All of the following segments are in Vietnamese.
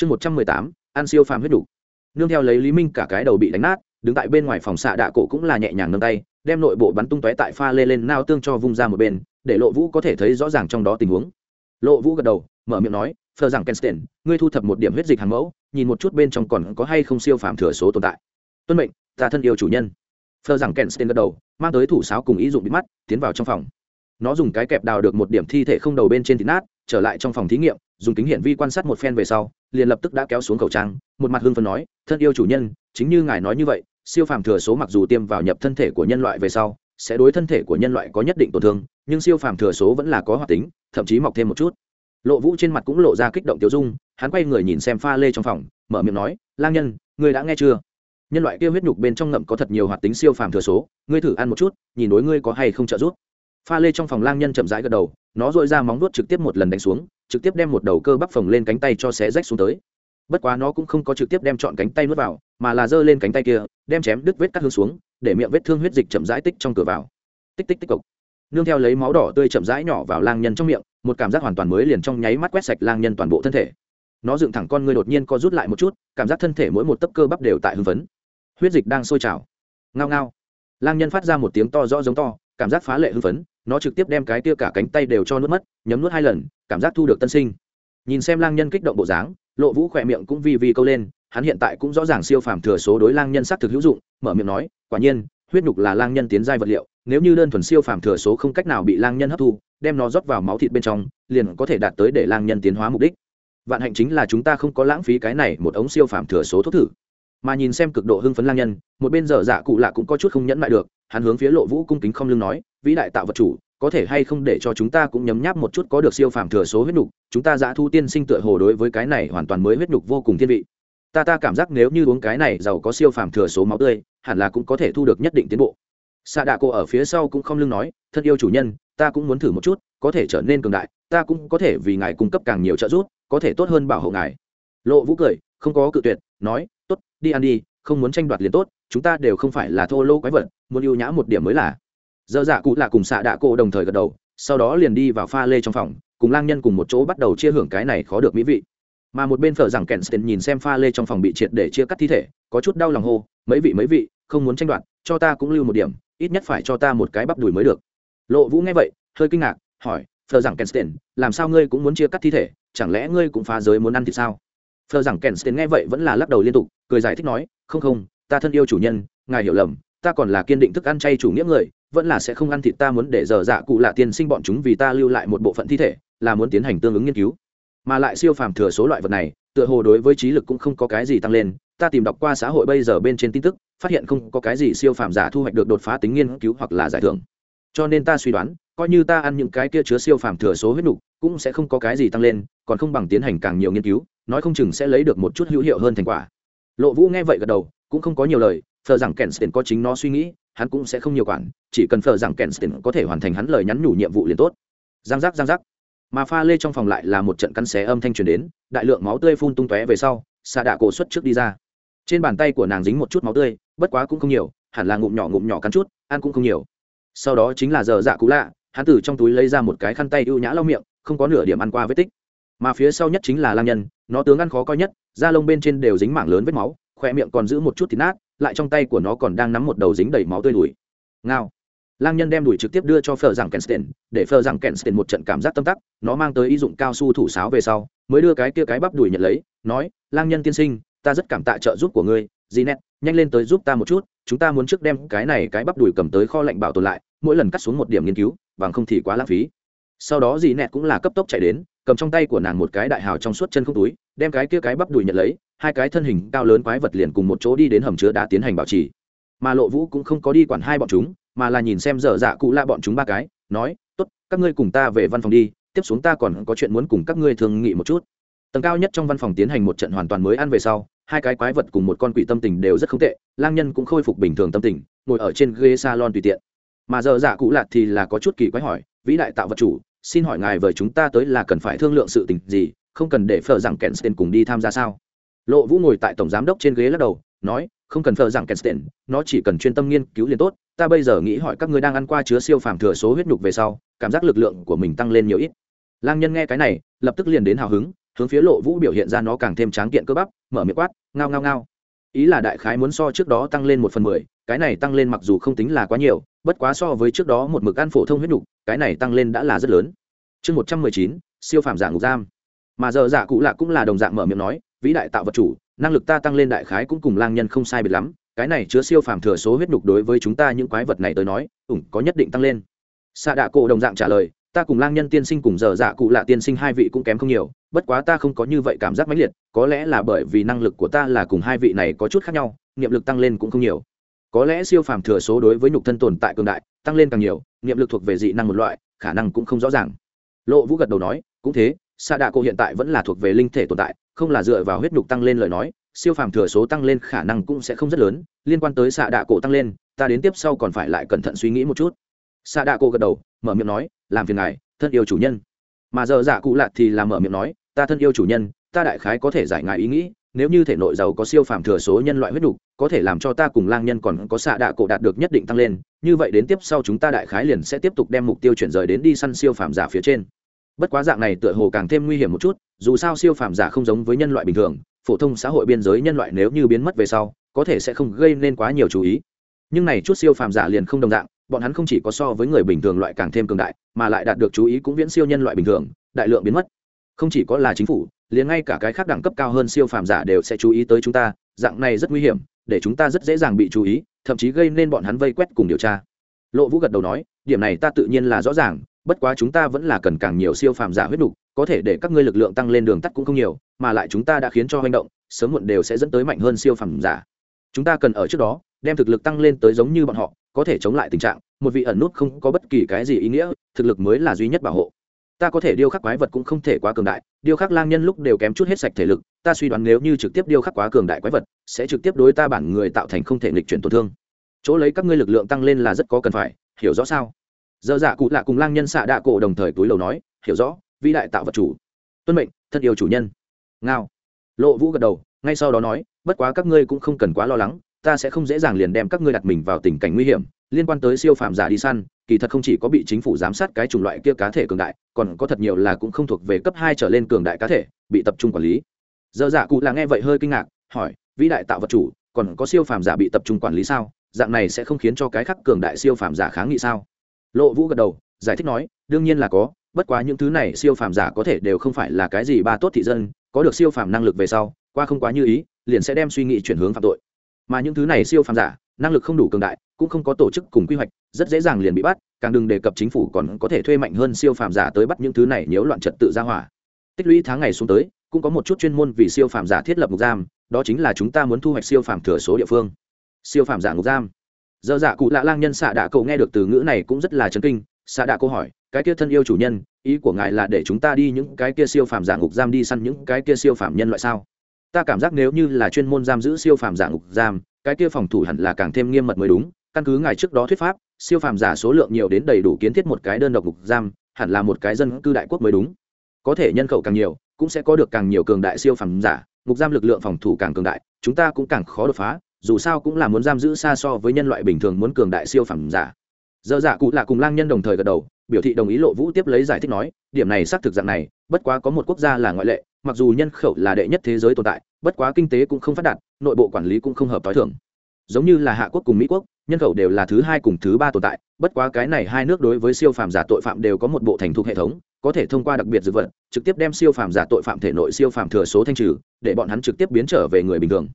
chương một trăm mười tám, ăn siêu phàm huyết đủ. Nương theo lấy lý minh cả cái đầu bị đánh nát, đứng tại bên ngoài phòng xạ đạ cổ cũng là nhẹ nhàng nâng tay, đem nội bộ bắn tung tóe tại pha lê lên nao tương cho vung ra một bên, để lộ vũ có thể thấy rõ ràng trong đó tình huống. Lộ vũ gật đầu, mở miệng nói, phờ rằng kenstein, ngươi thu thập một điểm huyết dịch hàng mẫu, nhìn một chút bên trong còn có hay không siêu phàm thừa số tồn tại. Tuân mệnh, ta thân yêu chủ nhân. Phờ rằng kenstein gật đầu, mang tới thủ sáo cùng ý dụng bị mắt, tiến vào trong phòng nó dùng cái kẹp đào được một điểm thi thể không đầu bên trên thịt nát, trở lại trong phòng thí nghiệm, dùng kính hiển vi quan sát một phen về sau, liền lập tức đã kéo xuống khẩu trang, một mặt hưng phần nói, thân yêu chủ nhân, chính như ngài nói như vậy, siêu phàm thừa số mặc dù tiêm vào nhập thân thể của nhân loại về sau, sẽ đối thân thể của nhân loại có nhất định tổn thương, nhưng siêu phàm thừa số vẫn là có hoạt tính, thậm chí mọc thêm một chút. Lộ vũ trên mặt cũng lộ ra kích động tiêu dung, hắn quay người nhìn xem pha lê trong phòng, mở miệng nói, lang nhân, ngươi đã nghe chưa? Nhân loại kia huyết nhục bên trong ngậm có thật nhiều hoạt tính siêu phàm thừa số, ngươi thử ăn một chút, nhìn đối ngươi có hay không trợ giúp pha lê trong phòng lang nhân chậm rãi gật đầu, nó dội ra móng vuốt trực tiếp một lần đánh xuống, trực tiếp đem một đầu cơ bắp phồng lên cánh tay cho xé rách xuống tới. Bất quá nó cũng không có trực tiếp đem chọn cánh tay nuốt vào, mà là giơ lên cánh tay kia, đem chém đứt vết cắt hướng xuống, để miệng vết thương huyết dịch chậm rãi tích trong cửa vào. Tích tích tích cộc nương theo lấy máu đỏ tươi chậm rãi nhỏ vào lang nhân trong miệng, một cảm giác hoàn toàn mới liền trong nháy mắt quét sạch lang nhân toàn bộ thân thể. Nó dựng thẳng con người đột nhiên co rút lại một chút, cảm giác thân thể mỗi một tấc cơ bắp đều tại hưng phấn. Huyết dịch đang sôi trào. Ngao ngao. Lang nhân phát ra một tiếng to rõ giống to, cảm giác phá lệ hưng phấn nó trực tiếp đem cái tia cả cánh tay đều cho nuốt mất, nhấm nuốt hai lần, cảm giác thu được tân sinh. Nhìn xem lang nhân kích động bộ dáng, lộ vũ khỏe miệng cũng vi vi câu lên, hắn hiện tại cũng rõ ràng siêu phàm thừa số đối lang nhân xác thực hữu dụng, mở miệng nói, quả nhiên, huyết nhục là lang nhân tiến giai vật liệu, nếu như đơn thuần siêu phàm thừa số không cách nào bị lang nhân hấp thu, đem nó rót vào máu thịt bên trong, liền có thể đạt tới để lang nhân tiến hóa mục đích. Vạn hạnh chính là chúng ta không có lãng phí cái này một ống siêu phàm thừa số thuốc thử. Mà nhìn xem cực độ hưng phấn lang nhân, một bên dở dạ cụ lạ cũng có chút không nhẫn lại được, hắn hướng phía lộ vũ cung kính không lưng nói vĩ đại tạo vật chủ, có thể hay không để cho chúng ta cũng nhấm nháp một chút có được siêu phàm thừa số huyết nhục, chúng ta giã thu tiên sinh tựa hồ đối với cái này hoàn toàn mới huyết nhục vô cùng thiên vị. Ta ta cảm giác nếu như uống cái này giàu có siêu phàm thừa số máu tươi, hẳn là cũng có thể thu được nhất định tiến bộ. Xạ đạ cô ở phía sau cũng không lưng nói, thân yêu chủ nhân, ta cũng muốn thử một chút, có thể trở nên cường đại, ta cũng có thể vì ngài cung cấp càng nhiều trợ giúp, có thể tốt hơn bảo hộ ngài. Lộ vũ cười, không có cự tuyệt, nói, tốt, đi ăn đi, không muốn tranh đoạt liền tốt, chúng ta đều không phải là thô lô quái vật, muốn ưu nhã một điểm mới là dơ dạ cụ là cùng xạ đạ cô đồng thời gật đầu, sau đó liền đi vào pha lê trong phòng, cùng lang nhân cùng một chỗ bắt đầu chia hưởng cái này khó được mỹ vị. Mà một bên phở rằng kèn sten nhìn xem pha lê trong phòng bị triệt để chia cắt thi thể, có chút đau lòng hô, mấy vị mấy vị, không muốn tranh đoạt, cho ta cũng lưu một điểm, ít nhất phải cho ta một cái bắp đùi mới được. Lộ vũ nghe vậy, hơi kinh ngạc, hỏi phờ rằng kensten làm sao ngươi cũng muốn chia cắt thi thể, chẳng lẽ ngươi cũng phá giới muốn ăn thì sao? Phờ rằng kensten nghe vậy vẫn là lắc đầu liên tục, cười giải thích nói, không không, ta thân yêu chủ nhân, ngài hiểu lầm, ta còn là kiên định thức ăn chay chủ nghĩa người vẫn là sẽ không ăn thịt ta muốn để dở dạ cụ lạ tiên sinh bọn chúng vì ta lưu lại một bộ phận thi thể, là muốn tiến hành tương ứng nghiên cứu. Mà lại siêu phàm thừa số loại vật này, tựa hồ đối với trí lực cũng không có cái gì tăng lên, ta tìm đọc qua xã hội bây giờ bên trên tin tức, phát hiện không có cái gì siêu phàm giả thu hoạch được đột phá tính nghiên cứu hoặc là giải thưởng. Cho nên ta suy đoán, coi như ta ăn những cái kia chứa siêu phàm thừa số huyết nục, cũng sẽ không có cái gì tăng lên, còn không bằng tiến hành càng nhiều nghiên cứu, nói không chừng sẽ lấy được một chút hữu hiệu hơn thành quả. Lộ vũ nghe vậy gật đầu, cũng không có nhiều lời, thờ rằng kèn có chính nó suy nghĩ hắn cũng sẽ không nhiều quản, chỉ cần phờ rằng kèn có thể hoàn thành hắn lời nhắn nhủ nhiệm vụ liền tốt. Giang giác giang giác. Mà pha lê trong phòng lại là một trận cắn xé âm thanh truyền đến, đại lượng máu tươi phun tung tóe về sau xà đạ cổ xuất trước đi ra. Trên bàn tay của nàng dính một chút máu tươi, bất quá cũng không nhiều, hẳn là ngụm nhỏ ngụm nhỏ cắn chút, ăn cũng không nhiều. Sau đó chính là giờ dạ cũ lạ, hắn từ trong túi lấy ra một cái khăn tay ưu nhã lau miệng, không có nửa điểm ăn qua vết tích. Mà phía sau nhất chính là lang nhân, nó tướng ăn khó coi nhất, da lông bên trên đều dính mảng lớn vết máu khoe miệng còn giữ một chút thịt nát lại trong tay của nó còn đang nắm một đầu dính đầy máu tươi đùi. Ngao. Lang nhân đem đùi trực tiếp đưa cho phờ rằng kensten để phờ rằng kensten một trận cảm giác tâm tắc, nó mang tới ý dụng cao su thủ sáo về sau, mới đưa cái kia cái bắp đùi nhận lấy, nói, lang nhân tiên sinh, ta rất cảm tạ trợ giúp của ngươi dì nét nhanh lên tới giúp ta một chút, chúng ta muốn trước đem cái này cái bắp đùi cầm tới kho lạnh bảo tồn lại, mỗi lần cắt xuống một điểm nghiên cứu, bằng không thì quá lãng phí sau đó dì nẹt cũng là cấp tốc chạy đến, cầm trong tay của nàng một cái đại hào trong suốt chân không túi, đem cái kia cái bắp đùi nhận lấy, hai cái thân hình cao lớn quái vật liền cùng một chỗ đi đến hầm chứa đá tiến hành bảo trì. Mà lộ vũ cũng không có đi quản hai bọn chúng, mà là nhìn xem dở dạ cụ la bọn chúng ba cái, nói, tốt, các ngươi cùng ta về văn phòng đi, tiếp xuống ta còn có chuyện muốn cùng các ngươi thương nghị một chút. Tầng cao nhất trong văn phòng tiến hành một trận hoàn toàn mới ăn về sau, hai cái quái vật cùng một con quỷ tâm tình đều rất không tệ, lang nhân cũng khôi phục bình thường tâm tình, ngồi ở trên ghế salon tùy tiện. Mà giờ dạ cụ lạt thì là có chút kỳ quái hỏi vĩ đại tạo vật chủ, xin hỏi ngài với chúng ta tới là cần phải thương lượng sự tình gì, không cần để phờ rằng kensten cùng đi tham gia sao? Lộ vũ ngồi tại tổng giám đốc trên ghế lắc đầu, nói, không cần phờ rằng kensten nó chỉ cần chuyên tâm nghiên cứu liền tốt, ta bây giờ nghĩ hỏi các ngươi đang ăn qua chứa siêu phàm thừa số huyết nhục về sau, cảm giác lực lượng của mình tăng lên nhiều ít. Lang nhân nghe cái này, lập tức liền đến hào hứng, hướng phía lộ vũ biểu hiện ra nó càng thêm tráng kiện cơ bắp, mở miệng quát, ngao ngao ngao ý là đại khái muốn so trước đó tăng lên một phần mười, cái này tăng lên mặc dù không tính là quá nhiều, bất quá so với trước đó một mực ăn phổ thông huyết nhục, cái này tăng lên đã là rất lớn. Chương một trăm mười chín, siêu phạm giả ngục giam. Mà giờ giả cụ lạ cũng là đồng dạng mở miệng nói, vĩ đại tạo vật chủ, năng lực ta tăng lên đại khái cũng cùng lang nhân không sai biệt lắm, cái này chứa siêu phàm thừa số huyết nhục đối với chúng ta những quái vật này tới nói, ủng, có nhất định tăng lên. Xạ đạ cổ đồng dạng trả lời ta cùng lang nhân tiên sinh cùng giờ dạ cụ lạ tiên sinh hai vị cũng kém không nhiều, bất quá ta không có như vậy cảm giác mãnh liệt, có lẽ là bởi vì năng lực của ta là cùng hai vị này có chút khác nhau, niệm lực tăng lên cũng không nhiều. Có lẽ siêu phàm thừa số đối với nhục thân tồn tại cường đại, tăng lên càng nhiều, niệm lực thuộc về dị năng một loại, khả năng cũng không rõ ràng. Lộ vũ gật đầu nói, cũng thế xạ đạ cổ hiện tại vẫn là thuộc về linh thể tồn tại, không là dựa vào huyết nhục tăng lên lời nói, siêu phàm thừa số tăng lên khả năng cũng sẽ không rất lớn, liên quan tới xạ đạ cổ tăng lên, ta đến tiếp sau còn phải lại cẩn thận suy nghĩ một chút xạ đạ cổ gật đầu, mở miệng nói, làm phiền ngài, thân yêu chủ nhân. Mà giờ dạ cụ lạ thì làm mở miệng nói, ta thân yêu chủ nhân, ta đại khái có thể giải ngài ý nghĩ, nếu như thể nội giàu có siêu phàm thừa số nhân loại huyết đục có thể làm cho ta cùng lang nhân còn có xạ đạ cổ đạt được nhất định tăng lên, như vậy đến tiếp sau chúng ta đại khái liền sẽ tiếp tục đem mục tiêu chuyển rời đến đi săn siêu phàm giả phía trên. Bất quá dạng này tựa hồ càng thêm nguy hiểm một chút, dù sao siêu phàm giả không giống với nhân loại bình thường, phổ thông xã hội biên giới nhân loại nếu như biến mất về sau, có thể sẽ không gây nên quá nhiều chú ý. Nhưng này chút siêu phàm giả liền không đồng dạng bọn hắn không chỉ có so với người bình thường loại càng thêm cường đại, mà lại đạt được chú ý cũng viễn siêu nhân loại bình thường, đại lượng biến mất. Không chỉ có là chính phủ, liền ngay cả cái khác đẳng cấp cao hơn siêu phàm giả đều sẽ chú ý tới chúng ta, dạng này rất nguy hiểm, để chúng ta rất dễ dàng bị chú ý, thậm chí gây nên bọn hắn vây quét cùng điều tra. Lộ vũ gật đầu nói, điểm này ta tự nhiên là rõ ràng, bất quá chúng ta vẫn là cần càng nhiều siêu phàm giả huyết đục có thể để các ngươi lực lượng tăng lên đường tắt cũng không nhiều, mà lại chúng ta đã khiến cho hành động, sớm muộn đều sẽ dẫn tới mạnh hơn siêu phàm giả. Chúng ta cần ở trước đó, đem thực lực tăng lên tới giống như bọn họ có thể chống lại tình trạng, một vị ẩn nút không có bất kỳ cái gì ý nghĩa, thực lực mới là duy nhất bảo hộ. Ta có thể điêu khắc quái vật cũng không thể quá cường đại, điêu khắc lang nhân lúc đều kém chút hết sạch thể lực, ta suy đoán nếu như trực tiếp điêu khắc quá cường đại quái vật, sẽ trực tiếp đối ta bản người tạo thành không thể nghịch chuyển tổn thương. Chỗ lấy các ngươi lực lượng tăng lên là rất có cần phải, hiểu rõ sao? Dơ dạ cụ lạ cùng lang nhân xạ đạ cổ đồng thời túi lầu nói, hiểu rõ, vĩ đại tạo vật chủ. Tuân mệnh, thân yêu chủ nhân. Ngao. Lộ vũ gật đầu, ngay sau đó nói, bất quá các ngươi cũng không cần quá lo lắng ta sẽ không dễ dàng liền đem các ngươi đặt mình vào tình cảnh nguy hiểm, liên quan tới siêu phàm giả đi săn, kỳ thật không chỉ có bị chính phủ giám sát cái chủng loại kia cá thể cường đại, còn có thật nhiều là cũng không thuộc về cấp hai trở lên cường đại cá thể, bị tập trung quản lý. Dơ dạ cụ là nghe vậy hơi kinh ngạc, hỏi, vĩ đại tạo vật chủ, còn có siêu phàm giả bị tập trung quản lý sao? Dạng này sẽ không khiến cho cái khắc cường đại siêu phàm giả kháng nghị sao? Lộ vũ gật đầu, giải thích nói, đương nhiên là có, bất quá những thứ này siêu phàm giả có thể đều không phải là cái gì ba tốt thị dân, có được siêu phàm năng lực về sau, qua không quá như ý, liền sẽ đem suy nghĩ chuyển hướng phạm tội mà những thứ này siêu phàm giả, năng lực không đủ cường đại, cũng không có tổ chức cùng quy hoạch, rất dễ dàng liền bị bắt, càng đừng đề cập chính phủ còn có thể thuê mạnh hơn siêu phàm giả tới bắt những thứ này nếu loạn trật tự ra hỏa. Tích lũy tháng ngày xuống tới, cũng có một chút chuyên môn vì siêu phàm giả thiết lập ngục giam, đó chính là chúng ta muốn thu hoạch siêu phàm thừa số địa phương. Siêu phàm giả ngục giam. Dơ dạ cụ lạ lang nhân xạ đạ cậu nghe được từ ngữ này cũng rất là chấn kinh, xạ đạ câu hỏi, cái kia thân yêu chủ nhân, ý của ngài là để chúng ta đi những cái kia siêu phàm giả ngục giam đi săn những cái kia siêu phàm nhân loại sao? Ta cảm giác nếu như là chuyên môn giam giữ siêu phàm giả ngục giam, cái kia phòng thủ hẳn là càng thêm nghiêm mật mới đúng. Căn cứ ngài trước đó thuyết pháp, siêu phàm giả số lượng nhiều đến đầy đủ kiến thiết một cái đơn độc ngục giam, hẳn là một cái dân cư đại quốc mới đúng. Có thể nhân khẩu càng nhiều, cũng sẽ có được càng nhiều cường đại siêu phàm giả, ngục giam lực lượng phòng thủ càng cường đại, chúng ta cũng càng khó đột phá, dù sao cũng là muốn giam giữ xa so với nhân loại bình thường muốn cường đại siêu phàm giả. Dơ dạ cụ là cùng lang nhân đồng thời gật đầu, biểu thị đồng ý lộ vũ tiếp lấy giải thích nói, điểm này xác thực dạng này, bất quá có một quốc gia là ngoại lệ mặc dù nhân khẩu là đệ nhất thế giới tồn tại, bất quá kinh tế cũng không phát đạt, nội bộ quản lý cũng không hợp t h i thưởng giống như là hạ quốc cùng mỹ quốc, nhân khẩu đều là thứ hai cùng thứ ba tồn tại, bất quá cái này hai nước đối với siêu phàm giả tội phạm đều có một bộ thành thục hệ thống, có thể thông qua đặc biệt dư vật, trực tiếp đem siêu phàm giả tội phạm thể nội siêu phàm thừa số thanh trừ, để bọn hắn trực tiếp biến trở về người bình thường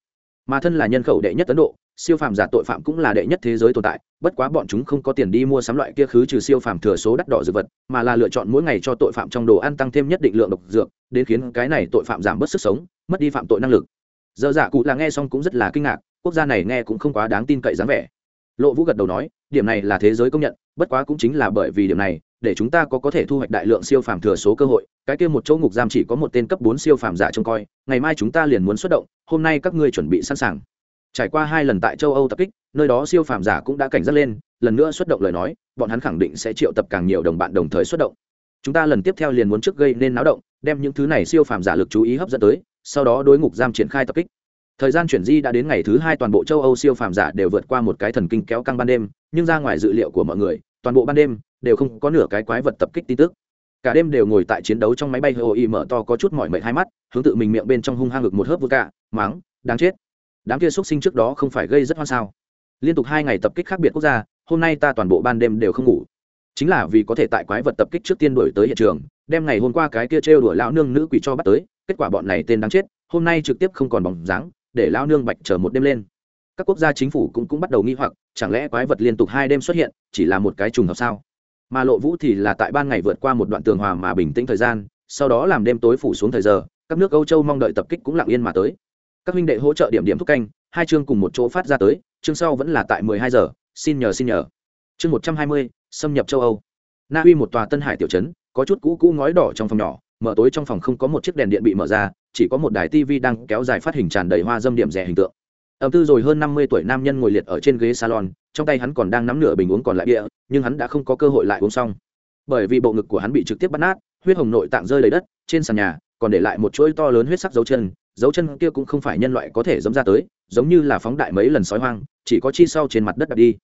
mà thân là nhân khẩu đệ nhất ấn độ siêu phàm giả tội phạm cũng là đệ nhất thế giới tồn tại bất quá bọn chúng không có tiền đi mua sắm loại kia khứ trừ siêu phàm thừa số đắt đỏ dược vật mà là lựa chọn mỗi ngày cho tội phạm trong đồ ăn tăng thêm nhất định lượng độc dược đến khiến cái này tội phạm giảm bớt sức sống mất đi phạm tội năng lực giờ dạ cụ là nghe xong cũng rất là kinh ngạc quốc gia này nghe cũng không quá đáng tin cậy dáng vẻ lộ vũ gật đầu nói điểm này là thế giới công nhận bất quá cũng chính là bởi vì điểm này để chúng ta có có thể thu hoạch đại lượng siêu phàm thừa số cơ hội, cái kia một chỗ ngục giam chỉ có một tên cấp bốn siêu phàm giả trông coi, ngày mai chúng ta liền muốn xuất động, hôm nay các ngươi chuẩn bị sẵn sàng. Trải qua hai lần tại châu âu tập kích, nơi đó siêu phàm giả cũng đã cảnh giác lên, lần nữa xuất động lời nói, bọn hắn khẳng định sẽ triệu tập càng nhiều đồng bạn đồng thời xuất động. Chúng ta lần tiếp theo liền muốn trước gây nên náo động, đem những thứ này siêu phàm giả lực chú ý hấp dẫn tới, sau đó đối ngục giam triển khai tập kích. Thời gian chuyển di đã đến ngày thứ hai, toàn bộ châu âu siêu phàm giả đều vượt qua một cái thần kinh kéo căng ban đêm, nhưng ra ngoài dự liệu của mọi người, toàn bộ ban đêm đều không có nửa cái quái vật tập kích tin tức. Cả đêm đều ngồi tại chiến đấu trong máy bay hơi ôi mở to có chút mỏi mệt hai mắt, hướng tự mình miệng bên trong hung hăng ngực một hớp vô cả mắng đáng chết. Đám kia xuất sinh trước đó không phải gây rất hoang sao. Liên tục hai ngày tập kích khác biệt quốc gia, hôm nay ta toàn bộ ban đêm đều không ngủ. Chính là vì có thể tại quái vật tập kích trước tiên đổi tới hiện trường, đem ngày hôm qua cái kia trêu đuổi lão nương nữ quỷ cho bắt tới, kết quả bọn này tên đáng chết, hôm nay trực tiếp không còn bóng dáng, để lão nương bạch chờ một đêm lên. Các quốc gia chính phủ cũng cũng bắt đầu nghi hoặc, chẳng lẽ quái vật liên tục hai đêm xuất hiện, chỉ là một cái trùng hợp sao? Mà lộ vũ thì là tại ban ngày vượt qua một đoạn tường hòa mà bình tĩnh thời gian, sau đó làm đêm tối phủ xuống thời giờ, các nước âu châu mong đợi tập kích cũng lặng yên mà tới. Các huynh đệ hỗ trợ điểm điểm thúc canh, hai chương cùng một chỗ phát ra tới, chương sau vẫn là tại mười hai giờ, xin nhờ xin nhờ. Chương một trăm hai mươi, xâm nhập châu âu. Na uy một tòa tân hải tiểu trấn, có chút cũ cũ ngói đỏ trong phòng nhỏ, mở tối trong phòng không có một chiếc đèn điện bị mở ra, chỉ có một đài tv đang kéo dài phát hình tràn đầy hoa dâm điểm rẻ hình tượng. Ẩm tư rồi hơn năm mươi tuổi nam nhân ngồi liệt ở trên ghế salon, trong tay hắn còn đang nắm nửa bình uống còn lại địa nhưng hắn đã không có cơ hội lại uống xong. Bởi vì bộ ngực của hắn bị trực tiếp bắt nát, huyết hồng nội tạng rơi lấy đất, trên sàn nhà, còn để lại một chuỗi to lớn huyết sắc dấu chân dấu chân kia cũng không phải nhân loại có thể dẫm ra tới, giống như là phóng đại mấy lần sói hoang, chỉ có chi sau trên mặt đất đặt đi.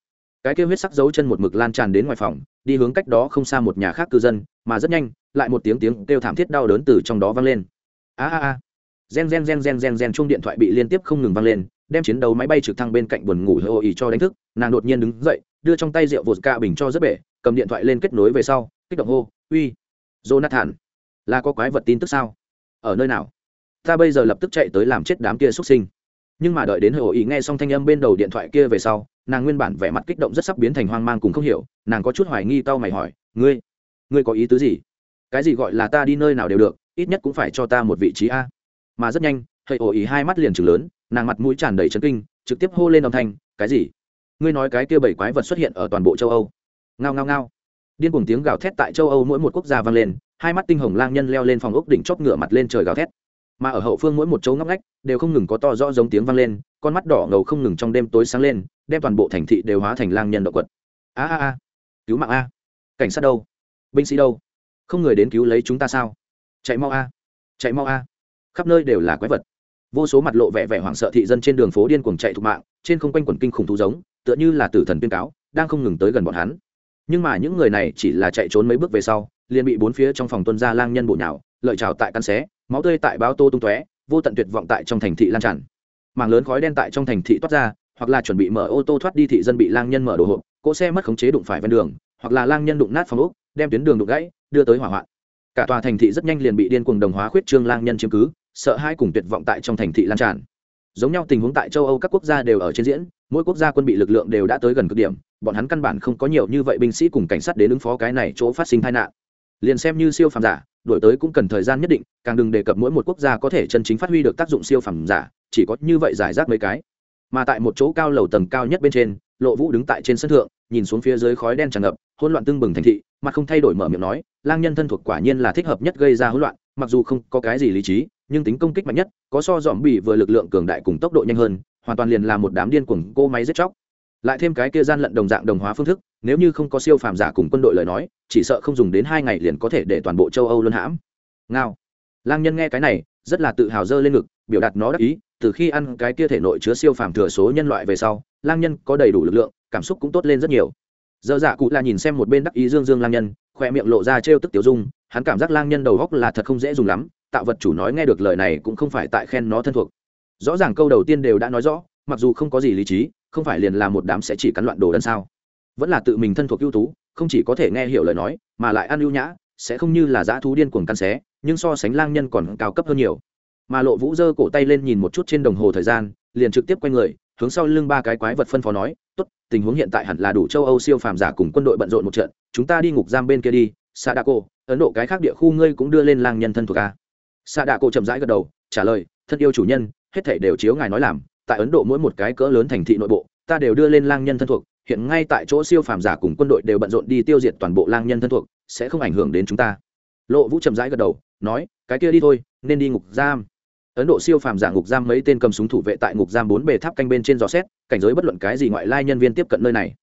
Cái kia huyết sắc dấu chân một mực lan tràn đến ngoài phòng, đi hướng cách đó không xa một nhà khác cư dân, mà rất nhanh, lại một tiếng tiếng kêu thảm thiết đau đớn từ trong đó vang lên. A a a. Gen gen gen gen gen gen chung điện thoại bị liên tiếp không ngừng vang lên, đem chiến đấu máy bay trực thăng bên cạnh buồn ngủ hơi ý cho đánh thức, nàng đột nhiên đứng dậy đưa trong tay rượu vột ca bình cho rất bể, cầm điện thoại lên kết nối về sau, kích động hô, uy, jonathan, là có quái vật tin tức sao? Ở nơi nào? Ta bây giờ lập tức chạy tới làm chết đám kia xuất sinh. Nhưng mà đợi đến hồi ý nghe xong thanh âm bên đầu điện thoại kia về sau, nàng nguyên bản vẻ mặt kích động rất sắp biến thành hoang mang cùng không hiểu, nàng có chút hoài nghi tao mày hỏi, ngươi ngươi có ý tứ gì? Cái gì gọi là ta đi nơi nào đều được, ít nhất cũng phải cho ta một vị trí a. Mà rất nhanh hệ ổ ý hai mắt liền chừng lớn, nàng mặt mũi tràn đầy chấn kinh, trực tiếp hô lên âm thanh, cái gì? Ngươi nói cái kia bảy quái vật xuất hiện ở toàn bộ châu âu. Ngao ngao ngao. Điên cùng tiếng gào thét tại châu âu mỗi một quốc gia vang lên, hai mắt tinh hồng lang nhân leo lên phòng ốc đỉnh chóp ngựa mặt lên trời gào thét. Mà ở hậu phương mỗi một chỗ ngóc ngách, đều không ngừng có to rõ giống tiếng vang lên, con mắt đỏ ngầu không ngừng trong đêm tối sáng lên, đem toàn bộ thành thị đều hóa thành lang nhân động quật. A a a. Cứu mạng a. Cảnh sát đâu? Binh sĩ đâu? Không người đến cứu lấy chúng ta sao? Chạy mau a. Chạy mau a. Khắp nơi đều là quái vật. Vô số mặt lộ vẻ vẻ hoảng sợ thị dân trên đường phố điên cuồng chạy thục mạng, trên không quanh quần kinh khủng thú giống tựa như là tử thần tuyên cáo, đang không ngừng tới gần bọn hắn. Nhưng mà những người này chỉ là chạy trốn mấy bước về sau, liền bị bốn phía trong phòng tuân gia lang nhân bộ nhào, lợi trào tại căn xé, máu tươi tại bao tô tung tóe, vô tận tuyệt vọng tại trong thành thị lan tràn. Mảng lớn khói đen tại trong thành thị toát ra, hoặc là chuẩn bị mở ô tô thoát đi thị dân bị lang nhân mở đồ hộp, cỗ xe mất khống chế đụng phải ven đường, hoặc là lang nhân đụng nát phòng úc đem tuyến đường đụng gãy, đưa tới hỏa hoạn. Cả tòa thành thị rất nhanh liền bị điên cuồng đồng hóa khuyết trương lang nhân chiếm cứ, sợ hai cùng tuyệt vọng tại trong thành thị lan tràn. Giống nhau tình huống tại châu âu các quốc gia đều ở trên diễn mỗi quốc gia quân bị lực lượng đều đã tới gần cực điểm, bọn hắn căn bản không có nhiều như vậy binh sĩ cùng cảnh sát đến ứng phó cái này chỗ phát sinh tai nạn. Liền xem như siêu phàm giả, đổi tới cũng cần thời gian nhất định, càng đừng đề cập mỗi một quốc gia có thể chân chính phát huy được tác dụng siêu phàm giả, chỉ có như vậy giải rác mấy cái. Mà tại một chỗ cao lầu tầng cao nhất bên trên, lộ vũ đứng tại trên sân thượng, nhìn xuống phía dưới khói đen tràn ngập, hỗn loạn tưng bừng thành thị, mặt không thay đổi mở miệng nói, lang nhân thân thuộc quả nhiên là thích hợp nhất gây ra hỗn loạn, mặc dù không có cái gì lý trí, nhưng tính công kích mạnh nhất, có so dòm bị vừa lực lượng cường đại cùng tốc độ nhanh hơn hoàn toàn liền là một đám điên cuồng cô máy giết chóc. Lại thêm cái kia gian lận đồng dạng đồng hóa phương thức, nếu như không có siêu phàm giả cùng quân đội lời nói, chỉ sợ không dùng đến hai ngày liền có thể để toàn bộ châu âu luân hãm. Ngao. Lang nhân nghe cái này, rất là tự hào dơ lên ngực, biểu đạt nó đắc ý, từ khi ăn cái kia thể nội chứa siêu phàm thừa số nhân loại về sau, lang nhân có đầy đủ lực lượng, cảm xúc cũng tốt lên rất nhiều. Dơ dạ cụ là nhìn xem một bên đắc ý dương dương lang nhân khoe miệng lộ ra trêu tức tiểu dung, hắn cảm giác lang nhân đầu góc là thật không dễ dùng lắm, tạo vật chủ nói nghe được lời này cũng không phải tại khen nó thân thuộc rõ ràng câu đầu tiên đều đã nói rõ mặc dù không có gì lý trí không phải liền là một đám sẽ chỉ cắn loạn đồ đần sao. Vẫn là tự mình thân thuộc ưu tú không chỉ có thể nghe hiểu lời nói mà lại ăn ưu nhã sẽ không như là dã thú điên cuồng căn xé nhưng so sánh lang nhân còn cao cấp hơn nhiều. Mà lộ vũ giơ cổ tay lên nhìn một chút trên đồng hồ thời gian liền trực tiếp quay người hướng sau lưng ba cái quái vật phân phó nói tốt tình huống hiện tại hẳn là đủ châu âu siêu phàm giả cùng quân đội bận rộn một trận chúng ta đi ngục giam bên kia đi Sa đại cô, ấn độ cái khác địa khu ngươi cũng đưa lên lang nhân thân thuộc a. Cô chậm rãi gật đầu trả lời thân yêu chủ nhân hết thảy đều chiếu ngài nói làm, tại ấn độ mỗi một cái cỡ lớn thành thị nội bộ, ta đều đưa lên lang nhân thân thuộc, hiện ngay tại chỗ siêu phàm giả cùng quân đội đều bận rộn đi tiêu diệt toàn bộ lang nhân thân thuộc, sẽ không ảnh hưởng đến chúng ta. Lộ vũ chậm rãi gật đầu, nói, cái kia đi thôi, nên đi ngục giam. Ấn độ siêu phàm giả ngục giam mấy tên cầm súng thủ vệ tại ngục giam bốn bề tháp canh bên trên giò xét, cảnh giới bất luận cái gì ngoại lai nhân viên tiếp cận nơi này.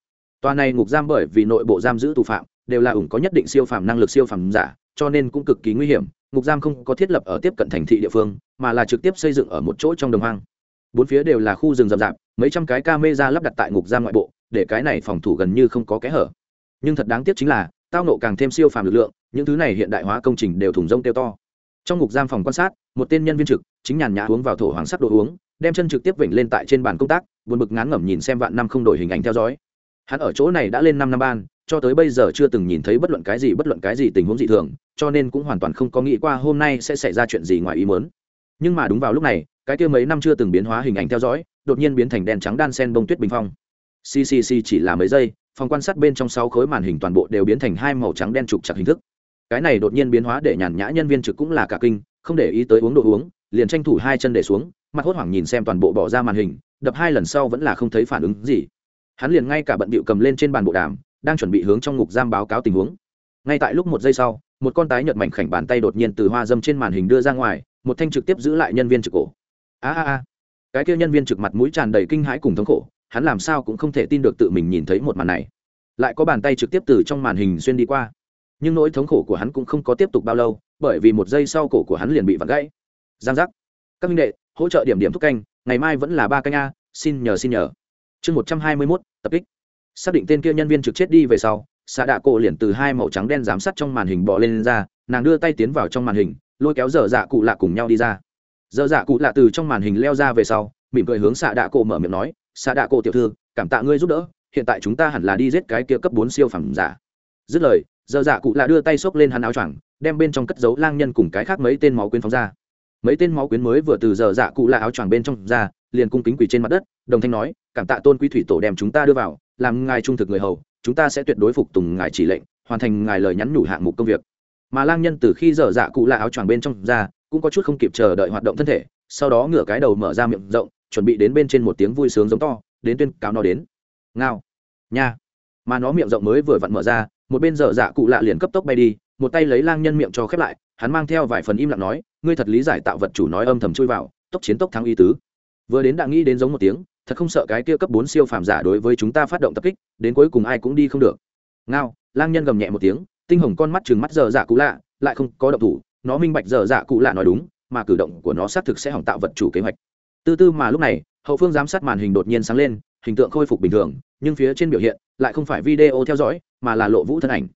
Tòa này ngục giam bởi vì nội bộ giam giữ tù phạm, đều là ủng có nhất định siêu phàm năng lực siêu phàm giả, cho nên cũng cực kỳ nguy hiểm ngục giam không có thiết lập ở tiếp cận thành thị địa phương, mà là trực tiếp xây dựng ở một chỗ trong đồng hoang. Bốn phía đều là khu rừng rậm rạp, mấy trăm cái ca mê ra lắp đặt tại ngục giam ngoại bộ, để cái này phòng thủ gần như không có kẽ hở. Nhưng thật đáng tiếc chính là, tao nộ càng thêm siêu phàm lực lượng, những thứ này hiện đại hóa công trình đều thủng rông tiêu to. Trong ngục giam phòng quan sát, một tên nhân viên trực, chính nhàn nhã uống vào thổ hoàng sắc đồ uống, đem chân trực tiếp vểnh lên tại trên bàn công tác, buồn bực ngán ngẩm nhìn xem vạn năm không đổi hình ảnh theo dõi. Hắn ở chỗ này đã lên năm năm ban cho tới bây giờ chưa từng nhìn thấy bất luận cái gì bất luận cái gì tình huống dị thường, cho nên cũng hoàn toàn không có nghĩ qua hôm nay sẽ xảy ra chuyện gì ngoài ý muốn. Nhưng mà đúng vào lúc này, cái kia mấy năm chưa từng biến hóa hình ảnh theo dõi, đột nhiên biến thành đen trắng đan sen bông tuyết bình phong. Ccc chỉ là mấy giây, phòng quan sát bên trong sáu khối màn hình toàn bộ đều biến thành hai màu trắng đen trục chặt hình thức. Cái này đột nhiên biến hóa để nhàn nhã nhân viên trực cũng là cả kinh, không để ý tới uống đồ uống, liền tranh thủ hai chân để xuống, mặt hốt hoảng nhìn xem toàn bộ bỏ ra màn hình, đập hai lần sau vẫn là không thấy phản ứng gì. Hắn liền ngay cả bận bịu cầm lên trên bàn bộ đàm đang chuẩn bị hướng trong ngục giam báo cáo tình huống. Ngay tại lúc một giây sau, một con tái nhợt mảnh khảnh bàn tay đột nhiên từ hoa dâm trên màn hình đưa ra ngoài, một thanh trực tiếp giữ lại nhân viên trực cổ. A a a. Cái kia nhân viên trực mặt mũi tràn đầy kinh hãi cùng thống khổ, hắn làm sao cũng không thể tin được tự mình nhìn thấy một màn này. Lại có bàn tay trực tiếp từ trong màn hình xuyên đi qua. Nhưng nỗi thống khổ của hắn cũng không có tiếp tục bao lâu, bởi vì một giây sau cổ của hắn liền bị vặn gãy. Giang giác. Các minh đệ, hỗ trợ điểm điểm thúc canh, ngày mai vẫn là ba canh a, xin nhờ xin nhờ. Chương một trăm hai mươi mốt, tập kích xác định tên kia nhân viên trực chết đi về sau xạ đạ cổ liền từ hai màu trắng đen giám sát trong màn hình bỏ lên, lên ra nàng đưa tay tiến vào trong màn hình lôi kéo dở dạ cụ lạ cùng nhau đi ra. Dở dạ cụ lạ từ trong màn hình leo ra về sau mỉm cười hướng xạ đạ cổ mở miệng nói xạ đạ cổ tiểu thư cảm tạ ngươi giúp đỡ hiện tại chúng ta hẳn là đi giết cái kia cấp bốn siêu phẩm giả. Dứt lời dở dạ cụ lạ đưa tay xốc lên hắn áo choàng đem bên trong cất dấu lang nhân cùng cái khác mấy tên máu quyến phóng ra. Mấy tên máu quyến mới vừa từ dở dạ cụ lạ áo choàng bên trong ra liền cung kính quỳ trên mặt đất đồng thanh nói cảm tạ tôn quý thủy tổ đem chúng ta đưa vào làm ngài trung thực người hầu, chúng ta sẽ tuyệt đối phục tùng ngài chỉ lệnh, hoàn thành ngài lời nhắn nhủ hạng mục công việc. Mà lang nhân từ khi dở dạ cụ lạ áo choàng bên trong ra, cũng có chút không kịp chờ đợi hoạt động thân thể, sau đó ngửa cái đầu mở ra miệng rộng, chuẩn bị đến bên trên một tiếng vui sướng giống to, đến tuyên cáo nó đến. Ngao, nha. Mà nó miệng rộng mới vừa vặn mở ra, một bên dở dạ cụ lạ liền cấp tốc bay đi, một tay lấy lang nhân miệng cho khép lại, hắn mang theo vài phần im lặng nói, ngươi thật lý giải tạo vật chủ nói âm thầm chui vào, tốc chiến tốc thắng y tứ. Vừa đến đã nghĩ đến giống một tiếng thật không sợ cái kia cấp bốn siêu phàm giả đối với chúng ta phát động tập kích, đến cuối cùng ai cũng đi không được. Ngao, lang nhân gầm nhẹ một tiếng, tinh hồng con mắt chừng mắt dở dạ cụ lạ, lại không có động thủ, nó minh bạch dở dạ cụ lạ nói đúng, mà cử động của nó xác thực sẽ hỏng tạo vật chủ kế hoạch. Từ từ mà lúc này, hậu phương giám sát màn hình đột nhiên sáng lên, hình tượng khôi phục bình thường, nhưng phía trên biểu hiện lại không phải video theo dõi, mà là lộ vũ thân ảnh.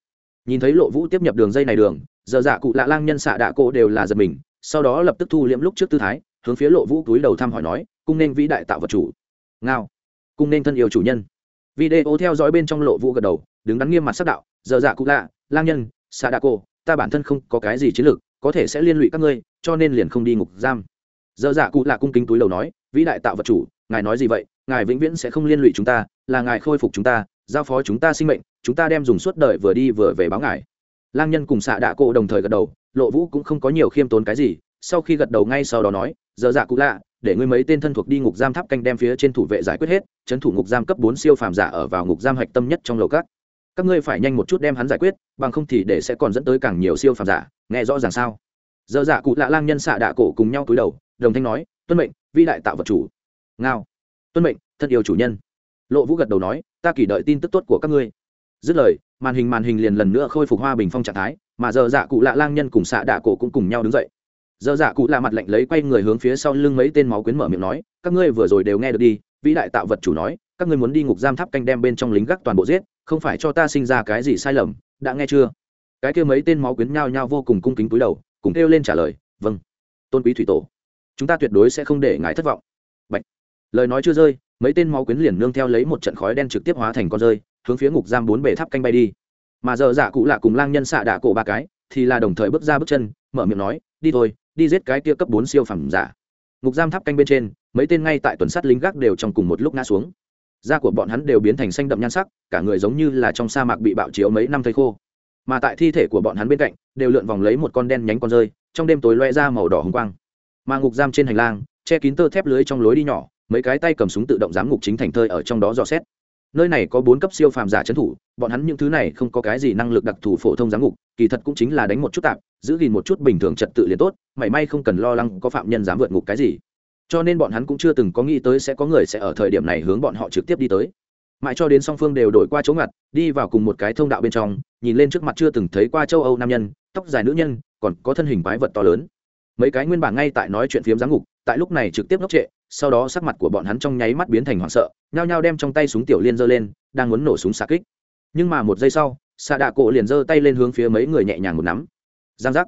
Nhìn thấy lộ vũ tiếp nhập đường dây này đường, giờ dạ cụ lạ lang nhân xạ đạ cô đều là giật mình, sau đó lập tức thu liễm lúc trước tư thái, hướng phía lộ vũ túi đầu thăm hỏi nói, cung nên vĩ đại tạo vật chủ ngao. Cung nên thân yêu chủ nhân. Video theo dõi bên trong lộ vũ gật đầu, đứng đắn nghiêm mặt sắc đạo, giờ dạ cụ lạ, lang nhân xạ đạ cô ta bản thân không có cái gì chiến lược, có thể sẽ liên lụy các ngươi, cho nên liền không đi ngục giam. Giờ dạ cụ lạ cung kính túi đầu nói, vĩ đại tạo vật chủ, ngài nói gì vậy? Ngài vĩnh viễn sẽ không liên lụy chúng ta, là ngài khôi phục chúng ta, giao phó chúng ta sinh mệnh, chúng ta đem dùng suốt đời vừa đi vừa về báo ngài. Lang nhân cùng xạ đạ cộ đồng thời gật đầu, lộ vũ cũng không có nhiều khiêm tốn cái gì, sau khi gật đầu ngay sau đó nói, giờ dạ cụ lạ để ngươi mấy tên thân thuộc đi ngục giam tháp canh đem phía trên thủ vệ giải quyết hết trấn thủ ngục giam cấp bốn siêu phàm giả ở vào ngục giam hạch tâm nhất trong lầu các. Các ngươi phải nhanh một chút đem hắn giải quyết, bằng không thì để sẽ còn dẫn tới càng nhiều siêu phàm giả, nghe rõ ràng sao? Giờ dạ cụ lạ lang nhân xạ đạ cổ cùng nhau cúi đầu, đồng thanh nói, tuân mệnh vi đại tạo vật chủ. Ngao. Tuân mệnh, thân yêu chủ nhân. Lộ vũ gật đầu nói, ta kỳ đợi tin tức tốt của các ngươi. Dứt lời, màn hình màn hình liền lần nữa khôi phục hoa bình phong trạng thái, mà giờ dạ cụ lạ lang nhân cùng xạ đạ cổ cũng cùng nhau đứng dậy giờ dạ cụ lạ mặt lạnh lấy quay người hướng phía sau lưng mấy tên máu quyến mở miệng nói, các ngươi vừa rồi đều nghe được đi, vĩ đại tạo vật chủ nói, các ngươi muốn đi ngục giam tháp canh đem bên trong lính gác toàn bộ giết, không phải cho ta sinh ra cái gì sai lầm, đã nghe chưa? Cái kia mấy tên máu quyến nhao nhao vô cùng cung kính cúi đầu, cùng kêu lên trả lời vâng tôn quý thủy tổ, chúng ta tuyệt đối sẽ không để ngài thất vọng. Bạch. lời nói chưa rơi, mấy tên máu quyến liền nương theo lấy một trận khói đen trực tiếp hóa thành con rơi, hướng phía ngục giam bốn bể tháp canh bay đi. Mà giờ dạ cụ lạ cùng lang nhân xạ đạ cổ ba cái, thì là đồng thời bước ra bước chân, mở miệng nói, đi thôi đi giết cái kia cấp bốn siêu phẩm giả. Ngục giam tháp canh bên trên, mấy tên ngay tại tuần sắt lính gác đều trong cùng một lúc ngã xuống. Da của bọn hắn đều biến thành xanh đậm nhan sắc, cả người giống như là trong sa mạc bị bạo chiếu mấy năm thây khô. Mà tại thi thể của bọn hắn bên cạnh, đều lượn vòng lấy một con đen nhánh con rơi, trong đêm tối loe ra màu đỏ hồng quang. Mà ngục giam trên hành lang, che kín tơ thép lưới trong lối đi nhỏ, mấy cái tay cầm súng tự động giám ngục chính thành thơi ở trong đó dò xét nơi này có bốn cấp siêu phàm giả trấn thủ, bọn hắn những thứ này không có cái gì năng lực đặc thù phổ thông giám ngục, kỳ thật cũng chính là đánh một chút tạm giữ gìn một chút bình thường trật tự liền tốt, mảy may không cần lo lắng có phạm nhân dám vượt ngục cái gì. Cho nên bọn hắn cũng chưa từng có nghĩ tới sẽ có người sẽ ở thời điểm này hướng bọn họ trực tiếp đi tới. Mãi cho đến song phương đều đổi qua chỗ ngặt, đi vào cùng một cái thông đạo bên trong, nhìn lên trước mặt chưa từng thấy qua châu âu nam nhân, tóc dài nữ nhân, còn có thân hình quái vật to lớn. Mấy cái nguyên bản ngay tại nói chuyện phiếm giám ngục, tại lúc này trực tiếp ngốc trệ, sau đó sắc mặt của bọn hắn trong nháy mắt biến thành hoảng sợ nhao nhao đem trong tay súng tiểu liên giơ lên, đang muốn nổ súng xa kích. Nhưng mà một giây sau, xạ đạ cổ liền giơ tay lên hướng phía mấy người nhẹ nhàng một nắm. Giang giác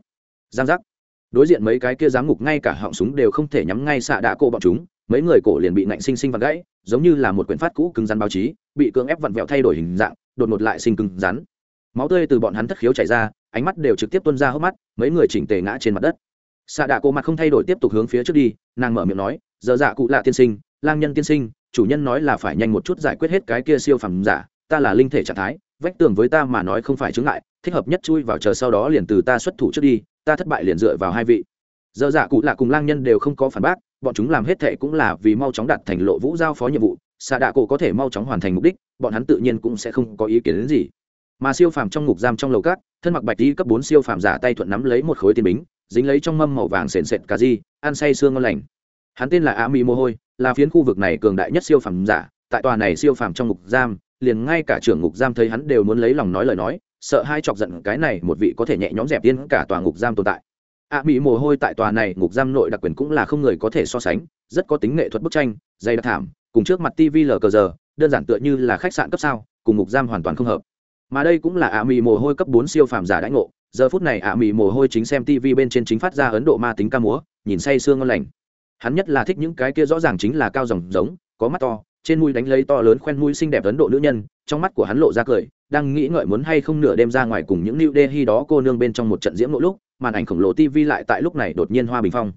giang giác. Đối diện mấy cái kia giám ngục ngay cả họng súng đều không thể nhắm ngay xạ đạ cổ bọn chúng, mấy người cổ liền bị nạnh sinh sinh vặn gãy, giống như là một quyển phát cũ cứng rắn báo chí, bị cưỡng ép vặn vẹo thay đổi hình dạng, đột ngột lại sinh cứng rắn. Máu tươi từ bọn hắn thất khiếu chảy ra, ánh mắt đều trực tiếp tuôn ra hốc mắt, mấy người chỉnh tề ngã trên mặt đất. Xạ đạ cổ mặt không thay đổi tiếp tục hướng phía trước đi, nàng mở miệng nói, giờ dạ cụ lạ tiên sinh, lang nhân tiên sinh chủ nhân nói là phải nhanh một chút giải quyết hết cái kia siêu phẩm giả, ta là linh thể trạng thái, vách tường với ta mà nói không phải chứng ngại, thích hợp nhất chui vào chờ sau đó liền từ ta xuất thủ trước đi, ta thất bại liền dựa vào hai vị. Giờ dạ cụ lạ cùng lang nhân đều không có phản bác, bọn chúng làm hết thệ cũng là vì mau chóng đạt thành lộ vũ giao phó nhiệm vụ, xạ đạ cổ có thể mau chóng hoàn thành mục đích, bọn hắn tự nhiên cũng sẽ không có ý kiến đến gì. Mà siêu phàm trong ngục giam trong lầu cát thân mặc bạch đi cấp bốn siêu phàm giả tay thuận nắm lấy một khối tiền bính, dính lấy trong mâm màu vàng sền sệt cà di ăn say xương ngon lành hắn tên là a mi mồ hôi, là phiến khu vực này cường đại nhất siêu phàm giả. Tại tòa này siêu phàm trong ngục giam, liền ngay cả trưởng ngục giam thấy hắn đều muốn lấy lòng nói lời nói, sợ hai chọc giận cái này một vị có thể nhẹ nhõm dẹp tiên cả tòa ngục giam tồn tại. A mỹ mồ hôi tại tòa này ngục giam nội đặc quyền cũng là không người có thể so sánh, rất có tính nghệ thuật bức tranh, dày đặc thảm, cùng trước mặt tv lờ cờ giờ, đơn giản tựa như là khách sạn cấp sao, cùng ngục giam hoàn toàn không hợp. Mà đây cũng là a mỹ mồ hôi cấp bốn siêu phàm giả đãi ngộ. Giờ phút này a mỹ mồ hôi chính xem tv bên trên chính phát ra ấn độ ma tính ca múa, nhìn say sương ngon lành hắn nhất là thích những cái kia rõ ràng chính là cao dòng giống, có mắt to, trên mũi đánh lấy to lớn khoen mũi xinh đẹp ấn độ nữ nhân, trong mắt của hắn lộ ra cười, đang nghĩ ngợi muốn hay không nửa đêm ra ngoài cùng những new delhi đó cô nương bên trong một trận diễm nỗ lúc, màn ảnh khổng lồ tv lại tại lúc này đột nhiên hoa bình phong.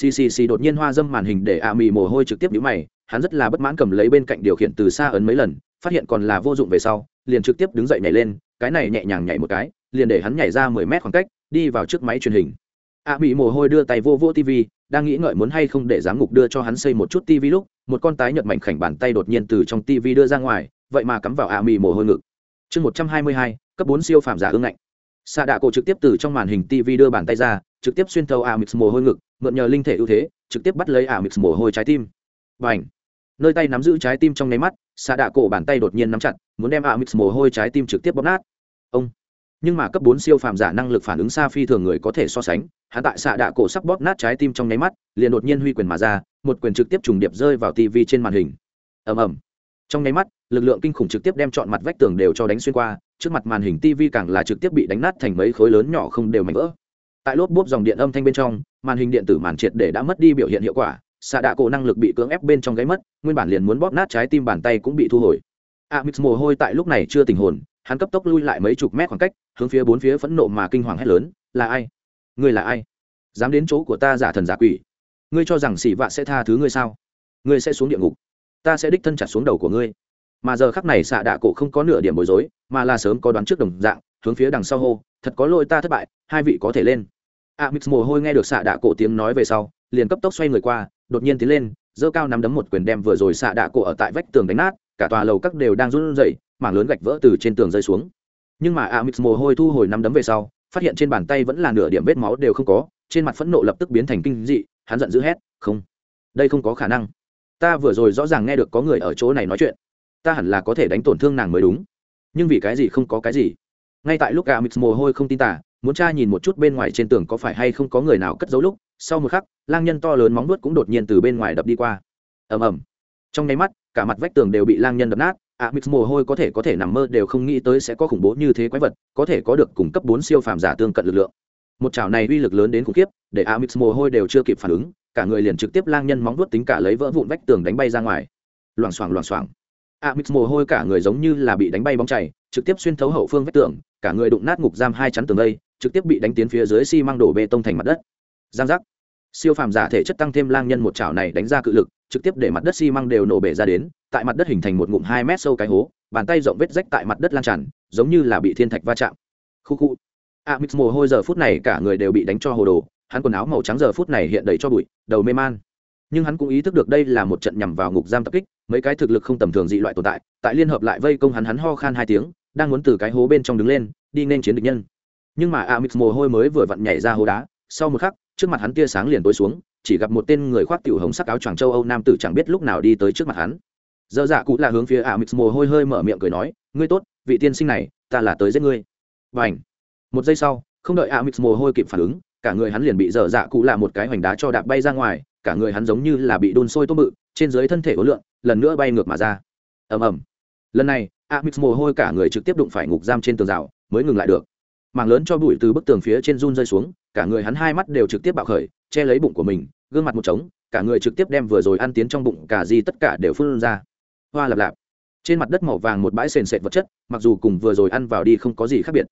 Ccc đột nhiên hoa dâm màn hình để ạ mì mồ hôi trực tiếp nhũ mày, hắn rất là bất mãn cầm lấy bên cạnh điều khiển từ xa ấn mấy lần, phát hiện còn là vô dụng về sau, liền trực tiếp đứng dậy nhảy lên, cái này nhẹ nhàng nhảy một cái, liền để hắn nhảy ra mười mét khoảng cách, đi vào trước máy truyền hình ạ bị mồ hôi đưa tay vô vô tv đang nghĩ ngợi muốn hay không để giám ngục đưa cho hắn xây một chút tv lúc, một con tái nhợt mảnh khảnh bàn tay đột nhiên từ trong tv đưa ra ngoài, vậy mà cắm vào ạ mì mồ hôi ngực. Chương một trăm hai mươi hai, cấp bốn siêu phàm giả ương ngạnh. Xạ đạ cổ trực tiếp từ trong màn hình tv đưa bàn tay ra, trực tiếp xuyên thấu a mix mồ hôi ngực, mượn nhờ linh thể ưu thế, trực tiếp bắt lấy a mix mồ hôi trái tim. Và ảnh nơi tay nắm giữ trái tim trong nháy mắt xạ đạ cổ bàn tay đột nhiên nắm chặt, muốn đem a mix mồ hôi trái tim trực tiếp bóp nát. Ông! Nhưng mà cấp bốn siêu phàm giả năng lực phản ứng xa phi thường người có thể so sánh, hắn tại xạ đạ cổ sắp bóp nát trái tim trong nháy mắt, liền đột nhiên huy quyền mà ra, một quyền trực tiếp trùng điệp rơi vào tivi trên màn hình. Ầm ầm. Trong nháy mắt, lực lượng kinh khủng trực tiếp đem chọn mặt vách tường đều cho đánh xuyên qua, trước mặt màn hình tivi càng là trực tiếp bị đánh nát thành mấy khối lớn nhỏ không đều mảnh vỡ. Tại lốp bốp dòng điện âm thanh bên trong, màn hình điện tử màn triệt để đã mất đi biểu hiện hiệu quả, xạ đạ cổ năng lực bị cưỡng ép bên trong gáy mất, nguyên bản liền muốn bóp nát trái tim bàn tay cũng bị thu hồi. A mix mồ hôi tại lúc này chưa tình hồn, hắn cấp tốc lui lại mấy chục mét khoảng cách hướng phía bốn phía phẫn nộ mà kinh hoàng hét lớn, là ai? Ngươi là ai? Dám đến chỗ của ta giả thần giả quỷ? Ngươi cho rằng xỉ vạ sẽ tha thứ ngươi sao? Ngươi sẽ xuống địa ngục. Ta sẽ đích thân chặt xuống đầu của ngươi. Mà giờ khắc này xạ đạ cổ không có nửa điểm bối rối, mà là sớm có đoán trước đồng dạng, hướng phía đằng sau hô, thật có lỗi ta thất bại, hai vị có thể lên. A mix mồ hôi nghe được xạ đạ cổ tiếng nói về sau, liền cấp tốc xoay người qua, đột nhiên tiến lên, giơ cao nắm đấm một quyền đem vừa rồi xạ đạ cổ ở tại vách tường đánh nát, cả tòa lầu các đều đang run rẩy, mảng lớn gạch vỡ từ trên tường rơi xuống nhưng mà a mix mồ hôi thu hồi năm đấm về sau, phát hiện trên bàn tay vẫn là nửa điểm vết máu đều không có, trên mặt phẫn nộ lập tức biến thành kinh dị, hắn giận dữ hét, không, đây không có khả năng. Ta vừa rồi rõ ràng nghe được có người ở chỗ này nói chuyện. Ta hẳn là có thể đánh tổn thương nàng mới đúng. Nhưng vì cái gì không có cái gì? Ngay tại lúc a mix mồ hôi không tin tả, muốn tra nhìn một chút bên ngoài trên tường có phải hay không có người nào cất giấu lúc, sau một khắc, lang nhân to lớn móng nuốt cũng đột nhiên từ bên ngoài đập đi qua. Ầm ầm. Trong nháy mắt, cả mặt vách tường đều bị lang nhân đập nát. À, a mít mồ hôi có thể có thể nằm mơ đều không nghĩ tới sẽ có khủng bố như thế quái vật, có thể có được cung cấp bốn siêu phàm giả tương cận lực lượng. Một chảo này uy lực lớn đến khủng khiếp, để à, a mít mồ hôi đều chưa kịp phản ứng, cả người liền trực tiếp lang nhân móng vuốt tính cả lấy vỡ vụn vách tường đánh bay ra ngoài. Loảng xoảng loảng xoảng. À, a mít mồ hôi cả người giống như là bị đánh bay bóng chảy trực tiếp xuyên thấu hậu phương vách tường, cả người đụng nát ngục giam hai chắn tường đây trực tiếp bị đánh tiến phía dưới xi măng đổ bê tông thành mặt đất. Giang giác siêu phàm giả thể chất tăng thêm lang nhân một chảo này đánh ra cự lực, trực tiếp để mặt đất xi măng đều nổ bể ra đến, tại mặt đất hình thành một ngụm hai mét sâu cái hố, bàn tay rộng vết rách tại mặt đất lan tràn, giống như là bị thiên thạch va chạm. Khu khu. A mix mồ hôi giờ phút này cả người đều bị đánh cho hồ đồ, hắn quần áo màu trắng giờ phút này hiện đầy cho bụi, đầu mê man. Nhưng hắn cũng ý thức được đây là một trận nhằm vào ngục giam tập kích, mấy cái thực lực không tầm thường dị loại tồn tại tại liên hợp lại vây công hắn hắn ho khan hai tiếng, đang muốn từ cái hố bên trong đứng lên, đi nên chiến địch nhân. Nhưng mà amix mồ hôi mới vừa vặn nhảy ra hố đá, sau một khắc trước mặt hắn tia sáng liền tối xuống, chỉ gặp một tên người khoác tiểu hồng sắc áo choàng châu âu nam tử chẳng biết lúc nào đi tới trước mặt hắn. Dơ dạ cụ là hướng phía amix mồ hôi hơi mở miệng cười nói, ngươi tốt, vị tiên sinh này, ta là tới giết ngươi. Và ảnh một giây sau, không đợi amix mồ hôi kịp phản ứng, cả người hắn liền bị dở dạ cụ là một cái hoành đá cho đạp bay ra ngoài, cả người hắn giống như là bị đun sôi tôm bự, trên dưới thân thể ố lượn, lần nữa bay ngược mà ra. Ầm ầm. Lần này a mix mồ hôi cả người trực tiếp đụng phải ngục giam trên tường rào, mới ngừng lại được. Mảng lớn cho bụi từ bức tường phía trên run rơi xuống cả người hắn hai mắt đều trực tiếp bạo khởi, che lấy bụng của mình, gương mặt một trống, cả người trực tiếp đem vừa rồi ăn tiến trong bụng cả gì tất cả đều phun ra. Hoa lạp lạp. Trên mặt đất màu vàng một bãi sền sệt vật chất, mặc dù cùng vừa rồi ăn vào đi không có gì khác biệt.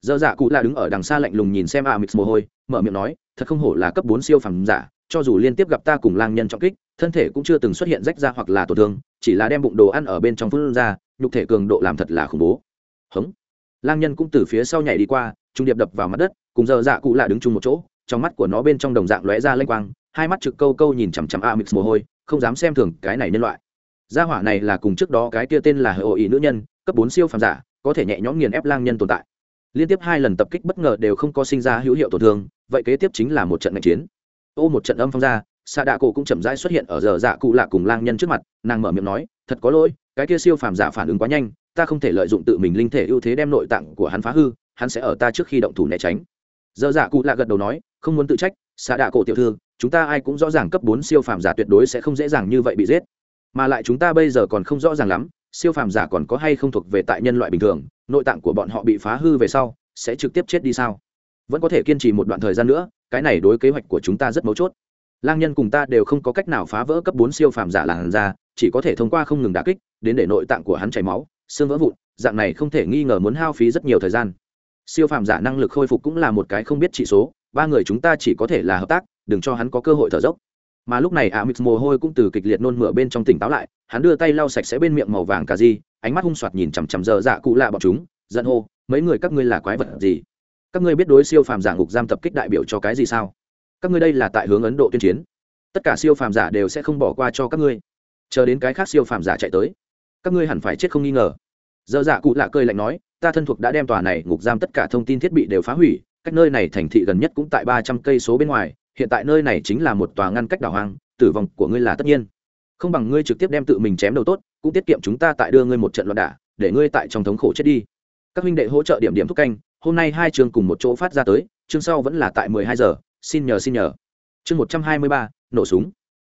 Dơ dạ cụ là đứng ở đằng xa lạnh lùng nhìn xem a mix mồ hôi, mở miệng nói, thật không hổ là cấp bốn siêu phẩm giả, cho dù liên tiếp gặp ta cùng lang nhân trọng kích, thân thể cũng chưa từng xuất hiện rách ra hoặc là tổn thương, chỉ là đem bụng đồ ăn ở bên trong phun ra, nhục thể cường độ làm thật là khủng bố. Hống. Lang nhân cũng từ phía sau nhảy đi qua, trung điệp đập vào mặt đất cùng giờ dạ cụ lạ đứng chung một chỗ, trong mắt của nó bên trong đồng dạng lóe ra lênh quang, hai mắt trực câu câu nhìn chằm chằm a mix mồ hôi, không dám xem thường cái này nhân loại. Gia hỏa này là cùng trước đó cái kia tên là hội ý nữ nhân, cấp bốn siêu phàm giả, có thể nhẹ nhõm nghiền ép lang nhân tồn tại. Liên tiếp hai lần tập kích bất ngờ đều không có sinh ra hữu hiệu tổn thương, vậy kế tiếp chính là một trận ngạch chiến. Ô, một trận âm phong ra xạ đạ cổ cũng chậm rãi xuất hiện ở giờ dạ cụ lạ cùng lang nhân trước mặt, nàng mở miệng nói, thật có lỗi, cái kia siêu phàm giả phản ứng quá nhanh, ta không thể lợi dụng tự mình linh thể ưu thế đem nội tạng của hắn phá hư, hắn sẽ ở ta trước khi động thủ né tránh giờ dạ cụ lạ gật đầu nói, không muốn tự trách, xạ đạ cổ tiểu thư, chúng ta ai cũng rõ ràng cấp bốn siêu phàm giả tuyệt đối sẽ không dễ dàng như vậy bị giết. Mà lại chúng ta bây giờ còn không rõ ràng lắm, siêu phàm giả còn có hay không thuộc về tại nhân loại bình thường, nội tạng của bọn họ bị phá hư về sau, sẽ trực tiếp chết đi sao? Vẫn có thể kiên trì một đoạn thời gian nữa, cái này đối kế hoạch của chúng ta rất mấu chốt. Lang nhân cùng ta đều không có cách nào phá vỡ cấp bốn siêu phàm giả làn ra chỉ có thể thông qua không ngừng đà kích, đến để nội tạng của hắn chảy máu, xương vỡ vụn, dạng này không thể nghi ngờ muốn hao phí rất nhiều thời gian siêu phàm giả năng lực khôi phục cũng là một cái không biết trị số, ba người chúng ta chỉ có thể là hợp tác, đừng cho hắn có cơ hội thở dốc. Mà lúc này a mix mồ hôi cũng từ kịch liệt nôn mửa bên trong tỉnh táo lại, hắn đưa tay lau sạch sẽ bên miệng màu vàng cà di ánh mắt hung soạt nhìn chằm chằm giờ dạ cụ lạ bọn chúng, giận hô, mấy người các ngươi là quái vật gì? Các ngươi biết đối siêu phàm giả ngục giam tập kích đại biểu cho cái gì sao? Các ngươi đây là tại hướng ấn độ tuyên chiến. Tất cả siêu phàm giả đều sẽ không bỏ qua cho các ngươi. Chờ đến cái khác siêu phàm giả chạy tới, các ngươi hẳn phải chết không nghi ngờ dơ dạ cụ lạ cơi lạnh nói, ta thân thuộc đã đem tòa này ngục giam tất cả thông tin thiết bị đều phá hủy, cách nơi này thành thị gần nhất cũng tại ba trăm cây số bên ngoài, hiện tại nơi này chính là một tòa ngăn cách đảo hoang, tử vong của ngươi là tất nhiên. Không bằng ngươi trực tiếp đem tự mình chém đầu tốt, cũng tiết kiệm chúng ta tại đưa ngươi một trận loạn đả, để ngươi tại trong thống khổ chết đi. Các huynh đệ hỗ trợ điểm điểm thúc canh, hôm nay hai chương cùng một chỗ phát ra tới, chương sau vẫn là tại mười hai giờ, xin nhờ xin nhờ. Chương một trăm hai mươi ba, nổ súng.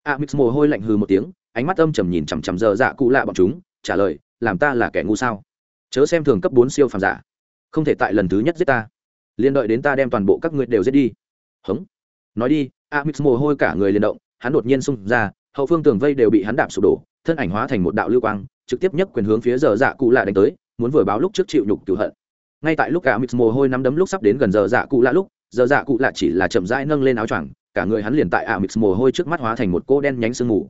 A mix mồ hôi lạnh hừ một tiếng, ánh mắt âm trầm nhìn chằm chằm giờ dạ cụ lạ bọn chúng, trả lời làm ta là kẻ ngu sao? Chớ xem thường cấp bốn siêu phàm giả. Không thể tại lần thứ nhất giết ta. Liên đợi đến ta đem toàn bộ các ngươi đều giết đi. Hống. Nói đi a mix mồ hôi cả người liền động, hắn đột nhiên xung ra, hậu phương tường vây đều bị hắn đạp sụp đổ, thân ảnh hóa thành một đạo lưu quang, trực tiếp nhất quyền hướng phía giờ dạ cụ lạ đánh tới, muốn vừa báo lúc trước chịu nhục cửu hận. Ngay tại lúc cả mix mồ hôi nắm đấm lúc sắp đến gần giờ dạ cụ lạ lúc, giờ dạ cụ lạ chỉ là chậm rãi nâng lên áo choàng, cả người hắn liền tại a mix mồ hôi trước mắt hóa thành một cô đen nhánh sương mù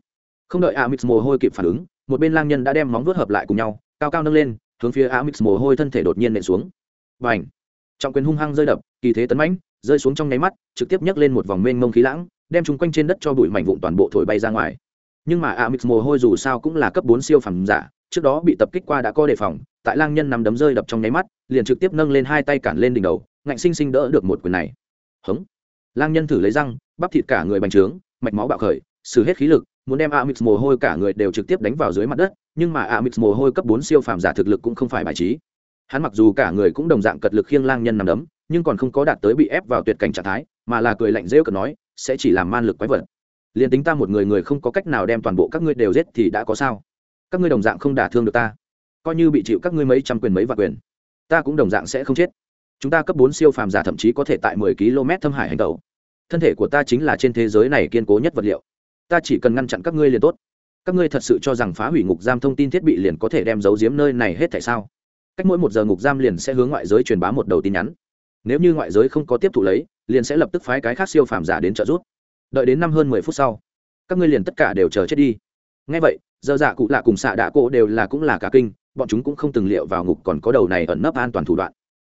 không đợi amix mồ hôi kịp phản ứng, một bên lang nhân đã đem móng vuốt hợp lại cùng nhau, cao cao nâng lên, hướng phía amix mồ hôi thân thể đột nhiên nện xuống. Và ảnh trọng quyền hung hăng rơi đập, kỳ thế tấn mãnh, rơi xuống trong nháy mắt, trực tiếp nhấc lên một vòng mênh mông khí lãng, đem chúng quanh trên đất cho bụi mảnh vụn toàn bộ thổi bay ra ngoài. Nhưng mà amix mồ hôi dù sao cũng là cấp bốn siêu phẩm giả, trước đó bị tập kích qua đã có đề phòng, tại lang nhân nằm đấm rơi đập trong nháy mắt, liền trực tiếp nâng lên hai tay cản lên đỉnh đầu, ngạnh sinh sinh đỡ được một quyền này. Hống! Lang nhân thử lấy răng, bắp thịt cả người bành trướng, mạch máu bạo khởi xử hết khí lực muốn đem amix mồ hôi cả người đều trực tiếp đánh vào dưới mặt đất, nhưng mà amix mồ hôi cấp bốn siêu phàm giả thực lực cũng không phải bài trí. Hắn mặc dù cả người cũng đồng dạng cật lực khiêng lang nhân nằm đấm, nhưng còn không có đạt tới bị ép vào tuyệt cảnh trạng thái, mà là cười lạnh rêu cợt nói, sẽ chỉ làm man lực quái vật. Liền tính ta một người người không có cách nào đem toàn bộ các ngươi đều giết thì đã có sao? Các ngươi đồng dạng không đả thương được ta. Coi như bị chịu các ngươi mấy trăm quyền mấy vạn quyền, ta cũng đồng dạng sẽ không chết. Chúng ta cấp bốn siêu phàm giả thậm chí có thể tại mười km thâm hải hành tẩu. Thân thể của ta chính là trên thế giới này kiên cố nhất vật liệu ta chỉ cần ngăn chặn các ngươi liền tốt. Các ngươi thật sự cho rằng phá hủy ngục giam thông tin thiết bị liền có thể đem giấu giếm nơi này hết tại sao? Cách mỗi một giờ ngục giam liền sẽ hướng ngoại giới truyền bá một đầu tin nhắn. Nếu như ngoại giới không có tiếp thụ lấy, liền sẽ lập tức phái cái khác siêu phàm giả đến trợ giúp. Đợi đến năm hơn mười phút sau, các ngươi liền tất cả đều chờ chết đi. Ngay vậy, giờ dạ cụ lạ cùng xạ đạ cỗ đều là cũng là cả kinh, bọn chúng cũng không từng liệu vào ngục còn có đầu này ẩn nấp an toàn thủ đoạn.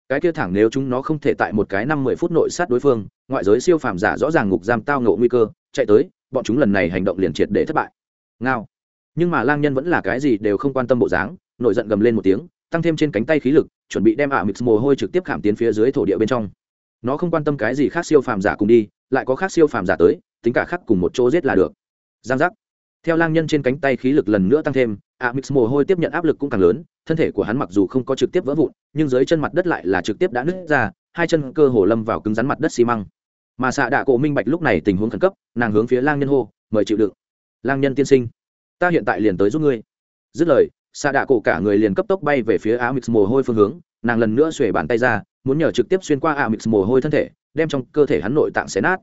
Cái kia thẳng nếu chúng nó không thể tại một cái năm mười phút nội sát đối phương ngoại giới siêu phàm giả rõ ràng ngục giam tao ngộ nguy cơ, chạy tới, bọn chúng lần này hành động liền triệt để thất bại. Ngao. Nhưng mà lang nhân vẫn là cái gì đều không quan tâm bộ dáng, nổi giận gầm lên một tiếng, tăng thêm trên cánh tay khí lực, chuẩn bị đem ả mix mồ hôi trực tiếp khảm tiến phía dưới thổ địa bên trong. Nó không quan tâm cái gì khác siêu phàm giả cùng đi, lại có khác siêu phàm giả tới, tính cả khác cùng một chỗ giết là được. Giang giác. Theo lang nhân trên cánh tay khí lực lần nữa tăng thêm a mix mồ hôi tiếp nhận áp lực cũng càng lớn, thân thể của hắn mặc dù không có trực tiếp vỡ vụn, nhưng dưới chân mặt đất lại là trực tiếp đã nứt ra, hai chân cơ hồ lâm vào cứng rắn mặt đất xi măng mà xạ đạ cổ minh bạch lúc này tình huống khẩn cấp, nàng hướng phía lang nhân hô, mời chịu đựng. Lang nhân tiên sinh, ta hiện tại liền tới giúp ngươi. Dứt lời, xạ đạ cổ cả người liền cấp tốc bay về phía a mix mồ hôi phương hướng, nàng lần nữa xuể bàn tay ra, muốn nhờ trực tiếp xuyên qua a mix mồ hôi thân thể, đem trong cơ thể hắn nội tạng xé nát.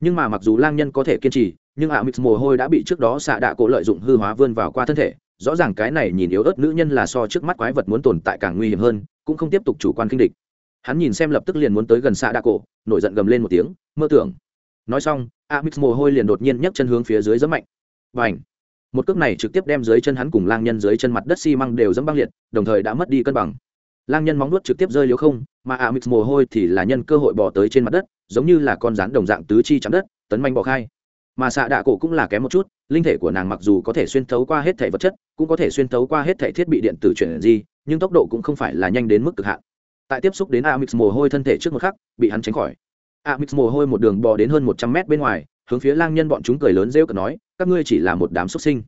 Nhưng mà mặc dù lang nhân có thể kiên trì, nhưng a mix mồ hôi đã bị trước đó xạ đạ cổ lợi dụng hư hóa vươn vào qua thân thể, rõ ràng cái này nhìn yếu ớt nữ nhân là so trước mắt quái vật muốn tồn tại càng nguy hiểm hơn, cũng không tiếp tục chủ quan kinh địch hắn nhìn xem lập tức liền muốn tới gần xạ đạ cổ nổi giận gầm lên một tiếng mơ tưởng. Nói xong a mít mồ hôi liền đột nhiên nhấc chân hướng phía dưới dẫm mạnh. Và ảnh một cước này trực tiếp đem dưới chân hắn cùng lang nhân dưới chân mặt đất xi măng đều dẫm băng liệt đồng thời đã mất đi cân bằng. Lang nhân móng nuốt trực tiếp rơi liếu không mà a mít mồ hôi thì là nhân cơ hội bỏ tới trên mặt đất giống như là con rắn đồng dạng tứ chi chạm đất tấn manh bỏ khai. Mà xạ đạ cổ cũng là kém một chút linh thể của nàng mặc dù có thể xuyên thấu qua hết thể vật chất cũng có thể xuyên thấu qua hết thể thiết bị điện tử chuyển di, nhưng tốc độ cũng không phải là nhanh đến mức cực hạn tại tiếp xúc đến a mix mồ hôi thân thể trước một khắc, bị hắn tránh khỏi. A mix mồ hôi một đường bò đến hơn một trăm mét bên ngoài, hướng phía lang nhân bọn chúng cười lớn rêu cợt nói, các ngươi chỉ là một đám xuất sinh,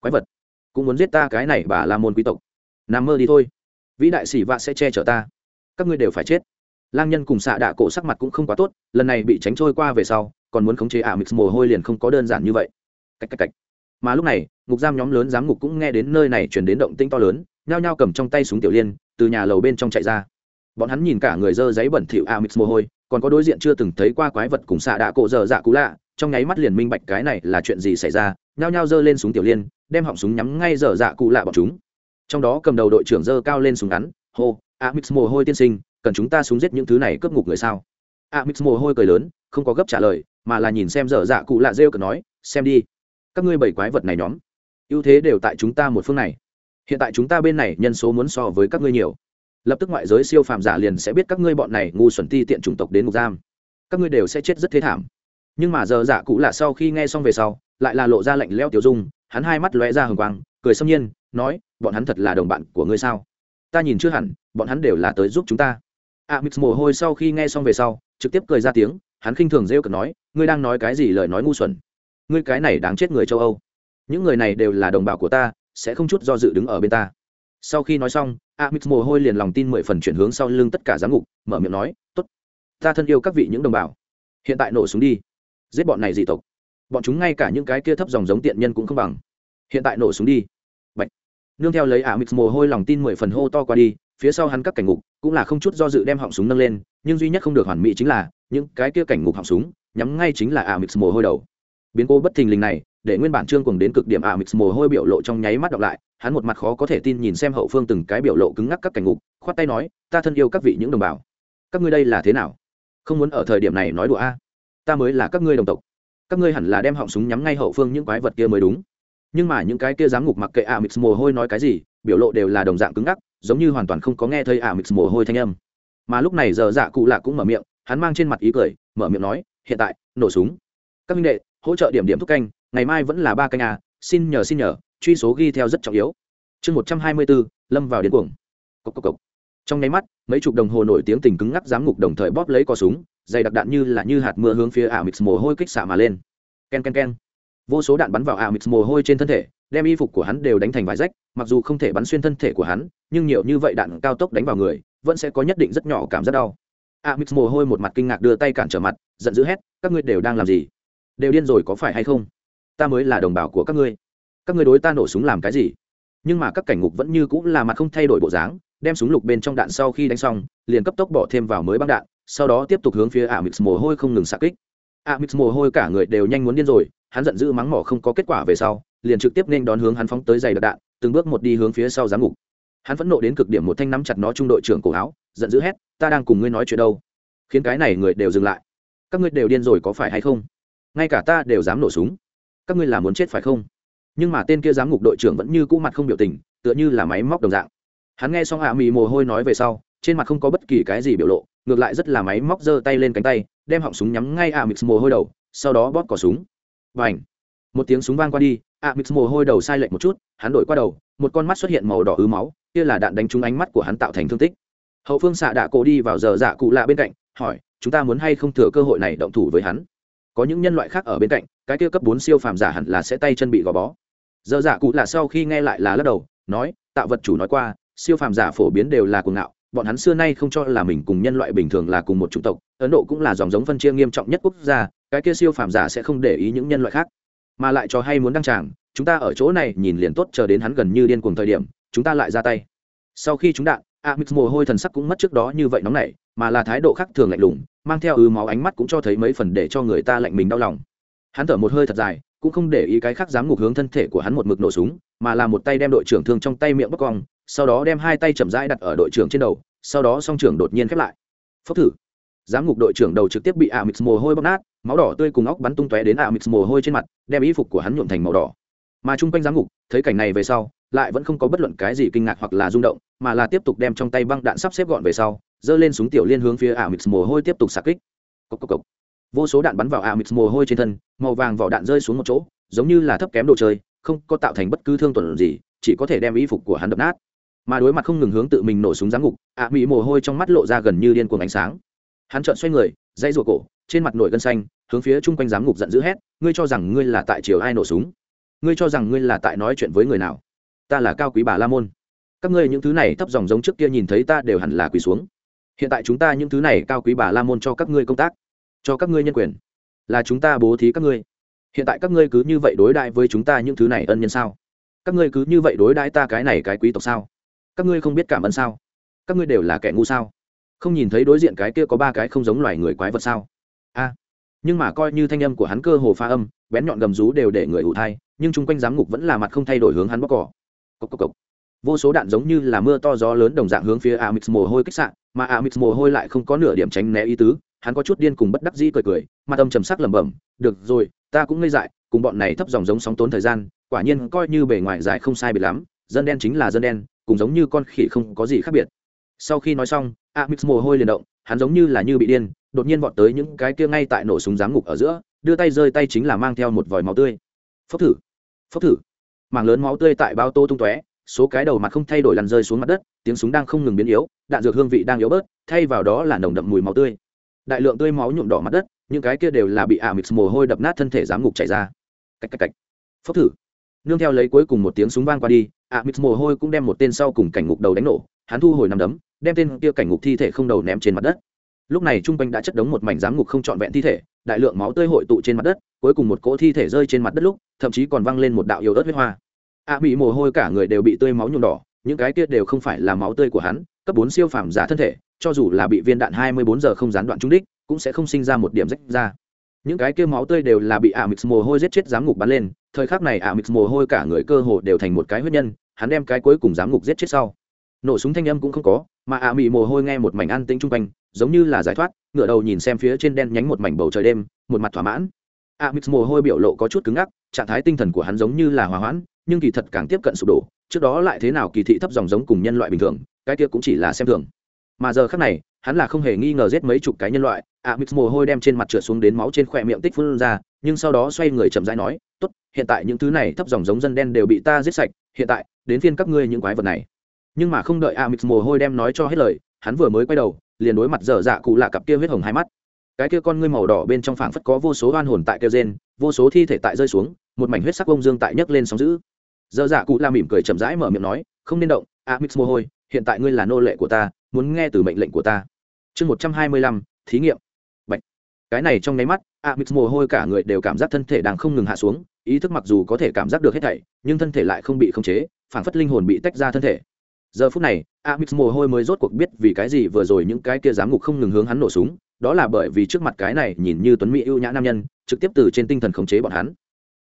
quái vật, cũng muốn giết ta cái này bà là môn quý tộc. Nằm mơ đi thôi. Vĩ đại sĩ vạ sẽ che chở ta. Các ngươi đều phải chết. Lang nhân cùng xạ đạ cổ sắc mặt cũng không quá tốt, lần này bị tránh trôi qua về sau, còn muốn khống chế ả mix mồ hôi liền không có đơn giản như vậy. Cách cách cách. Mà lúc này, ngục giam nhóm lớn giám ngục cũng nghe đến nơi này chuyển đến động tinh to lớn, nhao nhao cầm trong tay súng tiểu liên, từ nhà lầu bên trong chạy ra bọn hắn nhìn cả người dơ giấy bẩn thỉu ả mix mồ hôi, còn có đối diện chưa từng thấy qua quái vật cùng xạ đạ cổ dở dạ cú lạ, trong nháy mắt liền minh bạch cái này là chuyện gì xảy ra, nhao nhao dơ lên súng tiểu liên, đem họng súng nhắm ngay dở dạ cụ lạ bọn chúng. Trong đó cầm đầu đội trưởng dơ cao lên súng ngắn, hô a mix mồ hôi tiên sinh, cần chúng ta súng giết những thứ này cướp ngục người sao? A mix mồ hôi cười lớn, không có gấp trả lời, mà là nhìn xem dở dạ cụ lạ rêu cờ nói, xem đi, các ngươi bảy quái vật này nhóm, ưu thế đều tại chúng ta một phương này. Hiện tại chúng ta bên này nhân số muốn so với các ngươi nhiều lập tức ngoại giới siêu phàm giả liền sẽ biết các ngươi bọn này ngu xuẩn ti tiện chủng tộc đến ngục giam. Các ngươi đều sẽ chết rất thế thảm. Nhưng mà giờ giả cụ là sau khi nghe xong về sau, lại là lộ ra lạnh leo tiểu dung, hắn hai mắt lóe ra hừng quang, cười xâm nhiên, nói, bọn hắn thật là đồng bạn của ngươi sao? Ta nhìn chưa hẳn, bọn hắn đều là tới giúp chúng ta. A mix mồ hôi sau khi nghe xong về sau, trực tiếp cười ra tiếng, hắn khinh thường rêu cực nói, ngươi đang nói cái gì lời nói ngu xuẩn? Ngươi cái này đáng chết người châu âu. Những người này đều là đồng bào của ta, sẽ không chút do dự đứng ở bên ta sau khi nói xong a mix mồ hôi liền lòng tin mười phần chuyển hướng sau lưng tất cả giám ngục, mở miệng nói t ố t ta thân yêu các vị những đồng bào. Hiện tại nổ súng đi. Giết bọn này dị tộc. Bọn chúng ngay cả những cái kia thấp dòng giống tiện nhân cũng không bằng. Hiện tại nổ súng đi. Bạch. nương theo lấy A mix mồ hôi lòng tin mười phần hô to qua đi, phía sau hắn các cảnh ngục cũng là không chút do dự đem họng súng nâng lên, nhưng duy nhất không được hoàn mỹ chính là những cái kia cảnh ngục họng súng, nhắm ngay chính là A mix mồ hôi đầu. Biến cố bất thình lình này, để nguyên bản trương cùng đến cực điểm A mix mồ hôi biểu lộ trong nháy mắt đọc lại hắn một mặt khó có thể tin nhìn xem hậu phương từng cái biểu lộ cứng ngắc các cảnh ngục, khoát tay nói, ta thân yêu các vị những đồng bào. Các ngươi đây là thế nào? Không muốn ở thời điểm này nói đùa a. Ta mới là các ngươi đồng tộc. Các ngươi hẳn là đem họng súng nhắm ngay hậu phương những quái vật kia mới đúng. Nhưng mà những cái kia dám ngục mặc kệ ả mix mồ hôi nói cái gì, biểu lộ đều là đồng dạng cứng ngắc, giống như hoàn toàn không có nghe thấy ả mix mồ hôi thanh âm. Mà lúc này giờ dạ cụ lạ cũng mở miệng, hắn mang trên mặt ý cười, mở miệng nói, hiện tại, nổ súng. Các minh đệ, hỗ trợ điểm điểm thúc canh, ngày mai vẫn là ba canh à xin nhờ xin nhờ truy số ghi theo rất trọng yếu. Chương một trăm hai mươi bốn lâm vào điên cuồng. Cốc cốc cốc. trong nháy mắt, mấy chục đồng hồ nổi tiếng tình cứng ngắc giám ngục đồng thời bóp lấy cò súng, dày đặc đạn như là như hạt mưa hướng phía ả mix mồ hôi kích xạ mà lên. Ken ken ken. Vô số đạn bắn vào ả mix mồ hôi trên thân thể, đem y phục của hắn đều đánh thành vải rách, mặc dù không thể bắn xuyên thân thể của hắn, nhưng nhiều như vậy đạn cao tốc đánh vào người, vẫn sẽ có nhất định rất nhỏ cảm giác đau. A mix mồ hôi một mặt kinh ngạc đưa tay cản trở mặt, giận dữ hét, các ngươi đều đang làm gì? Đều điên rồi có phải hay không? Ta mới là đồng bào của các ngươi các ngươi đối ta nổ súng làm cái gì? Nhưng mà các cảnh ngục vẫn như cũng là mặt không thay đổi bộ dáng, đem súng lục bên trong đạn sau khi đánh xong, liền cấp tốc bỏ thêm vào mới băng đạn, sau đó tiếp tục hướng phía a mix mồ hôi không ngừng xạ kích. A mix mồ hôi cả người đều nhanh muốn điên rồi, hắn giận dữ mắng mỏ không có kết quả về sau, liền trực tiếp nên đón hướng hắn phóng tới giày đặc đạn, từng bước một đi hướng phía sau giám ngục. Hắn phẫn nộ đến cực điểm một thanh nắm chặt nó trung đội trưởng cổ áo, giận dữ hét, ta đang cùng ngươi nói chuyện đâu? Khiến cái này người đều dừng lại. Các ngươi đều điên rồi có phải hay không? Ngay cả ta đều dám nổ súng. Các ngươi là muốn chết phải không? Nhưng mà tên kia giám ngục đội trưởng vẫn như cũ mặt không biểu tình, tựa như là máy móc đồng dạng. Hắn nghe xong hạ mì mồ hôi nói về sau, trên mặt không có bất kỳ cái gì biểu lộ, ngược lại rất là máy móc giơ tay lên cánh tay, đem họng súng nhắm ngay a mix mồ hôi đầu, sau đó bóp cỏ súng. Và ảnh một tiếng súng vang qua đi a mix mồ hôi đầu sai lệch một chút, hắn đổi qua đầu, một con mắt xuất hiện màu đỏ ứ máu, kia là đạn đánh trúng ánh mắt của hắn tạo thành thương tích. Hậu phương xạ đạ cổ đi vào giờ dạ cụ lạ bên cạnh, hỏi, chúng ta muốn hay không thừa cơ hội này động thủ với hắn? Có những nhân loại khác ở bên cạnh, cái kia cấp bốn siêu phàm giả hẳn là sẽ tay chân bị gò bó giờ dạ cụ là sau khi nghe lại là lắc đầu, nói tạo vật chủ nói qua, siêu phàm giả phổ biến đều là cuồng ngạo, bọn hắn xưa nay không cho là mình cùng nhân loại bình thường là cùng một chủng tộc, ấn độ cũng là dòng giống phân chia nghiêm trọng nhất quốc gia, cái kia siêu phàm giả sẽ không để ý những nhân loại khác. Mà lại cho hay muốn đăng tràng, chúng ta ở chỗ này nhìn liền tốt, chờ đến hắn gần như điên cuồng thời điểm, chúng ta lại ra tay. Sau khi chúng đạn amix mồ hôi thần sắc cũng mất trước đó như vậy nóng nảy, mà là thái độ khác thường lạnh lùng, mang theo ứ máu ánh mắt cũng cho thấy mấy phần để cho người ta lạnh mình đau lòng. Hắn thở một hơi thật dài cũng không để ý cái khác dám ngục hướng thân thể của hắn một mực nổ súng, mà là một tay đem đội trưởng thương trong tay miệng bóc cong, sau đó đem hai tay chậm rãi đặt ở đội trưởng trên đầu, sau đó song trưởng đột nhiên khép lại. Phốc thử. Giám ngục đội trưởng đầu trực tiếp bị a mix mồ hôi bóc nát, máu đỏ tươi cùng óc bắn tung tóe đến a mix mồ hôi trên mặt, đem y phục của hắn nhuộm thành màu đỏ. Mà chung quanh giám ngục, thấy cảnh này về sau, lại vẫn không có bất luận cái gì kinh ngạc hoặc là rung động, mà là tiếp tục đem trong tay băng đạn sắp xếp gọn về sau, giơ lên súng tiểu liên hướng phía a mix mồ hôi tiếp tục xạ kích. Cốc cốc cốc vô số đạn bắn vào a mồ hôi trên thân, màu vàng vỏ đạn rơi xuống một chỗ, giống như là thấp kém đồ chơi, không có tạo thành bất cứ thương tổn gì, chỉ có thể đem y phục của hắn đập nát. Mà đối mặt không ngừng hướng tự mình nổ súng giáng ngục, ạ mỹ mồ hôi trong mắt lộ ra gần như điên cuồng ánh sáng. Hắn trợn xoay người dây ruột cổ, trên mặt nổi gân xanh, hướng phía chung quanh giám ngục giận dữ hét, ngươi cho rằng ngươi là tại chiều ai nổ súng? Ngươi cho rằng ngươi là tại nói chuyện với người nào? Ta là cao quý bà la môn. Các ngươi những thứ này thấp dòng giống trước kia nhìn thấy ta đều hẳn là quỳ xuống. Hiện tại chúng ta những thứ này cao quý bà la môn cho các ngươi công tác cho các ngươi nhân quyền. Là chúng ta bố thí các ngươi. Hiện tại các ngươi cứ như vậy đối đãi với chúng ta những thứ này ân nhân sao? Các ngươi cứ như vậy đối đãi ta cái này cái quý tộc sao? Các ngươi không biết cảm ơn sao? Các ngươi đều là kẻ ngu sao? Không nhìn thấy đối diện cái kia có ba cái không giống loài người quái vật sao? A. Nhưng mà coi như thanh âm của hắn cơ hồ pha âm, bén nhọn gầm rú đều để người ủ thai, nhưng chung quanh giám ngục vẫn là mặt không thay đổi hướng hắn bóc cỏ. Cốc cốc cốc. vô số đạn giống như là mưa to gió lớn đồng dạng hướng phía amix mồ hôi kích sạn mà amix mồ hôi lại không có nửa điểm tránh né ý tứ hắn có chút điên cùng bất đắc dĩ cười cười mặt âm trầm sắc lẩm bẩm, được rồi, ta cũng ngây dại, cùng bọn này thấp dòng giống sóng tốn thời gian, quả nhiên coi như bề ngoài dài không sai biệt lắm, dân đen chính là dân đen, cùng giống như con khỉ không có gì khác biệt. Sau khi nói xong a mix mồ hôi liền động, hắn giống như là như bị điên, đột nhiên vọt tới những cái kia ngay tại nổ súng giám ngục ở giữa, đưa tay rơi tay chính là mang theo một vòi máu tươi. Phốc thử phốc thử. Mảng lớn máu tươi tại bao tô tung tóe, số cái đầu mặt không thay đổi lăn rơi xuống mặt đất, tiếng súng đang không ngừng biến yếu, đạn dược hương vị đang yếu bớt, thay vào đó là nồng đậm mùi máu tươi đại lượng tươi máu nhuộm đỏ mặt đất, những cái kia đều là bị ả Mịt mồ hôi đập nát thân thể giám ngục chảy ra. Cách cách cách. Phốc thử. Nương theo lấy cuối cùng một tiếng súng vang qua đi ạ Mịt mồ hôi cũng đem một tên sau cùng cảnh ngục đầu đánh nổ, hắn thu hồi nằm đấm, đem tên kia cảnh ngục thi thể không đầu ném trên mặt đất. Lúc này trung quanh đã chất đống một mảnh giám ngục không trọn vẹn thi thể, đại lượng máu tươi hội tụ trên mặt đất, cuối cùng một cỗ thi thể rơi trên mặt đất lúc, thậm chí còn văng lên một đạo yếu ớt huyết hoa. Ạ bị mồ hôi cả người đều bị tươi máu nhuộm đỏ, những cái kia đều không phải là máu tươi của hắn, cấp bốn siêu phàm giả thân thể cho dù là bị viên đạn hai mươi bốn giờ không gián đoạn trúng đích, cũng sẽ không sinh ra một điểm rách ra. Những cái kia máu tươi đều là bị Amix mix mồ hôi giết chết giám ngục bắn lên, thời khắc này Amix mix mồ hôi cả người cơ hồ đều thành một cái huyết nhân, hắn đem cái cuối cùng giám ngục giết chết sau. Nổ súng thanh âm cũng không có, mà A mị mồ hôi nghe một mảnh an tĩnh trung quanh, giống như là giải thoát, ngửa đầu nhìn xem phía trên đen nhánh một mảnh bầu trời đêm, một mặt thỏa mãn. A mix mồ hôi biểu lộ có chút cứng ngắc, trạng thái tinh thần của hắn giống như là hòa hoãn, nhưng kỳ thật càng tiếp cận sụp đổ, trước đó lại thế nào kỳ thị thấp dòng giống cùng nhân loại bình thường, cái kia cũng chỉ là xem thường mà giờ khắc này, hắn là không hề nghi ngờ giết mấy chục cái nhân loại. À, a mít mồ hôi đem trên mặt trượt xuống đến máu trên khỏe miệng tích phun ra, nhưng sau đó xoay người chậm rãi nói, tốt, hiện tại những thứ này thấp dòng giống dân đen đều bị ta giết sạch, hiện tại, đến phiên các ngươi những quái vật này. Nhưng mà không đợi a mít mồ hôi đem nói cho hết lời, hắn vừa mới quay đầu, liền đối mặt dở dạ cụ lạ cặp kia huyết hồng hai mắt. Cái kia con ngươi màu đỏ bên trong phảng phất có vô số oan hồn tại kêu gen vô số thi thể tại rơi xuống, một mảnh huyết sắc bông dương tại nhấc lên sóng giữ dở dạ cụ la mỉm cười chậm rãi mở miệng nói, không nên động, a mít mồ hôi, hiện tại ngươi là nô lệ của ta muốn nghe từ mệnh lệnh của ta. Chương một trăm hai mươi lăm, thí nghiệm. Bạch. cái này trong nháy mắt a mix mồ hôi cả người đều cảm giác thân thể đang không ngừng hạ xuống, ý thức mặc dù có thể cảm giác được hết thảy, nhưng thân thể lại không bị khống chế phản phất linh hồn bị tách ra thân thể. Giờ phút này a mix mồ hôi mới rốt cuộc biết vì cái gì vừa rồi những cái kia giám ngục không ngừng hướng hắn nổ súng, đó là bởi vì trước mặt cái này nhìn như tuấn mỹ ưu nhã nam nhân, trực tiếp từ trên tinh thần khống chế bọn hắn.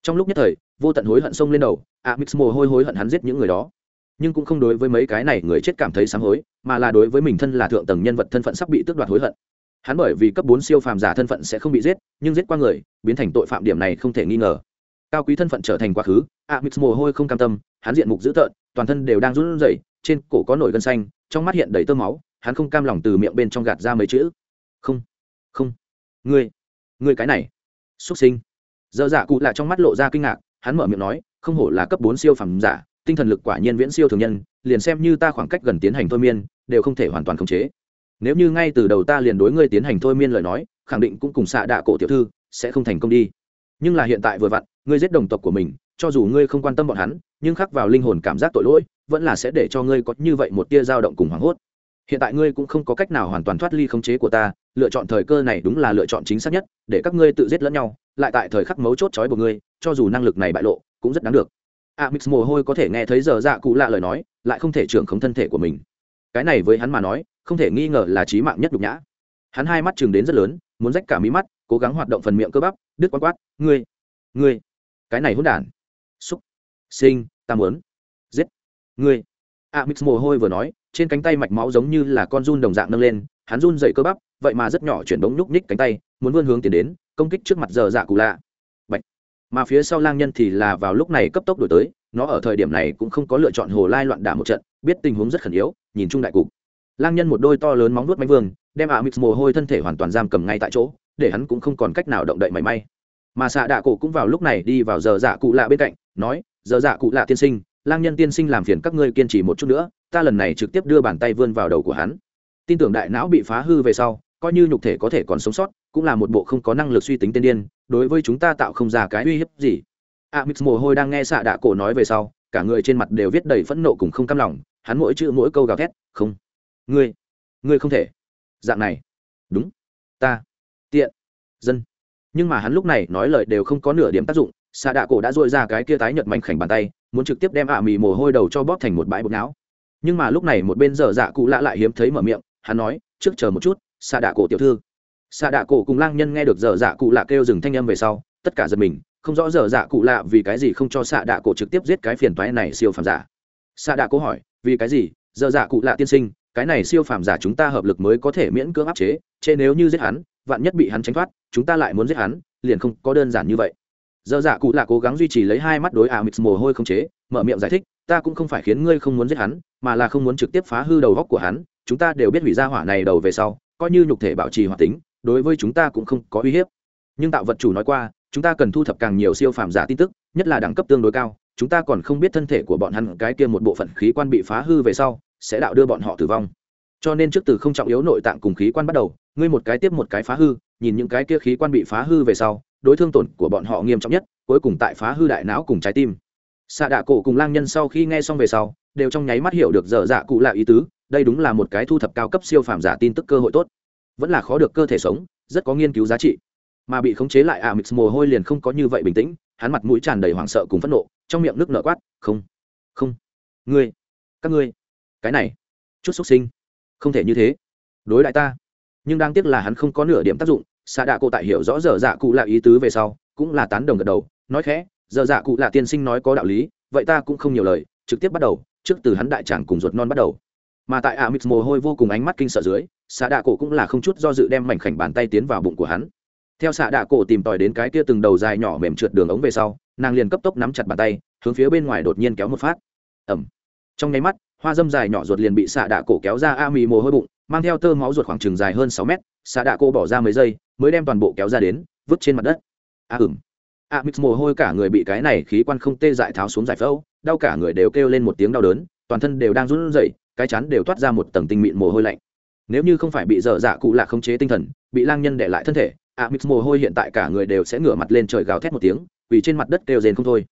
Trong lúc nhất thời, vô tận hối hận xông lên đầu a mix mồ hôi hối hận hắn giết những người đó nhưng cũng không đối với mấy cái này người chết cảm thấy sám hối, mà là đối với mình thân là thượng tầng nhân vật thân phận sắp bị tước đoạt hối hận. Hắn bởi vì cấp bốn siêu phàm giả thân phận sẽ không bị giết, nhưng giết qua người, biến thành tội phạm điểm này không thể nghi ngờ. Cao quý thân phận trở thành quá khứ a mix mồ hôi không cam tâm, hắn diện mục dữ tợn, toàn thân đều đang run rẩy, trên cổ có nổi gân xanh, trong mắt hiện đầy tơ máu, hắn không cam lòng từ miệng bên trong gạt ra mấy chữ. Không không. Ngươi ngươi cái này. Xuất sinh. Dơ dạ cụ lại trong mắt lộ ra kinh ngạc, hắn mở miệng nói, không hổ là cấp bốn siêu phàm giả tinh thần lực quả nhiên viễn siêu thường nhân, liền xem như ta khoảng cách gần tiến hành thôi miên, đều không thể hoàn toàn khống chế. Nếu như ngay từ đầu ta liền đối ngươi tiến hành thôi miên lời nói, khẳng định cũng cùng xạ đạ cổ tiểu thư sẽ không thành công đi. Nhưng là hiện tại vừa vặn, ngươi giết đồng tộc của mình, cho dù ngươi không quan tâm bọn hắn, nhưng khắc vào linh hồn cảm giác tội lỗi, vẫn là sẽ để cho ngươi có như vậy một tia dao động cùng hoảng hốt. Hiện tại ngươi cũng không có cách nào hoàn toàn thoát ly khống chế của ta, lựa chọn thời cơ này đúng là lựa chọn chính xác nhất, để các ngươi tự giết lẫn nhau, lại tại thời khắc mấu chốt trói của ngươi, cho dù năng lực này bại lộ, cũng rất đáng được a mix mồ hôi có thể nghe thấy giờ dạ cụ lạ lời nói, lại không thể trưởng không thân thể của mình. Cái này với hắn mà nói, không thể nghi ngờ là trí mạng nhất nhục nhã. Hắn hai mắt chừng đến rất lớn, muốn rách cả mí mắt, cố gắng hoạt động phần miệng cơ bắp, đứt quát quát, ngươi ngươi, cái này hỗn đản. Xúc. Sinh, ta muốn. Giết. Ngươi. A mix mồ hôi vừa nói, trên cánh tay mạch máu giống như là con run đồng dạng nâng lên, hắn run dậy cơ bắp, vậy mà rất nhỏ chuyển bóng nhúc nhích cánh tay, muốn vươn hướng tiến đến, công kích trước mặt giờ dạ cụ lạ mà phía sau lang nhân thì là vào lúc này cấp tốc đổi tới, nó ở thời điểm này cũng không có lựa chọn hồ lai loạn đả một trận, biết tình huống rất khẩn yếu, nhìn chung đại cục. Lang nhân một đôi to lớn móng nuốt mánh vương, đem ạ mix mồ hôi thân thể hoàn toàn giam cầm ngay tại chỗ, để hắn cũng không còn cách nào động đậy mảy may. Mà xạ đạ cổ cũng vào lúc này đi vào giờ dạ cụ lạ bên cạnh, nói, giờ dạ cụ lạ tiên sinh, lang nhân tiên sinh làm phiền các ngươi kiên trì một chút nữa, ta lần này trực tiếp đưa bàn tay vươn vào đầu của hắn. Tin tưởng đại não bị phá hư về sau, coi như nhục thể có thể còn sống sót cũng là một bộ không có năng lực suy tính tiên điên, đối với chúng ta tạo không ra cái uy hiếp gì. A mix mồ hôi đang nghe xạ đạ cổ nói về sau, cả người trên mặt đều viết đầy phẫn nộ cùng không cam lòng, hắn mỗi chữ mỗi câu gào thét, không, ngươi ngươi không thể. Dạng này. Đúng, ta, tiện, dân. Nhưng mà hắn lúc này nói lời đều không có nửa điểm tác dụng, xạ đạ cổ đã dội ra cái kia tái nhợt mảnh khảnh bàn tay, muốn trực tiếp đem ạ mì mồ hôi đầu cho bóp thành một bãi bột não. Nhưng mà lúc này một bên dở dạ cụ lạ lại hiếm thấy mở miệng, hắn nói, trước chờ một chút, xạ đạ cổ tiểu thư xạ đạ cổ cùng lang nhân nghe được dở dạ cụ lạ kêu dừng thanh âm về sau, tất cả giật mình, không rõ dở dạ cụ lạ vì cái gì không cho xạ đạ cổ trực tiếp giết cái phiền toái này siêu phàm giả. Xạ đạ cổ hỏi, vì cái gì? Dở dạ cụ lạ tiên sinh, cái này siêu phàm giả chúng ta hợp lực mới có thể miễn cưỡng áp chế, chê nếu như giết hắn, vạn nhất bị hắn tránh thoát, chúng ta lại muốn giết hắn, liền không có đơn giản như vậy. Dở dạ cụ lạ cố gắng duy trì lấy hai mắt đối ả mịt mồ hôi không chế, mở miệng giải thích, ta cũng không phải khiến ngươi không muốn giết hắn, mà là không muốn trực tiếp phá hư đầu góc của hắn, chúng ta đều biết hủy ra hỏa này đầu về sau, coi như nhục thể bảo trì hoạt tính đối với chúng ta cũng không có uy hiếp. Nhưng tạo vật chủ nói qua, chúng ta cần thu thập càng nhiều siêu phàm giả tin tức, nhất là đẳng cấp tương đối cao, chúng ta còn không biết thân thể của bọn hắn, cái kia một bộ phận khí quan bị phá hư về sau, sẽ đạo đưa bọn họ tử vong. Cho nên trước từ không trọng yếu nội tạng cùng khí quan bắt đầu, ngươi một cái tiếp một cái phá hư, nhìn những cái kia khí quan bị phá hư về sau, đối thương tổn của bọn họ nghiêm trọng nhất, cuối cùng tại phá hư đại não cùng trái tim. Xạ đạ cổ cùng lang nhân sau khi nghe xong về sau, đều trong nháy mắt hiểu được dở dạ cụ là ý tứ, đây đúng là một cái thu thập cao cấp siêu phàm giả tin tức cơ hội tốt vẫn là khó được cơ thể sống, rất có nghiên cứu giá trị. Mà bị khống chế lại à, a mix mồ hôi liền không có như vậy bình tĩnh, hắn mặt mũi tràn đầy hoảng sợ cùng phẫn nộ, trong miệng nước nở quát, không không, ngươi, các ngươi, cái này, chút xuất sinh, không thể như thế. Đối đại ta, nhưng đáng tiếc là hắn không có nửa điểm tác dụng. Xạ đạ cụ tại hiểu rõ dở dạ cụ là ý tứ về sau, cũng là tán đồng gật đầu, nói khẽ dở dạ cụ là tiên sinh nói có đạo lý, vậy ta cũng không nhiều lời, trực tiếp bắt đầu, trước từ hắn đại tràng cùng ruột non bắt đầu mà tại a mix mồ hôi vô cùng ánh mắt kinh sợ dưới, xạ đạ cổ cũng là không chút do dự đem mảnh khảnh bàn tay tiến vào bụng của hắn. Theo xạ đạ cổ tìm tòi đến cái kia từng đầu dài nhỏ mềm trượt đường ống về sau, nàng liền cấp tốc nắm chặt bàn tay, hướng phía bên ngoài đột nhiên kéo một phát. Ẩm trong nháy mắt, hoa dâm dài nhỏ ruột liền bị xạ đạ cổ kéo ra a mì mồ hôi bụng, mang theo tơ máu ruột khoảng chừng dài hơn sáu mét, xạ đạ cổ bỏ ra mấy giây, mới đem toàn bộ kéo ra đến, vứt trên mặt đất. A ừng a mix mồ hôi cả người bị cái này khí quan không tê dại tháo xuống giải phẫu, đau cả người đều kêu lên một tiếng đau đớn, toàn thân đều đang run rẩy cái chắn đều toát ra một tầng tinh mịn mồ hôi lạnh. Nếu như không phải bị dở dạ cụ lạ khống chế tinh thần, bị lang nhân để lại thân thể a mix mồ hôi hiện tại cả người đều sẽ ngửa mặt lên trời gào thét một tiếng, vì trên mặt đất kêu rền không thôi.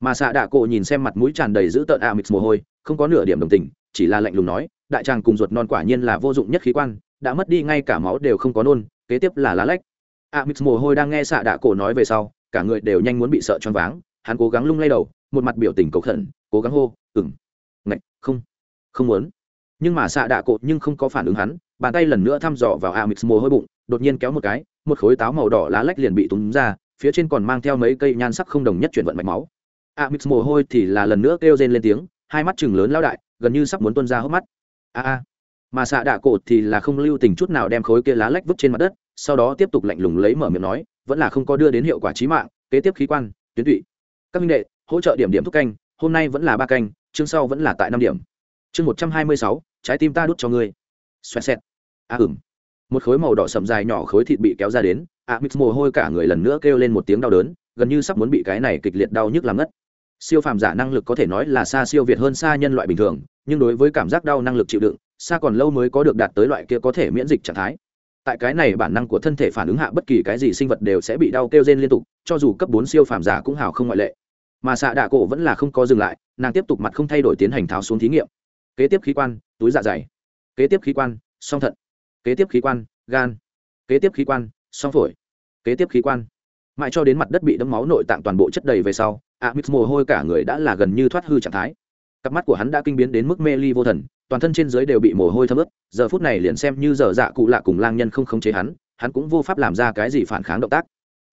Mà xạ đạ cổ nhìn xem mặt mũi tràn đầy dữ tợn a mix mồ hôi, không có nửa điểm đồng tình, chỉ là lạnh lùng nói, đại tràng cùng ruột non quả nhiên là vô dụng nhất khí quan, đã mất đi ngay cả máu đều không có nôn, kế tiếp là lá lách. A mix mồ hôi đang nghe xạ đạ cổ nói về sau, cả người đều nhanh muốn bị sợ choáng váng, hắn cố gắng lung lay đầu, một mặt biểu tình cầu khẩn, cố gắng hô ừng ngạch, không không muốn. Nhưng mà xạ đạ cột nhưng không có phản ứng hắn, bàn tay lần nữa thăm dò vào a mix mồ hôi bụng, đột nhiên kéo một cái, một khối táo màu đỏ lá lách liền bị túng ra, phía trên còn mang theo mấy cây nhan sắc không đồng nhất chuyển vận mạch máu. A mix mồ hôi thì là lần nữa kêu rên lên tiếng, hai mắt chừng lớn lao đại, gần như sắp muốn tuân ra hốc mắt. A a. Mà xạ đạ cột thì là không lưu tình chút nào đem khối kia lá lách vứt trên mặt đất, sau đó tiếp tục lạnh lùng lấy mở miệng nói, vẫn là không có đưa đến hiệu quả trí mạng, kế tiếp khí quan, tuyến tụy. Các minh đệ, hỗ trợ điểm điểm thúc canh, hôm nay vẫn là ba canh, chương sau vẫn là tại năm điểm chương một trăm hai mươi sáu trái tim ta đút cho ngươi. Xoẹt xẹt. A à, ừng một khối màu đỏ sậm dài nhỏ khối thịt bị kéo ra đến a mít mix mồ hôi cả người lần nữa kêu lên một tiếng đau đớn gần như sắp muốn bị cái này kịch liệt đau nhức làm ngất. Siêu phàm giả năng lực có thể nói là xa siêu việt hơn xa nhân loại bình thường nhưng đối với cảm giác đau năng lực chịu đựng xa còn lâu mới có được đạt tới loại kia có thể miễn dịch trạng thái. Tại cái này bản năng của thân thể phản ứng hạ bất kỳ cái gì sinh vật đều sẽ bị đau kêu rên liên tục cho dù cấp bốn siêu phàm giả cũng hào không ngoại lệ. Mà xạ đạ cổ vẫn là không có dừng lại nàng tiếp tục mặt không thay đổi tiến hành tháo xuống thí nghiệm kế tiếp khí quan, túi dạ dày. Kế tiếp khí quan, song thận. Kế tiếp khí quan, gan. Kế tiếp khí quan, song phổi. Kế tiếp khí quan. Mãi cho đến mặt đất bị đấm máu nội tạng toàn bộ chất đầy về sau a mix mồ hôi cả người đã là gần như thoát hư trạng thái. Cặp mắt của hắn đã kinh biến đến mức mê ly vô thần, toàn thân trên dưới đều bị mồ hôi thấm ướt. Giờ phút này liền xem như giờ dạ cụ lạ cùng lang nhân không khống chế hắn hắn cũng vô pháp làm ra cái gì phản kháng động tác.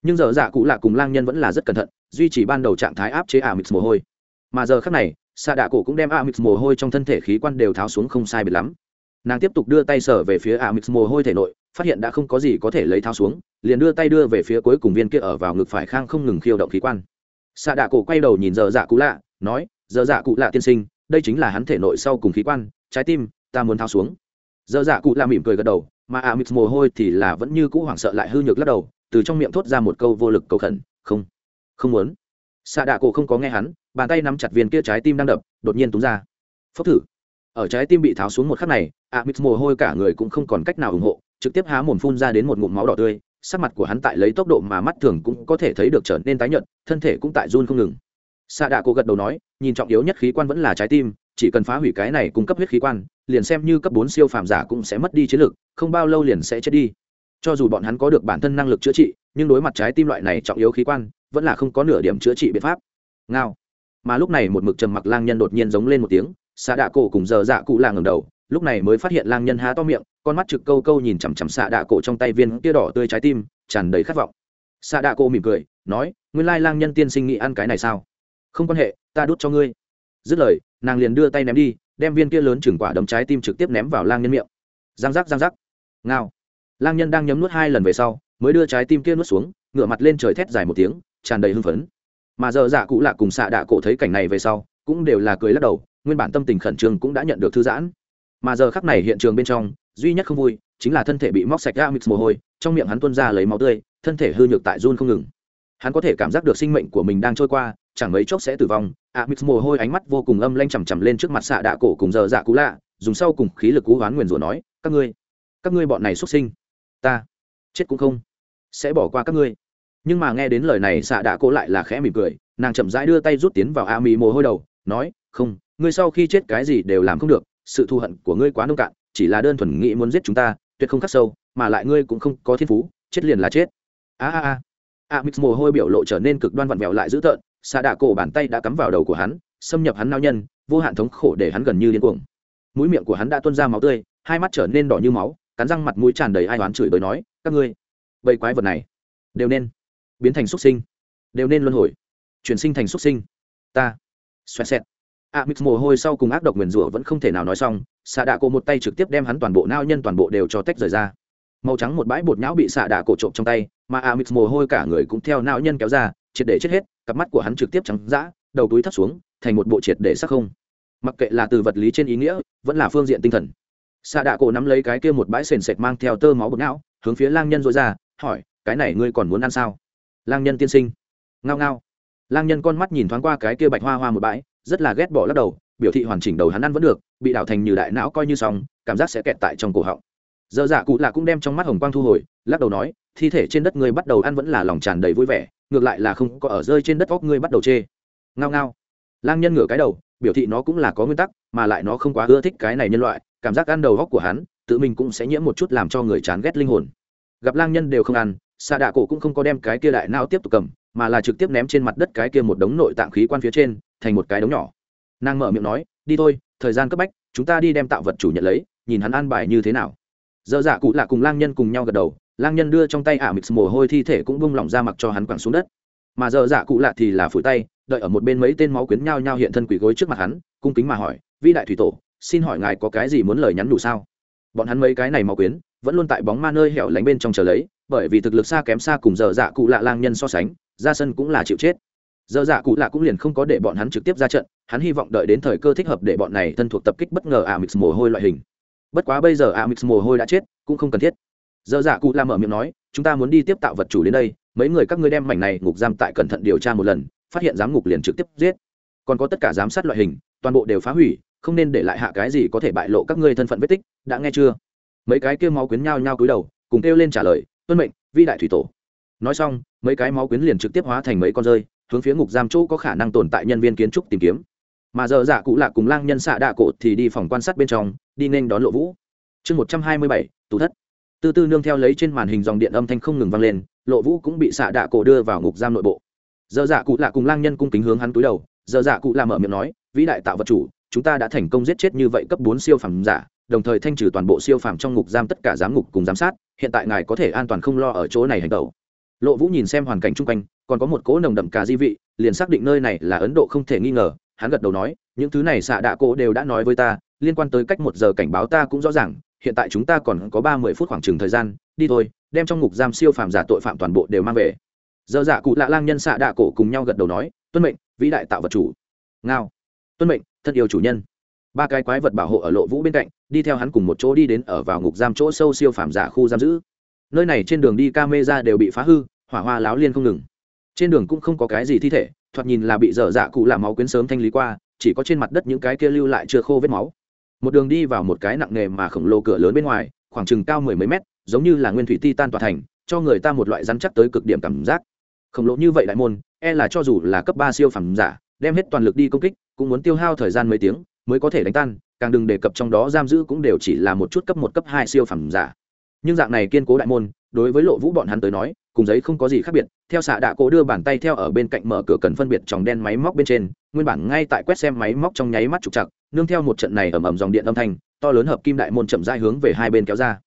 Nhưng giờ dạ cụ lạ cùng lang nhân vẫn là rất cẩn thận, duy trì ban đầu trạng thái áp chế a mix mồ hôi. Mà giờ khác này xạ đạ cổ cũng đem a mix mồ hôi trong thân thể khí quan đều tháo xuống không sai biệt lắm. Nàng tiếp tục đưa tay sở về phía a mix mồ hôi thể nội, phát hiện đã không có gì có thể lấy tháo xuống, liền đưa tay đưa về phía cuối cùng viên kia ở vào ngực phải khang không ngừng khiêu động khí quan. Xạ đạ cổ quay đầu nhìn giờ dạ cụ lạ, nói giờ dạ cụ lạ tiên sinh, đây chính là hắn thể nội sau cùng khí quan, trái tim, ta muốn tháo xuống. Giờ dạ cụ lạ mỉm cười gật đầu, mà a mix mồ hôi thì là vẫn như cũ hoảng sợ lại hư nhược lắc đầu, từ trong miệng thốt ra một câu vô lực cầu khẩn, không không muốn xạ đạ cổ không có nghe hắn, bàn tay nắm chặt viên kia trái tim đang đập, đột nhiên túng ra. Phốc thử. Ở trái tim bị tháo xuống một khắc này a mít mồ hôi cả người cũng không còn cách nào ủng hộ, trực tiếp há mồm phun ra đến một ngụm máu đỏ tươi. Sắc mặt của hắn tại lấy tốc độ mà mắt thường cũng có thể thấy được trở nên tái nhợt, thân thể cũng tại run không ngừng. Xạ đạ cổ gật đầu nói, nhìn trọng yếu nhất khí quan vẫn là trái tim, chỉ cần phá hủy cái này cung cấp huyết khí quan, liền xem như cấp bốn siêu phàm giả cũng sẽ mất đi chiến lực, không bao lâu liền sẽ chết đi. Cho dù bọn hắn có được bản thân năng lực chữa trị, nhưng đối mặt trái tim loại này trọng yếu khí quan vẫn là không có nửa điểm chữa trị biện pháp. Ngao. Mà lúc này một mực trầm mặc lang nhân đột nhiên giống lên một tiếng xạ đạ cổ cùng giờ dạ cụ là ngầm đầu, lúc này mới phát hiện lang nhân há to miệng, con mắt trực câu câu nhìn chằm chằm xạ đạ cổ trong tay viên kia đỏ tươi trái tim, tràn đầy khát vọng. Xạ đạ cổ mỉm cười, nói, nguyên lai lang nhân tiên sinh nghĩ ăn cái này sao? Không quan hệ, ta đút cho ngươi. Dứt lời, nàng liền đưa tay ném đi, đem viên kia lớn chừng quả đấm trái tim trực tiếp ném vào lang nhân miệng. Giang giác giang giác. Ngao. Lang nhân đang nhấm nuốt hai lần về sau, mới đưa trái tim kia nuốt xuống, ngửa mặt lên trời thét dài một tiếng tràn đầy hưng phấn. Mà giờ dạ cụ lạ cùng xạ đạ cổ thấy cảnh này về sau, cũng đều là cười lắc đầu, nguyên bản tâm tình khẩn trương cũng đã nhận được thư giãn. Mà giờ khắc này hiện trường bên trong, duy nhất không vui, chính là thân thể bị móc sạch ra mix mồ hôi, trong miệng hắn tuôn ra lấy máu tươi, thân thể hư nhược tại run không ngừng. Hắn có thể cảm giác được sinh mệnh của mình đang trôi qua, chẳng mấy chốc sẽ tử vong a mix mồ hôi ánh mắt vô cùng âm lanh chằm chằm lên trước mặt xạ đạ cổ cùng giờ dạ cũ lạ, dùng sau cùng khí lực cú hoán nguyền rủa nói, các ngươi các ngươi bọn này xuất sinh, ta chết cũng không, sẽ bỏ qua các ngươi nhưng mà nghe đến lời này xạ đạ cổ lại là khẽ mỉm cười, nàng chậm rãi đưa tay rút tiến vào a mi mồ hôi đầu, nói, không, ngươi sau khi chết cái gì đều làm không được, sự thù hận của ngươi quá nông cạn, chỉ là đơn thuần nghĩ muốn giết chúng ta, tuyệt không khắc sâu, mà lại ngươi cũng không có thiên phú, chết liền là chết. A a a. A mix mồ hôi biểu lộ trở nên cực đoan vặn vẹo lại dữ tợn xạ đạ cổ bàn tay đã cắm vào đầu của hắn, xâm nhập hắn nao nhân, vô hạn thống khổ để hắn gần như điên cuồng. Mũi miệng của hắn đã tuôn ra máu tươi, hai mắt trở nên đỏ như máu, cắn răng mặt mũi tràn đầy ai oán chửi bới nói, các ngươi, bầy quái vật này, đều nên biến thành xuất sinh. Đều nên luân hồi. Chuyển sinh thành xuất sinh. Ta. Xoẹt xẹt. A mix mồ hôi sau cùng ác độc nguyền rủa vẫn không thể nào nói xong xạ đạ cổ một tay trực tiếp đem hắn toàn bộ nao nhân toàn bộ đều cho tách rời ra. Màu trắng một bãi bột nhão bị xạ đạ cổ trộm trong tay, mà a mix mồ hôi cả người cũng theo nao nhân kéo ra, triệt để chết hết, cặp mắt của hắn trực tiếp trắng dã, đầu túi thắt xuống, thành một bộ triệt để sắc không. Mặc kệ là từ vật lý trên ý nghĩa, vẫn là phương diện tinh thần. Xạ đạ cổ nắm lấy cái kia một bãi sền sệt mang theo tơ máu bột não, hướng phía lang nhân dội ra, hỏi, cái này ngươi còn muốn ăn sao? Lang nhân tiên sinh. Ngao ngao. Lang nhân con mắt nhìn thoáng qua cái kia bạch hoa hoa một bãi, rất là ghét bỏ lắc đầu, biểu thị hoàn chỉnh đầu hắn ăn vẫn được, bị đảo thành như đại não coi như xong, cảm giác sẽ kẹt tại trong cổ họng. Giờ dạ cụ là cũng đem trong mắt hồng quang thu hồi, lắc đầu nói, thi thể trên đất ngươi bắt đầu ăn vẫn là lòng tràn đầy vui vẻ, ngược lại là không có ở rơi trên đất góc ngươi bắt đầu chê. Ngao ngao. Lang nhân ngửa cái đầu, biểu thị nó cũng là có nguyên tắc, mà lại nó không quá ưa thích cái này nhân loại, cảm giác ăn đầu góc của hắn, tự mình cũng sẽ nhiễm một chút làm cho người chán ghét linh hồn. Gặp lang nhân đều không ăn xạ đạ cổ cũng không có đem cái kia đại não tiếp tục cầm, mà là trực tiếp ném trên mặt đất cái kia một đống nội tạng khí quan phía trên, thành một cái đống nhỏ. Nàng mở miệng nói, đi thôi, thời gian cấp bách, chúng ta đi đem tạo vật chủ nhận lấy, nhìn hắn an bài như thế nào. Dơ dạ cụ lạ cùng lang nhân cùng nhau gật đầu, lang nhân đưa trong tay ả mix mồ hôi thi thể cũng bung lỏng ra mặc cho hắn quẳng xuống đất. Mà dơ dạ cụ lạ thì là phủi tay, đợi ở một bên mấy tên máu quyến nhao nhao hiện thân quỷ gối trước mặt hắn, cung kính mà hỏi, vĩ đại thủy tổ, xin hỏi ngài có cái gì muốn lời nhắn đủ sao? Bọn hắn mấy cái này máu quyến vẫn luôn tại bóng ma nơi hẻo lánh bên trong chờ lấy, bởi vì thực lực xa kém xa cùng dơ dạ cụ lạ lang nhân so sánh, ra sân cũng là chịu chết. Dơ dạ cụ lạ cũng liền không có để bọn hắn trực tiếp ra trận, hắn hy vọng đợi đến thời cơ thích hợp để bọn này thân thuộc tập kích bất ngờ a mix mồ hôi loại hình. Bất quá bây giờ a mix mồ hôi đã chết, cũng không cần thiết. Dơ dạ cụ lạ mở miệng nói, chúng ta muốn đi tiếp tạo vật chủ đến đây, mấy người các ngươi đem mảnh này ngục giam tại cẩn thận điều tra một lần, phát hiện giám ngục liền trực tiếp giết. Còn có tất cả giám sát loại hình, toàn bộ đều phá hủy, không nên để lại hạ cái gì có thể bại lộ các ngươi thân phận vết tích, đã nghe chưa? Mấy cái kia máu quyến nhao nhao cúi đầu, cùng kêu lên trả lời, tuân mệnh, vi đại thủy tổ. Nói xong, mấy cái máu quyến liền trực tiếp hóa thành mấy con rơi, hướng phía ngục giam chỗ có khả năng tồn tại nhân viên kiến trúc tìm kiếm. Mà giờ dạ cụ lạc cùng lang nhân xạ đạ cộ thì đi phòng quan sát bên trong, đi nên đón lộ vũ. Chương một trăm hai mươi bảy tủ thất. Tư tư nương theo lấy trên màn hình dòng điện âm thanh không ngừng vang lên, lộ vũ cũng bị xạ đạ cổ đưa vào ngục giam nội bộ. Giờ dạ cụ lạ cùng lang nhân cung kính hướng hắn túi đầu, Giờ dạ cụ lạ mở miệng nói, vĩ đại tạo vật chủ, chúng ta đã thành công giết chết như vậy cấp bốn siêu phẩm giả đồng thời thanh trừ toàn bộ siêu phàm trong ngục giam tất cả giám ngục cùng giám sát, hiện tại ngài có thể an toàn không lo ở chỗ này hành tẩu. Lộ vũ nhìn xem hoàn cảnh chung quanh, còn có một cỗ nồng đậm cà di vị, liền xác định nơi này là ấn độ không thể nghi ngờ, hắn gật đầu nói, những thứ này xạ đạ cỗ đều đã nói với ta, liên quan tới cách một giờ cảnh báo ta cũng rõ ràng, hiện tại chúng ta còn có ba mươi phút khoảng chừng thời gian, đi thôi, đem trong ngục giam siêu phàm giả tội phạm toàn bộ đều mang về. Giờ dạ cụ lạ lang nhân xạ đạ cổ cùng nhau gật đầu nói, tuân mệnh, vĩ đại tạo vật chủ. Ngao. Tuân mệnh thân yêu chủ nhân ba cái quái vật bảo hộ ở lộ vũ bên cạnh, đi theo hắn cùng một chỗ đi đến ở vào ngục giam chỗ sâu siêu phàm giả khu giam giữ. Nơi này trên đường đi ca mê ra đều bị phá hư, hỏa hoa láo liên không ngừng. Trên đường cũng không có cái gì thi thể, thoạt nhìn là bị dở dạ cụ làm máu quyến sớm thanh lý qua, chỉ có trên mặt đất những cái kia lưu lại chưa khô vết máu. Một đường đi vào một cái nặng nề mà khổng lồ cửa lớn bên ngoài, khoảng chừng cao mười mấy mét, giống như là nguyên thủy ti tan tòa thành, cho người ta một loại rắn chắc tới cực điểm cảm giác. Khổng lồ như vậy đại môn e là cho dù là cấp ba siêu phẩm giả, đem hết toàn lực đi công kích, cũng muốn tiêu hao thời gian mấy tiếng mới có thể đánh tan, càng đừng đề cập trong đó giam giữ cũng đều chỉ là một chút cấp một, cấp hai siêu phẩm giả. Nhưng dạng này kiên cố đại môn, đối với lộ vũ bọn hắn tới nói, cùng giấy không có gì khác biệt, theo xạ đạ cố đưa bàn tay theo ở bên cạnh mở cửa cần phân biệt tròng đen máy móc bên trên, nguyên bản ngay tại quét xem máy móc trong nháy mắt trục chặt nương theo một trận này ầm ầm dòng điện âm thanh, to lớn hợp kim đại môn chậm rãi hướng về hai bên kéo ra.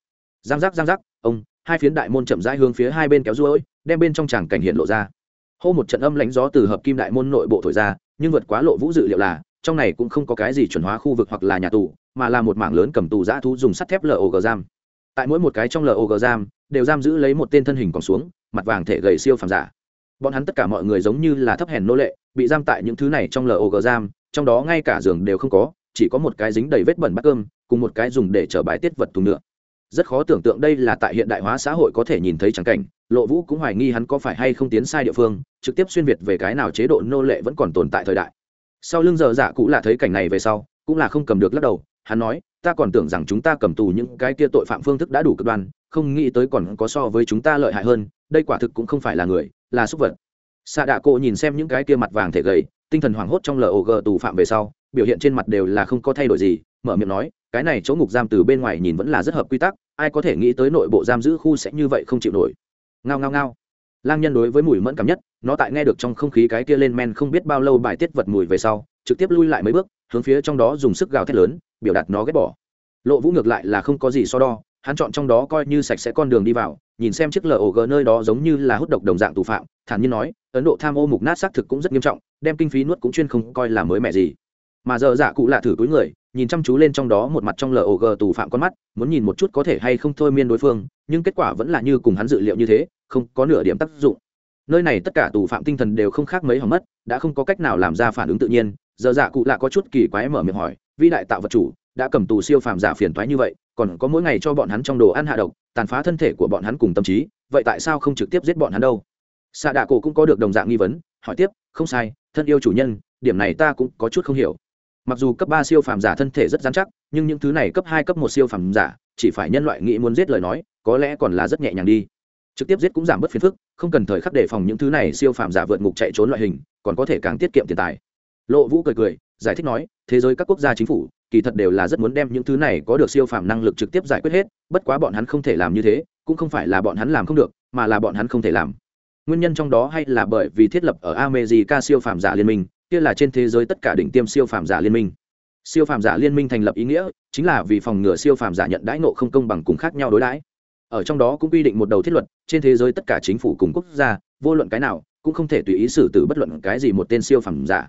Giang giác giang giác, ông, hai phiến đại môn chậm rãi hướng phía hai bên kéo ruỗi đem bên trong tràng cảnh hiện lộ ra. Hô một trận âm lãnh gió từ hợp kim đại môn nội bộ thổi ra, nhưng vượt quá lộ vũ dự liệu là trong này cũng không có cái gì chuẩn hóa khu vực hoặc là nhà tù, mà là một mảng lớn cầm tù giã thú dùng sắt thép log giam. Tại mỗi một cái trong log giam, đều giam giữ lấy một tên thân hình còn xuống, mặt vàng thể gầy siêu phàm giả. Bọn hắn tất cả mọi người giống như là thấp hèn nô lệ, bị giam tại những thứ này trong log giam, trong đó ngay cả giường đều không có, chỉ có một cái dính đầy vết bẩn bát cơm, cùng một cái dùng để chở bài tiết vật thùng nữa rất khó tưởng tượng đây là tại hiện đại hóa xã hội có thể nhìn thấy trắng cảnh, lộ vũ cũng hoài nghi hắn có phải hay không tiến sai địa phương, trực tiếp xuyên việt về cái nào chế độ nô lệ vẫn còn tồn tại thời đại sau lưng giờ dạ cụ là thấy cảnh này về sau, cũng là không cầm được lắc đầu, hắn nói, ta còn tưởng rằng chúng ta cầm tù những cái kia tội phạm phương thức đã đủ cực đoan, không nghĩ tới còn có so với chúng ta lợi hại hơn, đây quả thực cũng không phải là người, là súc vật. Xạ đạ cộ nhìn xem những cái kia mặt vàng thể gầy, tinh thần hoảng hốt trong log tù phạm về sau, biểu hiện trên mặt đều là không có thay đổi gì, mở miệng nói, cái này chỗ ngục giam từ bên ngoài nhìn vẫn là rất hợp quy tắc, ai có thể nghĩ tới nội bộ giam giữ khu sẽ như vậy không chịu nổi. Ngao ngao ngao. Lang nhân đối với mùi mẫn cảm nhất nó tại nghe được trong không khí cái kia lên men không biết bao lâu bài tiết vật mùi về sau, trực tiếp lui lại mấy bước, hướng phía trong đó dùng sức gào thét lớn, biểu đạt nó ghét bỏ. Lộ vũ ngược lại là không có gì so đo, hắn chọn trong đó coi như sạch sẽ con đường đi vào, nhìn xem chiếc log nơi đó giống như là hút độc đồng dạng tù phạm, thản nhiên nói, ấn độ tham ô mục nát xác thực cũng rất nghiêm trọng, đem kinh phí nuốt cũng chuyên không coi là mới mẻ gì. Mà giờ dạ cụ lạ thử túi người, nhìn chăm chú lên trong đó một mặt trong log tù phạm con mắt, muốn nhìn một chút có thể hay không thôi miên đối phương, nhưng kết quả vẫn là như cùng hắn dự liệu như thế, không có nửa điểm tác dụng nơi này tất cả tù phạm tinh thần đều không khác mấy hỏng mất, đã không có cách nào làm ra phản ứng tự nhiên. Giờ dạ cụ lạ có chút kỳ quái mở miệng hỏi, vĩ đại tạo vật chủ, đã cầm tù siêu phàm giả phiền toái như vậy, còn có mỗi ngày cho bọn hắn trong đồ ăn hạ độc, tàn phá thân thể của bọn hắn cùng tâm trí, vậy tại sao không trực tiếp giết bọn hắn đâu? Xạ đạ cổ cũng có được đồng dạng nghi vấn, hỏi tiếp, không sai, thân yêu chủ nhân, điểm này ta cũng có chút không hiểu. Mặc dù cấp ba siêu phàm giả thân thể rất dán chắc, nhưng những thứ này cấp hai, cấp một siêu phàm giả, chỉ phải nhân loại nghĩ muốn giết lời nói, có lẽ còn là rất nhẹ nhàng đi trực tiếp giết cũng giảm bớt phiền phức, không cần thời khắc đề phòng những thứ này siêu phàm giả vượt ngục chạy trốn loại hình, còn có thể càng tiết kiệm tiền tài. Lộ vũ cười cười, giải thích nói, thế giới các quốc gia chính phủ, kỳ thật đều là rất muốn đem những thứ này có được siêu phàm năng lực trực tiếp giải quyết hết, bất quá bọn hắn không thể làm như thế, cũng không phải là bọn hắn làm không được, mà là bọn hắn không thể làm. Nguyên nhân trong đó hay là bởi vì thiết lập ở america siêu phàm giả liên minh, kia là trên thế giới tất cả đỉnh tiêm siêu phàm giả liên minh. Siêu phàm giả liên minh thành lập ý nghĩa chính là vì phòng ngừa siêu phàm giả nhận đãi ngộ không công bằng cùng khác nhau đối đãi ở trong đó cũng quy định một đầu thiết luật, trên thế giới tất cả chính phủ cùng quốc gia, vô luận cái nào, cũng không thể tùy ý xử tử bất luận cái gì một tên siêu phàm giả.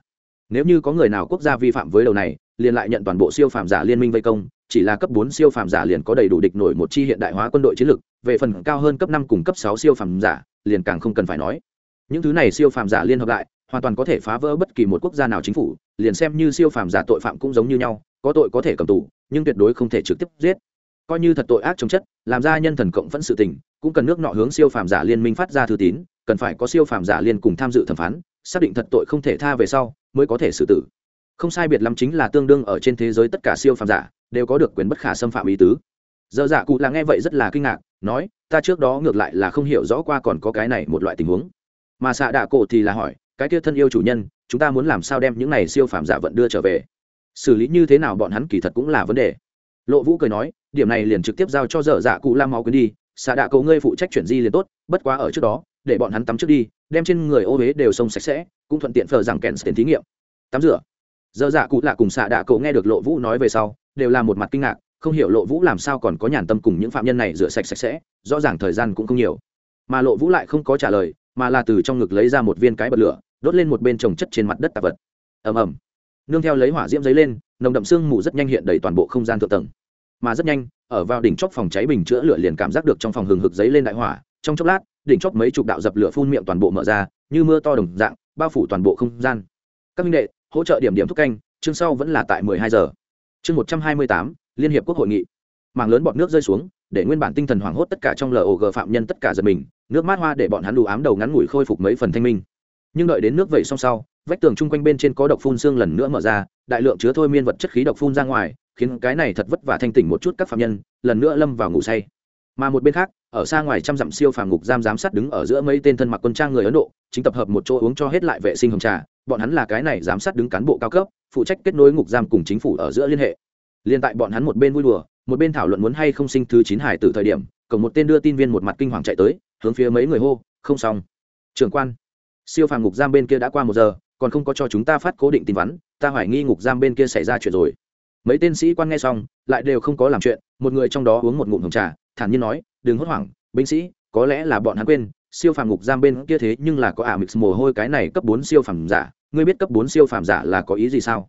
Nếu như có người nào quốc gia vi phạm với đầu này, liền lại nhận toàn bộ siêu phàm giả liên minh vây công, chỉ là cấp bốn siêu phàm giả liền có đầy đủ địch nổi một chi hiện đại hóa quân đội chiến lược về phần cao hơn cấp năm cùng cấp sáu siêu phàm giả, liền càng không cần phải nói. Những thứ này siêu phàm giả liên hợp lại, hoàn toàn có thể phá vỡ bất kỳ một quốc gia nào chính phủ, liền xem như siêu phàm giả tội phạm cũng giống như nhau, có tội có thể cầm tù, nhưng tuyệt đối không thể trực tiếp giết coi như thật tội ác chống chất, làm ra nhân thần cộng vẫn sự tình, cũng cần nước nọ hướng siêu phàm giả liên minh phát ra thư tín, cần phải có siêu phàm giả liên cùng tham dự thẩm phán, xác định thật tội không thể tha về sau, mới có thể xử tử. Không sai biệt lắm chính là tương đương ở trên thế giới tất cả siêu phàm giả, đều có được quyền bất khả xâm phạm ý tứ. Dơ dạ cụ là nghe vậy rất là kinh ngạc, nói, ta trước đó ngược lại là không hiểu rõ qua còn có cái này một loại tình huống. Mà xạ đạ cổ thì là hỏi, cái kia thân yêu chủ nhân, chúng ta muốn làm sao đem những này siêu phàm giả vận đưa trở về? Xử lý như thế nào bọn hắn kỳ thật cũng là vấn đề. Lộ vũ cười nói điểm này liền trực tiếp giao cho dở dạ cụ la máu quyến đi, xạ đạ cầu ngươi phụ trách chuyển di liền tốt, bất quá ở trước đó, để bọn hắn tắm trước đi, đem trên người ô huế đều sông sạch sẽ, cũng thuận tiện phờ rằng kèn tiền thí nghiệm. Tắm rửa. Dở dạ cụ lạ cùng xạ đạ cậu nghe được lộ vũ nói về sau, đều là một mặt kinh ngạc, không hiểu lộ vũ làm sao còn có nhàn tâm cùng những phạm nhân này rửa sạch sạch sẽ, rõ ràng thời gian cũng không nhiều. Mà lộ vũ lại không có trả lời, mà là từ trong ngực lấy ra một viên cái bật lửa, đốt lên một bên trồng chất trên mặt đất tạp vật. Ầm ầm. Nương theo lấy hỏa diễm giấy lên, nồng đậm sương mù rất nhanh hiện đầy toàn bộ không gian thượng tầng mà rất nhanh ở vào đỉnh chóp phòng cháy bình chữa lửa liền cảm giác được trong phòng hừng hực giấy lên đại hỏa. Trong chốc lát đỉnh chóp mấy chục đạo dập lửa phun miệng toàn bộ mở ra như mưa to đồng dạng bao phủ toàn bộ không gian. Các minh đệ hỗ trợ điểm điểm thúc canh chương sau vẫn là tại 12 giờ. Chương 128, liên hiệp quốc hội nghị. Mảng lớn bọt nước rơi xuống để nguyên bản tinh thần hoảng hốt tất cả trong log phạm nhân tất cả giật mình nước mát hoa để bọn hắn đủ ám đầu ngắn ngủi khôi phục mấy phần thanh minh. Nhưng đợi đến nước vẩy xong sau vách tường chung quanh bên trên có độc phun xương lần nữa mở ra đại lượng chứa thôi miên vật chất khí độc phun ra ngoài khiến cái này thật vất vả thanh tỉnh một chút các phạm nhân, lần nữa lâm vào ngủ say. Mà một bên khác, ở xa ngoài trăm dặm siêu phàm ngục giam giám sát đứng ở giữa mấy tên thân mặc quân trang người ấn độ, chính tập hợp một chỗ uống cho hết lại vệ sinh hồng trà. Bọn hắn là cái này giám sát đứng cán bộ cao cấp, phụ trách kết nối ngục giam cùng chính phủ ở giữa liên hệ. Liên tại bọn hắn một bên vui đùa, một bên thảo luận muốn hay không sinh thứ chín hải từ thời điểm, cổng một tên đưa tin viên một mặt kinh hoàng chạy tới, hướng phía mấy người hô, không xong. Trưởng quan, siêu phàm ngục giam bên kia đã qua một giờ, còn không có cho chúng ta phát cố định tin vắn, ta hoài nghi ngục giam bên kia xảy ra chuyện rồi mấy tên sĩ quan nghe xong, lại đều không có làm chuyện, một người trong đó uống một ngụm hồng trà, thản nhiên nói, đừng hốt hoảng, binh sĩ, có lẽ là bọn hắn quên, siêu phàm ngục giam bên kia thế nhưng là có ả mix mồ hôi cái này cấp bốn siêu phàm giả, ngươi biết cấp bốn siêu phàm giả là có ý gì sao?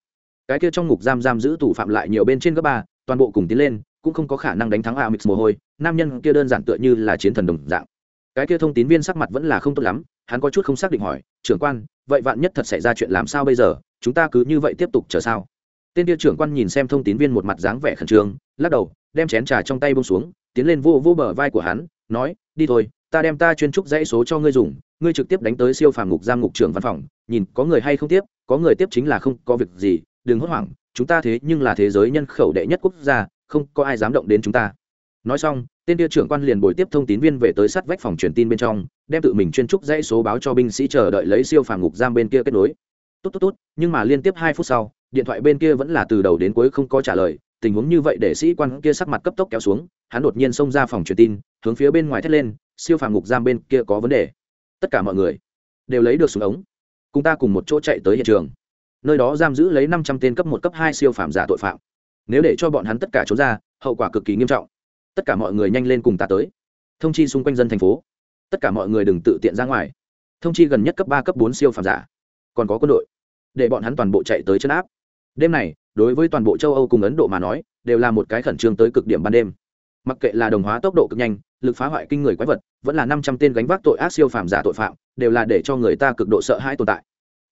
Cái kia trong ngục giam giam giữ tù phạm lại nhiều bên trên cấp ba, toàn bộ cùng tiến lên, cũng không có khả năng đánh thắng ả mix mồ hôi, nam nhân kia đơn giản tựa như là chiến thần đồng dạng. Cái kia thông tín viên sắc mặt vẫn là không tốt lắm, hắn có chút không xác định hỏi, trưởng quan, vậy vạn nhất thật xảy ra chuyện làm sao bây giờ? Chúng ta cứ như vậy tiếp tục chờ sao? Tên kia trưởng quan nhìn xem thông tín viên một mặt dáng vẻ khẩn trương, lắc đầu, đem chén trà trong tay bông xuống, tiến lên vô vô bờ vai của hắn, nói, đi thôi, ta đem ta chuyên trúc dãy số cho ngươi dùng, ngươi trực tiếp đánh tới siêu phàm ngục giam ngục trưởng văn phòng, nhìn có người hay không tiếp, có người tiếp chính là không có việc gì, đừng hốt hoảng, chúng ta thế nhưng là thế giới nhân khẩu đệ nhất quốc gia, không có ai dám động đến chúng ta. Nói xong, tên kia trưởng quan liền bồi tiếp thông tín viên về tới sát vách phòng truyền tin bên trong, đem tự mình chuyên trúc dãy số báo cho binh sĩ chờ đợi lấy siêu phàm ngục giam bên kia kết nối. Tốt tốt tốt, nhưng mà liên tiếp hai phút sau điện thoại bên kia vẫn là từ đầu đến cuối không có trả lời, tình huống như vậy để sĩ quan kia sắc mặt cấp tốc kéo xuống, hắn đột nhiên xông ra phòng truyền tin, hướng phía bên ngoài thét lên, siêu phàm ngục giam bên kia có vấn đề. Tất cả mọi người đều lấy được súng ống, cùng ta cùng một chỗ chạy tới hiện trường. Nơi đó giam giữ lấy năm trăm tên cấp một, cấp hai siêu phàm giả tội phạm. Nếu để cho bọn hắn tất cả trốn ra, hậu quả cực kỳ nghiêm trọng. Tất cả mọi người nhanh lên cùng ta tới. Thông chi xung quanh dân thành phố. Tất cả mọi người đừng tự tiện ra ngoài. Thông chi gần nhất cấp ba, cấp bốn siêu phàm giả. Còn có quân đội. Để bọn hắn toàn bộ chạy tới chân áp đêm này, đối với toàn bộ châu âu cùng ấn độ mà nói, đều là một cái khẩn trương tới cực điểm ban đêm. Mặc kệ là đồng hóa tốc độ cực nhanh, lực phá hoại kinh người quái vật, vẫn là năm trăm tên gánh vác tội ác siêu phàm giả tội phạm, đều là để cho người ta cực độ sợ hãi tồn tại.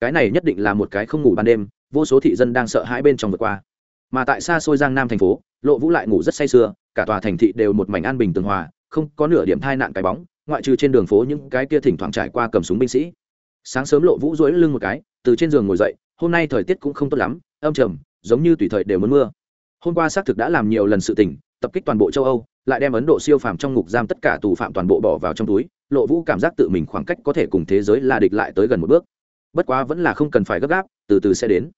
Cái này nhất định là một cái không ngủ ban đêm, vô số thị dân đang sợ hãi bên trong vượt qua. Mà tại xa xôi giang nam thành phố, lộ vũ lại ngủ rất say sưa, cả tòa thành thị đều một mảnh an bình tường hòa, không có nửa điểm thai nạn cái bóng, ngoại trừ trên đường phố những cái kia thỉnh thoảng trải qua cầm súng binh sĩ. Sáng sớm lộ vũ dối lưng một cái, từ trên giường ngồi dậy, hôm nay thời tiết cũng không tốt lắm âm trầm, giống như tùy thời đều muốn mưa. Hôm qua xác thực đã làm nhiều lần sự tình, tập kích toàn bộ châu âu, lại đem ấn độ siêu phàm trong ngục giam tất cả tù phạm toàn bộ bỏ vào trong túi, lộ vũ cảm giác tự mình khoảng cách có thể cùng thế giới là địch lại tới gần một bước. Bất quá vẫn là không cần phải gấp gáp, từ từ sẽ đến.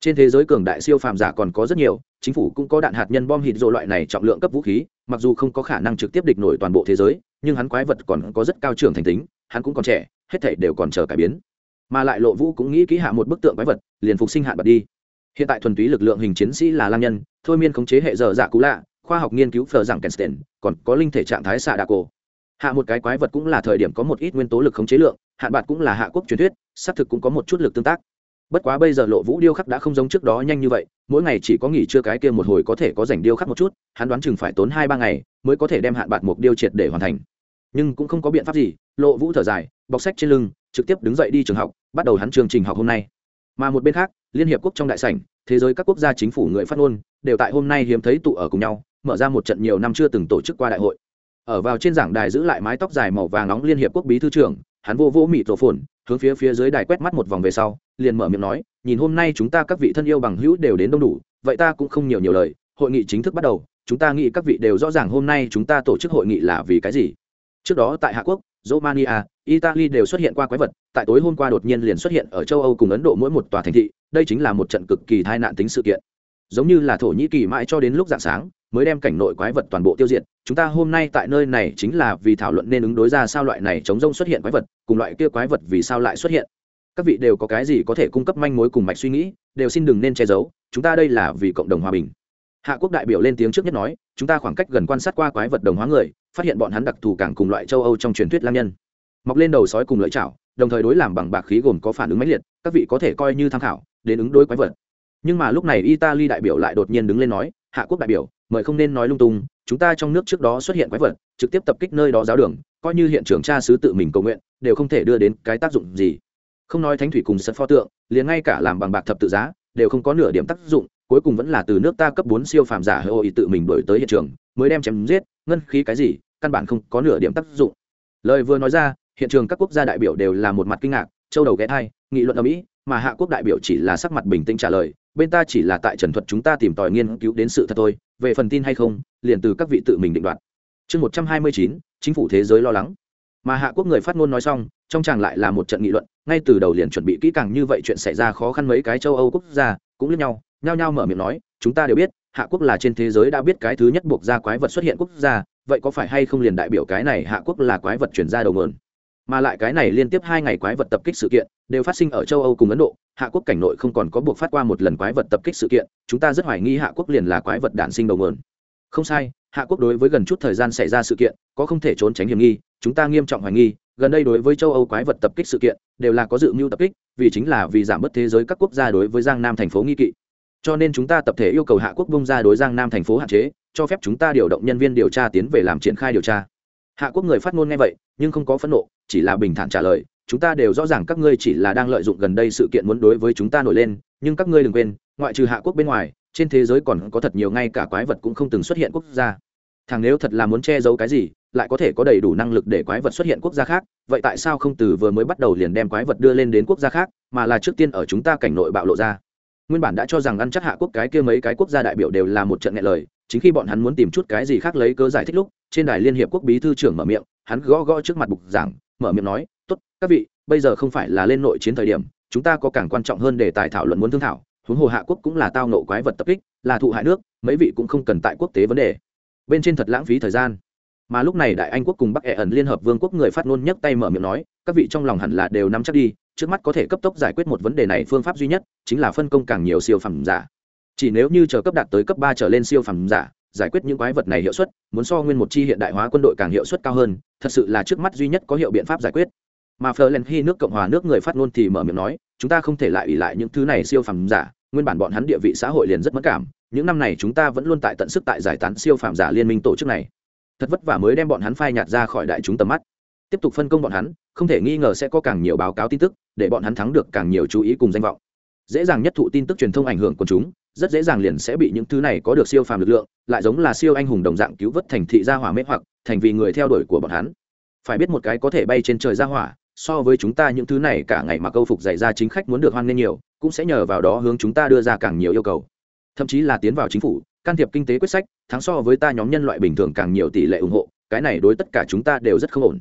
Trên thế giới cường đại siêu phàm giả còn có rất nhiều, chính phủ cũng có đạn hạt nhân bom hít rộ loại này trọng lượng cấp vũ khí, mặc dù không có khả năng trực tiếp địch nổi toàn bộ thế giới, nhưng hắn quái vật còn có rất cao trưởng thành tính, hắn cũng còn trẻ, hết thể đều còn chờ cải biến. Mà lại lộ vũ cũng nghĩ kỹ hạ một bức tượng quái vật, liền phục sinh hạn bật đi hiện tại thuần túy lực lượng hình chiến sĩ là lang nhân, thôi miên khống chế hệ dở dạ cũ lạ, khoa học nghiên cứu phờ rằng kensten còn có linh thể trạng thái xạ đạ cổ hạ một cái quái vật cũng là thời điểm có một ít nguyên tố lực khống chế lượng hạn bạc cũng là hạ quốc truyền thuyết, xác thực cũng có một chút lực tương tác. Bất quá bây giờ lộ vũ điêu khắc đã không giống trước đó nhanh như vậy, mỗi ngày chỉ có nghỉ trưa cái kia một hồi có thể có dành điêu khắc một chút, hắn đoán chừng phải tốn hai ba ngày mới có thể đem hạn bạc một điêu triệt để hoàn thành. Nhưng cũng không có biện pháp gì, lộ vũ thở dài, bọc sách trên lưng, trực tiếp đứng dậy đi trường học, bắt đầu hắn chương trình học hôm nay. Mà một bên khác liên hiệp quốc trong đại sảnh, thế giới các quốc gia chính phủ người phát ngôn đều tại hôm nay hiếm thấy tụ ở cùng nhau, mở ra một trận nhiều năm chưa từng tổ chức qua đại hội. Ở vào trên giảng đài giữ lại mái tóc dài màu vàng nóng liên hiệp quốc bí thư trưởng, hắn vô vô mịt rổ phồn, hướng phía phía dưới đài quét mắt một vòng về sau, liền mở miệng nói, nhìn hôm nay chúng ta các vị thân yêu bằng hữu đều đến đông đủ, vậy ta cũng không nhiều nhiều lời, hội nghị chính thức bắt đầu, chúng ta nghĩ các vị đều rõ ràng hôm nay chúng ta tổ chức hội nghị là vì cái gì. Trước đó tại hạ quốc romania, italy đều xuất hiện qua quái vật, tại tối hôm qua đột nhiên liền xuất hiện ở châu âu cùng ấn độ mỗi một tòa thành thị, đây chính là một trận cực kỳ tai nạn tính sự kiện. Giống như là thổ nhĩ kỳ mãi cho đến lúc dạng sáng, mới đem cảnh nội quái vật toàn bộ tiêu diệt, chúng ta hôm nay tại nơi này chính là vì thảo luận nên ứng đối ra sao loại này chống rông xuất hiện quái vật, cùng loại kia quái vật vì sao lại xuất hiện. Các vị đều có cái gì có thể cung cấp manh mối cùng mạch suy nghĩ, đều xin đừng nên che giấu, chúng ta đây là vì cộng đồng hòa bình. Hạ quốc đại biểu lên tiếng trước nhất nói, chúng ta khoảng cách gần quan sát qua quái vật đồng hóa người phát hiện bọn hắn đặc thù càng cùng loại châu âu trong truyền thuyết lam nhân. Mọc lên đầu sói cùng lợi chảo, đồng thời đối làm bằng bạc khí gồm có phản ứng mãnh liệt, các vị có thể coi như tham khảo, đến ứng đối quái vật. Nhưng mà lúc này italy đại biểu lại đột nhiên đứng lên nói, hạ quốc đại biểu, mời không nên nói lung tung, chúng ta trong nước trước đó xuất hiện quái vật, trực tiếp tập kích nơi đó giáo đường, coi như hiện trường cha sứ tự mình cầu nguyện, đều không thể đưa đến cái tác dụng gì. Không nói thánh thủy cùng sân pho tượng, liền ngay cả làm bằng bạc thập tự giá, đều không có nửa điểm tác dụng, cuối cùng vẫn là từ nước ta cấp bốn siêu phàm giả hơi hội tự mình đổi tới hiện trường mới đem chém giết, ngân khí cái gì, căn bản không có nửa điểm tác dụng. Lời vừa nói ra, hiện trường các quốc gia đại biểu đều là một mặt kinh ngạc, châu đầu ghé thai, nghị luận ở mỹ, mà hạ quốc đại biểu chỉ là sắc mặt bình tĩnh trả lời, bên ta chỉ là tại trần thuật chúng ta tìm tòi nghiên cứu đến sự thật thôi, về phần tin hay không, liền từ các vị tự mình định đoạt. Chương một trăm hai mươi chín, chính phủ thế giới lo lắng. Mà hạ quốc người phát ngôn nói xong, trong chàng lại là một trận nghị luận, ngay từ đầu liền chuẩn bị kỹ càng như vậy chuyện xảy ra khó khăn mấy cái châu âu quốc gia, cũng lẫn nhau, nhao nhao mở miệng nói, chúng ta đều biết hạ quốc là trên thế giới đã biết cái thứ nhất buộc ra quái vật xuất hiện quốc gia, vậy có phải hay không liền đại biểu cái này hạ quốc là quái vật chuyển ra đầu mượn mà lại cái này liên tiếp hai ngày quái vật tập kích sự kiện đều phát sinh ở châu âu cùng ấn độ, hạ quốc cảnh nội không còn có buộc phát qua một lần quái vật tập kích sự kiện, chúng ta rất hoài nghi hạ quốc liền là quái vật đản sinh đầu mượn không sai, hạ quốc đối với gần chút thời gian xảy ra sự kiện, có không thể trốn tránh hiểm nghi, chúng ta nghiêm trọng hoài nghi, gần đây đối với châu âu quái vật tập kích sự kiện đều là có dự mưu tập kích, vì chính là vì giảm bớt thế giới các quốc gia đối với giang nam thành phố nghi kỵ cho nên chúng ta tập thể yêu cầu hạ quốc bung ra đối giang nam thành phố hạn chế, cho phép chúng ta điều động nhân viên điều tra tiến về làm triển khai điều tra. Hạ quốc người phát ngôn nghe vậy, nhưng không có phẫn nộ, chỉ là bình thản trả lời, chúng ta đều rõ ràng các ngươi chỉ là đang lợi dụng gần đây sự kiện muốn đối với chúng ta nổi lên, nhưng các ngươi đừng quên, ngoại trừ hạ quốc bên ngoài, trên thế giới còn có thật nhiều ngay cả quái vật cũng không từng xuất hiện quốc gia. Thằng nếu thật là muốn che giấu cái gì, lại có thể có đầy đủ năng lực để quái vật xuất hiện quốc gia khác, vậy tại sao không từ vừa mới bắt đầu liền đem quái vật đưa lên đến quốc gia khác, mà là trước tiên ở chúng ta cảnh nội bạo lộ ra? Nguyên bản đã cho rằng ăn chắc hạ quốc cái kia mấy cái quốc gia đại biểu đều là một trận nghẹn lời, chính khi bọn hắn muốn tìm chút cái gì khác lấy cớ giải thích lúc, trên đài liên hiệp quốc bí thư trưởng mở miệng, hắn gõ gõ trước mặt bục giảng, mở miệng nói, tốt, các vị, bây giờ không phải là lên nội chiến thời điểm, chúng ta có càng quan trọng hơn để tài thảo luận muốn thương thảo, huống hồ hạ quốc cũng là tao nộ quái vật tập kích, là thụ hại nước, mấy vị cũng không cần tại quốc tế vấn đề. Bên trên thật lãng phí thời gian. Mà lúc này đại anh quốc cùng bắc ẻ ẩn liên hợp vương quốc người phát ngôn nhấc tay mở miệng nói, các vị trong lòng hẳn là đều nắm chắc đi trước mắt có thể cấp tốc giải quyết một vấn đề này phương pháp duy nhất chính là phân công càng nhiều siêu phẩm giả. Chỉ nếu như chờ cấp đạt tới cấp ba trở lên siêu phẩm giả, giải quyết những quái vật này hiệu suất, muốn so nguyên một chi hiện đại hóa quân đội càng hiệu suất cao hơn, thật sự là trước mắt duy nhất có hiệu biện pháp giải quyết. Mà Florence khi nước cộng hòa nước người phát ngôn thì mở miệng nói, chúng ta không thể lại ủy lại những thứ này siêu phẩm giả, nguyên bản bọn hắn địa vị xã hội liền rất mất cảm, những năm này chúng ta vẫn luôn tại tận sức tại giải tán siêu phàm giả liên minh tổ chức này. Thật vất vả mới đem bọn hắn phai nhạt ra khỏi đại chúng tầm mắt tiếp tục phân công bọn hắn, không thể nghi ngờ sẽ có càng nhiều báo cáo tin tức, để bọn hắn thắng được càng nhiều chú ý cùng danh vọng. Dễ dàng nhất thụ tin tức truyền thông ảnh hưởng của chúng, rất dễ dàng liền sẽ bị những thứ này có được siêu phàm lực lượng, lại giống là siêu anh hùng đồng dạng cứu vớt thành thị gia hỏa mê hoặc, thành vì người theo đuổi của bọn hắn. Phải biết một cái có thể bay trên trời gia hỏa, so với chúng ta những thứ này cả ngày mà câu phục dạy ra chính khách muốn được hoan nghênh nhiều, cũng sẽ nhờ vào đó hướng chúng ta đưa ra càng nhiều yêu cầu. Thậm chí là tiến vào chính phủ, can thiệp kinh tế quyết sách, thắng so với ta nhóm nhân loại bình thường càng nhiều tỷ lệ ủng hộ, cái này đối tất cả chúng ta đều rất không ổn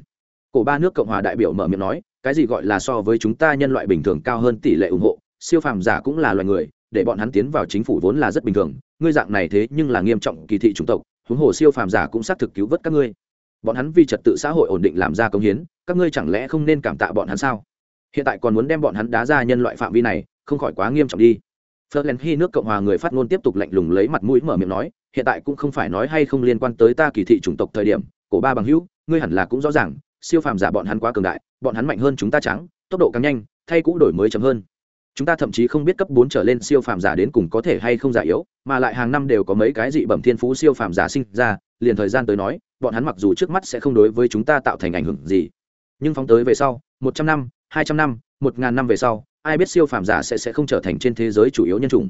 cổ ba nước cộng hòa đại biểu mở miệng nói cái gì gọi là so với chúng ta nhân loại bình thường cao hơn tỷ lệ ủng hộ siêu phàm giả cũng là loài người để bọn hắn tiến vào chính phủ vốn là rất bình thường ngươi dạng này thế nhưng là nghiêm trọng kỳ thị chủng tộc huống hồ siêu phàm giả cũng xác thực cứu vớt các ngươi. Bọn hắn vì trật tự xã hội ổn định làm ra công hiến các ngươi chẳng lẽ không nên cảm tạ bọn hắn sao? Hiện tại còn muốn đem bọn hắn đá ra nhân loại phạm vi này không khỏi quá nghiêm trọng đi. Ferland khi nước Cộng hòa người phát ngôn tiếp tục lạnh lùng lấy mặt mũi mở miệng nói, hiện tại cũng không phải nói hay không liên quan tới ta kỳ thị chủng tộc thời điểm, cổ ba bằng hữu, ngươi hẳn là cũng rõ ràng, siêu phàm giả bọn hắn quá cường đại, bọn hắn mạnh hơn chúng ta trắng, tốc độ càng nhanh, thay cũ đổi mới chậm hơn. Chúng ta thậm chí không biết cấp bốn trở lên siêu phàm giả đến cùng có thể hay không giả yếu, mà lại hàng năm đều có mấy cái dị bẩm thiên phú siêu phàm giả sinh ra, liền thời gian tới nói, bọn hắn mặc dù trước mắt sẽ không đối với chúng ta tạo thành ảnh hưởng gì, nhưng phóng tới về sau, một trăm năm, hai trăm năm, một ngàn năm về sau, ai biết siêu phàm giả sẽ sẽ không trở thành trên thế giới chủ yếu nhân chủng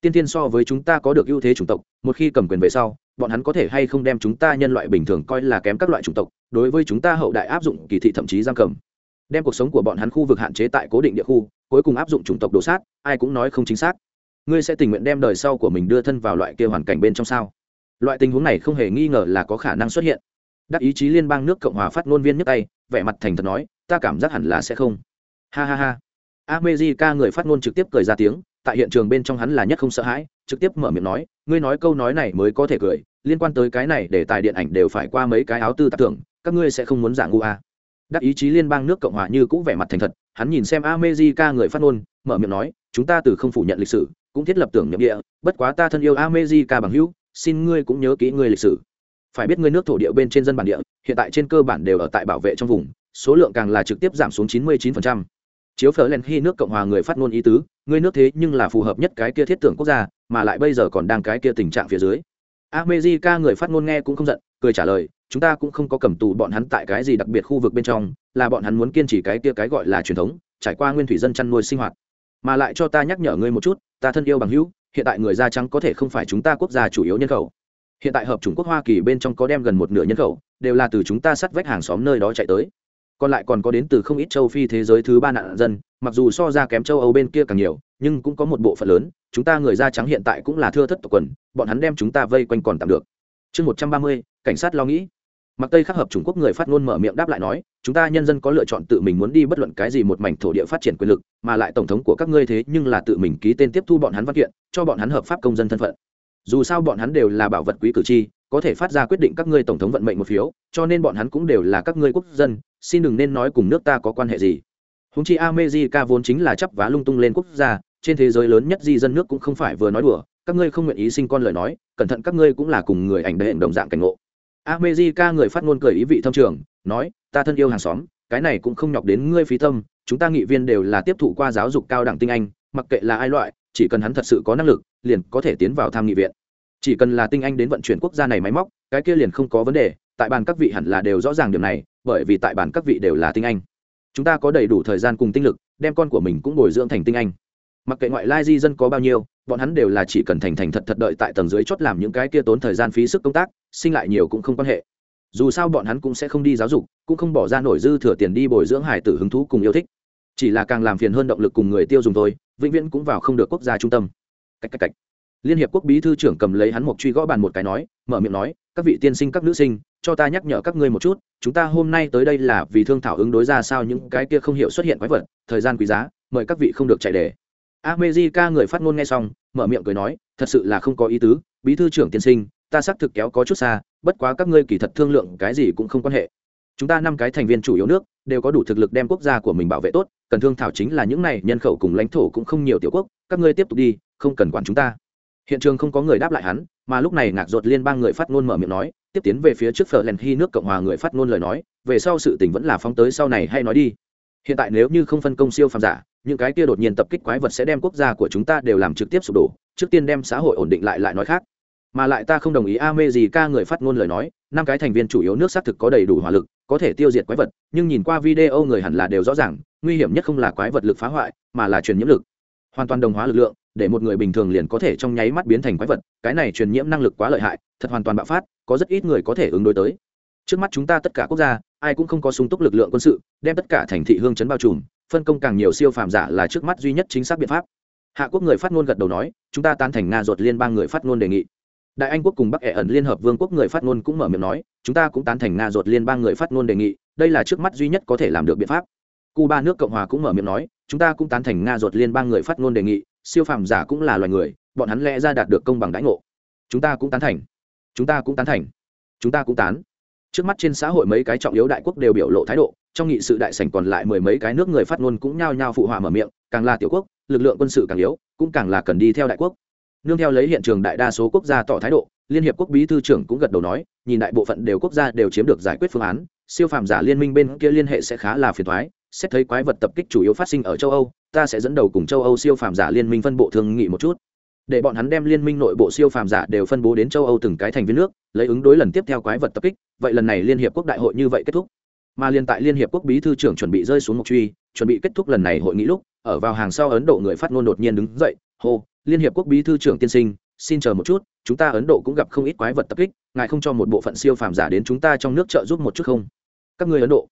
tiên tiên so với chúng ta có được ưu thế chủng tộc một khi cầm quyền về sau bọn hắn có thể hay không đem chúng ta nhân loại bình thường coi là kém các loại chủng tộc đối với chúng ta hậu đại áp dụng kỳ thị thậm chí giam cầm. Đem cuộc sống của bọn hắn khu vực hạn chế tại cố định địa khu cuối cùng áp dụng chủng tộc đồ sát ai cũng nói không chính xác. Ngươi sẽ tình nguyện đem đời sau của mình đưa thân vào loại kia hoàn cảnh bên trong sao? Loại tình huống này không hề nghi ngờ là có khả năng xuất hiện. Đắc ý chí liên bang nước cộng hòa phát ngôn viên nhấc tay vẻ mặt thành thật nói ta cảm giác hẳn là sẽ không. Ha ha ha. America người phát ngôn trực tiếp cười ra tiếng, tại hiện trường bên trong hắn là nhất không sợ hãi, trực tiếp mở miệng nói, ngươi nói câu nói này mới có thể cười, liên quan tới cái này để tài điện ảnh đều phải qua mấy cái áo tư tạc tưởng các ngươi sẽ không muốn giả ngu à. đắc ý chí liên bang nước cộng hòa như cũng vẻ mặt thành thật, hắn nhìn xem America người phát ngôn, mở miệng nói, chúng ta từ không phủ nhận lịch sử, cũng thiết lập tưởng nhậm địa, bất quá ta thân yêu America bằng hữu, xin ngươi cũng nhớ kỹ ngươi lịch sử phải biết ngươi nước thổ địa bên trên dân bản địa, hiện tại trên cơ bản đều ở tại bảo vệ trong vùng, số lượng càng là trực tiếp giảm xuống 99% chiếu phở lên khi nước cộng hòa người phát ngôn ý tứ, ngươi nước thế nhưng là phù hợp nhất cái kia thiết tưởng quốc gia, mà lại bây giờ còn đang cái kia tình trạng phía dưới. America người phát ngôn nghe cũng không giận, cười trả lời, chúng ta cũng không có cầm tù bọn hắn tại cái gì đặc biệt khu vực bên trong, là bọn hắn muốn kiên trì cái kia cái gọi là truyền thống, trải qua nguyên thủy dân chăn nuôi sinh hoạt. Mà lại cho ta nhắc nhở ngươi một chút, ta thân yêu bằng hữu, hiện tại người da trắng có thể không phải chúng ta quốc gia chủ yếu nhân khẩu. Hiện tại hợp chủng quốc hoa kỳ bên trong có đem gần một nửa nhân khẩu, đều là từ chúng ta sắt vách hàng xóm nơi đó chạy tới còn lại còn có đến từ không ít châu phi thế giới thứ ba nạn dân, mặc dù so ra kém châu âu bên kia càng nhiều, nhưng cũng có một bộ phận lớn, chúng ta người da trắng hiện tại cũng là thưa thất tộc quần, bọn hắn đem chúng ta vây quanh còn tạm được. Chương một trăm ba mươi, cảnh sát lo nghĩ. Mặc tây khắc hợp trung quốc người phát ngôn mở miệng đáp lại nói, chúng ta nhân dân có lựa chọn tự mình muốn đi bất luận cái gì một mảnh thổ địa phát triển quyền lực, mà lại tổng thống của các ngươi thế nhưng là tự mình ký tên tiếp thu bọn hắn văn kiện, cho bọn hắn hợp pháp công dân thân phận. Dù sao bọn hắn đều là bảo vật quý cử tri có thể phát ra quyết định các ngươi tổng thống vận mệnh một phiếu cho nên bọn hắn cũng đều là các ngươi quốc dân xin đừng nên nói cùng nước ta có quan hệ gì húng chi america vốn chính là chấp vá lung tung lên quốc gia trên thế giới lớn nhất di dân nước cũng không phải vừa nói đùa các ngươi không nguyện ý sinh con lời nói cẩn thận các ngươi cũng là cùng người ảnh đệ đồng dạng cảnh ngộ America người phát ngôn cười ý vị thâm trường, nói, ta thân yêu hàng xóm, cái này cũng không nhọc đến ngươi phí tâm, chúng ta nghị viên đều là tiếp thụ qua giáo dục cao đẳng tinh anh, mặc kệ là ai loại, chỉ cần hắn thật sự có năng lực, liền có thể tiến vào tham nghị viện. Chỉ cần là tinh anh đến vận chuyển quốc gia này máy móc, cái kia liền không có vấn đề, tại bàn các vị hẳn là đều rõ ràng điểm này, bởi vì tại bàn các vị đều là tinh anh. Chúng ta có đầy đủ thời gian cùng tinh lực, đem con của mình cũng bồi dưỡng thành tinh anh. Mặc kệ ngoại lai di dân có bao nhiêu, bọn hắn đều là chỉ cần thành thành thật thật đợi tại tầng dưới chốt làm những cái kia tốn thời gian phí sức công tác sinh lại nhiều cũng không quan hệ dù sao bọn hắn cũng sẽ không đi giáo dục cũng không bỏ ra nổi dư thừa tiền đi bồi dưỡng hải tử hứng thú cùng yêu thích chỉ là càng làm phiền hơn động lực cùng người tiêu dùng thôi vĩnh viễn cũng vào không được quốc gia trung tâm cách cách cách liên hiệp quốc bí thư trưởng cầm lấy hắn một truy gõ bàn một cái nói mở miệng nói các vị tiên sinh các nữ sinh cho ta nhắc nhở các ngươi một chút chúng ta hôm nay tới đây là vì thương thảo ứng đối ra sao những cái kia không hiểu xuất hiện quái vật thời gian quý giá mời các vị không được chạy đề America người phát ngôn nghe xong, mở miệng cười nói, thật sự là không có ý tứ, bí thư trưởng tiên sinh, ta xác thực kéo có chút xa, bất quá các ngươi kỳ thật thương lượng cái gì cũng không quan hệ. Chúng ta năm cái thành viên chủ yếu nước đều có đủ thực lực đem quốc gia của mình bảo vệ tốt, cần thương thảo chính là những này nhân khẩu cùng lãnh thổ cũng không nhiều tiểu quốc, các ngươi tiếp tục đi, không cần quản chúng ta. Hiện trường không có người đáp lại hắn, mà lúc này ngạc ruột liên bang người phát ngôn mở miệng nói, tiếp tiến về phía trước phở len hy nước cộng hòa người phát ngôn lời nói, về sau sự tình vẫn là phóng tới sau này hay nói đi. Hiện tại nếu như không phân công siêu phàm giả, những cái kia đột nhiên tập kích quái vật sẽ đem quốc gia của chúng ta đều làm trực tiếp sụp đổ trước tiên đem xã hội ổn định lại lại nói khác mà lại ta không đồng ý a mê gì ca người phát ngôn lời nói năm cái thành viên chủ yếu nước xác thực có đầy đủ hỏa lực có thể tiêu diệt quái vật nhưng nhìn qua video người hẳn là đều rõ ràng nguy hiểm nhất không là quái vật lực phá hoại mà là truyền nhiễm lực hoàn toàn đồng hóa lực lượng để một người bình thường liền có thể trong nháy mắt biến thành quái vật, cái này truyền nhiễm năng lực quá lợi hại, thật hoàn toàn bạo phát, có rất ít người có thể ứng đối tới. Trước mắt chúng ta tất cả quốc gia, ai cũng không có sung túc lực lượng quân sự, đem tất cả thành thị hương chấn bao trùm, phân công càng nhiều siêu phàm giả là trước mắt duy nhất chính xác biện pháp. Hạ quốc người phát ngôn gật đầu nói, chúng ta tán thành nga ruột liên bang người phát ngôn đề nghị. Đại anh quốc cùng bắc ẻ ẩn liên hợp vương quốc người phát ngôn cũng mở miệng nói, chúng ta cũng tán thành nga ruột liên bang người phát ngôn đề nghị, đây là trước mắt duy nhất có thể làm được biện pháp. Cuba nước cộng hòa cũng mở miệng nói, chúng ta cũng tán thành nga ruột liên bang người phát ngôn đề nghị siêu phàm giả cũng là loài người, bọn hắn lẽ ra đạt được công bằng đãi ngộ. Chúng ta cũng tán thành. Chúng ta cũng tán thành. Chúng ta cũng tán. Trước mắt trên xã hội mấy cái trọng yếu đại quốc đều biểu lộ thái độ, trong nghị sự đại sảnh còn lại mười mấy cái nước người phát ngôn cũng nhao nhao phụ họa mở miệng, càng là tiểu quốc, lực lượng quân sự càng yếu, cũng càng là cần đi theo đại quốc. Nương theo lấy hiện trường đại đa số quốc gia tỏ thái độ, liên hiệp quốc bí thư trưởng cũng gật đầu nói, nhìn đại bộ phận đều quốc gia đều chiếm được giải quyết phương án, siêu phàm giả liên minh bên kia liên hệ sẽ khá là phiền thoái xét thấy quái vật tập kích chủ yếu phát sinh ở châu âu, ta sẽ dẫn đầu cùng châu âu siêu phàm giả liên minh phân bộ thương nghị một chút. Để bọn hắn đem liên minh nội bộ siêu phàm giả đều phân bố đến châu âu từng cái thành viên nước, lấy ứng đối lần tiếp theo quái vật tập kích, vậy lần này liên hiệp quốc đại hội như vậy kết thúc. Mà liên tại liên hiệp quốc bí thư trưởng chuẩn bị rơi xuống một truy, chuẩn bị kết thúc lần này hội nghị lúc, ở vào hàng sau ấn độ người phát ngôn đột nhiên đứng dậy, hô, liên hiệp quốc bí thư trưởng tiên sinh, xin chờ một chút, chúng ta ấn độ cũng gặp không ít quái vật tập kích, ngài không cho một bộ phận siêu phàm giả đến chúng ta trong nước trợ giúp một chút không? Các người ấn độ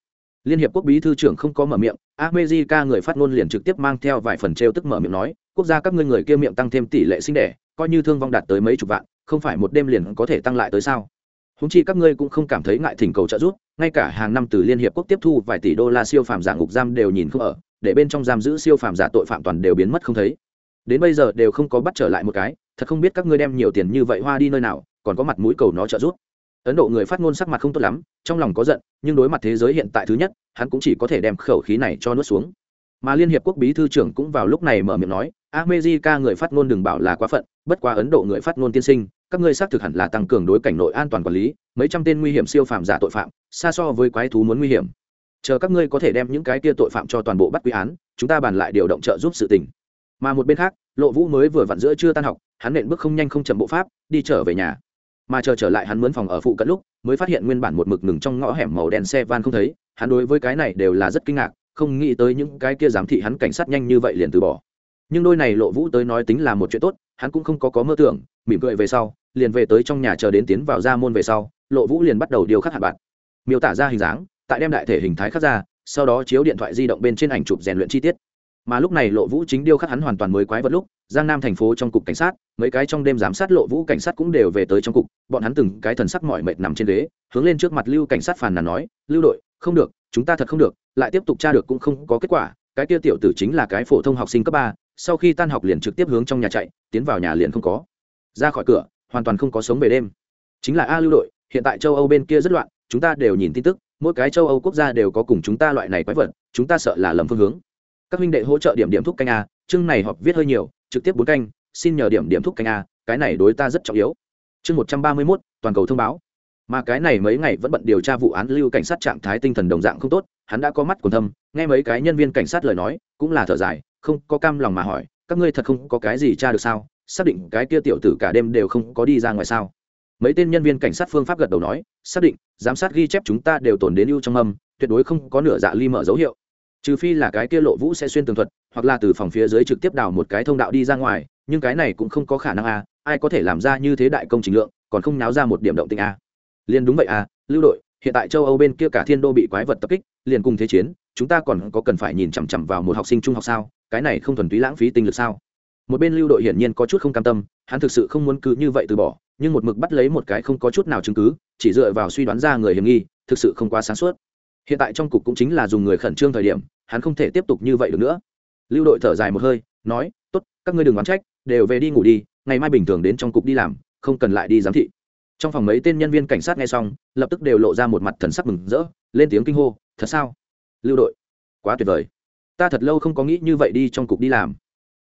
liên hiệp quốc bí thư trưởng không có mở miệng armezika người phát ngôn liền trực tiếp mang theo vài phần t tức mở miệng nói, quốc gia các ngươi người kia miệng tăng thêm tỷ lệ sinh đẻ, coi như thương vong đạt tới mấy chục vạn, không phải một đêm liền có thể tăng lại tới sao? Húng chi các ngươi cũng không cảm thấy ngại thỉnh cầu trợ giúp, ngay cả hàng năm từ liên hiệp quốc tiếp thu vài tỷ đô la siêu phàm giả ngục giam đều nhìn không ở, để bên trong giam giữ siêu phàm giả tội phạm toàn đều biến mất không thấy. Đến bây giờ đều không có bắt trở lại một cái, thật không biết các ngươi đem nhiều tiền như vậy hoa đi nơi nào, còn có mặt mũi cầu nó trợ giúp ấn độ người phát ngôn sắc mặt không tốt lắm, trong lòng có giận, nhưng đối mặt thế giới hiện tại thứ nhất, hắn cũng chỉ có thể đem khẩu khí này cho nuốt xuống. Mà liên hiệp quốc bí thư trưởng cũng vào lúc này mở miệng nói, america người phát ngôn đừng bảo là quá phận, bất quá ấn độ người phát ngôn tiên sinh, các ngươi xác thực hẳn là tăng cường đối cảnh nội an toàn quản lý, mấy trăm tên nguy hiểm siêu phạm giả tội phạm, xa so với quái thú muốn nguy hiểm. Chờ các ngươi có thể đem những cái kia tội phạm cho toàn bộ bắt quy án, chúng ta bàn lại điều động trợ giúp sự tình. Mà một bên khác, lộ vũ mới vừa vặn giữa chưa tan học, hắn nện bước không nhanh không chậm bộ pháp, đi trở về nhà mà chờ trở lại hắn mướn phòng ở phụ cận lúc, mới phát hiện nguyên bản một mực ngừng trong ngõ hẻm màu đen xe van không thấy, hắn đối với cái này đều là rất kinh ngạc, không nghĩ tới những cái kia giám thị hắn cảnh sát nhanh như vậy liền từ bỏ. Nhưng đôi này lộ vũ tới nói tính là một chuyện tốt, hắn cũng không có có mơ tưởng, mỉm cười về sau, liền về tới trong nhà chờ đến tiến vào ra môn về sau, lộ vũ liền bắt đầu điều khắc hạt bạn miêu tả ra hình dáng, tại đem đại thể hình thái khắc ra, sau đó chiếu điện thoại di động bên trên ảnh chụp rèn luyện chi tiết mà lúc này lộ vũ chính điêu khắc hắn hoàn toàn mới quái vật lúc, giang nam thành phố trong cục cảnh sát, mấy cái trong đêm giám sát lộ vũ cảnh sát cũng đều về tới trong cục, bọn hắn từng cái thần sắc mỏi mệt nằm trên ghế, hướng lên trước mặt lưu cảnh sát phàn nàn nói, lưu đội, không được, chúng ta thật không được, lại tiếp tục tra được cũng không có kết quả, cái kia tiểu tử chính là cái phổ thông học sinh cấp ba, sau khi tan học liền trực tiếp hướng trong nhà chạy, tiến vào nhà liền không có. Ra khỏi cửa, hoàn toàn không có sống về đêm. Chính là, a, lưu đội, hiện tại châu âu bên kia rất loạn, chúng ta đều nhìn tin tức, mỗi cái châu âu quốc gia đều có cùng chúng ta loại này quái vật, chúng ta sợ là lầm phương hướng các huynh đệ hỗ trợ điểm điểm thuốc canh a, chương này họp viết hơi nhiều, trực tiếp bốn canh, xin nhờ điểm điểm thuốc canh a, cái này đối ta rất trọng yếu. Chương một trăm ba mươi mốt, toàn cầu thông báo. Mà cái này mấy ngày vẫn bận điều tra vụ án lưu cảnh sát trạng thái tinh thần đồng dạng không tốt, hắn đã có mắt còn thâm, nghe mấy cái nhân viên cảnh sát lời nói, cũng là thở dài, không có cam lòng mà hỏi, các ngươi thật không có cái gì tra được sao? Xác định cái kia tiểu tử cả đêm đều không có đi ra ngoài sao? Mấy tên nhân viên cảnh sát phương pháp gật đầu nói, xác định, giám sát ghi chép chúng ta đều tồn đến ưu trong âm, tuyệt đối không có nửa dạ ly mở dấu hiệu trừ phi là cái kia lộ vũ sẽ xuyên tường thuật, hoặc là từ phòng phía dưới trực tiếp đào một cái thông đạo đi ra ngoài, nhưng cái này cũng không có khả năng a, ai có thể làm ra như thế đại công trình lượng, còn không náo ra một điểm động tình a. Liền đúng vậy a, lưu đội, hiện tại châu âu bên kia cả thiên đô bị quái vật tập kích, liền cùng thế chiến, chúng ta còn có cần phải nhìn chằm chằm vào một học sinh trung học sao, cái này không thuần túy lãng phí tinh lực sao? Một bên lưu đội hiển nhiên có chút không cam tâm, hắn thực sự không muốn cứ như vậy từ bỏ, nhưng một mực bắt lấy một cái không có chút nào chứng cứ, chỉ dựa vào suy đoán ra người hiểm nghi, thực sự không quá sáng suốt. Hiện tại trong cục cũng chính là dùng người khẩn trương thời điểm hắn không thể tiếp tục như vậy được nữa. Lưu đội thở dài một hơi, nói, tốt, các ngươi đừng oán trách, đều về đi ngủ đi, ngày mai bình thường đến trong cục đi làm, không cần lại đi giám thị. Trong phòng mấy tên nhân viên cảnh sát nghe xong, lập tức đều lộ ra một mặt thần sắc mừng rỡ, lên tiếng kinh hô, thật sao? Lưu đội, quá tuyệt vời. Ta thật lâu không có nghĩ như vậy đi trong cục đi làm.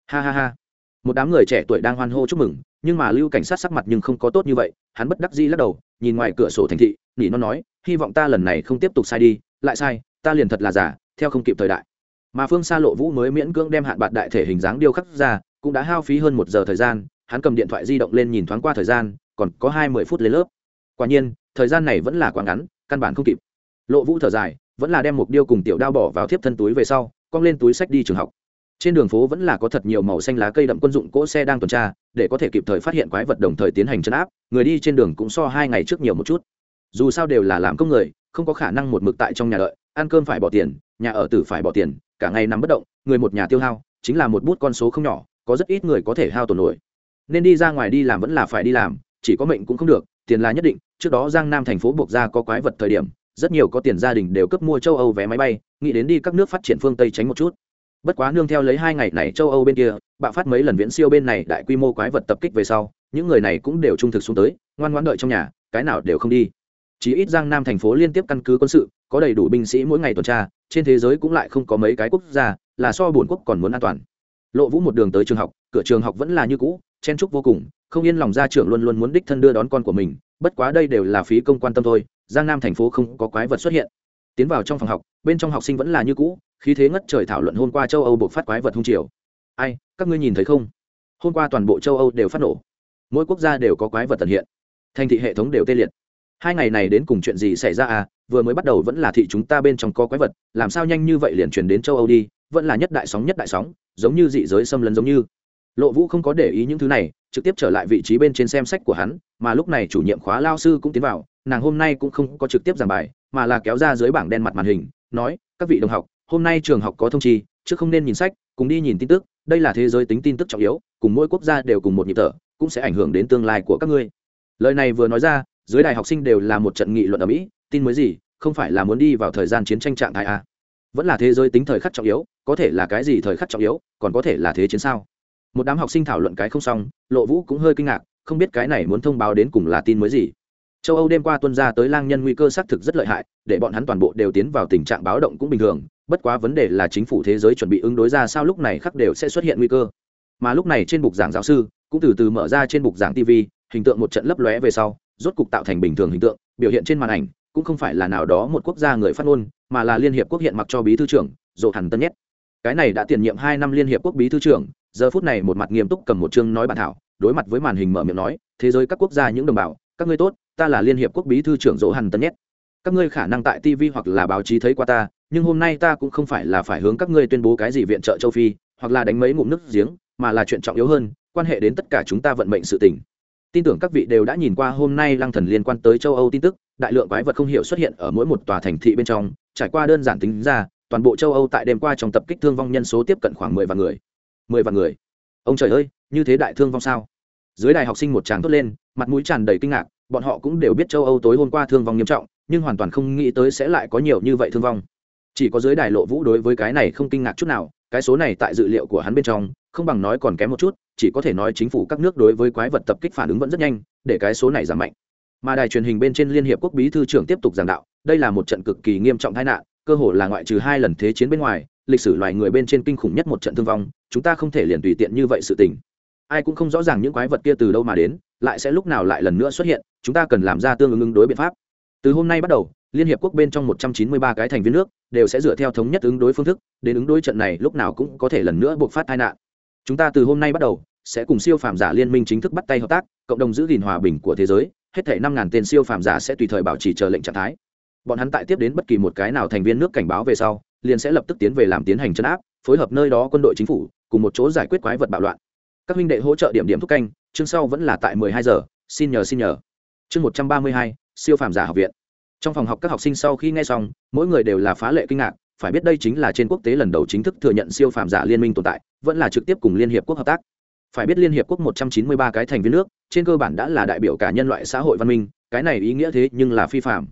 Ha ha ha. Một đám người trẻ tuổi đang hoan hô chúc mừng, nhưng mà lưu cảnh sát sắc mặt nhưng không có tốt như vậy, hắn bất đắc dĩ lắc đầu, nhìn ngoài cửa sổ thành thị, nỉ nó nói, hy vọng ta lần này không tiếp tục sai đi, lại sai, ta liền thật là giả theo không kịp thời đại. Mà phương xa lộ vũ mới miễn cưỡng đem hạn bạc đại thể hình dáng điêu khắc ra, cũng đã hao phí hơn một giờ thời gian, hắn cầm điện thoại di động lên nhìn thoáng qua thời gian, còn có hai mươi phút lên lớp. Quả nhiên, thời gian này vẫn là quá ngắn, căn bản không kịp. Lộ vũ thở dài, vẫn là đem mục điêu cùng tiểu đao bỏ vào thiếp thân túi về sau, cong lên túi sách đi trường học. Trên đường phố vẫn là có thật nhiều màu xanh lá cây đậm quân dụng cỗ xe đang tuần tra, để có thể kịp thời phát hiện quái vật đồng thời tiến hành chấn áp, người đi trên đường cũng so hai ngày trước nhiều một chút. Dù sao đều là làm công người, không có khả năng một mực tại trong nhà đợi, ăn cơm phải bỏ tiền nhà ở tử phải bỏ tiền, cả ngày nằm bất động, người một nhà tiêu hao, chính là một bút con số không nhỏ, có rất ít người có thể hao tổn nổi. Nên đi ra ngoài đi làm vẫn là phải đi làm, chỉ có mệnh cũng không được, tiền là nhất định, trước đó giang nam thành phố buộc ra có quái vật thời điểm, rất nhiều có tiền gia đình đều cấp mua châu âu vé máy bay, nghĩ đến đi các nước phát triển phương tây tránh một chút. Bất quá nương theo lấy hai ngày này châu âu bên kia, bạo phát mấy lần viễn siêu bên này đại quy mô quái vật tập kích về sau, những người này cũng đều trung thực xuống tới, ngoan ngoãn đợi trong nhà, cái nào đều không đi chỉ ít giang nam thành phố liên tiếp căn cứ quân sự, có đầy đủ binh sĩ mỗi ngày tuần tra, trên thế giới cũng lại không có mấy cái quốc gia là so bổn quốc còn muốn an toàn. Lộ vũ một đường tới trường học, cửa trường học vẫn là như cũ, chen trúc vô cùng, không yên lòng gia trưởng luôn luôn muốn đích thân đưa đón con của mình, bất quá đây đều là phí công quan tâm thôi, giang nam thành phố không có quái vật xuất hiện. Tiến vào trong phòng học, bên trong học sinh vẫn là như cũ, khí thế ngất trời thảo luận hôm qua châu âu buộc phát quái vật hung triều. Ai, các ngươi nhìn thấy không? Hôm qua toàn bộ châu âu đều phát nổ. Mỗi quốc gia đều có quái vật tận hiện. Thành thị hệ thống đều tê liệt hai ngày này đến cùng chuyện gì xảy ra à? Vừa mới bắt đầu vẫn là thị chúng ta bên trong có quái vật, làm sao nhanh như vậy liền chuyển đến châu âu đi? Vẫn là nhất đại sóng, nhất đại sóng, giống như dị giới xâm lấn giống như. Lộ vũ không có để ý những thứ này, trực tiếp trở lại vị trí bên trên xem sách của hắn, mà lúc này chủ nhiệm khóa lao sư cũng tiến vào, nàng hôm nay cũng không có trực tiếp giảng bài, mà là kéo ra dưới bảng đen mặt màn hình, nói, các vị đồng học, hôm nay trường học có thông chi chứ không nên nhìn sách, cùng đi nhìn tin tức, đây là thế giới tính tin tức trọng yếu, cùng mỗi quốc gia đều cùng một nhịp thở, cũng sẽ ảnh hưởng đến tương lai của các ngươi. Lời này vừa nói ra dưới đài học sinh đều là một trận nghị luận ở mỹ, tin mới gì, không phải là muốn đi vào thời gian chiến tranh trạng thái a vẫn là thế giới tính thời khắc trọng yếu, có thể là cái gì thời khắc trọng yếu, còn có thể là thế chiến sao? Một đám học sinh thảo luận cái không xong, lộ vũ cũng hơi kinh ngạc, không biết cái này muốn thông báo đến cùng là tin mới gì. Châu âu đêm qua tuân ra tới lang nhân nguy cơ xác thực rất lợi hại, để bọn hắn toàn bộ đều tiến vào tình trạng báo động cũng bình thường, bất quá vấn đề là chính phủ thế giới chuẩn bị ứng đối ra sao lúc này khắc đều sẽ xuất hiện nguy cơ. Mà lúc này trên bục giảng giáo sư cũng từ từ mở ra trên bục giảng tv hình tượng một trận lấp lóe về sau rốt cục tạo thành bình thường hình tượng, biểu hiện trên màn ảnh cũng không phải là nào đó một quốc gia người phát ngôn, mà là liên hiệp quốc hiện mặc cho bí thư trưởng, dỗ hẳn tân nhất. Cái này đã tiền nhiệm hai năm liên hiệp quốc bí thư trưởng, giờ phút này một mặt nghiêm túc cầm một chương nói bản thảo, đối mặt với màn hình mở miệng nói, thế giới các quốc gia những đồng bào, các ngươi tốt, ta là liên hiệp quốc bí thư trưởng dỗ hàn tân nhất. Các ngươi khả năng tại tv hoặc là báo chí thấy qua ta, nhưng hôm nay ta cũng không phải là phải hướng các ngươi tuyên bố cái gì viện trợ châu phi, hoặc là đánh mấy ngụm nước giếng, mà là chuyện trọng yếu hơn, quan hệ đến tất cả chúng ta vận mệnh sự tình tin tưởng các vị đều đã nhìn qua hôm nay lăng thần liên quan tới châu âu tin tức, đại lượng quái vật không hiểu xuất hiện ở mỗi một tòa thành thị bên trong, trải qua đơn giản tính ra, toàn bộ châu âu tại đêm qua trong tập kích thương vong nhân số tiếp cận khoảng mười vạn người. Mười vạn người? Ông trời ơi, như thế đại thương vong sao? Dưới đài học sinh một tràng thốt lên, mặt mũi tràn đầy kinh ngạc, bọn họ cũng đều biết châu âu tối hôm qua thương vong nghiêm trọng, nhưng hoàn toàn không nghĩ tới sẽ lại có nhiều như vậy thương vong. Chỉ có dưới đài lộ vũ đối với cái này không kinh ngạc chút nào, cái số này tại dự liệu của hắn bên trong, không bằng nói còn kém một chút chỉ có thể nói chính phủ các nước đối với quái vật tập kích phản ứng vẫn rất nhanh, để cái số này giảm mạnh. Mà đài truyền hình bên trên liên hiệp quốc bí thư trưởng tiếp tục giảng đạo, đây là một trận cực kỳ nghiêm trọng tai nạn, cơ hội là ngoại trừ hai lần thế chiến bên ngoài, lịch sử loài người bên trên kinh khủng nhất một trận thương vong, chúng ta không thể liền tùy tiện như vậy sự tình. Ai cũng không rõ ràng những quái vật kia từ đâu mà đến, lại sẽ lúc nào lại lần nữa xuất hiện, chúng ta cần làm ra tương ứng ứng đối biện pháp. Từ hôm nay bắt đầu, liên hiệp quốc bên trong 193 cái thành viên nước đều sẽ dựa theo thống nhất ứng đối phương thức, đến ứng đối trận này lúc nào cũng có thể lần nữa buộc phát tai nạn chúng ta từ hôm nay bắt đầu sẽ cùng siêu phàm giả liên minh chính thức bắt tay hợp tác cộng đồng giữ gìn hòa bình của thế giới hết thể năm ngàn tên siêu phàm giả sẽ tùy thời bảo trì chờ lệnh trạng thái. Bọn hắn tại tiếp đến bất kỳ một cái nào thành viên nước cảnh báo về sau liền sẽ lập tức tiến về làm tiến hành chấn áp phối hợp nơi đó quân đội chính phủ cùng một chỗ giải quyết quái vật bạo loạn. Các huynh đệ hỗ trợ điểm điểm thúc canh chương sau vẫn là tại 12 giờ xin nhờ xin nhờ. Chương 132, siêu phàm giả học viện. Trong phòng học các học sinh sau khi nghe xong mỗi người đều là phá lệ kinh ngạc phải biết đây chính là trên quốc tế lần đầu chính thức thừa nhận siêu phàm giả liên minh tồn tại vẫn là trực tiếp cùng liên hiệp quốc hợp tác. Phải biết liên hiệp quốc 193 cái thành viên nước, trên cơ bản đã là đại biểu cả nhân loại xã hội văn minh, cái này ý nghĩa thế nhưng là phi phạm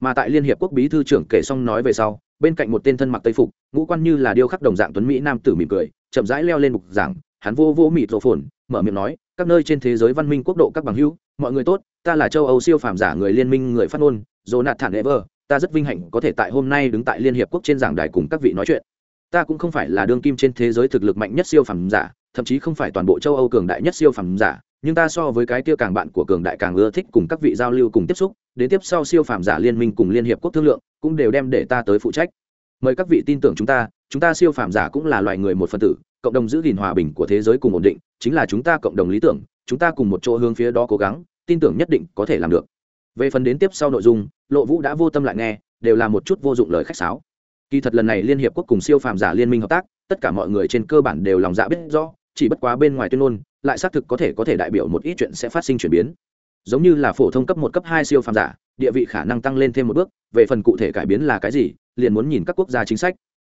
mà tại liên hiệp quốc bí thư trưởng kể xong nói về sau, bên cạnh một tên thân mặc tây phục, ngũ quan như là điêu khắc đồng dạng tuấn mỹ nam tử mỉm cười, chậm rãi leo lên mục giảng, hắn vô vô mịt rộ phồn, mở miệng nói, các nơi trên thế giới văn minh quốc độ các bằng hữu, mọi người tốt, ta là châu âu siêu phàm giả người liên minh người phát ngôn, jonathan ever, ta rất vinh hạnh có thể tại hôm nay đứng tại liên hiệp quốc trên giảng đài cùng các vị nói chuyện ta cũng không phải là đương kim trên thế giới thực lực mạnh nhất siêu phẩm giả, thậm chí không phải toàn bộ châu âu cường đại nhất siêu phẩm giả, nhưng ta so với cái kia càng bạn của cường đại càng ưa thích cùng các vị giao lưu cùng tiếp xúc, đến tiếp sau siêu phàm giả liên minh cùng liên hiệp quốc thương lượng, cũng đều đem để ta tới phụ trách. Mời các vị tin tưởng chúng ta chúng ta siêu phàm giả cũng là loài người một phần tử, cộng đồng giữ gìn hòa bình của thế giới cùng ổn định, chính là chúng ta cộng đồng lý tưởng, chúng ta cùng một chỗ hướng phía đó cố gắng, tin tưởng nhất định có thể làm được. Về phần đến tiếp sau nội dung, lộ vũ đã vô tâm lại nghe, đều là một chút vô dụng lời khách sáo kỳ thật lần này liên hiệp quốc cùng siêu phàm giả liên minh hợp tác, tất cả mọi người trên cơ bản đều lòng dạ biết rõ, chỉ bất quá bên ngoài tuyên ngôn, lại xác thực có thể có thể đại biểu một ít chuyện sẽ phát sinh chuyển biến. Giống như là phổ thông cấp một, cấp hai siêu phàm giả, địa vị khả năng tăng lên thêm một bước, về phần cụ thể cải biến là cái gì, liền muốn nhìn các quốc gia chính sách.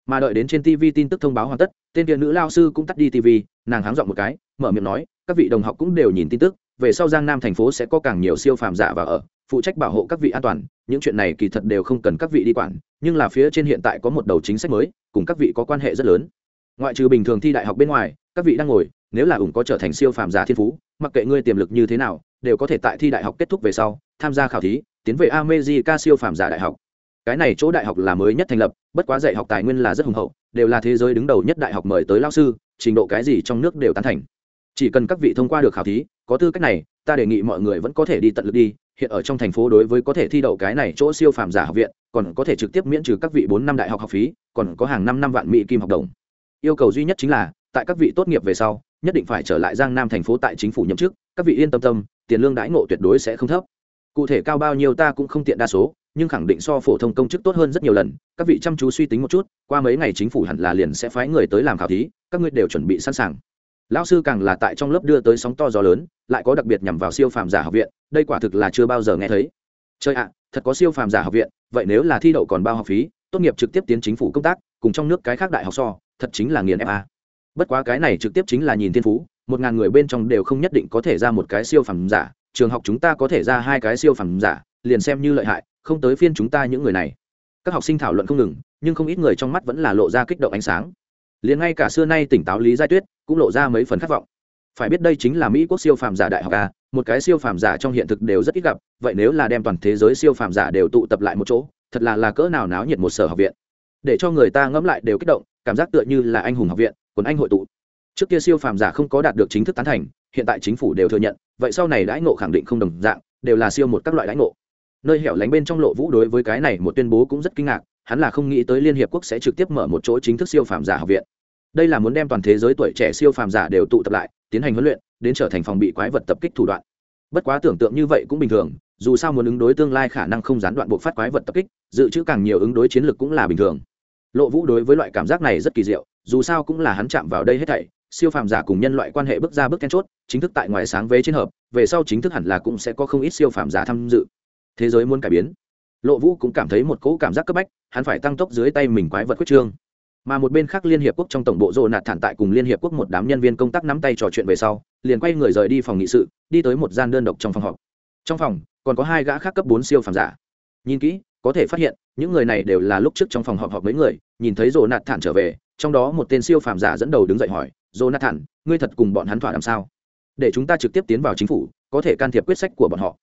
Mà đợi đến trên tv tin tức thông báo hoàn tất, tên kia nữ lao sư cũng tắt đi tv nàng háng dọn một cái, mở miệng nói, các vị đồng học cũng đều nhìn tin tức, về sau giang nam thành phố sẽ có càng nhiều siêu phàm giả và ở phụ trách bảo hộ các vị an toàn, những chuyện này kỳ thật đều không cần các vị đi quản, nhưng là phía trên hiện tại có một đầu chính sách mới, cùng các vị có quan hệ rất lớn. Ngoại trừ bình thường thi đại học bên ngoài, các vị đang ngồi, nếu là ủng có trở thành siêu phàm giả thiên phú, mặc kệ ngươi tiềm lực như thế nào, đều có thể tại thi đại học kết thúc về sau, tham gia khảo thí, tiến về America siêu phàm giả đại học. Cái này chỗ đại học là mới nhất thành lập, bất quá dạy học tài nguyên là rất hùng hậu, đều là thế giới đứng đầu nhất đại học mời tới lao sư, trình độ cái gì trong nước đều tán thành. Chỉ cần các vị thông qua được khảo thí, có tư cách này, ta đề nghị mọi người vẫn có thể đi tận lực đi hiện ở trong thành phố đối với có thể thi đậu cái này chỗ siêu phàm giả học viện, còn có thể trực tiếp miễn trừ các vị bốn năm đại học học phí, còn có hàng năm năm vạn mỹ kim học đồng. Yêu cầu duy nhất chính là, tại các vị tốt nghiệp về sau, nhất định phải trở lại giang nam thành phố tại chính phủ nhậm chức, các vị yên tâm tâm, tiền lương đãi ngộ tuyệt đối sẽ không thấp. Cụ thể cao bao nhiêu ta cũng không tiện đa số, nhưng khẳng định so phổ thông công chức tốt hơn rất nhiều lần, các vị chăm chú suy tính một chút, qua mấy ngày chính phủ hẳn là liền sẽ phái người tới làm khảo thí, các ngươi đều chuẩn bị sẵn sàng lão sư càng là tại trong lớp đưa tới sóng to gió lớn, lại có đặc biệt nhằm vào siêu phàm giả học viện, đây quả thực là chưa bao giờ nghe thấy. Chơi ạ, thật có siêu phàm giả học viện, vậy nếu là thi đậu còn bao học phí, tốt nghiệp trực tiếp tiến chính phủ công tác, cùng trong nước cái khác đại học so, thật chính là nghiền fa à. bất quá cái này trực tiếp chính là nhìn thiên phú, một ngàn người bên trong đều không nhất định có thể ra một cái siêu phàm giả, trường học chúng ta có thể ra hai cái siêu phàm giả, liền xem như lợi hại, không tới phiên chúng ta những người này. Các học sinh thảo luận không ngừng, nhưng không ít người trong mắt vẫn là lộ ra kích động ánh sáng. Liền ngay cả xưa nay tỉnh táo lý giai tuyết cũng lộ ra mấy phần khát vọng. Phải biết đây chính là mỹ quốc siêu phàm giả đại học a, một cái siêu phàm giả trong hiện thực đều rất ít gặp, vậy nếu là đem toàn thế giới siêu phàm giả đều tụ tập lại một chỗ, thật là là cỡ nào náo nhiệt một sở học viện. Để cho người ta ngẫm lại đều kích động, cảm giác tựa như là anh hùng học viện, quần anh hội tụ. Trước kia siêu phàm giả không có đạt được chính thức tán thành, hiện tại chính phủ đều thừa nhận, vậy sau này đãi ngộ khẳng định không đồng dạng, đều là siêu một các loại đãi ngộ. Nơi hẻo lánh bên trong lộ vũ đối với cái này một tuyên bố cũng rất kinh ngạc, hắn là không nghĩ tới liên hiệp quốc sẽ trực tiếp mở một chỗ chính thức siêu phàm giả học viện đây là muốn đem toàn thế giới tuổi trẻ siêu phàm giả đều tụ tập lại, tiến hành huấn luyện, đến trở thành phòng bị quái vật tập kích thủ đoạn. Bất quá tưởng tượng như vậy cũng bình thường, dù sao muốn ứng đối tương lai khả năng không gián đoạn buộc phát quái vật tập kích, dự trữ càng nhiều ứng đối chiến lược cũng là bình thường. Lộ vũ đối với loại cảm giác này rất kỳ diệu, dù sao cũng là hắn chạm vào đây hết thảy, siêu phàm giả cùng nhân loại quan hệ bước ra bước then chốt, chính thức tại ngoài sáng vế trên hợp, về sau chính thức hẳn là cũng sẽ có không ít siêu phàm giả tham dự. Thế giới muốn cải biến. Lộ vũ cũng cảm thấy một cỗ cảm giác cấp bách, hắn phải tăng tốc dưới tay mình quái vật quyết trương mà một bên khác liên hiệp quốc trong tổng bộ rộ nạt thản tại cùng liên hiệp quốc một đám nhân viên công tác nắm tay trò chuyện về sau liền quay người rời đi phòng nghị sự đi tới một gian đơn độc trong phòng họp. Trong phòng còn có hai gã khác cấp bốn siêu phàm giả. Nhìn kỹ có thể phát hiện những người này đều là lúc trước trong phòng họp họp mấy người nhìn thấy rộ nạt thản trở về trong đó một tên siêu phàm giả dẫn đầu đứng dậy hỏi rộ nạt thản ngươi thật cùng bọn hắn thỏa làm sao? Để chúng ta trực tiếp tiến vào chính phủ có thể can thiệp quyết sách của bọn họ.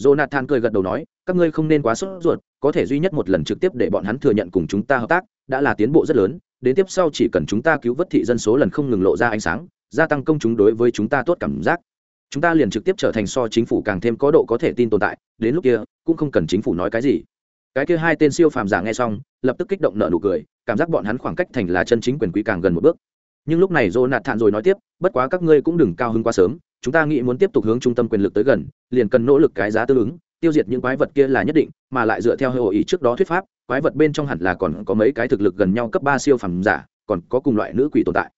Jonathan cười gật đầu nói, các ngươi không nên quá sốt ruột, có thể duy nhất một lần trực tiếp để bọn hắn thừa nhận cùng chúng ta hợp tác, đã là tiến bộ rất lớn, đến tiếp sau chỉ cần chúng ta cứu vớt thị dân số lần không ngừng lộ ra ánh sáng, gia tăng công chúng đối với chúng ta tốt cảm giác. Chúng ta liền trực tiếp trở thành so chính phủ càng thêm có độ có thể tin tồn tại, đến lúc kia, cũng không cần chính phủ nói cái gì. Cái kia hai tên siêu phàm giả nghe xong, lập tức kích động nở nụ cười, cảm giác bọn hắn khoảng cách thành là chân chính quyền quý càng gần một bước. Nhưng lúc này Jonathan rồi nói tiếp, bất quá các ngươi cũng đừng cao hứng quá sớm, chúng ta nghĩ muốn tiếp tục hướng trung tâm quyền lực tới gần liền cần nỗ lực cái giá tương ứng tiêu diệt những quái vật kia là nhất định, mà lại dựa theo hội ý trước đó thuyết pháp, quái vật bên trong hẳn là còn có mấy cái thực lực gần nhau cấp ba siêu phẩm giả, còn có cùng loại nữ quỷ tồn tại.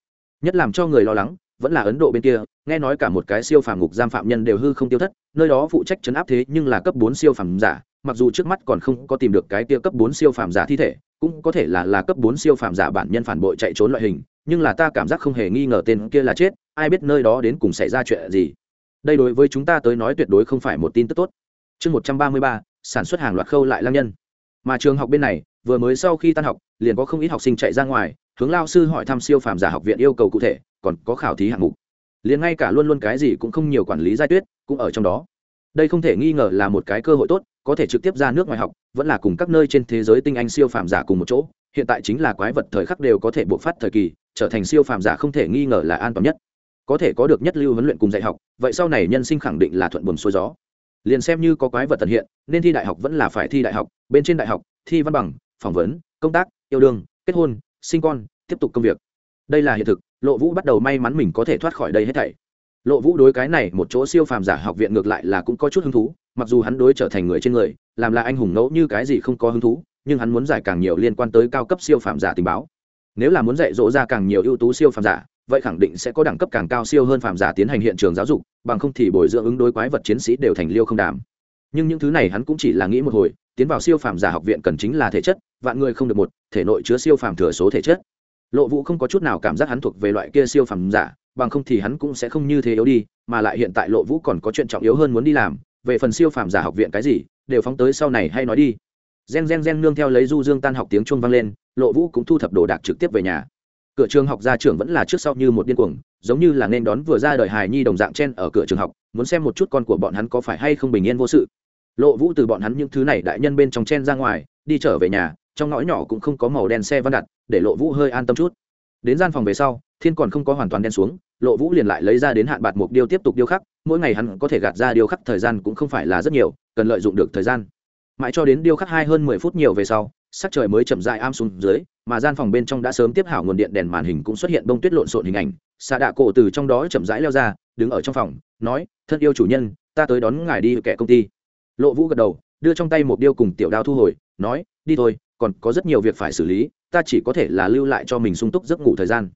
Nhất làm cho người lo lắng, vẫn là ấn độ bên kia, nghe nói cả một cái siêu phàm ngục giam phạm nhân đều hư không tiêu thất, nơi đó phụ trách chấn áp thế nhưng là cấp bốn siêu phàm giả, mặc dù trước mắt còn không có tìm được cái kia cấp bốn siêu phàm giả thi thể, cũng có thể là là cấp bốn siêu phàm giả bản nhân phản bội chạy trốn loại hình, nhưng là ta cảm giác không hề nghi ngờ tên kia là chết, ai biết nơi đó đến cùng xảy ra chuyện gì. Đây đối với chúng ta tới nói tuyệt đối không phải một tin tức tốt chương một trăm ba mươi ba, sản xuất hàng loạt khâu lại lang nhân. Mà trường học bên này, vừa mới sau khi tan học, liền có không ít học sinh chạy ra ngoài, hướng lao sư hỏi thăm siêu phàm giả học viện yêu cầu cụ thể, còn có khảo thí hạng mục. Liền ngay cả luôn luôn cái gì cũng không nhiều quản lý giai tuyết, cũng ở trong đó. Đây không thể nghi ngờ là một cái cơ hội tốt, có thể trực tiếp ra nước ngoài học, vẫn là cùng các nơi trên thế giới tinh anh siêu phàm giả cùng một chỗ, hiện tại chính là quái vật thời khắc đều có thể buộc phát thời kỳ, trở thành siêu phàm giả không thể nghi ngờ là an toàn nhất. Có thể có được nhất lưu huấn luyện cùng dạy học, vậy sau này nhân sinh khẳng định là thuận buồm xuôi gió liền xem như có quái vật tận hiện, nên thi đại học vẫn là phải thi đại học, bên trên đại học, thi văn bằng, phỏng vấn, công tác, yêu đương, kết hôn, sinh con, tiếp tục công việc. Đây là hiện thực, lộ vũ bắt đầu may mắn mình có thể thoát khỏi đây hết thảy. Lộ vũ đối cái này một chỗ siêu phàm giả học viện ngược lại là cũng có chút hứng thú, mặc dù hắn đối trở thành người trên người, làm là anh hùng ngẫu như cái gì không có hứng thú, nhưng hắn muốn giải càng nhiều liên quan tới cao cấp siêu phàm giả tình báo. Nếu là muốn dạy dỗ ra càng nhiều ưu tú siêu phàm giả vậy khẳng định sẽ có đẳng cấp càng cao siêu hơn phàm giả tiến hành hiện trường giáo dục, bằng không thì bồi dưỡng ứng đối quái vật chiến sĩ đều thành liêu không đàm. Nhưng những thứ này hắn cũng chỉ là nghĩ một hồi, tiến vào siêu phàm giả học viện cần chính là thể chất, vạn người không được một, thể nội chứa siêu phàm thừa số thể chất. Lộ vũ không có chút nào cảm giác hắn thuộc về loại kia siêu phàm giả, bằng không thì hắn cũng sẽ không như thế yếu đi, mà lại hiện tại lộ vũ còn có chuyện trọng yếu hơn muốn đi làm, về phần siêu phàm giả học viện cái gì, đều phóng tới sau này hay nói đi. Gen gen gen nương theo lấy du dương tan học tiếng chuông vang lên, lộ vũ cũng thu thập đồ đạc trực tiếp về nhà cửa trường học ra trường vẫn là trước sau như một điên cuồng, giống như là nên đón vừa ra đời hài nhi đồng dạng chen ở cửa trường học, muốn xem một chút con của bọn hắn có phải hay không bình yên vô sự. Lộ vũ từ bọn hắn những thứ này đại nhân bên trong chen ra ngoài, đi trở về nhà, trong ngõ nhỏ cũng không có màu đen xe văn đặt, để lộ vũ hơi an tâm chút. Đến gian phòng về sau, thiên còn không có hoàn toàn đen xuống, lộ vũ liền lại lấy ra đến hạn bạt mục điêu tiếp tục điêu khắc, mỗi ngày hắn có thể gạt ra điêu khắc thời gian cũng không phải là rất nhiều, cần lợi dụng được thời gian. Mãi cho đến điêu khắc hai hơn mười phút nhiều về sau sắc trời mới chậm dại am xuống dưới, mà gian phòng bên trong đã sớm tiếp hảo nguồn điện đèn màn hình cũng xuất hiện bông tuyết lộn xộn hình ảnh. Xạ đạ cổ từ trong đó chậm rãi leo ra, đứng ở trong phòng, nói, thân yêu chủ nhân, ta tới đón ngài đi kẻ công ty. Lộ vũ gật đầu, đưa trong tay một điêu cùng tiểu đao thu hồi, nói, đi thôi, còn có rất nhiều việc phải xử lý, ta chỉ có thể là lưu lại cho mình sung túc giấc ngủ thời gian.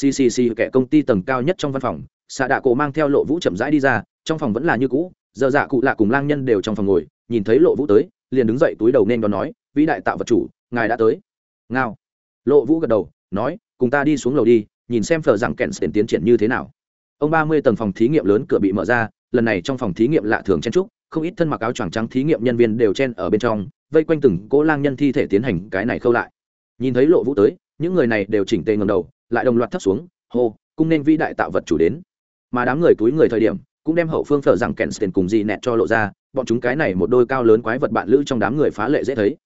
Ccc kẻ công ty tầng cao nhất trong văn phòng xạ đạ cổ mang theo lộ vũ chậm rãi đi ra, trong phòng vẫn là như cũ, giờ dạ cụ lạ cùng lang nhân đều trong phòng ngồi, nhìn thấy lộ vũ tới, liền đứng dậy túi đầu nên đón nói vĩ đại tạo vật chủ, ngài đã tới. Ngao. Lộ vũ gật đầu, nói, cùng ta đi xuống lầu đi, nhìn xem phở rằng kèn tiền tiến triển như thế nào. Ông ba mươi tầng phòng thí nghiệm lớn cửa bị mở ra, lần này trong phòng thí nghiệm lạ thường chen trúc, không ít thân mặc áo choàng trắng thí nghiệm nhân viên đều chen ở bên trong, vây quanh từng cỗ lang nhân thi thể tiến hành cái này khâu lại. Nhìn thấy lộ vũ tới, những người này đều chỉnh tề ngầm đầu, lại đồng loạt thấp xuống, hô cũng nên vĩ đại tạo vật chủ đến. Mà đám người túi người thời điểm, cũng đem hậu phương phở rằng kèn tiền cùng gì nẹt cho lộ ra, bọn chúng cái này một đôi cao lớn quái vật bạn lữ trong đám người phá lệ dễ thấy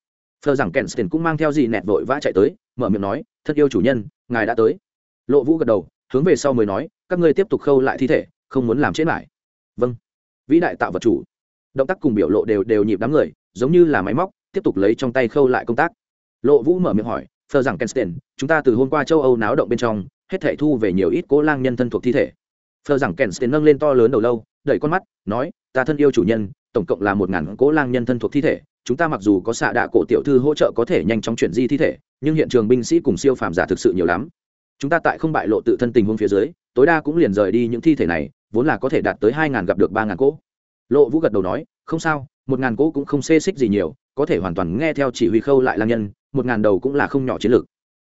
phở rằng kèn tiền cũng mang theo gì nẹt vội vã chạy tới, mở miệng nói "Thật yêu chủ nhân, ngài đã tới. Lộ vũ gật đầu, hướng về sau mới nói, các ngươi tiếp tục khâu lại thi thể, không muốn làm chết lại. Vâng. Vĩ đại tạo vật chủ. Động tác cùng biểu lộ đều đều nhịp đám người, giống như là máy móc, tiếp tục lấy trong tay khâu lại công tác. Lộ vũ mở miệng hỏi, phờ rằng kensten chúng ta từ hôm qua châu âu náo động bên trong, hết thể thu về nhiều ít cố lang nhân thân thuộc thi thể. Phờ rằng kensten nâng lên to lớn đầu lâu, đẩy con mắt, nói, ta thân yêu chủ nhân, tổng cộng là một ngàn cố lang nhân thân thuộc thi thể chúng ta mặc dù có xạ đạ cổ tiểu thư hỗ trợ có thể nhanh chóng chuyển di thi thể, nhưng hiện trường binh sĩ cùng siêu phàm giả thực sự nhiều lắm. Chúng ta tại không bại lộ tự thân tình huống phía dưới, tối đa cũng liền rời đi những thi thể này, vốn là có thể đạt tới hai ngàn gặp được ba ngàn cỗ. Lộ vũ gật đầu nói, không sao, một ngàn cỗ cũng không xê xích gì nhiều, có thể hoàn toàn nghe theo chỉ huy khâu lại lang nhân, một ngàn đầu cũng là không nhỏ chiến lược.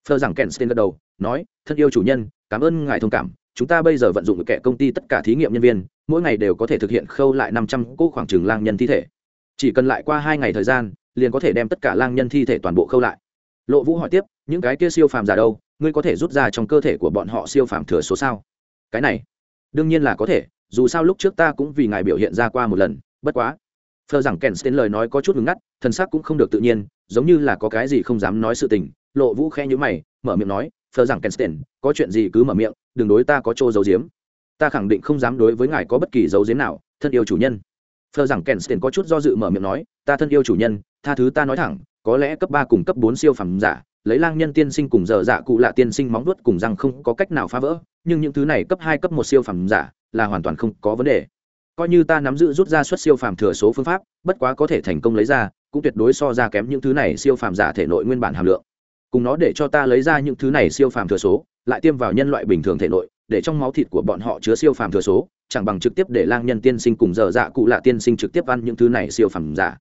Phờ rằng kèn gật đầu, nói, thân yêu chủ nhân, cảm ơn ngài thông cảm, chúng ta bây giờ vận dụng kẻ công ty tất cả thí nghiệm nhân viên, mỗi ngày đều có thể thực hiện khâu lại năm trăm cỗ khoảng trừng lang nhân thi thể chỉ cần lại qua hai ngày thời gian, liền có thể đem tất cả lang nhân thi thể toàn bộ khâu lại. Lộ vũ hỏi tiếp, những cái kia siêu phàm giả đâu? Ngươi có thể rút ra trong cơ thể của bọn họ siêu phàm thừa số sao? Cái này, đương nhiên là có thể, dù sao lúc trước ta cũng vì ngài biểu hiện ra qua một lần, bất quá. Phờ rằng kèn tên lời nói có chút ngừng ngắt thân xác cũng không được tự nhiên, giống như là có cái gì không dám nói sự tình. Lộ vũ khe nhữ mày, mở miệng nói, phờ rằng kèn tên có chuyện gì cứ mở miệng, đừng đối ta có chỗ giấu giếm. Ta khẳng định không dám đối với ngài có bất kỳ dấu giếm nào, thân yêu chủ nhân phờ rằng kèn có chút do dự mở miệng nói, ta thân yêu chủ nhân, tha thứ ta nói thẳng, có lẽ cấp ba cùng cấp bốn siêu phẩm giả, lấy lang nhân tiên sinh cùng dở dạ cụ lạ tiên sinh móng vuốt cùng răng không có cách nào phá vỡ, nhưng những thứ này cấp hai, cấp một siêu phẩm giả là hoàn toàn không có vấn đề. Coi như ta nắm giữ rút ra suất siêu phàm thừa số phương pháp, bất quá có thể thành công lấy ra, cũng tuyệt đối so ra kém những thứ này siêu phàm giả thể nội nguyên bản hàm lượng. Cùng nó để cho ta lấy ra những thứ này siêu phàm thừa số, lại tiêm vào nhân loại bình thường thể nội, để trong máu thịt của bọn họ chứa siêu phàm thừa số chẳng bằng trực tiếp để lang nhân tiên sinh cùng dở dạ cụ lạ tiên sinh trực tiếp ăn những thứ này siêu phẩm giả.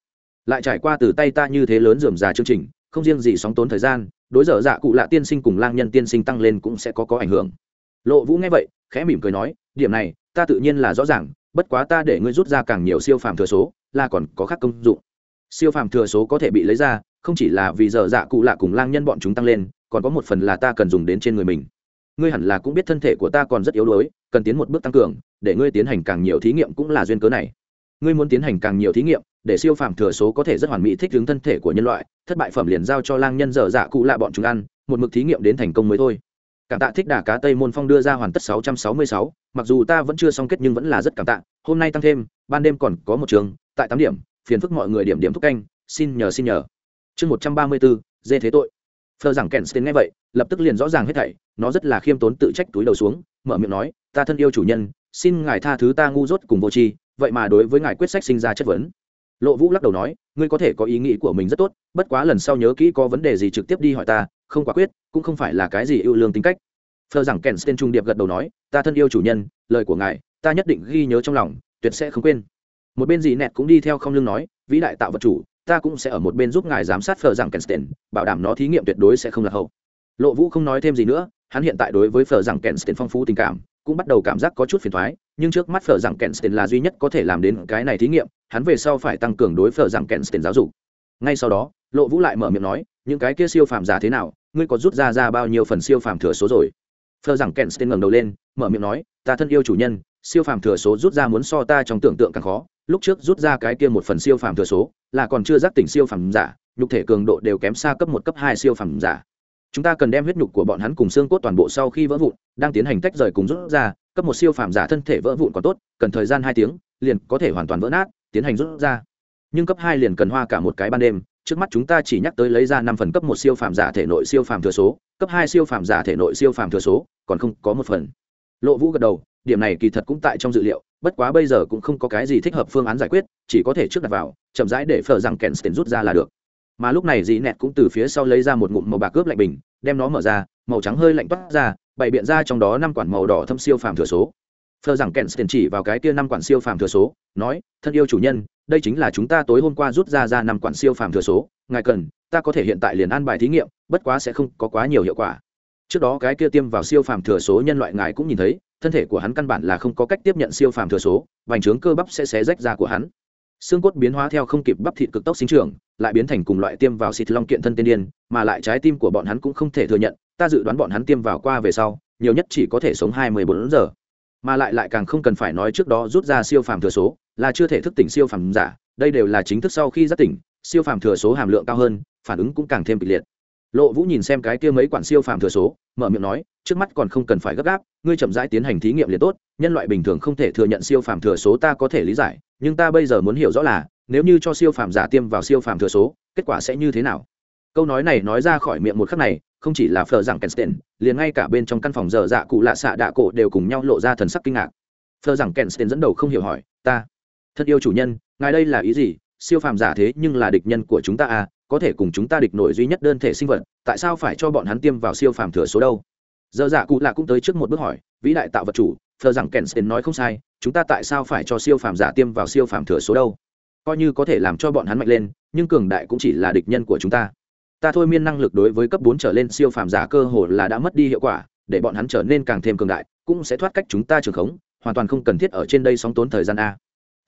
Lại trải qua từ tay ta như thế lớn dườm già chương trình, không riêng gì sóng tốn thời gian, đối dở dạ cụ lạ tiên sinh cùng lang nhân tiên sinh tăng lên cũng sẽ có có ảnh hưởng. Lộ vũ nghe vậy, khẽ mỉm cười nói, điểm này, ta tự nhiên là rõ ràng, bất quá ta để ngươi rút ra càng nhiều siêu phàm thừa số, là còn có khác công dụng. Siêu phàm thừa số có thể bị lấy ra, không chỉ là vì dở dạ cụ lạ cùng lang nhân bọn chúng tăng lên, còn có một phần là ta cần dùng đến trên người mình ngươi hẳn là cũng biết thân thể của ta còn rất yếu đuối cần tiến một bước tăng cường để ngươi tiến hành càng nhiều thí nghiệm cũng là duyên cớ này. Ngươi muốn tiến hành càng nhiều thí nghiệm để siêu phàm thừa số có thể rất hoàn mỹ thích ứng thân thể của nhân loại thất bại phẩm liền giao cho lang nhân dở dạ cụ lạ bọn chúng ăn một mực thí nghiệm đến thành công mới thôi. Cảm tạ thích đà cá tây môn phong đưa ra hoàn tất 666, mặc dù ta vẫn chưa xong kết nhưng vẫn là rất cảm tạ. Hôm nay tăng thêm ban đêm còn có một trường tại tám điểm phiền phức mọi người điểm điểm thúc canh xin nhờ xin nhờ. Chương một trăm ba mươi bốn dê thế tội phờ rằng kèn tên nghe vậy, lập tức liền rõ ràng hết thảy, nó rất là khiêm tốn tự trách túi đầu xuống, mở miệng nói, ta thân yêu chủ nhân, xin ngài tha thứ ta ngu dốt cùng vô tri, vậy mà đối với ngài quyết sách sinh ra chất vấn. Lộ vũ lắc đầu nói, ngươi có thể có ý nghĩ của mình rất tốt, bất quá lần sau nhớ kỹ có vấn đề gì trực tiếp đi hỏi ta, không quả quyết, cũng không phải là cái gì yêu lương tính cách. Phờ rằng kèn tên trung điệp gật đầu nói, ta thân yêu chủ nhân, lời của ngài, ta nhất định ghi nhớ trong lòng, tuyệt sẽ không quên. Một bên dì nẹt cũng đi theo không lương nói, vĩ đại tạo vật chủ ta cũng sẽ ở một bên giúp ngài giám sát phở rằng kenstein bảo đảm nó thí nghiệm tuyệt đối sẽ không là hậu. Lộ vũ không nói thêm gì nữa, hắn hiện tại đối với phở rằng kenstein phong phú tình cảm, cũng bắt đầu cảm giác có chút phiền thoái, nhưng trước mắt phở rằng kenstein là duy nhất có thể làm đến cái này thí nghiệm, hắn về sau phải tăng cường đối phở rằng kenstein giáo dục. Ngay sau đó, lộ vũ lại mở miệng nói, những cái kia siêu phàm giả thế nào? Ngươi có rút ra ra bao nhiêu phần siêu phàm thừa số rồi? Phờ rằng kenstein ngẩng đầu lên, mở miệng nói, ta thân yêu chủ nhân, siêu phàm thừa số rút ra muốn so ta trong tưởng tượng càng khó lúc trước rút ra cái kia một phần siêu phàm thừa số, là còn chưa giác tỉnh siêu phàm giả, nhục thể cường độ đều kém xa cấp một, cấp hai siêu phàm giả. Chúng ta cần đem huyết nhục của bọn hắn cùng xương cốt toàn bộ sau khi vỡ vụn, đang tiến hành tách rời cùng rút ra, cấp một siêu phàm giả thân thể vỡ vụn còn tốt, cần thời gian hai tiếng, liền có thể hoàn toàn vỡ nát, tiến hành rút ra. Nhưng cấp hai liền cần hoa cả một cái ban đêm, trước mắt chúng ta chỉ nhắc tới lấy ra năm phần cấp một siêu phàm giả thể nội siêu phàm thừa số, cấp hai siêu phàm giả thể nội siêu phàm thừa số, còn không có một phần. Lộ vũ gật đầu, điểm này kỳ thật cũng tại trong dự liệu bất quá bây giờ cũng không có cái gì thích hợp phương án giải quyết, chỉ có thể trước đặt vào, chậm rãi để phở rằng kèn tiền rút ra là được. Mà lúc này dì nẹt cũng từ phía sau lấy ra một ngụm màu bạc cướp lạnh bình, đem nó mở ra, màu trắng hơi lạnh toát ra, bày biện ra trong đó năm quản màu đỏ thâm siêu phàm thừa số. Phờ rằng kèn tiền chỉ vào cái kia năm quản siêu phàm thừa số, nói, thân yêu chủ nhân, đây chính là chúng ta tối hôm qua rút ra ra năm quản siêu phàm thừa số, ngài cần, ta có thể hiện tại liền an bài thí nghiệm, bất quá sẽ không có quá nhiều hiệu quả trước đó cái kia tiêm vào siêu phàm thừa số nhân loại ngài cũng nhìn thấy, thân thể của hắn căn bản là không có cách tiếp nhận siêu phàm thừa số, vành trướng cơ bắp sẽ xé rách ra của hắn. Xương cốt biến hóa theo không kịp bắp thịt cực tốc sinh trưởng, lại biến thành cùng loại tiêm vào xịt long kiện thân tiên điên, mà lại trái tim của bọn hắn cũng không thể thừa nhận, ta dự đoán bọn hắn tiêm vào qua về sau, nhiều nhất chỉ có thể sống hai mươi bốn giờ. Mà lại lại càng không cần phải nói trước đó rút ra siêu phàm thừa số, là chưa thể thức tỉnh siêu phàm giả, đây đều là chính thức sau khi giác tỉnh, siêu phàm thừa số hàm lượng cao hơn, phản ứng cũng càng thêm kịch liệt lộ vũ nhìn xem cái kia mấy quản siêu phàm thừa số, mở miệng nói, trước mắt còn không cần phải gấp gáp, ngươi chậm rãi tiến hành thí nghiệm liền tốt, nhân loại bình thường không thể thừa nhận siêu phàm thừa số ta có thể lý giải, nhưng ta bây giờ muốn hiểu rõ là, nếu như cho siêu phàm giả tiêm vào siêu phàm thừa số, kết quả sẽ như thế nào? Câu nói này nói ra khỏi miệng một khắc này, không chỉ là phờ rằng kensten liền ngay cả bên trong căn phòng dở dạ cụ lạ xạ đạ cổ đều cùng nhau lộ ra thần sắc kinh ngạc. Phờ rằng kensten dẫn đầu không hiểu hỏi, ta, thật yêu chủ nhân, ngài đây là ý gì? Siêu phàm giả thế nhưng là địch nhân của chúng ta à có thể cùng chúng ta địch nổi duy nhất đơn thể sinh vật, tại sao phải cho bọn hắn tiêm vào siêu phàm thừa số đâu? Giờ dạ cụ lạ cũng tới trước một bước hỏi, vĩ đại tạo vật chủ, thờ rằng kensten nói không sai, chúng ta tại sao phải cho siêu phàm giả tiêm vào siêu phàm thừa số đâu? Coi như có thể làm cho bọn hắn mạnh lên, nhưng cường đại cũng chỉ là địch nhân của chúng ta. Ta thôi miên năng lực đối với cấp bốn trở lên siêu phàm giả cơ hồ là đã mất đi hiệu quả, để bọn hắn trở nên càng thêm cường đại, cũng sẽ thoát cách chúng ta trường khống, hoàn toàn không cần thiết ở trên đây sóng tốn thời gian a.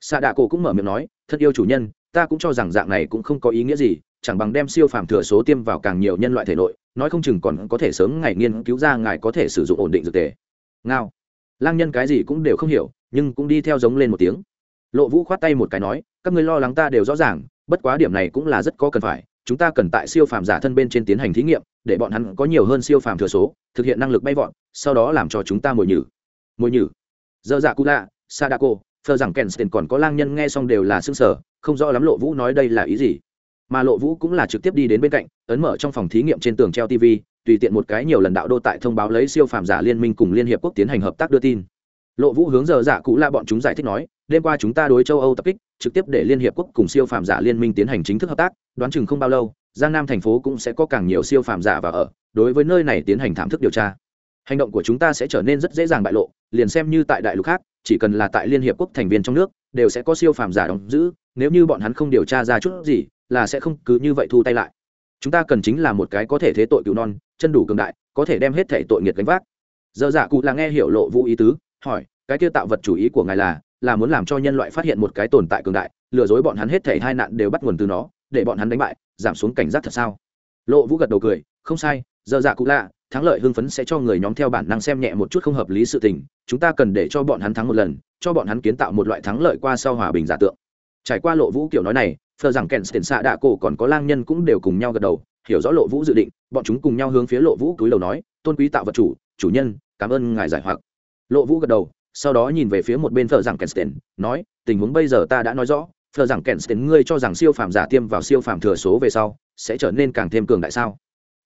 Xạ đạ cổ cũng mở miệng nói, thật yêu chủ nhân, ta cũng cho rằng dạng này cũng không có ý nghĩa gì chẳng bằng đem siêu phàm thừa số tiêm vào càng nhiều nhân loại thể nội, nói không chừng còn có thể sớm ngày nghiên cứu ra ngài có thể sử dụng ổn định dược tề. Ngao. Lang nhân cái gì cũng đều không hiểu, nhưng cũng đi theo giống lên một tiếng. Lộ vũ khoát tay một cái nói, các ngươi lo lắng ta đều rõ ràng, bất quá điểm này cũng là rất có cần phải, chúng ta cần tại siêu phàm giả thân bên trên tiến hành thí nghiệm, để bọn hắn có nhiều hơn siêu phàm thừa số, thực hiện năng lực bay vọt, sau đó làm cho chúng ta mồi nhử. Mồi nhử. Dơ dạ cụ lạ, sadako, phờ rằng kensten còn có lang nhân nghe xong đều là xương sở không rõ lắm lộ vũ nói đây là ý gì mà lộ vũ cũng là trực tiếp đi đến bên cạnh, ấn mở trong phòng thí nghiệm trên tường treo tv tùy tiện một cái nhiều lần đạo đô tại thông báo lấy siêu phàm giả liên minh cùng liên hiệp quốc tiến hành hợp tác đưa tin. Lộ vũ hướng giờ giả cụ la bọn chúng giải thích nói, đêm qua chúng ta đối châu âu tập kích, trực tiếp để liên hiệp quốc cùng siêu phàm giả liên minh tiến hành chính thức hợp tác, đoán chừng không bao lâu, giang nam thành phố cũng sẽ có càng nhiều siêu phàm giả và ở, đối với nơi này tiến hành thảm thức điều tra. Hành động của chúng ta sẽ trở nên rất dễ dàng bại lộ, liền xem như tại đại lục khác, chỉ cần là tại liên hiệp quốc thành viên trong nước, đều sẽ có siêu phàm giả đóng giữ, nếu như bọn hắn không điều tra ra chút gì là sẽ không cứ như vậy thu tay lại. Chúng ta cần chính là một cái có thể thế tội cứu non, chân đủ cường đại, có thể đem hết thể tội nghiệt gánh vác. Giờ dạ cụ là nghe hiểu lộ vũ ý tứ, hỏi, cái kia tạo vật chủ ý của ngài là là muốn làm cho nhân loại phát hiện một cái tồn tại cường đại, lừa dối bọn hắn hết thể hai nạn đều bắt nguồn từ nó, để bọn hắn đánh bại, giảm xuống cảnh giác thật sao? Lộ vũ gật đầu cười, không sai, giờ dạ cụ lạ thắng lợi hưng phấn sẽ cho người nhóm theo bản năng xem nhẹ một chút không hợp lý sự tình, chúng ta cần để cho bọn hắn thắng một lần, cho bọn hắn kiến tạo một loại thắng lợi qua sau hòa bình giả tượng. Trải qua lộ vũ kiểu nói này phờ rằng kèn tiền xạ đạ cổ còn có lang nhân cũng đều cùng nhau gật đầu, hiểu rõ lộ vũ dự định, bọn chúng cùng nhau hướng phía lộ vũ túi đầu nói, tôn quý tạo vật chủ chủ nhân, cảm ơn ngài giải hoặc. Lộ vũ gật đầu, sau đó nhìn về phía một bên phờ rằng kensten nói, tình huống bây giờ ta đã nói rõ phờ rằng kensten ngươi cho rằng siêu phàm giả tiêm vào siêu phàm thừa số về sau, sẽ trở nên càng thêm cường đại sao?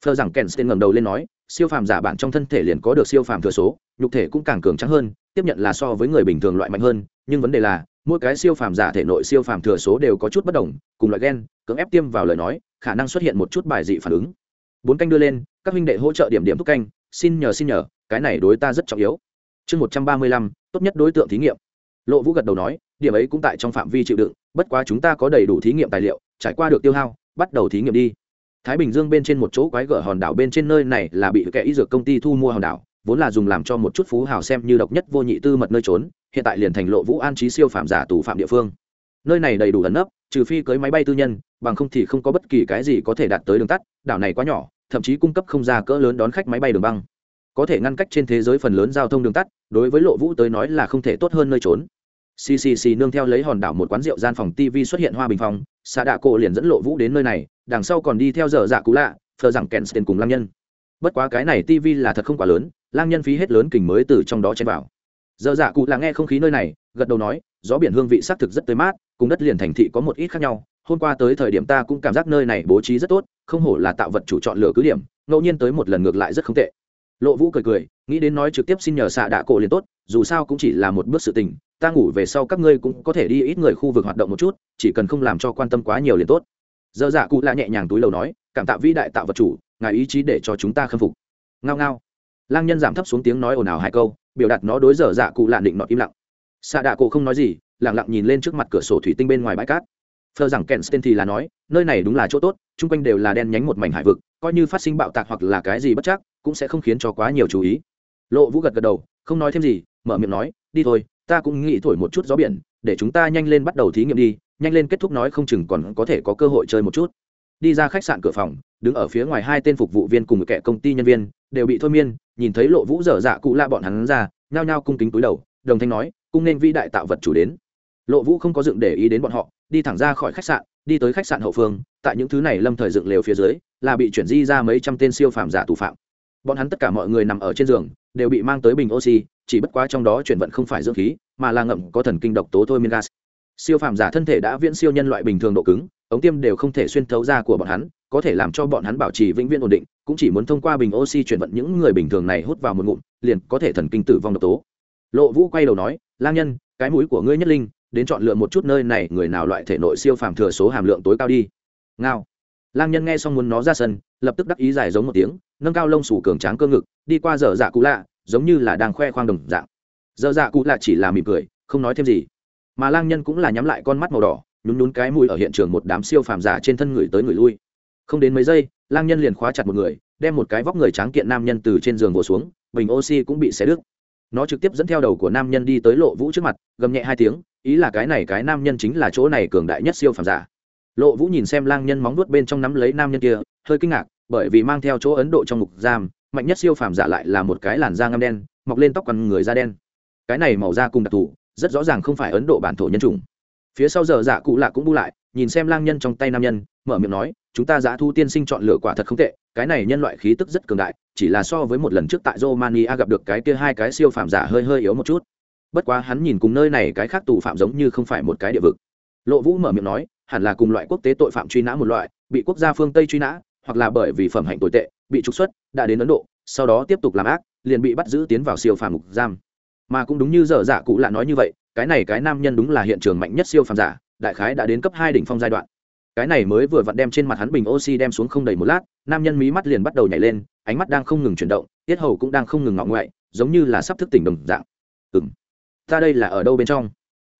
Phờ rằng kensten ngẩng đầu lên nói, siêu phàm giả bản trong thân thể liền có được siêu phàm thừa số, nhục thể cũng càng cường trắng hơn, tiếp nhận là so với người bình thường loại mạnh hơn, nhưng vấn đề là mỗi cái siêu phàm giả thể nội siêu phàm thừa số đều có chút bất đồng, cùng loại gen, cưỡng ép tiêm vào lời nói, khả năng xuất hiện một chút bài dị phản ứng. Bốn canh đưa lên, các huynh đệ hỗ trợ điểm điểm thúc canh, xin nhờ xin nhờ, cái này đối ta rất trọng yếu. Chương một trăm ba mươi lăm, tốt nhất đối tượng thí nghiệm. Lộ vũ gật đầu nói, điểm ấy cũng tại trong phạm vi chịu đựng, bất quá chúng ta có đầy đủ thí nghiệm tài liệu, trải qua được tiêu hao, bắt đầu thí nghiệm đi. Thái bình dương bên trên một chỗ quái gở hòn đảo bên trên nơi này là bị kẻ y dược công ty thu mua hòn đảo, vốn là dùng làm cho một chút phú hào xem như độc nhất vô nhị tư mật nơi trốn hiện tại liền thành lộ vũ an trí siêu phạm giả tù phạm địa phương. Nơi này đầy đủ ẩn nấp, trừ phi cưới máy bay tư nhân, bằng không thì không có bất kỳ cái gì có thể đạt tới đường tắt, đảo này quá nhỏ, thậm chí cung cấp không ra cỡ lớn đón khách máy bay đường băng. Có thể ngăn cách trên thế giới phần lớn giao thông đường tắt, đối với lộ vũ tới nói là không thể tốt hơn nơi trốn. Ccc nương theo lấy hòn đảo một quán rượu gian phòng tv xuất hiện hoa bình phòng xạ đạ cổ liền dẫn lộ vũ đến nơi này, đằng sau còn đi theo dở dạ cũ lạ, thờ rằng tiền cùng lang nhân. Bất quá cái này tv là thật không quá lớn, lang nhân phí hết lớn kình mới từ trong đó chen vào giờ dạ cụ là nghe không khí nơi này, gật đầu nói, gió biển hương vị xác thực rất tươi mát, cùng đất liền thành thị có một ít khác nhau. Hôm qua tới thời điểm ta cũng cảm giác nơi này bố trí rất tốt, không hổ là tạo vật chủ chọn lựa cứ điểm, ngẫu nhiên tới một lần ngược lại rất không tệ. Lộ vũ cười cười, nghĩ đến nói trực tiếp xin nhờ xạ đạ cổ liền tốt, dù sao cũng chỉ là một bước sự tình, ta ngủ về sau các ngươi cũng có thể đi ít người khu vực hoạt động một chút, chỉ cần không làm cho quan tâm quá nhiều liền tốt. Dơ dạ cụ lạ nhẹ nhàng túi lầu nói, cảm tạ vĩ đại tạo vật chủ, ngài ý chí để cho chúng ta khâm phục. Ngao ngao. Lang nhân giảm thấp xuống tiếng nói ồn ào hai câu biểu đạt nó đối dở dạ cụ lạ định nọt im lặng. Xạ đạ cổ không nói gì lẳng lặng nhìn lên trước mặt cửa sổ thủy tinh bên ngoài bãi cát. Phờ rằng kèn sten thì là nói, nơi này đúng là chỗ tốt, chung quanh đều là đen nhánh một mảnh hải vực, coi như phát sinh bạo tạc hoặc là cái gì bất chắc, cũng sẽ không khiến cho quá nhiều chú ý. Lộ vũ gật gật đầu, không nói thêm gì, mở miệng nói, đi thôi, ta cũng nghĩ thổi một chút gió biển, để chúng ta nhanh lên bắt đầu thí nghiệm đi, nhanh lên kết thúc nói không chừng còn có thể có cơ hội chơi một chút. Đi ra khách sạn cửa phòng, đứng ở phía ngoài hai tên phục vụ viên cùng một kẻ công ty nhân viên đều bị thôi miên, nhìn thấy lộ vũ dở dạ cụ la bọn hắn ra, nhao nhao cung kính túi đầu, đồng thanh nói, cung nên vĩ đại tạo vật chủ đến. Lộ vũ không có dựng để ý đến bọn họ, đi thẳng ra khỏi khách sạn, đi tới khách sạn hậu phương, tại những thứ này lâm thời dựng lều phía dưới, là bị chuyển di ra mấy trăm tên siêu phàm giả tù phạm. Bọn hắn tất cả mọi người nằm ở trên giường, đều bị mang tới bình oxy, chỉ bất quá trong đó chuyển vận không phải dưỡng khí, mà là ngậm có thần kinh độc tố thôi miên gas. Siêu phàm giả thân thể đã viễn siêu nhân loại bình thường độ cứng, ống tiêm đều không thể xuyên thấu ra của bọn hắn có thể làm cho bọn hắn bảo trì vĩnh viễn ổn định, cũng chỉ muốn thông qua bình oxy chuyển vận những người bình thường này hút vào một ngụm, liền có thể thần kinh tử vong độc tố. Lộ vũ quay đầu nói, lang nhân, cái mũi của ngươi nhất linh, đến chọn lựa một chút nơi này, người nào loại thể nội siêu phàm thừa số hàm lượng tối cao đi. Ngao. Lang nhân nghe xong muốn nó ra sân, lập tức đắc ý dài giống một tiếng, nâng cao lông sủ cường tráng cơ ngực, đi qua dở dạ cụ lạ, giống như là đang khoe khoang đồng dạng. Dở dạ cụ lạ chỉ là mỉm cười, không nói thêm gì. Mà lang nhân cũng là nhắm lại con mắt màu đỏ, nhún nhún cái mũi ở hiện trường một đám siêu phàm giả trên thân người tới người lui không đến mấy giây, lang nhân liền khóa chặt một người, đem một cái vóc người tráng kiện nam nhân từ trên giường vỗ xuống, bình oxy cũng bị xé đứt. Nó trực tiếp dẫn theo đầu của nam nhân đi tới lộ vũ trước mặt, gầm nhẹ hai tiếng, ý là cái này cái nam nhân chính là chỗ này cường đại nhất siêu phàm giả. Lộ vũ nhìn xem lang nhân móng nuốt bên trong nắm lấy nam nhân kia, hơi kinh ngạc, bởi vì mang theo chỗ ấn độ trong ngục giam, mạnh nhất siêu phàm giả lại là một cái làn da ngâm đen, mọc lên tóc còn người da đen. Cái này màu da cùng đặc thù, rất rõ ràng không phải ấn độ bản thổ nhân chủng. Phía sau giờ dạ cụ lạ cũng bu lại, nhìn xem lang nhân trong tay nam nhân mở miệng nói, chúng ta giá thu tiên sinh chọn lựa quả thật không tệ, cái này nhân loại khí tức rất cường đại, chỉ là so với một lần trước tại romania gặp được cái kia hai cái siêu phạm giả hơi hơi yếu một chút. Bất quá hắn nhìn cùng nơi này cái khác tù phạm giống như không phải một cái địa vực. Lộ vũ mở miệng nói, hẳn là cùng loại quốc tế tội phạm truy nã một loại, bị quốc gia phương tây truy nã, hoặc là bởi vì phẩm hạnh tồi tệ, bị trục xuất, đã đến ấn độ, sau đó tiếp tục làm ác, liền bị bắt giữ tiến vào siêu phàm mục giam. Mà cũng đúng như dở dạ cụ lạ nói như vậy, cái này cái nam nhân đúng là hiện trường mạnh nhất siêu phàm giả, đại khái đã đến cấp hai đỉnh phong giai đoạn cái này mới vừa vặn đem trên mặt hắn bình oxy đem xuống không đầy một lát, nam nhân mí mắt liền bắt đầu nhảy lên, ánh mắt đang không ngừng chuyển động, tiết hầu cũng đang không ngừng ngọng ngoại, giống như là sắp thức tỉnh đồng dạng. Ừ m ta đây là ở đâu bên trong?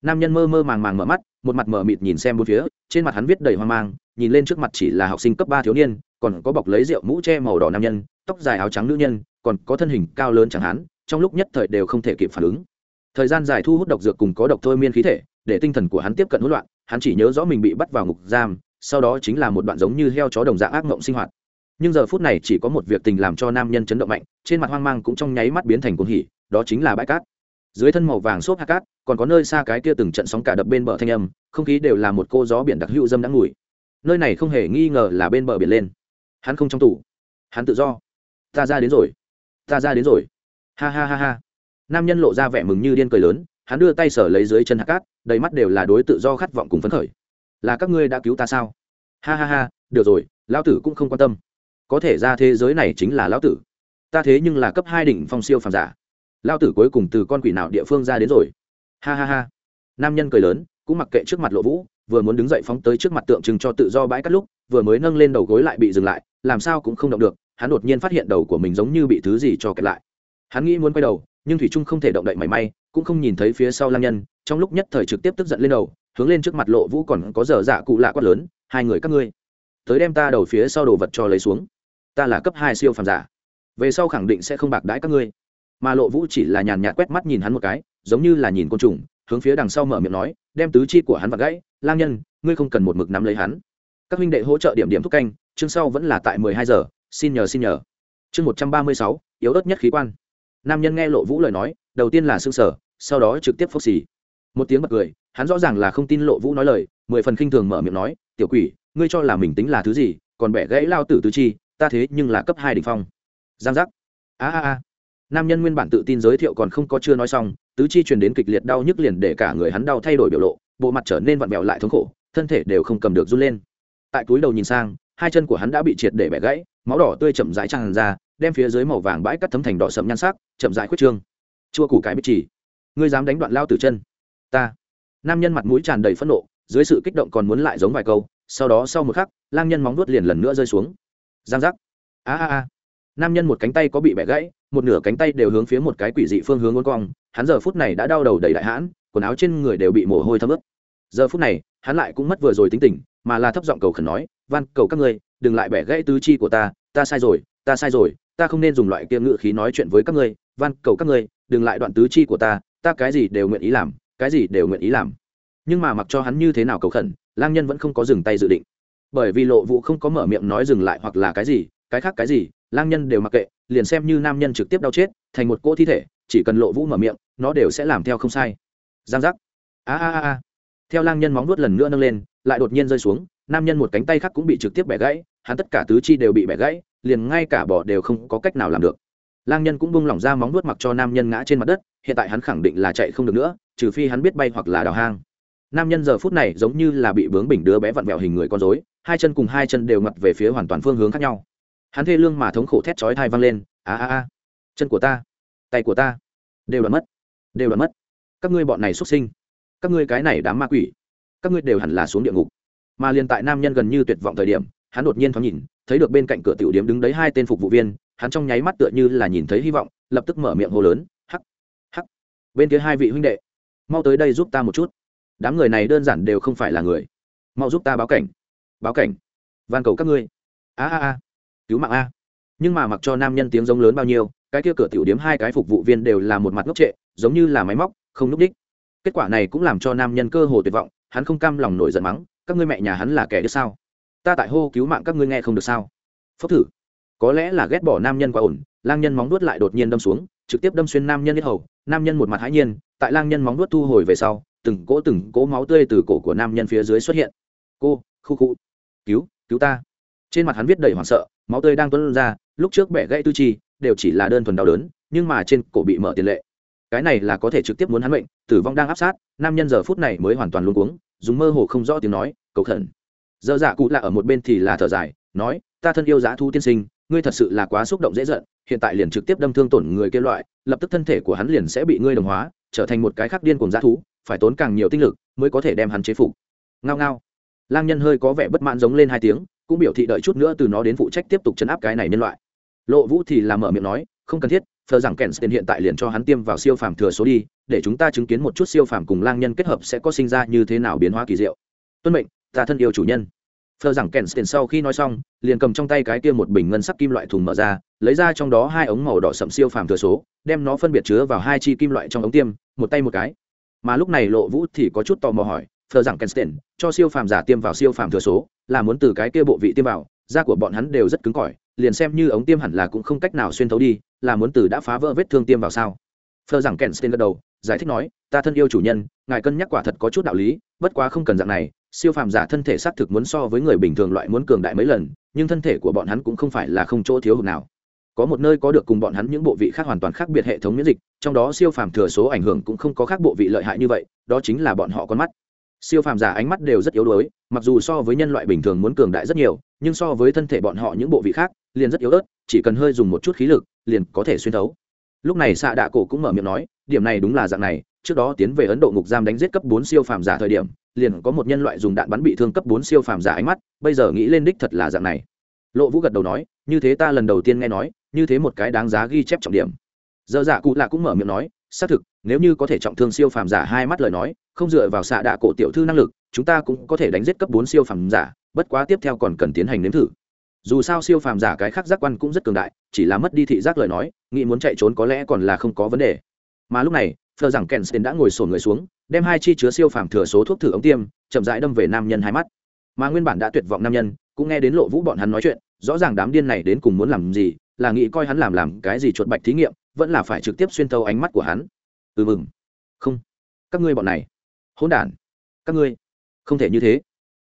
Nam nhân mơ mơ màng màng mở mắt, một mặt mở mịt nhìn xem bốn phía, trên mặt hắn viết đầy hoang mang, nhìn lên trước mặt chỉ là học sinh cấp ba thiếu niên, còn có bọc lấy rượu mũ che màu đỏ nam nhân, tóc dài áo trắng nữ nhân, còn có thân hình cao lớn chẳng hắn trong lúc nhất thời đều không thể kịp phản ứng. Thời gian dài thu hút độc dược cùng có độc thôi miên khí thể, để tinh thần của hắn tiếp cận hỗn loạn hắn chỉ nhớ rõ mình bị bắt vào ngục giam, sau đó chính là một đoạn giống như heo chó đồng dạng ác mộng sinh hoạt. Nhưng giờ phút này chỉ có một việc tình làm cho nam nhân chấn động mạnh, trên mặt hoang mang cũng trong nháy mắt biến thành cuồng hỉ, đó chính là bãi cát. Dưới thân màu vàng xốp hạt cát, còn có nơi xa cái kia từng trận sóng cả đập bên bờ thanh âm, không khí đều là một cô gió biển đặc hữu dâm đã mùi nơi này không hề nghi ngờ là bên bờ biển lên. Hắn không trong tủ hắn tự do. Ta ra đến rồi. Ta ra đến rồi. Ha ha ha ha. Nam nhân lộ ra vẻ mừng như điên cười lớn hắn đưa tay sở lấy dưới chân hạt cát, đầy mắt đều là đối tự do khát vọng cùng phấn khởi. Là các ngươi đã cứu ta sao? Ha ha ha, được rồi, lão tử cũng không quan tâm. Có thể ra thế giới này chính là lão tử. Ta thế nhưng là cấp hai đỉnh phong siêu phàm giả. Lão tử cuối cùng từ con quỷ nào địa phương ra đến rồi? Ha ha ha. Nam nhân cười lớn, cũng mặc kệ trước mặt lộ vũ, vừa muốn đứng dậy phóng tới trước mặt tượng trưng cho tự do bãi cắt lúc, vừa mới nâng lên đầu gối lại bị dừng lại, làm sao cũng không động được, hắn đột nhiên phát hiện đầu của mình giống như bị thứ gì cho kẹt lại. Hắn nghĩ muốn quay đầu, nhưng thủy trung không thể động đậy mảy may cũng không nhìn thấy phía sau lang nhân, trong lúc nhất thời trực tiếp tức giận lên đầu, hướng lên trước mặt lộ vũ còn có dở dạ cụ lạ quát lớn, hai người các ngươi, tới đem ta đầu phía sau đồ vật cho lấy xuống. Ta là cấp hai siêu phàm giả, về sau khẳng định sẽ không bạc đãi các ngươi. Mà lộ vũ chỉ là nhàn nhạt quét mắt nhìn hắn một cái, giống như là nhìn côn trùng, hướng phía đằng sau mở miệng nói, đem tứ chi của hắn vặt gãy, lang nhân, ngươi không cần một mực nắm lấy hắn. Các huynh đệ hỗ trợ điểm điểm thúc canh, chương sau vẫn là tại mười hai giờ, xin nhờ xin nhờ. Chương một trăm ba mươi sáu, yếu ớt nhất khí quan. Nam nhân nghe lộ vũ lời nói đầu tiên là s ư sở sau đó trực tiếp phốc xì. Một tiếng bật cười, hắn rõ ràng là không tin lộ vũ nói lời, mười phần khinh thường mở miệng nói, tiểu quỷ, ngươi cho là mình tính là thứ gì, còn bẻ gãy lao tử tứ chi, ta thế nhưng là cấp hai đ ỉ n h phong. Giang giác. A a a. Nam nhân nguyên bản tự tin giới thiệu còn không có chưa nói xong, tứ chi truyền đến kịch liệt đau nhức liền để cả người hắn đau thay đổi biểu lộ, bộ mặt trở nên vặn vẹo lại thống khổ, thân thể đều không cầm được run lên. Tại túi đầu nhìn sang, hai chân của hắn đã bị triệt để bẻ gãy, máu đỏ tươi chậm rãi tràn ra, đem phía dưới màu vàng bãi cắt thấm thành đỏ sậm nhan sắc, chậm rãi khuyết trương chua củ cái bích chỉ ngươi dám đánh đoạn lao tử chân. Ta. Nam nhân mặt mũi tràn đầy phẫn nộ, dưới sự kích động còn muốn lại giống vài câu, sau đó sau một khắc, lang nhân móng nuốt liền lần nữa rơi xuống. Giang giác. A a a. Nam nhân một cánh tay có bị bẻ gãy, một nửa cánh tay đều hướng phía một cái quỷ dị phương hướng ngôn cong, hắn giờ phút này đã đau đầu đầy đại hãn, quần áo trên người đều bị mồ hôi thấm ướt. Giờ phút này, hắn lại cũng mất vừa rồi tính tình, mà là thấp giọng cầu khẩn nói, van, cầu các ngươi, đừng lại bẻ gãy tứ chi của ta ta sai rồi, ta sai rồi, ta không nên dùng loại kia ngự khí nói chuyện với các ngươi. Van, cầu các ngươi đừng lại đoạn tứ chi của ta ta cái gì đều nguyện ý làm, cái gì đều nguyện ý làm. Nhưng mà mặc cho hắn như thế nào cầu khẩn, lang nhân vẫn không có dừng tay dự định. Bởi vì lộ vụ không có mở miệng nói dừng lại hoặc là cái gì, cái khác cái gì, lang nhân đều mặc kệ, liền xem như nam nhân trực tiếp đau chết, thành một cỗ thi thể, chỉ cần lộ vũ mở miệng, nó đều sẽ làm theo không sai. Giang giác. A a a a. Theo lang nhân móng nuốt lần nữa nâng lên, lại đột nhiên rơi xuống, nam nhân một cánh tay khác cũng bị trực tiếp bẻ gãy, hắn tất cả tứ chi đều bị bẻ gãy, liền ngay cả bỏ đều không có cách nào làm được lang nhân cũng bung lỏng ra móng nuốt mặc cho nam nhân ngã trên mặt đất, hiện tại hắn khẳng định là chạy không được nữa, trừ phi hắn biết bay hoặc là đào hang. Nam nhân giờ phút này giống như là bị bướng bình đứa bé vặn vẹo hình người con dối hai chân cùng hai chân đều ngặt về phía hoàn toàn phương hướng khác nhau. Hắn thê lương mà thống khổ thét chói thai văng lên, a a a, chân của ta, tay của ta đều đoạn mất, đều đoạn mất. Các ngươi bọn này xuất sinh, các ngươi cái này đám ma quỷ, các ngươi đều hẳn là xuống địa ngục. Mà liền tại nam nhân gần như tuyệt vọng thời điểm, hắn đột nhiên thoáng nhìn, thấy được bên cạnh cửa tiểu điếm đứng đấy hai tên phục vụ viên hắn trong nháy mắt tựa như là nhìn thấy hy vọng, lập tức mở miệng hô lớn, hắc hắc, bên kia hai vị huynh đệ, mau tới đây giúp ta một chút. Đám người này đơn giản đều không phải là người. Mau giúp ta báo cảnh báo cảnh, van cầu các ngươi. A a a, cứu mạng a. Nhưng mà mặc cho nam nhân tiếng giống lớn bao nhiêu, cái kia cửa tiểu điếm hai cái phục vụ viên đều là một mặt ngốc trệ, giống như là máy móc, không núp đích. Kết quả này cũng làm cho nam nhân cơ hồ tuyệt vọng, hắn không cam lòng nổi giận mắng, các ngươi mẹ nhà hắn là kẻ đứa sao? Ta tại hô cứu mạng các ngươi nghe không được sao? Phốc thử có lẽ là ghét bỏ nam nhân quá ổn, lang nhân móng nuốt lại đột nhiên đâm xuống, trực tiếp đâm xuyên nam nhân hết hầu, nam nhân một mặt hãi nhiên, tại lang nhân móng nuốt thu hồi về sau, từng cỗ từng cỗ máu tươi từ cổ của nam nhân phía dưới xuất hiện. Cô, khu khu. Cứu cứu ta. Trên mặt hắn viết đầy hoảng sợ, máu tươi đang tuân ra, lúc trước bẻ gãy tư chi, đều chỉ là đơn thuần đau đớn, nhưng mà trên cổ bị mở tiền lệ. Cái này là có thể trực tiếp muốn hắn bệnh tử vong đang áp sát, nam nhân giờ phút này mới hoàn toàn luôn cuống, dùng mơ hồ không rõ tiếng nói, cầu khẩn. Dơ dạ cụ lạ ở một bên thì là thở dài, nói, ta thân yêu giá thu tiên sinh ngươi thật sự là quá xúc động dễ giận, hiện tại liền trực tiếp đâm thương tổn người kia loại, lập tức thân thể của hắn liền sẽ bị ngươi đồng hóa, trở thành một cái khác điên cùng giá thú, phải tốn càng nhiều tinh lực mới có thể đem hắn chế phục. Ngao ngao. Lang nhân hơi có vẻ bất mãn giống lên hai tiếng, cũng biểu thị đợi chút nữa từ nó đến phụ trách tiếp tục chấn áp cái này nhân loại. Lộ vũ thì làm mở miệng nói, không cần thiết, phờ rằng kèn tiền hiện tại liền cho hắn tiêm vào siêu phàm thừa số đi, để chúng ta chứng kiến một chút siêu phàm cùng lang nhân kết hợp sẽ có sinh ra như thế nào biến hóa kỳ diệu. Tuân mệnh, ta thân yêu chủ nhân phờ rằng kèn tiền sau khi nói xong, liền cầm trong tay cái kia một bình ngân sắc kim loại thùng mở ra, lấy ra trong đó hai ống màu đỏ sẫm siêu phàm thừa số, đem nó phân biệt chứa vào hai chi kim loại trong ống tiêm, một tay một cái. Mà lúc này lộ vũ thì có chút tò mò hỏi, phờ rằng kensten cho siêu phàm giả tiêm vào siêu phàm thừa số, là muốn từ cái kia bộ vị tiêm vào, da của bọn hắn đều rất cứng cỏi, liền xem như ống tiêm hẳn là cũng không cách nào xuyên thấu đi, là muốn từ đã phá vỡ vết thương tiêm vào sao? Phờ rằng kensten gật đầu, giải thích nói, ta thân yêu chủ nhân, ngài cân nhắc quả thật có chút đạo lý, bất quá không cần dạng này siêu phàm giả thân thể xác thực muốn so với người bình thường loại muốn cường đại mấy lần, nhưng thân thể của bọn hắn cũng không phải là không chỗ thiếu hụt nào. Có một nơi có được cùng bọn hắn những bộ vị khác hoàn toàn khác biệt hệ thống miễn dịch, trong đó siêu phàm thừa số ảnh hưởng cũng không có khác bộ vị lợi hại như vậy, đó chính là bọn họ con mắt. Siêu phàm giả ánh mắt đều rất yếu đuối, mặc dù so với nhân loại bình thường muốn cường đại rất nhiều, nhưng so với thân thể bọn họ những bộ vị khác, liền rất yếu ớt, chỉ cần hơi dùng một chút khí lực, liền có thể xuyên thấu. Lúc này xạ đạ cổ cũng mở miệng nói điểm này đúng là dạng này, trước đó tiến về ấn độ ngục giam đánh giết cấp bốn siêu phàm giả thời điểm, liền có một nhân loại dùng đạn bắn bị thương cấp bốn siêu phàm giả ánh mắt, bây giờ nghĩ lên đích thật là dạng này. Lộ vũ gật đầu nói, như thế ta lần đầu tiên nghe nói, như thế một cái đáng giá ghi chép trọng điểm. Giờ giả cụ lạ cũng mở miệng nói, xác thực, nếu như có thể trọng thương siêu phàm giả hai mắt lời nói, không dựa vào xạ đạ cổ tiểu thư năng lực, chúng ta cũng có thể đánh giết cấp bốn siêu phàm giả, bất quá tiếp theo còn cần tiến hành nếm thử. Dù sao siêu phàm giả cái khác giác quan cũng rất cường đại, chỉ là mất đi thị giác lời nói, nghĩ muốn chạy trốn có lẽ còn là không có vấn đề mà lúc này thờ rằng kensten đã ngồi sổn người xuống, đem hai chi chứa siêu phàm thừa số thuốc thử ống tiêm, chậm rãi đâm về nam nhân hai mắt. Mà nguyên bản đã tuyệt vọng nam nhân, cũng nghe đến lộ vũ bọn hắn nói chuyện, rõ ràng đám điên này đến cùng muốn làm gì, là nghĩ coi hắn làm làm cái gì chuột bạch thí nghiệm, vẫn là phải trực tiếp xuyên tâu ánh mắt của hắn. Ừ mừng. Không. Các ngươi bọn này. Hỗn đản. Các ngươi. Không thể như thế.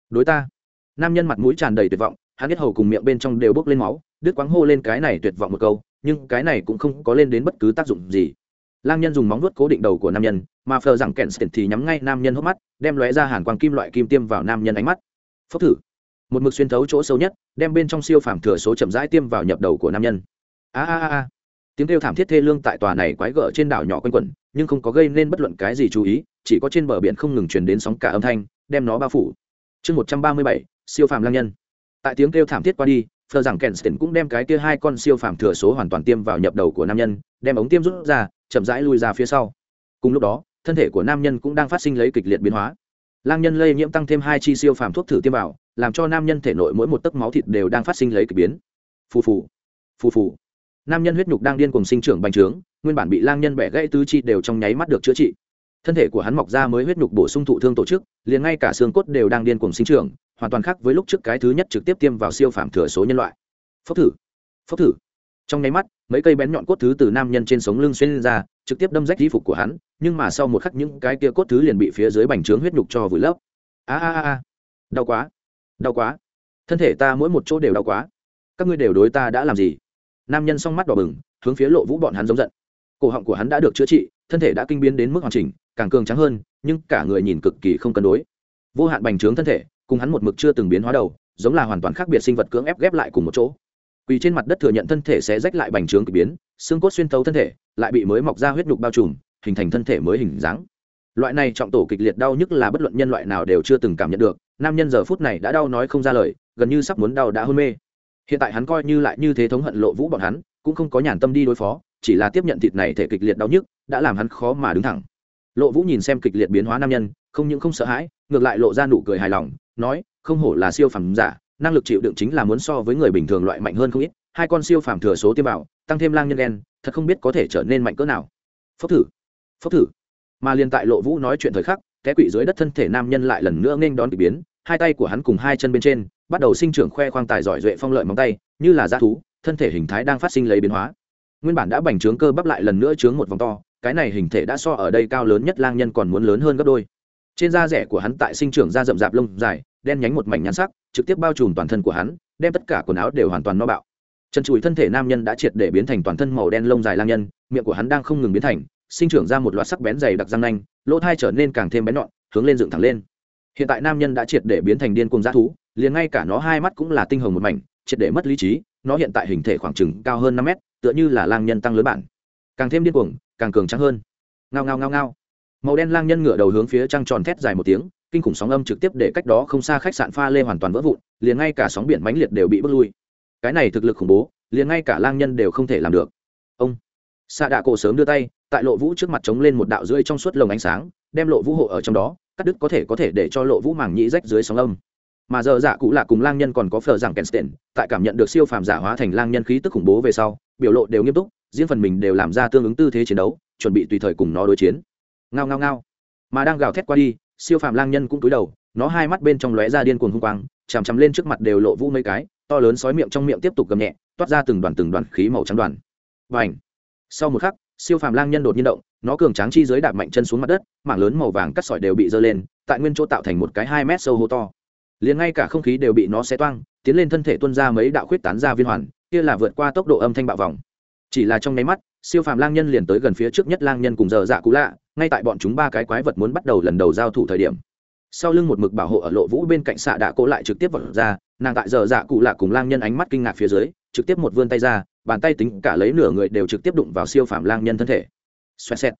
Đối ta. Nam nhân mặt mũi tràn đầy tuyệt vọng, hắn biết hầu cùng miệng bên trong đều bốc lên máu, đứt quáng hô lên cái này tuyệt vọng một câu, nhưng cái này cũng không có lên đến bất cứ tác dụng gì lang nhân dùng móng vuốt cố định đầu của nam nhân, mà phờ rằng kèn stent thì nhắm ngay nam nhân hốc mắt, đem lóe ra hàn quang kim loại kim tiêm vào nam nhân ánh mắt. Phốc thử. Một mực xuyên thấu chỗ sâu nhất, đem bên trong siêu phàm thừa số chậm rãi tiêm vào nhập đầu của nam nhân. A a a. Tiếng kêu thảm thiết thê lương tại tòa này quái gở trên đảo nhỏ quanh quẩn, nhưng không có gây nên bất luận cái gì chú ý, chỉ có trên bờ biển không ngừng truyền đến sóng cả âm thanh, đem nó bao phủ. Chương một trăm ba mươi bảy, siêu phàm lang nhân. Tại tiếng kêu thảm thiết qua đi phờ rằng kensten cũng đem cái kia hai con siêu phàm thừa số hoàn toàn tiêm vào nhập đầu của nam nhân, đem ống tiêm rút ra, chậm rãi lui ra phía sau. Cùng lúc đó, thân thể của nam nhân cũng đang phát sinh lấy kịch liệt biến hóa. Lang nhân lây nhiễm tăng thêm hai chi siêu phàm thuốc thử tiêm vào, làm cho nam nhân thể nội mỗi một tấc máu thịt đều đang phát sinh lấy kịch biến. Phù phù phù phù. Nam nhân huyết nhục đang điên cùng sinh trưởng bành trướng, nguyên bản bị lang nhân bẻ gãy tứ chi đều trong nháy mắt được chữa trị thân thể của hắn mọc ra mới huyết nhục bổ sung thụ thương tổ chức, liền ngay cả xương cốt đều đang điên cuồng sinh trưởng, hoàn toàn khác với lúc trước cái thứ nhất trực tiếp tiêm vào siêu phàm thừa số nhân loại. Phốc thử phốc thử. Trong nháy mắt, mấy cây bén nhọn cốt thứ từ nam nhân trên sống lưng xuyên lên ra, trực tiếp đâm rách y phục của hắn, nhưng mà sau một khắc những cái kia cốt thứ liền bị phía dưới bành trướng huyết nhục cho vùi lấp. A a a đau quá đau quá. Thân thể ta mỗi một chỗ đều đau quá. Các ngươi đều đối ta đã làm gì? Nam nhân s mắt đỏ bừng, hướng phía lộ vũ bọn hắn giống giận. Cổ họng của hắn đã được chữa trị thân thể đã kinh biến đến mức hoàn chỉnh, càng cường trắng hơn, nhưng cả người nhìn cực kỳ không cân đối. Vô hạn bành trướng thân thể, cùng hắn một mực chưa từng biến hóa đầu, giống là hoàn toàn khác biệt sinh vật cưỡng ép ghép lại cùng một chỗ. Quỳ trên mặt đất thừa nhận thân thể sẽ rách lại bành trướng k ỳ biến, xương cốt xuyên tấu thân thể, lại bị mới mọc ra huyết nhục bao trùm, hình thành thân thể mới hình dáng. Loại này trọng tổ kịch liệt đau nhức là bất luận nhân loại nào đều chưa từng cảm nhận được, nam nhân giờ phút này đã đau nói không ra lời, gần như sắp muốn đau đã hôn mê. Hiện tại hắn coi như lại như thế thống hận lộ vũ bọn hắn, cũng không có nhàn tâm đi đối phó, chỉ là tiếp nhận thịt này thể kịch liệt đau nhức đã làm hắn khó mà đứng thẳng. Lộ vũ nhìn xem kịch liệt biến hóa nam nhân, không những không sợ hãi, ngược lại lộ ra nụ cười hài lòng, nói, không hổ là siêu phẩm giả, năng lực chịu đựng chính là muốn so với người bình thường loại mạnh hơn không ít, hai con siêu phàm thừa số tiêm bảo, tăng thêm lang nhân đen thật không biết có thể trở nên mạnh cỡ nào. Phốc thử phốc thử. Mà liền tại lộ vũ nói chuyện thời khắc, té quỵ dưới đất thân thể nam nhân lại lần nữa nghênh đón k biến, hai tay của hắn cùng hai chân bên trên, bắt đầu sinh trưởng khoe khoang tài giỏi duệ phong lợi móng tay, như là dã thú, thân thể hình thái đang phát sinh lấy biến hóa. Nguyên bản đã bành trướng cơ bắp lại lần nữa trướng một vòng to cái này hình thể đã so ở đây cao lớn nhất lang nhân còn muốn lớn hơn gấp đôi. Trên da rẻ của hắn tại sinh trưởng da rậm rạp lông dài, đen nhánh một mảnh nhắn sắc, trực tiếp bao trùm toàn thân của hắn, đem tất cả quần áo đều hoàn toàn no bạo. Chân chùi thân thể nam nhân đã triệt để biến thành toàn thân màu đen lông dài lang nhân, miệng của hắn đang không ngừng biến thành, sinh trưởng ra một loạt sắc bén dày đặc răng nanh, lỗ thai trở nên càng thêm bén nhọn, hướng lên dựng thẳng lên. Hiện tại nam nhân đã triệt để biến thành điên cuồng dã thú, liền ngay cả nó hai mắt cũng là tinh hồng một mảnh, triệt để mất lý trí, nó hiện tại hình thể khoảng chừng cao hơn năm mét, tựa như là lang nhân tăng lớn bản. Càng thêm điên cuồng càng cường trắng hơn. Ngao ngao ngao ngao. Màu đen lang nhân ngửa đầu hướng phía trăng tròn thét dài một tiếng, kinh khủng sóng âm trực tiếp để cách đó không xa khách sạn pha lê hoàn toàn vỡ vụn, liền ngay cả sóng biển mãnh liệt đều bị bước lui. Cái này thực lực khủng bố, liền ngay cả lang nhân đều không thể làm được. Ông xạ đạ cổ sớm đưa tay, tại lộ vũ trước mặt chống lên một đạo rưỡi trong suốt lồng ánh sáng, đem lộ vũ hộ ở trong đó, cắt đứt có thể có thể để cho lộ vũ màng nhĩ rách dưới sóng âm. Mà giờ dạ cụ lạ cùng lang nhân còn có phờ rằng kensten tại cảm nhận được siêu phàm giả hóa thành lang nhân khí tức khủng bố về sau, biểu lộ đều nghiêm túc riêng phần mình đều làm ra tương ứng tư thế chiến đấu, chuẩn bị tùy thời cùng nó đối chiến. Ngao ngao ngao. Mà đang gào thét qua đi, siêu phàm lang nhân cũng cúi đầu, nó hai mắt bên trong lóe ra điên cuồng hung quang, chằm chằm lên trước mặt đều lộ vũ mấy cái, to lớn sói miệng trong miệng tiếp tục gầm nhẹ, toát ra từng đoàn từng đoàn khí màu trắng đoàn. Và ảnh sau một khắc, siêu phàm lang nhân đột nhiên động, nó cường tráng chi dưới đạp mạnh chân xuống mặt đất, mảng lớn màu vàng cắt sỏi đều bị dơ lên, tại nguyên chỗ tạo thành một cái hai mét sâu hô to. Liền ngay cả không khí đều bị nó xé toang, tiến lên thân thể tuân ra mấy đạo khuyết tán ra viên hoàn, kia là vượt qua tốc độ âm thanh bạo vòng chỉ là trong nháy mắt, siêu phàm lang nhân liền tới gần phía trước nhất lang nhân cùng giờ dạ cũ lạ, ngay tại bọn chúng ba cái quái vật muốn bắt đầu lần đầu giao thủ thời điểm. Sau lưng một mực bảo hộ ở lộ vũ bên cạnh xạ đạ cố lại trực tiếp vật ra, nàng tại giờ dạ cụ lạ cùng lang nhân ánh mắt kinh ngạc phía dưới, trực tiếp một vươn tay ra, bàn tay tính cả lấy nửa người đều trực tiếp đụng vào siêu phàm lang nhân thân thể. Xoẹt xẹt.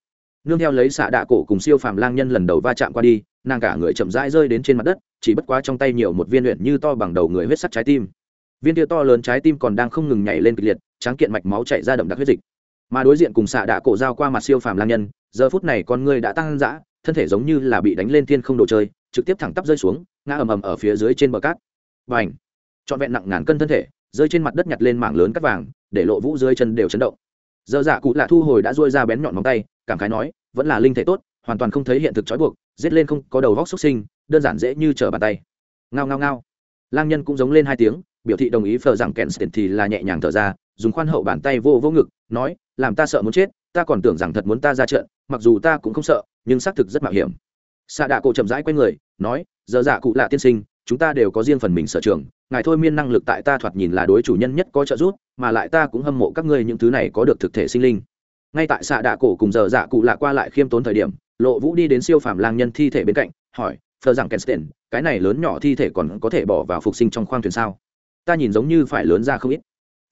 Nương theo lấy xạ đạ cổ cùng siêu phàm lang nhân lần đầu va chạm qua đi, nàng cả người chậm rãi rơi đến trên mặt đất, chỉ bất quá trong tay nhiều một viên luyện như to bằng đầu người huyết sắt trái tim viên tia to lớn trái tim còn đang không ngừng nhảy lên kịch liệt, tráng kiện mạch máu chạy ra đậm đặc huyết dịch. Mà đối diện cùng xạ đạ cổ giao qua mặt siêu phàm lang nhân, giờ phút này con người đã tăng dã, thân thể giống như là bị đánh lên thiên không đồ chơi, trực tiếp thẳng tắp rơi xuống, ngã ầm ầm ở phía dưới trên bờ cát. Và ảnh trọn vẹn nặng ngàn cân thân thể, rơi trên mặt đất nhặt lên mảng lớn cắt vàng, để lộ vũ dưới chân đều chấn động. Giờ dạ cụ lạ thu hồi đã dôi ra bén nhọn móng tay, cảm khái nói, vẫn là linh thể tốt, hoàn toàn không thấy hiện thực trói buộc, giết lên không có đầu vóc xuất sinh, đơn giản dễ như trở bàn tay. Ngao ngao ngao. Lang nhân cũng giống lên hai tiếng biểu thị đồng ý phờ rằng kèn tiền thì là nhẹ nhàng thở ra, dùng khoan hậu bàn tay vô vô ngực, nói, làm ta sợ muốn chết, ta còn tưởng rằng thật muốn ta ra trận, mặc dù ta cũng không sợ, nhưng xác thực rất mạo hiểm. Xạ đạ cổ chậm rãi q u a y người, nói, giờ dạ cụ lạ tiên sinh, chúng ta đều có riêng phần mình sở trường, ngài thôi miên năng lực tại ta thoạt nhìn là đối chủ nhân nhất có trợ giúp, mà lại ta cũng hâm mộ các ngươi những thứ này có được thực thể sinh linh. Ngay tại xạ đạ cổ cùng giờ dạ cụ lạ qua lại khiêm tốn thời điểm, lộ vũ đi đến siêu phàm lang nhân thi thể bên cạnh, hỏi thờ rằng kensten cái này lớn nhỏ thi thể còn có thể bỏ vào phục sinh trong khoang thuyền sao? Ta nhìn giống như phải lớn ra không ít.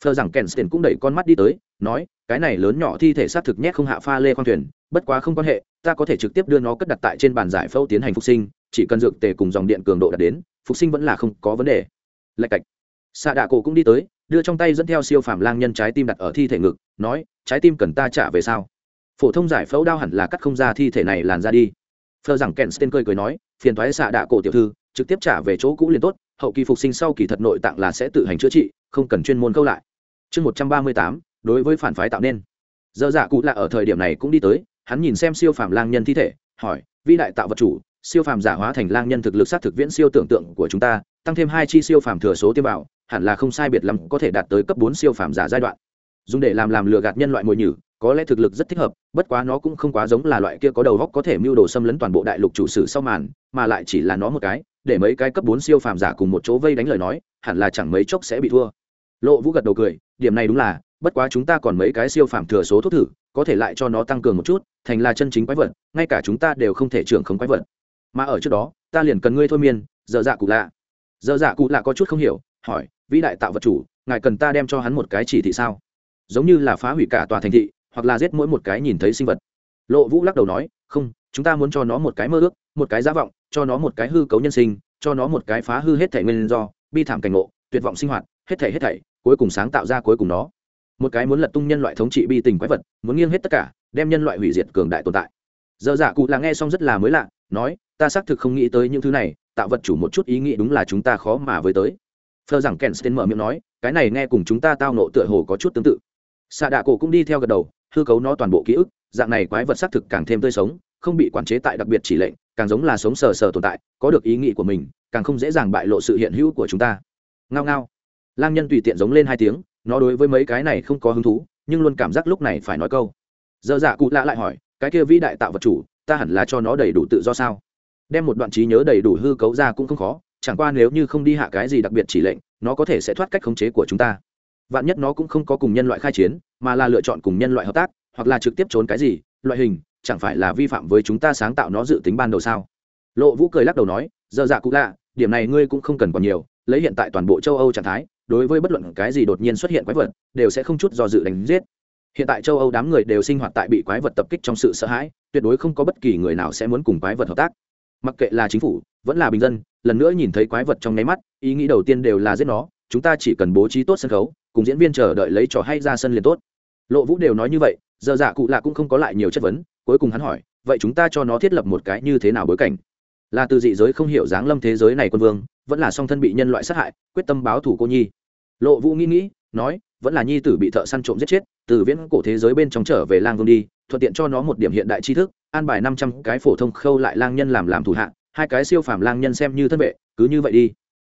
Thờ rằng kensten cũng đẩy con mắt đi tới, nói, cái này lớn nhỏ thi thể xác thực nhét không hạ pha lê khoang thuyền, bất quá không quan hệ, ta có thể trực tiếp đưa nó cất đặt tại trên bàn giải phẫu tiến hành phục sinh, chỉ cần dược tề cùng dòng điện cường độ đạt đến, phục sinh vẫn là không có vấn đề. Lạch cạch. Xạ đạ cổ cũng đi tới, đưa trong tay dẫn theo siêu phàm lang nhân trái tim đặt ở thi thể ngực, nói, trái tim cần ta trả về sao? Phổ thông giải phẫu đau hẳn là cắt không ra thi thể này làn ra đi. Phờ rằng kèn sten cười cười nói, phiền thoái xạ đạ cổ tiểu thư, trực tiếp trả về chỗ cũ liền tốt hậu kỳ phục sinh sau kỳ thật nội tạng là sẽ tự hành chữa trị, không cần chuyên môn câu lại. Chương một trăm ba mươi tám, đối với phản phái tạo nên. Dơ dạ cụ là ở thời điểm này cũng đi tới, hắn nhìn xem siêu phàm lang nhân thi thể, hỏi, vĩ đại tạo vật chủ, siêu phàm giả hóa thành lang nhân thực lực sát thực viễn siêu tưởng tượng của chúng ta, tăng thêm hai chi siêu phàm thừa số tiêm bảo hẳn là không sai biệt lắm có thể đạt tới cấp bốn siêu phàm giả giai đoạn. Dùng để làm làm lừa gạt nhân loại mồi nhử, có lẽ thực lực rất thích hợp, bất quá nó cũng không quá giống là loại kia có đầu góc có thể mưu đồ xâm lấn toàn bộ đại lục chủ sử sau màn, mà lại chỉ là nó một cái để mấy cái cấp bốn siêu phàm giả cùng một chỗ vây đánh lời nói, hẳn là chẳng mấy chốc sẽ bị thua. Lộ vũ gật đầu cười, điểm này đúng là, bất quá chúng ta còn mấy cái siêu phàm thừa số thuốc thử, có thể lại cho nó tăng cường một chút, thành là chân chính quái vật, ngay cả chúng ta đều không thể trưởng không quái vật. Mà ở trước đó, ta liền cần ngươi thôi miên dở dạ cụ lạ. Dở dạ cụ lạ có chút không hiểu, hỏi, vĩ đại tạo vật chủ, ngài cần ta đem cho hắn một cái chỉ thị sao? Giống như là phá hủy cả tòa thành thị, hoặc là giết mỗi một cái nhìn thấy sinh vật. Lộ vũ lắc đầu nói, không, chúng ta muốn cho nó một cái mơ ước một cái giá vọng, cho nó một cái hư cấu nhân sinh, cho nó một cái phá hư hết thể nguyên do, bi thảm cảnh ngộ, tuyệt vọng sinh hoạt, hết thể hết thảy, cuối cùng sáng tạo ra cuối cùng nó. Một cái muốn lật tung nhân loại thống trị bi tình quái vật, muốn nghiêng hết tất cả, đem nhân loại hủy diệt cường đại tồn tại. Giờ giả cụ là nghe xong rất là mới lạ, nói, ta xác thực không nghĩ tới những thứ này, tạo vật chủ một chút ý nghĩ đúng là chúng ta khó mà với tới. Phờ rằng kenstein mở miệng nói, cái này nghe cùng chúng ta tao nộ tựa hồ có chút tương tự. Xạ đạ cổ cũng đi theo gật đầu, hư cấu nó toàn bộ ký ức, dạng này quái vật xác thực càng thêm tươi sống không bị quản chế tại đặc biệt chỉ lệnh, càng giống là sống sờ sờ tồn tại, có được ý nghĩ của mình, càng không dễ dàng bại lộ sự hiện hữu của chúng ta. Ngao ngao. Lang nhân tùy tiện giống lên hai tiếng, nó đối với mấy cái này không có hứng thú, nhưng luôn cảm giác lúc này phải nói câu. Dơ dạ cụ lạ lại hỏi, cái kia vĩ đại tạo vật chủ, ta hẳn là cho nó đầy đủ tự do sao? Đem một đoạn trí nhớ đầy đủ hư cấu ra cũng không khó, chẳng qua nếu như không đi hạ cái gì đặc biệt chỉ lệnh, nó có thể sẽ thoát cách khống chế của chúng ta. Vạn nhất nó cũng không có cùng nhân loại khai chiến, mà là lựa chọn cùng nhân loại hợp tác, hoặc là trực tiếp trốn cái gì, loại hình chẳng phải là vi phạm với chúng ta sáng tạo nó dự tính ban đầu sao? Lộ vũ cười lắc đầu nói dơ dạ cụ lạ, điểm này ngươi cũng không cần còn nhiều, lấy hiện tại toàn bộ châu âu trạng thái, đối với bất luận cái gì đột nhiên xuất hiện quái vật, đều sẽ không chút do dự đánh giết. Hiện tại châu âu đám người đều sinh hoạt tại bị quái vật tập kích trong sự sợ hãi, tuyệt đối không có bất kỳ người nào sẽ muốn cùng quái vật hợp tác. Mặc kệ là chính phủ, vẫn là bình dân, lần nữa nhìn thấy quái vật trong nháy mắt, ý nghĩ đầu tiên đều là giết nó, chúng ta chỉ cần bố trí tốt sân khấu, cùng diễn viên chờ đợi lấy trò hay ra sân liền tốt. Lộ vũ đều nói như vậy, giờ dạ cụ lạ cũng không có lại nhiều chất vấn cuối cùng hắn hỏi, vậy chúng ta cho nó thiết lập một cái như thế nào bối cảnh? Là từ dị giới không hiểu dáng lâm thế giới này quân vương, vẫn là song thân bị nhân loại sát hại, quyết tâm báo thủ cô nhi. Lộ vũ nghĩ nghĩ, nói, vẫn là nhi tử bị thợ săn trộm giết chết, từ viễn cổ thế giới bên trong trở về lang vương đi, thuận tiện cho nó một điểm hiện đại tri thức, an bài năm trăm cái phổ thông khâu lại lang nhân làm làm thủ hạ, hai cái siêu phàm lang nhân xem như thân vệ, cứ như vậy đi.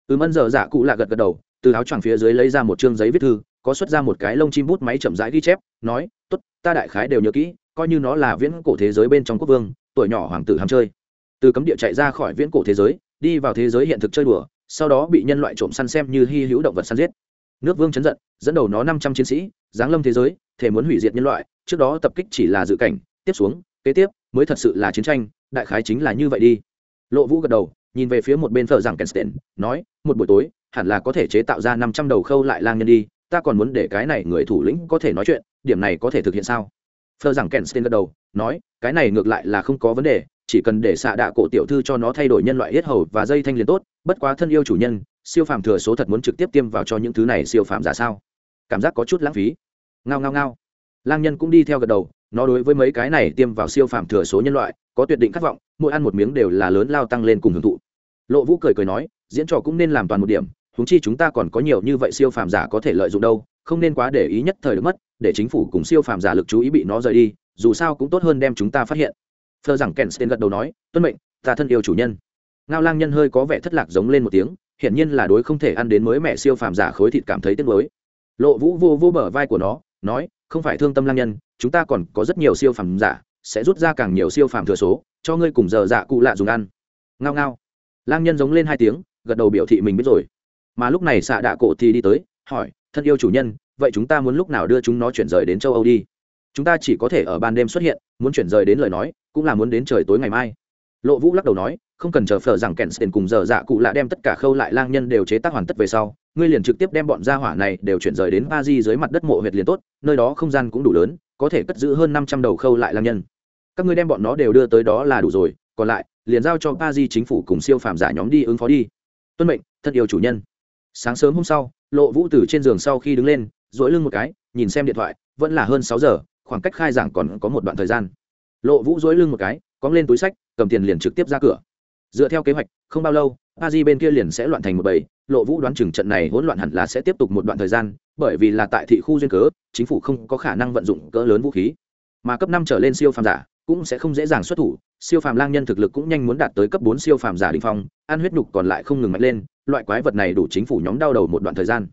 Ừm mân giờ giả cụ lạ gật gật đầu, từ áo choàng phía dưới lấy ra một chương giấy viết thư có xuất ra một cái lông chim bút máy chậm rãi ghi chép, nói t ố t ta đại khái đều nhớ kỹ, coi như nó là viễn cổ thế giới bên trong quốc vương, tuổi nhỏ hoàng tử ham chơi. Từ cấm địa chạy ra khỏi viễn cổ thế giới, đi vào thế giới hiện thực chơi đùa, sau đó bị nhân loại trộm săn xem như hy hữu động vật săn giết. Nước vương chấn giận, dẫn đầu nó năm trăm chiến sĩ, giáng lâm thế giới, thể muốn hủy diệt nhân loại, trước đó tập kích chỉ là dự cảnh, tiếp xuống, kế tiếp, mới thật sự là chiến tranh, đại khái chính là như vậy đi. Lộ vũ gật đầu, nhìn về phía một bên thợ rằng kensten nói, một buổi tối, hẳn là có thể chế tạo ra năm trăm đầu khâu lại lang nhân đi ta còn muốn để cái này người thủ lĩnh có thể nói chuyện, điểm này có thể thực hiện sao? Phờ rằng kensten gật đầu, nói, cái này ngược lại là không có vấn đề, chỉ cần để xạ đạ cổ tiểu thư cho nó thay đổi nhân loại hết hầu và dây thanh liền tốt, bất quá thân yêu chủ nhân, siêu phàm thừa số thật muốn trực tiếp tiêm vào cho những thứ này siêu phàm giả sao? Cảm giác có chút lãng phí. Ngao ngao ngao. Lang nhân cũng đi theo gật đầu, nó đối với mấy cái này tiêm vào siêu phàm thừa số nhân loại, có tuyệt định khát vọng, mỗi ăn một miếng đều là lớn lao tăng lên cùng hưởng thụ. Lộ vũ cười cười nói, diễn trò cũng nên làm toàn một điểm huống chi chúng ta còn có nhiều như vậy siêu phàm giả có thể lợi dụng đâu, không nên quá để ý nhất thời được mất, để chính phủ cùng siêu phàm giả lực chú ý bị nó rời đi, dù sao cũng tốt hơn đem chúng ta phát hiện. Phờ rằng kèn sten gật đầu nói, tuân mệnh, ta thân yêu chủ nhân. Ngao lang nhân hơi có vẻ thất lạc giống lên một tiếng, hiển nhiên là đối không thể ăn đến mới mẹ siêu phàm giả khối thịt cảm thấy tiếc nuối. Lộ vũ vô vô bờ vai của nó, nói, không phải thương tâm lang nhân, chúng ta còn có rất nhiều siêu phàm giả, sẽ rút ra càng nhiều siêu phàm thừa số, cho ngươi cùng giờ dạ cụ lạ dùng ăn. Ngao ngao. Lang nhân giống lên hai tiếng, gật đầu biểu thị mình biết rồi mà lúc này xạ đạ cổ thì đi tới, hỏi, thân yêu chủ nhân, vậy chúng ta muốn lúc nào đưa chúng nó chuyển rời đến châu âu đi? Chúng ta chỉ có thể ở ban đêm xuất hiện, muốn chuyển rời đến lời nói, cũng là muốn đến trời tối ngày mai. Lộ vũ lắc đầu nói, không cần chờ phở rằng kèn tiền cùng giờ dạ cụ lạ đem tất cả khâu lại lang nhân đều chế tác hoàn tất về sau, ngươi liền trực tiếp đem bọn gia hỏa này đều chuyển rời đến ba di dưới mặt đất mộ huyệt liền tốt, nơi đó không gian cũng đủ lớn, có thể cất giữ hơn năm trăm đầu khâu lại lang nhân. Các ngươi đem bọn nó đều đưa tới đó là đủ rồi, còn lại, liền giao cho ba di chính phủ cùng siêu phàm giả nhóm đi ứng phó đi. Tuân mệnh, thân yêu chủ nhân sáng sớm hôm sau, lộ vũ từ trên giường sau khi đứng lên dỗi lưng một cái, nhìn xem điện thoại, vẫn là hơn sáu giờ, khoảng cách khai giảng còn có một đoạn thời gian. Lộ vũ dỗi lưng một cái cóng lên túi sách, cầm tiền liền trực tiếp ra cửa. Dựa theo kế hoạch, không bao lâu, a di bên kia liền sẽ loạn thành một bầy. Lộ vũ đoán chừng trận này hỗn loạn hẳn là sẽ tiếp tục một đoạn thời gian, bởi vì là tại thị khu duyên cớ, chính phủ không có khả năng vận dụng cỡ lớn vũ khí. Mà cấp năm trở lên siêu phàm giả cũng sẽ không dễ dàng xuất thủ. Siêu phàm lang nhân thực lực cũng nhanh muốn đạt tới cấp bốn siêu phàm giả đình phong, ăn huyết nhục còn lại không ngừng mạnh lên, loại quái vật này đủ chính phủ nhóm đau đầu một đoạn thời gian.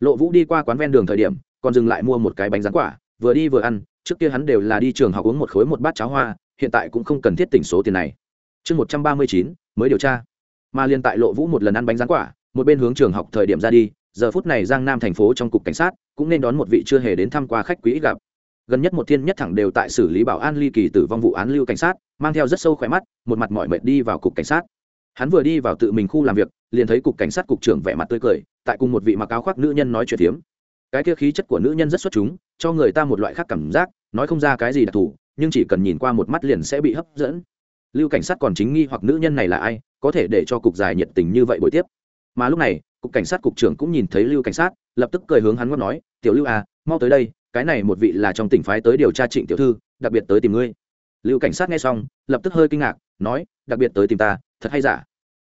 Lộ vũ đi qua quán ven đường thời điểm, còn dừng lại mua một cái bánh rán quả, vừa đi vừa ăn, trước kia hắn đều là đi trường học uống một khối một bát cháo hoa, hiện tại cũng không cần thiết tỉnh số tiền này. Chương một trăm ba mươi chín, mới điều tra. Mà liên tại lộ vũ một lần ăn bánh rán quả, một bên hướng trường học thời điểm ra đi, giờ phút này giang nam thành phố trong cục cảnh sát, cũng nên đón một vị chưa hề đến thăm qua khách quý gặp gần nhất một thiên nhất thẳng đều tại xử lý bảo an ly kỳ tử vong vụ án lưu cảnh sát, mang theo rất sâu khỏe mắt, một mặt mỏi mệt đi vào cục cảnh sát. Hắn vừa đi vào tự mình khu làm việc, liền thấy cục cảnh sát cục trưởng vẻ mặt tươi cười, tại cùng một vị mặc áo khoác nữ nhân nói chuyện phiếm. Cái kia khí chất của nữ nhân rất xuất chúng, cho người ta một loại khác cảm giác, nói không ra cái gì đặc thù, nhưng chỉ cần nhìn qua một mắt liền sẽ bị hấp dẫn. Lưu cảnh sát còn chính nghi hoặc nữ nhân này là ai, có thể để cho cục dài nhiệt tình như vậy buổi tiếp. Mà lúc này, cục cảnh sát cục trưởng cũng nhìn thấy lưu cảnh sát, lập tức cười hướng hắn ngót nói, tiểu lưu à mau tới đây cái này một vị là trong tỉnh phái tới điều tra trịnh tiểu thư, đặc biệt tới tìm ngươi. Lưu cảnh sát nghe xong, lập tức hơi kinh ngạc, nói, đặc biệt tới tìm ta, thật hay giả?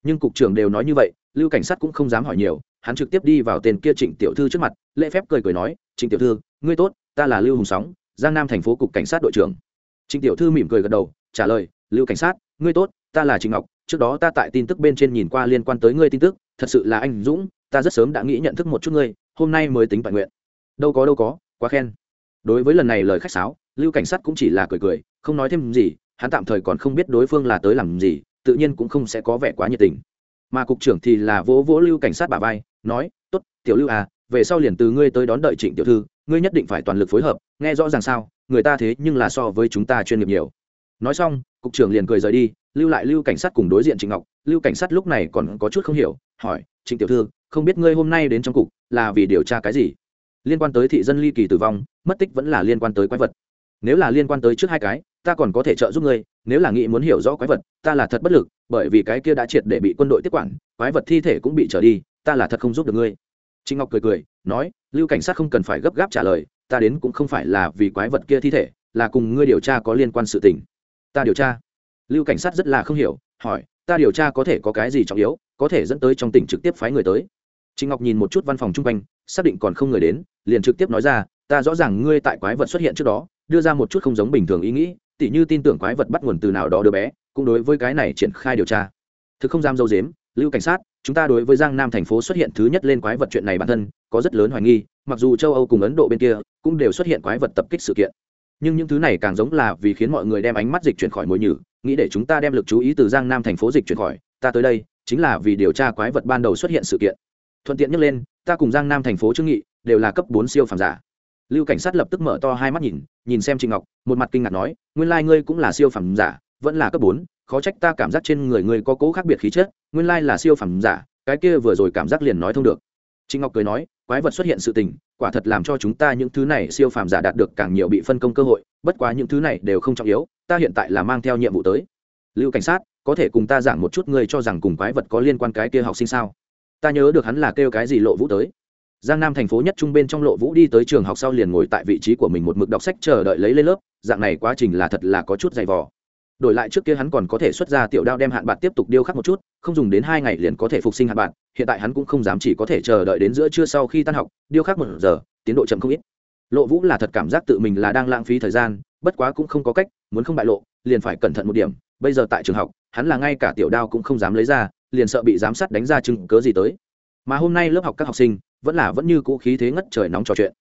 Nhưng cục trưởng đều nói như vậy, lưu cảnh sát cũng không dám hỏi nhiều, hắn trực tiếp đi vào tên kia trịnh tiểu thư trước mặt, lễ phép cười cười nói, trịnh tiểu thư, ngươi tốt, ta là lưu hùng sóng, giang nam thành phố cục cảnh sát đội trưởng. Trịnh tiểu thư mỉm cười gật đầu, trả lời, lưu cảnh sát, ngươi tốt, ta là trịnh ngọc, trước đó ta tại tin tức bên trên nhìn qua liên quan tới ngươi tin tức, thật sự là anh dũng, ta rất sớm đã nghĩ nhận thức một chút ngươi, hôm nay mới tính toàn nguyện. Đâu có đâu có quá khen. Đối với lần này lời khách sáo, lưu cảnh sát cũng chỉ là cười cười, không nói thêm gì, hắn tạm thời còn không biết đối phương là tới làm gì, tự nhiên cũng không sẽ có vẻ quá nhiệt tình. Mà cục trưởng thì là vỗ vỗ lưu cảnh sát bà vai, nói, tốt, tiểu lưu à về sau liền từ ngươi tới đón đợi trịnh tiểu thư, ngươi nhất định phải toàn lực phối hợp, nghe rõ ràng sao, người ta thế nhưng là so với chúng ta chuyên nghiệp nhiều. Nói xong, cục trưởng liền cười rời đi, lưu lại lưu cảnh sát cùng đối diện trịnh ngọc. Lưu cảnh sát lúc này còn có chút không hiểu, hỏi, trịnh tiểu thư, không biết ngươi hôm nay đến trong cục là vì điều tra cái gì? Liên quan tới thị dân ly kỳ tử vong, mất tích vẫn là liên quan tới quái vật. Nếu là liên quan tới trước hai cái, ta còn có thể trợ giúp ngươi, nếu là nghĩ muốn hiểu rõ quái vật, ta là thật bất lực, bởi vì cái kia đã triệt để bị quân đội tiếp quản, quái vật thi thể cũng bị trở đi, ta là thật không giúp được ngươi. Trịnh ngọc cười cười, nói, lưu cảnh sát không cần phải gấp gáp trả lời, ta đến cũng không phải là vì quái vật kia thi thể, là cùng ngươi điều tra có liên quan sự tình. Ta điều tra? Lưu cảnh sát rất là không hiểu, hỏi, ta điều tra có thể có cái gì trọng yếu, có thể dẫn tới trong tỉnh trực tiếp phái người tới? Trình ngọc nhìn một chút văn phòng chung quanh, xác định còn không người đến, liền trực tiếp nói ra, ta rõ ràng ngươi tại quái vật xuất hiện trước đó, đưa ra một chút không giống bình thường ý nghĩ, tỉ như tin tưởng quái vật bắt nguồn từ nào đó đứa bé, cũng đối với cái này triển khai điều tra. Thực không dám dâu dếm, lưu cảnh sát, chúng ta đối với giang nam thành phố xuất hiện thứ nhất lên quái vật chuyện này bản thân, có rất lớn hoài nghi, mặc dù châu âu cùng ấn độ bên kia cũng đều xuất hiện quái vật tập kích sự kiện. Nhưng những thứ này càng giống là vì khiến mọi người đem ánh mắt dịch chuyển khỏi mối nhử, nghĩ để chúng ta đem lực chú ý từ giang nam thành phố dịch chuyển khỏi, ta tới đây, chính là vì điều tra quái vật ban đầu xuất hiện sự kiện thuận tiện nhắc lên, ta cùng giang nam thành phố trương nghị đều là cấp bốn siêu phàm giả. Lưu cảnh sát lập tức mở to hai mắt nhìn nhìn xem trịnh ngọc, một mặt kinh ngạc nói, nguyên lai、like、ngươi cũng là siêu phẩm giả, vẫn là cấp bốn, khó trách ta cảm giác trên người ngươi có cố khác biệt khí chất, nguyên lai、like、là siêu phẩm giả, cái kia vừa rồi cảm giác liền nói thông được. Trịnh ngọc cười nói, quái vật xuất hiện sự tình, quả thật làm cho chúng ta những thứ này siêu phàm giả đạt được càng nhiều bị phân công cơ hội, bất quá những thứ này đều không trọng yếu, ta hiện tại là mang theo nhiệm vụ tới. Lưu cảnh sát, có thể cùng ta giảng một chút ngươi cho rằng cùng quái vật có liên quan cái kia học sinh sao? Ta nhớ được hắn là kêu cái gì lộ vũ tới. Giang nam thành phố nhất trung bên trong lộ vũ đi tới trường học sau liền ngồi tại vị trí của mình một mực đọc sách chờ đợi lấy lên lớp, dạng này quá trình là thật là có chút dày vò. Đổi lại trước kia hắn còn có thể xuất ra tiểu đao đem hạn bạc tiếp tục điêu khắc một chút, không dùng đến hai ngày liền có thể phục sinh hạn bạc, hiện tại hắn cũng không dám chỉ có thể chờ đợi đến giữa trưa sau khi tan học, điêu khắc một giờ, tiến độ chậm không ít. Lộ vũ là thật cảm giác tự mình là đang lãng phí thời gian, bất quá cũng không có cách, muốn không bại lộ, liền phải cẩn thận một điểm. Bây giờ tại trường học, hắn là ngay cả tiểu đao cũng không dám lấy ra liền sợ bị giám sát đánh ra chứng cớ gì tới. Mà hôm nay lớp học các học sinh vẫn là vẫn như cũ khí thế ngất trời nóng trò chuyện.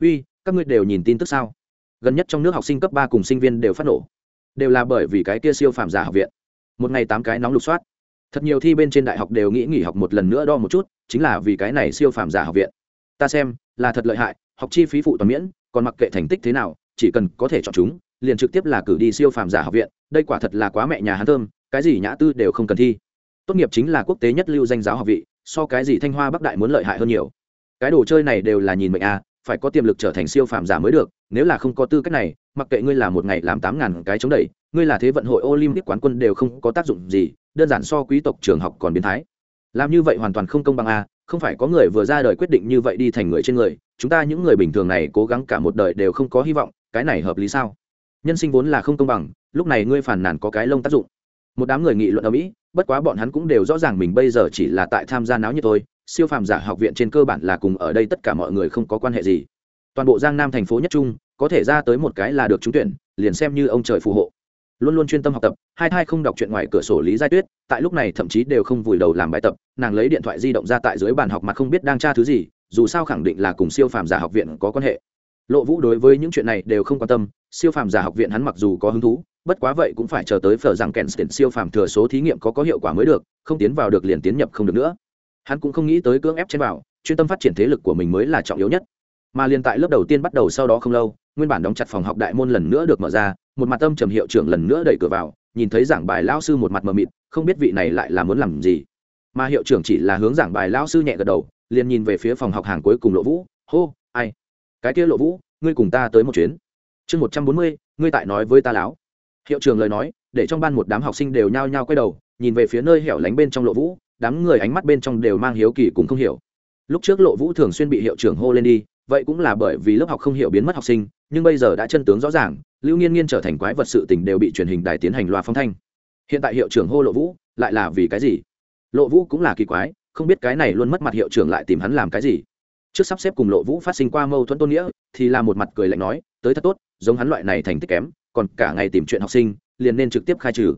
Uy, các ngươi đều nhìn tin tức sao? Gần nhất trong nước học sinh cấp ba cùng sinh viên đều phát nổ. Đều là bởi vì cái kia siêu phàm giả học viện. Một ngày tám cái nóng lục soát. Thật nhiều thi bên trên đại học đều nghĩ nghỉ học một lần nữa đo một chút, chính là vì cái này siêu phàm giả học viện. Ta xem, là thật lợi hại, học chi phí phụ toàn miễn, còn mặc kệ thành tích thế nào, chỉ cần có thể chọn chúng, liền trực tiếp là cử đi siêu phàm giả học viện, đây quả thật là quá mẹ nhà hắn thơm, cái gì nhã tư đều không cần thi tốt nghiệp chính là quốc tế nhất lưu danh giáo học vị, so cái gì thanh hoa bắc đại muốn lợi hại hơn nhiều. Cái đồ chơi này đều là nhìn mệnh a phải có tiềm lực trở thành siêu phàm giả mới được, nếu là không có tư cách này, mặc kệ ngươi là một ngày làm tám ngàn cái chống đẩy, ngươi là thế vận hội olympic quán quân đều không có tác dụng gì, đơn giản so quý tộc trường học còn biến thái. Làm như vậy hoàn toàn không công bằng a không phải có người vừa ra đời quyết định như vậy đi thành người trên người, chúng ta những người bình thường này cố gắng cả một đời đều không có hy vọng, cái này hợp lý sao? Nhân sinh vốn là không công bằng, lúc này ngươi phản nàn có cái lông tác dụng một đám người nghị luận ở mỹ, bất quá bọn hắn cũng đều rõ ràng mình bây giờ chỉ là tại tham gia náo như thôi, siêu phàm giả học viện trên cơ bản là cùng ở đây tất cả mọi người không có quan hệ gì. Toàn bộ giang nam thành phố nhất trung, có thể ra tới một cái là được trúng tuyển, liền xem như ông trời phù hộ. Luôn luôn chuyên tâm học tập, hai thai không đọc chuyện ngoài cửa sổ lý giai tuyết, tại lúc này thậm chí đều không vùi đầu làm bài tập, nàng lấy điện thoại di động ra tại dưới bàn học mặt không biết đang tra thứ gì, dù sao khẳng định là cùng siêu phàm giả học viện có quan hệ. Lộ vũ đối với những chuyện này đều không quan tâm, siêu phàm giả học viện hắn mặc dù có hứng thú bất quá vậy cũng phải chờ tới phở rằng kèn tiền siêu phàm thừa số thí nghiệm có có hiệu quả mới được, không tiến vào được liền tiến nhập không được nữa. Hắn cũng không nghĩ tới cưỡng ép trên vào, chuyên tâm phát triển thế lực của mình mới là trọng yếu nhất. Mà liền tại lớp đầu tiên bắt đầu sau đó không lâu, nguyên bản đóng chặt phòng học đại môn lần nữa được mở ra, một mặt tâm trầm hiệu trưởng lần nữa đẩy cửa vào, nhìn thấy giảng bài lao sư một mặt mờ mịt, không biết vị này lại là muốn làm gì. Mà hiệu trưởng chỉ là hướng giảng bài lao sư nhẹ gật đầu, liền nhìn về phía phòng học hàng cuối cùng lộ vũ, hô, ai? Cái kia lộ vũ, ngươi cùng ta tới một chuyến. Chương một trăm bốn mươi, ngươi tại nói với ta láo hiệu trưởng lời nói, để trong ban một đám học sinh đều nhao nhao quay đầu, nhìn về phía nơi hẻo lánh bên trong lộ vũ, đám người ánh mắt bên trong đều mang hiếu kỳ cùng không hiểu. Lúc trước lộ vũ thường xuyên bị hiệu trưởng hô lên đi, vậy cũng là bởi vì lớp học không hiểu biến mất học sinh, nhưng bây giờ đã chân tướng rõ ràng, lưu nghiên nghiên trở thành quái vật sự tình đều bị truyền hình đài tiến hành loa phong thanh. Hiện tại hiệu trưởng hô lộ vũ, lại là vì cái gì? Lộ vũ cũng là kỳ quái, không biết cái này luôn mất mặt hiệu trưởng lại tìm hắn làm cái gì. Trước sắp xếp cùng lộ vũ phát sinh qua mâu thuẫn tôn nghĩa, thì là một mặt cười lạnh nói, tới thật tốt, giống hắn loại này thành tích kém còn cả ngày tìm chuyện học sinh, liền nên trực tiếp khai trừ.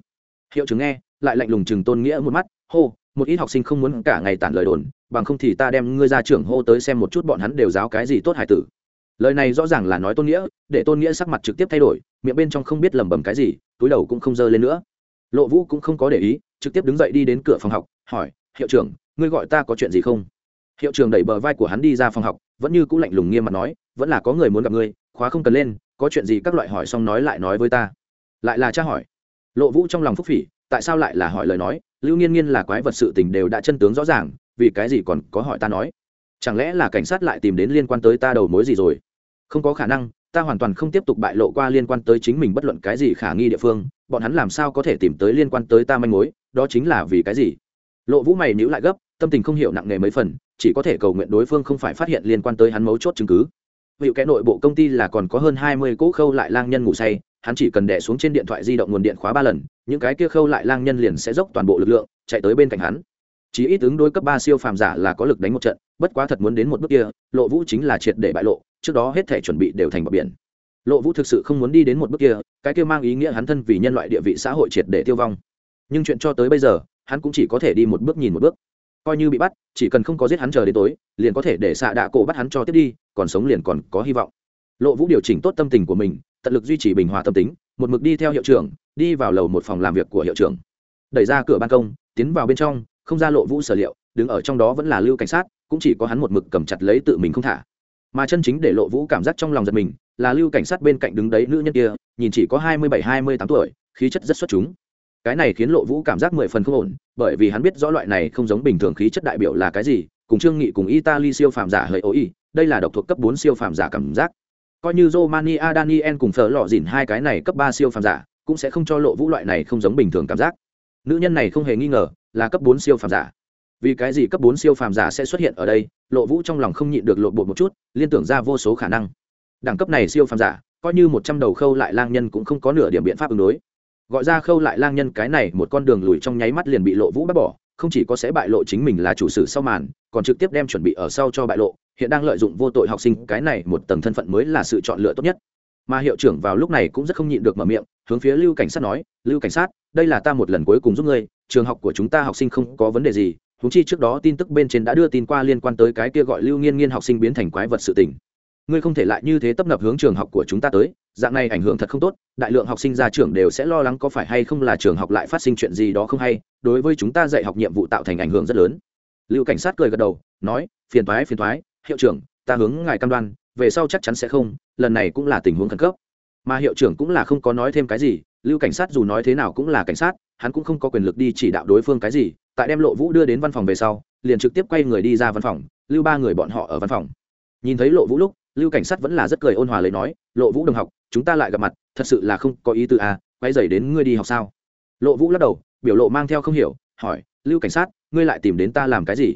Hiệu trưởng nghe, lại lạnh lùng chừng tôn nghĩa một mắt, hô, một ít học sinh không muốn cả ngày tản lời đồn, bằng không thì ta đem ngươi ra trưởng hô tới xem một chút bọn hắn đều giáo cái gì tốt hải tử. Lời này rõ ràng là nói tôn nghĩa, để tôn nghĩa sắc mặt trực tiếp thay đổi, miệng bên trong không biết lẩm bẩm cái gì, túi đầu cũng không dơ lên nữa. Lộ vũ cũng không có để ý, trực tiếp đứng dậy đi đến cửa phòng học, hỏi, hiệu trưởng, ngươi gọi ta có chuyện gì không? Hiệu trưởng đẩy bờ vai của hắn đi ra phòng học, vẫn như cũng lạnh lùng nghiêm mặt nói, vẫn là có người muốn gặp ngươi, khóa không cần lên có chuyện gì các loại hỏi xong nói lại nói với ta. Lại là cha hỏi. Lộ vũ trong lòng phúc phỉ, tại sao lại là hỏi lời nói? Lưu nghiên nghiên là quái vật sự tình đều đã chân tướng rõ ràng, vì cái gì còn có hỏi ta nói? Chẳng lẽ là cảnh sát lại tìm đến liên quan tới ta đầu mối gì rồi? Không có khả năng, ta hoàn toàn không tiếp tục bại lộ qua liên quan tới chính mình bất luận cái gì khả nghi địa phương, bọn hắn làm sao có thể tìm tới liên quan tới ta manh mối, đó chính là vì cái gì? Lộ vũ mày níu lại gấp, tâm tình không hiểu nặng nề mấy phần, chỉ có thể cầu nguyện đối phương không phải phát hiện liên quan tới hắn mấu chốt chứng cứ hiệu kẽ nội bộ công ty là còn có hơn hai mươi cỗ khâu lại lang nhân ngủ say, hắn chỉ cần đẻ xuống trên điện thoại di động nguồn điện khóa ba lần, những cái kia khâu lại lang nhân liền sẽ dốc toàn bộ lực lượng, chạy tới bên cạnh hắn. Chỉ ít ứng đối cấp ba siêu phàm giả là có lực đánh một trận, bất quá thật muốn đến một bước kia, lộ vũ chính là triệt để bại lộ, trước đó hết thể chuẩn bị đều thành bờ biển. Lộ vũ thực sự không muốn đi đến một bước kia, cái kia mang ý nghĩa hắn thân vì nhân loại địa vị xã hội triệt để tiêu vong. Nhưng chuyện cho tới bây giờ, hắn cũng chỉ có thể đi một bước nhìn một bước coi như bị bắt, chỉ cần không có giết hắn chờ đến tối, liền có thể để xạ đạ cổ bắt hắn cho tiếp đi, còn sống liền còn có hy vọng. Lộ vũ điều chỉnh tốt tâm tình của mình, tận lực duy trì bình hòa tâm tính, một mực đi theo hiệu trưởng, đi vào lầu một phòng làm việc của hiệu trưởng. Đẩy ra cửa ban công, tiến vào bên trong, không ra lộ vũ sở liệu, đứng ở trong đó vẫn là lưu cảnh sát, cũng chỉ có hắn một mực cầm chặt lấy tự mình không thả. Mà chân chính để lộ vũ cảm giác trong lòng giật mình, là lưu cảnh sát bên cạnh đứng đấy nữ nhân kia, nhìn chỉ có hai mươi bảy, hai mươi tám tuổi, khí chất rất xuất chúng cái này khiến lộ vũ cảm giác mười phần không ổn, bởi vì hắn biết rõ loại này không giống bình thường khí chất đại biểu là cái gì, cùng trương nghị cùng italy siêu phàm giả hơi ố ý đây là độc thuộc cấp bốn siêu phàm giả cảm giác. Coi như romania, daniel cùng phở lọ dìn hai cái này cấp ba siêu phàm giả, cũng sẽ không cho lộ vũ loại này không giống bình thường cảm giác. Nữ nhân này không hề nghi ngờ, là cấp bốn siêu phàm giả. Vì cái gì cấp bốn siêu phàm giả sẽ xuất hiện ở đây, lộ vũ trong lòng không nhịn được lộ bột một chút, liên tưởng ra vô số khả năng. Đẳng cấp này siêu phàm giả, coi như một trăm đầu khâu lại lang nhân cũng không có nửa điểm biện pháp ứng đối gọi ra khâu lại lang nhân cái này một con đường lùi trong nháy mắt liền bị lộ vũ bắt bỏ, không chỉ có sẽ bại lộ chính mình là chủ sử sau màn, còn trực tiếp đem chuẩn bị ở sau cho bại lộ, hiện đang lợi dụng vô tội học sinh cái này một tầng thân phận mới là sự chọn lựa tốt nhất. Mà hiệu trưởng vào lúc này cũng rất không nhịn được mở miệng, hướng phía lưu cảnh sát nói, lưu cảnh sát, đây là ta một lần cuối cùng giúp ngươi, trường học của chúng ta học sinh không có vấn đề gì húng chi trước đó tin tức bên trên đã đưa tin qua liên quan tới cái kia gọi lưu nghiên nghiên học sinh biến thành quái vật sự tình ngươi không thể lại như thế tấp nập hướng trường học của chúng ta tới, dạng này ảnh hưởng thật không tốt, đại lượng học sinh ra trường đều sẽ lo lắng có phải hay không là trường học lại phát sinh chuyện gì đó không hay, đối với chúng ta dạy học nhiệm vụ tạo thành ảnh hưởng rất lớn. Lưu cảnh sát cười gật đầu, nói, phiền thoái phiền thoái hiệu trưởng, ta hướng ngài cam đoan, về sau chắc chắn sẽ không, lần này cũng là tình huống khẩn cấp. Mà hiệu trưởng cũng là không có nói thêm cái gì, lưu cảnh sát dù nói thế nào cũng là cảnh sát, hắn cũng không có quyền lực đi chỉ đạo đối phương cái gì, tại đem lộ vũ đưa đến văn phòng về sau, liền trực tiếp quay người đi ra văn phòng, lưu ba người bọn họ ở văn phòng. Nhìn thấy lộ vũ lúc lưu cảnh sát vẫn là rất cười ôn hòa lấy nói, lộ vũ đồng học, chúng ta lại gặp mặt, thật sự là không có ý tư à quay dày đến ngươi đi học sao? Lộ vũ lắc đầu, biểu lộ mang theo không hiểu, hỏi, lưu cảnh sát, ngươi lại tìm đến ta làm cái gì?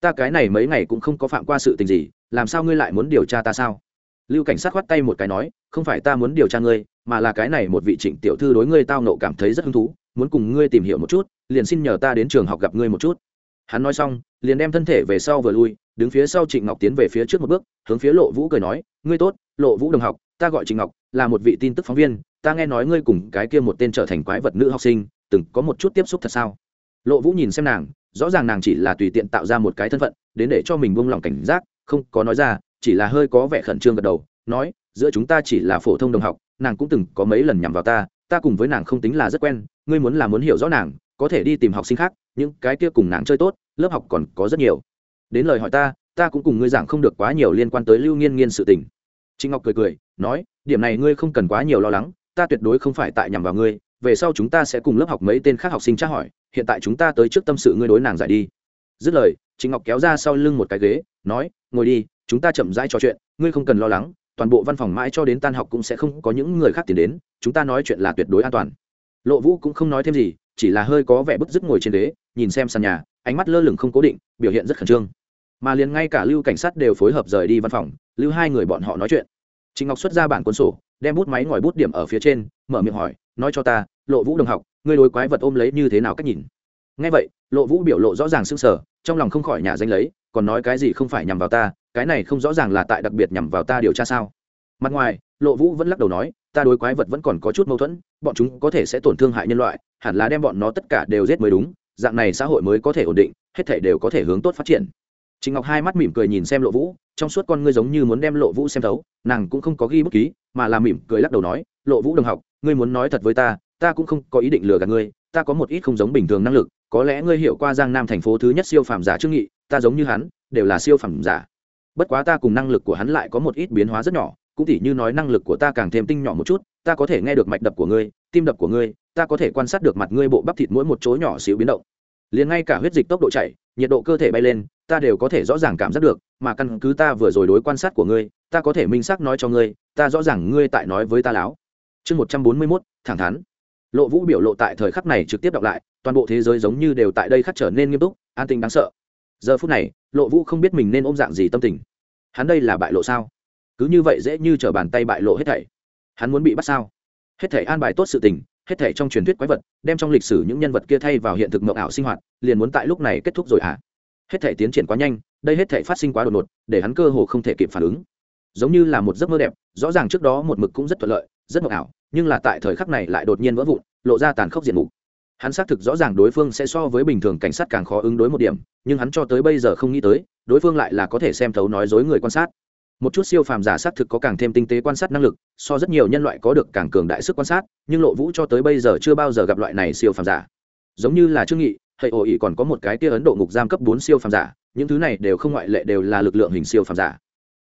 Ta cái này mấy ngày cũng không có phạm qua sự tình gì, làm sao ngươi lại muốn điều tra ta sao? Lưu cảnh sát khoát tay một cái nói, không phải ta muốn điều tra ngươi, mà là cái này một vị trịnh tiểu thư đối ngươi tao nộ cảm thấy rất hứng thú, muốn cùng ngươi tìm hiểu một chút, liền xin nhờ ta đến trường học gặp ngươi một chút hắn nói xong, liền đem thân thể về sau vừa lui, đứng phía sau trịnh ngọc tiến về phía trước một bước, hướng phía lộ vũ cười nói, ngươi tốt, lộ vũ đồng học, ta gọi trịnh ngọc, là một vị tin tức phóng viên, ta nghe nói ngươi cùng cái kia một tên trở thành quái vật nữ học sinh, từng có một chút tiếp xúc thật sao? Lộ vũ nhìn xem nàng, rõ ràng nàng chỉ là tùy tiện tạo ra một cái thân phận, đến để cho mình buông lỏng cảnh giác, không có nói ra, chỉ là hơi có vẻ khẩn trương gật đầu, nói, giữa chúng ta chỉ là phổ thông đồng học, nàng cũng từng có mấy lần nhằm vào ta ta cùng với nàng không tính là rất quen, ngươi muốn là muốn hiểu rõ nàng, có thể đi tìm học sinh khác những cái kia cùng nàng chơi tốt, lớp học còn có rất nhiều. Đến lời hỏi ta ta cũng cùng ngươi giảng không được quá nhiều liên quan tới lưu nghiên nghiên sự tình. Trịnh ngọc cười cười, nói, điểm này ngươi không cần quá nhiều lo lắng, ta tuyệt đối không phải tại nhằm vào ngươi, về sau chúng ta sẽ cùng lớp học mấy tên khác học sinh tra hỏi, hiện tại chúng ta tới trước tâm sự ngươi đối nàng giải đi. Dứt lời, trịnh ngọc kéo ra sau lưng một cái ghế, nói, ngồi đi, chúng ta chậm rãi trò chuyện, ngươi không cần lo lắng, toàn bộ văn phòng mãi cho đến tan học cũng sẽ không có những người khác tìm đến, chúng ta nói chuyện là tuyệt đối an toàn. Lộ vũ cũng không nói thêm gì chỉ là hơi có vẻ bức dứt ngồi trên ghế, nhìn xem sàn nhà, ánh mắt lơ lửng không cố định, biểu hiện rất khẩn trương. Mà liền ngay cả lưu cảnh sát đều phối hợp rời đi văn phòng, lưu hai người bọn họ nói chuyện. Trịnh ngọc xuất ra bản cuốn sổ, đem bút máy ngòi bút điểm ở phía trên, mở miệng hỏi, nói cho ta, lộ vũ đồng học, ngươi đối quái vật ôm lấy như thế nào cách nhìn? Ngay vậy, lộ vũ biểu lộ rõ ràng s sở trong lòng không khỏi nhà danh lấy, còn nói cái gì không phải nhằm vào ta, cái này không rõ ràng là tại đặc biệt nhằm vào ta điều tra sao? Mặt ngoài, lộ vũ vẫn lắc đầu nói, ta đối quái vật vẫn còn có chút mâu thuẫn, bọn chúng có thể sẽ tổn thương hại nhân loại hẳn là đem bọn nó tất cả đều giết mới đúng dạng này xã hội mới có thể ổn định hết thể đều có thể hướng tốt phát triển Trịnh Ngọc hai mắt mỉm cười nhìn xem Lộ Vũ, trong suốt con ngươi giống như muốn đem Lộ Vũ xem thấu, nàng cũng không có ghi bút ký, mà là mỉm cười lắc đầu nói, "Lộ Vũ đồng học, ngươi muốn nói thật với ta, ta cũng không có ý định lừa gạt ngươi, ta có một ít không giống bình thường năng lực, có lẽ ngươi hiểu qua Giang Nam thành phố thứ nhất siêu phàm giả Trương Nghị, ta giống như hắn, đều là siêu phàm giả. Bất quá ta cùng năng lực của hắn lại có một ít biến hóa rất nhỏ, cũng tỉ như nói năng lực của ta càng thêm tinh nhỏ một chút, ta có thể nghe được mạch đập của ngươi, tim đập của ngươi, ta có thể quan sát được mặt ngươi bộ bắp thịt mỗi một chỗ nhỏ xíu biến động. Liền ngay cả huyết dịch tốc độ chảy, nhiệt độ cơ thể bay lên, ta đều có thể rõ ràng cảm giác được, mà căn cứ ta vừa rồi đối quan sát của ngươi, ta có thể minh xác nói cho ngươi, ta rõ ràng ngươi tại nói với ta láo. Chương một trăm bốn mươi 141, thẳng thắn. Lộ Vũ biểu lộ tại thời khắc này trực tiếp đọc lại, toàn bộ thế giới giống như đều tại đây khắc trở nên nghiêm túc, an tĩnh đáng sợ. Giờ phút này, Lộ Vũ không biết mình nên ôm dạng gì tâm tình. Hắn đây là bại lộ sao? Cứ như vậy dễ như trở bàn tay bại lộ hết thảy. Hắn muốn bị bắt sao? Hết thảy an bài tốt sự tình, hết thảy trong truyền thuyết quái vật, đem trong lịch sử những nhân vật kia thay vào hiện thực mộng ảo sinh hoạt, liền muốn tại lúc này kết thúc rồi à? Hết thảy tiến triển quá nhanh, đây hết thảy phát sinh quá đột ngột, để hắn cơ hồ không thể kịp phản ứng. Giống như là một giấc mơ đẹp, rõ ràng trước đó một mực cũng rất thuận lợi, rất mộng ảo, nhưng là tại thời khắc này lại đột nhiên vỡ vụn, lộ ra tàn khốc diện mục hắn xác thực rõ ràng đối phương sẽ so với bình thường cảnh sát càng khó ứng đối một điểm nhưng hắn cho tới bây giờ không nghĩ tới đối phương lại là có thể xem thấu nói dối người quan sát một chút siêu phàm giả xác thực có càng thêm tinh tế quan sát năng lực, so rất nhiều nhân loại có được càng cường đại sức quan sát, nhưng lộ vũ cho tới bây giờ chưa bao giờ gặp loại này siêu phàm giả. Giống như là trương nghị hệ ổ ỉ còn có một cái tia ấn độ ngục giam cấp bốn siêu phàm giả, những thứ này đều không ngoại lệ đều là lực lượng hình siêu phàm giả.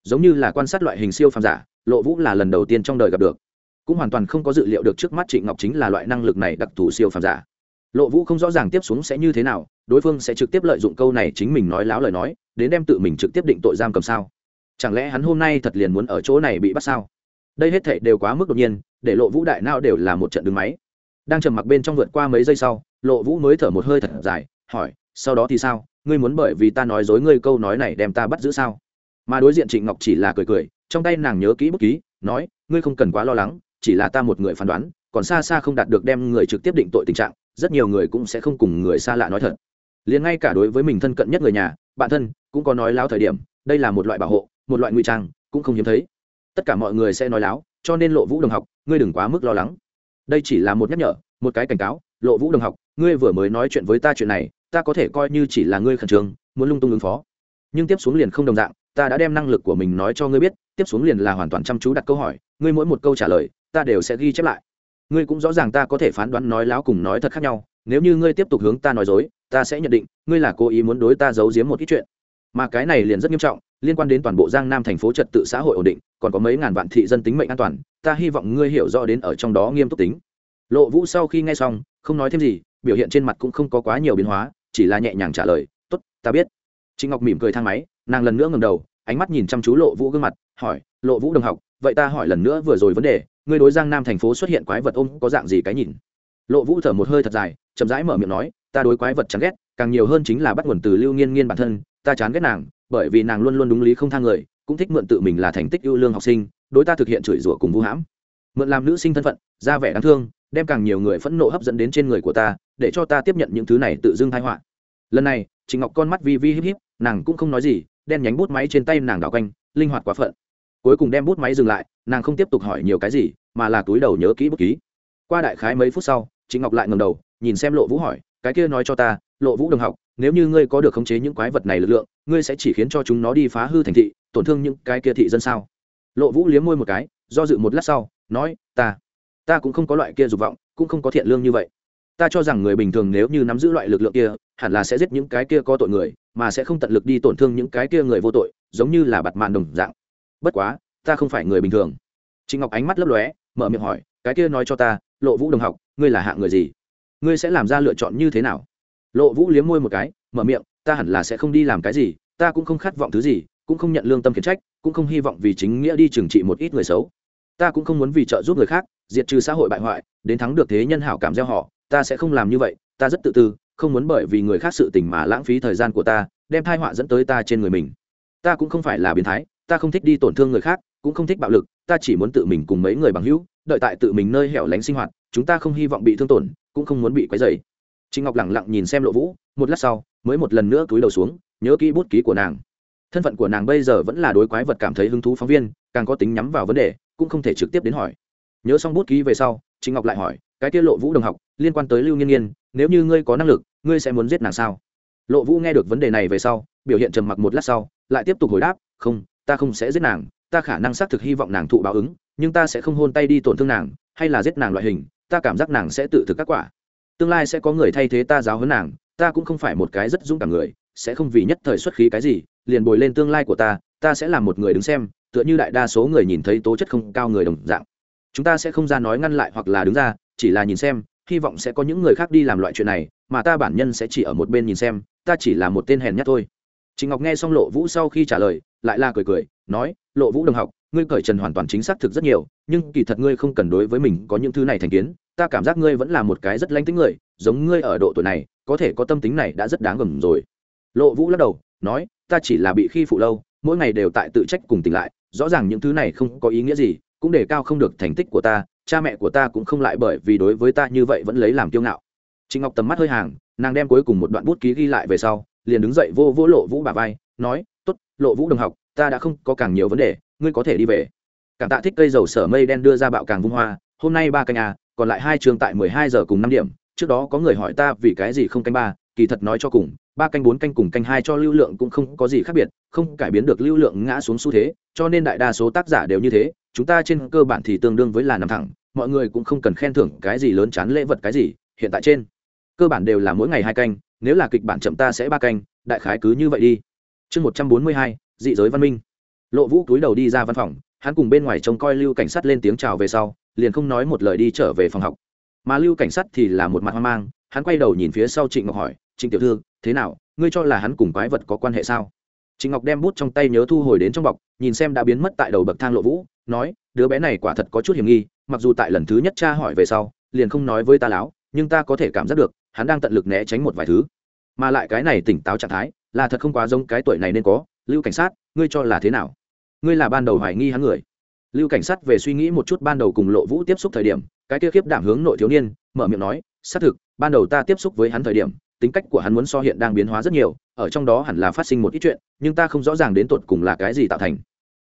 Giống như là quan sát loại hình siêu phàm giả, lộ vũ là lần đầu tiên trong đời gặp được. Cũng hoàn toàn không có dự liệu được trước mắt trịnh ngọc chính là loại năng lực này đặc thù siêu phàm giả. Lộ vũ không rõ ràng tiếp xuống sẽ như thế nào, đối phương sẽ trực tiếp lợi dụng câu này chính mình nói láo lời nói, đến đem tự mình trực tiếp định tội giam cầm sao chẳng lẽ hắn hôm nay thật liền muốn ở chỗ này bị bắt sao? Đây hết thệ đều quá mức đột nhiên, để lộ vũ đại nao đều là một trận đứng máy. Đang trầm mặc bên trong vượt qua mấy giây sau, lộ vũ mới thở một hơi thật dài, hỏi, sau đó thì sao? Ngươi muốn bởi vì ta nói dối ngươi câu nói này đem ta bắt giữ sao? Mà đối diện trịnh ngọc chỉ là cười cười, trong tay nàng nhớ kỹ bút ký, nói, ngươi không cần quá lo lắng, chỉ là ta một người phán đoán, còn xa xa không đạt được đem người trực tiếp định tội tình trạng, rất nhiều người cũng sẽ không cùng người xa lạ nói thật. Liền ngay cả đối với mình thân cận nhất người nhà, bạn thân, cũng có nói láo thời điểm, đây là một loại bảo hộ một loại ngụy trang cũng không hiếm thấy. Tất cả mọi người sẽ nói láo, cho nên lộ vũ đồng học, ngươi đừng quá mức lo lắng. Đây chỉ là một nhắc nhở, một cái cảnh cáo, lộ vũ đồng học, ngươi vừa mới nói chuyện với ta chuyện này, ta có thể coi như chỉ là ngươi khẩn trương, muốn lung tung ứng phó. Nhưng tiếp xuống liền không đồng dạng, ta đã đem năng lực của mình nói cho ngươi biết, tiếp xuống liền là hoàn toàn chăm chú đặt câu hỏi, ngươi mỗi một câu trả lời, ta đều sẽ ghi chép lại. Ngươi cũng rõ ràng ta có thể phán đoán nói láo cùng nói thật khác nhau, nếu như ngươi tiếp tục hướng ta nói dối, ta sẽ nhận định, ngươi là cố ý muốn đối ta giấu giếm một ít chuyện. Mà cái này liền rất nghiêm trọng liên quan đến toàn bộ giang nam thành phố trật tự xã hội ổn định, còn có mấy ngàn vạn thị dân tính mệnh an toàn, ta hy vọng ngươi hiểu rõ đến ở trong đó nghiêm túc tính. Lộ vũ sau khi nghe xong, không nói thêm gì, biểu hiện trên mặt cũng không có quá nhiều biến hóa, chỉ là nhẹ nhàng trả lời t ố t ta biết. Trịnh ngọc mỉm cười thang máy, nàng lần nữa ngầm đầu, ánh mắt nhìn chăm chú lộ vũ gương mặt, hỏi, lộ vũ đồng học, vậy ta hỏi lần nữa vừa rồi vấn đề, ngươi đối giang nam thành phố xuất hiện quái vật ôm có dạng gì cái nhìn? Lộ vũ thở một hơi thật dài, chậm rãi mở miệng nói, ta đối quái vật chán ghét, càng nhiều hơn chính là bắt nguồn từ lưu nghiên nghiên bản thân ta chán ghét nàng, bởi vì nàng luôn luôn đúng lý không thang người, cũng thích mượn tự mình là thành tích ưu lương học sinh, đối ta thực hiện chửi rủa cùng vũ hãm. Mượn làm nữ sinh thân phận, ra vẻ đáng thương, đem càng nhiều người phẫn nộ hấp dẫn đến trên người của ta, để cho ta tiếp nhận những thứ này tự dưng thai họa. Lần này chị ngọc con mắt vi vi híp híp, nàng cũng không nói gì, đen nhánh bút máy trên tay nàng đảo quanh, linh hoạt quá phận. Cuối cùng đem bút máy dừng lại, nàng không tiếp tục hỏi nhiều cái gì, mà là túi đầu nhớ kỹ bút ký. Qua đại khái mấy phút sau chị ngọc lại ngầm đầu, nhìn xem lộ vũ hỏi, cái kia nói cho ta, lộ vũ đồng học nếu như ngươi có được khống chế những quái vật này lực lượng, ngươi sẽ chỉ khiến cho chúng nó đi phá hư thành thị, tổn thương những cái kia thị dân sao? Lộ vũ liếm môi một cái, do dự một lát sau, nói, ta ta cũng không có loại kia dục vọng, cũng không có thiện lương như vậy. Ta cho rằng người bình thường nếu như nắm giữ loại lực lượng kia, hẳn là sẽ giết những cái kia có tội người, mà sẽ không tận lực đi tổn thương những cái kia người vô tội, giống như là bặt mạn đồng dạng. Bất quá, ta không phải người bình thường. Trịnh ngọc ánh mắt lấp lóe, mở miệng hỏi, cái kia nói cho ta, lộ vũ đồng học, ngươi là hạng người gì? Ngươi sẽ làm ra lựa chọn như thế nào? Lộ vũ liếm môi một cái, mở miệng, ta hẳn là sẽ không đi làm cái gì, ta cũng không khát vọng thứ gì, cũng không nhận lương tâm khiển trách, cũng không hy vọng vì chính nghĩa đi trừng trị một ít người xấu. Ta cũng không muốn vì trợ giúp người khác, diệt trừ xã hội bại hoại, đến thắng được thế nhân hảo cảm gieo họ, ta sẽ không làm như vậy, ta rất tự tư, không muốn bởi vì người khác sự tình mà lãng phí thời gian của ta, đem thai họa dẫn tới ta trên người mình. Ta cũng không phải là biến thái, ta không thích đi tổn thương người khác, cũng không thích bạo lực, ta chỉ muốn tự mình cùng mấy người bằng hữu, đợi tại tự mình nơi hẻo lánh sinh hoạt, chúng ta không hy vọng bị thương tổn, cũng không muốn bị quấy dày Trình ngọc lẳng lặng nhìn xem lộ vũ, một lát sau, mới một lần nữa túi đầu xuống, nhớ kỹ bút ký của nàng. Thân phận của nàng bây giờ vẫn là đối quái vật cảm thấy hứng thú phóng viên, càng có tính nhắm vào vấn đề, cũng không thể trực tiếp đến hỏi. Nhớ xong bút ký về sau, Trình ngọc lại hỏi, cái tiết lộ vũ đồng học, liên quan tới lưu nghiên nghiên, nếu như ngươi có năng lực, ngươi sẽ muốn giết nàng sao? Lộ vũ nghe được vấn đề này về sau, biểu hiện trầm mặc một lát sau, lại tiếp tục hồi đáp, không, ta không sẽ giết nàng, ta khả năng xác thực hy vọng nàng thụ báo ứng, nhưng ta sẽ không hôn tay đi tổn thương nàng, hay là giết nàng loại hình, ta cảm giác nàng sẽ tự thực các quả tương lai sẽ có người thay thế ta giáo huấn nàng ta cũng không phải một cái rất dũng cảm người sẽ không vì nhất thời xuất khí cái gì liền bồi lên tương lai của ta ta sẽ là một người đứng xem tựa như đại đa số người nhìn thấy tố chất không cao người đồng dạng. Chúng ta sẽ không ra nói ngăn lại hoặc là đứng ra chỉ là nhìn xem hy vọng sẽ có những người khác đi làm loại chuyện này mà ta bản nhân sẽ chỉ ở một bên nhìn xem ta chỉ là một tên hèn nhất thôi. Trịnh Ngọc nghe xong Lộ Vũ sau khi trả lời, lại là cười cười, nói, "Lộ Vũ đồng học, ngươi cởi trần hoàn toàn chính xác thực rất nhiều, nhưng kỳ thật ngươi không cần đối với mình có những thứ này thành kiến, ta cảm giác ngươi vẫn là một cái rất lanh tính người, giống ngươi ở độ tuổi này, có thể có tâm tính này đã rất đáng gầm rồi." Lộ Vũ lắc đầu, nói, "Ta chỉ là bị khi phụ lâu, mỗi ngày đều tại tự trách cùng tỉnh lại, rõ ràng những thứ này không có ý nghĩa gì, cũng để cao không được thành tích của ta, cha mẹ của ta cũng không lại bởi vì đối với ta như vậy vẫn lấy làm kiêu ngạo." Trịnh Ngọc tầm mắt hơi hàng, nàng đem cuối cùng một đoạn bút ký ghi lại về sau, liền đứng dậy vô vô lộ vũ bà vai nói t ố t lộ vũ đồng học ta đã không có càng nhiều vấn đề, ngươi có thể đi về. Cảm tạ thích cây dầu sở mây đen đưa ra bạo càng vung hoa, hôm nay ba canh à còn lại hai trường tại mười hai giờ cùng năm điểm, trước đó có người hỏi ta vì cái gì không canh ba, kỳ thật nói cho cùng, ba canh bốn canh cùng canh hai cho lưu lượng cũng không có gì khác biệt, không cải biến được lưu lượng ngã xuống xu thế, cho nên đại đa số tác giả đều như thế, chúng ta trên cơ bản thì tương đương với là nằm thẳng, mọi người cũng không cần khen thưởng cái gì lớn chán lễ vật cái gì, hiện tại trên cơ bản đều là mỗi ngày hai canh, nếu là kịch bản chậm ta sẽ ba canh, đại khái cứ như vậy đi. Chương một trăm bốn mươi hai dị giới văn minh. Lộ vũ túi đầu đi ra văn phòng, hắn cùng bên ngoài trông coi lưu cảnh sát lên tiếng chào về sau, liền không nói một lời đi trở về phòng học. Mà lưu cảnh sát thì là một mặt hoang mang, hắn quay đầu nhìn phía sau trịnh ngọc hỏi, trịnh tiểu thư, thế nào? Ngươi cho là hắn cùng quái vật có quan hệ sao? Trịnh ngọc đem bút trong tay nhớ thu hồi đến trong bọc, nhìn xem đã biến mất tại đầu bậc thang lộ vũ, nói, đứa bé này quả thật có chút hiểm nghi, mặc dù tại lần thứ nhất cha hỏi về sau, liền không nói với ta láo, nhưng ta có thể cảm giác được, hắn đang tận lực né tránh một vài thứ. Mà lại cái này tỉnh táo trạng thái, là thật không quá giống cái tuổi này nên có lưu cảnh sát, ngươi cho là thế nào? Ngươi là ban đầu hoài nghi hắn người. Lưu cảnh sát về suy nghĩ một chút ban đầu cùng lộ vũ tiếp xúc thời điểm, cái kia khiếp đảm hướng nội thiếu niên, mở miệng nói, xác thực, ban đầu ta tiếp xúc với hắn thời điểm, tính cách của hắn muốn so hiện đang biến hóa rất nhiều, ở trong đó hẳn là phát sinh một ít chuyện, nhưng ta không rõ ràng đến tột cùng là cái gì tạo thành.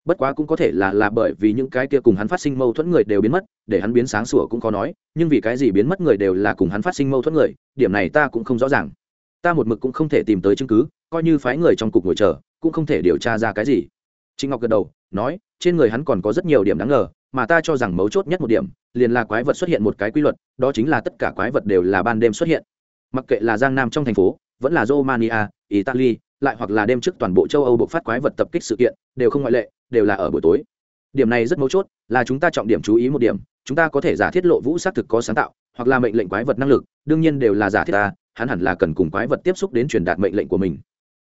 Bất quá cũng có thể là là bởi vì những cái kia cùng hắn phát sinh mâu thuẫn người đều biến mất, để hắn biến sáng sủa cũng có nói, nhưng vì cái gì biến mất người đều là cùng hắn phát sinh mâu thuẫn người, điểm này ta cũng không rõ ràng. Ta một mực cũng không thể tìm tới chứng cứ, coi như phái người trong cục ngồi chờ cũng không thể điều tra ra cái gì. Trịnh ngọc gật đầu, nói, trên người hắn còn có rất nhiều điểm đáng ngờ, mà ta cho rằng mấu chốt nhất một điểm, liền là quái vật xuất hiện một cái quy luật, đó chính là tất cả quái vật đều là ban đêm xuất hiện. Mặc kệ là giang nam trong thành phố, vẫn là romania, italy, lại hoặc là đêm trước toàn bộ châu âu buộc phát quái vật tập kích sự kiện, đều không ngoại lệ, đều là ở buổi tối. Điểm này rất mấu chốt, là chúng ta trọng điểm chú ý một điểm, chúng ta có thể giả thiết lộ vũ xác thực có sáng tạo, hoặc là mệnh lệnh quái vật năng lực, đương nhiên đều là giả thiết ta, hắn hẳn là cần cùng quái vật tiếp xúc đến truyền đạt mệnh lệnh của mình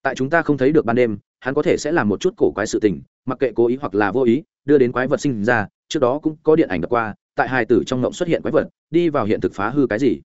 tại chúng ta không thấy được ban đêm, hắn có thể sẽ làm một chút cổ quái sự tình, mặc kệ cố ý hoặc là vô ý, đưa đến quái vật sinh ra, trước đó cũng có điện ảnh đọc qua, tại hai tử trong ngộng xuất hiện quái vật, đi vào hiện thực phá hư cái gì.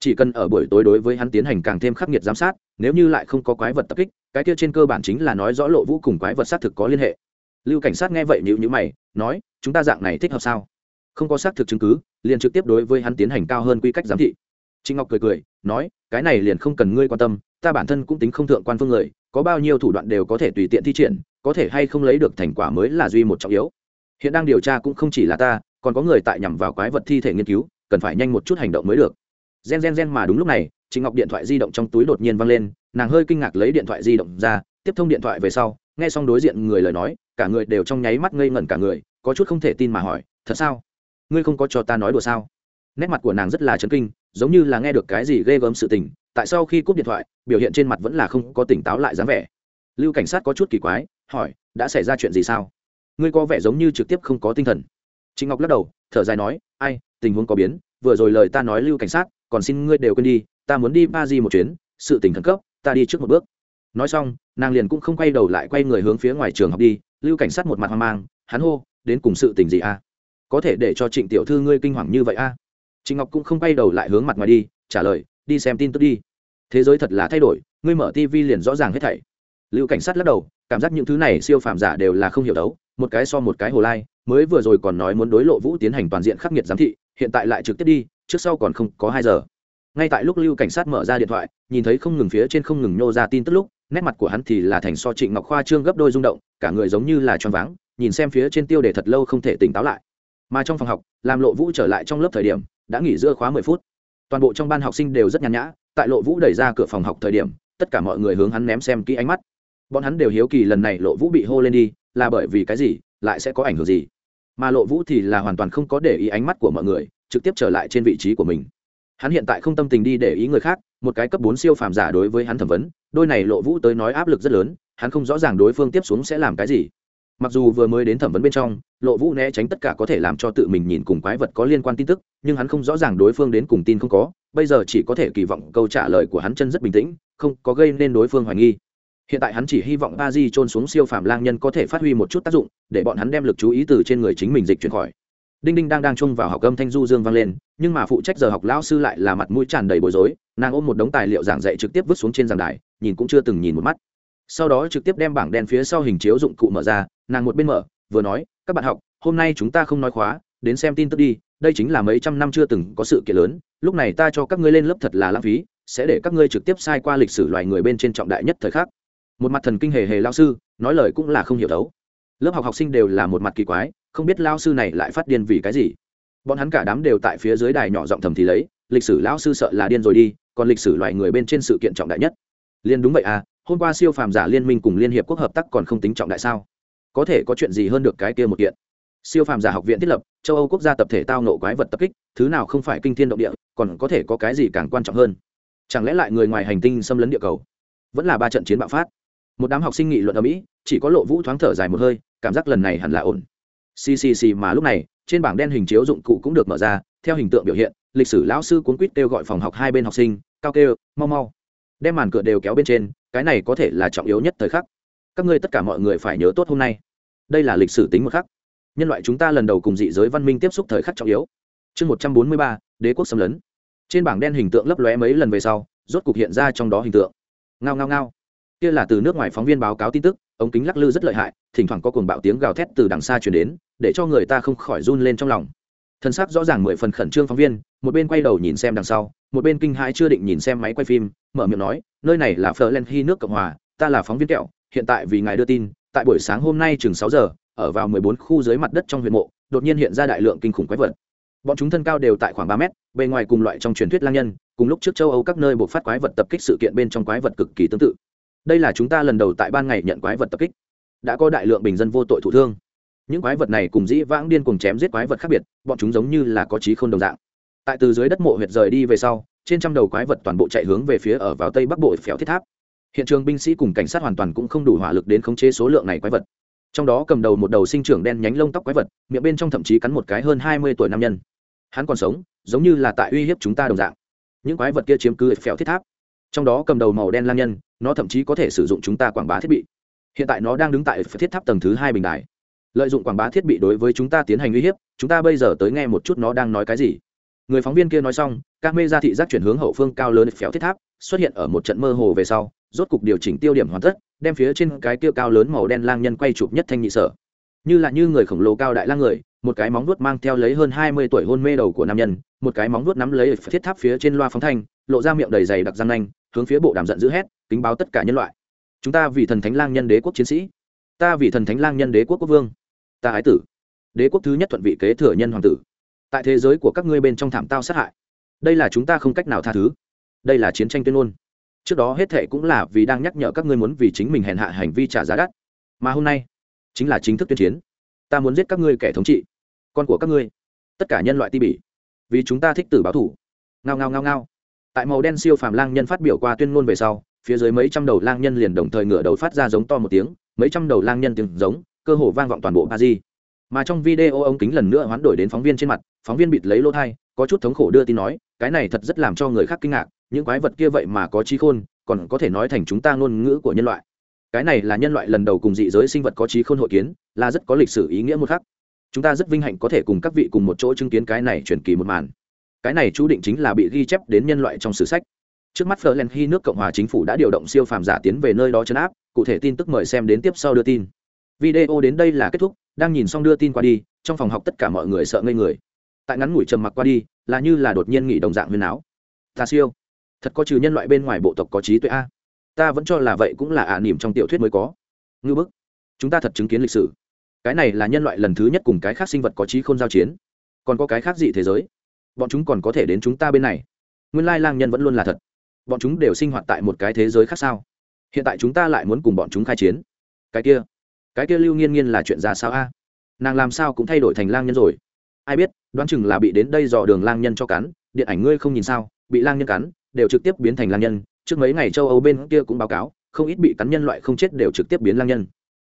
Chỉ cần ở buổi tối đối với hắn tiến hành càng thêm khắc nghiệt giám sát, nếu như lại không có quái vật tập kích, cái kia trên cơ bản chính là nói rõ lộ vũ cùng quái vật xác thực có liên hệ. Lưu cảnh sát nghe vậy nhữ nhữ mày, nói, chúng ta dạng này thích hợp sao? Không có xác thực chứng cứ, liền trực tiếp đối với hắn tiến hành cao hơn quy cách giám thị. Trịnh ngọc cười cười, nói, cái này liền không cần ngươi quan tâm, ta bản thân cũng tính không thượng quan phương người có bao nhiêu thủ đoạn đều có thể tùy tiện thi triển, có thể hay không lấy được thành quả mới là duy một trọng yếu. Hiện đang điều tra cũng không chỉ là ta, còn có người tại nhằm vào quái vật thi thể nghiên cứu, cần phải nhanh một chút hành động mới được. Gen gen gen mà đúng lúc này trịnh ngọc điện thoại di động trong túi đột nhiên văng lên, nàng hơi kinh ngạc lấy điện thoại di động ra, tiếp thông điện thoại về sau, nghe xong đối diện người lời nói, cả người đều trong nháy mắt ngây ngẩn cả người, có chút không thể tin mà hỏi, thật sao? Ngươi không có cho ta nói đùa sao? Nét mặt của nàng rất là chấn kinh, giống như là nghe được cái gì ghê gớm sự tình tại sao khi cúp điện thoại, biểu hiện trên mặt vẫn là không có tỉnh táo lại dáng vẻ. Lưu cảnh sát có chút kỳ quái, hỏi, đã xảy ra chuyện gì sao? Ngươi có vẻ giống như trực tiếp không có tinh thần. Trịnh ngọc lắc đầu, thở dài nói, ai, tình huống có biến, vừa rồi lời ta nói lưu cảnh sát, còn xin ngươi đều quên đi, ta muốn đi ba di một chuyến, sự tình khẩn cấp, ta đi trước một bước. Nói xong, nàng liền cũng không quay đầu lại quay người hướng phía ngoài trường học đi, lưu cảnh sát một mặt hoang mang, hắn hô, đến cùng sự tình gì a? Có thể để cho trịnh tiểu thư ngươi kinh hoàng như vậy a? Trịnh ngọc cũng không quay đầu lại hướng mặt ngoài đi, trả lời đi xem tin tức đi. Thế giới thật là thay đổi, ngươi mở tv liền rõ ràng hết thảy. Lưu cảnh sát lắc đầu, cảm giác những thứ này siêu phàm giả đều là không hiểu đấu, một cái so một cái hồ lai, mới vừa rồi còn nói muốn đối lộ vũ tiến hành toàn diện khắc nghiệt giám thị, hiện tại lại trực tiếp đi, trước sau còn không có hai giờ. Ngay tại lúc lưu cảnh sát mở ra điện thoại, nhìn thấy không ngừng phía trên không ngừng nhô ra tin tức lúc, nét mặt của hắn thì là thành so trịnh ngọc khoa trương gấp đôi rung động, cả người giống như là choáng váng, nhìn xem phía trên tiêu đề thật lâu không thể tỉnh táo lại. Mà trong phòng học, làm lộ vũ trở lại trong lớp thời điểm, đã nghỉ giữa khóa mười phút toàn bộ trong ban học sinh đều rất nhàn nhã, tại lộ vũ đẩy ra cửa phòng học thời điểm, tất cả mọi người hướng hắn ném xem kỹ ánh mắt. Bọn hắn đều hiếu kỳ lần này lộ vũ bị hô lên đi, là bởi vì cái gì, lại sẽ có ảnh hưởng gì? Mà lộ vũ thì là hoàn toàn không có để ý ánh mắt của mọi người, trực tiếp trở lại trên vị trí của mình. Hắn hiện tại không tâm tình đi để ý người khác, một cái cấp bốn siêu phàm giả đối với hắn thẩm vấn, đôi này lộ vũ tới nói áp lực rất lớn, hắn không rõ ràng đối phương tiếp xuống sẽ làm cái gì mặc dù vừa mới đến thẩm vấn bên trong, lộ vũ né tránh tất cả có thể làm cho tự mình nhìn cùng quái vật có liên quan tin tức, nhưng hắn không rõ ràng đối phương đến cùng tin không có, bây giờ chỉ có thể kỳ vọng câu trả lời của hắn chân rất bình tĩnh, không có gây nên đối phương hoài nghi. Hiện tại hắn chỉ hy vọng ba di trôn xuống siêu phàm lang nhân có thể phát huy một chút tác dụng, để bọn hắn đem lực chú ý từ trên người chính mình dịch chuyển khỏi. Đinh đinh đang đang chung vào học âm thanh du dương vang lên, nhưng mà phụ trách giờ học lão sư lại là mặt mũi tràn đầy bối rối, nàng ôm một đống tài liệu giảng dạy trực tiếp vứt xuống trên giảng đài, nhìn cũng chưa từng nhìn một mắt sau đó trực tiếp đem bảng đen phía sau hình chiếu dụng cụ mở ra, nàng một bên mở, vừa nói, các bạn học, hôm nay chúng ta không nói khóa, đến xem tin tức đi, đây chính là mấy trăm năm chưa từng có sự kiện lớn, lúc này ta cho các ngươi lên lớp thật là lãng phí, sẽ để các ngươi trực tiếp sai qua lịch sử loài người bên trên trọng đại nhất thời khắc. Một mặt thần kinh hề hề lao sư, nói lời cũng là không hiểu đấu lớp học học sinh đều là một mặt kỳ quái, không biết lao sư này lại phát điên vì cái gì. Bọn hắn cả đám đều tại phía dưới đài nhỏ giọng thầm thì lấy, lịch sử lão sư sợ là điên rồi đi, còn lịch sử loài người bên trên sự kiện trọng đại nhất. Liên đúng vậy à hôm qua siêu phàm giả liên minh cùng liên hiệp quốc hợp tác còn không tính trọng đại sao? Có thể có chuyện gì hơn được cái kia một kiện? Siêu phàm giả học viện thiết lập, châu âu quốc gia tập thể tao nộ quái vật tập kích, thứ nào không phải kinh thiên động địa, còn có thể có cái gì càng quan trọng hơn? Chẳng lẽ lại người ngoài hành tinh xâm lấn địa cầu? Vẫn là ba trận chiến bạo phát. Một đám học sinh nghị luận ở mỹ, chỉ có lộ vũ thoáng thở dài một hơi, cảm giác lần này hẳn là ổn. Ccc mà lúc này, trên bảng đen hình chiếu dụng cụ cũng được mở ra, theo hình tượng biểu hiện, lịch sử lão sư cuốn quýt kêu gọi phòng học hai bên học sinh, cao kêu, mau mau. Đem màn cửa đều kéo bên trên cái này có thể là trọng yếu nhất thời khắc. Các ngươi tất cả mọi người phải nhớ tốt hôm nay. Đây là lịch sử tính một khắc. Nhân loại chúng ta lần đầu cùng dị giới văn minh tiếp xúc thời khắc trọng yếu. Chương một trăm bốn mươi ba, đế quốc xâm lấn. Trên bảng đen hình tượng lấp lóe mấy lần về sau, rốt cục hiện ra trong đó hình tượng. Ngao ngao ngao. Kia là từ nước ngoài phóng viên báo cáo tin tức, ống kính lắc lư rất lợi hại, thỉnh thoảng có cuồng bạo tiếng gào thét từ đằng xa chuyển đến, để cho người ta không khỏi run lên trong lòng. Thân xác rõ ràng mười phần khẩn trương phóng viên một bên quay đầu nhìn xem đằng sau, một bên kinh hãi chưa định nhìn xem máy quay phim, mở miệng nói, nơi này là phờ len hy nước cộng hòa, ta là phóng viên kẹo, hiện tại vì ngài đưa tin, tại buổi sáng hôm nay chừng sáu giờ, ở vào mười bốn khu dưới mặt đất trong huyện mộ, đột nhiên hiện ra đại lượng kinh khủng quái vật. Bọn chúng thân cao đều tại khoảng ba mét, bề ngoài cùng loại trong truyền thuyết lang nhân, cùng lúc trước châu âu các nơi buộc phát quái vật tập kích sự kiện bên trong quái vật cực kỳ tương tự. Đây là chúng ta lần đầu tại ban ngày nhận quái vật tập kích. Đã có đại lượng bình dân vô tội thụ thương. Những quái vật này cùng dĩ vãng điên cùng chém giết quái vật khác biệt, bọn chúng giống như là có trí không đồng dạng tại từ dưới đất mộ huyệt rời đi về sau, trên trăm đầu quái vật toàn bộ chạy hướng về phía ở vào tây bắc bộ phèo thiết tháp. Hiện trường binh sĩ cùng cảnh sát hoàn toàn cũng không đủ hỏa lực đến khống chế số lượng này quái vật. Trong đó cầm đầu một đầu sinh trưởng đen nhánh lông tóc quái vật, miệng bên trong thậm chí cắn một cái hơn hai mươi tuổi nam nhân. Hắn còn sống, giống như là tại uy hiếp chúng ta đồng dạng. Những quái vật kia chiếm cứ phèo thiết tháp. Trong đó cầm đầu màu đen lang nhân, nó thậm chí có thể sử dụng chúng ta quảng bá thiết bị. Hiện tại nó đang đứng tại thiết tháp tầng thứ hai bình đài. Lợi dụng quảng bá thiết bị đối với chúng ta tiến hành uy hiếp, chúng ta bây giờ tới nghe một chút nó đang nói cái gì người phóng viên kia nói xong ca mê ra thị giác chuyển hướng hậu phương cao lớn phéo thiết tháp, xuất hiện ở một trận mơ hồ về sau, rốt cục điều chỉnh tiêu điểm hoàn tất, đem phía trên cái kia cao lớn màu đen lang nhân quay chụp nhất thanh nhị sở. Như là như người khổng lồ cao đại lang người, một cái móng vuốt mang theo lấy hơn hai mươi tuổi hôn mê đầu của nam nhân, một cái móng vuốt nắm lấy thiết tháp phía trên loa phóng thanh, lộ ra miệng đầy dày đặc răng nanh, hướng phía bộ đàm giận dữ hét, kính báo tất cả nhân loại. Chúng ta vì thần thánh lang nhân đế quốc chiến sĩ. Ta vì thần thánh lang nhân đế quốc quốc vương. Ta ái tử. Đế quốc thứ nhất thuận vị kế thừa nhân hoàng tử tại thế giới của các ngươi bên trong thảm tao sát hại. Đây là chúng ta không cách nào tha thứ. Đây là chiến tranh tuyên ngôn. Trước đó hết thệ cũng là vì đang nhắc nhở các ngươi muốn vì chính mình hèn hạ hành vi trả giá đắt. Mà hôm nay, chính là chính thức tuyên chiến. Ta muốn giết các ngươi kẻ thống trị. Con của các ngươi. Tất cả nhân loại ti bỉ. Vì chúng ta thích tử báo thủ. Ngao ngao ngao ngao. Tại màu đen siêu phàm lang nhân phát biểu qua tuyên ngôn về sau, phía dưới mấy trăm đầu lang nhân liền đồng thời ngửa đầu phát ra giống to một tiếng, mấy trăm đầu lang nhân tiếng giống, cơ hồ vang vọng toàn bộ ba di mà trong video ống kính lần nữa hoán đổi đến phóng viên trên mặt, phóng viên bịt lấy lỗ thai, có chút thống khổ đưa tin nói, cái này thật rất làm cho người khác kinh ngạc, những quái vật kia vậy mà có trí khôn, còn có thể nói thành chúng ta ngôn ngữ của nhân loại. Cái này là nhân loại lần đầu cùng dị giới sinh vật có trí khôn hội kiến, là rất có lịch sử ý nghĩa một khắc. Chúng ta rất vinh hạnh có thể cùng các vị cùng một chỗ chứng kiến cái này truyền kỳ một màn. Cái này chú định chính là bị ghi chép đến nhân loại trong sử sách. Trước mắt Florence khi nước cộng hòa chính phủ đã điều động siêu phàm giả tiến về nơi đó chấn áp, cụ thể tin tức mời xem đến tiếp sau đưa tin video đến đây là kết thúc, đang nhìn xong đưa tin qua đi, trong phòng học tất cả mọi người sợ ngây người. Tại ngắn ngủi trầm mặc qua đi, là như là đột nhiên nghỉ đồng dạng huyền áo. Ta siêu. Thật có trừ nhân loại bên ngoài bộ tộc có trí tuệ a. Ta vẫn cho là vậy cũng là ả à trong tiểu thuyết mới có. Ngư bức. Chúng ta thật chứng kiến lịch sử. Cái này là nhân loại lần thứ nhất cùng cái khác sinh vật có trí không giao chiến. Còn có cái khác gì thế giới. Bọn chúng còn có thể đến chúng ta bên này. Nguyên lai lang nhân vẫn luôn là thật. Bọn chúng đều sinh hoạt tại một cái thế giới khác sao? Hiện tại chúng ta lại muốn cùng bọn chúng khai chiến. Cái kia cái kia lưu nghiên nghiên là chuyện ra sao a? Nàng làm sao cũng thay đổi thành lang nhân rồi. Ai biết, đoán chừng là bị đến đây dò đường lang nhân cho cắn, điện ảnh ngươi không nhìn sao, bị lang nhân cắn, đều trực tiếp biến thành lang nhân. Trước mấy ngày châu âu bên kia cũng báo cáo, không ít bị cắn nhân loại không chết đều trực tiếp biến lang nhân.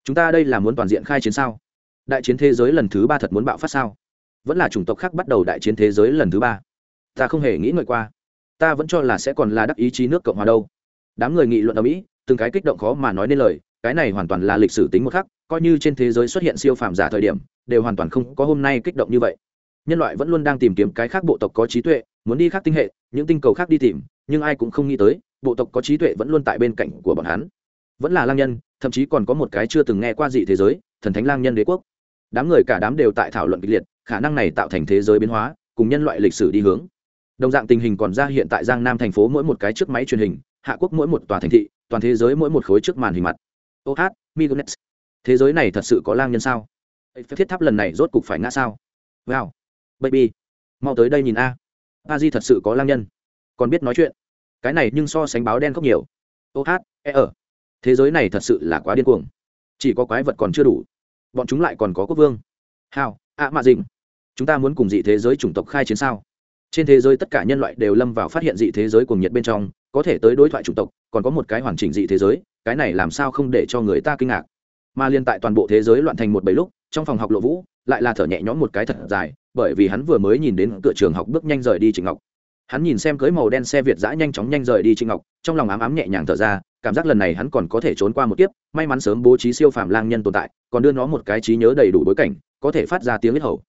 Chúng ta đây là muốn toàn diện khai chiến sao? Đại chiến thế giới lần thứ ba thật muốn bạo phát sao? Vẫn là chủng tộc khác bắt đầu đại chiến thế giới lần thứ ba. Ta không hề nghĩ ngợi qua. Ta vẫn cho là sẽ còn là đắc ý chí nước cộng hòa đâu. Đám người nghị luận ở mỹ, từng cái kích động khó mà nói nên lời cái này hoàn toàn là lịch sử tính một khắc, coi như trên thế giới xuất hiện siêu phàm giả thời điểm, đều hoàn toàn không có hôm nay kích động như vậy. Nhân loại vẫn luôn đang tìm kiếm cái khác bộ tộc có trí tuệ, muốn đi khác tinh hệ, những tinh cầu khác đi tìm, nhưng ai cũng không nghĩ tới, bộ tộc có trí tuệ vẫn luôn tại bên cạnh của bọn hắn. Vẫn là lang nhân, thậm chí còn có một cái chưa từng nghe qua dị thế giới, thần thánh lang nhân đế quốc. Đám người cả đám đều tại thảo luận kịch liệt, khả năng này tạo thành thế giới biến hóa, cùng nhân loại lịch sử đi hướng. Đồng dạng tình hình còn ra hiện tại giang nam thành phố mỗi một cái chiếc máy truyền hình, hạ quốc mỗi một tòa thành thị, toàn thế giới mỗi một khối trước màn hình mặt ô hát migonet thế giới này thật sự có lang nhân sao? Thiết tháp lần này rốt cục phải ngã sao? Wow. Baby, mau tới đây nhìn a. A di thật sự có lang nhân. Còn biết nói chuyện. Cái này nhưng so sánh báo đen khóc nhiều. Ô hát e ở. Thế giới này thật sự là quá điên cuồng. Chỉ có quái vật còn chưa đủ. Bọn chúng lại còn có quốc vương. Hào, ạ, mạ dình chúng ta muốn cùng dị thế giới chủng tộc khai chiến sao? Trên thế giới tất cả nhân loại đều lâm vào phát hiện dị thế giới cùng nhiệt bên trong, có thể tới đối thoại chủng tộc, còn có một cái hoàn chỉnh dị thế giới cái này làm sao không để cho người ta kinh ngạc? Mà liên tại toàn bộ thế giới loạn thành một bầy lúc, trong phòng học lộ vũ, lại là thở nhẹ nhõm một cái thật dài, bởi vì hắn vừa mới nhìn đến cửa trường học bước nhanh rời đi trịnh ngọc. Hắn nhìn xem cưới màu đen xe việt giã nhanh chóng nhanh rời đi trịnh ngọc, trong lòng ám ám nhẹ nhàng thở ra, cảm giác lần này hắn còn có thể trốn qua một kiếp, may mắn sớm bố trí siêu phàm lang nhân tồn tại, còn đưa nó một cái trí nhớ đầy đủ bối cảnh, có thể phát ra tiếng hết hầu.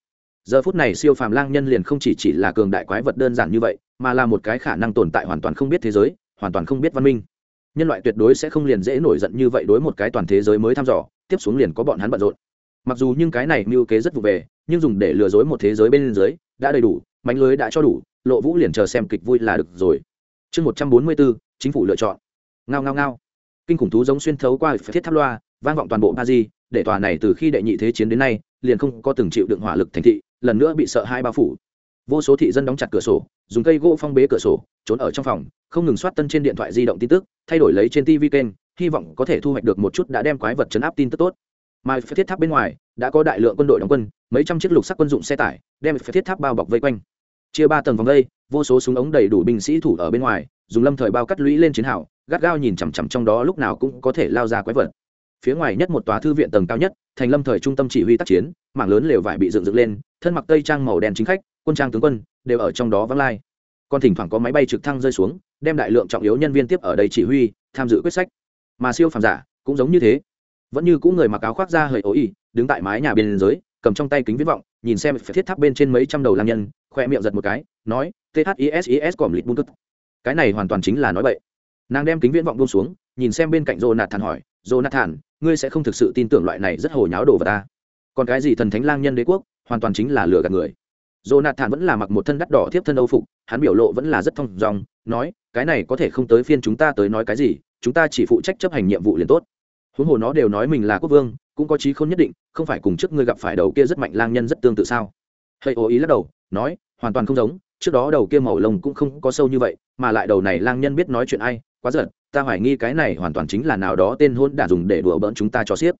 Giờ phút này siêu phàm lang nhân liền không chỉ chỉ là cường đại quái vật đơn giản như vậy, mà là một cái khả năng tồn tại hoàn toàn không biết thế giới, hoàn toàn không biết văn minh nhân loại tuyệt đối sẽ không liền dễ nổi giận như vậy đối một cái toàn thế giới mới thăm dò, tiếp xuống liền có bọn hắn bận rộn. Mặc dù nhưng cái này mưu kế rất vụ về, nhưng dùng để lừa dối một thế giới bên dưới, đã đầy đủ, mánh lưới đã cho đủ, lộ vũ liền chờ xem kịch vui là được rồi. Chương một trăm bốn mươi bốn, chính phủ lựa chọn. Ngao ngao ngao. Kinh khủng thú giống xuyên thấu qua thiết tháp loa, vang vọng toàn bộ ba di, để tòa này từ khi đệ nhị thế chiến đến nay, liền không có từng chịu đựng hỏa lực thành thị, lần nữa bị sợ hai bao phủ vô số thị dân đóng chặt cửa sổ, dùng cây gỗ phong bế cửa sổ, trốn ở trong phòng, không ngừng soát tân trên điện thoại di động tin tức, thay đổi lấy trên tv kênh, hy vọng có thể thu hoạch được một chút đã đem quái vật chấn áp tin tức tốt. Mà phía thiết tháp bên ngoài, đã có đại lượng quân đội đóng quân, mấy trăm chiếc lục sắc quân dụng xe tải, đem phải thiết tháp bao bọc vây quanh. Chia ba tầng vòng vây vô số súng ống đầy đủ binh sĩ thủ ở bên ngoài, dùng lâm thời bao cắt lũy lên chiến hào, gắt gao nhìn chằm chằm trong đó lúc nào cũng có thể lao ra quái vật. Phía ngoài nhất một tòa thư viện tầng cao nhất, thành lâm thời trung tâm chỉ huy tác chiến, mảng lớn lều vải bị dựng dựng lên, thân mặc tây trang màu đen chính khách quân trang tướng quân, đều ở trong đó vắng lai. Còn thỉnh thoảng có máy bay trực thăng rơi xuống, đem đại lượng trọng yếu nhân viên tiếp ở đây chỉ huy, tham dự quyết sách. Mà siêu phàm giả, cũng giống như thế. Vẫn như cũng người mặc áo khoác ra hơi ố ỉ, đứng tại mái nhà bên dưới cầm trong tay kính viễn vọng, nhìn xem phải thiết tháp bên trên mấy trăm đầu lang nhân, khoe miệng giật một cái, nói thisis còm lịt bung tức cái này hoàn toàn chính là nói bậy. Nàng đem kính viễn vọng buông xuống, nhìn xem bên cạnh jonathan hỏi, jonathan, ngươi sẽ không thực sự tin tưởng loại này rất hồ nháo đồ vào ta? Còn cái gì thần thánh lang nhân đế quốc, hoàn toàn chính là lừa gạt người jonathan vẫn là mặc một thân đắt đỏ tiếp thân âu phục hắn biểu lộ vẫn là rất thông dong, nói cái này có thể không tới phiên chúng ta tới nói cái gì chúng ta chỉ phụ trách chấp hành nhiệm vụ liền tốt. Huống hồ nó đều nói mình là quốc vương cũng có trí không nhất định không phải cùng trước ngươi gặp phải đầu kia rất mạnh lang nhân rất tương tự sao? Hơi ố ý lắc đầu nói hoàn toàn không giống trước đó đầu kia màu lông cũng không có sâu như vậy mà lại đầu này lang nhân biết nói chuyện ai quá giật ta hoài nghi cái này hoàn toàn chính là nào đó tên hôn đã dùng để đùa bỡn chúng ta cho xiếc.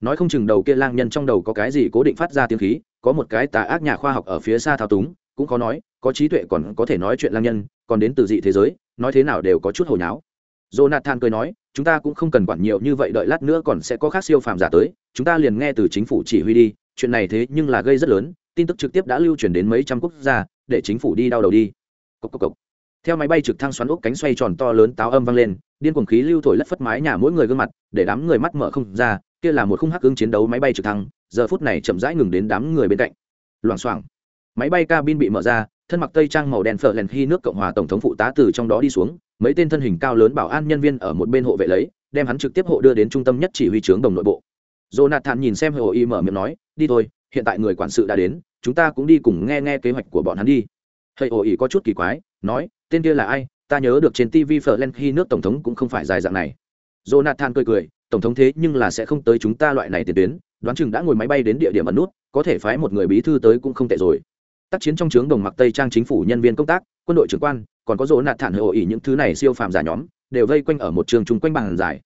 Nói không chừng đầu kia lang nhân trong đầu có cái gì cố định phát ra tiếng khí có một cái tà ác nhà khoa học ở phía xa thao túng, cũng khó nói, có trí tuệ còn có thể nói chuyện lang nhân, còn đến từ dị thế giới, nói thế nào đều có chút hồi nháo jonathan cười nói, chúng ta cũng không cần quản nhiều như vậy, đợi lát nữa còn sẽ có khác siêu phàm giả tới, chúng ta liền nghe từ chính phủ chỉ huy đi, chuyện này thế nhưng là gây rất lớn, tin tức trực tiếp đã lưu truyền đến mấy trăm quốc gia, để chính phủ đi đau đầu đi cốc cốc cốc theo máy bay trực thăng xoắn ốc cánh xoay tròn to lớn táo âm vang lên, điên cuồng khí lưu thổi lất phất mái nhà mỗi người gương mặt, để đám người mắt mở không ra, kia là một khung hắc ứng chiến đấu máy bay trực thăng, giờ phút này chậm rãi ngừng đến đám người bên cạnh. Loảng xoảng. Máy bay cabin bị mở ra, thân mặc tây trang màu đen phở lèn khi nước cộng hòa tổng thống phụ tá từ trong đó đi xuống, mấy tên thân hình cao lớn bảo an nhân viên ở một bên hộ vệ lấy, đem hắn trực tiếp hộ đưa đến trung tâm nhất chỉ huy trướng đồng nội bộ. Jonathan nhìn xem hồ y mở miệng nói, đi thôi, hiện tại người quản sự đã đến, chúng ta cũng đi cùng nghe nghe kế hoạch của bọn hắn đi. Hệ hồ y có chút kỳ quái nói, tên kia là ai? Ta nhớ được trên tv phở len khi nước tổng thống cũng không phải dài dạng này. Jonathan cười cười, tổng thống thế nhưng là sẽ không tới chúng ta loại này tiền tuyến, đoán chừng đã ngồi máy bay đến địa điểm ẩn nút, có thể phái một người bí thư tới cũng không tệ rồi. Tác chiến trong trướng đồng mặc tây trang chính phủ nhân viên công tác, quân đội trưởng quan, còn có jonathan nạt hội ỉ những thứ này siêu phàm giả nhóm, đều vây quanh ở một trường chung quanh bàn dài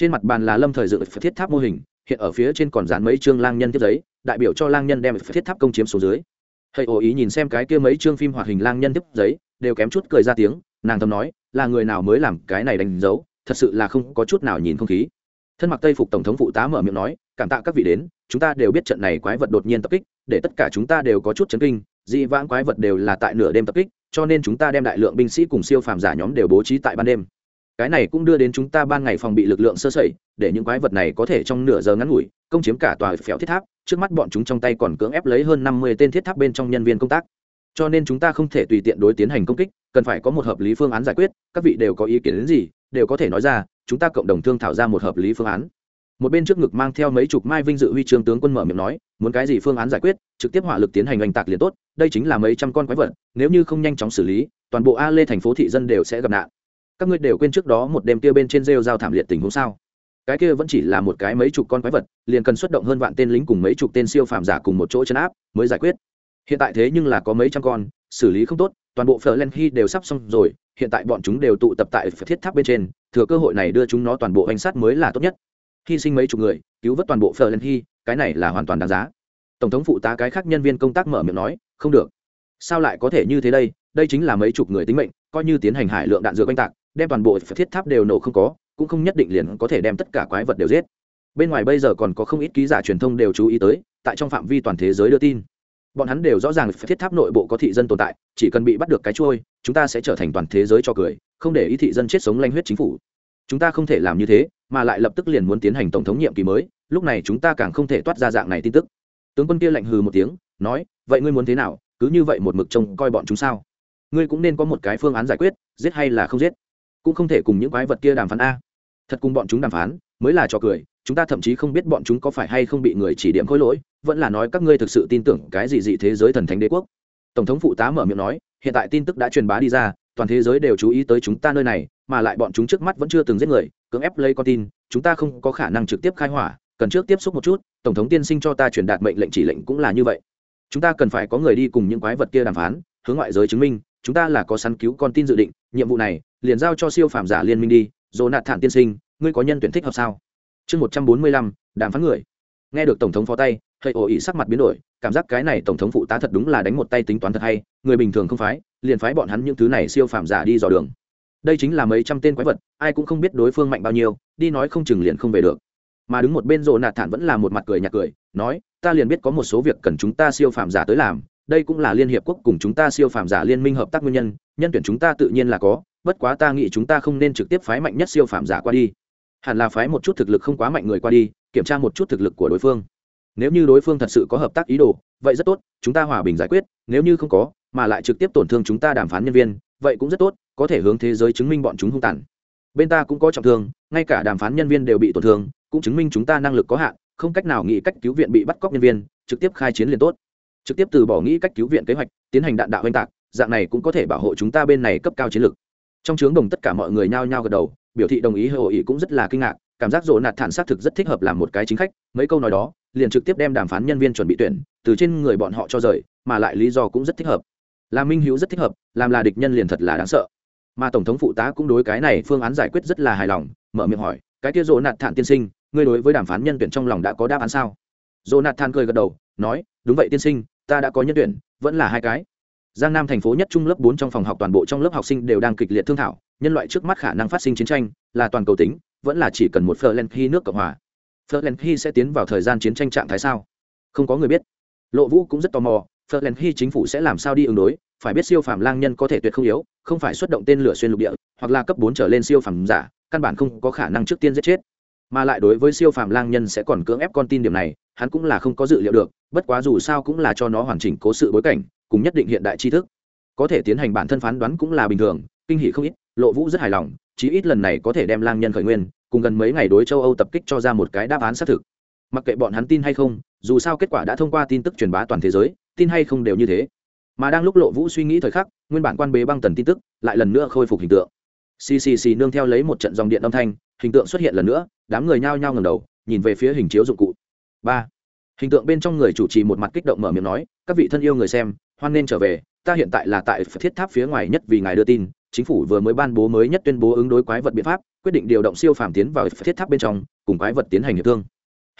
trên mặt bàn là lâm thời dựng thiết tháp mô hình, hiện ở phía trên còn dán mấy chương lang nhân tiếp giấy, đại biểu cho lang nhân đem thiết tháp công chiếm số dưới hệ ồ ý nhìn xem cái kia mấy chương phim hoạt hình lang nhân tiếp giấy, đều kém chút cười ra tiếng, nàng thầm nói, là người nào mới làm cái này đánh dấu, thật sự là không có chút nào nhìn không khí. Thân mặc tây phục tổng thống phụ tá mở miệng nói, cảm tạ các vị đến, chúng ta đều biết trận này quái vật đột nhiên tập kích, để tất cả chúng ta đều có chút chấn kinh, dị vãng quái vật đều là tại nửa đêm tập kích, cho nên chúng ta đem đại lượng binh sĩ cùng siêu phàm giả nhóm đều bố trí tại ban đêm. Cái này cũng đưa đến chúng ta ban ngày phòng bị lực lượng sơ sẩy, để những quái vật này có thể trong nửa giờ ngắn ngủi, công chiếm cả tòa phèo thiết tháp trước mắt bọn chúng trong tay còn cưỡng ép lấy hơn năm mươi tên thiết tháp bên trong nhân viên công tác. Cho nên chúng ta không thể tùy tiện đối tiến hành công kích, cần phải có một hợp lý phương án giải quyết, các vị đều có ý kiến đến gì, đều có thể nói ra, chúng ta cộng đồng thương thảo ra một hợp lý phương án. Một bên trước ngực mang theo mấy chục mai vinh dự huy chương tướng quân mở miệng nói, muốn cái gì phương án giải quyết, trực tiếp hỏa lực tiến hành oanh tạc liền tốt, đây chính là mấy trăm con quái vật, nếu như không nhanh chóng xử lý, toàn bộ a lê thành phố thị dân đều sẽ gặp nạn. Các ngươi đều quên trước đó một đêm kia bên trên rêu giao thảm liệt tình huống sao? Cái kia vẫn chỉ là một cái mấy chục con quái vật, liền cần xuất động hơn vạn tên lính cùng mấy chục tên siêu phàm giả cùng một chỗ chấn áp mới giải quyết. Hiện tại thế nhưng là có mấy trăm con, xử lý không tốt, toàn bộ phở len khi đều sắp xong rồi, hiện tại bọn chúng đều tụ tập tại thiết tháp bên trên, thừa cơ hội này đưa chúng nó toàn bộ hành sát mới là tốt nhất. Hy sinh mấy chục người, cứu vớt toàn bộ phở len khi cái này là hoàn toàn đáng giá. Tổng thống phụ tá cái khác nhân viên công tác mở miệng nói, không được. Sao lại có thể như thế đây? Đây chính là mấy chục người tính mệnh, coi như tiến hành hải lượng đạn dược oanh tạc, đem toàn bộ thiết tháp đều nổ không có cũng không nhất định liền có thể đem tất cả quái vật đều giết. Bên ngoài bây giờ còn có không ít ký giả truyền thông đều chú ý tới, tại trong phạm vi toàn thế giới đưa tin. Bọn hắn đều rõ ràng thiết tháp nội bộ có thị dân tồn tại, chỉ cần bị bắt được cái trôi chúng ta sẽ trở thành toàn thế giới cho cười, không để ý thị dân chết sống lanh huyết chính phủ. Chúng ta không thể làm như thế, mà lại lập tức liền muốn tiến hành tổng thống nhiệm kỳ mới, lúc này chúng ta càng không thể toát ra dạng này tin tức. Tướng quân kia lạnh hừ một tiếng, nói, vậy ngươi muốn thế nào? Cứ như vậy một mực trông coi bọn chúng sao? Ngươi cũng nên có một cái phương án giải quyết, giết hay là không giết. Cũng không thể cùng những quái vật kia đàm phán a thật cùng bọn chúng đàm phán, mới là trò cười, chúng ta thậm chí không biết bọn chúng có phải hay không bị người chỉ điểm khối lỗi, vẫn là nói các ngươi thực sự tin tưởng cái gì dị thế giới thần thánh đế quốc. Tổng thống phụ tá mở miệng nói, hiện tại tin tức đã truyền bá đi ra, toàn thế giới đều chú ý tới chúng ta nơi này, mà lại bọn chúng trước mắt vẫn chưa từng giết người, cưỡng ép lấy con tin, chúng ta không có khả năng trực tiếp khai hỏa, cần trước tiếp xúc một chút, tổng thống tiên sinh cho ta truyền đạt mệnh lệnh chỉ lệnh cũng là như vậy. Chúng ta cần phải có người đi cùng những quái vật kia đàm phán, hướng ngoại giới chứng minh, chúng ta là có săn cứu con tin dự định, nhiệm vụ này liền giao cho siêu phàm giả liên minh đi dồ nạt thản tiên sinh, ngươi có nhân tuyển thích hợp sao? Chương một trăm bốn mươi lăm, đàm phán người. Nghe được tổng thống phó tay thầy ổ ý sắc mặt biến đổi, cảm giác cái này tổng thống phụ tá thật đúng là đánh một tay tính toán thật hay, người bình thường không phái, liền phái bọn hắn những thứ này siêu phàm giả đi dò đường. Đây chính là mấy trăm tên quái vật, ai cũng không biết đối phương mạnh bao nhiêu, đi nói không chừng liền không về được. Mà đứng một bên rộ nạt thản vẫn là một mặt cười nhạt cười, nói, ta liền biết có một số việc cần chúng ta siêu phàm giả tới làm, đây cũng là liên hiệp quốc cùng chúng ta siêu phàm giả liên minh hợp tác nguyên nhân nhân tuyển chúng ta tự nhiên là có bất quá ta nghĩ chúng ta không nên trực tiếp phái mạnh nhất siêu phạm giả qua đi. Hẳn là phái một chút thực lực không quá mạnh người qua đi, kiểm tra một chút thực lực của đối phương. Nếu như đối phương thật sự có hợp tác ý đồ, vậy rất tốt, chúng ta hòa bình giải quyết, nếu như không có, mà lại trực tiếp tổn thương chúng ta đàm phán nhân viên, vậy cũng rất tốt, có thể hướng thế giới chứng minh bọn chúng hung tàn. Bên ta cũng có trọng thương, ngay cả đàm phán nhân viên đều bị tổn thương, cũng chứng minh chúng ta năng lực có hạn, không cách nào nghĩ cách cứu viện bị bắt cóc nhân viên, trực tiếp khai chiến liền tốt. Trực tiếp từ bỏ nghĩ cách cứu viện kế hoạch, tiến hành đạn đạo oanh tạc, dạng này cũng có thể bảo hộ chúng ta bên này cấp cao chiến lược trong trướng đồng tất cả mọi người nhao nhao gật đầu, biểu thị đồng ý hội ý cũng rất là kinh ngạc, cảm giác rộ nạt thản xác thực rất thích hợp làm một cái chính khách, mấy câu nói đó, liền trực tiếp đem đàm phán nhân viên chuẩn bị tuyển, từ trên người bọn họ cho rời, mà lại lý do cũng rất thích hợp. Làm minh hữu rất thích hợp, làm là địch nhân liền thật là đáng sợ. Mà tổng thống phụ tá cũng đối cái này phương án giải quyết rất là hài lòng, mở miệng hỏi, cái kia dỗ nạt thản tiên sinh, ngươi đối với đàm phán nhân tuyển trong lòng đã có đáp án sao? Dỗ nạt thản cười gật đầu, nói, đúng vậy tiên sinh, ta đã có nhân tuyển, vẫn là hai cái giang nam thành phố nhất trung lớp bốn trong phòng học toàn bộ trong lớp học sinh đều đang kịch liệt thương thảo, nhân loại trước mắt khả năng phát sinh chiến tranh là toàn cầu tính, vẫn là chỉ cần một phờ nước cộng hòa. Phờ sẽ tiến vào thời gian chiến tranh trạng thái sao? Không có người biết. Lộ vũ cũng rất tò mò phờ chính phủ sẽ làm sao đi ứng đối, phải biết siêu phàm lang nhân có thể tuyệt không yếu, không phải xuất động tên lửa xuyên lục địa, hoặc là cấp bốn trở lên siêu phàm giả, căn bản không có khả năng trước tiên giết chết. Mà lại đối với siêu phàm lang nhân sẽ còn cưỡng ép con tin điểm này, hắn cũng là không có dự liệu được, bất quá dù sao cũng là cho nó hoàn chỉnh cố sự bối cảnh cùng nhất định hiện đại tri thức. Có thể tiến hành bản thân phán đoán cũng là bình thường, kinh hỷ không ít, lộ vũ rất hài lòng, chí ít lần này có thể đem lang nhân khởi nguyên, cùng gần mấy ngày đối châu âu tập kích cho ra một cái đáp án xác thực. Mặc kệ bọn hắn tin hay không, dù sao kết quả đã thông qua tin tức truyền bá toàn thế giới, tin hay không đều như thế. Mà đang lúc lộ vũ suy nghĩ thời khắc, nguyên bản quan bế băng tần tin tức, lại lần nữa khôi phục hình tượng. Ccc nương theo lấy một trận dòng điện âm thanh, hình tượng xuất hiện lần nữa, đám người nhao nhao ngầm đầu, nhìn về phía hình chiếu dụng cụ. Ba. Hình tượng bên trong người chủ trì một mặt kích động mở miệng nói, các vị thân yêu người xem hoan nên trở về, ta hiện tại là tại thiết tháp phía ngoài nhất vì ngài đưa tin, chính phủ vừa mới ban bố mới nhất tuyên bố ứng đối quái vật biện pháp, quyết định điều động siêu phàm tiến vào thiết tháp bên trong, cùng quái vật tiến hành hiệp thương.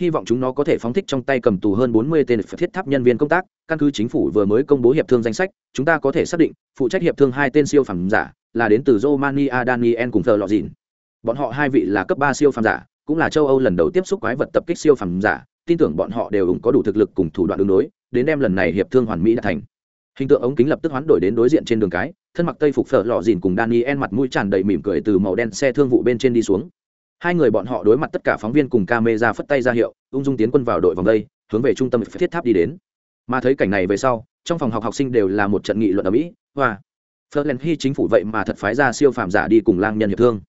Hy vọng chúng nó có thể phóng thích trong tay cầm tù hơn bốn mươi tên thiết tháp nhân viên công tác, căn cứ chính phủ vừa mới công bố hiệp thương danh sách, chúng ta có thể xác định, phụ trách hiệp thương hai tên siêu phàm giả, là đến từ romania daniel cùng thờ lọ dìn. Bọn họ hai vị là cấp ba siêu phàm giả, cũng là châu âu lần đầu tiếp xúc quái vật tập kích siêu phàm giả, tin tưởng bọn họ đều có đủ thực lực cùng thủ đoạn đường đối, đến đem lần này hiệp thương hoàn mỹ đã thành hình tượng ống kính lập tức hoán đổi đến đối diện trên đường cái thân mặc tây phục phở lò dìn cùng daniel mặt mũi tràn đầy mỉm cười từ màu đen xe thương vụ bên trên đi xuống hai người bọn họ đối mặt tất cả phóng viên cùng ca mê ra phất tay ra hiệu ung dung tiến quân vào đội vòng đây hướng về trung tâm thiết tháp đi đến mà thấy cảnh này về sau trong phòng học học sinh đều là một trận nghị luận ở mỹ hoa len Hy chính phủ vậy mà thật phái ra siêu phàm giả đi cùng lang nhân hiệp thương.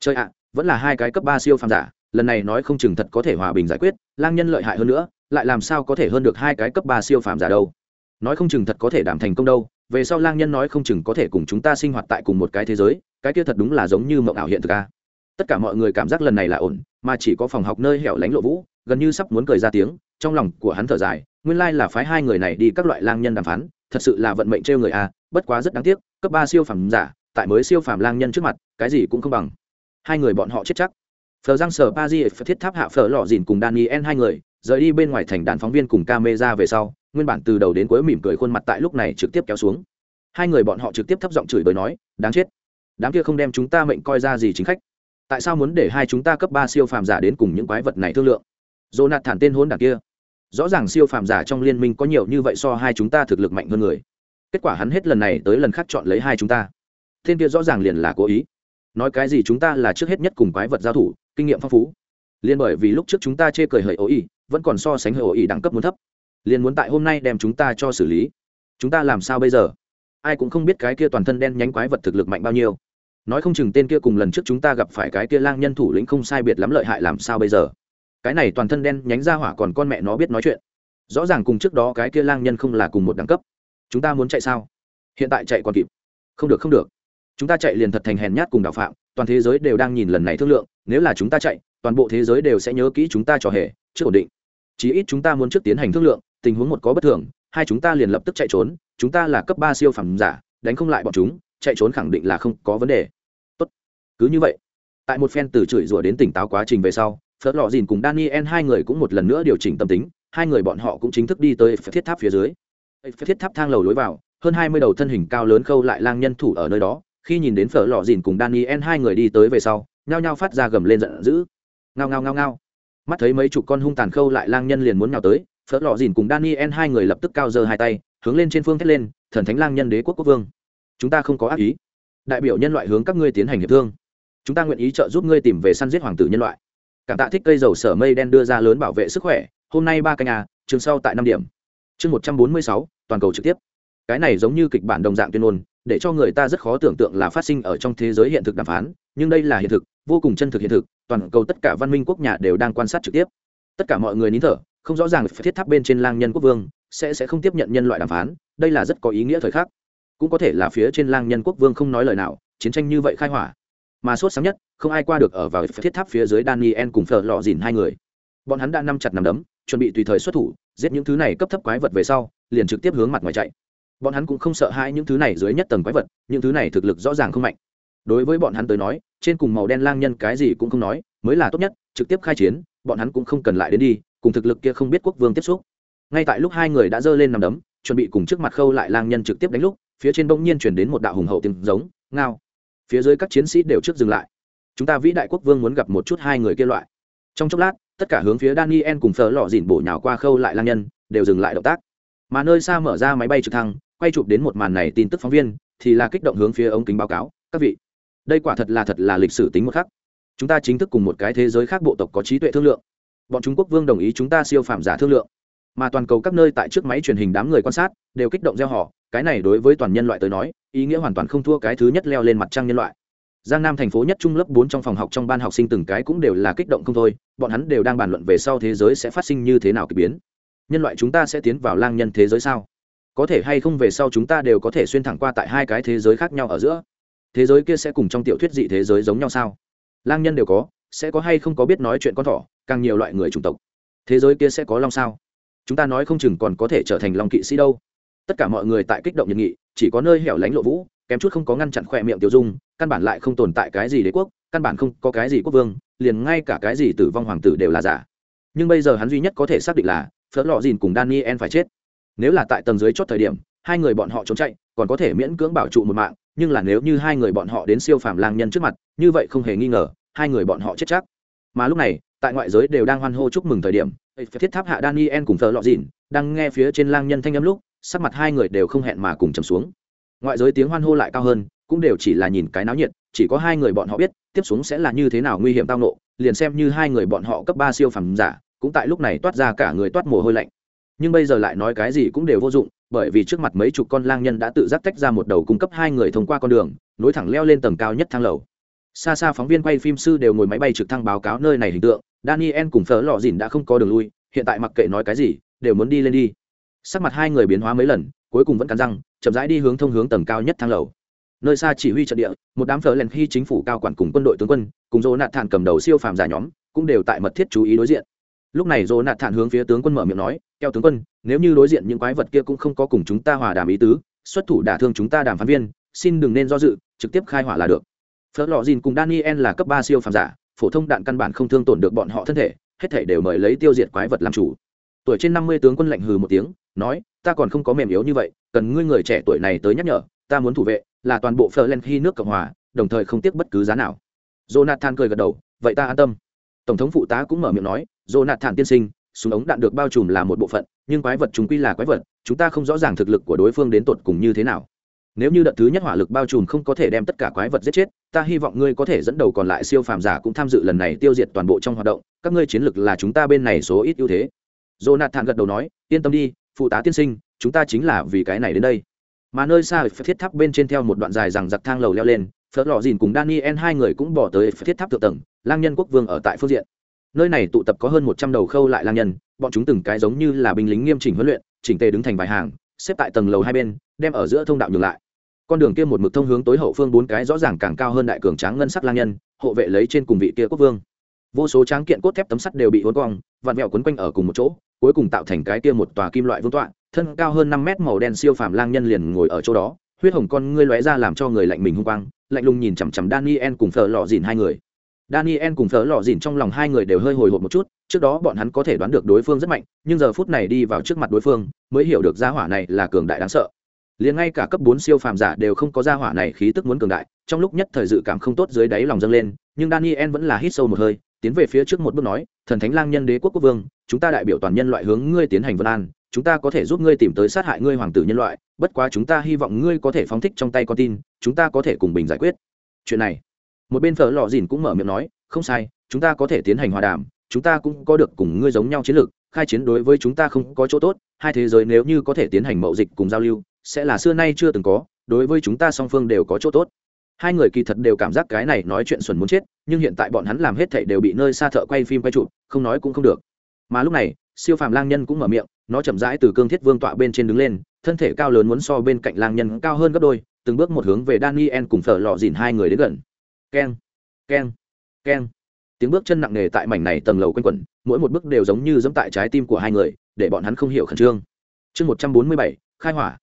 Chơi ạ, vẫn là hai cái cấp ba siêu phàm giả, lần này nói không chừng thật có thể hòa bình giải quyết, lang nhân lợi hại hơn nữa, lại làm sao có thể hơn được hai cái cấp ba siêu phàm giả đâu? Nói không chừng thật có thể đảm thành công đâu, về sau lang nhân nói không chừng có thể cùng chúng ta sinh hoạt tại cùng một cái thế giới, cái kia thật đúng là giống như mộng ảo hiện thực a. Tất cả mọi người cảm giác lần này là ổn, mà chỉ có phòng học nơi hẻo lánh lộ vũ, gần như sắp muốn cười ra tiếng, trong lòng của hắn thở dài, nguyên lai là phái hai người này đi các loại lang nhân đàm phán, thật sự là vận mệnh trêu người a, bất quá rất đáng tiếc, cấp ba siêu phẩm giả tại mới siêu phàm lang nhân trước mặt cái gì cũng không bằng hai người bọn họ chết chắc phờ giang sở pa di thiết tháp hạ phở lò dìn cùng daniel hai người rời đi bên ngoài thành đàn phóng viên cùng camera về sau nguyên bản từ đầu đến cuối mỉm cười khuôn mặt tại lúc này trực tiếp kéo xuống. Hai người bọn họ trực tiếp thấp giọng chửi bới nói, đáng chết. Đám kia không đem chúng ta mệnh coi ra gì chính khách. Tại sao muốn để hai chúng ta cấp ba siêu phàm giả đến cùng những quái vật này thương lượng? Dồ nạt thản tên hôn đảng kia. Rõ ràng siêu phàm giả trong liên minh có nhiều như vậy so hai chúng ta thực lực mạnh hơn người. Kết quả hắn hết lần này tới lần khác chọn lấy hai chúng ta. Thiên kia rõ ràng liền là cố ý. Nói cái gì chúng ta là trước hết nhất cùng quái vật giao thủ, kinh nghiệm phong phú. Liên bởi vì lúc trước chúng ta chê cười hời ố ý vẫn còn so sánh hời ố ý đẳng cấp muốn thấp liền muốn tại hôm nay đem chúng ta cho xử lý. Chúng ta làm sao bây giờ? Ai cũng không biết cái kia toàn thân đen nhánh quái vật thực lực mạnh bao nhiêu. Nói không chừng tên kia cùng lần trước chúng ta gặp phải cái kia lang nhân thủ lĩnh không sai biệt lắm lợi hại làm sao bây giờ? Cái này toàn thân đen nhánh ra hỏa còn con mẹ nó biết nói chuyện. Rõ ràng cùng trước đó cái kia lang nhân không là cùng một đẳng cấp. Chúng ta muốn chạy sao? Hiện tại chạy còn kịp. Không được không được. Chúng ta chạy liền thật thành hèn nhát cùng đạo phạm. Toàn thế giới đều đang nhìn lần này thương lượng. Nếu là chúng ta chạy, toàn bộ thế giới đều sẽ nhớ kỹ chúng ta trò hề trước ổn định. Chí ít chúng ta muốn trước tiến hành thương lượng tình huống một có bất thường, hai chúng ta liền lập tức chạy trốn, chúng ta là cấp ba siêu phẩm giả, đánh không lại bọn chúng, chạy trốn khẳng định là không có vấn đề. Tốt. Cứ như vậy, tại một phen từ chửi rủa đến tỉnh táo quá trình về sau, phớt lò dìn cùng daniel hai người cũng một lần nữa điều chỉnh tâm tính, hai người bọn họ cũng chính thức đi tới thiết tháp phía dưới. Thiết tháp thang lầu lối vào, hơn hai mươi đầu thân hình cao lớn khâu lại lang nhân thủ ở nơi đó, khi nhìn đến phở lò dìn cùng daniel hai người đi tới về sau, nhao nhao phát ra gầm lên giận dữ. Ngao ngao ngao ngao. Mắt thấy mấy chục con hung tàn khâu lại lang nhân liền muốn nhào tới Phớt lò dìn cùng daniel hai người lập tức cao giơ hai tay, hướng lên trên phương thét lên, thần thánh lang nhân đế quốc quốc vương. Chúng ta không có ác ý. Đại biểu nhân loại hướng các ngươi tiến hành hiệp thương. Chúng ta nguyện ý trợ giúp ngươi tìm về săn giết hoàng tử nhân loại. Cảm tạ thích cây dầu sở mây đen đưa ra lớn bảo vệ sức khỏe. Hôm nay ba canh à trường sau tại năm điểm. Chương một trăm bốn mươi sáu, toàn cầu trực tiếp. Cái này giống như kịch bản đồng dạng tuyên ngôn, để cho người ta rất khó tưởng tượng là phát sinh ở trong thế giới hiện thực đàm phán, nhưng đây là hiện thực, vô cùng chân thực hiện thực, toàn cầu tất cả văn minh quốc nhà đều đang quan sát trực tiếp. Tất cả mọi người nín thở không rõ ràng phải thiết tháp bên trên lang nhân quốc vương, sẽ sẽ không tiếp nhận nhân loại đàm phán, đây là rất có ý nghĩa thời khắc. Cũng có thể là phía trên lang nhân quốc vương không nói lời nào, chiến tranh như vậy khai hỏa. Mà sốt sáng nhất, không ai qua được ở vào thiết tháp phía dưới daniel cùng phở lò dìn hai người. Bọn hắn đã nắm chặt nằm đấm, chuẩn bị tùy thời xuất thủ, giết những thứ này cấp thấp quái vật về sau, liền trực tiếp hướng mặt ngoài chạy. Bọn hắn cũng không sợ hãi những thứ này dưới nhất tầng quái vật, những thứ này thực lực rõ ràng không mạnh. Đối với bọn hắn tới nói, trên cùng màu đen lang nhân cái gì cũng không nói, mới là tốt nhất, trực tiếp khai chiến, bọn hắn cũng không cần lại đến đi cùng thực lực kia không biết quốc vương tiếp xúc. Ngay tại lúc hai người đã giơ lên nằm đấm, chuẩn bị cùng trước mặt khâu lại lang nhân trực tiếp đánh lúc, phía trên bỗng nhiên chuyển đến một đạo hùng hậu tiếng giống, ngao. Phía dưới các chiến sĩ đều trước dừng lại. Chúng ta vĩ đại quốc vương muốn gặp một chút hai người kia loại. Trong chốc lát, tất cả hướng phía daniel cùng phở lò dìn bổ nhào qua khâu lại lang nhân, đều dừng lại động tác. Mà nơi xa mở ra máy bay trực thăng, quay chụp đến một màn này tin tức phóng viên, thì là kích động hướng phía ống kính báo cáo, các vị, đây quả thật là thật là lịch sử tính một khắc. Chúng ta chính thức cùng một cái thế giới khác bộ tộc có trí tuệ thương lượng bọn trung quốc vương đồng ý chúng ta siêu phạm giả thương lượng. Mà toàn cầu các nơi tại trước máy truyền hình đám người quan sát, đều kích động gieo họ, cái này đối với toàn nhân loại tới nói, ý nghĩa hoàn toàn không thua cái thứ nhất leo lên mặt trăng nhân loại. Giang nam thành phố nhất trung lớp bốn trong phòng học trong ban học sinh từng cái cũng đều là kích động không thôi, bọn hắn đều đang bàn luận về sau thế giới sẽ phát sinh như thế nào k ỳ biến. Nhân loại chúng ta sẽ tiến vào lang nhân thế giới sao? Có thể hay không về sau chúng ta đều có thể xuyên thẳng qua tại hai cái thế giới khác nhau ở giữa? Thế giới kia sẽ cùng trong tiểu thuyết dị thế giới giống nhau sao? Lang nhân đều có, sẽ có hay không có biết nói chuyện con thỏ? Càng nhiều loại người chủng tộc. Thế giới kia sẽ có long sao? Chúng ta nói không chừng còn có thể trở thành long kỵ sĩ đâu. Tất cả mọi người tại kích động nhiệt nghị, chỉ có nơi hẻo lánh lộ vũ, kém chút không có ngăn chặn khỏe miệng tiêu dung, căn bản lại không tồn tại cái gì đế quốc, căn bản không có cái gì quốc vương, liền ngay cả cái gì tử vong hoàng tử đều là giả. Nhưng bây giờ hắn duy nhất có thể xác định là, phớt lọ dìn cùng daniel phải chết. Nếu là tại tầng dưới chót thời điểm, hai người bọn họ trốn chạy, còn có thể miễn cưỡng bảo trụ một mạng, nhưng là nếu như hai người bọn họ đến siêu phàm lang nhân trước mặt, như vậy không hề nghi ngờ, hai người bọn họ chết chắc. Mà lúc này tại ngoại giới đều đang hoan hô chúc mừng thời điểm thiết tháp hạ daniel cùng thợ lọ dìn, đang nghe phía trên lang nhân thanh âm lúc, sắc mặt hai người đều không hẹn mà cùng trầm xuống. Ngoại giới tiếng hoan hô lại cao hơn, cũng đều chỉ là nhìn cái náo nhiệt, chỉ có hai người bọn họ biết, tiếp xuống sẽ là như thế nào nguy hiểm tao nộ liền xem như hai người bọn họ cấp ba siêu phẩm giả, cũng tại lúc này toát ra cả người toát mồ hôi lạnh. Nhưng bây giờ lại nói cái gì cũng đều vô dụng, bởi vì trước mặt mấy chục con lang nhân đã tự giác tách ra một đầu cung cấp hai người thông qua con đường, nối thẳng leo lên tầng cao nhất thang lầu. Xa xa phóng viên quay phim sư đều ngồi máy bay trực thăng báo cáo nơi này hình tượng daniel cùng phở lò dìn đã không có đường lui, hiện tại mặc kệ nói cái gì, đều muốn đi lên đi. Sắc mặt hai người biến hóa mấy lần, cuối cùng vẫn cắn răng, chậm rãi đi hướng thông hướng tầng cao nhất thang lầu. Nơi xa chỉ huy trận địa, một đám phở len khi chính phủ cao quản cùng quân đội tướng quân, cùng dỗ nạt thản cầm đầu siêu phàm giả nhóm, cũng đều tại mật thiết chú ý đối diện. Lúc này dỗ nạt thản hướng phía tướng quân mở miệng nói theo tướng quân, nếu như đối diện những quái vật kia cũng không có cùng chúng ta hòa đàm ý tứ, xuất thủ đả thương chúng ta đàm phán viên, xin đừng nên do dự, trực tiếp khai hỏa là được. Phở lò dìn cùng daniel là cấp ba siêu phàm giả phổ thông đạn căn bản không thương tổn được bọn họ thân thể, hết thể đều mời lấy tiêu diệt quái vật làm chủ. Tuổi trên năm mươi tướng quân lạnh hừ một tiếng, nói, ta còn không có mềm yếu như vậy, cần ngươi người trẻ tuổi này tới nhắc nhở, ta muốn thủ vệ, là toàn bộ phờ len khi nước cộng hòa, đồng thời không tiếc bất cứ giá nào. Jonathan cười gật đầu, vậy ta an tâm. Tổng thống phụ tá cũng mở miệng nói, jonathan tiên sinh, súng ống đạn được bao trùm là một bộ phận, nhưng quái vật chúng quy là quái vật, chúng ta không rõ ràng thực lực của đối phương đến tột cùng như thế nào nếu như đợt thứ nhất hỏa lực bao trùm không có thể đem tất cả quái vật giết chết, ta hy vọng ngươi có thể dẫn đầu còn lại siêu phàm giả cũng tham dự lần này tiêu diệt toàn bộ trong hoạt động, các ngươi chiến lực là chúng ta bên này số ít ưu thế. Jonathan gật đầu nói, yên tâm đi, phụ tá tiên sinh, chúng ta chính là vì cái này đến đây. Mà nơi xa thiết tháp bên trên theo một đoạn dài rằng giặc thang lầu leo lên phớt lò dìn cùng daniel hai người cũng bỏ tới thiết tháp thượng tầng, lang nhân quốc vương ở tại phương diện. Nơi này tụ tập có hơn một trăm đầu khâu lại lang nhân, bọn chúng từng cái giống như là binh lính nghiêm chỉnh huấn luyện, chỉnh tề đứng thành vài hàng, xếp tại tầng lầu hai bên, đem ở giữa thông đạo nhường lại con đường kia một mực thông hướng tối hậu phương bốn cái rõ ràng càng cao hơn đại cường tráng ngân sắc lang nhân, hộ vệ lấy trên cùng vị kia quốc vương. Vô số tráng kiện cốt thép tấm sắt đều bị hốn cong, vặn vẹo quấn quanh ở cùng một chỗ, cuối cùng tạo thành cái kia một tòa kim loại vương tọa, thân cao hơn năm mét màu đen siêu phàm lang nhân liền ngồi ở chỗ đó, huyết hồng con ngươi lóe ra làm cho người lạnh mình hung quang, lạnh lùng nhìn chằm chằm daniel cùng thờ lò dìn hai người. Daniel cùng thờ lò dìn trong lòng hai người đều hơi hồi hộp một chút, trước đó bọn hắn có thể đoán được đối phương rất mạnh, nhưng giờ phút này đi vào trước mặt đối phương, mới hiểu được gia hỏa này là cường đại đáng sợ liền ngay cả cấp bốn siêu phàm giả đều không có gia hỏa này khí tức muốn cường đại, trong lúc nhất thời dự cảm không tốt dưới đáy lòng dâng lên, nhưng daniel vẫn là hít sâu một hơi, tiến về phía trước một bước nói, thần thánh lang nhân đế quốc quốc vương, chúng ta đại biểu toàn nhân loại hướng ngươi tiến hành vân an, chúng ta có thể giúp ngươi tìm tới sát hại ngươi hoàng tử nhân loại, bất quá chúng ta hy vọng ngươi có thể phóng thích trong tay con tin, chúng ta có thể cùng bình giải quyết. Chuyện này, một bên phở lò dìn cũng mở miệng nói, không sai, chúng ta có thể tiến hành hòa đàm, chúng ta cũng có được cùng ngươi giống nhau chiến lược, khai chiến đối với chúng ta không có chỗ tốt, hai thế giới nếu như có thể tiến hành mậu dịch cùng giao lưu sẽ là xưa nay chưa từng có, đối với chúng ta song phương đều có chỗ tốt. Hai người kỳ thật đều cảm giác cái này nói chuyện xuẩn muốn chết, nhưng hiện tại bọn hắn làm hết thảy đều bị nơi xa thợ quay phim quay chụp, không nói cũng không được. Mà lúc này, siêu phàm lang nhân cũng mở miệng, nó chậm rãi từ cương thiết vương tọa bên trên đứng lên, thân thể cao lớn muốn so bên cạnh lang nhân cao hơn gấp đôi, từng bước một hướng về daniel cùng thợ lò dìn hai người đến gần. Keng keng keng. Tiếng bước chân nặng nề tại mảnh này tầng lầu quanh quẩn, mỗi một bước đều giống như dẫm tại trái tim của hai người, để bọn hắn không hiểu khẩn trương. Chương một trăm bốn mươi bảy, khai hỏa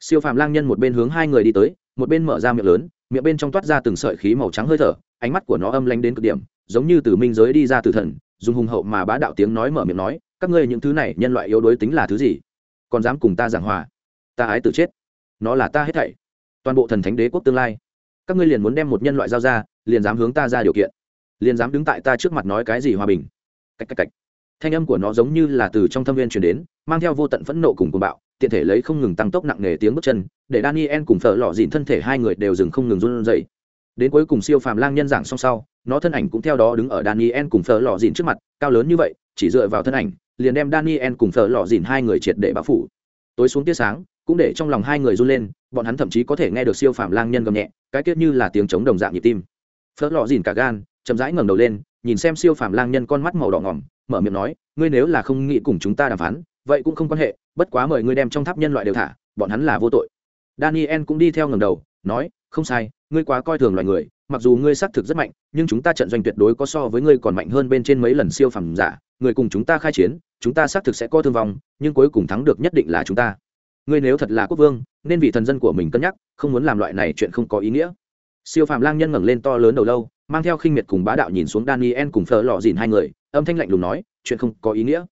siêu phàm lang nhân một bên hướng hai người đi tới, một bên mở ra miệng lớn, miệng bên trong toát ra từng sợi khí màu trắng hơi thở, ánh mắt của nó âm lanh đến cực điểm, giống như từ minh giới đi ra từ thần, dùng hùng hậu mà bá đạo tiếng nói mở miệng nói, các ngươi những thứ này, nhân loại yếu đuối tính là thứ gì? Còn dám cùng ta giảng hòa? Ta ái tự chết. Nó là ta hết thảy. Toàn bộ thần thánh đế quốc tương lai. Các ngươi liền muốn đem một nhân loại giao ra, liền dám hướng ta ra điều kiện. Liền dám đứng tại ta trước mặt nói cái gì hòa bình? Cách cách cách. Thanh âm của nó giống như là từ trong thâm viên truyền đến, mang theo vô tận phẫn nộ cùng cuồng bạo tiện thể lấy không ngừng tăng tốc nặng nề tiếng bước chân, để daniel cùng phở lọ dịn thân thể hai người đều dừng không ngừng run rẩy. Đến cuối cùng siêu phàm lang nhân giảng song sau, nó thân ảnh cũng theo đó đứng ở daniel cùng phở lọ dịn trước mặt, cao lớn như vậy, chỉ dựa vào thân ảnh, liền đem daniel cùng phở lọ dịn hai người triệt để bao phủ. Tối xuống tia sáng, cũng để trong lòng hai người run lên, bọn hắn thậm chí có thể nghe được siêu phàm lang nhân gầm nhẹ, cái tiết như là tiếng chống đồng dạng nhịp tim. Phở lọ dịn cả gan, chậm rãi ngẩng đầu lên, nhìn xem siêu phàm lang nhân con mắt màu đỏ ngỏm, mở miệng nói, ngươi nếu là không nghĩ cùng chúng ta đàm phán, vậy cũng không quan hệ bất quá mời ngươi đem trong tháp nhân loại đều thả, bọn hắn là vô tội. Daniel cũng đi theo ngầm đầu, nói, không sai, ngươi quá coi thường loài người, mặc dù ngươi xác thực rất mạnh, nhưng chúng ta trận doanh tuyệt đối có so với ngươi còn mạnh hơn bên trên mấy lần siêu phẩm giả, người cùng chúng ta khai chiến, chúng ta xác thực sẽ có thương vong, nhưng cuối cùng thắng được nhất định là chúng ta. Ngươi nếu thật là quốc vương, nên vì thần dân của mình cân nhắc, không muốn làm loại này chuyện không có ý nghĩa. Siêu phàm lang nhân ngẩng lên to lớn đầu lâu, mang theo khinh miệt cùng bá đạo nhìn xuống daniel cùng phở lò dìn hai người, âm thanh lạnh lùng nói, chuyện không có ý nghĩa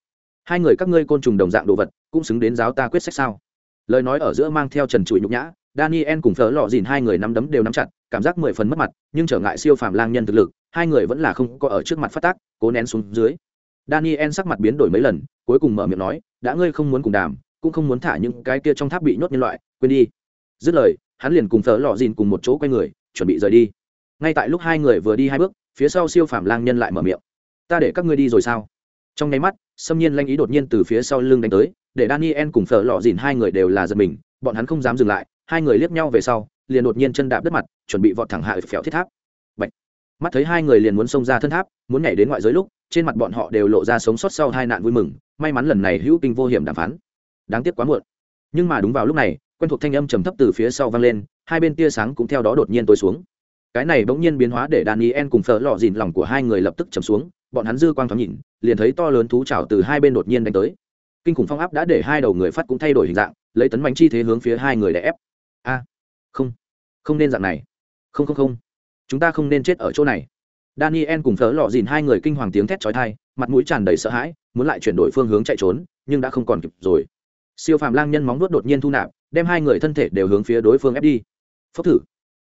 hai người các ngươi côn trùng đồng dạng đồ vật cũng xứng đến giáo ta quyết sách sao? Lời nói ở giữa mang theo trần trụi nhục nhã, daniel cùng phở lọ dìn hai người nắm đấm đều nắm chặt, cảm giác mười phần mất mặt, nhưng trở ngại siêu phàm lang nhân thực lực, hai người vẫn là không có ở trước mặt phát tác, cố nén xuống dưới. Daniel sắc mặt biến đổi mấy lần, cuối cùng mở miệng nói, đã ngươi không muốn cùng đàm, cũng không muốn thả những cái kia trong tháp bị nhốt nhân loại, quên đi. Dứt lời, hắn liền cùng phở lọ dìn cùng một chỗ quay người, chuẩn bị rời đi. Ngay tại lúc hai người vừa đi hai bước, phía sau siêu phàm lang nhân lại mở miệng, ta để các ngươi đi rồi sao? Trong nháy mắt xâm nhiên lanh ý đột nhiên từ phía sau lưng đánh tới, để daniel cùng phở lò dìn hai người đều là giật mình, bọn hắn không dám dừng lại, hai người liếc nhau về sau, liền đột nhiên chân đạp đất mặt, chuẩn bị vọt thẳng hạ phèo thiết tháp. Bạch. mắt thấy hai người liền muốn xông ra thân tháp, muốn nhảy đến ngoại giới lúc, trên mặt bọn họ đều lộ ra sống sót sau hai nạn vui mừng, may mắn lần này hữu kinh vô hiểm đàm phán. Đáng tiếc quá muộn. Nhưng mà đúng vào lúc này, quen thuộc thanh âm trầm thấp từ phía sau vang lên, hai bên tia sáng cũng theo đó đột nhiên tối xuống. Cái này bỗng nhiên biến hóa để daniel cùng phở lò dìn lòng của hai người lập tức trầm xuống, bọn hắn dư quang thoáng nhìn liền thấy to lớn thú chảo từ hai bên đột nhiên đánh tới. Kinh khủng phong áp đã để hai đầu người phát cũng thay đổi hình dạng, lấy tấn bánh chi thế hướng phía hai người để ép. A, không không nên dạng này. Không không không. Chúng ta không nên chết ở chỗ này. Daniel cùng thớ lọ dìn hai người kinh hoàng tiếng thét trói thai mặt mũi tràn đầy sợ hãi, muốn lại chuyển đổi phương hướng chạy trốn, nhưng đã không còn kịp rồi. Siêu phàm lang nhân móng vuốt đột nhiên thu nạp, đem hai người thân thể đều hướng phía đối phương ép đi. Phốc thử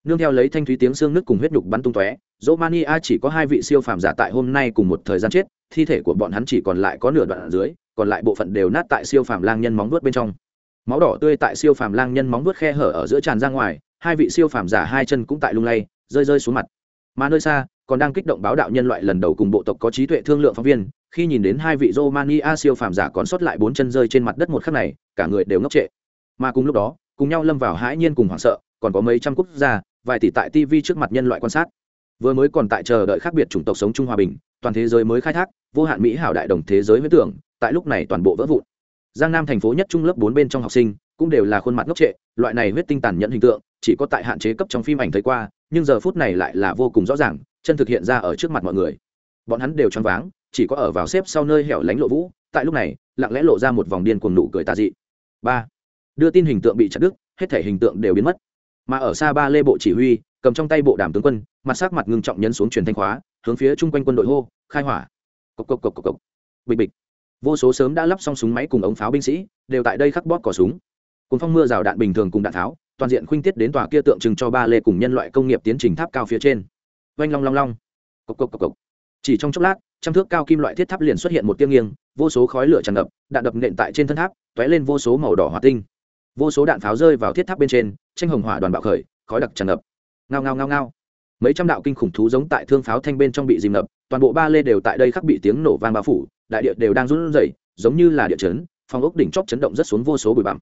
nương theo lấy thanh thúy tiếng xương nước cùng huyết nhục bắn tung tóe, Romania chỉ có hai vị siêu phàm giả tại hôm nay cùng một thời gian chết, thi thể của bọn hắn chỉ còn lại có nửa đoạn ở dưới, còn lại bộ phận đều nát tại siêu phàm lang nhân móng vuốt bên trong. Máu đỏ tươi tại siêu phàm lang nhân móng vuốt khe hở ở giữa tràn ra ngoài, hai vị siêu phàm giả hai chân cũng tại lung lay, rơi rơi xuống mặt. Mà nơi xa, còn đang kích động báo đạo nhân loại lần đầu cùng bộ tộc có trí tuệ thương lượng phóng viên, khi nhìn đến hai vị Romania siêu phàm giả còn sót lại bốn chân rơi trên mặt đất một khắc này, cả người đều ngốc trệ. Mà cùng lúc đó, cùng nhau lâm vào hãi nhiên cùng hoảng sợ, còn có mấy trăm quốc gia vài tỷ tại tv trước mặt nhân loại quan sát. Vừa mới còn tại chờ đợi khác biệt chủng tộc sống chung hòa bình, toàn thế giới mới khai thác, vô hạn mỹ hảo đại đồng thế giới huyết tưởng, tại lúc này toàn bộ vỡ vụn. Giang nam thành phố nhất trung lớp bốn bên trong học sinh, cũng đều là khuôn mặt ngốc trệ, loại này huyết tinh tàn nhẫn hình tượng, chỉ có tại hạn chế cấp trong phim ảnh thấy qua, nhưng giờ phút này lại là vô cùng rõ ràng, chân thực hiện ra ở trước mặt mọi người. Bọn hắn đều choáng váng, chỉ có ở vào xếp sau nơi hẻo lánh lộ vũ, tại lúc này, lặng lẽ lộ ra một vòng điên cuồng nụ cười tà dị. Ba, đưa tin hình tượng bị chặt đứt, hết thể hình tượng đều biến mất mà ở xa ba lê bộ chỉ huy, cầm trong tay bộ đàm tướng quân, mặt sắc mặt ngưng trọng nhấn xuống truyền thanh khóa, hướng phía chung quanh quân đội hô, khai hỏa! Cộc cộc cộc cộc cộc. Bịch bịch. Vô số sớm đã lắp xong súng máy cùng ống pháo binh sĩ, đều tại đây khắc bóp cỏ súng. Cùng phong mưa rào đạn bình thường cùng đạn tháo, toàn diện khuynh tiết đến tòa kia tượng trưng cho ba lê cùng nhân loại công nghiệp tiến trình tháp cao phía trên. Oanh long long long. Cộc cộc cộc cộc. Chỉ trong chốc lát, trăm thước cao kim loại thiết tháp liền xuất hiện một tiếng nghiêng, vô số khói lửa tràn ngập, đạn đập nện tại trên thân tháp t ó é lên vô số màu đỏ hỏa tinh vô số đạn pháo rơi vào thiết tháp bên trên, tranh hồng hỏa đoàn bạo khởi, khói đặc tràn ngập. Ngao ngao ngao ngao. Mấy trăm đạo kinh khủng thú giống tại thương pháo thanh bên trong bị dìm ngập, toàn bộ ba lê đều tại đây khắc bị tiếng nổ vang bao phủ, đại địa đều đang run rẩy, giống như là địa chấn, phòng ốc đỉnh chóp chấn động rất xuống vô số bụi bặm.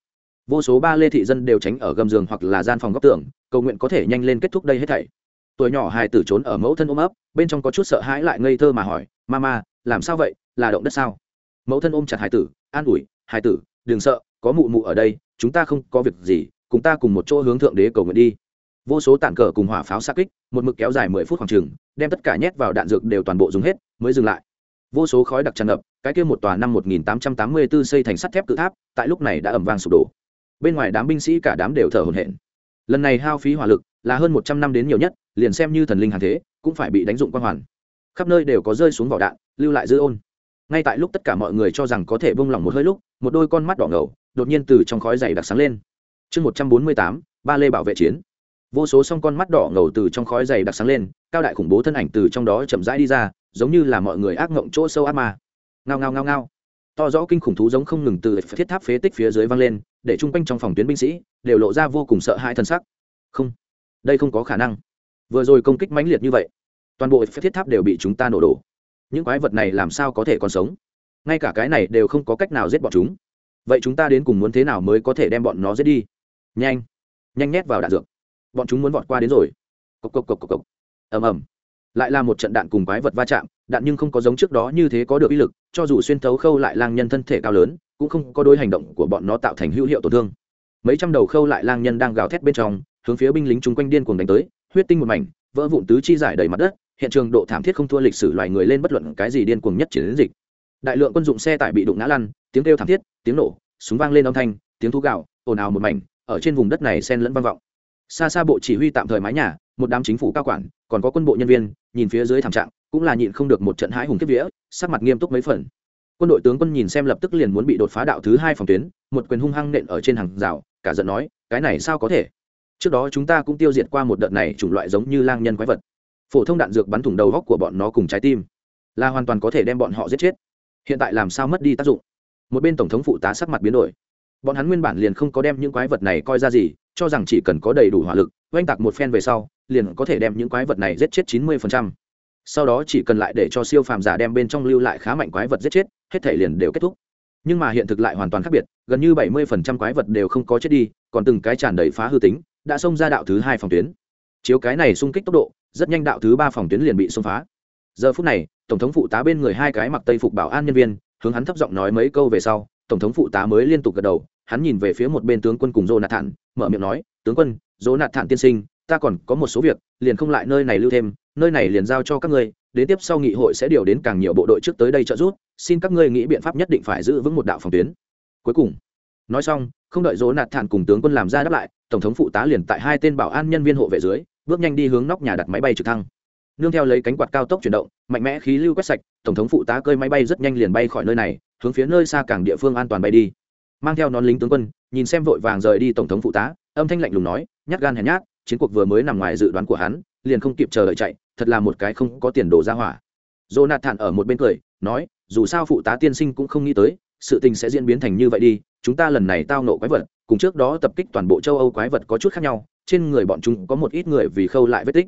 Vô số ba lê thị dân đều tránh ở gầm giường hoặc là gian phòng góc tường, cầu nguyện có thể nhanh lên kết thúc đây hết thảy. Tuổi nhỏ hài tử trốn ở mẫu thân ôm ấp, bên trong có chút sợ hãi lại ngây thơ mà hỏi, mama, làm sao vậy? Là động đất sao? Mẫu thân ôm chặt hài tử, an ủi, hài tử đừng sợ, có mụ mụ ở đây, chúng ta không có việc gì, cùng ta cùng một chỗ hướng thượng đế cầu nguyện đi. Vô số tản cờ cùng hỏa pháo xa kích, một mực kéo dài mười phút khoảng chừng, đem tất cả nhét vào đạn dược đều toàn bộ dùng hết, mới dừng lại. Vô số khói đặc tràn ngập, cái kia một tòa năm một nghìn tám trăm tám mươi 1884 xây thành sắt thép cự tháp, tại lúc này đã ẩm vang sụp đổ. Bên ngoài đám binh sĩ cả đám đều thở hổn hển. Lần này hao phí hỏa lực là hơn một trăm năm đến nhiều nhất, liền xem như thần linh hàng thế, cũng phải bị đánh dụng quang hoàn. Khắp nơi đều có rơi xuống vỏ đạn, lưu lại dư ôn ngay tại lúc tất cả mọi người cho rằng có thể bông lỏng một hơi lúc, một đôi con mắt đỏ ngầu, đột nhiên từ trong khói dày đặc sáng lên. Chương một trăm bốn mươi tám, ba lê bảo vệ chiến. Vô số song con mắt đỏ ngầu từ trong khói dày đặc sáng lên, cao đại khủng bố thân ảnh từ trong đó chậm rãi đi ra, giống như là mọi người ác ngộng chỗ sâu ác ma. Ngao ngao ngao ngao. To rõ kinh khủng thú giống không ngừng từ thiết tháp phế tích phía dưới văng lên, để chung quanh trong phòng tuyến binh sĩ đều lộ ra vô cùng sợ hãi thân sắc. Không, đây không có khả năng. Vừa rồi công kích mãnh liệt như vậy, toàn bộ thiết tháp đều bị chúng ta nổ đổ những quái vật này làm sao có thể còn sống? Ngay cả cái này đều không có cách nào giết bọn chúng. Vậy chúng ta đến cùng muốn thế nào mới có thể đem bọn nó giết đi? Nhanh nhanh nhét vào đạn dược. Bọn chúng muốn vọt qua đến rồi. Cộc cộc cộc cộc cộc. Ầm ầm. Lại là một trận đạn cùng quái vật va chạm, đạn nhưng không có giống trước đó như thế có được uy lực, cho dù xuyên thấu khâu lại lang nhân thân thể cao lớn, cũng không có đôi hành động của bọn nó tạo thành hữu hiệu tổn thương. Mấy trăm đầu khâu lại lang nhân đang gào thét bên trong, hướng phía binh lính chung quanh điên cuồng đánh tới, huyết tinh một mảnh, vỡ vụn tứ chi giải đầy mặt đất hiện trường độ thảm thiết không thua lịch sử loài người lên bất luận cái gì điên cuồng nhất chiến dịch. Đại lượng quân dụng xe tải bị đụng ngã lăn, tiếng kêu thảm thiết, tiếng nổ, súng vang lên âm thanh, tiếng thú gạo, ồn ào một mảnh, ở trên vùng đất này sen lẫn vang vọng. Xa xa bộ chỉ huy tạm thời mái nhà, một đám chính phủ cao quản, còn có quân bộ nhân viên, nhìn phía dưới thảm trạng, cũng là nhịn không được một trận hãi hùng kiếp vía, sắc mặt nghiêm túc mấy phần. Quân đội tướng quân nhìn xem lập tức liền muốn bị đột phá đạo thứ hai phòng tuyến, một quyền hung hăng nện ở trên hàng rào, cả giận nói, cái này sao có thể? Trước đó chúng ta cũng tiêu diệt qua một đợt này chủng loại giống như lang nhân quái vật phổ thông đạn dược bắn thủng đầu góc của bọn nó cùng trái tim, là hoàn toàn có thể đem bọn họ giết chết. Hiện tại làm sao mất đi tác dụng? Một bên tổng thống phụ tá sắc mặt biến đổi. Bọn hắn nguyên bản liền không có đem những quái vật này coi ra gì, cho rằng chỉ cần có đầy đủ hỏa lực, oanh tạc một phen về sau, liền có thể đem những quái vật này giết chết chín mươi sau đó chỉ cần lại để cho siêu phàm giả đem bên trong lưu lại khá mạnh quái vật giết chết, hết thể liền đều kết thúc. Nhưng mà hiện thực lại hoàn toàn khác biệt, gần như bảy mươi quái vật đều không có chết đi, còn từng cái tràn đầy phá hư tính, đã xông ra đạo thứ hai phòng tuyến. Chiếu cái này xung kích tốc độ rất nhanh đạo thứ ba phòng tuyến liền bị xông phá. Giờ phút này, tổng thống phụ tá bên người hai cái mặc tây phục bảo an nhân viên, hướng hắn thấp giọng nói mấy câu về sau, tổng thống phụ tá mới liên tục gật đầu, hắn nhìn về phía một bên tướng quân cùng dô nạt thản mở miệng nói, tướng quân dô nạt thản tiên sinh, ta còn có một số việc, liền không lại nơi này lưu thêm, nơi này liền giao cho các ngươi, đến tiếp sau nghị hội sẽ điều đến càng nhiều bộ đội trước tới đây trợ giúp, xin các ngươi nghĩ biện pháp nhất định phải giữ vững một đạo phòng tuyến. Cuối cùng, nói xong, không đợi dỗ nạt thản cùng tướng quân làm ra đáp lại, tổng thống phụ tá liền tại hai tên bảo an nhân viên hộ vệ dưới bước nhanh đi hướng nóc nhà đặt máy bay trực thăng. Nương theo lấy cánh quạt cao tốc chuyển động, mạnh mẽ khí lưu quét sạch, tổng thống phụ tá cơi máy bay rất nhanh liền bay khỏi nơi này, hướng phía nơi xa cảng địa phương an toàn bay đi. Mang theo nón lính tướng quân, nhìn xem vội vàng rời đi tổng thống phụ tá, âm thanh lạnh lùng nói, nhát gan hèn nhát, chiến cuộc vừa mới nằm ngoài dự đoán của hắn, liền không kịp chờ đợi chạy, thật là một cái không có tiền đồ ra hỏa. Jonathan ở một bên cười, nói, dù sao phụ tá tiên sinh cũng không nghĩ tới, sự tình sẽ diễn biến thành như vậy đi, chúng ta lần này tao nộ quái vật, cùng trước đó tập kích toàn bộ châu âu quái vật có chút khác nhau trên người bọn chúng có một ít người vì khâu lại vết tích.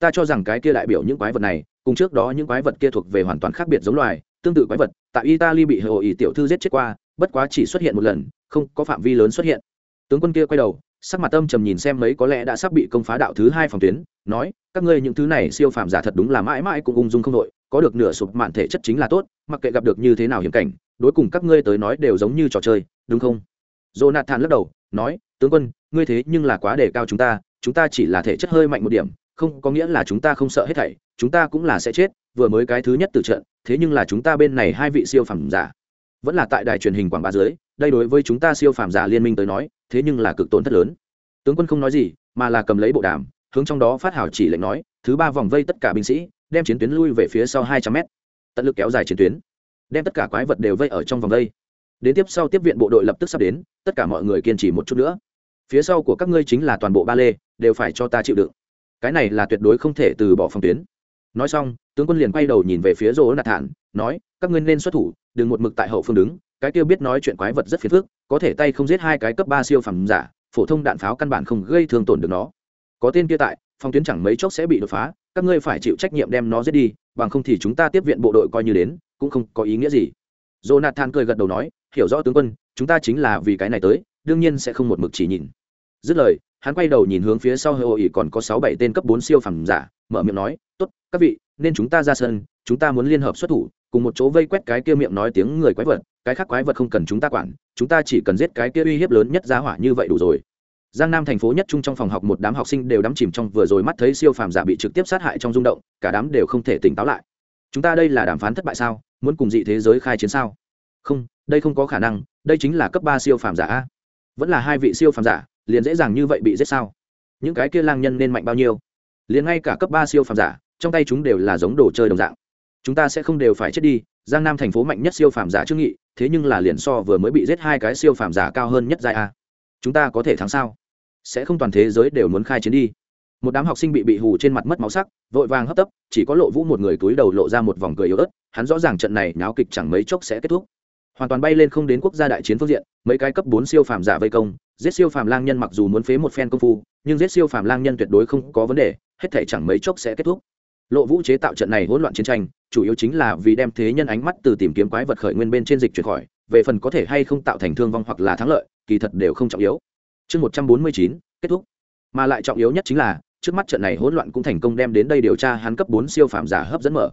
Ta cho rằng cái kia đại biểu những quái vật này, cùng trước đó những quái vật kia thuộc về hoàn toàn khác biệt giống loài, tương tự quái vật, tại italy bị hồ ý tiểu thư giết chết qua, bất quá chỉ xuất hiện một lần, không có phạm vi lớn xuất hiện. Tướng quân kia quay đầu, sắc mặt tâm trầm nhìn xem mấy có lẽ đã sắp bị công phá đạo thứ hai phòng tuyến, nói, các ngươi những thứ này siêu phàm giả thật đúng là mãi mãi cũng ung dung không đội có được nửa sụp mạn thể chất chính là tốt, mặc kệ gặp được như thế nào hiểm cảnh, đối cùng các ngươi tới nói đều giống như trò chơi, đúng không? Jonathan lắc đầu nói, tướng quân, ngươi thế nhưng là quá đề cao chúng ta chúng ta chỉ là thể chất hơi mạnh một điểm, không có nghĩa là chúng ta không sợ hết thảy, chúng ta cũng là sẽ chết, vừa mới cái thứ nhất từ trận, thế nhưng là chúng ta bên này hai vị siêu phẩm giả. Vẫn là tại đài truyền hình quảng bá dưới, đây đối với chúng ta siêu phàm giả liên minh tới nói, thế nhưng là cực tổn thất lớn. Tướng quân không nói gì, mà là cầm lấy bộ đàm, hướng trong đó phát hảo chỉ lệnh nói, thứ ba vòng vây tất cả binh sĩ, đem chiến tuyến lui về phía sau hai trăm mét. Tận lực kéo dài chiến tuyến. Đem tất cả quái vật đều vây ở trong vòng vây đến tiếp sau tiếp viện bộ đội lập tức sắp đến, tất cả mọi người kiên trì một chút nữa. Phía sau của các ngươi chính là toàn bộ ba lê, đều phải cho ta chịu đựng. Cái này là tuyệt đối không thể từ bỏ phòng tuyến. Nói xong, tướng quân liền quay đầu nhìn về phía rô nạt thản, nói, các ngươi nên xuất thủ, đừng một mực tại hậu phương đứng, cái kia biết nói chuyện quái vật rất phiền phức, có thể tay không giết hai cái cấp ba siêu phẩm giả, phổ thông đạn pháo căn bản không gây thương tổn được nó. Có tên kia tại, phòng tuyến chẳng mấy chốc sẽ bị đột phá, các ngươi phải chịu trách nhiệm đem nó giết đi, bằng không thì chúng ta tiếp viện bộ đội coi như đến, cũng không có ý nghĩa gì. Jonathan cười gật đầu nói hiểu rõ tướng quân, chúng ta chính là vì cái này tới, đương nhiên sẽ không một mực chỉ nhìn. Dứt lời, hắn quay đầu nhìn hướng phía sau hơi ỉ còn có sáu bảy tên cấp bốn siêu phẩm giả, mở miệng nói, tốt, các vị, nên chúng ta ra sân, chúng ta muốn liên hợp xuất thủ, cùng một chỗ vây quét cái kia miệng nói tiếng người quái vật, cái khác quái vật không cần chúng ta quản, chúng ta chỉ cần giết cái kia uy hiếp lớn nhất giá hỏa như vậy đủ rồi. Giang nam thành phố nhất trung trong phòng học một đám học sinh đều đắm chìm trong vừa rồi mắt thấy siêu phàm giả bị trực tiếp sát hại trong rung động, cả đám đều không thể tỉnh táo lại. Chúng ta đây là đàm phán thất bại sao? Muốn cùng dị thế giới khai chiến sao? Không đây không có khả năng, đây chính là cấp ba siêu phàm giả a. Vẫn là hai vị siêu phàm giả, liền dễ dàng như vậy bị giết sao? Những cái kia lang nhân nên mạnh bao nhiêu? Liền ngay cả cấp ba siêu phàm giả, trong tay chúng đều là giống đồ chơi đồng dạng. Chúng ta sẽ không đều phải chết đi, giang nam thành phố mạnh nhất siêu phàm giả trước nghị, thế nhưng là liền so vừa mới bị giết hai cái siêu phàm giả cao hơn nhất giai a. Chúng ta có thể thắng sao? Sẽ không toàn thế giới đều muốn khai chiến đi. Một đám học sinh bị bị hù trên mặt mất máu sắc, vội vàng hấp tấp, chỉ có lộ vũ một người túi đầu lộ ra một vòng cười yếu ớt, hắn rõ ràng trận này náo kịch chẳng mấy chốc sẽ kết thúc hoàn toàn bay lên không đến quốc gia đại chiến phương diện, mấy cái cấp bốn siêu phàm giả vây công, giết siêu phàm lang nhân mặc dù muốn phế một phen công phu, nhưng giết siêu phàm lang nhân tuyệt đối không có vấn đề, hết thể chẳng mấy chốc sẽ kết thúc. Lộ vũ chế tạo trận này hỗn loạn chiến tranh, chủ yếu chính là vì đem thế nhân ánh mắt từ tìm kiếm quái vật khởi nguyên bên trên dịch chuyển khỏi, về phần có thể hay không tạo thành thương vong hoặc là thắng lợi, kỳ thật đều không trọng yếu. Chương một trăm bốn mươi chín, kết thúc. Mà lại trọng yếu nhất chính là, trước mắt trận này hỗn loạn cũng thành công đem đến đây điều tra hắn cấp bốn siêu phàm giả hấp dẫn mở.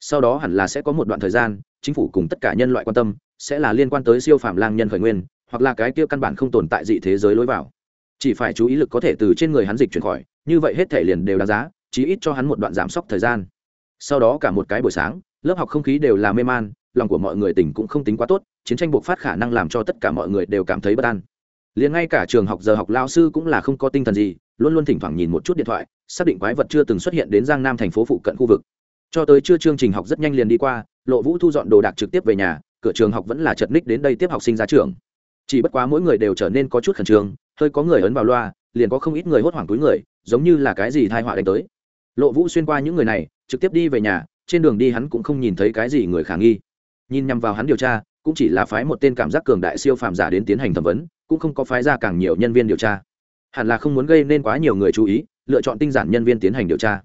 Sau đó hẳn là sẽ có một đoạn thời gian chính phủ cùng tất cả nhân loại quan tâm, sẽ là liên quan tới siêu phạm lang nhân khởi nguyên, hoặc là cái kia căn bản không tồn tại dị thế giới lối vào. Chỉ phải chú ý lực có thể từ trên người hắn dịch chuyển khỏi, như vậy hết thể liền đều đáng giá, chí ít cho hắn một đoạn giảm sốc thời gian. Sau đó cả một cái buổi sáng, lớp học không khí đều là mê man, lòng của mọi người tỉnh cũng không tính quá tốt, chiến tranh buộc phát khả năng làm cho tất cả mọi người đều cảm thấy bất an. Liền ngay cả trường học giờ học lao sư cũng là không có tinh thần gì, luôn luôn thỉnh thoảng nhìn một chút điện thoại, xác định quái vật chưa từng xuất hiện đến giang nam thành phố phụ cận khu vực. Cho tới chưa chương trình học rất nhanh liền đi qua lộ vũ thu dọn đồ đạc trực tiếp về nhà, cửa trường học vẫn là chật ních đến đây tiếp học sinh ra trường. Chỉ bất quá mỗi người đều trở nên có chút khẩn trương, hơi có người ấn vào loa, liền có không ít người hốt hoảng túi người, giống như là cái gì thai họa đánh tới. Lộ vũ xuyên qua những người này, trực tiếp đi về nhà, trên đường đi hắn cũng không nhìn thấy cái gì người khả nghi. Nhìn nhằm vào hắn điều tra, cũng chỉ là phái một tên cảm giác cường đại siêu phàm giả đến tiến hành thẩm vấn, cũng không có phái ra càng nhiều nhân viên điều tra. Hẳn là không muốn gây nên quá nhiều người chú ý, lựa chọn tinh giản nhân viên tiến hành điều tra.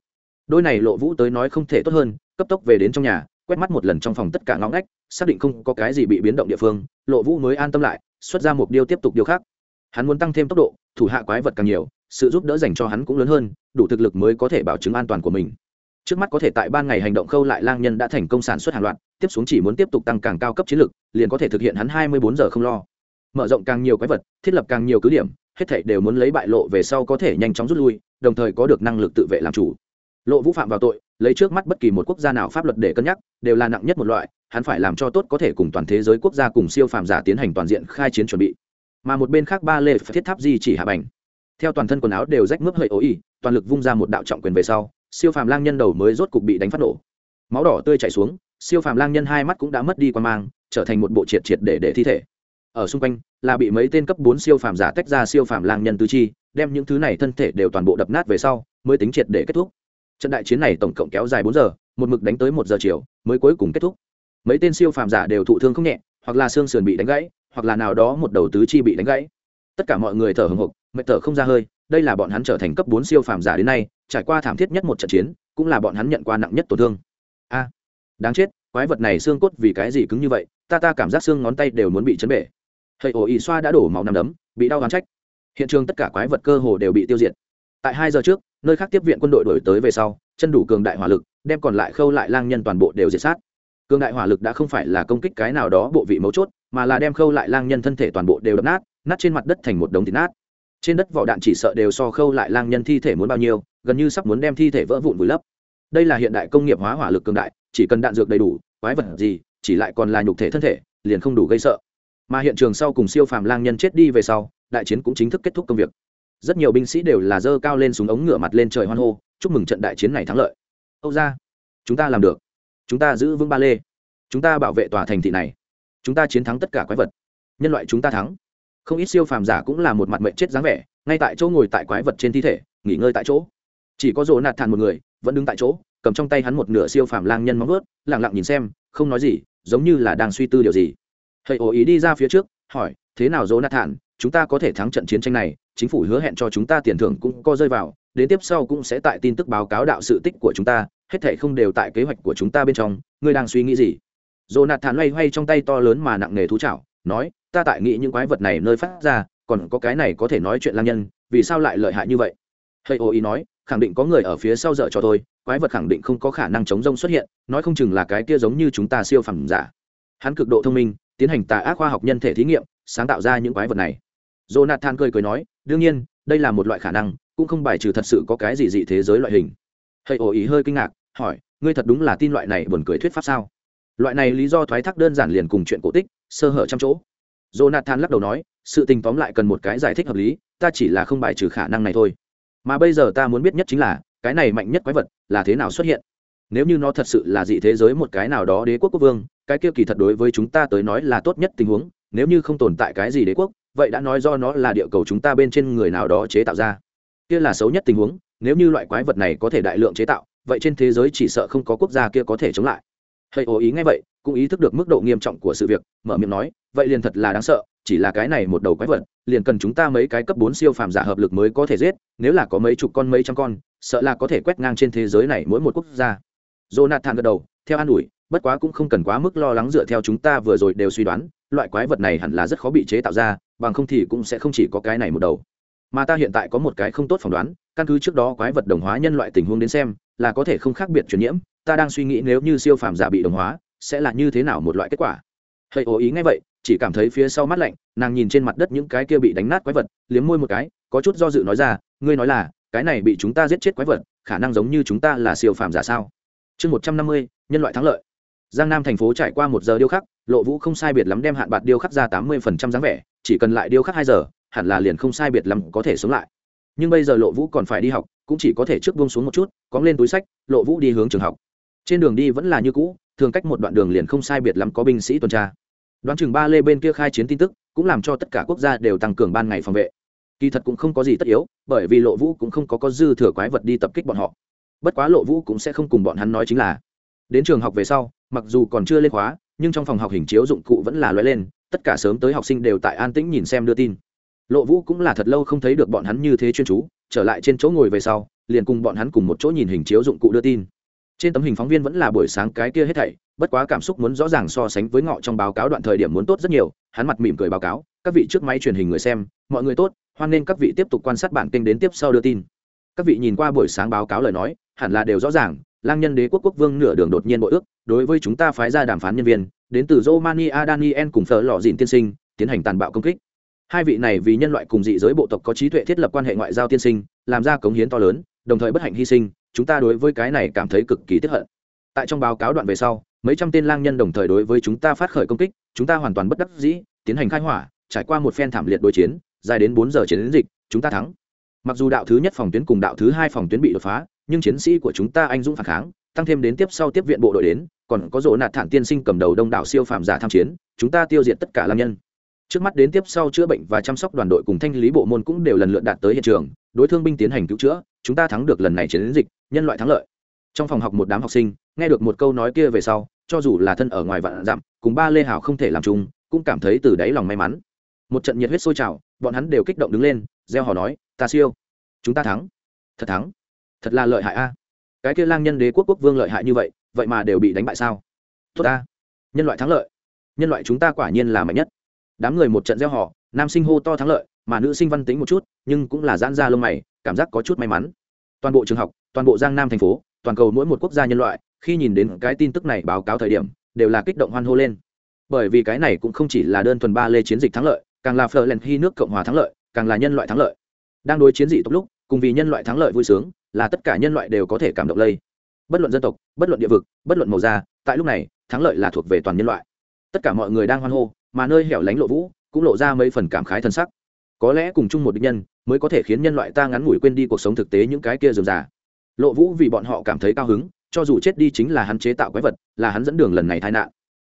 Đôi này lộ vũ tới nói không thể tốt hơn, cấp tốc về đến trong nhà quét mắt một lần trong phòng tất cả ngõ ngách, xác định không có cái gì bị biến động địa phương, lộ vũ mới an tâm lại, xuất ra mục điêu tiếp tục điều khác. Hắn muốn tăng thêm tốc độ, thủ hạ quái vật càng nhiều, sự giúp đỡ dành cho hắn cũng lớn hơn, đủ thực lực mới có thể bảo chứng an toàn của mình. Trước mắt có thể tại ban ngày hành động khâu lại lang nhân đã thành công sản xuất hàng loạt, tiếp xuống chỉ muốn tiếp tục tăng càng cao cấp chiến lực, liền có thể thực hiện hắn hai mươi bốn giờ không lo. Mở rộng càng nhiều quái vật, thiết lập càng nhiều cứ điểm, hết thảy đều muốn lấy bại lộ về sau có thể nhanh chóng rút lui, đồng thời có được năng lực tự vệ làm chủ. Lộ vũ phạm vào tội lấy trước mắt bất kỳ một quốc gia nào pháp luật để cân nhắc, đều là nặng nhất một loại, hắn phải làm cho tốt có thể cùng toàn thế giới quốc gia cùng siêu phàm giả tiến hành toàn diện khai chiến chuẩn bị. Mà một bên khác ba lê thiết tháp di chỉ hạ bành. Theo toàn thân quần áo đều rách mướp hơi ố ỉ, toàn lực vung ra một đạo trọng quyền về sau, siêu phàm lang nhân đầu mới rốt cục bị đánh phát nổ. Máu đỏ tươi chảy xuống, siêu phàm lang nhân hai mắt cũng đã mất đi quan mang, trở thành một bộ triệt triệt để để thi thể. Ở xung quanh, là bị mấy tên cấp bốn siêu phàm giả tách ra siêu phàm lang nhân tứ chi, đem những thứ này thân thể đều toàn bộ đập nát về sau, mới tính triệt để kết thúc trận đại chiến này tổng cộng kéo dài bốn giờ, một mực đánh tới một giờ chiều, mới cuối cùng kết thúc. Mấy tên siêu phàm giả đều thụ thương không nhẹ, hoặc là xương sườn bị đánh gãy, hoặc là nào đó một đầu tứ chi bị đánh gãy. Tất cả mọi người thở hồng hộc, mệt thở không ra hơi, đây là bọn hắn trở thành cấp bốn siêu phàm giả đến nay, trải qua thảm thiết nhất một trận chiến, cũng là bọn hắn nhận qua nặng nhất tổn thương. A, đáng chết, quái vật này xương cốt vì cái gì cứng như vậy, ta ta cảm giác xương ngón tay đều muốn bị chấn bể. Hệ ổ ỉ xoa đã đổ máu nằm đấm, bị đau gắn trách. Hiện trường tất cả quái vật cơ hồ đều bị tiêu diệt tại hai giờ trước, nơi khác tiếp viện quân đội đổi tới về sau, chân đủ cường đại hỏa lực, đem còn lại khâu lại lang nhân toàn bộ đều diệt sát. Cường đại hỏa lực đã không phải là công kích cái nào đó bộ vị mấu chốt, mà là đem khâu lại lang nhân thân thể toàn bộ đều đập nát nát trên mặt đất thành một đống thịt nát. Trên đất vỏ đạn chỉ sợ đều so khâu lại lang nhân thi thể muốn bao nhiêu, gần như sắp muốn đem thi thể vỡ vụn vùi lấp. Đây là hiện đại công nghiệp hóa hỏa lực cường đại, chỉ cần đạn dược đầy đủ, quái vật gì, chỉ lại còn là nhục thể thân thể, liền không đủ gây sợ. Mà hiện trường sau cùng siêu phàm lang nhân chết đi về sau, đại chiến cũng chính thức kết thúc công việc rất nhiều binh sĩ đều là dơ cao lên súng ống ngửa mặt lên trời hoan hô, chúc mừng trận đại chiến này thắng lợi. Âu ra chúng ta làm được. Chúng ta giữ vững ba lê. Chúng ta bảo vệ tòa thành thị này. Chúng ta chiến thắng tất cả quái vật. Nhân loại chúng ta thắng. Không ít siêu phàm giả cũng là một mặt mệnh chết dáng vẻ, ngay tại chỗ ngồi tại quái vật trên thi thể, nghỉ ngơi tại chỗ. Chỉ có rỗ nạt thản một người, vẫn đứng tại chỗ, cầm trong tay hắn một nửa siêu phàm lang nhân móng ướt lẳng lặng nhìn xem, không nói gì, giống như là đang suy tư điều gì. Thầy ổ ý đi ra phía trước, hỏi, thế nào rỗ nạt thản chúng ta có thể thắng trận chiến tranh này, chính phủ hứa hẹn cho chúng ta tiền thưởng cũng có rơi vào, đến tiếp sau cũng sẽ tại tin tức báo cáo đạo sự tích của chúng ta, hết thể không đều tại kế hoạch của chúng ta bên trong, ngươi đang suy nghĩ gì? Dồ nạt thản loay hoay trong tay to lớn mà nặng nề thú chảo, nói, ta tại nghĩ những quái vật này nơi phát ra, còn có cái này có thể nói chuyện lang nhân, vì sao lại lợi hại như vậy? Hay ô ý nói, khẳng định có người ở phía sau dở cho tôi quái vật khẳng định không có khả năng chống rông xuất hiện, nói không chừng là cái kia giống như chúng ta siêu phẩm giả. Hắn cực độ thông minh, tiến hành tà ác khoa học nhân thể thí nghiệm, sáng tạo ra những quái vật này jonathan cười cười nói, đương nhiên, đây là một loại khả năng, cũng không bài trừ thật sự có cái gì dị thế giới loại hình. Hay ổ ý hơi kinh ngạc, hỏi, ngươi thật đúng là tin loại này buồn cười thuyết pháp sao? Loại này lý do thoái thác đơn giản liền cùng chuyện cổ tích, sơ hở trăm chỗ. Jonathan lắc đầu nói, sự tình tóm lại cần một cái giải thích hợp lý, ta chỉ là không bài trừ khả năng này thôi. Mà bây giờ ta muốn biết nhất chính là, cái này mạnh nhất quái vật là thế nào xuất hiện? Nếu như nó thật sự là dị thế giới một cái nào đó đế quốc quốc vương, cái kia kỳ thật đối với chúng ta tới nói là tốt nhất tình huống, nếu như không tồn tại cái gì đế quốc vậy đã nói do nó là địa cầu chúng ta bên trên người nào đó chế tạo ra. Kia là xấu nhất tình huống, nếu như loại quái vật này có thể đại lượng chế tạo, vậy trên thế giới chỉ sợ không có quốc gia kia có thể chống lại. Hãy ố ý ngay vậy, cũng ý thức được mức độ nghiêm trọng của sự việc, mở miệng nói, vậy liền thật là đáng sợ, chỉ là cái này một đầu quái vật, liền cần chúng ta mấy cái cấp bốn siêu phàm giả hợp lực mới có thể giết, nếu là có mấy chục con, mấy trăm con, sợ là có thể quét ngang trên thế giới này mỗi một quốc gia. Jonathan gật đầu, theo an ủi, bất quá cũng không cần quá mức lo lắng dựa theo chúng ta vừa rồi đều suy đoán, loại quái vật này hẳn là rất khó bị chế tạo ra bằng không thì cũng sẽ không chỉ có cái này một đầu. Mà ta hiện tại có một cái không tốt phỏng đoán, căn cứ trước đó quái vật đồng hóa nhân loại tình huống đến xem, là có thể không khác biệt truyền nhiễm, ta đang suy nghĩ nếu như siêu phàm giả bị đồng hóa, sẽ là như thế nào một loại kết quả. Hơi ố ý ngay vậy, chỉ cảm thấy phía sau mắt lạnh, nàng nhìn trên mặt đất những cái kia bị đánh nát quái vật, liếm môi một cái, có chút do dự nói ra, ngươi nói là, cái này bị chúng ta giết chết quái vật, khả năng giống như chúng ta là siêu phàm giả sao? Chương một trăm năm mươi, nhân loại thắng lợi. Giang nam thành phố trải qua một giờ điêu khắc, lộ vũ không sai biệt lắm đem hạn bạc điêu khắc ra tám mươi phần trăm dáng vẻ chỉ cần lại điêu khắc hai giờ, hẳn là liền không sai biệt lắm có thể sống lại. Nhưng bây giờ lộ vũ còn phải đi học, cũng chỉ có thể trước buông xuống một chút, cóng lên túi sách, lộ vũ đi hướng trường học. Trên đường đi vẫn là như cũ, thường cách một đoạn đường liền không sai biệt lắm có binh sĩ tuần tra. Đoán chừng ba lê bên kia khai chiến tin tức, cũng làm cho tất cả quốc gia đều tăng cường ban ngày phòng vệ. Kỳ thật cũng không có gì tất yếu, bởi vì lộ vũ cũng không có có dư thừa quái vật đi tập kích bọn họ. Bất quá lộ vũ cũng sẽ không cùng bọn hắn nói chính là. Đến trường học về sau, mặc dù còn chưa lên khóa, nhưng trong phòng học hình chiếu dụng cụ vẫn là loại lên tất cả sớm tới học sinh đều tại an tĩnh nhìn xem đưa tin. Lộ vũ cũng là thật lâu không thấy được bọn hắn như thế chuyên chú, trở lại trên chỗ ngồi về sau, liền cùng bọn hắn cùng một chỗ nhìn hình chiếu dụng cụ đưa tin. Trên tấm hình phóng viên vẫn là buổi sáng cái kia hết thảy, bất quá cảm xúc muốn rõ ràng so sánh với ngọ trong báo cáo đoạn thời điểm muốn tốt rất nhiều, hắn mặt mỉm cười báo cáo, các vị trước máy truyền hình người xem, mọi người tốt, hoan nên các vị tiếp tục quan sát bản kênh đến tiếp sau đưa tin. Các vị nhìn qua buổi sáng báo cáo lời nói, hẳn là đều rõ ràng, lang nhân đế quốc quốc vương nửa đường đột nhiên bội ước, đối với chúng ta phái ra đàm phán nhân viên đến từ romania, daniel cùng thờ lò Dịn tiên sinh, tiến hành tàn bạo công kích. Hai vị này vì nhân loại cùng dị giới bộ tộc có trí tuệ thiết lập quan hệ ngoại giao tiên sinh, làm ra cống hiến to lớn, đồng thời bất hạnh hy sinh, chúng ta đối với cái này cảm thấy cực kỳ tiếc hận. Tại trong báo cáo đoạn về sau, mấy trăm tên lang nhân đồng thời đối với chúng ta phát khởi công kích, chúng ta hoàn toàn bất đắc dĩ, tiến hành khai hỏa, trải qua một phen thảm liệt đối chiến, dài đến bốn giờ chiến dịch, chúng ta thắng. Mặc dù đạo thứ nhất phòng tuyến cùng đạo thứ hai phòng tuyến bị đột phá, nhưng chiến sĩ của chúng ta anh dũng phản kháng, tăng thêm đến tiếp sau tiếp viện bộ đội đến còn có rộ nạt thản tiên sinh cầm đầu đông đảo siêu phàm giả tham chiến, chúng ta tiêu diệt tất cả lam nhân. Trước mắt đến tiếp sau chữa bệnh và chăm sóc đoàn đội cùng thanh lý bộ môn cũng đều lần lượt đạt tới hiện trường, đối thương binh tiến hành cứu chữa, chúng ta thắng được lần này chiến dịch, nhân loại thắng lợi. Trong phòng học một đám học sinh, nghe được một câu nói kia về sau, cho dù là thân ở ngoài vạn dặm, cùng ba lê hảo không thể làm chung, cũng cảm thấy từ đáy lòng may mắn. Một trận nhiệt huyết sôi trào, bọn hắn đều kích động đứng lên, gieo hò nói, ta siêu, chúng ta thắng, thật thắng, thật là lợi hại a. Cái kia lang nhân đế quốc quốc vương lợi hại như vậy vậy mà đều bị đánh bại sao? Tốt ta, nhân loại thắng lợi. Nhân loại chúng ta quả nhiên là mạnh nhất. Đám người một trận gieo họ nam sinh hô to thắng lợi, mà nữ sinh văn tính một chút, nhưng cũng là giãn ra lông mày, cảm giác có chút may mắn. Toàn bộ trường học, toàn bộ giang nam thành phố, toàn cầu mỗi một quốc gia nhân loại, khi nhìn đến cái tin tức này báo cáo thời điểm, đều là kích động hoan hô lên. Bởi vì cái này cũng không chỉ là đơn thuần ba lê chiến dịch thắng lợi, càng là phờ len khi nước cộng hòa thắng lợi, càng là nhân loại thắng lợi. Đang đối chiến dị tốc lúc, cùng vì nhân loại thắng lợi vui sướng, là tất cả nhân loại đều có thể cảm động lây bất luận dân tộc, bất luận địa vực, bất luận màu da, tại lúc này, thắng lợi là thuộc về toàn nhân loại. Tất cả mọi người đang hoan hô, mà nơi hẻo lánh lộ vũ cũng lộ ra mấy phần cảm khái thân sắc. Có lẽ cùng chung một địch nhân mới có thể khiến nhân loại ta ngắn ngủi quên đi cuộc sống thực tế những cái kia dườm già. Lộ vũ vì bọn họ cảm thấy cao hứng, cho dù chết đi chính là hắn chế tạo quái vật, là hắn dẫn đường lần này tai nạn.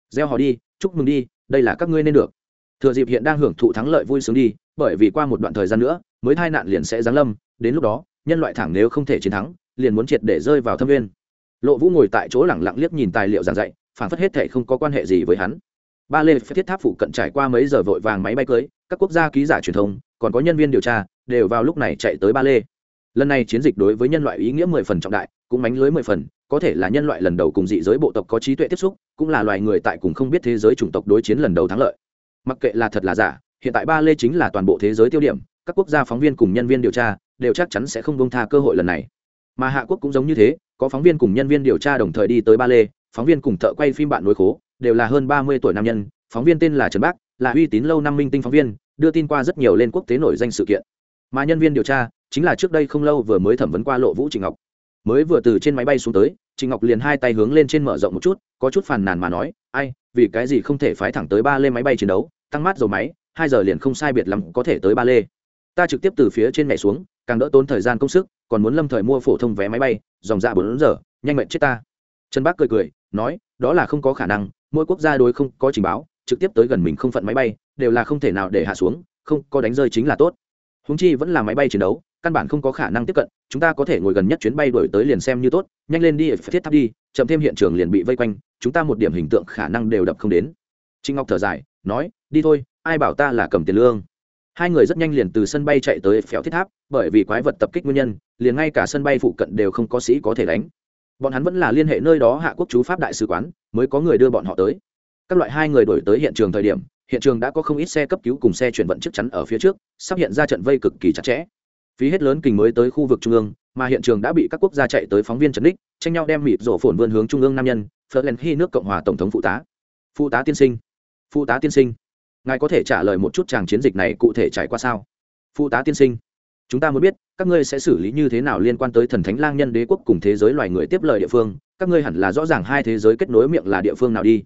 Gieo họ đi, chúc mừng đi, đây là các ngươi nên được. Thừa dịp hiện đang hưởng thụ thắng lợi vui sướng đi, bởi vì qua một đoạn thời gian nữa, mới tai nạn liền sẽ giáng lâm, đến lúc đó, nhân loại thẳng nếu không thể chiến thắng, liền muốn triệt để rơi vào thâm viên lộ vũ ngồi tại chỗ lẳng lặng liếc nhìn tài liệu giảng dạy, phản phất hết thể không có quan hệ gì với hắn. Ba lê thiết tháp phụ cận trải qua mấy giờ vội vàng máy bay cưới, các quốc gia ký giả truyền thông, còn có nhân viên điều tra, đều vào lúc này chạy tới ba lê. Lần này chiến dịch đối với nhân loại ý nghĩa mười phần trọng đại, cũng mánh lưới mười phần, có thể là nhân loại lần đầu cùng dị giới bộ tộc có trí tuệ tiếp xúc, cũng là loài người tại cùng không biết thế giới chủng tộc đối chiến lần đầu thắng lợi. Mặc kệ là thật là giả, hiện tại ba lê chính là toàn bộ thế giới tiêu điểm, các quốc gia phóng viên cùng nhân viên điều tra, đều chắc chắn sẽ không bông tha cơ hội lần này. Mà hạ quốc cũng giống như thế có phóng viên cùng nhân viên điều tra đồng thời đi tới ba lê phóng viên cùng thợ quay phim bạn nối khố đều là hơn ba mươi tuổi nam nhân phóng viên tên là trần Bắc, là uy tín lâu năm minh tinh phóng viên đưa tin qua rất nhiều lên quốc tế nổi danh sự kiện. Mà nhân viên điều tra chính là trước đây không lâu vừa mới thẩm vấn qua lộ vũ trịnh ngọc. Mới vừa từ trên máy bay xuống tới trịnh ngọc liền hai tay hướng lên trên mở rộng một chút có chút phàn nàn mà nói ai vì cái gì không thể phái thẳng tới ba lê máy bay chiến đấu tăng mát dầu máy hai giờ liền không sai biệt lắm có thể tới ba lê. Ta trực tiếp từ phía trên mẹ xuống càng đỡ tốn thời gian công sức còn muốn lâm thời mua phổ thông vé máy bay, dòng ra bốn giờ, nhanh mệnh chết ta. Trần bác cười cười, nói, đó là không có khả năng, mỗi quốc gia đối không có trình báo, trực tiếp tới gần mình không phận máy bay, đều là không thể nào để hạ xuống, không có đánh rơi chính là tốt. Húng chi vẫn là máy bay chiến đấu, căn bản không có khả năng tiếp cận, chúng ta có thể ngồi gần nhất chuyến bay đổi tới liền xem như tốt, nhanh lên đi, thiết tháp đi, chậm thêm hiện trường liền bị vây quanh, chúng ta một điểm hình tượng khả năng đều đập không đến. Trinh ngọc thở dài, nói, đi thôi, ai bảo ta là cầm tiền lương? Hai người rất nhanh liền từ sân bay chạy tới phèo thiết tháp, bởi vì quái vật tập kích nguyên nhân, liền ngay cả sân bay phụ cận đều không có sĩ có thể đánh. Bọn hắn vẫn là liên hệ nơi đó hạ quốc chú pháp đại sứ quán, mới có người đưa bọn họ tới. Các loại hai người đổi tới hiện trường thời điểm, hiện trường đã có không ít xe cấp cứu cùng xe chuyển vận chắc chắn ở phía trước, sắp hiện ra trận vây cực kỳ chặt chẽ. Phí hết lớn kình mới tới khu vực trung ương, mà hiện trường đã bị các quốc gia chạy tới phóng viên trần đích tranh nhau đem mịt rổ phồn vươn hướng trung ương nam nhân phớt lên khi nước cộng hòa tổng thống phụ tá. Phụ tá tiên sinh. Phụ tá tiên sinh ngài có thể trả lời một chút tràng chiến dịch này cụ thể trải qua sao? Phụ tá tiên sinh, chúng ta muốn biết, các ngươi sẽ xử lý như thế nào liên quan tới thần thánh lang nhân đế quốc cùng thế giới loài người tiếp lời địa phương? Các ngươi hẳn là rõ ràng hai thế giới kết nối miệng là địa phương nào đi.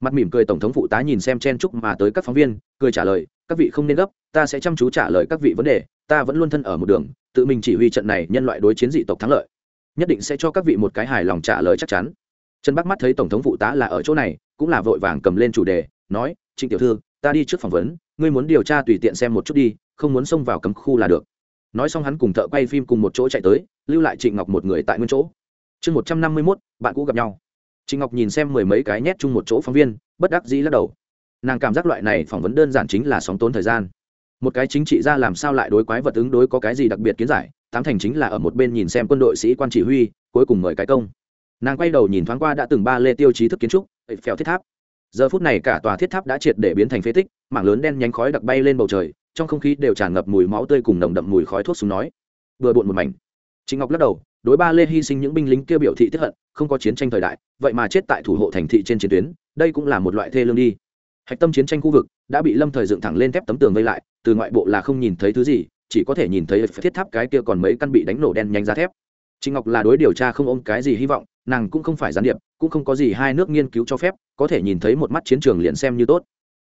Mặt mỉm cười tổng thống phụ tá nhìn xem chen chúc mà tới các phóng viên, cười trả lời, các vị không nên gấp, ta sẽ chăm chú trả lời các vị vấn đề, ta vẫn luôn thân ở một đường, tự mình chỉ huy trận này nhân loại đối chiến dị tộc thắng lợi. Nhất định sẽ cho các vị một cái hài lòng trả lời chắc chắn. Trần bắc mắt thấy tổng thống phụ tá là ở chỗ này, cũng là vội vàng cầm lên chủ đề, nói, trịnh tiểu thư ta đi trước phỏng vấn, ngươi muốn điều tra tùy tiện xem một chút đi, không muốn xông vào cấm khu là được. Nói xong hắn cùng thợ quay phim cùng một chỗ chạy tới, lưu lại trịnh ngọc một người tại nguyên chỗ. Chương một trăm năm mươi mốt, bạn cũ gặp nhau. Trịnh ngọc nhìn xem mười mấy cái nhét chung một chỗ phóng viên, bất đắc dĩ lắc đầu. Nàng cảm giác loại này phỏng vấn đơn giản chính là sóng tốn thời gian. Một cái chính trị ra làm sao lại đối quái vật ứng đối có cái gì đặc biệt kiến giải, tám thành chính là ở một bên nhìn xem quân đội sĩ quan chỉ huy, cuối cùng mời cái công. Nàng quay đầu nhìn thoáng qua đã từng ba lê tiêu chí thức kiến trúc phèo thiết tháp giờ phút này cả tòa thiết tháp đã triệt để biến thành phế tích mảng lớn đen nhánh khói đặc bay lên bầu trời trong không khí đều tràn ngập mùi máu tươi cùng nồng đậm mùi khói thuốc súng nói. Vừa bộn một mảnh. Chính ngọc lắc đầu đối ba lê hy sinh những binh lính kia biểu thị tiếp hận không có chiến tranh thời đại vậy mà chết tại thủ hộ thành thị trên chiến tuyến đây cũng là một loại thê lương đi. Hạch tâm chiến tranh khu vực đã bị lâm thời dựng thẳng lên thép tấm tường vây lại từ ngoại bộ là không nhìn thấy thứ gì chỉ có thể nhìn thấy thiết tháp cái kia còn mấy căn bị đánh nổ đen nhanh ra thép. Trịnh Ngọc là đối điều tra không ôm cái gì hy vọng, nàng cũng không phải gián điệp, cũng không có gì hai nước nghiên cứu cho phép, có thể nhìn thấy một mắt chiến trường liền xem như tốt.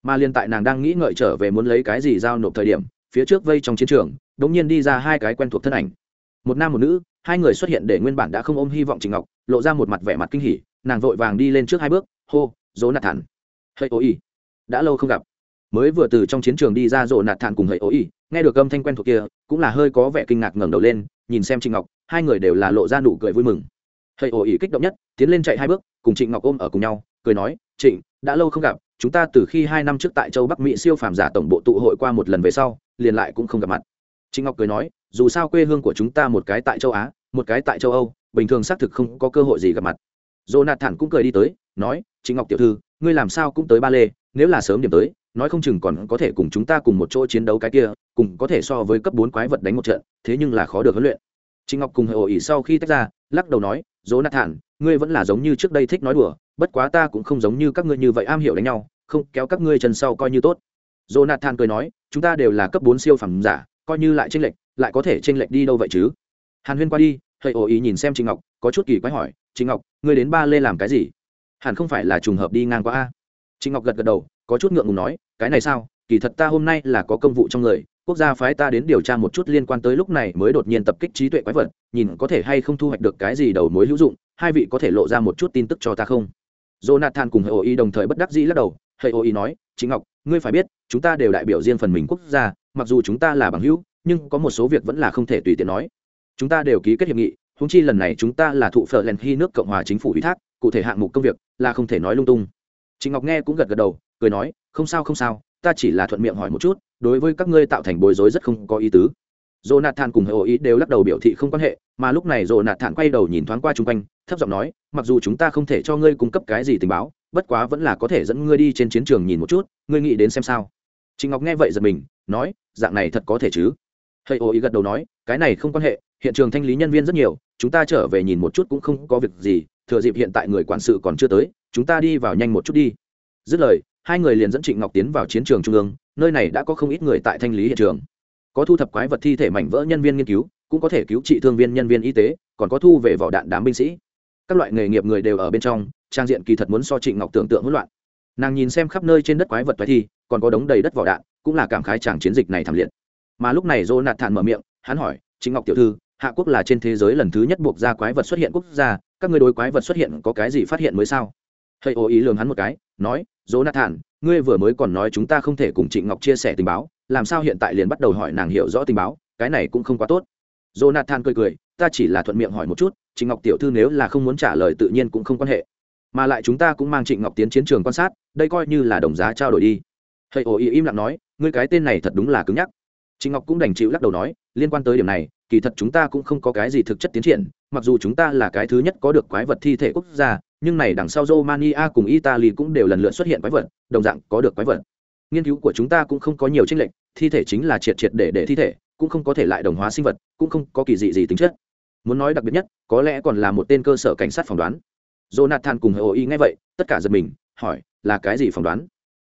Mà liên tại nàng đang nghĩ ngợi trở về muốn lấy cái gì giao nộp thời điểm, phía trước vây trong chiến trường, đột nhiên đi ra hai cái quen thuộc thân ảnh. Một nam một nữ, hai người xuất hiện để nguyên bản đã không ôm hy vọng Trình Ngọc, lộ ra một mặt vẻ mặt kinh hỉ, nàng vội vàng đi lên trước hai bước, hô, "Dỗ nạt thản." hơi ô y Đã lâu không gặp. Mới vừa từ trong chiến trường đi ra Dỗ nạt thản cùng hơi ô y nghe được âm thanh quen thuộc kia, cũng là hơi có vẻ kinh ngạc ngẩng đầu lên, nhìn xem Trình Ngọc, hai người đều là lộ ra nụ cười vui mừng thầy ổ ỉ kích động nhất tiến lên chạy hai bước cùng trịnh ngọc ôm ở cùng nhau cười nói trịnh đã lâu không gặp chúng ta từ khi hai năm trước tại châu bắc mỹ siêu phàm giả tổng bộ tụ hội qua một lần về sau liền lại cũng không gặp mặt. Trịnh ngọc cười nói dù sao quê hương của chúng ta một cái tại châu á một cái tại châu âu bình thường xác thực không có cơ hội gì gặp mặt. Jonathan cũng cười đi tới nói trịnh ngọc tiểu thư ngươi làm sao cũng tới ba lê nếu là sớm điểm tới nói không chừng còn có thể cùng chúng ta cùng một chỗ chiến đấu cái kia cùng có thể so với cấp bốn quái vật đánh một trận thế nhưng là khó được huấn luyện. Trịnh Ngọc cùng hội ỉ sau khi tách ra, lắc đầu nói, "Jonathan, ngươi vẫn là giống như trước đây thích nói đùa, bất quá ta cũng không giống như các ngươi như vậy am hiểu đánh nhau, không kéo các ngươi chân sau coi như tốt." Jonathan cười nói, "Chúng ta đều là cấp bốn siêu phẩm giả, coi như lại tranh lệch, lại có thể tranh lệch đi đâu vậy chứ?" Hàn Huyên qua đi, Hồ ý nhìn xem Trịnh Ngọc, có chút kỳ quái hỏi, "Trịnh Ngọc, ngươi đến Ba Lê làm cái gì?" Hẳn không phải là trùng hợp đi ngang qua a. Trịnh Ngọc gật gật đầu, có chút ngượng ngùng nói, "Cái này sao? Kỳ thật ta hôm nay là có công vụ trong người, quốc gia phái ta đến điều tra một chút liên quan tới lúc này mới đột nhiên tập kích trí tuệ quái vật nhìn có thể hay không thu hoạch được cái gì đầu mối hữu dụng hai vị có thể lộ ra một chút tin tức cho ta không? Jonathan cùng hệ ô y đồng thời bất đắc dĩ lắc đầu hệ ô y nói chính ngọc ngươi phải biết chúng ta đều đại biểu riêng phần mình quốc gia mặc dù chúng ta là bằng hữu nhưng có một số việc vẫn là không thể tùy tiện nói. Chúng ta đều ký kết hiệp nghị húng chi lần này chúng ta là thụ phở len khi nước cộng hòa chính phủ ủy thác cụ thể hạng mục công việc là không thể nói lung tung. Chính Ngọc nghe cũng gật gật đầu, cười nói, "Không sao không sao, ta chỉ là thuận miệng hỏi một chút, đối với các ngươi tạo thành bối rối rất không có ý tứ. Jonathan cùng hệ ý đều lắc đầu biểu thị không quan hệ, mà lúc này jonathan quay đầu nhìn thoáng qua xung quanh, thấp giọng nói, mặc dù chúng ta không thể cho ngươi cung cấp cái gì tình báo, bất quá vẫn là có thể dẫn ngươi đi trên chiến trường nhìn một chút, ngươi nghĩ đến xem sao. Trịnh ngọc nghe vậy giật mình, nói, dạng này thật có thể chứ? Hệ ý gật đầu nói, cái này không quan hệ, hiện trường thanh lý nhân viên rất nhiều, chúng ta trở về nhìn một chút cũng không có việc gì, thừa dịp hiện tại người quản sự còn chưa tới, chúng ta đi vào nhanh một chút đi. Dứt lời, hai người liền dẫn trịnh ngọc tiến vào chiến trường trung ương nơi này đã có không ít người tại thanh lý hiện trường. Có thu thập quái vật thi thể mảnh vỡ nhân viên nghiên cứu, cũng có thể cứu trị thương viên nhân viên y tế, còn có thu về vỏ đạn đám binh sĩ. Các loại nghề nghiệp người đều ở bên trong, trang diện kỳ thật muốn so trịnh ngọc tưởng tượng hỗn loạn. Nàng nhìn xem khắp nơi trên đất quái vật toái thi, còn có đống đầy đất vỏ đạn, cũng là cảm khái chàng chiến dịch này thảm liệt. Mà lúc này dô nạt thản mở miệng, hắn hỏi, Trịnh ngọc tiểu thư, hạ quốc là trên thế giới lần thứ nhất buộc ra quái vật xuất hiện quốc gia, các ngươi đối quái vật xuất hiện có cái gì phát hiện mới sao? Thầy ô ý lường hắn một cái, nói dô nạt thản ngươi vừa mới còn nói chúng ta không thể cùng trịnh ngọc chia sẻ tình báo, làm sao hiện tại liền bắt đầu hỏi nàng hiểu rõ tình báo, cái này cũng không quá tốt. Jonathan cười cười, ta chỉ là thuận miệng hỏi một chút, trịnh ngọc tiểu thư nếu là không muốn trả lời tự nhiên cũng không quan hệ. Mà lại chúng ta cũng mang trịnh ngọc tiến chiến trường quan sát, đây coi như là đồng giá trao đổi đi. Thầy ổ ý im lặng nói, ngươi cái tên này thật đúng là cứng nhắc. Trịnh ngọc cũng đành chịu lắc đầu nói, liên quan tới điểm này, kỳ thật chúng ta cũng không có cái gì thực chất tiến triển mặc dù chúng ta là cái thứ nhất có được quái vật thi thể quốc gia, nhưng này đằng sau romania cùng italy cũng đều lần lượt xuất hiện quái vật, đồng dạng có được quái vật. Nghiên cứu của chúng ta cũng không có nhiều tranh lệch, thi thể chính là triệt triệt để để thi thể, cũng không có thể lại đồng hóa sinh vật, cũng không có kỳ dị gì tính chất. Muốn nói đặc biệt nhất, có lẽ còn là một tên cơ sở cảnh sát phỏng đoán. Jonathan cùng hồ y nghe vậy, tất cả giật mình, hỏi, là cái gì phỏng đoán?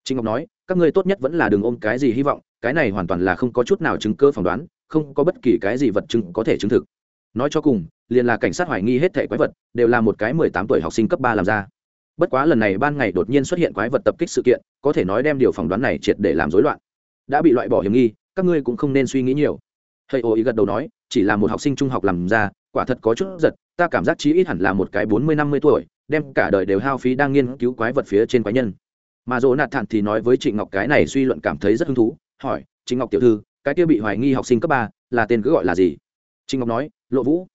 Trinh ngọc nói, các ngươi tốt nhất vẫn là đừng ôm cái gì hy vọng, cái này hoàn toàn là không có chút nào chứng cơ phỏng đoán, không có bất kỳ cái gì vật chứng có thể chứng thực. Nói cho cùng liền là cảnh sát hoài nghi hết thể quái vật, đều là một cái mười tám tuổi học sinh cấp ba làm ra. Bất quá lần này ban ngày đột nhiên xuất hiện quái vật tập kích sự kiện, có thể nói đem điều phỏng đoán này triệt để làm rối loạn. Đã bị loại bỏ hiểm nghi, các ngươi cũng không nên suy nghĩ nhiều. Thầy ô ý gật đầu nói, chỉ là một học sinh trung học làm ra, quả thật có chút giật, ta cảm giác chí ít hẳn là một cái bốn mươi năm mươi tuổi, đem cả đời đều hao phí đang nghiên cứu quái vật phía trên quái nhân. Mà dỗ nạt thản thì nói với trịnh ngọc cái này suy luận cảm thấy rất hứng thú, hỏi, trịnh ngọc tiểu thư, cái kia bị hoài nghi học sinh cấp ba là tên cứ gọi là gì? Trịnh ngọc nói, lộ vũ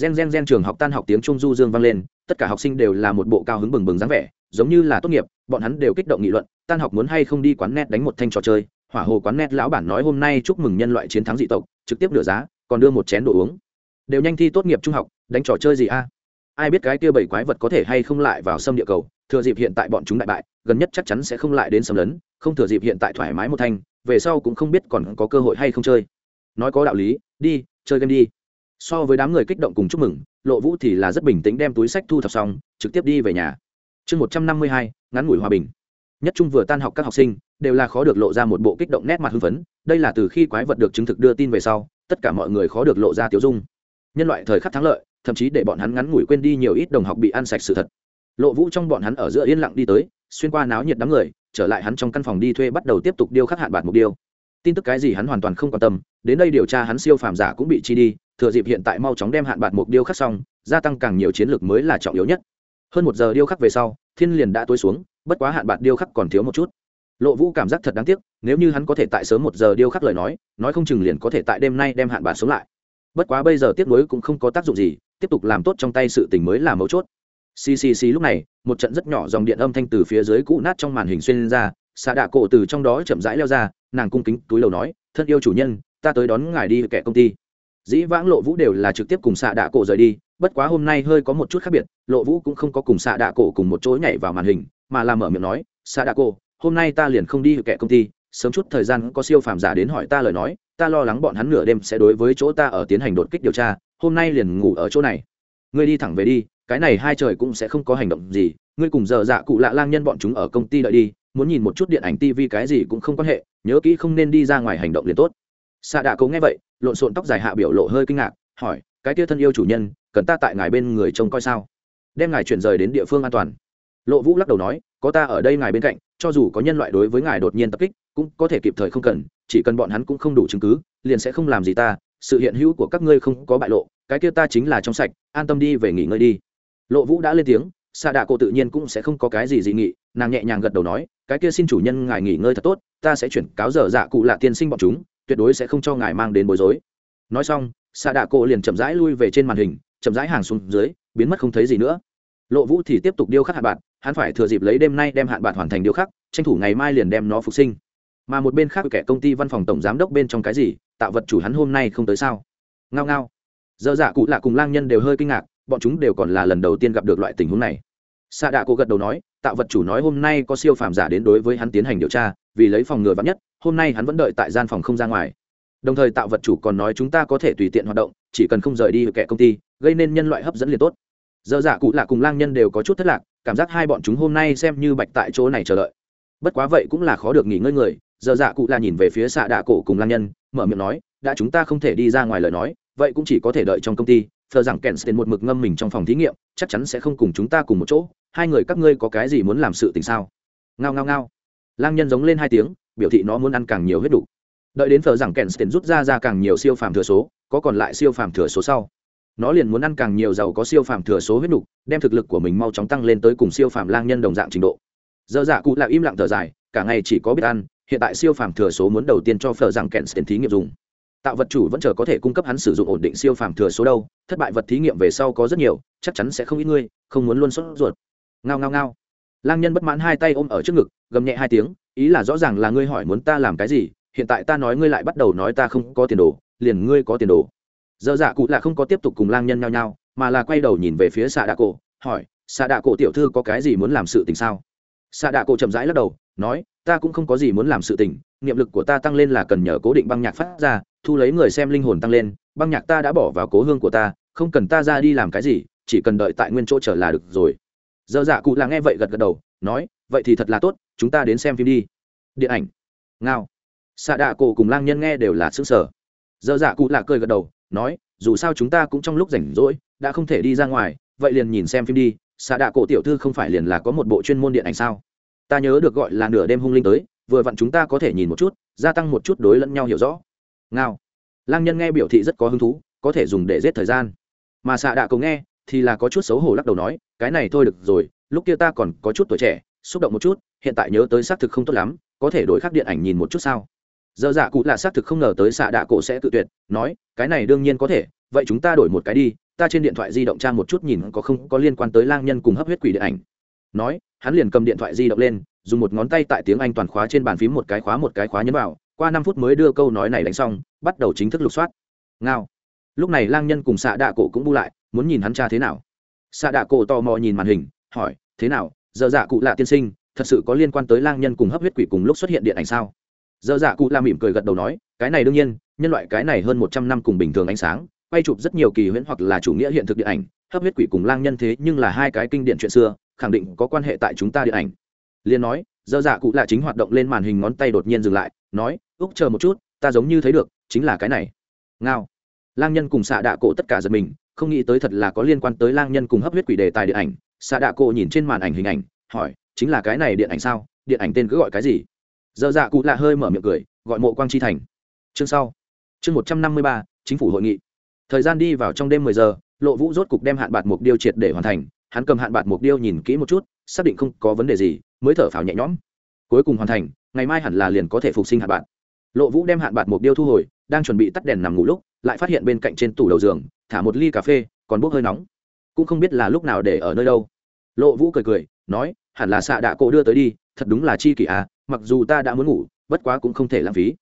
gen gen gen trường học tan học tiếng trung du dương vang lên, tất cả học sinh đều là một bộ cao hứng bừng bừng dáng vẻ, giống như là tốt nghiệp, bọn hắn đều kích động nghị luận, tan học muốn hay không đi quán net đánh một thanh trò chơi. Hỏa hồ quán net lão bản nói hôm nay chúc mừng nhân loại chiến thắng dị tộc, trực tiếp nửa giá, còn đưa một chén đồ uống. Đều nhanh thi tốt nghiệp trung học, đánh trò chơi gì a? Ai biết cái kia bảy quái vật có thể hay không lại vào xâm địa cầu? Thừa dịp hiện tại bọn chúng đại bại, gần nhất chắc chắn sẽ không lại đến xâm lấn, không thừa dịp hiện tại thoải mái một thanh, về sau cũng không biết còn có cơ hội hay không chơi. Nói có đạo lý, đi, chơi game đi so với đám người kích động cùng chúc mừng, lộ vũ thì là rất bình tĩnh đem túi sách thu thập xong, trực tiếp đi về nhà. Chương một trăm năm mươi hai, ngắn ngủi hòa bình. Nhất trung vừa tan học các học sinh, đều là khó được lộ ra một bộ kích động nét mặt hưng phấn. Đây là từ khi quái vật được chứng thực đưa tin về sau, tất cả mọi người khó được lộ ra tiếu dung. Nhân loại thời khắc thắng lợi, thậm chí để bọn hắn ngắn ngủi quên đi nhiều ít đồng học bị ăn sạch sự thật. Lộ vũ trong bọn hắn ở giữa yên lặng đi tới, xuyên qua náo nhiệt đám người, trở lại hắn trong căn phòng đi thuê bắt đầu tiếp tục điêu khắc hạn bạc mục điêu tin tức cái gì hắn hoàn toàn không quan tâm, đến đây điều tra hắn siêu phàm giả cũng bị chi đi thừa dịp hiện tại mau chóng đem hạn bạc mục điêu khắc xong, gia tăng càng nhiều chiến lược mới là trọng yếu nhất. Hơn một giờ điêu khắc về sau, thiên liền đã tối xuống, bất quá hạn bạc điêu khắc còn thiếu một chút. Lộ vũ cảm giác thật đáng tiếc, nếu như hắn có thể tại sớm một giờ điêu khắc lời nói nói không chừng liền có thể tại đêm nay đem hạn bạc sống lại. Bất quá bây giờ tiếp nối cũng không có tác dụng gì, tiếp tục làm tốt trong tay sự tình mới là mấu chốt. Ccc lúc này, một trận rất nhỏ dòng điện âm thanh từ phía dưới cũ nát trong màn hình xuyên ra, xạ đạ cổ từ trong đó chậm rãi leo ra, nàng cung kính túi lầu nói, thân yêu chủ nhân, ta tới đón ngài đi kẻ công ty dĩ vãng lộ vũ đều là trực tiếp cùng xạ đạ cổ rời đi, bất quá hôm nay hơi có một chút khác biệt, lộ vũ cũng không có cùng xạ đạ cổ cùng một chỗ nhảy vào màn hình, mà làm mở miệng nói, xạ đạ cổ, hôm nay ta liền không đi kẻ công ty, sớm chút thời gian có siêu phàm giả đến hỏi ta lời nói, ta lo lắng bọn hắn nửa đêm sẽ đối với chỗ ta ở tiến hành đột kích điều tra, hôm nay liền ngủ ở chỗ này. Ngươi đi thẳng về đi, cái này hai trời cũng sẽ không có hành động gì, ngươi cùng giờ dạ cụ lạ lang nhân bọn chúng ở công ty đợi đi, muốn nhìn một chút điện ảnh tv cái gì cũng không quan hệ, nhớ kỹ không nên đi ra ngoài hành động liền tốt xạ đạ cố nghe vậy, lộn xộn tóc dài hạ biểu lộ hơi kinh ngạc, hỏi, cái kia thân yêu chủ nhân, cần ta tại ngài bên người trông coi sao? Đem ngài chuyển rời đến địa phương an toàn. Lộ vũ lắc đầu nói, có ta ở đây ngài bên cạnh, cho dù có nhân loại đối với ngài đột nhiên tập kích, cũng có thể kịp thời không cần, chỉ cần bọn hắn cũng không đủ chứng cứ, liền sẽ không làm gì ta, sự hiện hữu của các ngươi không có bại lộ, cái kia ta chính là trong sạch, an tâm đi về nghỉ ngơi đi. Lộ vũ đã lên tiếng xạ đạ cổ tự nhiên cũng sẽ không có cái gì dị nghị, nàng nhẹ nhàng gật đầu nói, cái kia xin chủ nhân ngài nghỉ ngơi thật tốt, ta sẽ chuyển cáo dở dạ cụ lạ tiên sinh bọn chúng tuyệt đối sẽ không cho ngài mang đến bối rối. Nói xong xạ đạ cổ liền chậm rãi lui về trên màn hình, chậm rãi hàng xuống dưới, biến mất không thấy gì nữa. Lộ vũ thì tiếp tục điêu khắc hạn bạc, hắn phải thừa dịp lấy đêm nay đem hạn bạc hoàn thành điêu khắc, tranh thủ ngày mai liền đem nó phục sinh. Mà một bên khác kẻ công ty văn phòng tổng giám đốc bên trong cái gì, tạo vật chủ hắn hôm nay không tới sao? Ngao ngao. Dơ dạ cụ lạ cùng lang nhân đều hơi kinh ngạc, bọn chúng đều còn là lần đầu tiên gặp được loại tình huống này. Xạ đạ cô gật đầu nói, tạo vật chủ nói hôm nay có siêu phàm giả đến đối với hắn tiến hành điều tra, vì lấy phòng ngừa vắn nhất hôm nay hắn vẫn đợi tại gian phòng không ra ngoài. Đồng thời tạo vật chủ còn nói chúng ta có thể tùy tiện hoạt động, chỉ cần không rời đi kẻ công ty, gây nên nhân loại hấp dẫn liền tốt. Dơ dạ cụ lạ cùng lang nhân đều có chút thất lạc, cảm giác hai bọn chúng hôm nay xem như bạch tại chỗ này chờ đợi. Bất quá vậy cũng là khó được nghỉ ngơi người dơ dạ cụ là nhìn về phía xạ đạ cổ cùng lang nhân, mở miệng nói, đã chúng ta không thể đi ra ngoài lời nói, vậy cũng chỉ có thể đợi trong công ty. Thờ rằng kèn một mực ngâm mình trong phòng thí nghiệm, chắc chắn sẽ không cùng chúng ta cùng một chỗ, hai người các ngươi có cái gì muốn làm sự tình sao? Ngao ngao ngao. Lang nhân giống lên hai tiếng biểu thị nó muốn ăn càng nhiều huyết đủ đợi đến phở rằng Kensten tiền rút ra ra càng nhiều siêu phàm thừa số có còn lại siêu phàm thừa số sau. Nó liền muốn ăn càng nhiều giàu có siêu phàm thừa số huyết đủ, đem thực lực của mình mau chóng tăng lên tới cùng siêu phàm lang nhân đồng dạng trình độ. Giờ dạ cụ là im lặng thở dài cả ngày chỉ có biết ăn hiện tại siêu phàm thừa số muốn đầu tiên cho phở rằng Kensten tiền thí nghiệm dùng. Tạo vật chủ vẫn chờ có thể cung cấp hắn sử dụng ổn định siêu phàm thừa số đâu thất bại vật thí nghiệm về sau có rất nhiều chắc chắn sẽ không ít ngươi không muốn luôn sốt ruột. Ngao ngao ngao. Lang nhân bất mãn hai tay ôm ở trước ngực gầm nhẹ hai tiếng ý là rõ ràng là ngươi hỏi muốn ta làm cái gì, hiện tại ta nói ngươi lại bắt đầu nói ta không có tiền đồ, liền ngươi có tiền đồ. Dơ dạ cụ là không có tiếp tục cùng lang nhân nhau nhau mà là quay đầu nhìn về phía xạ đạ cổ, hỏi xạ đạ cổ tiểu thư có cái gì muốn làm sự tình sao? Xạ đạ cổ chậm rãi lắc đầu, nói, ta cũng không có gì muốn làm sự tình, niệm lực của ta tăng lên là cần nhờ cố định băng nhạc phát ra, thu lấy người xem linh hồn tăng lên, băng nhạc ta đã bỏ vào cố hương của ta, không cần ta ra đi làm cái gì, chỉ cần đợi tại nguyên chỗ trở là được rồi. Dơ dạ cụ là nghe vậy gật gật đầu, nói, vậy thì thật là tốt chúng ta đến xem phim đi. Điện ảnh. Ngao. Xạ đạ cổ cùng lang nhân nghe đều là xứng sở dơ dạ cụ là cười gật đầu, nói, dù sao chúng ta cũng trong lúc rảnh rỗi, đã không thể đi ra ngoài, vậy liền nhìn xem phim đi. Xạ đạ cổ tiểu thư không phải liền là có một bộ chuyên môn điện ảnh sao? Ta nhớ được gọi là nửa đêm hung linh tới, vừa vặn chúng ta có thể nhìn một chút, gia tăng một chút đối lẫn nhau hiểu rõ. Ngao. Lang nhân nghe biểu thị rất có hứng thú, có thể dùng để giết thời gian. Mà xạ đạ cổ nghe, thì là có chút xấu hổ lắc đầu nói, cái này thôi được rồi, lúc kia ta còn có chút tuổi trẻ, xúc động một chút hiện tại nhớ tới xác thực không tốt lắm, có thể đổi khác điện ảnh nhìn một chút sao? Dơ dạ cụ là xác thực không ngờ tới xạ đạ cổ sẽ tự tuyệt, nói, cái này đương nhiên có thể, vậy chúng ta đổi một cái đi, ta trên điện thoại di động tra một chút nhìn có không có liên quan tới lang nhân cùng hấp huyết quỷ điện ảnh. Nói, hắn liền cầm điện thoại di động lên, dùng một ngón tay tại tiếng anh toàn khóa trên bàn phím một cái khóa một cái khóa nhấn vào, qua năm phút mới đưa câu nói này đánh xong, bắt đầu chính thức lục soát. Ngao. Lúc này lang nhân cùng xạ đạ cổ cũng bu lại, muốn nhìn hắn cha thế nào. Xạ đạ cổ tò mò nhìn màn hình, hỏi, thế nào, giờ dạ cụ lạ tiên sinh thật sự có liên quan tới lang nhân cùng hấp huyết quỷ cùng lúc xuất hiện điện ảnh sao? Dơ dạ cụ la mỉm cười gật đầu nói, cái này đương nhiên, nhân loại cái này hơn một trăm năm cùng bình thường ánh sáng, quay chụp rất nhiều kỳ huyễn hoặc là chủ nghĩa hiện thực điện ảnh, hấp huyết quỷ cùng lang nhân thế nhưng là hai cái kinh điển chuyện xưa, khẳng định có quan hệ tại chúng ta điện ảnh. Liên nói Dơ dạ cụ lạ chính hoạt động lên màn hình ngón tay đột nhiên dừng lại, nói, úc, chờ một chút, ta giống như thấy được, chính là cái này. Ngao. Lang nhân cùng xạ đạ cổ tất cả giật mình, không nghĩ tới thật là có liên quan tới lang nhân cùng hấp huyết quỷ đề tài điện ảnh. Xạ đạ cổ nhìn trên màn ảnh hình ảnh, hỏi chính là cái này điện ảnh sao? Điện ảnh tên cứ gọi cái gì? Dơ dạ cụ lạ hơi mở miệng cười, gọi mộ quang chi thành. Chương sau. Chương một trăm năm mươi ba, chính phủ hội nghị. Thời gian đi vào trong đêm mười giờ, lộ vũ rốt cục đem hạn bạc mục điêu triệt để hoàn thành. Hắn cầm hạn bạc mục điêu nhìn kỹ một chút, xác định không có vấn đề gì, mới thở phào nhẹ nhõm. Cuối cùng hoàn thành, ngày mai hẳn là liền có thể phục sinh hạn bạc lộ vũ đem hạn bạc mục điêu thu hồi, đang chuẩn bị tắt đèn nằm ngủ lúc, lại phát hiện bên cạnh trên tủ đầu giường, thả một ly cà phê, còn bốc hơi nóng. Cũng không biết là lúc nào để ở nơi đâu. Lộ vũ cười cười, nói hẳn là xạ đạ cổ đưa tới đi, thật đúng là chi kỷ à mặc dù ta đã muốn ngủ, bất quá cũng không thể lãng phí.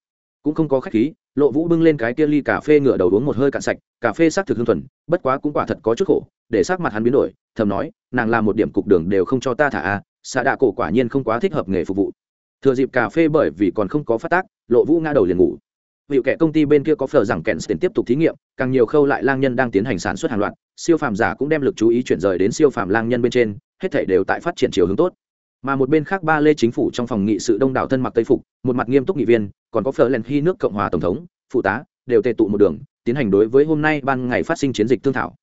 Cũng không có khách khí, lộ vũ bưng lên cái kia ly cà phê ngựa đầu uống một hơi cạn sạch, cà phê xác thực hương thuần, bất quá cũng quả thật có chút khổ, để sắc mặt hắn biến đổi, thầm nói, nàng làm một điểm cục đường đều không cho ta thả à xạ đạ cổ quả nhiên không quá thích hợp nghề phục vụ. Thừa dịp cà phê bởi vì còn không có phát tác, lộ vũ ngã đầu liền ngủ. Vị kẻ công ty bên kia có phờ rằng kèn tiền tiếp tục thí nghiệm, càng nhiều khâu lại lang nhân đang tiến hành sản xuất hàng loạt, siêu phàm giả cũng đem lực chú ý chuyển rời đến siêu phàm lang nhân bên trên hết thể đều tại phát triển chiều hướng tốt. Mà một bên khác ba lê chính phủ trong phòng nghị sự đông đảo thân mặc tây phục, một mặt nghiêm túc nghị viên, còn có phở len hy nước cộng hòa tổng thống, phụ tá, đều tề tụ một đường, tiến hành đối với hôm nay ban ngày phát sinh chiến dịch thương thảo.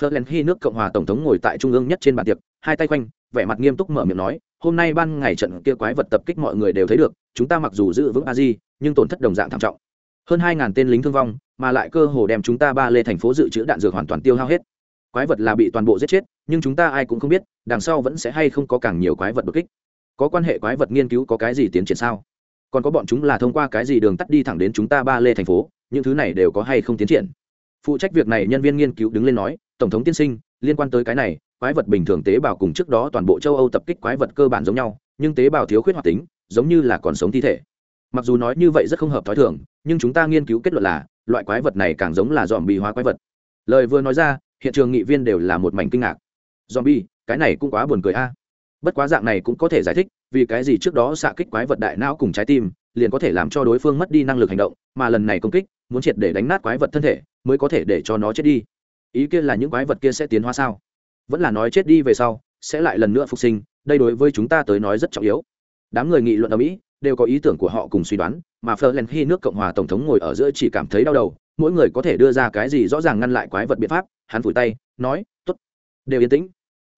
Phở len hy nước cộng hòa tổng thống ngồi tại trung ương nhất trên bàn tiệc, hai tay quanh vẻ mặt nghiêm túc mở miệng nói, hôm nay ban ngày trận kia quái vật tập kích mọi người đều thấy được, chúng ta mặc dù giữ vững a di, nhưng tổn thất đồng dạng thảm trọng. Hơn hai ngàn tên lính thương vong, mà lại cơ hồ đem chúng ta ba lê thành phố dự trữ đạn dược hoàn toàn tiêu hao hết quái vật là bị toàn bộ giết chết, nhưng chúng ta ai cũng không biết, đằng sau vẫn sẽ hay không có càng nhiều quái vật đột kích. Có quan hệ quái vật nghiên cứu có cái gì tiến triển sao? Còn có bọn chúng là thông qua cái gì đường tắt đi thẳng đến chúng ta ba lê thành phố, những thứ này đều có hay không tiến triển? Phụ trách việc này nhân viên nghiên cứu đứng lên nói, tổng thống tiên sinh, liên quan tới cái này, quái vật bình thường tế bào cùng trước đó toàn bộ châu âu tập kích quái vật cơ bản giống nhau, nhưng tế bào thiếu khuyết hoạt tính, giống như là còn sống thi thể. Mặc dù nói như vậy rất không hợp t h ó i thường, nhưng chúng ta nghiên cứu kết luận là, loại quái vật này càng giống là dòm bị hóa quái vật. Lời vừa nói ra hiện trường nghị viên đều là một mảnh kinh ngạc. Zombie cái này cũng quá buồn cười a. Bất quá dạng này cũng có thể giải thích vì cái gì trước đó xạ kích quái vật đại não cùng trái tim liền có thể làm cho đối phương mất đi năng lực hành động mà lần này công kích muốn triệt để đánh nát quái vật thân thể mới có thể để cho nó chết đi. Ý kiến là những quái vật kia sẽ tiến hóa sao? Vẫn là nói chết đi về sau sẽ lại lần nữa phục sinh đây đối với chúng ta tới nói rất trọng yếu. Đám người nghị luận ở mỹ đều có ý tưởng của họ cùng suy đoán mà Ferland khi nước Cộng hòa tổng thống ngồi ở giữa chỉ cảm thấy đau đầu, mỗi người có thể đưa ra cái gì rõ ràng ngăn lại quái vật biện pháp, hắn phủi tay, nói, "Tốt." Đều yên tĩnh.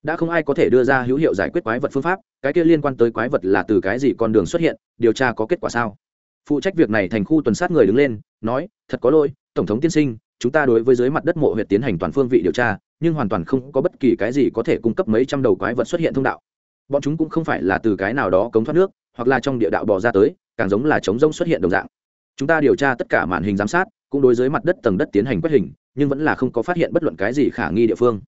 Đã không ai có thể đưa ra hữu hiệu giải quyết quái vật phương pháp, cái kia liên quan tới quái vật là từ cái gì con đường xuất hiện, điều tra có kết quả sao? phụ trách việc này thành khu tuần sát người đứng lên nói thật có lỗi tổng thống tiên sinh chúng ta đối với dưới mặt đất mộ huyệt tiến hành toàn phương vị điều tra nhưng hoàn toàn không có bất kỳ cái gì có thể cung cấp mấy trăm đầu quái vật xuất hiện thông đạo bọn chúng cũng không phải là từ cái nào đó cống thoát nước hoặc là trong địa đạo bò ra tới càng giống là chống rông xuất hiện đồng dạng chúng ta điều tra tất cả màn hình giám sát cũng đối với mặt đất tầng đất tiến hành quét hình, nhưng vẫn là không có phát hiện bất luận cái gì khả nghi địa phương.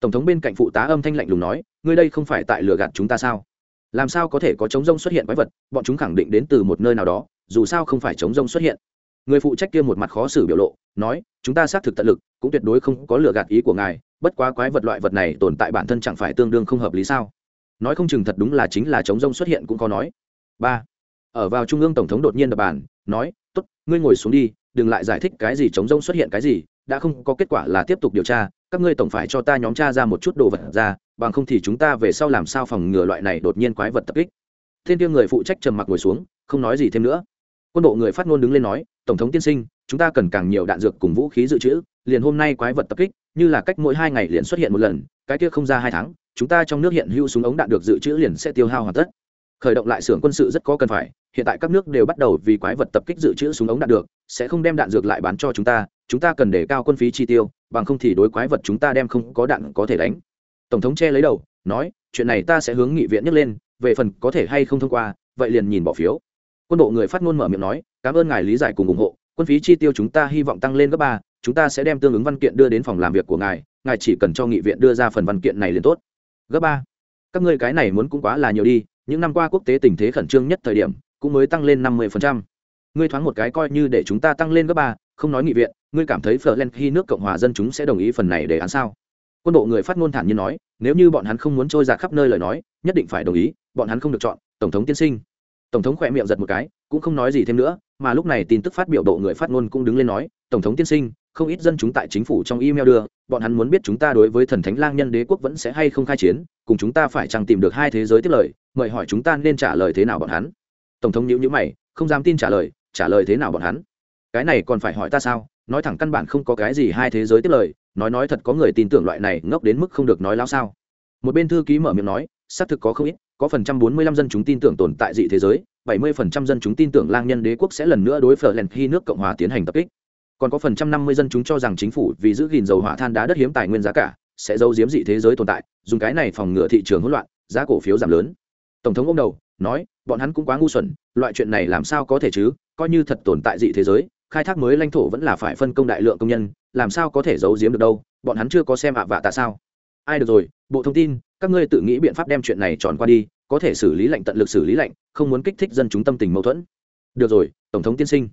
Tổng thống bên cạnh phụ tá âm thanh lạnh lùng nói, ngươi đây không phải tại lừa gạt chúng ta sao? Làm sao có thể có chống rông xuất hiện quái vật, bọn chúng khẳng định đến từ một nơi nào đó, dù sao không phải chống rông xuất hiện. Người phụ trách kia một mặt khó xử biểu lộ, nói, chúng ta xác thực tận lực, cũng tuyệt đối không có lừa gạt ý của ngài, bất quá quái vật loại vật này tồn tại bản thân chẳng phải tương đương không hợp lý sao? Nói không chừng thật đúng là chính là chống rông xuất hiện cũng có nói. Ba. Ở vào trung ương tổng thống đột nhiên đập bàn, nói tốt, ngươi ngồi xuống đi, đừng lại giải thích cái gì chống rông xuất hiện cái gì, đã không có kết quả là tiếp tục điều tra, các ngươi tổng phải cho ta nhóm tra ra một chút đồ vật ra, bằng không thì chúng ta về sau làm sao phòng ngừa loại này đột nhiên quái vật tập kích. Thiên tiêu người phụ trách trầm mặc ngồi xuống, không nói gì thêm nữa. Quân bộ người phát ngôn đứng lên nói, tổng thống tiên sinh, chúng ta cần càng nhiều đạn dược cùng vũ khí dự trữ, liền hôm nay quái vật tập kích, như là cách mỗi hai ngày liền xuất hiện một lần, cái kia không ra hai tháng, chúng ta trong nước hiện hữu súng ống đạn được dự trữ liền sẽ tiêu hao hoàn tất khởi động lại xưởng quân sự rất có cần phải, hiện tại các nước đều bắt đầu vì quái vật tập kích dự trữ súng ống đạn được, sẽ không đem đạn dược lại bán cho chúng ta chúng ta cần để cao quân phí chi tiêu, bằng không thì đối quái vật chúng ta đem không có đạn có thể đánh. Tổng thống che lấy đầu, nói, chuyện này ta sẽ hướng nghị viện nhắc lên, về phần có thể hay không thông qua, vậy liền nhìn bỏ phiếu. Quân bộ người phát ngôn mở miệng nói, cảm ơn ngài lý giải cùng ủng hộ, quân phí chi tiêu chúng ta hy vọng tăng lên gấp ba, chúng ta sẽ đem tương ứng văn kiện đưa đến phòng làm việc của ngài ngài chỉ cần cho nghị viện đưa ra phần văn kiện này liền tốt. Gấp ba? Các ngươi cái này muốn cũng quá là nhiều đi những năm qua quốc tế tình thế khẩn trương nhất thời điểm cũng mới tăng lên năm mươi ngươi thoáng một cái coi như để chúng ta tăng lên gấp ba, không nói nghị viện, ngươi cảm thấy phở len khi nước cộng hòa dân chúng sẽ đồng ý phần này để án sao? Quân bộ người phát ngôn thản nhiên nói, nếu như bọn hắn không muốn trôi ra khắp nơi lời nói, nhất định phải đồng ý, bọn hắn không được chọn, tổng thống tiên sinh. Tổng thống khỏe miệng giật một cái, cũng không nói gì thêm nữa, mà lúc này tin tức phát biểu độ người phát ngôn cũng đứng lên nói, tổng thống tiên sinh không ít dân chúng tại chính phủ trong email đưa, bọn hắn muốn biết chúng ta đối với thần thánh lang nhân đế quốc vẫn sẽ hay không khai chiến, cùng chúng ta phải chẳng tìm được hai thế giới tiếp lời, mời hỏi chúng ta nên trả lời thế nào bọn hắn. Tổng thống nhữ nhữ mày, không dám tin trả lời trả lời thế nào bọn hắn? Cái này còn phải hỏi ta sao? Nói thẳng căn bản không có cái gì hai thế giới tiếp lời, nói nói thật có người tin tưởng loại này ngốc đến mức không được nói lao sao? Một bên thư ký mở miệng nói, xác thực có không ít, có phần trăm bốn mươi lăm dân chúng tin tưởng tồn tại dị thế giới, bảy mươi phần trăm dân chúng tin tưởng lang nhân đế quốc sẽ lần nữa đối phở lần khi nước cộng hòa tiến hành tập kích còn có phần trăm năm mươi dân chúng cho rằng chính phủ vì giữ gìn dầu hỏa than đá đất hiếm tài nguyên giá cả sẽ giấu giếm dị thế giới tồn tại, dùng cái này phòng ngừa thị trường hỗn loạn, giá cổ phiếu giảm lớn. Tổng thống ông đầu, nói, bọn hắn cũng quá ngu xuẩn, loại chuyện này làm sao có thể chứ? Coi như thật tồn tại dị thế giới, khai thác mới lãnh thổ vẫn là phải phân công đại lượng công nhân, làm sao có thể giấu giếm được đâu? Bọn hắn chưa có xem ạ vạ tại sao? Ai được rồi, bộ thông tin, các ngươi tự nghĩ biện pháp đem chuyện này tròn qua đi, có thể xử lý lệnh tận lực xử lý lệnh không muốn kích thích dân chúng tâm tình mâu thuẫn. Được rồi, tổng thống tiên sinh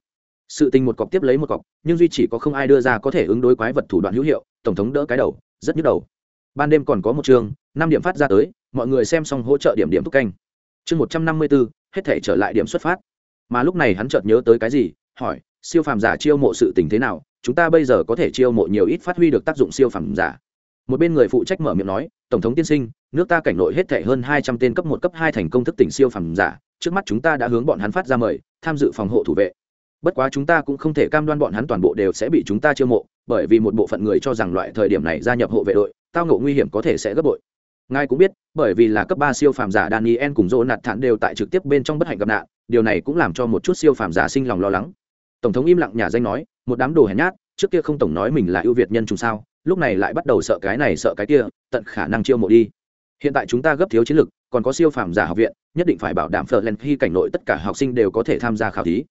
sự tình một cọc tiếp lấy một cọc, nhưng duy chỉ có không ai đưa ra có thể ứng đối quái vật thủ đoạn hữu hiệu, tổng thống đỡ cái đầu, rất nhức đầu. Ban đêm còn có một chương năm điểm phát ra tới, mọi người xem xong hỗ trợ điểm điểm thúc canh. Chương một trăm năm mươi bốn hết thể trở lại điểm xuất phát. Mà lúc này hắn chợt nhớ tới cái gì, hỏi, siêu phàm giả chiêu mộ sự tình thế nào, chúng ta bây giờ có thể chiêu mộ nhiều ít phát huy được tác dụng siêu phàm giả. Một bên người phụ trách mở miệng nói, tổng thống tiên sinh, nước ta cảnh nội hết thể hơn hai trăm tên cấp một, cấp hai thành công thức tỉnh siêu phàm giả, trước mắt chúng ta đã hướng bọn hắn phát ra mời, tham dự phòng hộ thủ vệ bất quá chúng ta cũng không thể cam đoan bọn hắn toàn bộ đều sẽ bị chúng ta chiêu mộ, bởi vì một bộ phận người cho rằng loại thời điểm này gia nhập hộ vệ đội, tao ngộ nguy hiểm có thể sẽ gấp bội. Ngài cũng biết, bởi vì là cấp ba siêu phàm giả daniel cùng dỗ nạt thản đều tại trực tiếp bên trong bất hạnh gặp nạn, điều này cũng làm cho một chút siêu phàm giả sinh lòng lo lắng. Tổng thống im lặng nhà danh nói, một đám đồ hèn nhát, trước kia không tổng nói mình là ưu việt nhân chúng sao, lúc này lại bắt đầu sợ cái này sợ cái kia, tận khả năng chiêu mộ đi. Hiện tại chúng ta gấp thiếu chiến lực, còn có siêu phàm giả học viện, nhất định phải bảo đảm phở len khi cảnh nội tất cả học sinh đều có thể tham gia khảo thí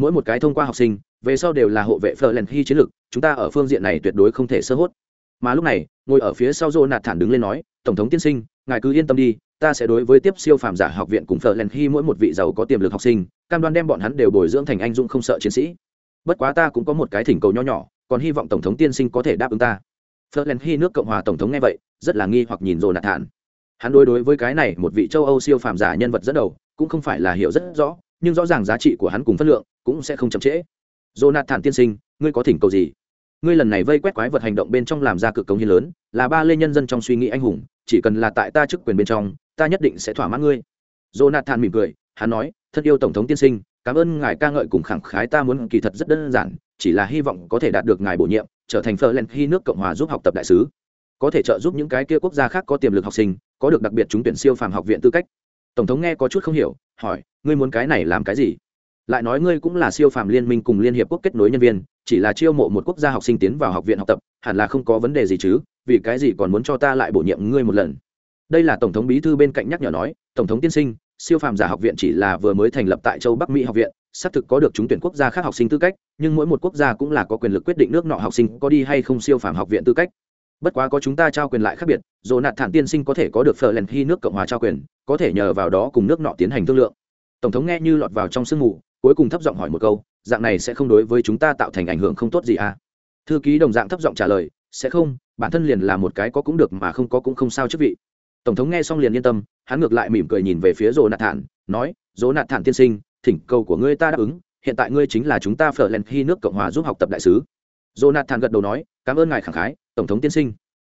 mỗi một cái thông qua học sinh về sau đều là hộ vệ phờ len hy chiến lược, chúng ta ở phương diện này tuyệt đối không thể sơ hốt. Mà lúc này ngồi ở phía sau nạt thản đứng lên nói tổng thống tiên sinh ngài cứ yên tâm đi ta sẽ đối với tiếp siêu phàm giả học viện cùng phờ len hy mỗi một vị giàu có tiềm lực học sinh cam đoan đem bọn hắn đều bồi dưỡng thành anh dũng không sợ chiến sĩ. Bất quá ta cũng có một cái thỉnh cầu nho nhỏ còn hy vọng tổng thống tiên sinh có thể đáp ứng ta. Phờ len hy nước cộng hòa tổng thống nghe vậy rất là nghi hoặc nhìn nạt thản hắn đối đối với cái này một vị châu âu siêu phàm giả nhân vật dẫn đầu cũng không phải là hiểu rất rõ nhưng rõ ràng giá trị của hắn cùng phân lượng cũng sẽ không chậm trễ. Jonathan tiên sinh, ngươi có thỉnh cầu gì? Ngươi lần này vây quét quái vật hành động bên trong làm ra cực công hiến lớn, là ba lê nhân dân trong suy nghĩ anh hùng, chỉ cần là tại ta chức quyền bên trong, ta nhất định sẽ thỏa mãn ngươi. Jonathan mỉm cười, hắn nói, thân yêu tổng thống tiên sinh, cảm ơn ngài ca ngợi cùng khẳng khái ta muốn kỳ thật rất đơn giản, chỉ là hy vọng có thể đạt được ngài bổ nhiệm, trở thành phơ len khi nước cộng hòa giúp học tập đại sứ. Có thể trợ giúp những cái kia quốc gia khác có tiềm lực học sinh, có được đặc biệt trúng tuyển siêu phàm học viện tư cách. Tổng thống nghe có chút không hiểu hỏi, ngươi muốn cái này làm cái gì? Lại nói, ngươi cũng là siêu phàm liên minh cùng liên hiệp quốc kết nối nhân viên, chỉ là chiêu mộ một quốc gia học sinh tiến vào học viện học tập, hẳn là không có vấn đề gì chứ, vì cái gì còn muốn cho ta lại bổ nhiệm ngươi một lần? Đây là tổng thống bí thư bên cạnh nhắc nhở nói, tổng thống tiên sinh, siêu phàm giả học viện chỉ là vừa mới thành lập tại châu bắc mỹ học viện, xác thực có được trúng tuyển quốc gia khác học sinh tư cách, nhưng mỗi một quốc gia cũng là có quyền lực quyết định nước nọ học sinh có đi hay không siêu phàm học viện tư cách bất quá có chúng ta trao quyền lại khác biệt dồ nạt thản tiên sinh có thể có được phờ len khi nước cộng hòa trao quyền, có thể nhờ vào đó cùng nước nọ tiến hành thương lượng. Tổng thống nghe như lọt vào trong sương mù, cuối cùng thấp giọng hỏi một câu, dạng này sẽ không đối với chúng ta tạo thành ảnh hưởng không tốt gì à? Thư ký đồng dạng thấp giọng trả lời, sẽ không, bản thân liền là một cái có cũng được mà không có cũng không sao chức vị. Tổng thống nghe xong liền yên tâm, hắn ngược lại mỉm cười nhìn về phía dồ nạt thản, nói rồ nạt thản tiên sinh, thỉnh cầu của ngươi ta đáp ứng, hiện tại ngươi chính là chúng ta phở len khi nước cộng hòa giúp học tập đại sứ. Jonathan thản gật đầu nói, cảm ơn ngài khẳng khái tổng thống tiên sinh.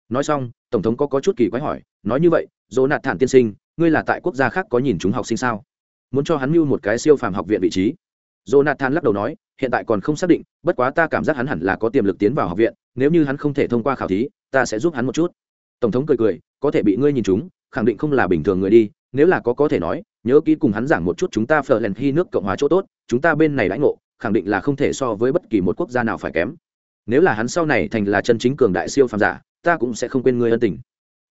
Nói xong tổng thống có, có chút kỳ quái hỏi nói như vậy dỗ nạt thản tiên sinh ngươi là tại quốc gia khác có nhìn chúng học sinh sao? Muốn cho hắn mưu một cái siêu phàm học viện vị trí. Jonathan lắc đầu nói hiện tại còn không xác định bất quá ta cảm giác hắn hẳn là có tiềm lực tiến vào học viện nếu như hắn không thể thông qua khảo thí ta sẽ giúp hắn một chút. Tổng thống cười cười có thể bị ngươi nhìn chúng khẳng định không là bình thường người đi nếu là có có thể nói nhớ kỹ cùng hắn giảng một chút chúng ta phờ len hy nước cộng hòa chỗ tốt chúng ta bên này lãnh ngộ khẳng định là không thể so với bất kỳ một quốc gia nào phải kém nếu là hắn sau này thành là chân chính cường đại siêu phàm giả, ta cũng sẽ không quên ngươi ân tình.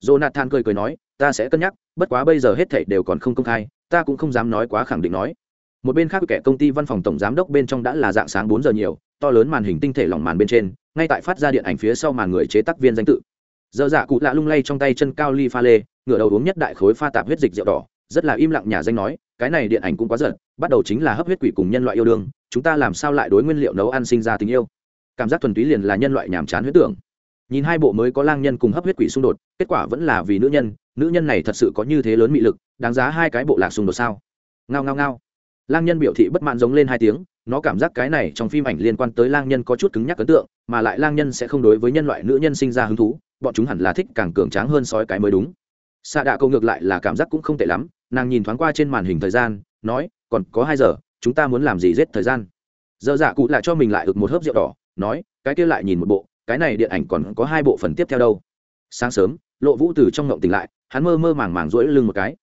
Jonathan cười cười nói, ta sẽ cân nhắc, bất quá bây giờ hết thảy đều còn không công khai, ta cũng không dám nói quá khẳng định nói. Một bên khác kẻ công ty văn phòng tổng giám đốc bên trong đã là dạng sáng bốn giờ nhiều, to lớn màn hình tinh thể lỏng màn bên trên, ngay tại phát ra điện ảnh phía sau màn người chế tác viên danh tự. Dơ dạ cụ lạ lung lay trong tay chân cao ly pha lê, ngửa đầu uống nhất đại khối pha tạp huyết dịch rượu đỏ, rất là im lặng nhà danh nói, cái này điện ảnh cũng quá giận bắt đầu chính là hấp huyết quỷ cùng nhân loại yêu đương, chúng ta làm sao lại đối nguyên liệu nấu ăn sinh ra tình yêu? Cảm giác thuần túy liền là nhân loại nhàm chán huyết tưởng. Nhìn hai bộ mới có lang nhân cùng hấp huyết quỷ xung đột, kết quả vẫn là vì nữ nhân nữ nhân này thật sự có như thế lớn mị lực, đáng giá hai cái bộ lạc xung đột sao? Ngao ngao ngao. Lang nhân biểu thị bất mãn giống lên hai tiếng, nó cảm giác cái này trong phim ảnh liên quan tới lang nhân có chút cứng nhắc ấn tượng, mà lại lang nhân sẽ không đối với nhân loại nữ nhân sinh ra hứng thú, bọn chúng hẳn là thích càng cường tráng hơn sói cái mới đúng. Xạ đạ câu ngược lại là cảm giác cũng không tệ lắm, nàng nhìn thoáng qua trên màn hình thời gian, nói, còn có hai giờ, chúng ta muốn làm gì giết thời gian? Giờ dạ cụ lại cho mình lại ực một hớp rượu đỏ nói, cái kia lại nhìn một bộ, cái này điện ảnh còn có hai bộ phần tiếp theo đâu. Sáng sớm, lộ vũ từ trong ngộng tỉnh lại, hắn mơ mơ màng màng rỗi lưng một cái.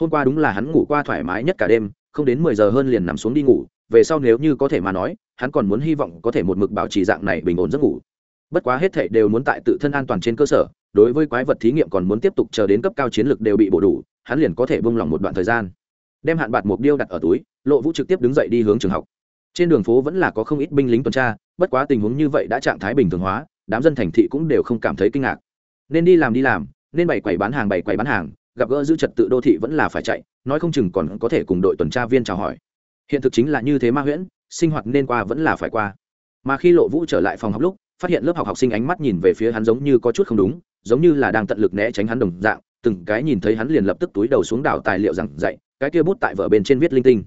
Hôm qua đúng là hắn ngủ qua thoải mái nhất cả đêm, không đến mười giờ hơn liền nằm xuống đi ngủ, về sau nếu như có thể mà nói, hắn còn muốn hy vọng có thể một mực bảo trì dạng này bình ổn giấc ngủ. Bất quá hết thệ đều muốn tại tự thân an toàn trên cơ sở, đối với quái vật thí nghiệm còn muốn tiếp tục chờ đến cấp cao chiến lược đều bị bổ đủ, hắn liền có thể bông lòng một đoạn thời gian. Đem hạn bạt mục điêu đặt ở túi, lộ vũ trực tiếp đứng dậy đi hướng trường học trên đường phố vẫn là có không ít binh lính tuần tra, bất quá tình huống như vậy đã trạng thái bình thường hóa, đám dân thành thị cũng đều không cảm thấy kinh ngạc. Nên đi làm đi làm, nên bày quầy bán hàng bày quầy bán hàng, gặp gỡ giữ trật tự đô thị vẫn là phải chạy, nói không chừng còn có thể cùng đội tuần tra viên chào hỏi. Hiện thực chính là như thế ma huyễn, sinh hoạt nên qua vẫn là phải qua. Mà khi lộ vũ trở lại phòng học lúc, phát hiện lớp học học sinh ánh mắt nhìn về phía hắn giống như có chút không đúng, giống như là đang tận lực né tránh hắn đồng dạng, từng cái nhìn thấy hắn liền lập tức túi đầu xuống đảo tài liệu giảng dạy, cái kia bút tại vợ bên trên viết linh tinh.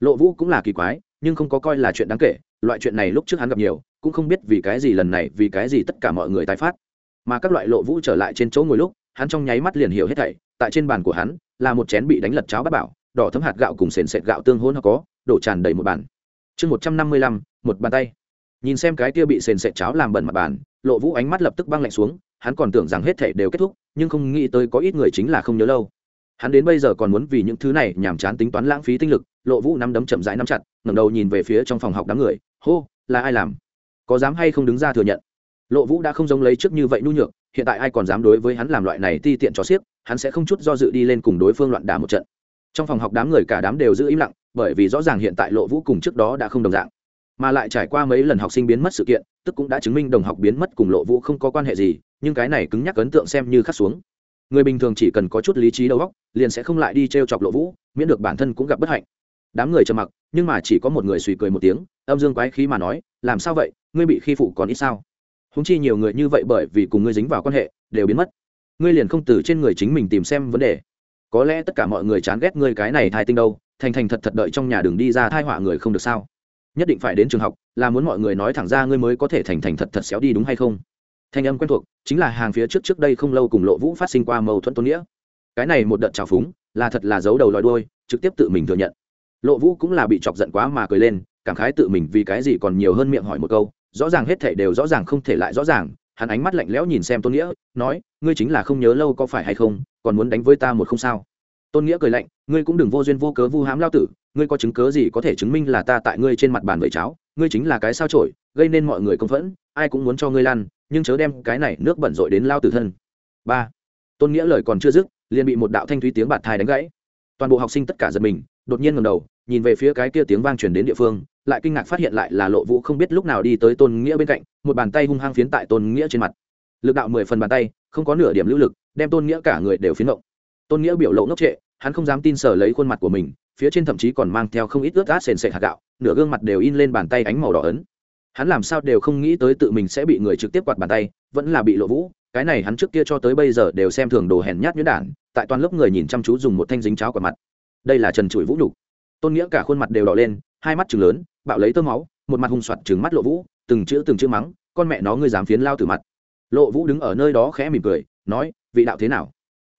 Lộ vũ cũng là kỳ quái nhưng không có coi là chuyện đáng kể, loại chuyện này lúc trước hắn gặp nhiều, cũng không biết vì cái gì lần này, vì cái gì tất cả mọi người tái phát. Mà các loại lộ vũ trở lại trên chỗ ngồi lúc, hắn trong nháy mắt liền hiểu hết thảy, tại trên bàn của hắn, là một chén bị đánh lật cháo bát bảo, đỏ thấm hạt gạo cùng sền sệt gạo tương hỗn hợp có, đổ tràn đầy một bàn. Chương một trăm năm mươi lăm, một bàn tay. Nhìn xem cái kia bị sền sệt cháo làm bẩn mặt bàn, lộ vũ ánh mắt lập tức băng lạnh xuống, hắn còn tưởng rằng hết thảy đều kết thúc, nhưng không nghĩ tới có ít người chính là không nhớ lâu hắn đến bây giờ còn muốn vì những thứ này nhàm chán tính toán lãng phí tinh lực, lộ vũ nắm đấm chậm rãi nắm chặt, ngẩng đầu nhìn về phía trong phòng học đám người, hô, là ai làm? Có dám hay không đứng ra thừa nhận? Lộ vũ đã không giống lấy trước như vậy nhu nhược, hiện tại ai còn dám đối với hắn làm loại này ti tiện cho xiếc, hắn sẽ không chút do dự đi lên cùng đối phương loạn đả một trận. Trong phòng học đám người cả đám đều giữ im lặng, bởi vì rõ ràng hiện tại lộ vũ cùng trước đó đã không đồng dạng. Mà lại trải qua mấy lần học sinh biến mất sự kiện, tức cũng đã chứng minh đồng học biến mất cùng lộ vũ không có quan hệ gì, nhưng cái này cứng nhắc ấn tượng xem như khắc xuống người bình thường chỉ cần có chút lý trí đầu óc, liền sẽ không lại đi t r e o chọc lộ vũ, miễn được bản thân cũng gặp bất hạnh. Đám người trầm mặc, nhưng mà chỉ có một người suy cười một tiếng, âm dương quái khí mà nói, làm sao vậy? Ngươi bị khi phụ còn ít sao? Húng chi nhiều người như vậy bởi vì cùng ngươi dính vào quan hệ, đều biến mất. Ngươi liền không từ trên người chính mình tìm xem vấn đề. Có lẽ tất cả mọi người chán ghét ngươi cái này thai tinh đâu, thành thành thật thật đợi trong nhà đường đi ra thai họa người không được sao? Nhất định phải đến trường học, là muốn mọi người nói thẳng ra ngươi mới có thể thành thành thật thật xéo đi đúng hay không? Thanh âm quen thuộc, chính là hàng phía trước trước đây không lâu cùng lộ vũ phát sinh qua mâu thuẫn tôn nghĩa. Cái này một đợt trào phúng, là thật là giấu đầu lòi đôi trực tiếp tự mình thừa nhận. Lộ vũ cũng là bị chọc giận quá mà cười lên, cảm khái tự mình vì cái gì còn nhiều hơn miệng hỏi một câu, rõ ràng hết thể đều rõ ràng không thể lại rõ ràng, hắn ánh mắt lạnh lẽo nhìn xem tôn nghĩa, nói, ngươi chính là không nhớ lâu có phải hay không, còn muốn đánh với ta một không sao? Tôn nghĩa cười lạnh, ngươi cũng đừng vô duyên vô cớ vu hãm lao tử, ngươi có chứng cớ gì có thể chứng minh là ta tại ngươi trên mặt bàn vẩy cháo, ngươi chính là cái sao trổi gây nên mọi người công phẫn, ai cũng muốn cho ngươi lăn nhưng chớ đem cái này nước bẩn rội đến lao tử thân. Ba, tôn nghĩa lời còn chưa dứt, liền bị một đạo thanh thúy tiếng bạt thai đánh gãy. Toàn bộ học sinh tất cả giật mình, đột nhiên ngầm đầu, nhìn về phía cái kia tiếng vang truyền đến địa phương, lại kinh ngạc phát hiện lại là lộ vũ không biết lúc nào đi tới tôn nghĩa bên cạnh, một bàn tay hung hăng phiến tại tôn nghĩa trên mặt. Lực đạo mười phần bàn tay, không có nửa điểm lưu lực, đem tôn nghĩa cả người đều phiến động tôn nghĩa biểu lộ ngốc trệ, hắn không dám tin sở lấy khuôn mặt của mình, phía trên thậm chí còn mang theo không ít ướt át sền sệt hạt gạo, nửa gương mặt đều in lên bàn tay ánh màu đỏ ấn hắn làm sao đều không nghĩ tới tự mình sẽ bị người trực tiếp quạt bàn tay, vẫn là bị lộ vũ. Cái này hắn trước kia cho tới bây giờ đều xem thường đồ hèn nhát nhuyễn đản, tại toàn lớp người nhìn chăm chú dùng một thanh dính cháo quả mặt. Đây là trần trụi vũ nhục. Tôn nghĩa cả khuôn mặt đều đỏ lên, hai mắt chừng lớn, bạo lấy tơ máu, một mặt hung soạt trừng mắt lộ vũ, từng chữ từng chữ mắng, con mẹ nó, ngươi dám phiến lao từ mặt. Lộ vũ đứng ở nơi đó khẽ mỉm cười, nói, vị đạo thế nào?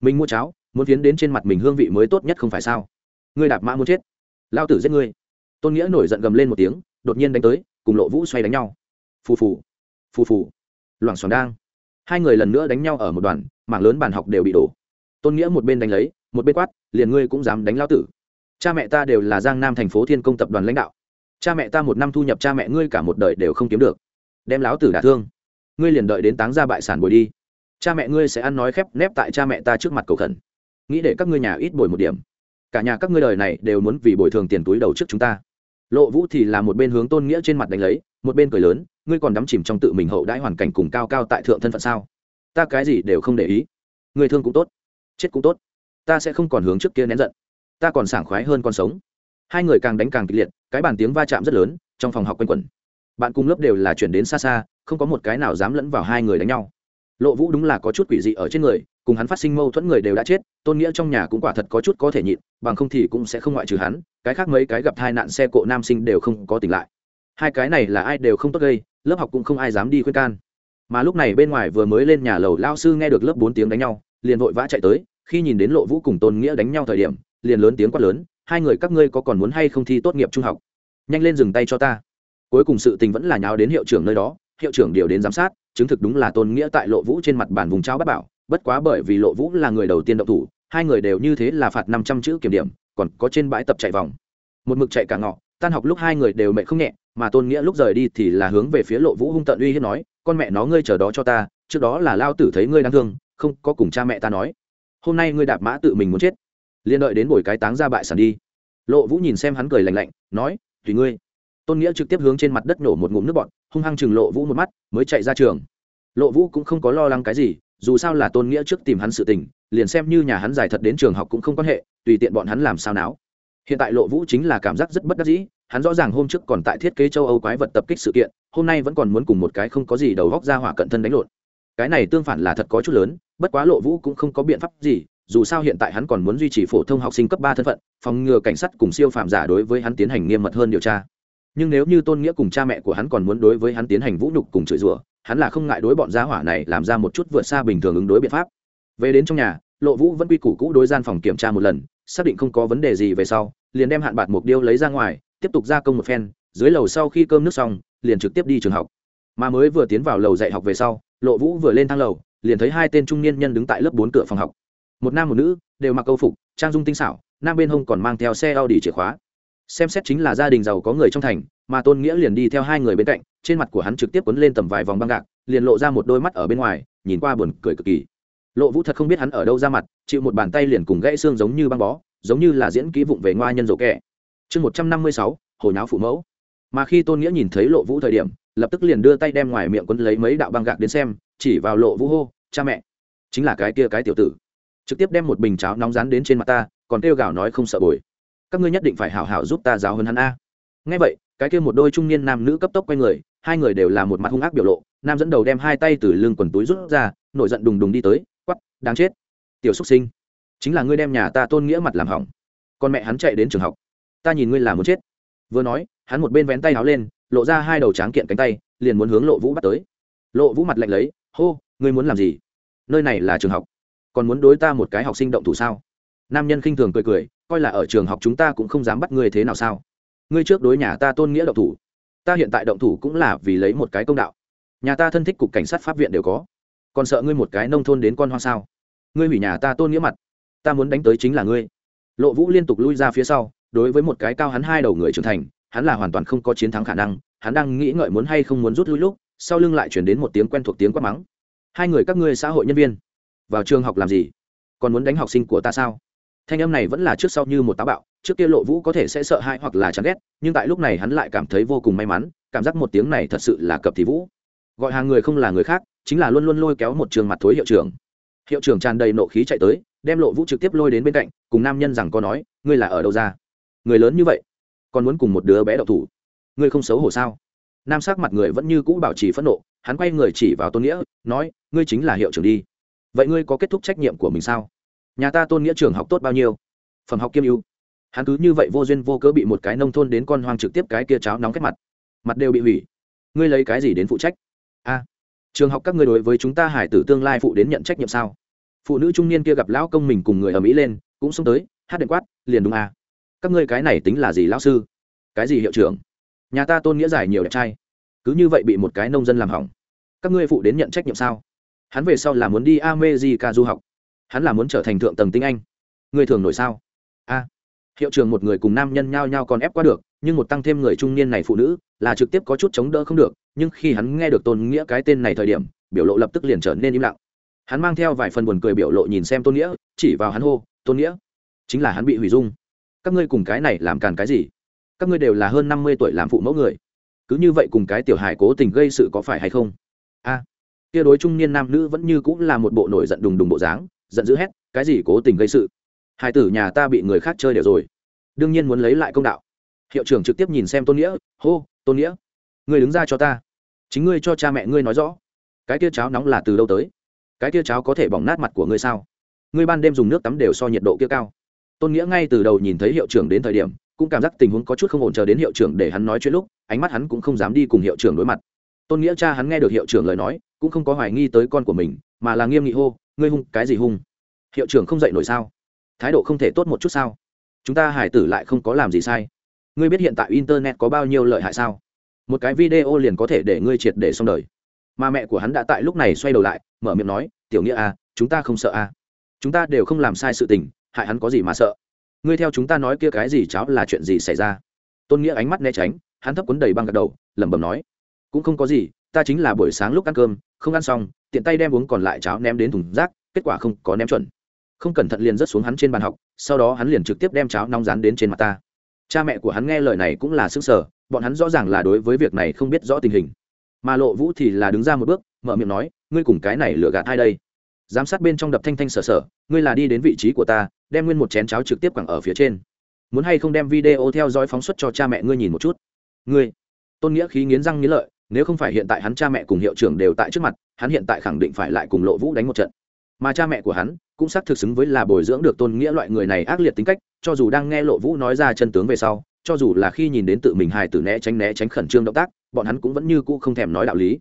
Mình mua cháo, muốn phiến đến trên mặt mình hương vị mới tốt nhất không phải sao? Ngươi đạp mã muốn chết, lao tử giết ngươi. Tôn nghĩa nổi giận gầm lên một tiếng, đột nhiên đánh tới cùng lộ vũ xoay đánh nhau. Phù phù phù phù. Loảng xoảng đang. Hai người lần nữa đánh nhau ở một đoàn, mảng lớn bàn học đều bị đổ. Tôn nghĩa một bên đánh lấy, một bên quát, liền ngươi cũng dám đánh lao tử. Cha mẹ ta đều là giang nam thành phố thiên công tập đoàn lãnh đạo. Cha mẹ ta một năm thu nhập cha mẹ ngươi cả một đời đều không kiếm được. Đem láo tử đả thương. Ngươi liền đợi đến táng ra bại sản bồi đi. Cha mẹ ngươi sẽ ăn nói khép nép tại cha mẹ ta trước mặt cầu khẩn. Nghĩ để các ngươi nhà ít bồi một điểm. Cả nhà các ngươi đời này đều muốn vì bồi thường tiền túi đầu trước chúng ta lộ vũ thì là một bên hướng tôn nghĩa trên mặt đánh lấy, một bên cười lớn, ngươi còn đắm chìm trong tự mình hậu đãi hoàn cảnh cùng cao cao tại thượng thân phận sao? Ta cái gì đều không để ý. Người thương cũng tốt, chết cũng tốt. Ta sẽ không còn hướng trước kia nén giận. Ta còn sảng khoái hơn con sống. Hai người càng đánh càng kịch liệt, cái bàn tiếng va chạm rất lớn, trong phòng học quanh quẩn. Bạn cùng lớp đều là chuyển đến xa xa, không có một cái nào dám lẫn vào hai người đánh nhau lộ vũ đúng là có chút quỷ dị ở trên người, cùng hắn phát sinh mâu thuẫn người đều đã chết, tôn nghĩa trong nhà cũng quả thật có chút có thể nhịn, bằng không thì cũng sẽ không ngoại trừ hắn, cái khác mấy cái gặp tai nạn xe cộ nam sinh đều không có tỉnh lại. Hai cái này là ai đều không tốt gây, lớp học cũng không ai dám đi khuyên can. Mà lúc này bên ngoài vừa mới lên nhà lầu lao sư nghe được lớp bốn tiếng đánh nhau, liền vội vã chạy tới, khi nhìn đến lộ vũ cùng tôn nghĩa đánh nhau thời điểm, liền lớn tiếng quát lớn, hai người các ngươi có còn muốn hay không thi tốt nghiệp trung học? Nhanh lên dừng tay cho ta. Cuối cùng sự tình vẫn là nháo đến hiệu trưởng nơi đó hiệu trưởng điều đến giám sát, chứng thực đúng là tôn nghĩa tại lộ vũ trên mặt bàn vùng trao bắt bảo, bất quá bởi vì lộ vũ là người đầu tiên động thủ, hai người đều như thế là phạt năm trăm chữ kiểm điểm, còn có trên bãi tập chạy vòng. Một mực chạy cả ngọ, tan học lúc hai người đều mẹ không nhẹ, mà tôn nghĩa lúc rời đi thì là hướng về phía lộ vũ hung tận uy hiếp nói, con mẹ nó ngươi chờ đó cho ta, trước đó là lao tử thấy ngươi đáng thương, không có cùng cha mẹ ta nói. Hôm nay ngươi đạp mã tự mình muốn chết. Liên đợi đến buổi cái táng ra bại sản đi. Lộ vũ nhìn xem hắn cười lạnh lạnh, nói, tùy ngươi tôn nghĩa trực tiếp hướng trên mặt đất nổ một ngụm nước bọn hung hăng chừng lộ vũ một mắt, mới chạy ra trường. Lộ vũ cũng không có lo lắng cái gì, dù sao là tôn nghĩa trước tìm hắn sự tình, liền xem như nhà hắn giải thật đến trường học cũng không quan hệ, tùy tiện bọn hắn làm sao não hiện tại lộ vũ chính là cảm giác rất bất đắc dĩ, hắn rõ ràng hôm trước còn tại thiết kế châu âu quái vật tập kích sự kiện, hôm nay vẫn còn muốn cùng một cái không có gì đầu góc ra hỏa cận thân đánh lộn. Cái này tương phản là thật có chút lớn, bất quá lộ vũ cũng không có biện pháp gì, dù sao hiện tại hắn còn muốn duy trì phổ thông học sinh cấp ba thân phận, phòng ngừa cảnh sát cùng siêu phạm giả đối với hắn tiến hành nghiêm mật hơn điều tra nhưng nếu như tôn nghĩa cùng cha mẹ của hắn còn muốn đối với hắn tiến hành vũ nhục cùng chửi rủa, hắn là không ngại đối bọn gia hỏa này làm ra một chút vượt xa bình thường ứng đối biện pháp. Về đến trong nhà, lộ vũ vẫn quy củ cũ đối gian phòng kiểm tra một lần, xác định không có vấn đề gì về sau, liền đem hạn bạc mục điêu lấy ra ngoài, tiếp tục gia công một phen, dưới lầu sau khi cơm nước xong, liền trực tiếp đi trường học. Mà mới vừa tiến vào lầu dạy học về sau, lộ vũ vừa lên thang lầu, liền thấy hai tên trung niên nhân đứng tại lớp bốn cửa phòng học. Một nam một nữ, đều mặc câu phục, trang dung tinh xảo, nam bên hông còn mang theo xe a u chìa khóa xem xét chính là gia đình giàu có người trong thành, mà tôn nghĩa liền đi theo hai người bên cạnh, trên mặt của hắn trực tiếp quấn lên tầm vài vòng băng gạc, liền lộ ra một đôi mắt ở bên ngoài, nhìn qua buồn cười cực kỳ. Lộ vũ thật không biết hắn ở đâu ra mặt, chịu một bàn tay liền cùng gãy xương giống như băng bó, giống như là diễn kỹ vụng về ngoa nhân rổ kẹ. Chương một trăm năm mươi sáu, hồi náo phụ mẫu. Mà khi tôn nghĩa nhìn thấy lộ vũ thời điểm, lập tức liền đưa tay đem ngoài miệng quấn lấy mấy đạo băng gạc đến xem, chỉ vào lộ vũ hô, cha mẹ. Chính là cái kia cái tiểu tử. Trực tiếp đem một bình cháo nóng rán đến trên mặt ta, còn kêu gào nói không sợ bồi các ngươi nhất định phải hảo hảo giúp ta giáo hơn hắn a. Ngay vậy, cái kia một đôi trung niên nam nữ cấp tốc quay người, hai người đều là một mặt hung ác biểu lộ, nam dẫn đầu đem hai tay từ lưng quần túi rút ra, nổi giận đùng đùng đi tới quắp đáng chết, tiểu xúc sinh, chính là ngươi đem nhà ta tôn nghĩa mặt làm hỏng. Con mẹ hắn chạy đến trường học, ta nhìn ngươi là muốn chết. Vừa nói, hắn một bên vén tay áo lên, lộ ra hai đầu tráng kiện cánh tay, liền muốn hướng lộ vũ bắt tới. Lộ vũ mặt lạnh lấy, hô, ngươi muốn làm gì? Nơi này là trường học, còn muốn đối ta một cái học sinh động thủ sao? Nam nhân khinh thường cười cười coi là ở trường học chúng ta cũng không dám bắt ngươi thế nào sao? Ngươi trước đối nhà ta tôn nghĩa động thủ. Ta hiện tại động thủ cũng là vì lấy một cái công đạo. Nhà ta thân thích cục cảnh sát pháp viện đều có. Còn sợ ngươi một cái nông thôn đến con hoa sao? Ngươi hủy nhà ta tôn nghĩa mặt. Ta muốn đánh tới chính là ngươi. Lộ vũ liên tục lui ra phía sau, đối với một cái cao hắn hai đầu người trưởng thành, hắn là hoàn toàn không có chiến thắng khả năng, hắn đang nghĩ ngợi muốn hay không muốn rút lui lúc, sau lưng lại chuyển đến một tiếng quen thuộc tiếng quát mắng. Hai người các ngươi xã hội nhân viên, vào trường học làm gì? Còn muốn đánh học sinh của ta sao? Thanh âm này vẫn là trước sau như một táo bạo, trước kia lộ vũ có thể sẽ sợ hãi hoặc là chán ghét, nhưng tại lúc này hắn lại cảm thấy vô cùng may mắn, cảm giác một tiếng này thật sự là cập thì vũ. Gọi hàng người không là người khác, chính là luôn luôn lôi kéo một trường mặt thối hiệu trưởng. Hiệu trưởng tràn đầy nộ khí chạy tới, đem lộ vũ trực tiếp lôi đến bên cạnh, cùng nam nhân rằng có nói, ngươi là ở đâu ra? Người lớn như vậy, còn muốn cùng một đứa bé đậu thủ? Ngươi không xấu hổ sao? Nam sắc mặt người vẫn như cũ bảo trì phẫn nộ, hắn quay người chỉ vào tôn nghĩa, nói, ngươi chính là hiệu trưởng đi. Vậy ngươi có kết thúc trách nhiệm của mình sao? Nhà ta tôn nghĩa trường học tốt bao nhiêu? Phẩm học kiêm ưu. Hắn cứ như vậy vô duyên vô cớ bị một cái nông thôn đến con hoang trực tiếp cái kia cháo nóng kết mặt. Mặt đều bị hủy. Ngươi lấy cái gì đến phụ trách? A, trường học các ngươi đối với chúng ta hải tử tương lai phụ đến nhận trách nhiệm sao? Phụ nữ trung niên kia gặp lão công mình cùng người ở mỹ lên, cũng xông tới, hát đệm quát, liền đúng a các ngươi cái này tính là gì lão sư? Cái gì hiệu trưởng? Nhà ta tôn nghĩa giải nhiều đẹp trai. Cứ như vậy bị một cái nông dân làm hỏng. Các ngươi phụ đến nhận trách nhiệm sao? Hắn về sau là muốn đi america du học hắn là muốn trở thành thượng tầng tinh anh. Người thường nổi sao? A. Hiệu trường một người cùng nam nhân nhao nhao còn ép qua được, nhưng một tăng thêm người trung niên này phụ nữ, là trực tiếp có chút chống đỡ không được, nhưng khi hắn nghe được tôn nghĩa cái tên này thời điểm, biểu lộ lập tức liền trở nên im lặng. Hắn mang theo vài phần buồn cười biểu lộ nhìn xem tôn nghĩa, chỉ vào hắn hô, tôn nghĩa, chính là hắn bị hủy dung. Các ngươi cùng cái này làm càn cái gì? Các ngươi đều là hơn năm mươi tuổi làm phụ mẫu người. Cứ như vậy cùng cái tiểu hài cố tình gây sự có phải hay không? A. Kia đối trung niên nam nữ vẫn như cũng là một bộ nổi giận đùng đùng bộ dáng giận dữ hét, cái gì cố tình gây sự? Hai tử nhà ta bị người khác chơi đều rồi. Đương nhiên muốn lấy lại công đạo. Hiệu trưởng trực tiếp nhìn xem tôn nghĩa, hô, tôn nghĩa người đứng ra cho ta. Chính ngươi cho cha mẹ ngươi nói rõ. Cái kia cháo nóng là từ đâu tới? Cái kia cháo có thể bỏng nát mặt của ngươi sao? Ngươi ban đêm dùng nước tắm đều so nhiệt độ kia cao. Tôn nghĩa ngay từ đầu nhìn thấy hiệu trưởng đến thời điểm, cũng cảm giác tình huống có chút không ổn chờ đến hiệu trưởng để hắn nói chuyện lúc, ánh mắt hắn cũng không dám đi cùng hiệu trưởng đối mặt. Tôn nghĩa cha hắn nghe được hiệu trưởng lời nói, cũng không có hoài nghi tới con của mình mà là nghiêm nghị hô, ngươi hung, cái gì hung? Hiệu trưởng không dạy nổi sao? Thái độ không thể tốt một chút sao? Chúng ta hải tử lại không có làm gì sai. Ngươi biết hiện tại internet có bao nhiêu lợi hại sao? Một cái video liền có thể để ngươi triệt để xong đời. Mà mẹ của hắn đã tại lúc này xoay đầu lại, mở miệng nói, tiểu nghĩa à chúng ta không sợ à? Chúng ta đều không làm sai sự tình, hại hắn có gì mà sợ? Ngươi theo chúng ta nói kia cái gì cháu là chuyện gì xảy ra? Tôn nghĩa ánh mắt né tránh, hắn thấp cuốn đầy băng gật đầu, lẩm bẩm nói, cũng không có gì, ta chính là buổi sáng lúc ăn cơm, không ăn xong tiện tay đem uống còn lại cháo ném đến thùng rác, kết quả không có ném chuẩn. Không cẩn thận liền rớt xuống hắn trên bàn học, sau đó hắn liền trực tiếp đem cháo nóng rán đến trên mặt ta. Cha mẹ của hắn nghe lời này cũng là sức sở bọn hắn rõ ràng là đối với việc này không biết rõ tình hình. Mà lộ vũ thì là đứng ra một bước, mở miệng nói, ngươi cùng cái này lựa gạt hai đây? Giám sát bên trong đập thanh thanh sở sở ngươi là đi đến vị trí của ta, đem nguyên một chén cháo trực tiếp quẳng ở phía trên. Muốn hay không đem video theo dõi phóng xuất cho cha mẹ ngươi nhìn một chút? Ngươi? Tôn nghĩa khí nghiến răng nghiến lợi, nếu không phải hiện tại hắn cha mẹ cùng hiệu trưởng đều tại trước mặt hắn hiện tại khẳng định phải lại cùng lộ vũ đánh một trận. Mà cha mẹ của hắn cũng xác thực xứng với là bồi dưỡng được tôn nghĩa loại người này ác liệt tính cách, cho dù đang nghe lộ vũ nói ra chân tướng về sau, cho dù là khi nhìn đến tự mình hài tử né tránh né tránh khẩn trương động tác, bọn hắn cũng vẫn như cũ không thèm nói đạo lý.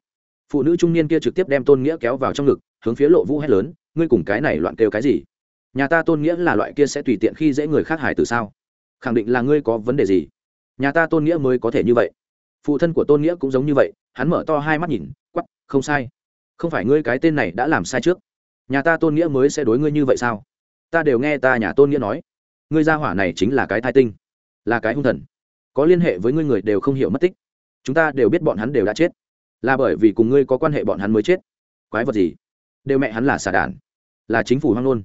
Phụ nữ trung niên kia trực tiếp đem tôn nghĩa kéo vào trong ngực, hướng phía lộ vũ hét lớn, ngươi cùng cái này loạn kêu cái gì? Nhà ta tôn nghĩa là loại kia sẽ tùy tiện khi dễ người khác hài tử sao? Khẳng định là ngươi có vấn đề gì? Nhà ta tôn nghĩa mới có thể như vậy. Phụ thân của tôn nghĩa cũng giống như vậy, hắn mở to hai mắt nhìn quắp không sai không phải ngươi cái tên này đã làm sai trước. Nhà ta tôn nghĩa mới sẽ đối ngươi như vậy sao? Ta đều nghe ta nhà tôn nghĩa nói. Ngươi gia hỏa này chính là cái thai tinh, là cái hung thần. Có liên hệ với ngươi người đều không hiểu mất tích. Chúng ta đều biết bọn hắn đều đã chết. Là bởi vì cùng ngươi có quan hệ bọn hắn mới chết. Quái vật gì? Đều mẹ hắn là xà đàn, là chính phủ hoang nôn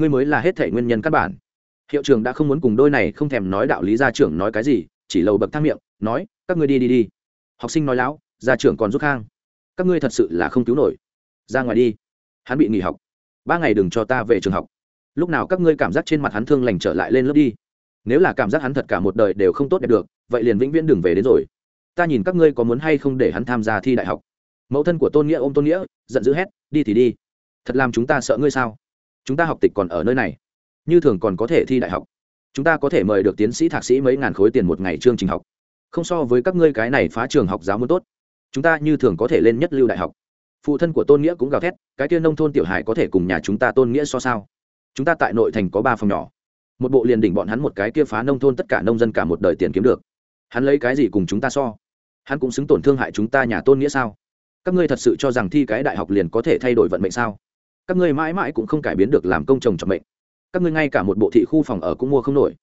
ngươi mới là hết thể nguyên nhân căn bản. Hiệu trưởng đã không muốn cùng đôi này không thèm nói đạo lý gia trưởng nói cái gì, chỉ lầu bậc thang miệng, nói, các ngươi đi đi đi. Học sinh nói láo, gia trưởng còn rút khang các ngươi thật sự là không cứu nổi. Ra ngoài đi. Hắn bị nghỉ học. Ba ngày đừng cho ta về trường học. Lúc nào các ngươi cảm giác trên mặt hắn thương lành trở lại lên lớp đi. Nếu là cảm giác hắn thật cả một đời đều không tốt đẹp được, vậy liền vĩnh viễn đừng về đến rồi. Ta nhìn các ngươi có muốn hay không để hắn tham gia thi đại học. Mẫu thân của tôn nghĩa ôm tôn nghĩa, giận dữ hét, đi thì đi. Thật làm chúng ta sợ ngươi sao? Chúng ta học tịch còn ở nơi này. Như thường còn có thể thi đại học. Chúng ta có thể mời được tiến sĩ thạc sĩ mấy ngàn khối tiền một ngày chương trình học. Không so với các ngươi cái này phá trường học giáo muốn tốt chúng ta như thường có thể lên nhất lưu đại học. Phụ thân của tôn nghĩa cũng gào thét, cái kia nông thôn tiểu hải có thể cùng nhà chúng ta tôn nghĩa so sao? Chúng ta tại nội thành có ba phòng nhỏ. Một bộ liền đỉnh bọn hắn một cái kia phá nông thôn tất cả nông dân cả một đời tiền kiếm được. Hắn lấy cái gì cùng chúng ta so? Hắn cũng xứng tổn thương hại chúng ta nhà tôn nghĩa sao? Các ngươi thật sự cho rằng thi cái đại học liền có thể thay đổi vận mệnh sao? Các ngươi mãi mãi cũng không cải biến được làm công chồng trọng mệnh. Các ngươi ngay cả một bộ thị khu phòng ở cũng mua không nổi.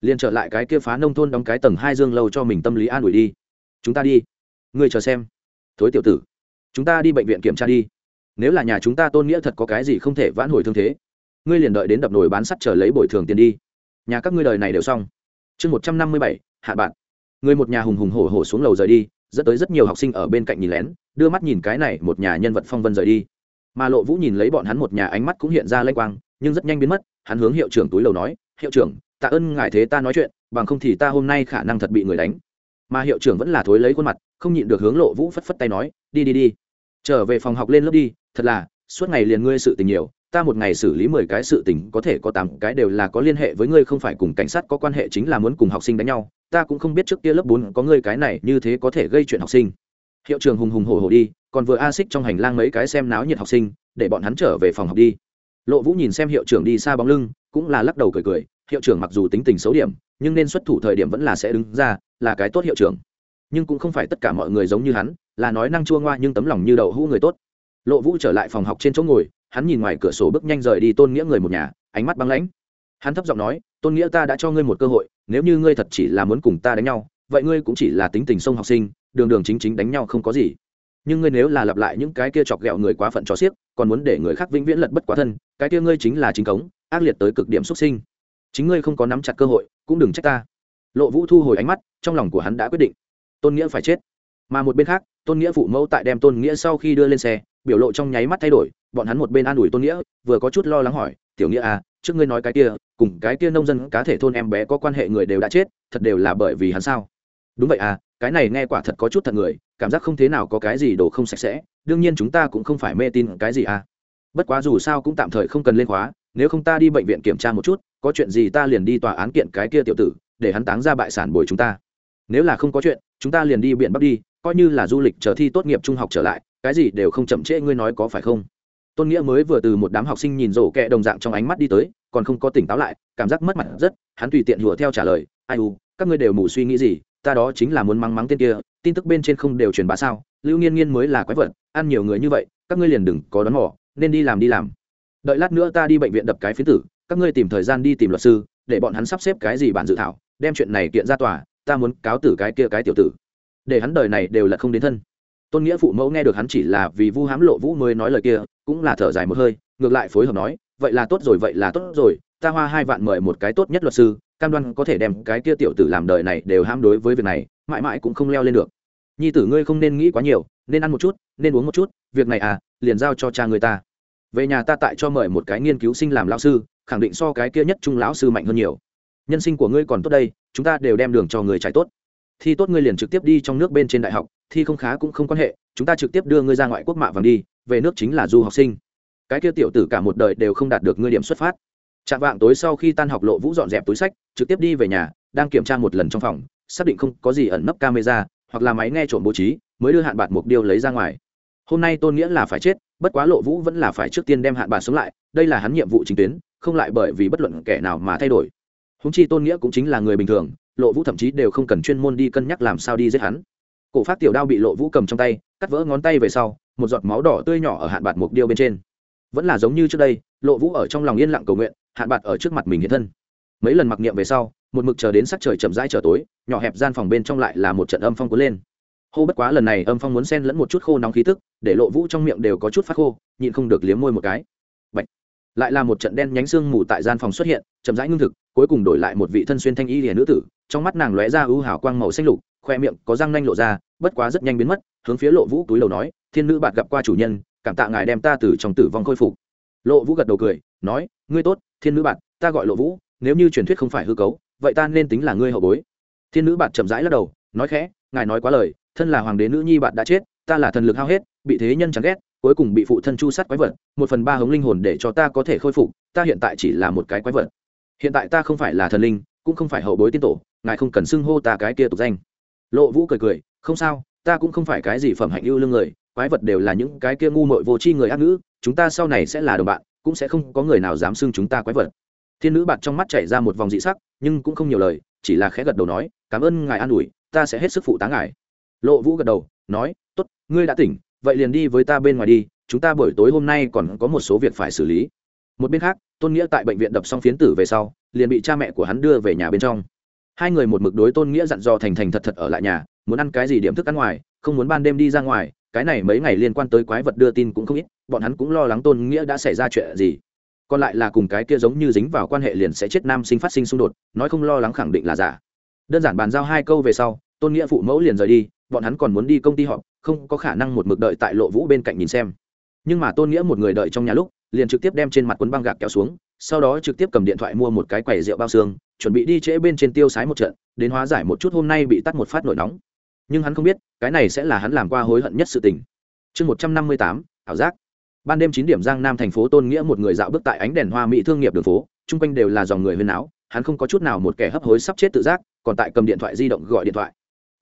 Liền trở lại cái kia phá nông thôn đóng cái tầng hai dương lâu cho mình tâm lý an ủi đi. Chúng ta đi. Ngươi chờ xem thối tiểu tử, chúng ta đi bệnh viện kiểm tra đi. Nếu là nhà chúng ta tôn nghĩa thật có cái gì không thể vãn hồi thương thế, ngươi liền đợi đến đập nồi bán sắt chờ lấy bồi thường tiền đi. Nhà các ngươi đời này đều xong. Chương một trăm năm mươi bảy, hạ bạn. Người một nhà hùng hùng hổ hổ xuống lầu rời đi, dẫn tới rất nhiều học sinh ở bên cạnh nhìn lén, đưa mắt nhìn cái này một nhà nhân vật phong vân rời đi. Mà lộ vũ nhìn lấy bọn hắn một nhà ánh mắt cũng hiện ra lênh quang, nhưng rất nhanh biến mất, hắn hướng hiệu trưởng túi lầu nói, hiệu trưởng, tạ ơn ngài thế ta nói chuyện, bằng không thì ta hôm nay khả năng thật bị người đánh mà hiệu trưởng vẫn là thối lấy khuôn mặt, không nhịn được hướng lộ vũ phất phất tay nói, đi đi đi. Trở về phòng học lên lớp đi, thật là, suốt ngày liền ngươi sự tình nhiều, ta một ngày xử lý mười cái sự tình, có thể có tám cái đều là có liên hệ với ngươi, không phải cùng cảnh sát có quan hệ chính là muốn cùng học sinh đánh nhau. Ta cũng không biết trước kia lớp bốn có ngươi cái này, như thế có thể gây chuyện học sinh. Hiệu trưởng hùng hùng hổ hổ đi, còn vừa a xích trong hành lang mấy cái xem náo nhiệt học sinh, để bọn hắn trở về phòng học đi. Lộ vũ nhìn xem hiệu trưởng đi xa bóng lưng, cũng là lắc đầu cười cười hiệu trưởng mặc dù tính tình xấu điểm, nhưng nên xuất thủ thời điểm vẫn là sẽ đứng ra, là cái tốt hiệu trưởng. Nhưng cũng không phải tất cả mọi người giống như hắn, là nói năng chua ngoa nhưng tấm lòng như đậu hũ người tốt. Lộ vũ trở lại phòng học trên chỗ ngồi, hắn nhìn ngoài cửa sổ bước nhanh rời đi tôn nghĩa người một nhà, ánh mắt băng lãnh. Hắn thấp giọng nói, tôn nghĩa ta đã cho ngươi một cơ hội, nếu như ngươi thật chỉ là muốn cùng ta đánh nhau, vậy ngươi cũng chỉ là tính tình sông học sinh, đường đường chính chính đánh nhau không có gì. Nhưng ngươi nếu là lặp lại những cái kia chọc ghẹo người quá phận cho xiếc, còn muốn để người khác vĩnh viễn lật bất quá thân, cái kia ngươi chính là chính cống, ác liệt tới cực điểm xuất sinh chính ngươi không có nắm chặt cơ hội, cũng đừng trách ta. Lộ vũ thu hồi ánh mắt, trong lòng của hắn đã quyết định. Tôn nghĩa phải chết. Mà một bên khác, tôn nghĩa phụ mẫu tại đem tôn nghĩa sau khi đưa lên xe, biểu lộ trong nháy mắt thay đổi, bọn hắn một bên an ủi tôn nghĩa, vừa có chút lo lắng hỏi, tiểu nghĩa à trước ngươi nói cái kia, cùng cái kia nông dân cá thể thôn em bé có quan hệ người đều đã chết, thật đều là bởi vì hắn sao? Đúng vậy à cái này nghe quả thật có chút thật người, cảm giác không thế nào có cái gì đồ không sạch sẽ, đương nhiên chúng ta cũng không phải mê tin cái gì à. Bất quá dù sao cũng tạm thời không cần lên khóa nếu không ta đi bệnh viện kiểm tra một chút, có chuyện gì ta liền đi tòa án kiện cái kia tiểu tử, để hắn táng ra bại sản bồi chúng ta. Nếu là không có chuyện, chúng ta liền đi biển bắc đi, coi như là du lịch chờ thi tốt nghiệp trung học trở lại, cái gì đều không chậm trễ ngươi nói có phải không? Tôn nghĩa mới vừa từ một đám học sinh nhìn rổ kẹ đồng dạng trong ánh mắt đi tới, còn không có tỉnh táo lại, cảm giác mất mặt rất, hắn tùy tiện hùa theo trả lời, ai u, các ngươi đều mù suy nghĩ gì, ta đó chính là muốn mắng mắng tên kia, tin tức bên trên không đều truyền bá sao, lưu nghiên nghiên mới là quái vật, ăn nhiều người như vậy, các ngươi liền đừng có đón mỏ nên đi làm đi làm đợi lát nữa ta đi bệnh viện đập cái phiến tử, các ngươi tìm thời gian đi tìm luật sư, để bọn hắn sắp xếp cái gì bản dự thảo, đem chuyện này kiện ra tòa, ta muốn cáo tử cái kia cái tiểu tử. Để hắn đời này đều là không đến thân. Tôn nghĩa phụ mẫu nghe được hắn chỉ là vì vu hám lộ vũ mới nói lời kia, cũng là thở dài một hơi, ngược lại phối hợp nói, vậy là tốt rồi, vậy là tốt rồi, ta hoa hai vạn mời một cái tốt nhất luật sư, cam đoan có thể đem cái kia tiểu tử làm đời này đều ham đối với việc này, mãi mãi cũng không leo lên được. Nhi tử ngươi không nên nghĩ quá nhiều, nên ăn một chút, nên uống một chút, việc này à liền giao cho cha người ta về nhà ta tại cho mời một cái nghiên cứu sinh làm lão sư, khẳng định so cái kia nhất trung lão sư mạnh hơn nhiều. Nhân sinh của ngươi còn tốt đây, chúng ta đều đem đường cho người trái tốt. Thi tốt ngươi liền trực tiếp đi trong nước bên trên đại học, thi không khá cũng không quan hệ, chúng ta trực tiếp đưa ngươi ra ngoại quốc mạ vàng đi, về nước chính là du học sinh. Cái kia tiểu tử cả một đời đều không đạt được ngươi điểm xuất phát. Chạm vạng tối sau khi tan học lộ vũ dọn dẹp túi sách, trực tiếp đi về nhà, đang kiểm tra một lần trong phòng, xác định không có gì ẩn nấp camera, hoặc là máy nghe trộm bố trí, mới đưa hạn bạc mục điêu lấy ra ngoài hôm nay tôn nghĩa là phải chết, bất quá lộ vũ vẫn là phải trước tiên đem hạn bà sống lại, đây là hắn nhiệm vụ chính tuyến, không lại bởi vì bất luận kẻ nào mà thay đổi. Húng chi tôn nghĩa cũng chính là người bình thường, lộ vũ thậm chí đều không cần chuyên môn đi cân nhắc làm sao đi giết hắn. Cổ phát tiểu đao bị lộ vũ cầm trong tay, cắt vỡ ngón tay về sau, một giọt máu đỏ tươi nhỏ ở hạn bạt mục điêu bên trên. Vẫn là giống như trước đây, lộ vũ ở trong lòng yên lặng cầu nguyện, hạn bạt ở trước mặt mình hiện thân. Mấy lần mặc niệm về sau, một mực chờ đến sắc trời chậm rãi trở tối, nhỏ hẹp gian phòng bên trong lại là một trận âm phong cuốn lên hô bất quá lần này âm phong muốn xen lẫn một chút khô nóng khí tức, để lộ vũ trong miệng đều có chút phát khô, nhịn không được liếm môi một cái. Bạch. lại là một trận đen nhánh xương mù tại gian phòng xuất hiện, chậm rãi ngưng thực, cuối cùng đổi lại một vị thân xuyên thanh y lìa nữ tử, trong mắt nàng lóe ra ưu hào quang màu xanh lục, khoe miệng có răng nanh lộ ra, bất quá rất nhanh biến mất, hướng phía lộ vũ túi đầu nói, thiên nữ bạn gặp qua chủ nhân, cảm tạ ngài đem ta từ trong tử vong khôi phục. Lộ vũ gật đầu cười, nói, ngươi tốt, thiên nữ bạn ta gọi lộ vũ, nếu như truyền thuyết không phải hư cấu, vậy ta nên tính là ngươi hậu bối. Thiên nữ bạn chậm rãi lắc đầu, nói khẽ, ngài nói quá lời thân là hoàng đế nữ nhi bạn đã chết, ta là thần lực hao hết, bị thế nhân chẳng ghét, cuối cùng bị phụ thân chu sát quái vật, một phần ba hống linh hồn để cho ta có thể khôi phục, ta hiện tại chỉ là một cái quái vật. Hiện tại ta không phải là thần linh, cũng không phải hậu bối tiên tổ, ngài không cần xưng hô ta cái kia tục danh. Lộ vũ cười cười, không sao, ta cũng không phải cái gì phẩm hạnh ưu lương người, quái vật đều là những cái kia ngu mội vô tri người ác ngữ, chúng ta sau này sẽ là đồng bạn, cũng sẽ không có người nào dám xưng chúng ta quái vật. Thiên nữ bạt trong mắt chảy ra một vòng dị sắc, nhưng cũng không nhiều lời, chỉ là khẽ gật đầu nói, cảm ơn ngài an ủi, ta sẽ hết sức phụ tá ngài lộ vũ gật đầu, nói t ố t ngươi đã tỉnh, vậy liền đi với ta bên ngoài đi, chúng ta buổi tối hôm nay còn có một số việc phải xử lý. Một bên khác, tôn nghĩa tại bệnh viện đập xong phiến tử về sau, liền bị cha mẹ của hắn đưa về nhà bên trong. Hai người một mực đối tôn nghĩa dặn dò thành thành thật thật ở lại nhà, muốn ăn cái gì điểm thức ăn ngoài, không muốn ban đêm đi ra ngoài, cái này mấy ngày liên quan tới quái vật đưa tin cũng không ít, bọn hắn cũng lo lắng tôn nghĩa đã xảy ra chuyện gì. Còn lại là cùng cái kia giống như dính vào quan hệ liền sẽ chết nam sinh phát sinh xung đột, nói không lo lắng khẳng định là giả. Đơn giản bàn giao hai câu về sau, tôn nghĩa phụ mẫu liền rời đi bọn hắn còn muốn đi công ty họp, không có khả năng một mực đợi tại lộ vũ bên cạnh nhìn xem. Nhưng mà tôn nghĩa một người đợi trong nhà lúc, liền trực tiếp đem trên mặt quấn băng gạc kéo xuống, sau đó trực tiếp cầm điện thoại mua một cái quầy rượu bao xương, chuẩn bị đi trễ bên trên tiêu sái một trận, đến hóa giải một chút hôm nay bị tắt một phát nổi nóng. Nhưng hắn không biết, cái này sẽ là hắn làm qua hối hận nhất sự tình. Chương một trăm năm mươi tám, ảo giác. Ban đêm chín điểm giang nam thành phố tôn nghĩa một người dạo bước tại ánh đèn hoa mỹ thương nghiệp đường phố, chung quanh đều là dòng người huyên áo hắn không có chút nào một kẻ hấp hối sắp chết tự giác, còn tại cầm điện thoại di động gọi điện thoại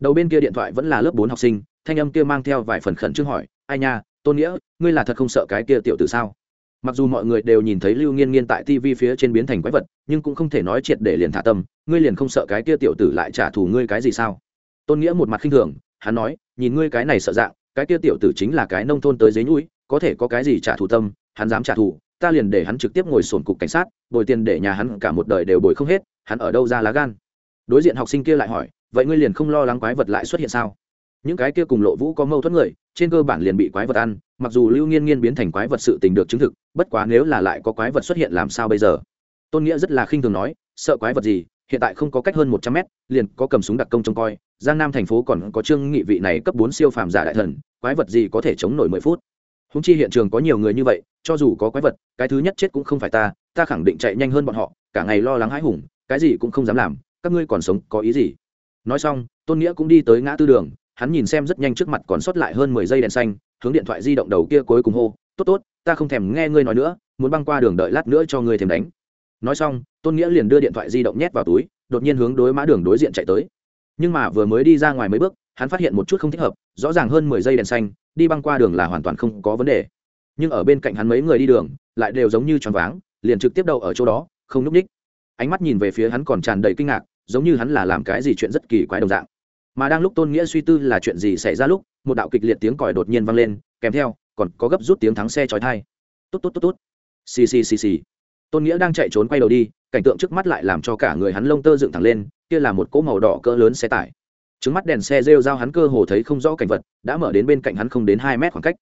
đầu bên kia điện thoại vẫn là lớp bốn học sinh, thanh âm kia mang theo vài phần khẩn trương hỏi, ai nha, tôn nghĩa, ngươi là thật không sợ cái kia tiểu tử sao? Mặc dù mọi người đều nhìn thấy lưu nghiên nghiên tại tv phía trên biến thành quái vật, nhưng cũng không thể nói triệt để liền thả tâm, ngươi liền không sợ cái kia tiểu tử lại trả thù ngươi cái gì sao? Tôn nghĩa một mặt khinh thường, hắn nói, nhìn ngươi cái này sợ dạng, cái kia tiểu tử chính là cái nông thôn tới dế nhũi có thể có cái gì trả thù tâm, hắn dám trả thù, ta liền để hắn trực tiếp ngồi sổn cục cảnh sát, bồi tiền để nhà hắn cả một đời đều bồi không hết, hắn ở đâu ra lá gan? Đối diện học sinh kia lại hỏi vậy ngươi liền không lo lắng quái vật lại xuất hiện sao? Những cái kia cùng lộ vũ có mâu thuẫn người, trên cơ bản liền bị quái vật ăn, mặc dù lưu nghiên nghiên biến thành quái vật sự tình được chứng thực, bất quá nếu là lại có quái vật xuất hiện làm sao bây giờ? Tôn nghĩa rất là khinh thường nói, sợ quái vật gì, hiện tại không có cách hơn một trăm mét, liền có cầm súng đặc công trông coi, giang nam thành phố còn có trương nghị vị này cấp bốn siêu phàm giả đại thần, quái vật gì có thể chống nổi mười phút? Húng chi hiện trường có nhiều người như vậy, cho dù có quái vật, cái thứ nhất chết cũng không phải ta ta khẳng định chạy nhanh hơn bọn họ, cả ngày lo lắng hãi hùng, cái gì cũng không dám làm, các ngươi còn sống có ý gì? Nói xong, tôn nghĩa cũng đi tới ngã tư đường, hắn nhìn xem rất nhanh trước mặt còn sót lại hơn mười giây đèn xanh, hướng điện thoại di động đầu kia cuối cùng hô, tốt tốt, ta không thèm nghe ngươi nói nữa, muốn băng qua đường đợi lát nữa cho ngươi thèm đánh. Nói xong, tôn nghĩa liền đưa điện thoại di động nhét vào túi, đột nhiên hướng đối mã đường đối diện chạy tới. Nhưng mà vừa mới đi ra ngoài mấy bước, hắn phát hiện một chút không thích hợp, rõ ràng hơn mười giây đèn xanh, đi băng qua đường là hoàn toàn không có vấn đề. Nhưng ở bên cạnh hắn mấy người đi đường, lại đều giống như tròn váng, liền trực tiếp đậu ở chỗ đó, không núp ních ánh mắt nhìn về phía hắn còn tràn đầy kinh ngạc giống như hắn là làm cái gì chuyện rất kỳ quái đồng dạng. Mà đang lúc tôn nghĩa suy tư là chuyện gì xảy ra lúc, một đạo kịch liệt tiếng còi đột nhiên vang lên, kèm theo, còn có gấp rút tiếng thắng xe chói thai tốt tốt tốt tốt. Xì xì xì xì. Tôn nghĩa đang chạy trốn quay đầu đi, cảnh tượng trước mắt lại làm cho cả người hắn lông tơ dựng thẳng lên, kia là một cỗ màu đỏ cỡ lớn xe tải. Trứng mắt đèn xe rêu dao hắn cơ hồ thấy không rõ cảnh vật, đã mở đến bên cạnh hắn không đến hai mét khoảng cách.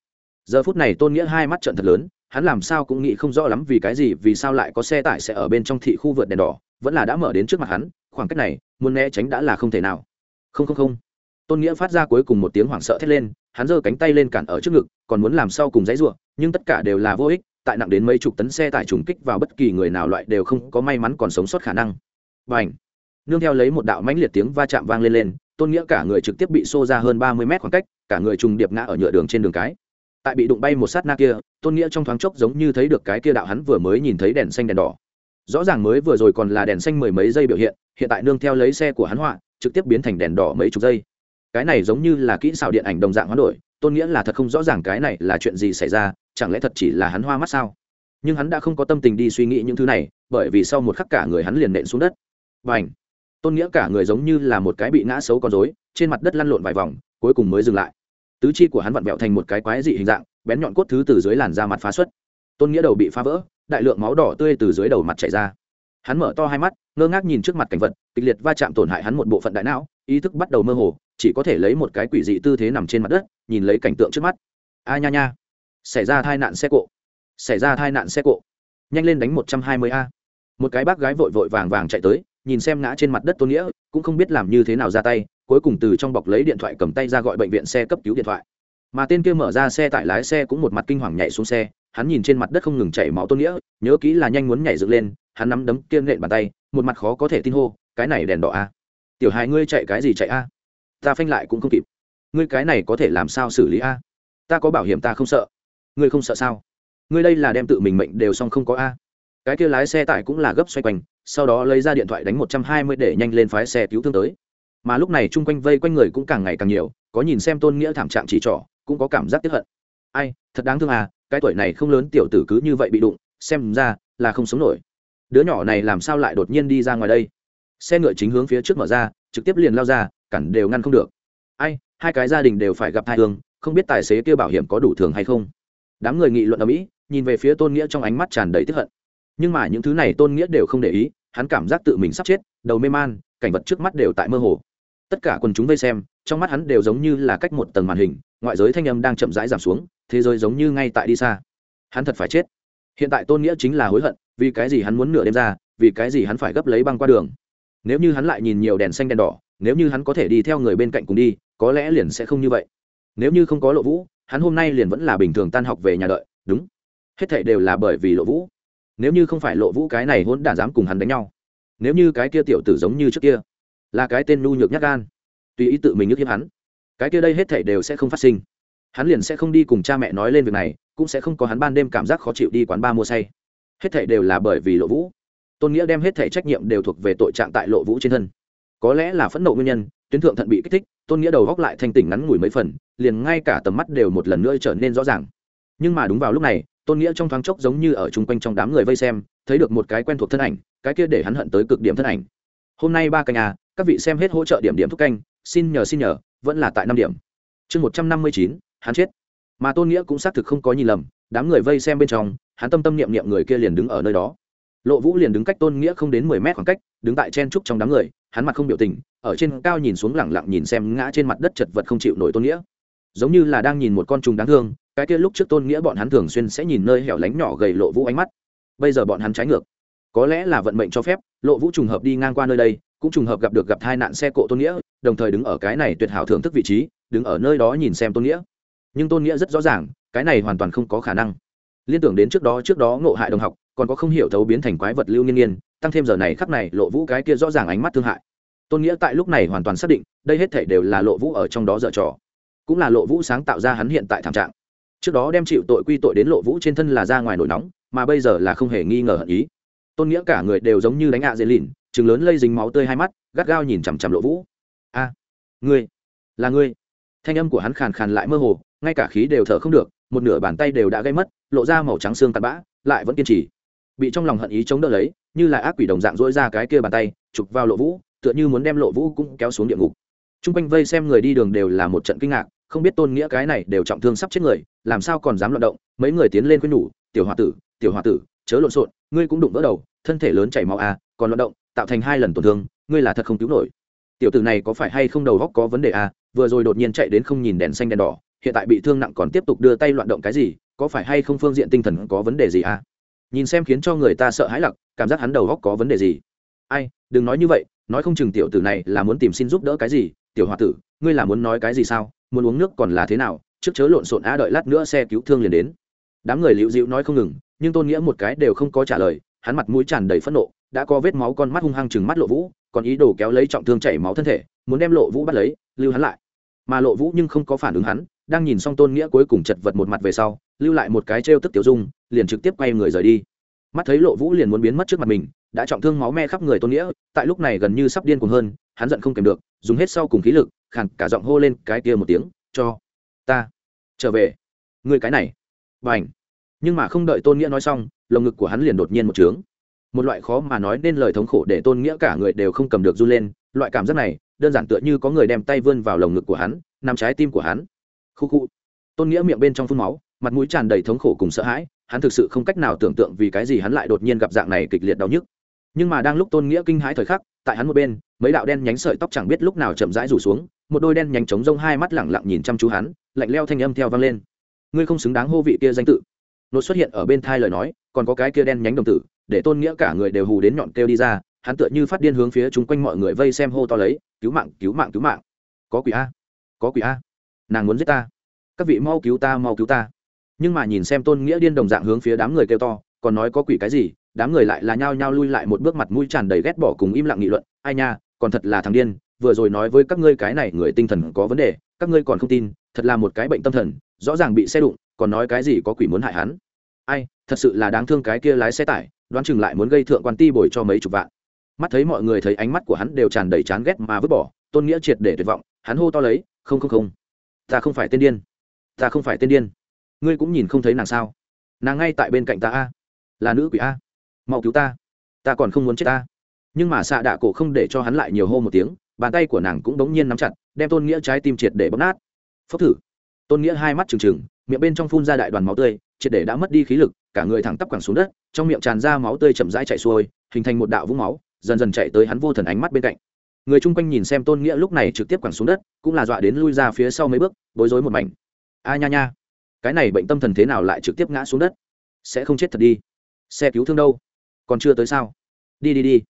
Giờ phút này tôn nghĩa hai mắt trận thật lớn, hắn làm sao cũng nghĩ không rõ lắm vì cái gì, vì sao lại có xe tải sẽ ở bên trong thị khu vượt đèn đỏ, vẫn là đã mở đến trước mặt hắn khoảng cách này, muốn né tránh đã là không thể nào. Không không không. Tôn nghĩa phát ra cuối cùng một tiếng hoảng sợ thét lên, hắn giơ cánh tay lên cản ở trước ngực, còn muốn làm sau cùng dãy ruộng nhưng tất cả đều là vô ích, tại nặng đến mấy chục tấn xe tải trùng kích vào bất kỳ người nào loại đều không có may mắn còn sống sót khả năng. Và ảnh nương theo lấy một đạo mãnh liệt tiếng va chạm vang lên lên, tôn nghĩa cả người trực tiếp bị xô ra hơn ba mươi mét khoảng cách, cả người trùng điệp ngã ở nhựa đường trên đường cái. Tại bị đụng bay một sát na kia, tôn nghĩa trong thoáng chốc giống như thấy được cái kia đạo hắn vừa mới nhìn thấy đèn xanh đèn đỏ rõ ràng mới vừa rồi còn là đèn xanh mười mấy giây biểu hiện hiện tại nương theo lấy xe của hắn họa, trực tiếp biến thành đèn đỏ mấy chục giây. Cái này giống như là kỹ xảo điện ảnh đồng dạng hoán đổi, tôn nghĩa là thật không rõ ràng cái này là chuyện gì xảy ra, chẳng lẽ thật chỉ là hắn hoa mắt sao? Nhưng hắn đã không có tâm tình đi suy nghĩ những thứ này, bởi vì sau một khắc cả người hắn liền nện xuống đất. Và ảnh tôn nghĩa cả người giống như là một cái bị ngã xấu con dối trên mặt đất lăn lộn vài vòng, cuối cùng mới dừng lại. Tứ chi của hắn vặn vẹo thành một cái quái dị hình dạng, bén nhọn cốt thứ từ dưới làn da mặt phá xuất. Tôn nghĩa đầu bị phá vỡ đại lượng máu đỏ tươi từ dưới đầu mặt chảy ra. Hắn mở to hai mắt, ngơ ngác nhìn trước mặt cảnh vật, kịch liệt va chạm tổn hại hắn một bộ phận đại não, ý thức bắt đầu mơ hồ, chỉ có thể lấy một cái quỷ dị tư thế nằm trên mặt đất, nhìn lấy cảnh tượng trước mắt. A nha nha. Xảy ra tai nạn xe cộ. Xảy ra tai nạn xe cộ. Nhanh lên đánh một trăm hai mươi a. Một cái bác gái vội vội vàng vàng chạy tới, nhìn xem ngã trên mặt đất tôn nghĩa, cũng không biết làm như thế nào ra tay, cuối cùng từ trong bọc lấy điện thoại cầm tay ra gọi bệnh viện xe cấp cứu điện thoại. Mà tên kia mở ra xe tải lái xe cũng một mặt kinh hoàng nhảy xuống xe hắn nhìn trên mặt đất không ngừng chảy máu tôn nghĩa, nhớ kỹ là nhanh muốn nhảy dựng lên, hắn nắm đấm tiêm nện bàn tay, một mặt khó có thể tin hô, cái này đèn đỏ a. Tiểu hài ngươi chạy cái gì chạy a? Ta phanh lại cũng không kịp. Ngươi cái này có thể làm sao xử lý a? Ta có bảo hiểm ta không sợ. Ngươi không sợ sao? Ngươi đây là đem tự mình mệnh đều xong không có a? Cái kia lái xe tải cũng là gấp xoay quanh, sau đó lấy ra điện thoại đánh một trăm hai mươi để nhanh lên phái xe cứu thương tới. Mà lúc này chung quanh vây quanh người cũng càng ngày càng nhiều, có nhìn xem tôn nghĩa thảm trạng chỉ trỏ, cũng có cảm giác tiếp hận. Ai, thật đáng thương à cái tuổi này không lớn tiểu tử cứ như vậy bị đụng, xem ra là không sống nổi. Đứa nhỏ này làm sao lại đột nhiên đi ra ngoài đây? Xe ngựa chính hướng phía trước mở ra, trực tiếp liền lao ra, cản đều ngăn không được. Ai, hai cái gia đình đều phải gặp hai thương không biết tài xế kia bảo hiểm có đủ thường hay không? Đám người nghị luận ở mỹ nhìn về phía tôn nghĩa trong ánh mắt tràn đầy tức hận. Nhưng mà những thứ này tôn nghĩa đều không để ý, hắn cảm giác tự mình sắp chết, đầu mê man, cảnh vật trước mắt đều tại mơ hồ. Tất cả quần chúng vây xem, trong mắt hắn đều giống như là cách một tầng màn hình ngoại giới thanh âm đang chậm rãi giảm xuống, thế giới giống như ngay tại đi xa. Hắn thật phải chết. Hiện tại tôn nghĩa chính là hối hận, vì cái gì hắn muốn nửa đêm ra, vì cái gì hắn phải gấp lấy băng qua đường. Nếu như hắn lại nhìn nhiều đèn xanh đèn đỏ, nếu như hắn có thể đi theo người bên cạnh cùng đi, có lẽ liền sẽ không như vậy. Nếu như không có lộ vũ, hắn hôm nay liền vẫn là bình thường tan học về nhà đợi, đúng. Hết thảy đều là bởi vì lộ vũ. Nếu như không phải lộ vũ cái này hôn đản dám cùng hắn đánh nhau, nếu như cái kia tiểu tử giống như trước kia, là cái tên nhu nhược nhát gan, tùy ý tự mình nhức hiếp hắn cái kia đây hết thảy đều sẽ không phát sinh. Hắn liền sẽ không đi cùng cha mẹ nói lên việc này, cũng sẽ không có hắn ban đêm cảm giác khó chịu đi quán ba mua say. Hết thảy đều là bởi vì lộ vũ. Tôn nghĩa đem hết thảy trách nhiệm đều thuộc về tội trạng tại lộ vũ trên thân. Có lẽ là phẫn nộ nguyên nhân, tuyến thượng thận bị kích thích, tôn nghĩa đầu góc lại thanh tỉnh ngắn ngủi mấy phần, liền ngay cả tầm mắt đều một lần nữa trở nên rõ ràng. Nhưng mà đúng vào lúc này, tôn nghĩa trong thoáng chốc giống như ở chung quanh trong đám người vây xem, thấy được một cái quen thuộc thân ảnh, cái kia để hắn hận tới cực điểm thân ảnh. Hôm nay ba canh à các vị xem hết hỗ trợ điểm điểm thúc canh, xin nhờ xin nhờ vẫn là tại năm điểm. Chương một trăm năm mươi chín, hắn chết. Mà tôn nghĩa cũng xác thực không có nhìn lầm, đám người vây xem bên trong, hắn tâm tâm niệm niệm người kia liền đứng ở nơi đó. Lộ vũ liền đứng cách tôn nghĩa không đến mười mét khoảng cách, đứng tại chen trúc trong đám người, hắn mặt không biểu tình, ở trên cao nhìn xuống lẳng lặng nhìn xem ngã trên mặt đất chật vật không chịu nổi tôn nghĩa. Giống như là đang nhìn một con trùng đáng thương, cái kia lúc trước tôn nghĩa bọn hắn thường xuyên sẽ nhìn nơi hẻo lánh nhỏ gầy lộ vũ ánh mắt. Bây giờ bọn hắn trái ngược. Có lẽ là vận mệnh cho phép, lộ vũ trùng hợp đi ngang qua nơi đây cũng trùng hợp gặp được gặp tai nạn xe cộ tôn nghĩa, đồng thời đứng ở cái này tuyệt hảo thưởng thức vị trí, đứng ở nơi đó nhìn xem tôn nghĩa. Nhưng tôn nghĩa rất rõ ràng, cái này hoàn toàn không có khả năng. Liên tưởng đến trước đó trước đó ngộ hại đồng học, còn có không hiểu thấu biến thành quái vật lưu nghiên nghiên, tăng thêm giờ này khắc này, lộ vũ cái kia rõ ràng ánh mắt thương hại. Tôn nghĩa tại lúc này hoàn toàn xác định, đây hết thể đều là lộ vũ ở trong đó dở trò. Cũng là lộ vũ sáng tạo ra hắn hiện tại thảm trạng. Trước đó đem chịu tội quy tội đến lộ vũ trên thân là ra ngoài nổi nóng, mà bây giờ là không hề nghi ngờ hận ý tôn nghĩa cả người đều giống như đánh ạ dễ lìn chừng lớn lây dính máu tươi hai mắt, gắt gao nhìn chằm chằm lộ vũ. A, ngươi, là ngươi? Thanh âm của hắn khàn khàn lại mơ hồ, ngay cả khí đều thở không được, một nửa bàn tay đều đã gây mất, lộ ra màu trắng xương tạt bã, lại vẫn kiên trì. Bị trong lòng hận ý chống đỡ lấy, như là ác quỷ đồng dạng dỗi ra cái kia bàn tay, chụp vào lộ vũ, tựa như muốn đem lộ vũ cũng kéo xuống địa ngục. T r u n g quanh vây xem người đi đường đều là một trận kinh ngạc, không biết tôn nghĩa cái này đều trọng thương sắp chết người, làm sao còn dám loạt động, mấy người tiến lên khuyên nhủ, tiểu h o a tử, tiểu h o a tử chớ lộn xộn, ngươi cũng đụng vỡ đầu, thân thể lớn chảy máu à còn loạt động, tạo thành hai lần tổn thương, ngươi là thật không cứu nổi. Tiểu tử này có phải hay không đầu góc có vấn đề à vừa rồi đột nhiên chạy đến không nhìn đèn xanh đèn đỏ, hiện tại bị thương nặng còn tiếp tục đưa tay loạn động cái gì, có phải hay không phương diện tinh thần có vấn đề gì à? Nhìn xem khiến cho người ta sợ hãi lặc, cảm giác hắn đầu góc có vấn đề gì. Ai, đừng nói như vậy, nói không chừng tiểu tử này là muốn tìm xin giúp đỡ cái gì, tiểu h o a tử, ngươi là muốn nói cái gì sao, muốn uống nước còn là thế nào, trước chớ lộn xộn á, đợi lát nữa xe cứu thương liền đến. Đám người liễu dịu nói không ngừng nhưng tôn nghĩa một cái đều không có trả lời, hắn mặt mũi tràn đầy phẫn nộ, đã có vết máu con mắt hung hăng chừng mắt lộ vũ, còn ý đồ kéo lấy trọng thương chảy máu thân thể, muốn đem lộ vũ bắt lấy, lưu hắn lại. Mà lộ vũ nhưng không có phản ứng hắn, đang nhìn xong tôn nghĩa cuối cùng chật vật một mặt về sau, lưu lại một cái trêu tức tiểu dung, liền trực tiếp quay người rời đi. Mắt thấy lộ vũ liền muốn biến mất trước mặt mình, đã trọng thương máu me khắp người tôn nghĩa, tại lúc này gần như sắp điên cuồng hơn, hắn giận không kèm được, dùng hết sau cùng khí lực khẳng cả giọng hô lên cái kia một tiếng, cho ta, trở về. Người cái này. B à n h nhưng mà không đợi tôn nghĩa nói xong, lồng ngực của hắn liền đột nhiên một trướng. Một loại khó mà nói nên lời thống khổ để tôn nghĩa cả người đều không cầm được run lên, loại cảm giác này, đơn giản tựa như có người đem tay vươn vào lồng ngực của hắn nằm trái tim của hắn. Khu khu. Tôn nghĩa miệng bên trong phun máu, mặt mũi tràn đầy thống khổ cùng sợ hãi, hắn thực sự không cách nào tưởng tượng vì cái gì hắn lại đột nhiên gặp dạng này kịch liệt đau nhức. Nhưng mà đang lúc tôn nghĩa kinh hãi thời khắc, tại hắn một bên, mấy đạo đen nhánh sợi tóc chẳng biết lúc nào chậm rãi rủ xuống, một đôi đen nhánh trống rông hai mắt lẳng lặng nhìn chăm chú hắn, lạnh leo thanh âm theo vang lên. Ngươi không xứng đáng hô vị kia danh tự nốt xuất hiện ở bên thai lời nói, còn có cái kia đen nhánh đồng tử, để tôn nghĩa cả người đều hù đến nhọn kêu đi ra, hắn tựa như phát điên hướng phía chúng quanh mọi người vây xem hô to lấy, cứu mạng cứu mạng cứu mạng! Có quỷ a! Có quỷ a! Nàng muốn giết ta! Các vị mau cứu ta, mau cứu ta! Nhưng mà nhìn xem tôn nghĩa điên đồng dạng hướng phía đám người kêu to, còn nói có quỷ cái gì, đám người lại là nhao nhao lui lại một bước mặt mũi tràn đầy ghét bỏ cùng im lặng nghị luận, ai nha, còn thật là thằng điên, vừa rồi nói với các ngươi cái này người tinh thần có vấn đề, các ngươi còn không tin, thật là một cái bệnh tâm thần, rõ ràng bị xe đụng còn nói cái gì có quỷ muốn hại hắn? Ai, thật sự là đáng thương cái kia lái xe tải, đoán chừng lại muốn gây thượng quan ti bồi cho mấy chục vạn. Mắt thấy mọi người thấy ánh mắt của hắn đều tràn đầy chán ghét mà vứt bỏ, tôn nghĩa triệt để tuyệt vọng, hắn hô to lấy, không không không. Ta không phải tên điên. Ta không phải tên điên. Ngươi cũng nhìn không thấy nàng sao? Nàng ngay tại bên cạnh ta a. Là nữ quỷ a. Mau cứu ta. Ta còn không muốn chết ta. Nhưng mà xạ đạ cổ không để cho hắn lại nhiều hô một tiếng, bàn tay của nàng cũng đống nhiên nắm chặt, đem tôn nghĩa trái tim triệt để bóp nát. Phốc thử. Tôn nghĩa hai mắt trừng trừng miệng bên trong phun ra đại đoàn máu tươi, triệt để đã mất đi khí lực, cả người thẳng tắp quẳng xuống đất, trong miệng tràn ra máu tươi chậm rãi chạy xuôi, hình thành một đạo vũng máu, dần dần chạy tới hắn vô thần ánh mắt bên cạnh. Người chung quanh nhìn xem tôn nghĩa lúc này trực tiếp quẳng xuống đất, cũng là dọa đến lui ra phía sau mấy bước, bối rối một mảnh. A nha nha, cái này bệnh tâm thần thế nào lại trực tiếp ngã xuống đất? Sẽ không chết thật đi. Xe cứu thương đâu? Còn chưa tới sao? Đi đi đi.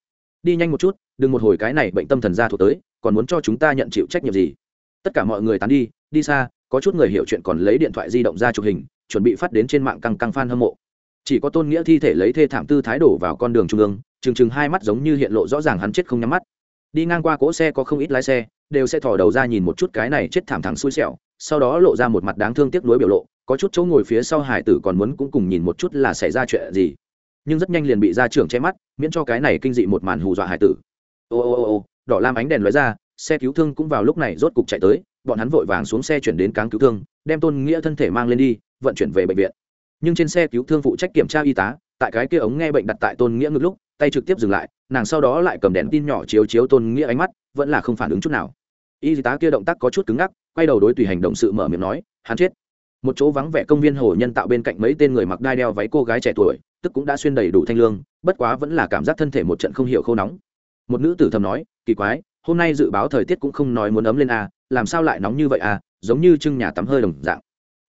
Đi nhanh một chút, đừng một hồi cái này bệnh tâm thần ra thuộc tới, còn muốn cho chúng ta nhận chịu trách nhiệm gì? Tất cả mọi người tán đi đi xa có chút người hiểu chuyện còn lấy điện thoại di động ra chụp hình, chuẩn bị phát đến trên mạng căng căng fan hâm mộ. Chỉ có tôn nghĩa thi thể lấy thê thảm tư thái đổ vào con đường trung ương chừng chừng hai mắt giống như hiện lộ rõ ràng hắn chết không nhắm mắt. Đi ngang qua cỗ xe có không ít lái xe, đều sẽ thò đầu ra nhìn một chút cái này chết thảm thẳng xui xẻo, sau đó lộ ra một mặt đáng thương tiếc nuối biểu lộ, có chút chỗ ngồi phía sau hải tử còn muốn cũng cùng nhìn một chút là xảy ra chuyện gì. Nhưng rất nhanh liền bị gia trưởng che mắt, miễn cho cái này kinh dị một màn hù dọa hải tử. Ô ô ô ô, đỏ lam ánh đèn lóe ra xe cứu thương cũng vào lúc này rốt cục chạy tới, bọn hắn vội vàng xuống xe chuyển đến cáng cứu thương, đem tôn nghĩa thân thể mang lên đi, vận chuyển về bệnh viện. Nhưng trên xe cứu thương phụ trách kiểm tra y tá, tại cái kia ống nghe bệnh đặt tại tôn nghĩa ngực lúc, tay trực tiếp dừng lại, nàng sau đó lại cầm đèn tin nhỏ chiếu chiếu tôn nghĩa ánh mắt, vẫn là không phản ứng chút nào. Y tá kia động tác có chút cứng ngắc, quay đầu đối tùy hành động sự mở miệng nói, hắn chết. Một chỗ vắng vẻ công viên hồ nhân tạo bên cạnh mấy tên người mặc đai đeo váy cô gái trẻ tuổi, tức cũng đã xuyên đầy đủ thanh lương, bất quá vẫn là cảm giác thân thể một trận không hiểu khô nóng. Một nữ tử thầm nói, kỳ quái hôm nay dự báo thời tiết cũng không nói muốn ấm lên à, làm sao lại nóng như vậy à, giống như trưng nhà tắm hơi đồng dạng.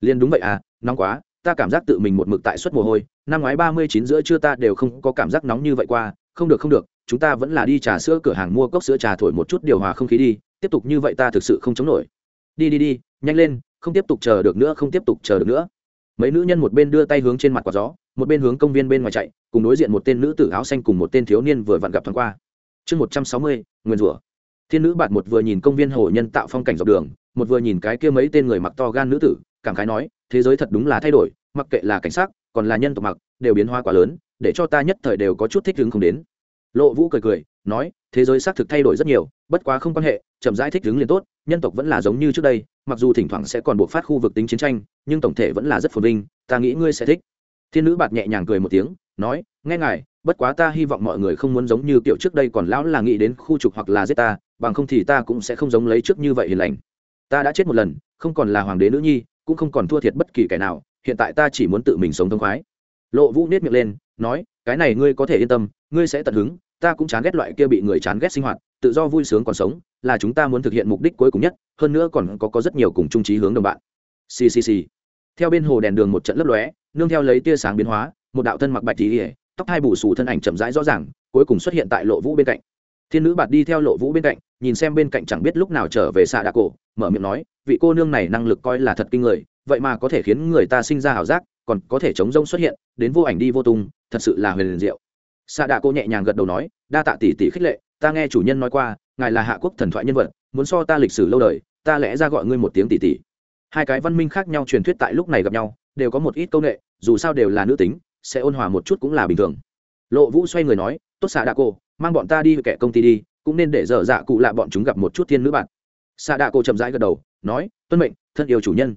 Liên đúng vậy à nóng quá ta cảm giác tự mình một mực tại suất mồ hôi năm ngoái ba mươi chín giữa trưa ta đều không có cảm giác nóng như vậy qua không được không được chúng ta vẫn là đi trà sữa cửa hàng mua cốc sữa trà thổi một chút điều hòa không khí đi tiếp tục như vậy ta thực sự không chống nổi. Đi đi đi nhanh lên không tiếp tục chờ được nữa không tiếp tục chờ được nữa. Mấy nữ nhân một bên đưa tay hướng trên mặt quạt gió một bên hướng công viên bên ngoài chạy cùng đối diện một tên nữ tử áo xanh cùng một tên thiếu niên vừa vặn gặp thoáng qua. Chương một trăm sáu mươi nguyên rủa thiên nữ bạt một vừa nhìn công viên hồ nhân tạo phong cảnh dọc đường, một vừa nhìn cái kia mấy tên người mặc to gan nữ tử, cảm khái nói, thế giới thật đúng là thay đổi, mặc kệ là cảnh sát còn là nhân tộc mặc, đều biến hóa quá lớn, để cho ta nhất thời đều có chút thích hứng không đến. Lộ vũ cười cười, nói, thế giới xác thực thay đổi rất nhiều, bất quá không quan hệ, chậm rãi thích hứng liền tốt, nhân tộc vẫn là giống như trước đây, mặc dù thỉnh thoảng sẽ còn buộc phát khu vực tính chiến tranh, nhưng tổng thể vẫn là rất phồn vinh, ta nghĩ ngươi sẽ thích. Thiên nữ bạt nhẹ nhàng cười một tiếng, nói, nghe ngài, bất quá ta hy vọng mọi người không muốn giống như kiểu trước đây còn lão là nghĩ đến khu trục hoặc là giết ta bằng không thì ta cũng sẽ không giống lấy trước như vậy hiền lành. Ta đã chết một lần không còn là hoàng đế nữ nhi cũng không còn thua thiệt bất kỳ kẻ nào hiện tại ta chỉ muốn tự mình sống thông khoái. Lộ vũ nết miệng lên nói cái này ngươi có thể yên tâm ngươi sẽ tận hứng ta cũng chán ghét loại kia bị người chán ghét sinh hoạt tự do vui sướng còn sống là chúng ta muốn thực hiện mục đích cuối cùng nhất hơn nữa còn có, có rất nhiều cùng chung trí hướng đồng bạn. Ccc theo bên hồ đèn đường một trận lấp lóe nương theo lấy tia sáng biến hóa một đạo thân mặc bạch tí ỉa tóc hai bù xù thân ảnh chậm rãi rõ ràng cuối cùng xuất hiện tại lộ vũ bên cạnh thiên nữ bạt đi theo lộ vũ bên cạnh, nhìn xem bên cạnh chẳng biết lúc nào trở về xạ đạ cổ, mở miệng nói, vị cô nương này năng lực coi là thật kinh người, vậy mà có thể khiến người ta sinh ra ảo giác, còn có thể chống rông xuất hiện, đến vô ảnh đi vô tung, thật sự là huyền diệu. Xạ đạ cô nhẹ nhàng gật đầu nói, đa tạ tỷ tỷ khích lệ, ta nghe chủ nhân nói qua, ngài là hạ quốc thần thoại nhân vật, muốn so ta lịch sử lâu đời, ta lẽ ra gọi ngươi một tiếng tỷ tỷ. Hai cái văn minh khác nhau truyền thuyết tại lúc này gặp nhau, đều có một ít công nghệ dù sao đều là nữ tính, sẽ ôn hòa một chút cũng là bình thường. Lộ vũ xoay người nói, tốt xạ đạ cô mang bọn ta đi kẻ công ty đi, cũng nên để dở dạ cụ lạ bọn chúng gặp một chút thiên nữ bạn. Xạ đạ cô chậm rãi gật đầu, nói, tuân mệnh, thân yêu chủ nhân.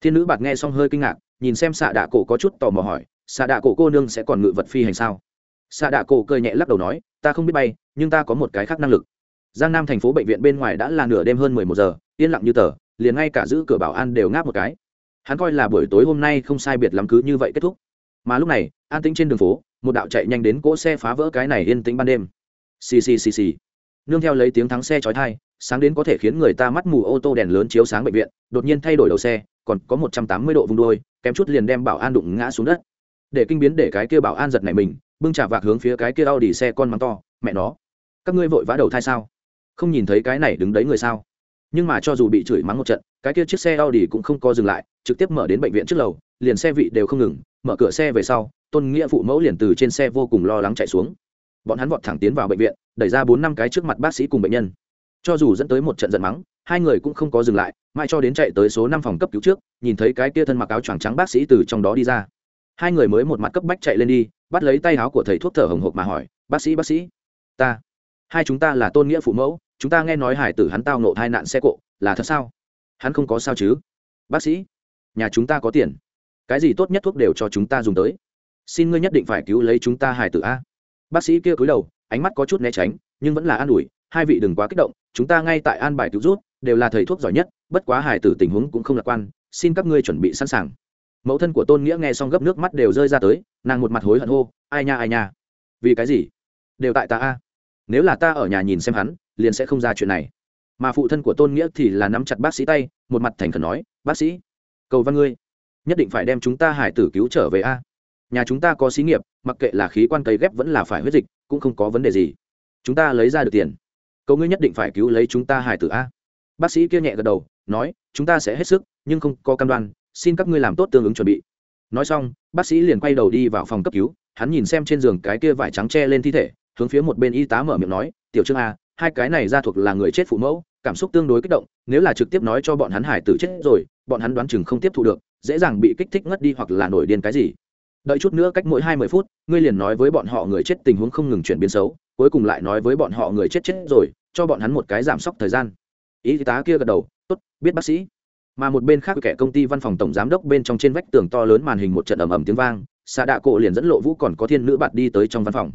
Thiên nữ bạn nghe xong hơi kinh ngạc, nhìn xem xạ đạ cổ có chút tò mò hỏi xạ đạ cổ cô nương sẽ còn ngự vật phi hành sao? Xạ đạ cổ cười nhẹ lắc đầu nói, ta không biết bay, nhưng ta có một cái khác năng lực. Giang nam thành phố bệnh viện bên ngoài đã là nửa đêm hơn mười một giờ, yên lặng như tờ, liền ngay cả giữ cửa bảo an đều ngáp một cái. Hắn coi là buổi tối hôm nay không sai biệt lắm cứ như vậy kết thúc mà lúc này, an tĩnh trên đường phố, một đạo chạy nhanh đến cỗ xe phá vỡ cái này yên tĩnh ban đêm. Xì xì xì xì. Nương theo lấy tiếng thắng xe chói thai sáng đến có thể khiến người ta mắt mù ô tô đèn lớn chiếu sáng bệnh viện, đột nhiên thay đổi đầu xe, còn có một trăm tám mươi độ vùng đôi kém chút liền đem bảo an đụng ngã xuống đất. Để kinh biến để cái kia bảo an giật này mình, bưng trả vạc hướng phía cái kia đau đỉ xe con mắng to, mẹ nó, các ngươi vội vã đầu thai sao? Không nhìn thấy cái này đứng đấy người sao? Nhưng mà cho dù bị chửi mắng một trận, cái kia chiếc xe Audi cũng không co dừng lại, trực tiếp mở đến bệnh viện trước lầu, liền xe vị đều không ngừng mở cửa xe về sau, tôn nghĩa phụ mẫu liền từ trên xe vô cùng lo lắng chạy xuống. Bọn hắn vọt thẳng tiến vào bệnh viện, đẩy ra bốn năm cái trước mặt bác sĩ cùng bệnh nhân. Cho dù dẫn tới một trận giận mắng, hai người cũng không có dừng lại mai cho đến chạy tới số năm phòng cấp cứu trước, nhìn thấy cái kia thân mặc áo choàng trắng bác sĩ từ trong đó đi ra. Hai người mới một mặt cấp bách chạy lên đi, bắt lấy tay áo của thầy thuốc thở hồng hộc mà hỏi, bác sĩ bác sĩ, ta, hai chúng ta là tôn nghĩa phụ mẫu, chúng ta nghe nói hải tử hắn tao nộ hai nạn xe cộ, là thật sao? Hắn không có sao chứ? Bác sĩ, nhà chúng ta có tiền cái gì tốt nhất thuốc đều cho chúng ta dùng tới. Xin ngươi nhất định phải cứu lấy chúng ta hải tử a. Bác sĩ kia cúi đầu, ánh mắt có chút né tránh, nhưng vẫn là an ủi, hai vị đừng quá kích động, chúng ta ngay tại an bài cứu rút, đều là thầy thuốc giỏi nhất, bất quá hải tử tình huống cũng không lạc quan, xin các ngươi chuẩn bị sẵn sàng. Mẫu thân của tôn nghĩa nghe xong gấp nước mắt đều rơi ra tới, nàng một mặt hối hận hô, ai nha ai nha. Vì cái gì? Đều tại ta a. Nếu là ta ở nhà nhìn xem hắn, liền sẽ không ra chuyện này. Mà phụ thân của tôn nghĩa thì là nắm chặt bác sĩ tay, một mặt thành khẩn nói, bác sĩ, cầu văn ngươi nhất định phải đem chúng ta hải tử cứu trở về a. Nhà chúng ta có xí nghiệp, mặc kệ là khí quan cấy ghép vẫn là phải huyết dịch, cũng không có vấn đề gì. Chúng ta lấy ra được tiền. Cậu ngươi nhất định phải cứu lấy chúng ta hải tử a. Bác sĩ kia nhẹ gật đầu, nói, chúng ta sẽ hết sức, nhưng không có căn đoan, xin các ngươi làm tốt tương ứng chuẩn bị. Nói xong, bác sĩ liền quay đầu đi vào phòng cấp cứu, hắn nhìn xem trên giường cái kia vải trắng che lên thi thể, hướng phía một bên y tá mở miệng nói, tiểu trương a, hai cái này ra thuộc là người chết phụ mẫu, cảm xúc tương đối kích động, nếu là trực tiếp nói cho bọn hắn hải tử chết rồi bọn hắn đoán chừng không tiếp thu được, dễ dàng bị kích thích ngất đi hoặc là nổi điên cái gì. Đợi chút nữa cách mỗi hai mươi phút, ngươi liền nói với bọn họ người chết tình huống không ngừng chuyển biến xấu, cuối cùng lại nói với bọn họ người chết chết rồi, cho bọn hắn một cái giảm sốc thời gian. Y tá kia gật đầu, tốt, biết bác sĩ. Mà một bên khác kẻ công ty văn phòng tổng giám đốc bên trong trên vách tường to lớn màn hình một trận ầm ầm tiếng vang xạ đạ cổ liền dẫn lộ vũ còn có thiên nữ bạn đi tới trong văn phòng.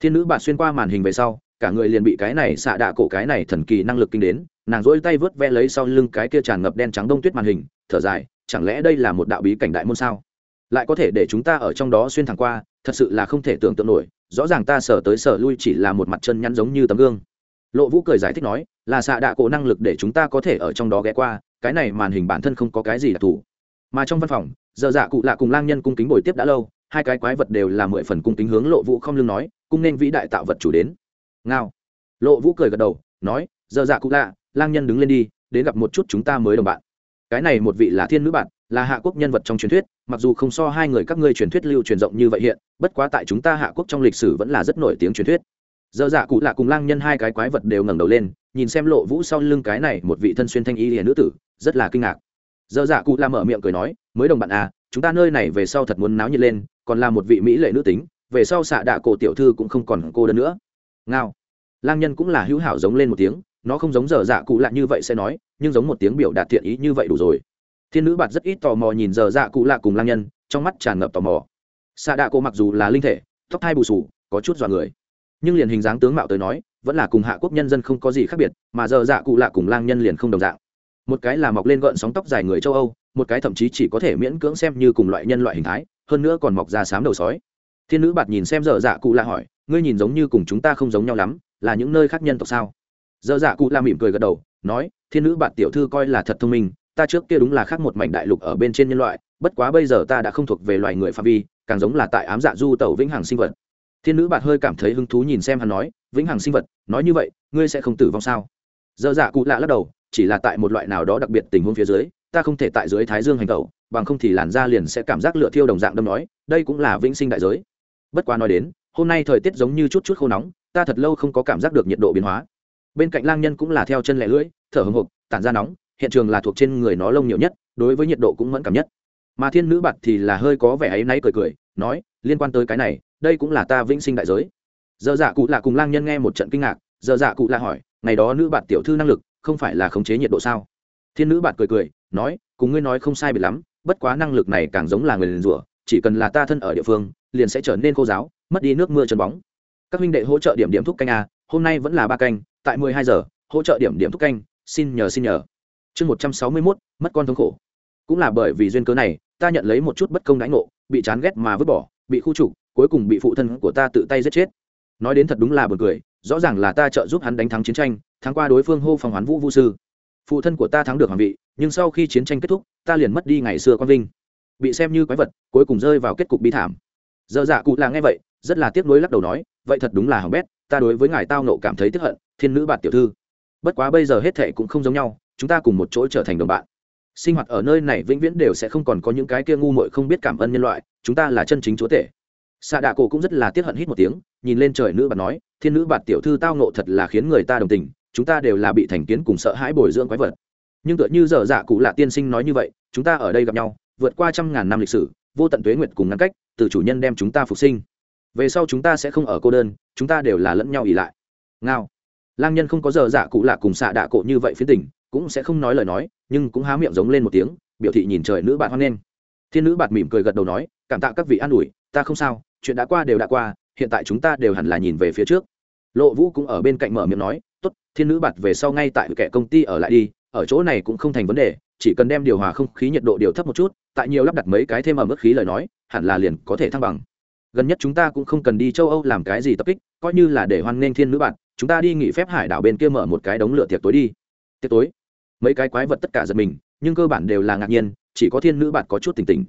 Thiên nữ bạn xuyên qua màn hình về sau, cả người liền bị cái này xạ đạ cổ cái này thần kỳ năng lực kinh đến nàng rỗi tay vớt ve lấy sau lưng cái kia tràn ngập đen trắng đông tuyết màn hình, thở dài, chẳng lẽ đây là một đạo bí cảnh đại môn sao? Lại có thể để chúng ta ở trong đó xuyên thẳng qua, thật sự là không thể tưởng tượng nổi, rõ ràng ta sở tới sở lui chỉ là một mặt chân nhắn giống như tấm gương. Lộ vũ cười giải thích nói, là xạ đạ cổ năng lực để chúng ta có thể ở trong đó ghé qua, cái này màn hình bản thân không có cái gì đặc thù. Mà trong văn phòng, giờ dạ cụ lạ cùng lang nhân cung kính bồi tiếp đã lâu, hai cái quái vật đều là mười phần cung kính hướng lộ vũ không lưng nói, cung nên vĩ đại tạo vật chủ đến. Ngao. Lộ vũ cười gật đầu, nói, giờ dạ cụ lạ lang nhân đứng lên đi, đến gặp một chút chúng ta mới đồng bạn. Cái này một vị là thiên nữ bạn, là hạ quốc nhân vật trong truyền thuyết, mặc dù không so hai người các ngươi truyền thuyết lưu truyền rộng như vậy hiện, bất quá tại chúng ta hạ quốc trong lịch sử vẫn là rất nổi tiếng truyền thuyết. Dơ dạ cụ lạ cùng lang nhân hai cái quái vật đều ngẩng đầu lên, nhìn xem lộ vũ sau lưng cái này một vị thân xuyên thanh y hiền nữ tử, rất là kinh ngạc. Dơ dạ cụ la mở miệng cười nói, mới đồng bạn à chúng ta nơi này về sau thật muốn náo nhiệt lên, còn là một vị mỹ lệ nữ tính, về sau xạ đạ cổ tiểu thư cũng không còn cô đơn nữa. Ngao. Lang nhân cũng là hữu hảo giống lên một tiếng nó không giống giờ dạ cụ lạ như vậy sẽ nói, nhưng giống một tiếng biểu đạt thiện ý như vậy đủ rồi. Thiên nữ bạt rất ít tò mò nhìn giờ dạ cụ lạ cùng lang nhân, trong mắt tràn ngập tò mò. Xạ đạ cô mặc dù là linh thể, tóc thai bù sù, có chút dọa người. Nhưng liền hình dáng tướng mạo tới nói, vẫn là cùng hạ quốc nhân dân không có gì khác biệt, mà giờ dạ cụ lạ cùng lang nhân liền không đồng dạng. Một cái là mọc lên gợn sóng tóc dài người châu âu, một cái thậm chí chỉ có thể miễn cưỡng xem như cùng loại nhân loại hình thái, hơn nữa còn mọc ra sám đầu sói. Thiên nữ bạt nhìn xem dở dạ cụ lạ hỏi, ngươi nhìn giống như cùng chúng ta không giống nhau lắm, là những nơi khác nhân tộc sao? Dở dạ cụ la mỉm cười gật đầu, nói, thiên nữ bạn tiểu thư coi là thật thông minh, ta trước kia đúng là khác một mảnh đại lục ở bên trên nhân loại, bất quá bây giờ ta đã không thuộc về loài người phạm vi, càng giống là tại ám dạ du tẩu vĩnh hằng sinh vật. Thiên nữ bạn hơi cảm thấy hứng thú nhìn xem hắn nói, vĩnh hằng sinh vật, nói như vậy, ngươi sẽ không tử vong sao? Dở dạ cụ lạ lắc đầu, chỉ là tại một loại nào đó đặc biệt tình huống phía dưới, ta không thể tại dưới thái dương hành tẩu, bằng không thì làn da liền sẽ cảm giác lửa thiêu đồng dạng đâm nói, đây cũng là vĩnh sinh đại giới. Bất quá nói đến, hôm nay thời tiết giống như chút chút khô nóng, ta thật lâu không có cảm giác được nhiệt độ biến hóa bên cạnh lang nhân cũng là theo chân lẻ lưỡi, thở hồng hộc, tản ra nóng, hiện trường là thuộc trên người nó lông nhiều nhất, đối với nhiệt độ cũng mẫn cảm nhất. Mà thiên nữ bạt thì là hơi có vẻ áy náy cười cười, nói, liên quan tới cái này, đây cũng là ta vĩnh sinh đại giới. Giờ dạ cụ là cùng lang nhân nghe một trận kinh ngạc, giờ dạ cụ là hỏi, ngày đó nữ bạt tiểu thư năng lực, không phải là khống chế nhiệt độ sao? Thiên nữ bạt cười cười, nói, cùng ngươi nói không sai biệt lắm, bất quá năng lực này càng giống là người liền rủa, chỉ cần là ta thân ở địa phương, liền sẽ trở nên khô giáo, mất đi nước mưa chân bóng. Các huynh đệ hỗ trợ điểm điểm thúc canh a hôm nay vẫn là ba canh, tại mười hai giờ, hỗ trợ điểm điểm thúc canh, xin nhờ xin nhờ. Chương một trăm sáu mươi mốt, mất con thống khổ. Cũng là bởi vì duyên cớ này, ta nhận lấy một chút bất công đãi ngộ, bị chán ghét mà vứt bỏ, bị khu trục, cuối cùng bị phụ thân của ta tự tay giết chết. Nói đến thật đúng là b u ồ n cười, rõ ràng là ta trợ giúp hắn đánh thắng chiến tranh, thắng qua đối phương hô phòng hoán vũ vũ sư. Phụ thân của ta thắng được hoàng vị, nhưng sau khi chiến tranh kết thúc, ta liền mất đi ngày xưa con vinh. Bị xem như quái vật, cuối cùng rơi vào kết cục bi thảm. Dơ dạ cụ là nghe vậy, rất là tiếc nuối lắc đầu nói, vậy thật đúng là hỏng bét ta đối với ngài tao nộ cảm thấy tiếc hận, thiên nữ bạn tiểu thư. Bất quá bây giờ hết thệ cũng không giống nhau, chúng ta cùng một chỗ trở thành đồng bạn. Sinh hoạt ở nơi này vĩnh viễn đều sẽ không còn có những cái kia ngu muội không biết cảm ơn nhân loại, chúng ta là chân chính chúa tể. Xạ đạ cổ cũng rất là tiếc hận hít một tiếng, nhìn lên trời nữ bạn nói, thiên nữ bạn tiểu thư tao nộ thật là khiến người ta đồng tình, chúng ta đều là bị thành kiến cùng sợ hãi bồi dưỡng quái vật. Nhưng tựa như dở dạ cụ lạ tiên sinh nói như vậy, chúng ta ở đây gặp nhau, vượt qua trăm ngàn năm lịch sử, vô tận tuế nguyệt cùng ngăn cách, từ chủ nhân đem chúng ta phục sinh về sau chúng ta sẽ không ở cô đơn, chúng ta đều là lẫn nhau ỉ lại. Ngao. Lang nhân không có giờ dạ cụ lạ cùng xạ đạ cộ như vậy phía tỉnh cũng sẽ không nói lời nói, nhưng cũng há miệng giống lên một tiếng, biểu thị nhìn trời nữ bạn hoan nghênh. Thiên nữ bạn mỉm cười gật đầu nói, cảm tạ các vị an ủi, ta không sao, chuyện đã qua đều đã qua, hiện tại chúng ta đều hẳn là nhìn về phía trước. Lộ vũ cũng ở bên cạnh mở miệng nói, tốt, thiên nữ bạt về sau ngay tại kẻ công ty ở lại đi, ở chỗ này cũng không thành vấn đề, chỉ cần đem điều hòa không khí nhiệt độ điều thấp một chút, tại nhiều lắp đặt mấy cái thêm ở mức khí lời nói, hẳn là liền có thể thăng bằng gần nhất chúng ta cũng không cần đi châu âu làm cái gì tập kích, coi như là để hoan nghênh thiên nữ bạn, chúng ta đi nghỉ phép hải đảo bên kia mở một cái đống lửa tiệc tối đi. Tiệc tối? Mấy cái quái vật tất cả giật mình, nhưng cơ bản đều là ngạc nhiên, chỉ có thiên nữ bạn có chút tỉnh tỉnh.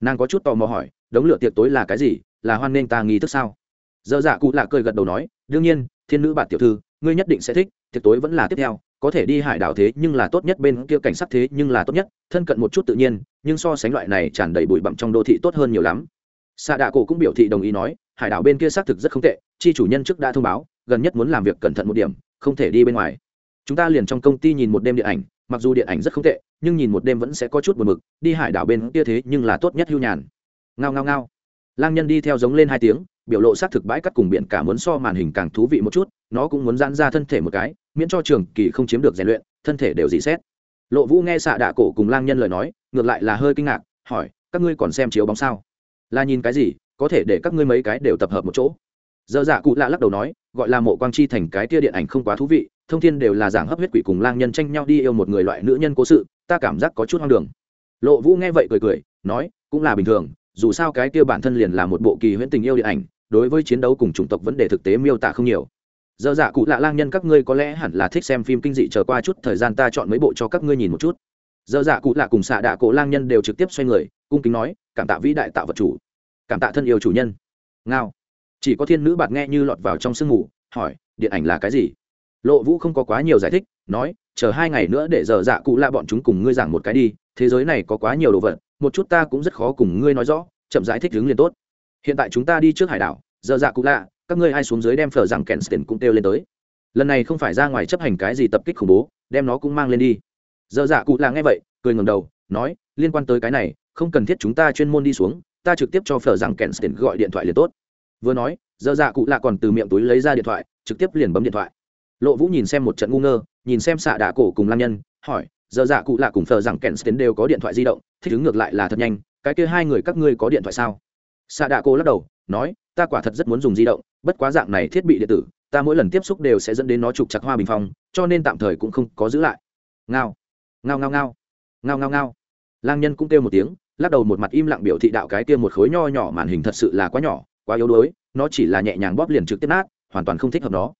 Nàng có chút tò mò hỏi, đống lửa tiệc tối là cái gì, là hoan nghênh ta nghi thức sao? Dơ dạ cụ lạ cười gật đầu nói, đương nhiên, thiên nữ bạn tiểu thư, ngươi nhất định sẽ thích, tiệc tối vẫn là tiếp theo, có thể đi hải đảo thế nhưng là tốt nhất bên kia cảnh sát thế nhưng là tốt nhất, thân cận một chút tự nhiên, nhưng so sánh loại này tràn đầy bụi bặm trong đô thị tốt hơn nhiều lắm xạ đạ cổ cũng biểu thị đồng ý nói, hải đảo bên kia xác thực rất không tệ, chi chủ nhân trước đã thông báo, gần nhất muốn làm việc cẩn thận một điểm, không thể đi bên ngoài. Chúng ta liền trong công ty nhìn một đêm điện ảnh, mặc dù điện ảnh rất không tệ, nhưng nhìn một đêm vẫn sẽ có chút buồn mực đi hải đảo bên kia thế nhưng là tốt nhất hưu nhàn. Ngao ngao ngao. Lang nhân đi theo giống lên hai tiếng, biểu lộ xác thực bãi cắt cùng biển cả muốn so màn hình càng thú vị một chút, nó cũng muốn giãn ra thân thể một cái, miễn cho trường kỳ không chiếm được rèn luyện, thân thể đều dị xét. Lộ vũ nghe xạ đạ cổ cùng lang nhân lời nói, ngược lại là hơi kinh ngạc, hỏi, các ngươi còn xem chiếu bóng sao? Là nhìn cái gì, có thể để các ngươi mấy cái đều tập hợp một chỗ. Dơ dạ cụ lạ lắc đầu nói, gọi là mộ quang chi thành cái tia điện ảnh không quá thú vị, thông thiên đều là giảng hấp huyết quỷ cùng lang nhân tranh nhau đi yêu một người loại nữ nhân cố sự, ta cảm giác có chút hoang đường. Lộ vũ nghe vậy cười cười, nói, cũng là bình thường, dù sao cái kia bản thân liền là một bộ kỳ huyễn tình yêu điện ảnh, đối với chiến đấu cùng chủng tộc vấn đề thực tế miêu tả không nhiều. Dơ dạ cụ lạ lang nhân các ngươi có lẽ hẳn là thích xem phim kinh dị chờ qua chút thời gian ta chọn mấy bộ cho các ngươi nhìn một chút. Dơ dạ cụ lạ cùng xạ đạ cổ lang nhân đều trực tiếp xoay người cung kính nói, cảm tạ vĩ đại tạo vật chủ, cảm tạ thân yêu chủ nhân. Ngao. Chỉ có thiên nữ bạt nghe như lọt vào trong sương mù, hỏi, điện ảnh là cái gì? Lộ vũ không có quá nhiều giải thích, nói, chờ hai ngày nữa để dở dạ cụ lạ bọn chúng cùng ngươi giảng một cái đi, thế giới này có quá nhiều đồ vật, một chút ta cũng rất khó cùng ngươi nói rõ, chậm giải thích đứng liền tốt. Hiện tại chúng ta đi trước hải đảo dở dạ cụ lạ, các ngươi ai xuống dưới đem phở rằng tiền cũng kêu lên tới. Lần này không phải ra ngoài chấp hành cái gì tập kích khủng bố, đem nó cũng mang lên đi. Dở dạ cụ lạ nghe vậy, cười ngầm đầu, nói, liên quan tới cái này không cần thiết chúng ta chuyên môn đi xuống, ta trực tiếp cho phở rằng kensten gọi điện thoại liền tốt. Vừa nói, dơ dạ cụ lạ còn từ miệng túi lấy ra điện thoại, trực tiếp liền bấm điện thoại. Lộ vũ nhìn xem một trận ngu ngơ, nhìn xem xạ đạ cổ cùng lam nhân, hỏi giờ dạ cụ lạ cùng phở rằng kèn tiến đều có điện thoại di động, thích ứng ngược lại là thật nhanh, cái kia hai người các ngươi có điện thoại sao? Xạ đạ cổ lắc đầu, nói, ta quả thật rất muốn dùng di động, bất quá dạng này thiết bị điện tử, ta mỗi lần tiếp xúc đều sẽ dẫn đến nó trục chặt hoa bình phong, cho nên tạm thời cũng không có giữ lại. Ngao ngao ngao ngao ngao ngao ngao. Lang nhân cũng kêu một tiếng lắc đầu một mặt im lặng biểu thị đạo cái kia một khối nho nhỏ màn hình thật sự là quá nhỏ, quá yếu đuối, nó chỉ là nhẹ nhàng bóp liền trực tiếp nát, hoàn toàn không thích hợp nó.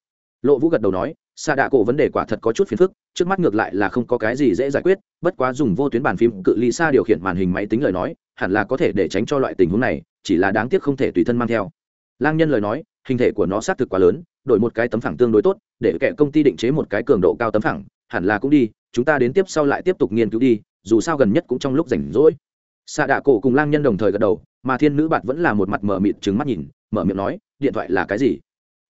Lộ vũ gật đầu nói xa đạ cổ vấn đề quả thật có chút phiền phức, trước mắt ngược lại là không có cái gì dễ giải quyết, bất quá dùng vô tuyến bàn phím cự ly xa điều khiển màn hình máy tính lời nói, hẳn là có thể để tránh cho loại tình huống này, chỉ là đáng tiếc không thể tùy thân mang theo. Lang nhân lời nói, hình thể của nó xác thực quá lớn, đổi một cái tấm phẳng tương đối tốt, để kệ công ty định chế một cái cường độ cao tấm phẳng, hẳn là cũng đi, chúng ta đến tiếp sau lại tiếp tục nghiên cứu đi, dù sao gần nhất cũng trong lúc rảnh rỗi xạ đạ cổ cùng lang nhân đồng thời gật đầu, mà thiên nữ bạt vẫn là một mặt mở mịt trứng mắt nhìn, mở miệng nói, điện thoại là cái gì?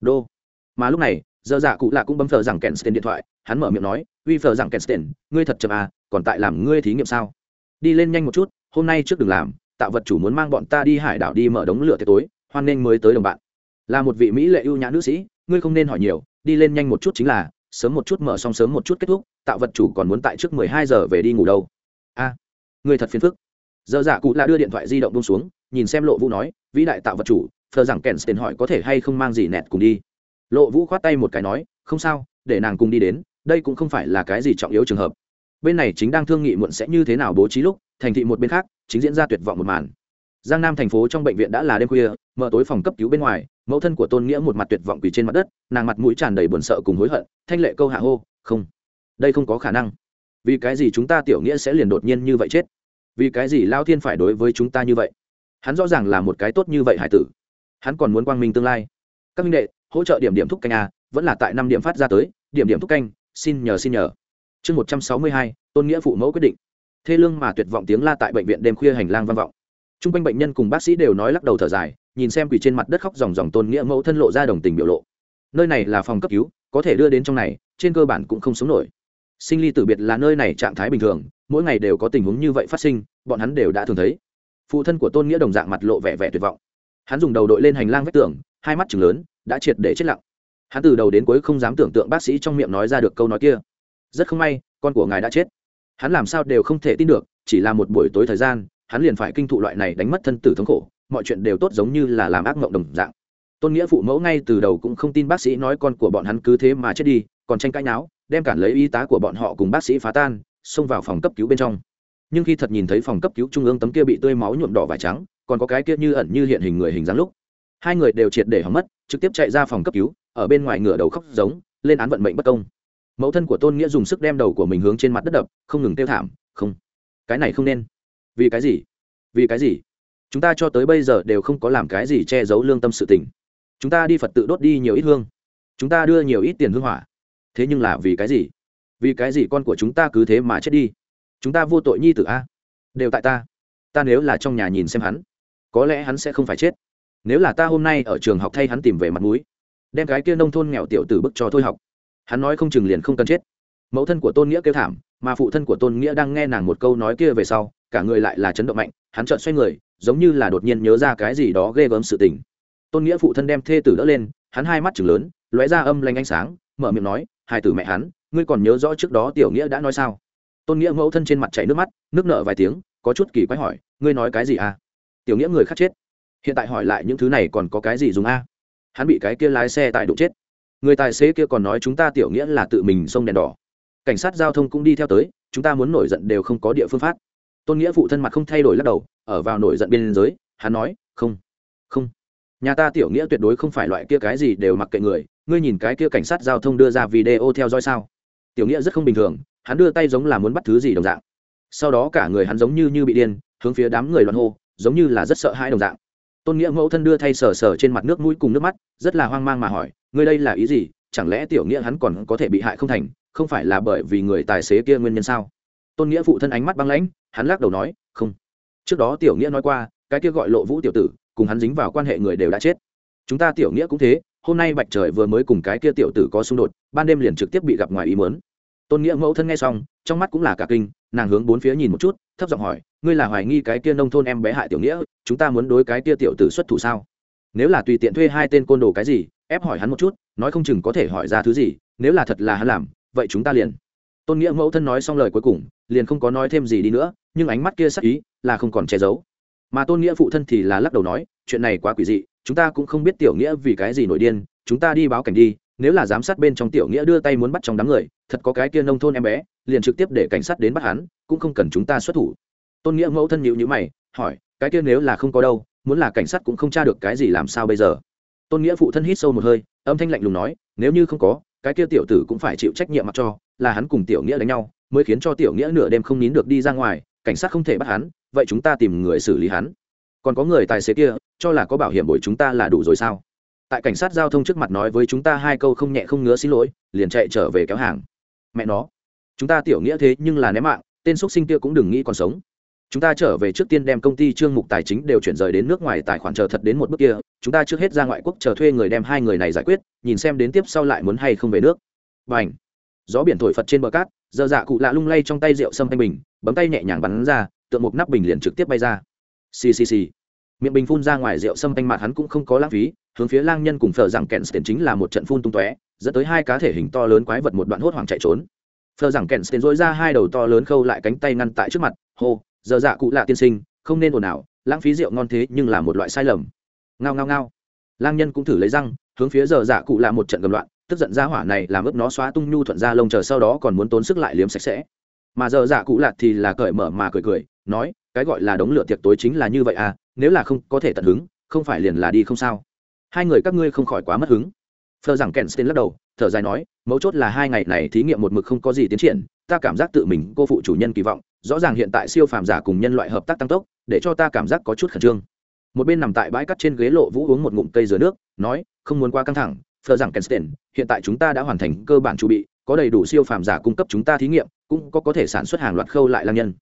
Đô. Mà lúc này, giờ dạ cụ lạ cũng bấm phờ rằng kensten điện thoại, hắn mở miệng nói, uy phờ rằng kensten ngươi thật chậm à còn tại làm ngươi thí nghiệm sao? Đi lên nhanh một chút, hôm nay trước đừng làm, tạo vật chủ muốn mang bọn ta đi hải đảo đi mở đống lửa tiệc tối, hoan nên mới tới đồng bạn. Là một vị mỹ lệ ưu nhã nữ sĩ, ngươi không nên hỏi nhiều, đi lên nhanh một chút chính là, sớm một chút mở xong sớm một chút kết thúc, tạo vật chủ còn muốn tại trước mười hai giờ về đi ngủ đâu. A, ngươi thật phiền phức giờ dạ cụ lạ đưa điện thoại di động bông xuống, nhìn xem lộ vũ nói, vĩ đại tạo vật chủ, thờ rằng kensten hỏi có thể hay không mang gì nẹt cùng đi? Lộ vũ khoát tay một cái nói, không sao, để nàng cùng đi đến, đây cũng không phải là cái gì trọng yếu trường hợp. Bên này chính đang thương nghị muộn sẽ như thế nào bố trí lúc, thành thị một bên khác, chính diễn ra tuyệt vọng một màn. Giang nam thành phố trong bệnh viện đã là đêm khuya, mở tối phòng cấp cứu bên ngoài, mẫu thân của tôn nghĩa một mặt tuyệt vọng quỳ trên mặt đất, nàng mặt mũi tràn đầy buồn sợ cùng hối hận, thanh lệ câu hạ hô, không, đây không có khả năng. Vì cái gì chúng ta tiểu nghĩa sẽ liền đột nhiên như vậy chết? Vì cái gì lao thiên phải đối với chúng ta như vậy? Hắn rõ ràng là một cái tốt như vậy hải tử. Hắn còn muốn quang minh tương lai. Các minh đệ, hỗ trợ điểm điểm thúc canh a vẫn là tại năm điểm phát ra tới, điểm điểm thúc canh, xin nhờ xin nhờ. Chương một trăm sáu mươi hai, tôn nghĩa phụ mẫu quyết định. Thê lương mà tuyệt vọng tiếng la tại bệnh viện đêm khuya hành lang vang vọng. T r u n g quanh bệnh nhân cùng bác sĩ đều nói lắc đầu thở dài, nhìn xem quỷ trên mặt đất khóc dòng dòng tôn nghĩa mẫu thân lộ ra đồng tình biểu lộ. Nơi này là phòng cấp cứu, có thể đưa đến trong này, trên cơ bản cũng không sống nổi. Sinh ly tử biệt là nơi này trạng thái bình thường mỗi ngày đều có tình huống như vậy phát sinh, bọn hắn đều đã thường thấy. Phụ thân của tôn nghĩa đồng dạng mặt lộ vẻ vẻ tuyệt vọng. Hắn dùng đầu đội lên hành lang vách tường, hai mắt chừng lớn, đã triệt để chết lặng. Hắn từ đầu đến cuối không dám tưởng tượng bác sĩ trong miệng nói ra được câu nói kia. Rất không may, con của ngài đã chết. Hắn làm sao đều không thể tin được, chỉ là một buổi tối thời gian, hắn liền phải kinh thụ loại này đánh mất thân tử thống khổ, mọi chuyện đều tốt giống như là làm ác mộng đồng dạng. Tôn nghĩa phụ mẫu ngay từ đầu cũng không tin bác sĩ nói con của bọn hắn cứ thế mà chết đi, còn tranh cãi náo đem cản lấy y tá của bọn họ cùng bác sĩ phá tan xông vào phòng cấp cứu bên trong. Nhưng khi thật nhìn thấy phòng cấp cứu trung ương tấm kia bị tươi máu nhuộm đỏ vải trắng, còn có cái kia như ẩn như hiện hình người hình dáng lúc, hai người đều triệt để hỏng mất, trực tiếp chạy ra phòng cấp cứu, ở bên ngoài ngửa đầu khóc giống, lên án vận mệnh bất công. Mẫu thân của tôn nghĩa dùng sức đem đầu của mình hướng trên mặt đất đập, không ngừng tiêu thảm, không, cái này không nên. Vì cái gì? Vì cái gì? Chúng ta cho tới bây giờ đều không có làm cái gì che giấu lương tâm sự tình. Chúng ta đi phật tự đốt đi nhiều ít hương. Chúng ta đưa nhiều ít tiền hương hỏa. Thế nhưng là vì cái gì? Vì cái gì con của chúng ta cứ thế mà chết đi? Chúng ta vô tội nhi tử a. Đều tại ta. Ta nếu là trong nhà nhìn xem hắn, có lẽ hắn sẽ không phải chết. Nếu là ta hôm nay ở trường học thay hắn tìm về mặt m ũ i đem cái kia nông thôn nghèo tiểu tử bức cho thôi học, hắn nói không chừng liền không cần chết. Mẫu thân của tôn nghĩa kêu thảm, mà phụ thân của tôn nghĩa đang nghe nàng một câu nói kia về sau, cả người lại là chấn động mạnh, hắn trợn xoay người, giống như là đột nhiên nhớ ra cái gì đó ghê gớm sự tình. Tôn nghĩa phụ thân đem thê tử đỡ lên, hắn hai mắt chừng lớn, lóe ra âm lanh ánh sáng, mở miệng nói, hai tử mẹ hắn ngươi còn nhớ rõ trước đó tiểu nghĩa đã nói sao? Tôn nghĩa mẫu thân trên mặt chảy nước mắt, nước nợ vài tiếng, có chút kỳ quái hỏi, ngươi nói cái gì à? Tiểu nghĩa người khác chết. Hiện tại hỏi lại những thứ này còn có cái gì dùng a? Hắn bị cái kia lái xe tại đụng chết. Người tài xế kia còn nói chúng ta tiểu nghĩa là tự mình xông đèn đỏ. Cảnh sát giao thông cũng đi theo tới, chúng ta muốn nổi giận đều không có địa phương phát. Tôn nghĩa phụ thân mặt không thay đổi lắc đầu, ở vào nổi giận biên giới, hắn nói, không không. Nhà ta tiểu nghĩa tuyệt đối không phải loại kia cái gì đều mặc kệ người. Ngươi nhìn cái kia cảnh sát giao thông đưa ra video theo dõi sao? Tiểu nghĩa rất không bình thường, hắn đưa tay giống là muốn bắt thứ gì đồng dạng. Sau đó cả người hắn giống như như bị điên, hướng phía đám người loạn hô, giống như là rất sợ hãi đồng dạng. Tôn nghĩa mẫu thân đưa thay sờ sờ trên mặt nước mũi cùng nước mắt, rất là hoang mang mà hỏi, ngươi đây là ý gì? Chẳng lẽ tiểu nghĩa hắn còn có thể bị hại không thành, không phải là bởi vì người tài xế kia nguyên nhân sao? Tôn nghĩa phụ thân ánh mắt băng lãnh, hắn lắc đầu nói, không. Trước đó tiểu nghĩa nói qua, cái kia gọi lộ vũ tiểu tử, cùng hắn dính vào quan hệ người đều đã chết. Chúng ta tiểu nghĩa cũng thế hôm nay bạch trời vừa mới cùng cái kia tiểu tử có xung đột, ban đêm liền trực tiếp bị gặp ngoài ý mớn tôn nghĩa mẫu thân nghe xong, trong mắt cũng là cả kinh, nàng hướng bốn phía nhìn một chút, thấp giọng hỏi, ngươi là hoài nghi cái kia nông thôn em bé hại tiểu nghĩa, chúng ta muốn đối cái kia tiểu tử xuất thủ sao? Nếu là tùy tiện thuê hai tên côn đồ cái gì, ép hỏi hắn một chút, nói không chừng có thể hỏi ra thứ gì, nếu là thật là hắn làm, vậy chúng ta liền. Tôn nghĩa mẫu thân nói xong lời cuối cùng, liền không có nói thêm gì đi nữa, nhưng ánh mắt kia sắc ý là không còn che giấu. Mà tôn nghĩa phụ thân thì là lắc đầu nói, chuyện này quá quỷ dị chúng ta cũng không biết tiểu nghĩa vì cái gì nổi điên, chúng ta đi báo cảnh đi, nếu là giám sát bên trong tiểu nghĩa đưa tay muốn bắt trong đám người, thật có cái kia nông thôn em bé, liền trực tiếp để cảnh sát đến bắt hắn, cũng không cần chúng ta xuất thủ. Tôn nghĩa mẫu thân nhịu nhữ mày, hỏi, cái kia nếu là không có đâu, muốn là cảnh sát cũng không tra được cái gì làm sao bây giờ? Tôn nghĩa phụ thân hít sâu một hơi, âm thanh lạnh lùng nói, nếu như không có, cái kia tiểu tử cũng phải chịu trách nhiệm mặc cho, là hắn cùng tiểu nghĩa đánh nhau, mới khiến cho tiểu nghĩa nửa đêm không nín được đi ra ngoài, cảnh sát không thể bắt hắn, vậy chúng ta tìm người xử lý hắn còn có người tài xế kia, cho là có bảo hiểm bồi chúng ta là đủ rồi sao? Tại cảnh sát giao thông trước mặt nói với chúng ta hai câu không nhẹ không ngứa xin lỗi, liền chạy trở về kéo hàng. Mẹ nó, chúng ta tiểu nghĩa thế nhưng là ném mạng, tên x sinh kia cũng đừng nghĩ còn sống. Chúng ta trở về trước tiên đem công ty trương mục tài chính đều chuyển rời đến nước ngoài tài khoản chờ thật đến một bước kia, chúng ta trước hết ra ngoại quốc chờ thuê người đem hai người này giải quyết, nhìn xem đến tiếp sau lại muốn hay không về nước. Và ảnh gió biển thổi phật trên bờ cát, giờ dạ cụ lạ lung lay trong tay rượu sâm thanh bình, bấm tay nhẹ nhàng bắn ra, tượng một nắp bình liền trực tiếp bay ra xì xì xì. Miệng bình phun ra ngoài rượu sâm canh mặt hắn cũng không có lãng phí, hướng phía lang nhân cùng phở rằng kẹn tiền chính là một trận phun tung tóe, dẫn tới hai cá thể hình to lớn quái vật một đoạn hốt hoảng chạy trốn. Phở rằng kẹn tiền dối ra hai đầu to lớn khâu lại cánh tay ngăn tại trước mặt, hô, giờ dạ cụ lạ tiên sinh, không nên ồn ào, lãng phí rượu ngon thế nhưng là một loại sai lầm. Ngao ngao ngao. Lang nhân cũng thử lấy răng, hướng phía giờ dạ cụ lạ một trận gầm loạn, tức giận ra hỏa này làm ướp nó xóa tung nhu thuận ra lông chờ sau đó còn muốn tốn sức lại liếm sạch sẽ. Mà giờ dạ cụ lạ thì là cởi mở mà cười cười, nói cái gọi là đống lửa tiệc tối chính là như vậy à nếu là không có thể tận hứng, không phải liền là đi không sao. Hai người các ngươi không khỏi quá mất hứng. Phờ rằng kèn lắc đầu, thở dài nói, mấu chốt là hai ngày này thí nghiệm một mực không có gì tiến triển, ta cảm giác tự mình cô phụ chủ nhân kỳ vọng, rõ ràng hiện tại siêu phàm giả cùng nhân loại hợp tác tăng tốc, để cho ta cảm giác có chút khẩn trương. Một bên nằm tại bãi cắt trên ghế lộ vũ uống một ngụm cây dừa nước, nói, không muốn qua căng thẳng, phờ rằng kenstein hiện tại chúng ta đã hoàn thành cơ bản chuẩn bị, có đầy đủ siêu phàm giả cung cấp chúng ta thí nghiệm, cũng có có thể sản xuất hàng loạt khâu lại lang nhân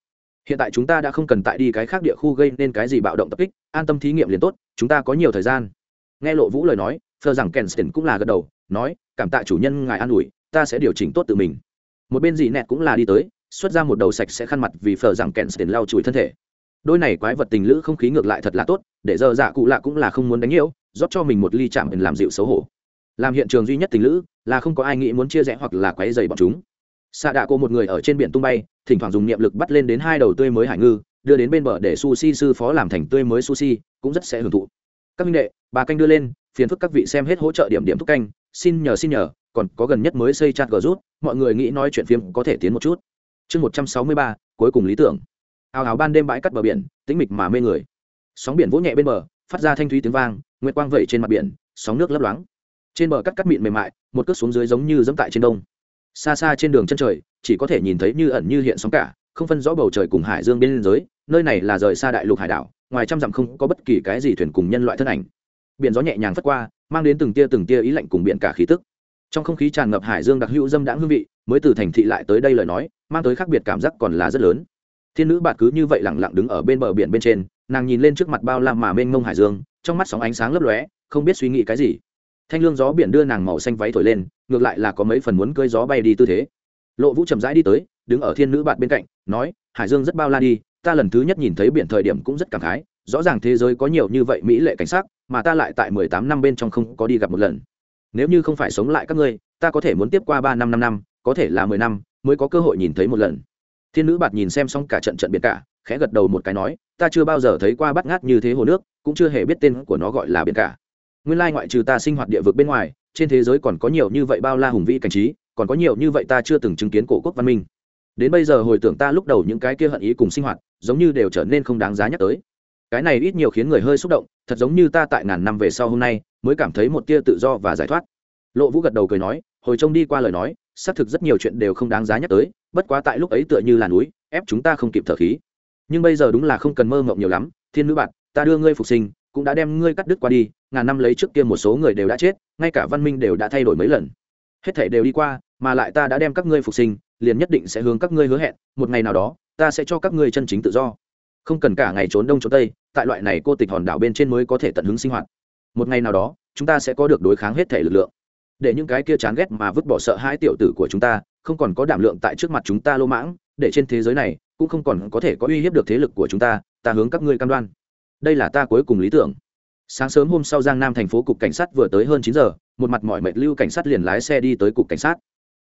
hiện tại chúng ta đã không cần tại đi cái khác địa khu gây nên cái gì bạo động tập kích, an tâm thí nghiệm liền tốt, chúng ta có nhiều thời gian. Nghe lộ vũ lời nói, phờ rằng kenstein cũng là gật đầu, nói, cảm tạ chủ nhân ngài an ủi, ta sẽ điều chỉnh tốt tự mình. Một bên dị nẹt cũng là đi tới, xuất ra một đầu sạch sẽ khăn mặt vì phờ rằng kẹn tiền lau chùi thân thể. Đôi này quái vật tình lữ không khí ngược lại thật là tốt, để giờ dạ cụ lạ cũng là không muốn đánh nhiễu rót cho mình một ly chạm làm dịu xấu hổ. Làm hiện trường duy nhất tình lữ là không có ai nghĩ muốn chia rẽ hoặc là quấy dày bọn chúng. Xạ đạ cô một người ở trên biển tung bay thỉnh thoảng dùng niệm lực bắt lên đến hai đầu tươi mới hải ngư, đưa đến bên bờ để sushi sư phó làm thành tươi mới sushi, cũng rất sẽ hưởng thụ. Các minh đệ, bà canh đưa lên, phiền phức các vị xem hết hỗ trợ điểm điểm thúc canh, xin nhờ xin nhờ, còn có gần nhất mới xây chat gờ rút, mọi người nghĩ nói chuyện phim có thể tiến một chút. Chương một trăm sáu mươi ba, cuối cùng lý tưởng. Ào ào ban đêm bãi cắt bờ biển, tĩnh mịch mà mê người. Sóng biển vỗ nhẹ bên bờ, phát ra thanh thúy tiếng vang, nguyệt quang vẩy trên mặt biển, sóng nước lấp loáng. Trên bờ cắt cắt mịn mềm mại, một cước xuống dưới giống như dẫm tại trên đông. Xa xa trên đường chân trời chỉ có thể nhìn thấy như ẩn như hiện sóng cả, không phân rõ bầu trời cùng hải dương bên giới, nơi này là rời xa đại lục hải đảo, ngoài trăm dặm không có bất kỳ cái gì thuyền cùng nhân loại thân ảnh. Biển gió nhẹ nhàng phất qua, mang đến từng tia từng tia ý lạnh cùng biển cả khí tức. Trong không khí tràn ngập hải dương đặc hữu dâm đãng hương vị, mới từ thành thị lại tới đây lời nói, mang tới khác biệt cảm giác còn là rất lớn. Thiên nữ bạt cứ như vậy lẳng lặng đứng ở bên bờ biển bên trên, nàng nhìn lên trước mặt bao la mà mênh mông hải dương, trong mắt sóng ánh sáng lấp lóe, không biết suy nghĩ cái gì. Thanh lương gió biển đưa nàng màu xanh váy thổi lên, ngược lại là có mấy phần muốn cơi gió bay đi tư thế lộ vũ chậm rãi đi tới, đứng ở thiên nữ bạt bên cạnh, nói, hải dương rất bao la đi, ta lần thứ nhất nhìn thấy biển thời điểm cũng rất cảm khái, rõ ràng thế giới có nhiều như vậy mỹ lệ cảnh sắc, mà ta lại tại mười tám năm bên trong không có đi gặp một lần. Nếu như không phải sống lại các ngươi, ta có thể muốn tiếp qua ba năm năm năm, có thể là mười năm, mới có cơ hội nhìn thấy một lần. Thiên nữ bạt nhìn xem xong cả trận trận biển cả, khẽ gật đầu một cái nói, ta chưa bao giờ thấy qua bắt ngát như thế hồ nước, cũng chưa hề biết tên của nó gọi là biển cả. Nguyên lai ngoại trừ ta sinh hoạt địa vực bên ngoài, trên thế giới còn có nhiều như vậy bao la hùng vĩ cảnh trí còn có nhiều như vậy ta chưa từng chứng kiến cổ quốc văn minh. Đến bây giờ hồi tưởng ta lúc đầu những cái kia hận ý cùng sinh hoạt, giống như đều trở nên không đáng giá nhắc tới. Cái này ít nhiều khiến người hơi xúc động, thật giống như ta tại ngàn năm về sau hôm nay, mới cảm thấy một tia tự do và giải thoát. Lộ vũ gật đầu cười nói, hồi trông đi qua lời nói, xác thực rất nhiều chuyện đều không đáng giá nhắc tới, bất quá tại lúc ấy tựa như là núi, ép chúng ta không kịp thở khí. Nhưng bây giờ đúng là không cần mơ mộng nhiều lắm, thiên nữ bạn, ta đưa ngươi phục sinh, cũng đã đem ngươi cắt đứt qua đi, ngàn năm lấy trước kia một số người đều đã chết, ngay cả văn minh đều đã thay đổi mấy lần. Hết thể đều đi qua mà lại ta đã đem các ngươi phục sinh, liền nhất định sẽ hướng các ngươi hứa hẹn, một ngày nào đó, ta sẽ cho các ngươi chân chính tự do. Không cần cả ngày trốn đông trốn tây, tại loại này cô tịch hòn đảo bên trên mới có thể tận hứng sinh hoạt. Một ngày nào đó, chúng ta sẽ có được đối kháng hết thể lực lượng. Để những cái kia chán ghét mà vứt bỏ sợ hai tiểu tử của chúng ta, không còn có đảm lượng tại trước mặt chúng ta lô mãng, để trên thế giới này, cũng không còn có thể có uy hiếp được thế lực của chúng ta ta hướng các ngươi cam đoan. Đây là ta cuối cùng lý tưởng. Sáng sớm hôm sau giang nam thành phố cục cảnh sát vừa tới hơn chín giờ, một mặt mọi mệt lưu cảnh sát liền lái xe đi tới cục cảnh sát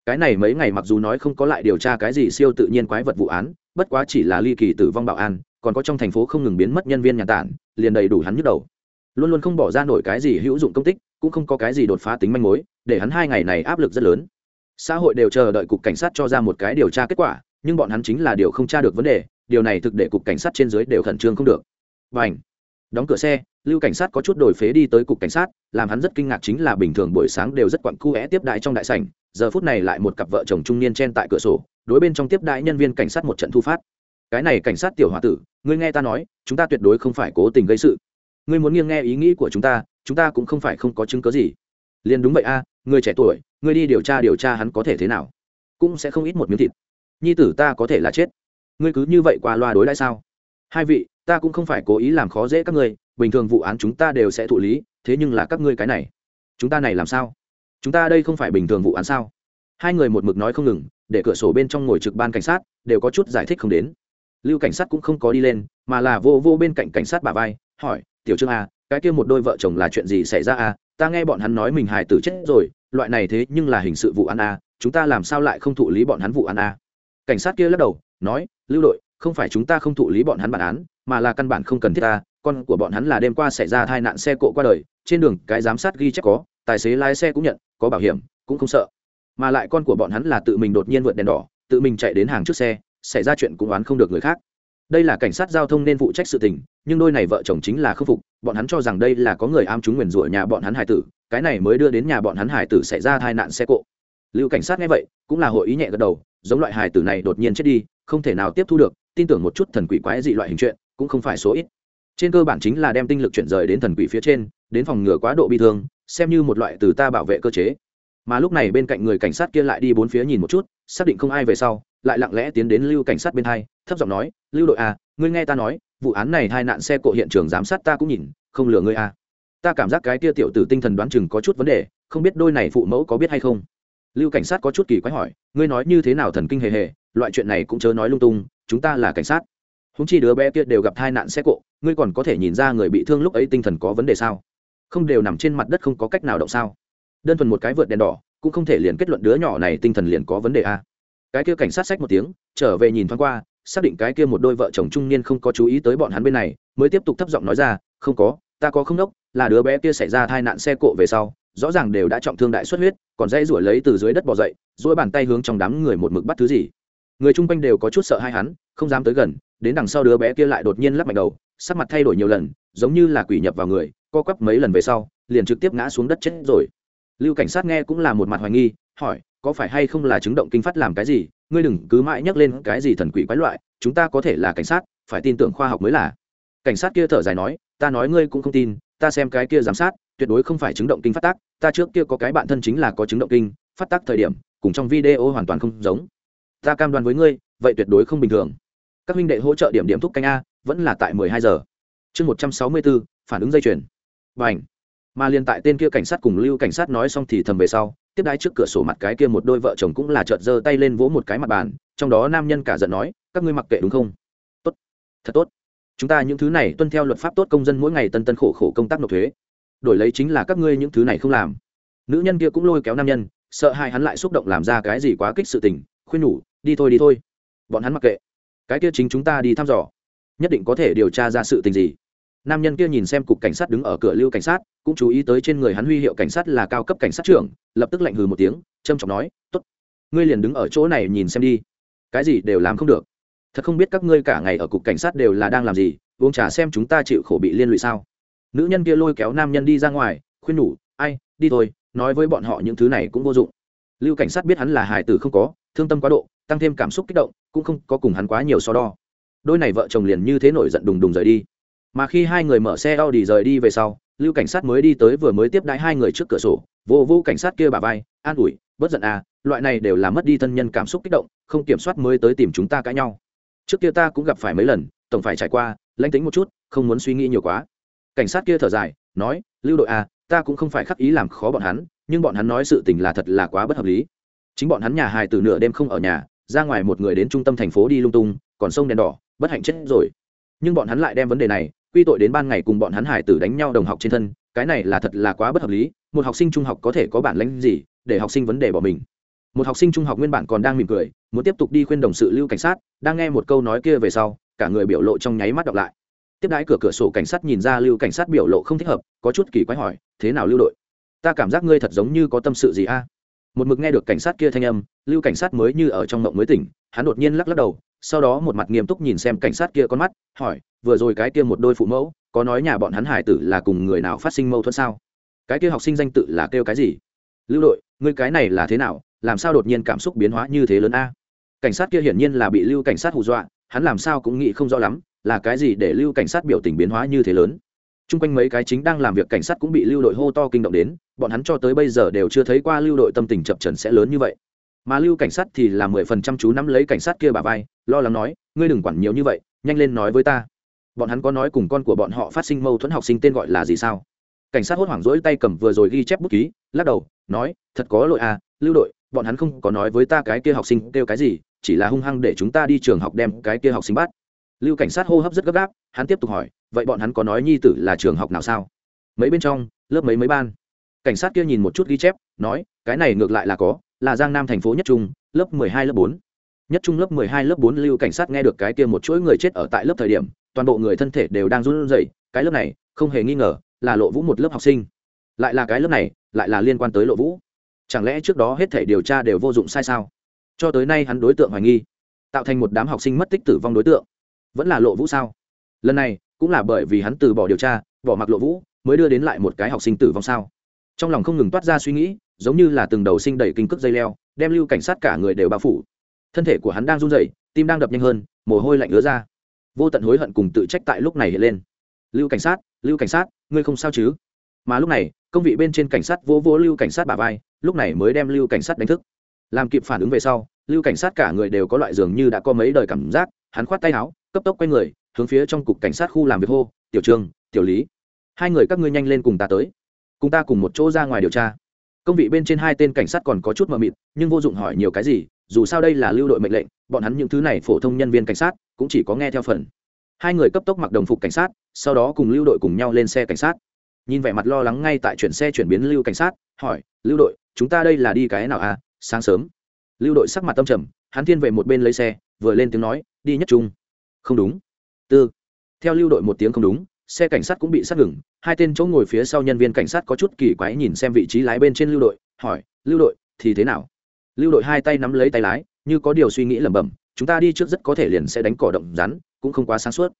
cái này mấy ngày mặc dù nói không có lại điều tra cái gì siêu tự nhiên quái vật vụ án, bất quá chỉ là ly kỳ tử vong bảo an, còn có trong thành phố không ngừng biến mất nhân viên nhà tản, liền đầy đủ hắn nhức đầu. Luôn luôn không bỏ ra nổi cái gì hữu dụng công tích, cũng không có cái gì đột phá tính manh mối, để hắn hai ngày này áp lực rất lớn. Xã hội đều chờ đợi cục cảnh sát cho ra một cái điều tra kết quả, nhưng bọn hắn chính là điều không tra được vấn đề, điều này thực để cục cảnh sát trên dưới đều khẩn trương không được. Và ảnh đóng cửa xe, lưu cảnh sát có chút đổi phế đi tới cục cảnh sát, làm hắn rất kinh ngạc chính là bình thường buổi sáng đều rất quặn cu é tiếp đại trong đại sảnh, giờ phút này lại một cặp vợ chồng trung niên chen tại cửa sổ, đối bên trong tiếp đại nhân viên cảnh sát một trận thu phát. Cái này cảnh sát tiểu h tử, ngươi nghe ta nói, chúng ta tuyệt đối không phải cố tình gây sự. Ngươi muốn nghiêng nghe ý nghĩ của chúng ta chúng ta cũng không phải không có chứng cớ gì. Liền đúng vậy a, người trẻ tuổi, ngươi đi điều tra điều tra hắn có thể thế nào, cũng sẽ không ít một miếng thịt. Nhi tử ta có thể là chết. Ngươi cứ như vậy qua loa đối đãi sao? Hai vị, ta cũng không phải cố ý làm khó dễ các ngươi, bình thường vụ án chúng ta đều sẽ thụ lý, thế nhưng là các ngươi cái này. Chúng ta này làm sao? Chúng ta đây không phải bình thường vụ án sao? Hai người một mực nói không ngừng, để cửa sổ bên trong ngồi trực ban cảnh sát, đều có chút giải thích không đến. Lưu cảnh sát cũng không có đi lên, mà là vô vô bên cạnh cảnh sát bà vai, hỏi, tiểu trương a cái kia một đôi vợ chồng là chuyện gì xảy ra a ta nghe bọn hắn nói mình hài tử chết rồi, loại này thế nhưng là hình sự vụ án a chúng ta làm sao lại không thụ lý bọn hắn vụ án a cảnh sát kia lắc đầu, nói, lưu đội không phải chúng ta không thụ lý bọn hắn bản án, mà là căn bản không cần thiết ta, con của bọn hắn là đêm qua xảy ra tai nạn xe cộ qua đời, trên đường cái giám sát ghi chép có, tài xế lái xe cũng nhận, có bảo hiểm, cũng không sợ. Mà lại con của bọn hắn là tự mình đột nhiên vượt đèn đỏ, tự mình chạy đến hàng trước xe, xảy ra chuyện cũng oán không được người khác. Đây là cảnh sát giao thông nên phụ trách sự tình, nhưng đôi này vợ chồng chính là khâm phục, bọn hắn cho rằng đây là có người am chúng nguyền rủa nhà bọn hắn hải tử, cái này mới đưa đến nhà bọn hắn hải tử xảy ra tai nạn xe cộ. Lưu cảnh sát nghe vậy, cũng là hội ý nhẹ gật đầu, giống loại hải tử này đột nhiên chết đi không thể nào tiếp thu được tin tưởng một chút thần quỷ quái dị loại hình chuyện cũng không phải số ít. Trên cơ bản chính là đem tinh lực chuyển rời đến thần quỷ phía trên đến phòng ngừa quá độ bi thương xem như một loại từ ta bảo vệ cơ chế. Mà lúc này bên cạnh người cảnh sát kia lại đi bốn phía nhìn một chút xác định không ai về sau lại lặng lẽ tiến đến lưu cảnh sát bên hai thấp giọng nói lưu đội a à, ngươi nghe ta nói vụ án này hai nạn xe cộ hiện trường giám sát ta cũng nhìn không lừa ngươi a à. ta cảm giác cái kia tiểu tử tinh thần đoán chừng có chút vấn đề không biết đôi này phụ mẫu có biết hay không. Lưu cảnh sát có chút kỳ quái hỏi ngươi nói như thế nào thần kinh hề hề loại chuyện này cũng chớ nói lung tung, chúng ta là cảnh sát. Húng chi đứa bé kia đều gặp tai nạn xe cộ, ngươi còn có thể nhìn ra người bị thương lúc ấy tinh thần có vấn đề sao? Không đều nằm trên mặt đất không có cách nào động sao? Đơn thuần một cái vượt đèn đỏ, cũng không thể liền kết luận đứa nhỏ này tinh thần liền có vấn đề a cái kia cảnh sát sách một tiếng, trở về nhìn thoáng qua, xác định cái kia một đôi vợ chồng trung niên không có chú ý tới bọn hắn bên này, mới tiếp tục thấp giọng nói ra, không có, ta có không đốc, là đứa bé kia xảy ra tai nạn xe cộ về sau, rõ ràng đều đã trọng thương đại xuất huyết, còn dây rủi lấy từ dưới đất bò dậy dỗi bàn tay hướng trong đám người một mực bắt thứ gì? Người chung quanh đều có chút sợ hai hắn, không dám tới gần, đến đằng sau đứa bé kia lại đột nhiên lắc mạnh đầu, sắc mặt thay đổi nhiều lần, giống như là quỷ nhập vào người, co quắp mấy lần về sau, liền trực tiếp ngã xuống đất chết rồi. Lưu cảnh sát nghe cũng là một mặt hoài nghi, hỏi, có phải hay không là chứng động kinh phát làm cái gì? Ngươi đừng cứ mãi nhắc lên cái gì thần quỷ quái loại, chúng ta có thể là cảnh sát, phải tin tưởng khoa học mới là. Cảnh sát kia thở dài nói, ta nói ngươi cũng không tin, ta xem cái kia giám sát, tuyệt đối không phải chứng động kinh phát tác, ta trước kia có cái bạn thân chính là có chứng động kinh phát tác thời điểm, cùng trong video hoàn toàn không giống ta cam đoan với ngươi, vậy tuyệt đối không bình thường. Các huynh đệ hỗ trợ điểm điểm thúc canh a, vẫn là tại mười hai giờ. Chương một trăm sáu mươi bốn, phản ứng dây chuyền. Và ảnh mà liền tại tên kia cảnh sát cùng lưu cảnh sát nói xong thì thầm về sau, tiếp đái trước cửa sổ mặt cái kia một đôi vợ chồng cũng là trợt giơ tay lên vỗ một cái mặt bàn, trong đó nam nhân cả giận nói, các ngươi mặc kệ đúng không? Tốt, thật tốt. Chúng ta những thứ này tuân theo luật pháp tốt công dân mỗi ngày tân tân khổ khổ công tác nộp thuế. Đổi lấy chính là các ngươi những thứ này không làm. Nữ nhân kia cũng lôi kéo nam nhân, sợ hai hắn lại xúc động làm ra cái gì quá kích sự tình, khuyên nhủ đi thôi đi thôi. Bọn hắn mặc kệ. Cái kia chính chúng ta đi thăm dò. Nhất định có thể điều tra ra sự tình gì. Nam nhân kia nhìn xem cục cảnh sát đứng ở cửa lưu cảnh sát, cũng chú ý tới trên người hắn huy hiệu cảnh sát là cao cấp cảnh sát trưởng, lập tức lạnh hừ một tiếng trâm trọng nói t ố t ngươi liền đứng ở chỗ này nhìn xem đi. Cái gì đều làm không được. Thật không biết các ngươi cả ngày ở cục cảnh sát đều là đang làm gì, uống trà xem chúng ta chịu khổ bị liên lụy sao? Nữ nhân kia lôi kéo nam nhân đi ra ngoài, khuyên nhủ, ai, đi thôi, nói với bọn họ những thứ này cũng vô dụng lưu cảnh sát biết hắn là Hải tử không có, thương tâm quá độ, tăng thêm cảm xúc kích động, cũng không có cùng hắn quá nhiều so đo. Đôi này vợ chồng liền như thế nổi giận đùng đùng rời đi. Mà khi hai người mở xe Audi rời đi về sau, lưu cảnh sát mới đi tới vừa mới tiếp đãi hai người trước cửa sổ, vô vô cảnh sát kia bà vai, an ủi bất giận à loại này đều là mất đi thân nhân cảm xúc kích động, không kiểm soát mới tới tìm chúng ta cãi nhau. Trước kia ta cũng gặp phải mấy lần, tổng phải trải qua lanh tính một chút, không muốn suy nghĩ nhiều quá. Cảnh sát kia thở dài, nói, lưu đội à ta cũng không phải khắc ý làm khó bọn hắn, nhưng bọn hắn nói sự tình là thật là quá bất hợp lý. Chính bọn hắn nhà hài từ nửa đêm không ở nhà, ra ngoài một người đến trung tâm thành phố đi lung tung, còn sông đèn đỏ, bất hạnh chết rồi. Nhưng bọn hắn lại đem vấn đề này, quy tội đến ban ngày cùng bọn hắn hải tử đánh nhau đồng học trên thân, cái này là thật là quá bất hợp lý, một học sinh trung học có thể có bản lãnh gì để học sinh vấn đề bỏ mình? Một học sinh trung học nguyên bản còn đang mỉm cười, muốn tiếp tục đi khuyên đồng sự lưu cảnh sát, đang nghe một câu nói kia về sau, cả người biểu lộ trong nháy mắt đọc lại tiếp đãi cửa cửa sổ cảnh sát nhìn ra lưu cảnh sát biểu lộ không thích hợp, có chút kỳ quái hỏi, thế nào lưu đội? Ta cảm giác ngươi thật giống như có tâm sự gì a? Một mực nghe được cảnh sát kia thanh âm, lưu cảnh sát mới như ở trong mộng mới tỉnh, hắn đột nhiên lắc lắc đầu, sau đó một mặt nghiêm túc nhìn xem cảnh sát kia con mắt, hỏi, vừa rồi cái kia một đôi phụ mẫu, có nói nhà bọn hắn hải tử là cùng người nào phát sinh mâu thuẫn sao? Cái kia học sinh danh tự là kêu cái gì? Lưu đội, ngươi cái này là thế nào? Làm sao đột nhiên cảm xúc biến hóa như thế lớn a? Cảnh sát kia hiển nhiên là bị lưu cảnh sát hù dọa, hắn làm sao cũng nghĩ không rõ lắm là cái gì để lưu cảnh sát biểu tình biến hóa như thế lớn? T r u n g quanh mấy cái chính đang làm việc cảnh sát cũng bị lưu đội hô to kinh động đến, bọn hắn cho tới bây giờ đều chưa thấy qua lưu đội tâm tình chập trần sẽ lớn như vậy. Mà lưu cảnh sát thì là mười phần trăm chú nắm lấy cảnh sát kia bà vai, lo lắng nói, ngươi đừng quản nhiều như vậy, nhanh lên nói với ta. Bọn hắn có nói cùng con của bọn họ phát sinh mâu thuẫn học sinh tên gọi là gì sao? Cảnh sát hốt hoảng rỗi tay cầm vừa rồi ghi chép bút ký, lắc đầu, nói, thật có lỗi à lưu đội, bọn hắn không có nói với ta cái kia học sinh kêu cái gì, chỉ là hung hăng để chúng ta đi trường học đem cái kia học sinh bắt lưu cảnh sát hô hấp rất gấp gáp, hắn tiếp tục hỏi, vậy bọn hắn có nói nhi tử là trường học nào sao? Mấy bên trong, lớp mấy mấy ban. Cảnh sát kia nhìn một chút ghi chép, nói, cái này ngược lại là có, là giang nam thành phố nhất trung, lớp mười hai, lớp bốn. Nhất trung lớp mười hai, lớp bốn, lưu cảnh sát nghe được cái kia một chuỗi người chết ở tại lớp thời điểm, toàn bộ người thân thể đều đang run rẩy, cái lớp này, không hề nghi ngờ, là lộ vũ một lớp học sinh. Lại là cái lớp này, lại là liên quan tới lộ vũ. Chẳng lẽ trước đó hết thể điều tra đều vô dụng sai sao? Cho tới nay hắn đối tượng hoài nghi, tạo thành một đám học sinh mất tích tử vong đối tượng vẫn là lộ vũ sao? Lần này, cũng là bởi vì hắn từ bỏ điều tra, bỏ mặc lộ vũ, mới đưa đến lại một cái học sinh tử vong sao? Trong lòng không ngừng toát ra suy nghĩ, giống như là từng đầu sinh đẩy kinh cước dây leo, đem lưu cảnh sát cả người đều bao phủ. Thân thể của hắn đang run rẩy, tim đang đập nhanh hơn, mồ hôi lạnh ứa ra. Vô tận hối hận cùng tự trách tại lúc này hiện lên. Lưu cảnh sát, lưu cảnh sát, ngươi không sao chứ? Mà lúc này, công vị bên trên cảnh sát vô vô lưu cảnh sát bà vai, lúc này mới đem lưu cảnh sát đánh thức. Làm kịp phản ứng về sau, lưu cảnh sát cả người đều có loại dường như đã có mấy đời cảm giác, hắn khoát tay áo cấp tốc quay người, hướng phía trong cục cảnh sát khu làm việc hô, tiểu trường tiểu lý, hai người các ngươi nhanh lên cùng ta tới. Cùng ta cùng một chỗ ra ngoài điều tra. Công vị bên trên hai tên cảnh sát còn có chút mờ mịt, nhưng vô dụng hỏi nhiều cái gì, dù sao đây là lưu đội mệnh lệnh, bọn hắn những thứ này phổ thông nhân viên cảnh sát, cũng chỉ có nghe theo phần. Hai người cấp tốc mặc đồng phục cảnh sát, sau đó cùng lưu đội cùng nhau lên xe cảnh sát. Nhìn vẻ mặt lo lắng ngay tại chuyển xe chuyển biến lưu cảnh sát, hỏi, lưu đội, chúng ta đây là đi cái nào à? Sáng sớm. Lưu đội sắc mặt tâm trầm, hắn thiên về một bên lấy xe, vừa lên tiếng nói, đi nhất trung không đúng. Tư. Theo lưu đội một tiếng không đúng, xe cảnh sát cũng bị sát ngừng, hai tên chỗ ngồi phía sau nhân viên cảnh sát có chút kỳ quái nhìn xem vị trí lái bên trên lưu đội, hỏi, lưu đội, thì thế nào? Lưu đội hai tay nắm lấy tay lái, như có điều suy nghĩ lẩm bẩm, chúng ta đi trước rất có thể liền sẽ đánh cỏ động rắn, cũng không quá sáng suốt.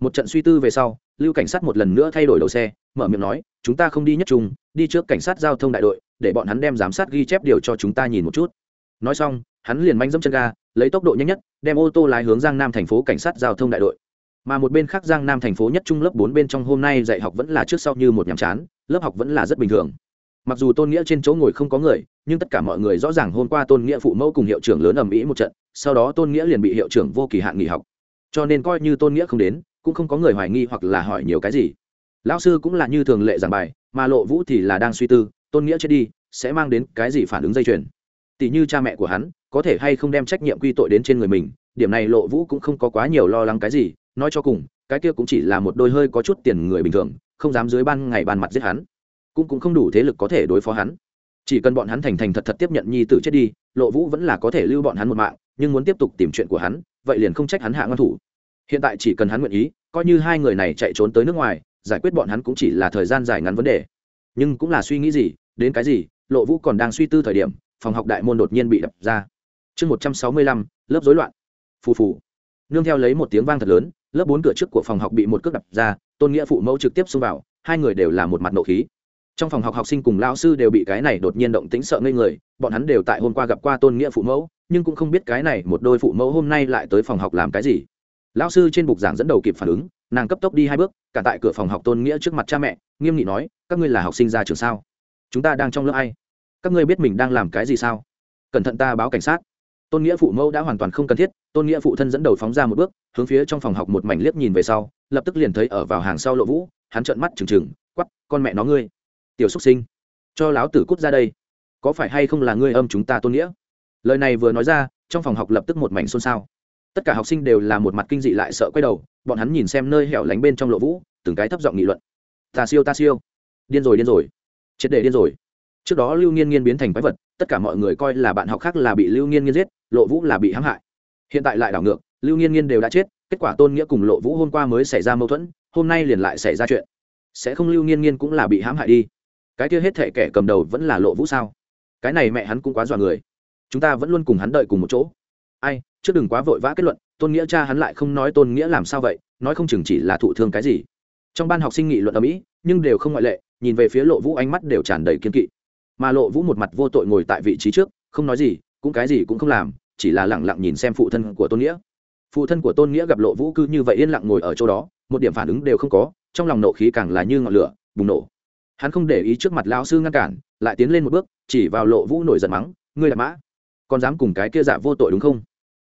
Một trận suy tư về sau, lưu cảnh sát một lần nữa thay đổi đầu xe, mở miệng nói, chúng ta không đi nhất trung, đi trước cảnh sát giao thông đại đội, để bọn hắn đem giám sát ghi chép điều cho chúng ta nhìn một chút. Nói xong hắn liền manh dẫm chân ga, lấy tốc độ nhanh nhất, đem ô tô lái hướng giang nam thành phố cảnh sát giao thông đại đội. Mà một bên khác giang nam thành phố nhất trung lớp bốn bên trong hôm nay dạy học vẫn là trước sau như một nhàm chán, lớp học vẫn là rất bình thường. Mặc dù tôn nghĩa trên chỗ ngồi không có người, nhưng tất cả mọi người rõ ràng hôm qua tôn nghĩa phụ mẫu cùng hiệu trưởng lớn ầm ĩ một trận, sau đó tôn nghĩa liền bị hiệu trưởng vô kỳ hạn nghỉ học. Cho nên coi như tôn nghĩa không đến, cũng không có người hoài nghi hoặc là hỏi nhiều cái gì. Lão sư cũng là như thường lệ giảng bài, mà lộ vũ thì là đang suy tư, tôn nghĩa chết đi, sẽ mang đến cái gì phản ứng dây chuyền? Tỷ như cha mẹ của hắn, có thể hay không đem trách nhiệm quy tội đến trên người mình, điểm này lộ vũ cũng không có quá nhiều lo lắng cái gì, nói cho cùng, cái kia cũng chỉ là một đôi hơi có chút tiền người bình thường, không dám dưới ban ngày ban mặt giết hắn. Cũng cũng không đủ thế lực có thể đối phó hắn. Chỉ cần bọn hắn thành thành thật thật tiếp nhận nhi tử chết đi, lộ vũ vẫn là có thể lưu bọn hắn một mạng, nhưng muốn tiếp tục tìm chuyện của hắn, vậy liền không trách hắn hạ ngăn thủ. Hiện tại chỉ cần hắn nguyện ý, coi như hai người này chạy trốn tới nước ngoài, giải quyết bọn hắn cũng chỉ là thời gian dài ngắn vấn đề. Nhưng cũng là suy nghĩ gì, đến cái gì, lộ vũ còn đang suy tư thời điểm phòng học đại môn đột nhiên bị đập ra. Chương một trăm sáu mươi lăm, lớp rối loạn. Phù phù. Nương theo lấy một tiếng vang thật lớn, lớp bốn cửa trước của phòng học bị một cước đập ra, tôn nghĩa phụ mẫu trực tiếp xông vào, hai người đều là một mặt nộ khí. Trong phòng học học sinh cùng lao sư đều bị cái này đột nhiên động tính sợ ngây người, bọn hắn đều tại hôm qua gặp qua tôn nghĩa phụ mẫu, nhưng cũng không biết cái này một đôi phụ mẫu hôm nay lại tới phòng học làm cái gì. Lao sư trên bục giảng dẫn đầu kịp phản ứng, nàng cấp tốc đi hai bước, cả tại cửa phòng học tôn nghĩa trước mặt cha mẹ, nghiêm nghị nói, các ngươi là học sinh ra trường sao? Chúng ta đang trong lớp ai? Các ngươi biết mình đang làm cái gì sao? Cẩn thận ta báo cảnh sát. Tôn nghĩa phụ mẫu đã hoàn toàn không cần thiết, tôn nghĩa phụ thân dẫn đầu phóng ra một bước, hướng phía trong phòng học một mảnh liếc nhìn về sau, lập tức liền thấy ở vào hàng sau lộ vũ, hắn trợn mắt trừng trừng quắp con mẹ nó ngươi, tiểu xúc sinh, cho láo tử cút ra đây. Có phải hay không là ngươi âm chúng ta tôn nghĩa? Lời này vừa nói ra, trong phòng học lập tức một mảnh xôn xao. Tất cả học sinh đều là một mặt kinh dị lại sợ quay đầu, bọn hắn nhìn xem nơi hẻo lánh bên trong lộ vũ, từng cái thấp giọng nghị luận. Ta siêu ta siêu. Điên rồi điên rồi. Triệt để điên rồi trước đó lưu nghiên nghiên biến thành quái vật, tất cả mọi người coi là bạn học khác là bị lưu nghiên nghiên giết, lộ vũ là bị hãm hại. Hiện tại lại đảo ngược, lưu nghiên nghiên đều đã chết, kết quả tôn nghĩa cùng lộ vũ hôm qua mới xảy ra mâu thuẫn, hôm nay liền lại xảy ra chuyện. Sẽ không lưu nghiên nghiên cũng là bị hãm hại đi. Cái kia hết thể kẻ cầm đầu vẫn là lộ vũ sao? Cái này mẹ hắn cũng quá dọa người. Chúng ta vẫn luôn cùng hắn đợi cùng một chỗ. Ai chứ đừng quá vội vã kết luận, tôn nghĩa cha hắn lại không nói tôn nghĩa làm sao vậy, nói không chừng chỉ là thụ thương cái gì. Trong ban học sinh nghị luận ở mỹ nhưng đều không ngoại lệ, nhìn về phía lộ vũ ánh mắt đều tràn đầy kiên kỵ mà lộ vũ một mặt vô tội ngồi tại vị trí trước, không nói gì, cũng cái gì cũng không làm, chỉ là lẳng lặng nhìn xem phụ thân của tôn nghĩa. Phụ thân của tôn nghĩa gặp lộ vũ cư như vậy yên lặng ngồi ở chỗ đó, một điểm phản ứng đều không có, trong lòng nộ khí càng là như ngọn lửa, bùng nổ. Hắn không để ý trước mặt lão sư ngăn cản, lại tiến lên một bước, chỉ vào lộ vũ nổi giận mắng, ngươi là mã, còn dám cùng cái kia giả vô tội đúng không?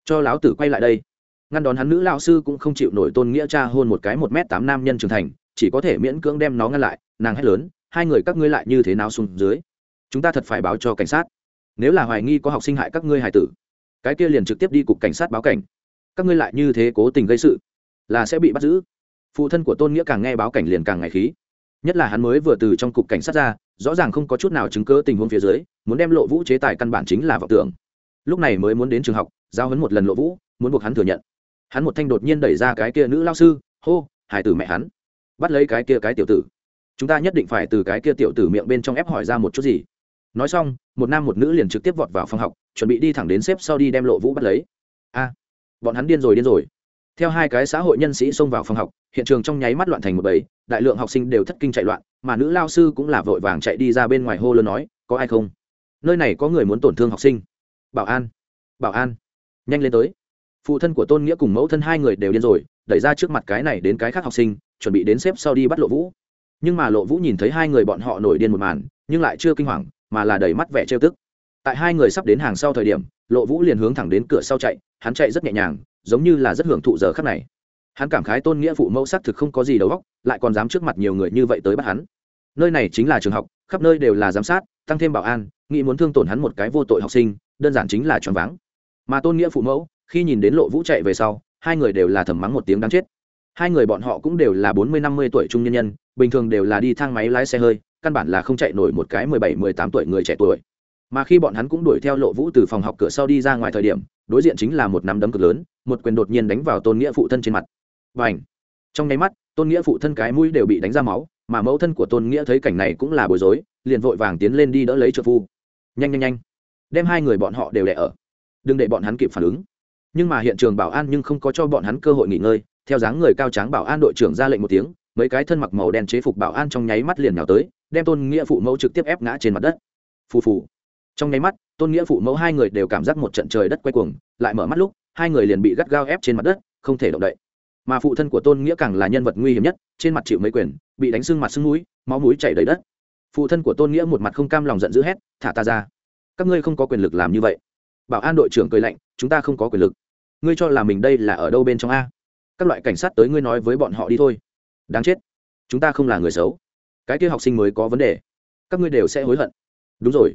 Cho lão tử quay lại đây. Ngăn đón hắn nữ lão sư cũng không chịu nổi tôn nghĩa cha hôn một cái một m tám nam nhân trưởng thành, chỉ có thể miễn cưỡng đem nó ngăn lại, nàng hét lớn, hai người các ngươi lại như thế nào xuống dưới? Chúng ta thật phải báo cho cảnh sát. Nếu là hoài nghi có học sinh hại các ngươi hải tử, cái kia liền trực tiếp đi cục cảnh sát báo cảnh. Các ngươi lại như thế cố tình gây sự, là sẽ bị bắt giữ. Phụ thân của tôn nghĩa càng nghe báo cảnh liền càng ngày khí. Nhất là hắn mới vừa từ trong cục cảnh sát ra, rõ ràng không có chút nào chứng cớ tình huống phía dưới, muốn đem lộ vũ chế tài căn bản chính là vọng tưởng. Lúc này mới muốn đến trường học, giao hấn một lần lộ vũ, muốn buộc hắn thừa nhận. Hắn một thanh đột nhiên đẩy ra cái kia nữ lao sư, hô hải tử mẹ hắn. Bắt lấy cái kia cái tiểu tử. Chúng ta nhất định phải từ cái kia tiểu tử miệng bên trong ép hỏi ra một chút gì nói xong, một nam một nữ liền trực tiếp vọt vào phòng học, chuẩn bị đi thẳng đến xếp sau đi đem lộ vũ bắt lấy. A, bọn hắn điên rồi điên rồi. Theo hai cái xã hội nhân sĩ xông vào phòng học, hiện trường trong nháy mắt loạn thành một bầy, đại lượng học sinh đều thất kinh chạy loạn, mà nữ lao sư cũng là vội vàng chạy đi ra bên ngoài hô lớn nói, có ai không? Nơi này có người muốn tổn thương học sinh. Bảo an bảo an. Nhanh lên tới. Phụ thân của tôn nghĩa cùng mẫu thân hai người đều điên rồi, đẩy ra trước mặt cái này đến cái khác học sinh, chuẩn bị đến xếp sau đi bắt lộ vũ. Nhưng mà lộ vũ nhìn thấy hai người bọn họ nổi điên một màn, nhưng lại chưa kinh hoàng mà là đầy mắt vẻ trêu tức. Tại hai người sắp đến hàng sau thời điểm, lộ vũ liền hướng thẳng đến cửa sau chạy, hắn chạy rất nhẹ nhàng, giống như là rất hưởng thụ giờ khắc này. Hắn cảm khái tôn nghĩa phụ mẫu xác thực không có gì đầu óc, lại còn dám trước mặt nhiều người như vậy tới bắt hắn. Nơi này chính là trường học, khắp nơi đều là giám sát, tăng thêm bảo an, nghĩ muốn thương tổn hắn một cái vô tội học sinh, đơn giản chính là choáng váng. Mà tôn nghĩa phụ mẫu, khi nhìn đến lộ vũ chạy về sau, hai người đều là thầm mắng một tiếng đáng chết. Hai người bọn họ cũng đều là bốn mươi năm mươi tuổi trung nhân nhân, bình thường đều là đi thang máy lái xe hơi căn bản là không chạy nổi một cái mười bảy, mười tám tuổi người trẻ tuổi. Mà khi bọn hắn cũng đuổi theo lộ vũ từ phòng học cửa sau đi ra ngoài thời điểm, đối diện chính là một nắm đấm cực lớn, một quyền đột nhiên đánh vào tôn nghĩa phụ thân trên mặt. Và trong nháy mắt, tôn nghĩa phụ thân cái mũi đều bị đánh ra máu, mà mẫu thân của tôn nghĩa thấy cảnh này cũng là bối rối, liền vội vàng tiến lên đi đỡ lấy trợ phu. Nhanh nhanh nhanh! Đem hai người bọn họ đều đẻ ở. Đừng để bọn hắn kịp phản ứng. Nhưng mà hiện trường bảo an nhưng không có cho bọn hắn cơ hội nghỉ ngơi, theo dáng người cao tráng bảo an đội trưởng ra lệnh một tiếng, mấy cái thân mặc màu đen chế phục bảo an trong nháy mắt liền nhào tới đem tôn nghĩa phụ mẫu trực tiếp ép ngã trên mặt đất. Phù phù. Trong nháy mắt, tôn nghĩa phụ mẫu hai người đều cảm giác một trận trời đất quay cuồng, lại mở mắt lúc, hai người liền bị gắt gao ép trên mặt đất, không thể động đậy. Mà phụ thân của tôn nghĩa càng là nhân vật nguy hiểm nhất, trên mặt chịu mấy quyền, bị đánh sưng mặt sưng mũi, máu mũi chảy đầy đất. Phụ thân của tôn nghĩa một mặt không cam lòng giận dữ hét, thả ta ra. Các ngươi không có quyền lực làm như vậy. Bảo an đội trưởng cười lạnh, chúng ta không có quyền lực. Ngươi cho là mình đây là ở đâu bên trong a? Các loại cảnh sát tới ngươi nói với bọn họ đi thôi. Đáng chết. Chúng ta không là người xấu cái kia học sinh mới có vấn đề. Các ngươi đều sẽ hối hận. Đúng rồi.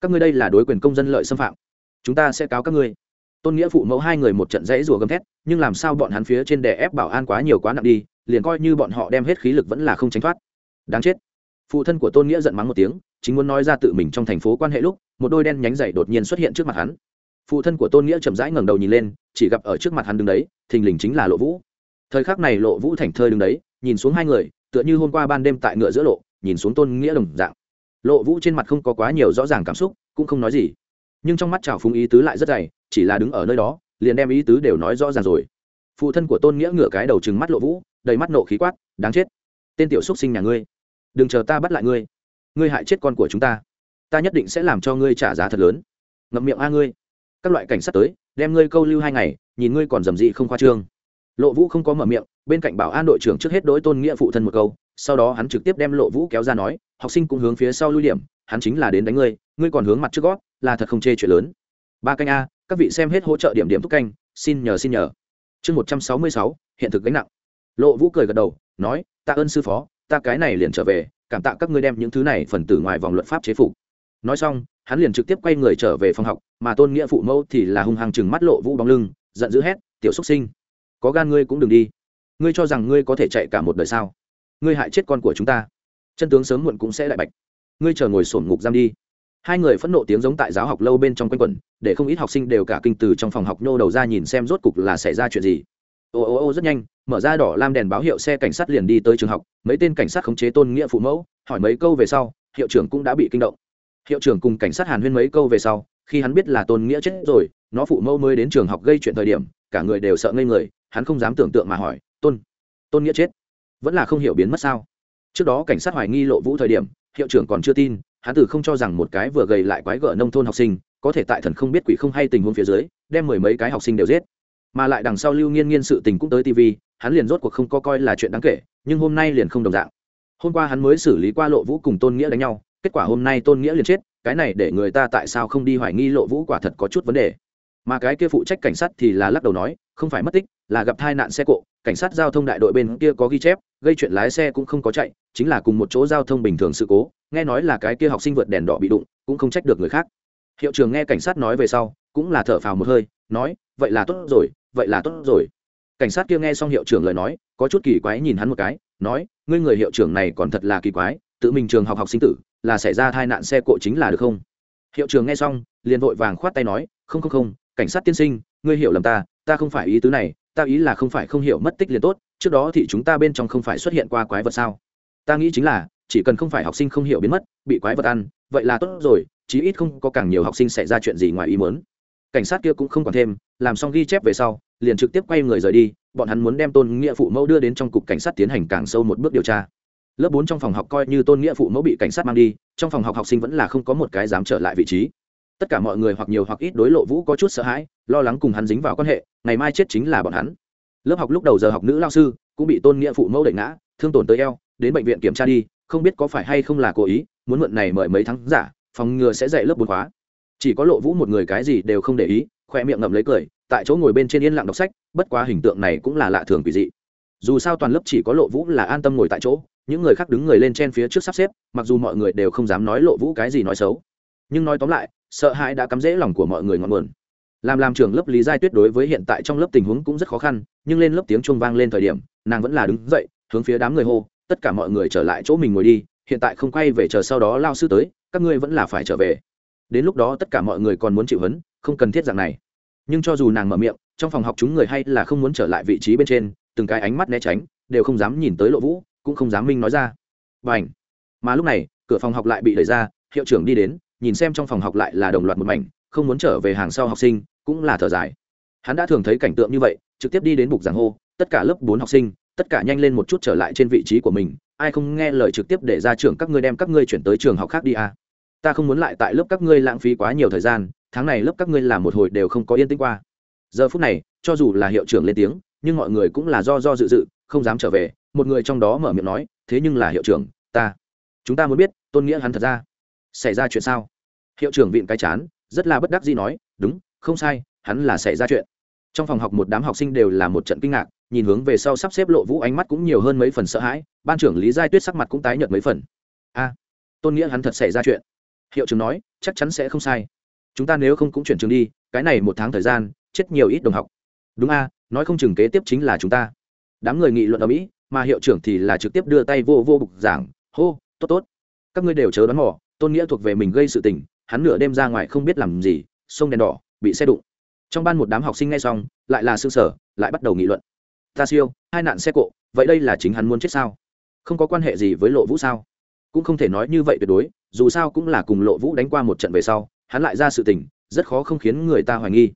Các ngươi đây là đối quyền công dân lợi xâm phạm. Chúng ta sẽ cáo các ngươi. Tôn nghĩa phụ mẫu hai người một trận dãy rùa gầm thét, nhưng làm sao bọn hắn phía trên đè ép bảo an quá nhiều quá nặng đi, liền coi như bọn họ đem hết khí lực vẫn là không tránh thoát. Đáng chết. Phụ thân của tôn nghĩa giận mắng một tiếng, chính muốn nói ra tự mình trong thành phố quan hệ lúc, một đôi đen nhánh dày đột nhiên xuất hiện trước mặt hắn. Phụ thân của tôn nghĩa chậm rãi ngẩng đầu nhìn lên, chỉ gặp ở trước mặt hắn đứng đấy, thình lình chính là lộ vũ. Thời khắc này lộ vũ thành thơi đứng đấy, nhìn xuống hai người tựa như hôm qua ban đêm tại ngựa giữa lộ, nhìn xuống tôn nghĩa đồng dạng. Lộ vũ trên mặt không có quá nhiều rõ ràng cảm xúc, cũng không nói gì. Nhưng trong mắt trào phúng ý tứ lại rất dày, chỉ là đứng ở nơi đó, liền đem ý tứ đều nói rõ ràng rồi. Phụ thân của tôn nghĩa ngửa cái đầu chừng mắt lộ vũ, đầy mắt nộ khí quát, đáng chết! Tên tiểu xúc sinh nhà ngươi! Đừng chờ ta bắt lại ngươi. Ngươi hại chết con của chúng ta. Ta nhất định sẽ làm cho ngươi trả giá thật lớn. Ngậm miệng a ngươi. Các loại cảnh sát tới, đem ngươi câu lưu hai ngày, nhìn ngươi còn dầm dị không khoa trương. Lộ vũ không có mở miệng bên cạnh bảo an đội trưởng trước hết đối tôn nghĩa phụ thân một câu, sau đó hắn trực tiếp đem lộ vũ kéo ra nói, học sinh cũng hướng phía sau lui điểm, hắn chính là đến đánh ngươi ngươi còn hướng mặt trước gót, là thật không chê chuyện lớn. Ba canh a, các vị xem hết hỗ trợ điểm điểm thúc canh, xin nhờ xin nhờ. Chương một trăm sáu mươi sáu, hiện thực gánh nặng. Lộ vũ cười gật đầu, nói tạ ơn sư phó, ta cái này liền trở về, cảm tạ các ngươi đem những thứ này phần tử ngoài vòng luật pháp chế phục. Nói xong, hắn liền trực tiếp quay người trở về phòng học, mà tôn nghĩa phụ mẫu thì là hung hăng chừng mắt lộ vũ bóng lưng, giận dữ hét, tiểu xúc sinh, có gan ngươi cũng đừng đi ngươi cho rằng ngươi có thể chạy cả một đời sao? Ngươi hại chết con của chúng ta. Chân tướng sớm muộn cũng sẽ đại bạch. Ngươi chờ ngồi sổn ngục giam đi. Hai người phẫn nộ tiếng giống tại giáo học lâu bên trong quanh quẩn, để không ít học sinh đều cả kinh từ trong phòng học nhô đầu ra nhìn xem rốt cục là xảy ra chuyện gì. Ô ô ô, rất nhanh, mở ra đỏ lam đèn báo hiệu xe cảnh sát liền đi tới trường học, mấy tên cảnh sát khống chế tôn nghĩa phụ mẫu, hỏi mấy câu về sau, hiệu trưởng cũng đã bị kinh động. Hiệu trưởng cùng cảnh sát hàn huyên mấy câu về sau, khi hắn biết là tôn nghĩa chết rồi, nó phụ mẫu mới đến trường học gây chuyện thời điểm, cả người đều sợ ngây người, hắn không dám tưởng tượng mà hỏi tôn tôn nghĩa chết. Vẫn là không hiểu biến mất sao? Trước đó cảnh sát hoài nghi lộ vũ thời điểm, hiệu trưởng còn chưa tin, hắn từ không cho rằng một cái vừa gầy lại quái gở nông thôn học sinh, có thể tại thần không biết quỷ không hay tình huống phía dưới, đem mười mấy cái học sinh đều giết. Mà lại đằng sau lưu nghiên nghiên sự tình cũng tới tv hắn liền rốt cuộc không có coi là chuyện đáng kể, nhưng hôm nay liền không đồng dạng. Hôm qua hắn mới xử lý qua lộ vũ cùng tôn nghĩa đánh nhau, kết quả hôm nay tôn nghĩa liền chết, cái này để người ta tại sao không đi hoài nghi lộ vũ quả thật có chút vấn đề mà cái kia phụ trách cảnh sát thì là lắc đầu nói, không phải mất tích, là gặp tai nạn xe cộ, cảnh sát giao thông đại đội bên kia có ghi chép, gây chuyện lái xe cũng không có chạy, chính là cùng một chỗ giao thông bình thường sự cố, nghe nói là cái kia học sinh vượt đèn đỏ bị đụng, cũng không trách được người khác. Hiệu trưởng nghe cảnh sát nói về sau, cũng là thở phào một hơi, nói, vậy là tốt rồi, vậy là tốt rồi. Cảnh sát kia nghe xong hiệu trưởng lời nói, có chút kỳ quái nhìn hắn một cái, nói, ngươi người hiệu trưởng này còn thật là kỳ quái, tự mình trường học học sinh tử, là xảy ra tai nạn xe cộ chính là được không? Hiệu trưởng nghe xong, liền vội vàng khoát tay nói, không không không cảnh sát tiên sinh, ngươi hiểu lầm ta ta không phải ý tứ này, ta ý là không phải không hiểu mất tích liền tốt, trước đó thì chúng ta bên trong không phải xuất hiện qua quái vật sao? Ta nghĩ chính là, chỉ cần không phải học sinh không hiểu biến mất, bị quái vật ăn, vậy là tốt rồi, chí ít không có càng nhiều học sinh xảy ra chuyện gì ngoài ý muốn. Cảnh sát kia cũng không còn thêm, làm xong ghi chép về sau, liền trực tiếp quay người rời đi, bọn hắn muốn đem tôn nghĩa phụ mẫu đưa đến trong cục cảnh sát tiến hành càng sâu một bước điều tra. Lớp bốn trong phòng học coi như tôn nghĩa phụ mẫu bị cảnh sát mang đi, trong phòng học học sinh vẫn là không có một cái dám trở lại vị trí tất cả mọi người hoặc nhiều hoặc ít đối lộ vũ có chút sợ hãi, lo lắng cùng hắn dính vào quan hệ, ngày mai chết chính là bọn hắn. Lớp học lúc đầu giờ học nữ lao sư cũng bị tôn nghĩa phụ mẫu đẩy ngã, thương tổn tới eo, đến bệnh viện kiểm tra đi, không biết có phải hay không là cố ý, muốn mượn này mời mấy tháng giả, phòng ngừa sẽ dạy lớp bốn khóa. Chỉ có lộ vũ một người cái gì đều không để ý, khoe miệng ngậm lấy cười, tại chỗ ngồi bên trên yên lặng đọc sách, bất quá hình tượng này cũng là lạ thường quỷ dị. Dù sao toàn lớp chỉ có lộ vũ là an tâm ngồi tại chỗ, những người khác đứng người lên trên phía trước sắp xếp, mặc dù mọi người đều không dám nói lộ vũ cái gì nói xấu. Nhưng nói tóm lại sợ hãi đã cắm rễ lòng của mọi người ngọn nguồn. Làm làm trưởng lớp lý giai tuyết đối với hiện tại trong lớp tình huống cũng rất khó khăn nhưng lên lớp tiếng chuông vang lên thời điểm nàng vẫn là đứng dậy hướng phía đám người hô tất cả mọi người trở lại chỗ mình ngồi đi hiện tại không quay về chờ sau đó lao sư tới các ngươi vẫn là phải trở về. Đến lúc đó tất cả mọi người còn muốn chịu hấn không cần thiết dạng này. Nhưng cho dù nàng mở miệng trong phòng học chúng người hay là không muốn trở lại vị trí bên trên từng cái ánh mắt né tránh đều không dám nhìn tới lộ vũ cũng không dám minh nói ra. Bảnh, ảnh mà lúc này cửa phòng học lại bị đẩy ra hiệu trưởng đi đến nhìn xem trong phòng học lại là đồng loạt một mảnh, không muốn trở về hàng sau học sinh, cũng là thở dài. Hắn đã thường thấy cảnh tượng như vậy, trực tiếp đi đến bục giảng hô, tất cả lớp bốn học sinh, tất cả nhanh lên một chút trở lại trên vị trí của mình, ai không nghe lời trực tiếp để ra trường các ngươi đem các ngươi chuyển tới trường học khác đi à. ta không muốn lại tại lớp các ngươi lãng phí quá nhiều thời gian, tháng này lớp các ngươi làm một hồi đều không có yên tĩnh qua. Giờ phút này, cho dù là hiệu trưởng lên tiếng, nhưng mọi người cũng là do do dự dự, không dám trở về, một người trong đó mở miệng nói, thế nhưng là hiệu trưởng, ta, chúng ta muốn biết, tôn nghĩa hắn thật ra, xảy ra chuyện sao? Hiệu trưởng viện cái chán, rất là bất đắc dĩ nói, đúng, không sai, hắn là xảy ra chuyện. Trong phòng học một đám học sinh đều là một trận kinh ngạc, nhìn hướng về sau sắp xếp lộ vũ ánh mắt cũng nhiều hơn mấy phần sợ hãi, ban trưởng lý giai tuyết sắc mặt cũng tái nhợt mấy phần. A, tôn nghĩa hắn thật xảy ra chuyện. Hiệu trưởng nói, chắc chắn sẽ không sai. Chúng ta nếu không cũng chuyển trường đi, cái này một tháng thời gian, chết nhiều ít đồng học. Đúng a, nói không chừng kế tiếp chính là chúng ta. Đám người nghị luận ở mỹ, mà hiệu trưởng thì là trực tiếp đưa tay vô vô bục giảng, hô, tốt tốt. Các ngươi đều chớ đoán mò, tôn nghĩa thuộc về mình gây sự tình hắn nửa đêm ra ngoài không biết làm gì, sông đèn đỏ, bị xe đụng. Trong ban một đám học sinh nghe xong, lại là xương sở lại bắt đầu nghị luận. Ta siêu, hai nạn xe cộ, vậy đây là chính hắn muốn chết sao? Không có quan hệ gì với lộ vũ sao? Cũng không thể nói như vậy tuyệt đối, dù sao cũng là cùng lộ vũ đánh qua một trận về sau, hắn lại ra sự tình, rất khó không khiến người ta hoài nghi.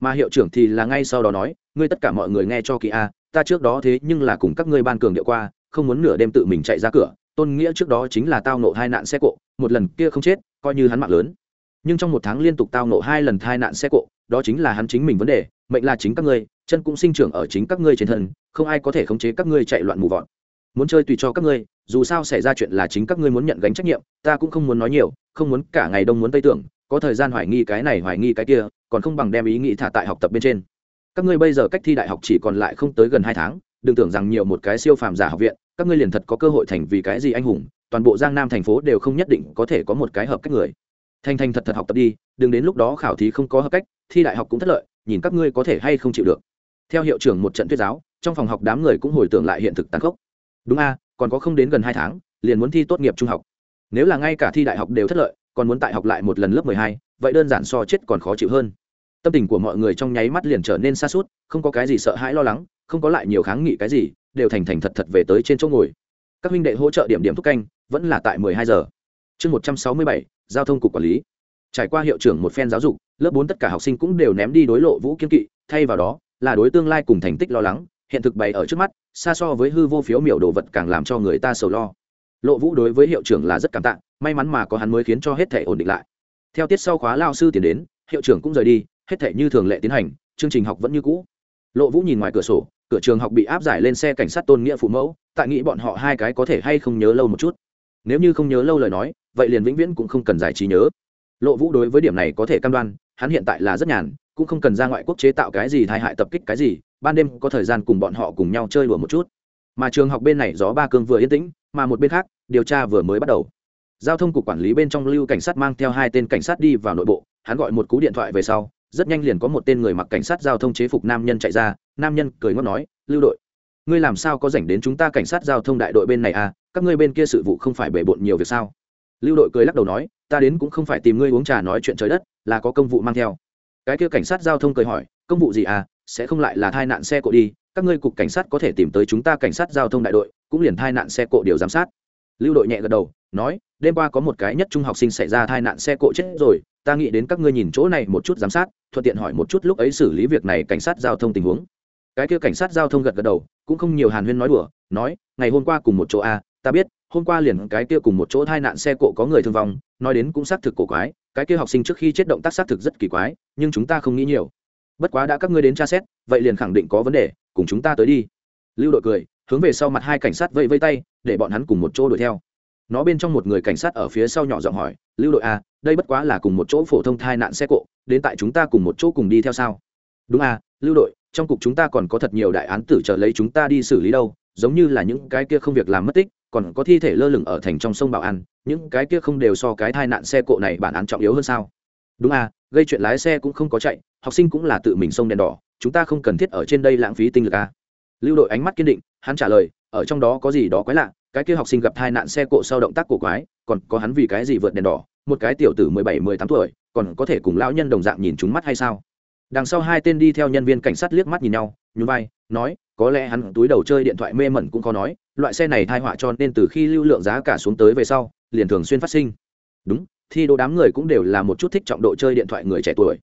Mà hiệu trưởng thì là ngay sau đó nói, ngươi tất cả mọi người nghe cho kỳ a, ta trước đó thế nhưng là cùng các ngươi ban cường điệu qua, không muốn nửa đêm tự mình chạy ra cửa, tôn nghĩa trước đó chính là tao nộ hai nạn xe cộ, một lần kia không chết coi như hắn mạng lớn. Nhưng trong một tháng liên tục tao nộ hai lần thai nạn xe cộ, đó chính là hắn chính mình vấn đề, mệnh là chính các ngươi, chân cũng sinh trưởng ở chính các ngươi trên thân, không ai có thể khống chế các ngươi chạy loạn mù vọt. Muốn chơi tùy cho các ngươi, dù sao xảy ra chuyện là chính các ngươi muốn nhận gánh trách nhiệm, ta cũng không muốn nói nhiều, không muốn cả ngày đông muốn tây tưởng, có thời gian hoài nghi cái này, hoài nghi cái kia, còn không bằng đem ý nghĩ thả tại học tập bên trên. Các ngươi bây giờ cách thi đại học chỉ còn lại không tới gần hai tháng đừng tưởng rằng nhiều một cái siêu phàm giả học viện, các ngươi liền thật có cơ hội thành vì cái gì anh hùng, toàn bộ giang nam thành phố đều không nhất định có thể có một cái hợp cách người. Thanh Thanh thật thật học tập đi, đừng đến lúc đó khảo thí không có hợp cách, thi đại học cũng thất lợi, nhìn các ngươi có thể hay không chịu được. Theo hiệu trưởng một trận thuyết giáo, trong phòng học đám người cũng hồi tưởng lại hiện thực tàn khốc. Đúng a, còn có không đến gần hai tháng, liền muốn thi tốt nghiệp trung học. Nếu là ngay cả thi đại học đều thất lợi, còn muốn tại học lại một lần lớp mười hai, vậy đơn giản so chết còn khó chịu hơn. Tâm tình của mọi người trong nháy mắt liền trở nên xa suốt không có cái gì sợ hãi lo lắng không có lại nhiều kháng nghị cái gì, đều thành thành thật thật về tới trên chỗ ngồi. Các huynh đệ hỗ trợ điểm điểm thúc canh, vẫn là tại mười hai giờ. Chương một trăm sáu mươi bảy, giao thông cục quản lý. Trải qua hiệu trưởng một phen giáo dục, lớp bốn tất cả học sinh cũng đều ném đi đối lộ vũ kiên kỵ, thay vào đó, là đối tương lai cùng thành tích lo lắng, hiện thực bày ở trước mắt, xa so với hư vô phiếu miểu đồ vật càng làm cho người ta sầu lo. Lộ vũ đối với hiệu trưởng là rất cảm tạ, may mắn mà có hắn mới khiến cho hết thể ổn định lại. Theo tiết sau khóa lao sư tiến đến, hiệu trưởng cũng rời đi, hết thể như thường lệ tiến hành, chương trình học vẫn như cũ. Lộ vũ nhìn ngoài cửa sổ cửa trường học bị áp giải lên xe cảnh sát tôn nghĩa phụ mẫu, tại nghĩ bọn họ hai cái có thể hay không nhớ lâu một chút. Nếu như không nhớ lâu lời nói, vậy liền vĩnh viễn cũng không cần giải trí nhớ. Lộ vũ đối với điểm này có thể cam đoan, hắn hiện tại là rất nhàn, cũng không cần ra ngoại quốc chế tạo cái gì tai hại tập kích cái gì, ban đêm có thời gian cùng bọn họ cùng nhau chơi đùa một chút. Mà trường học bên này gió ba cương vừa yên tĩnh, mà một bên khác, điều tra vừa mới bắt đầu. Giao thông cục quản lý bên trong lưu cảnh sát mang theo hai tên cảnh sát đi vào nội bộ, hắn gọi một cú điện thoại về sau rất nhanh liền có một tên người mặc cảnh sát giao thông chế phục nam nhân chạy ra, nam nhân cười ngót nói, lưu đội, ngươi làm sao có dành đến chúng ta cảnh sát giao thông đại đội bên này à? Các ngươi bên kia sự vụ không phải bể bộn nhiều việc sao? Lưu đội cười lắc đầu nói, ta đến cũng không phải tìm ngươi uống trà nói chuyện trời đất, là có công vụ mang theo. Cái kia cảnh sát giao thông cười hỏi, công vụ gì à? Sẽ không lại là tai nạn xe cộ đi, các ngươi cục cảnh sát có thể tìm tới chúng ta cảnh sát giao thông đại đội, cũng liền tai nạn xe cộ điều giám sát. Lưu đội nhẹ gật đầu, nói, đêm qua có một cái nhất trung học sinh xảy ra tai nạn xe cộ chết rồi ta nghĩ đến các ngươi nhìn chỗ này một chút giám sát, thuận tiện hỏi một chút lúc ấy xử lý việc này cảnh sát giao thông tình huống. Cái kia cảnh sát giao thông gật gật đầu, cũng không nhiều hàn huyên nói đùa, nói, ngày hôm qua cùng một chỗ a ta biết, hôm qua liền cái kia cùng một chỗ tai nạn xe cộ có người thương vong, nói đến cũng xác thực cổ quái, cái kia học sinh trước khi chết động tác xác thực rất kỳ quái, nhưng chúng ta không nghĩ nhiều. Bất quá đã các ngươi đến tra xét, vậy liền khẳng định có vấn đề, cùng chúng ta tới đi. Lưu đội cười, hướng về sau mặt hai cảnh sát vẫy vây tay, để bọn hắn cùng một chỗ đuổi theo nó bên trong một người cảnh sát ở phía sau nhỏ giọng hỏi lưu đội a à, đây bất quá là cùng một chỗ phổ thông thai nạn xe cộ đến tại chúng ta cùng một chỗ cùng đi theo sao đúng a à, lưu đội trong cục chúng ta còn có thật nhiều đại án tử chờ lấy chúng ta đi xử lý đâu giống như là những cái kia không việc làm mất tích còn có thi thể lơ lửng ở thành trong sông bảo an những cái kia không đều so cái thai nạn xe cộ này bản án trọng yếu hơn sao đúng à gây chuyện lái xe cũng không có chạy học sinh cũng là tự mình sông đèn đỏ chúng ta không cần thiết ở trên đây lãng phí tinh lực à. lưu đội ánh mắt kiên định hắn trả lời ở trong đó có gì đó quái lạ cái kia học sinh gặp tai nạn xe cộ sau động tác cổ quái, còn có hắn vì cái gì vượt đèn đỏ, một cái tiểu tử mười bảy, mười tám tuổi, còn có thể cùng lão nhân đồng dạng nhìn chúng mắt hay sao? Đằng sau hai tên đi theo nhân viên cảnh sát liếc mắt nhìn nhau, nhún vai, nói, có lẽ hắn túi đầu chơi điện thoại mê mẩn cũng có nói, loại xe này thai họa cho nên từ khi lưu lượng giá cả xuống tới về sau, liền thường xuyên phát sinh. Đúng thi đỗ đám người cũng đều là một chút thích trọng độ chơi điện thoại người trẻ tuổi.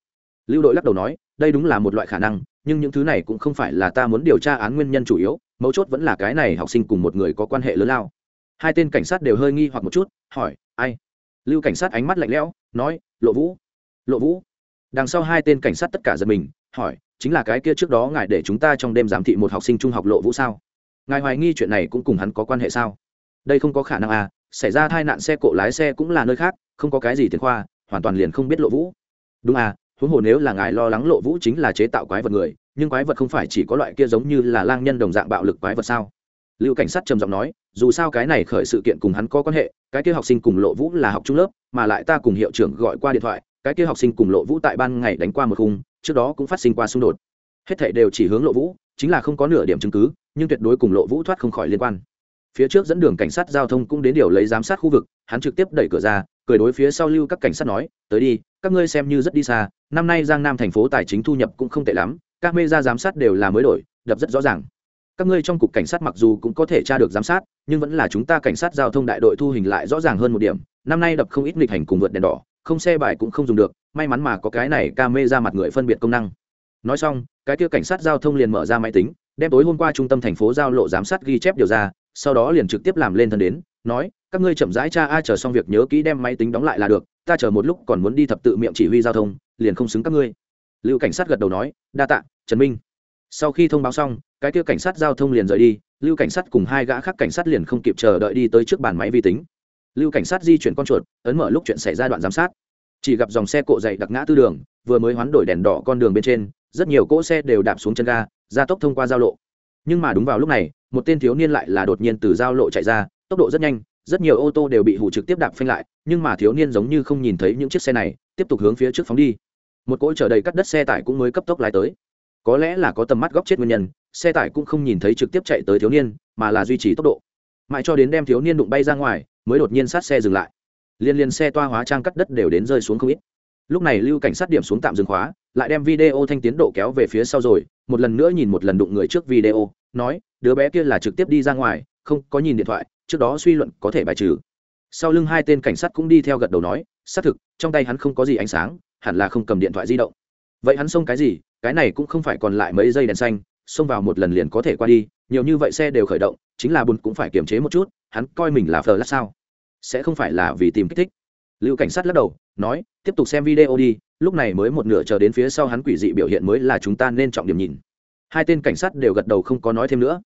Lưu đội lắc đầu nói, đây đúng là một loại khả năng, nhưng những thứ này cũng không phải là ta muốn điều tra án nguyên nhân chủ yếu mấu chốt vẫn là cái này học sinh cùng một người có quan hệ lớn lao. Hai tên cảnh sát đều hơi nghi hoặc một chút, hỏi, ai? Lưu cảnh sát ánh mắt lạnh lẽo, nói, lộ vũ. Lộ vũ? Đằng sau hai tên cảnh sát tất cả giật mình, hỏi, chính là cái kia trước đó ngài để chúng ta trong đêm giám thị một học sinh trung học lộ vũ sao? Ngài hoài nghi chuyện này cũng cùng hắn có quan hệ sao? Đây không có khả năng à xảy ra tai nạn xe cộ lái xe cũng là nơi khác, không có cái gì tiền khoa, hoàn toàn liền không biết lộ vũ. Đúng à huống hồ nếu là ngài lo lắng lộ vũ chính là chế tạo quái vật người nhưng quái vật không phải chỉ có loại kia giống như là lang nhân đồng dạng bạo lực quái vật sao? Lưu cảnh sát trầm giọng nói, dù sao cái này khởi sự kiện cùng hắn có quan hệ, cái kia học sinh cùng lộ vũ là học trung lớp, mà lại ta cùng hiệu trưởng gọi qua điện thoại, cái kia học sinh cùng lộ vũ tại ban ngày đánh qua một khung, trước đó cũng phát sinh qua xung đột. Hết thảy đều chỉ hướng lộ vũ, chính là không có nửa điểm chứng cứ, nhưng tuyệt đối cùng lộ vũ thoát không khỏi liên quan. Phía trước dẫn đường cảnh sát giao thông cũng đến điều lấy giám sát khu vực, hắn trực tiếp đẩy cửa ra, cười đối phía sau lưu các cảnh sát nói, tới đi, các ngươi xem như rất đi xa, năm nay giang nam thành phố tài chính thu nhập cũng không tệ lắm các mê ra giám sát đều là mới đổi, đập rất rõ ràng. Các ngươi trong cục cảnh sát mặc dù cũng có thể tra được giám sát, nhưng vẫn là chúng ta cảnh sát giao thông đại đội thu hình lại rõ ràng hơn một điểm. Năm nay đập không ít nghịch hành cùng vượt đèn đỏ, không xe bài cũng không dùng được, may mắn mà có cái này ca mê ra mặt người phân biệt công năng. Nói xong, cái kia cảnh sát giao thông liền mở ra máy tính, đem tối hôm qua trung tâm thành phố giao lộ giám sát ghi chép điều ra, sau đó liền trực tiếp làm lên thân đến, nói, các ngươi chậm rãi cha ai chờ xong việc nhớ kỹ đem máy tính đóng lại là được, ta chờ một lúc còn muốn đi thập tự miệng chỉ huy giao thông, liền không xứng các ngươi lưu cảnh sát gật đầu nói, đa tạ, trần minh. Sau khi thông báo xong, cái kia cảnh sát giao thông liền rời đi, lưu cảnh sát cùng hai gã khác cảnh sát liền không kịp chờ đợi đi tới trước bàn máy vi tính. Lưu cảnh sát di chuyển con chuột, ấn mở lúc chuyện xảy ra đoạn giám sát. Chỉ gặp dòng xe cộ dày đặc ngã tư đường, vừa mới hoán đổi đèn đỏ con đường bên trên, rất nhiều cỗ xe đều đạp xuống chân ga, gia tốc thông qua giao lộ. Nhưng mà đúng vào lúc này, một tên thiếu niên lại là đột nhiên từ giao lộ chạy ra, tốc độ rất nhanh, rất nhiều ô tô đều bị hụ trực tiếp đạp phanh lại, nhưng mà thiếu niên giống như không nhìn thấy những chiếc xe này, tiếp tục hướng phía trước phóng đi một cỗ chở đầy cắt đất xe tải cũng mới cấp tốc lái tới. Có lẽ là có tầm mắt góc chết nguyên nhân, xe tải cũng không nhìn thấy trực tiếp chạy tới thiếu niên, mà là duy trì tốc độ. Mãi cho đến đem thiếu niên đụng bay ra ngoài, mới đột nhiên sát xe dừng lại. Liên liên xe toa hóa trang cắt đất đều đến rơi xuống không ít. Lúc này lưu cảnh sát điểm xuống tạm dừng khóa, lại đem video thanh tiến độ kéo về phía sau rồi, một lần nữa nhìn một lần đụng người trước video, nói, đứa bé kia là trực tiếp đi ra ngoài, không có nhìn điện thoại, trước đó suy luận có thể bài trừ. Sau lưng hai tên cảnh sát cũng đi theo gật đầu nói, xác thực, trong tay hắn không có gì ánh sáng hẳn là không cầm điện thoại di động. Vậy hắn xông cái gì? Cái này cũng không phải còn lại mấy giây đèn xanh, xông vào một lần liền có thể qua đi, nhiều như vậy xe đều khởi động, chính là bùn cũng phải kiềm chế một chút, hắn coi mình là phờ lát sao? Sẽ không phải là vì tìm kích thích. Lưu cảnh sát lắc đầu, nói, tiếp tục xem video đi, lúc này mới một nửa chờ đến phía sau hắn quỷ dị biểu hiện mới là chúng ta nên trọng điểm nhìn. Hai tên cảnh sát đều gật đầu không có nói thêm nữa.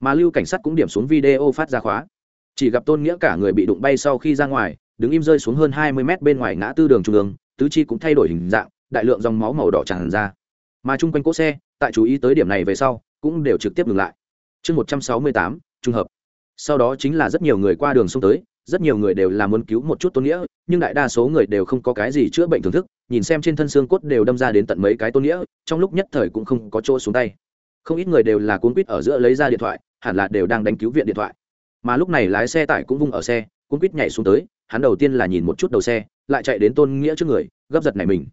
Mà lưu cảnh sát cũng điểm xuống video phát ra khóa. Chỉ gặp tôn nghĩa cả người bị đụng bay sau khi ra ngoài, đứng im rơi xuống hơn hai mươi mét bên ngoài ngã tư đường trung ương tứ chi cũng thay đổi hình dạng, đại lượng dòng máu màu đỏ tràn ra. Mà chung quanh cỗ xe, tại chú ý tới điểm này về sau, cũng đều trực tiếp ngừng lại. Chương một trăm sáu mươi tám, trùng hợp. Sau đó chính là rất nhiều người qua đường xông tới, rất nhiều người đều là muốn cứu một chút tôn nghĩa, nhưng đại đa số người đều không có cái gì chữa bệnh thưởng thức, nhìn xem trên thân xương cốt đều đâm ra đến tận mấy cái tôn nghĩa, trong lúc nhất thời cũng không có chỗ xuống tay. Không ít người đều là cuốn quýt ở giữa lấy ra điện thoại, hẳn là đều đang đánh cứu viện điện thoại. Mà lúc này lái xe tải cũng vung ở xe, cuốn quýt nhảy xuống tới hắn đầu tiên là nhìn một chút đầu xe, lại chạy đến tôn nghĩa trước người, gấp giật này mình.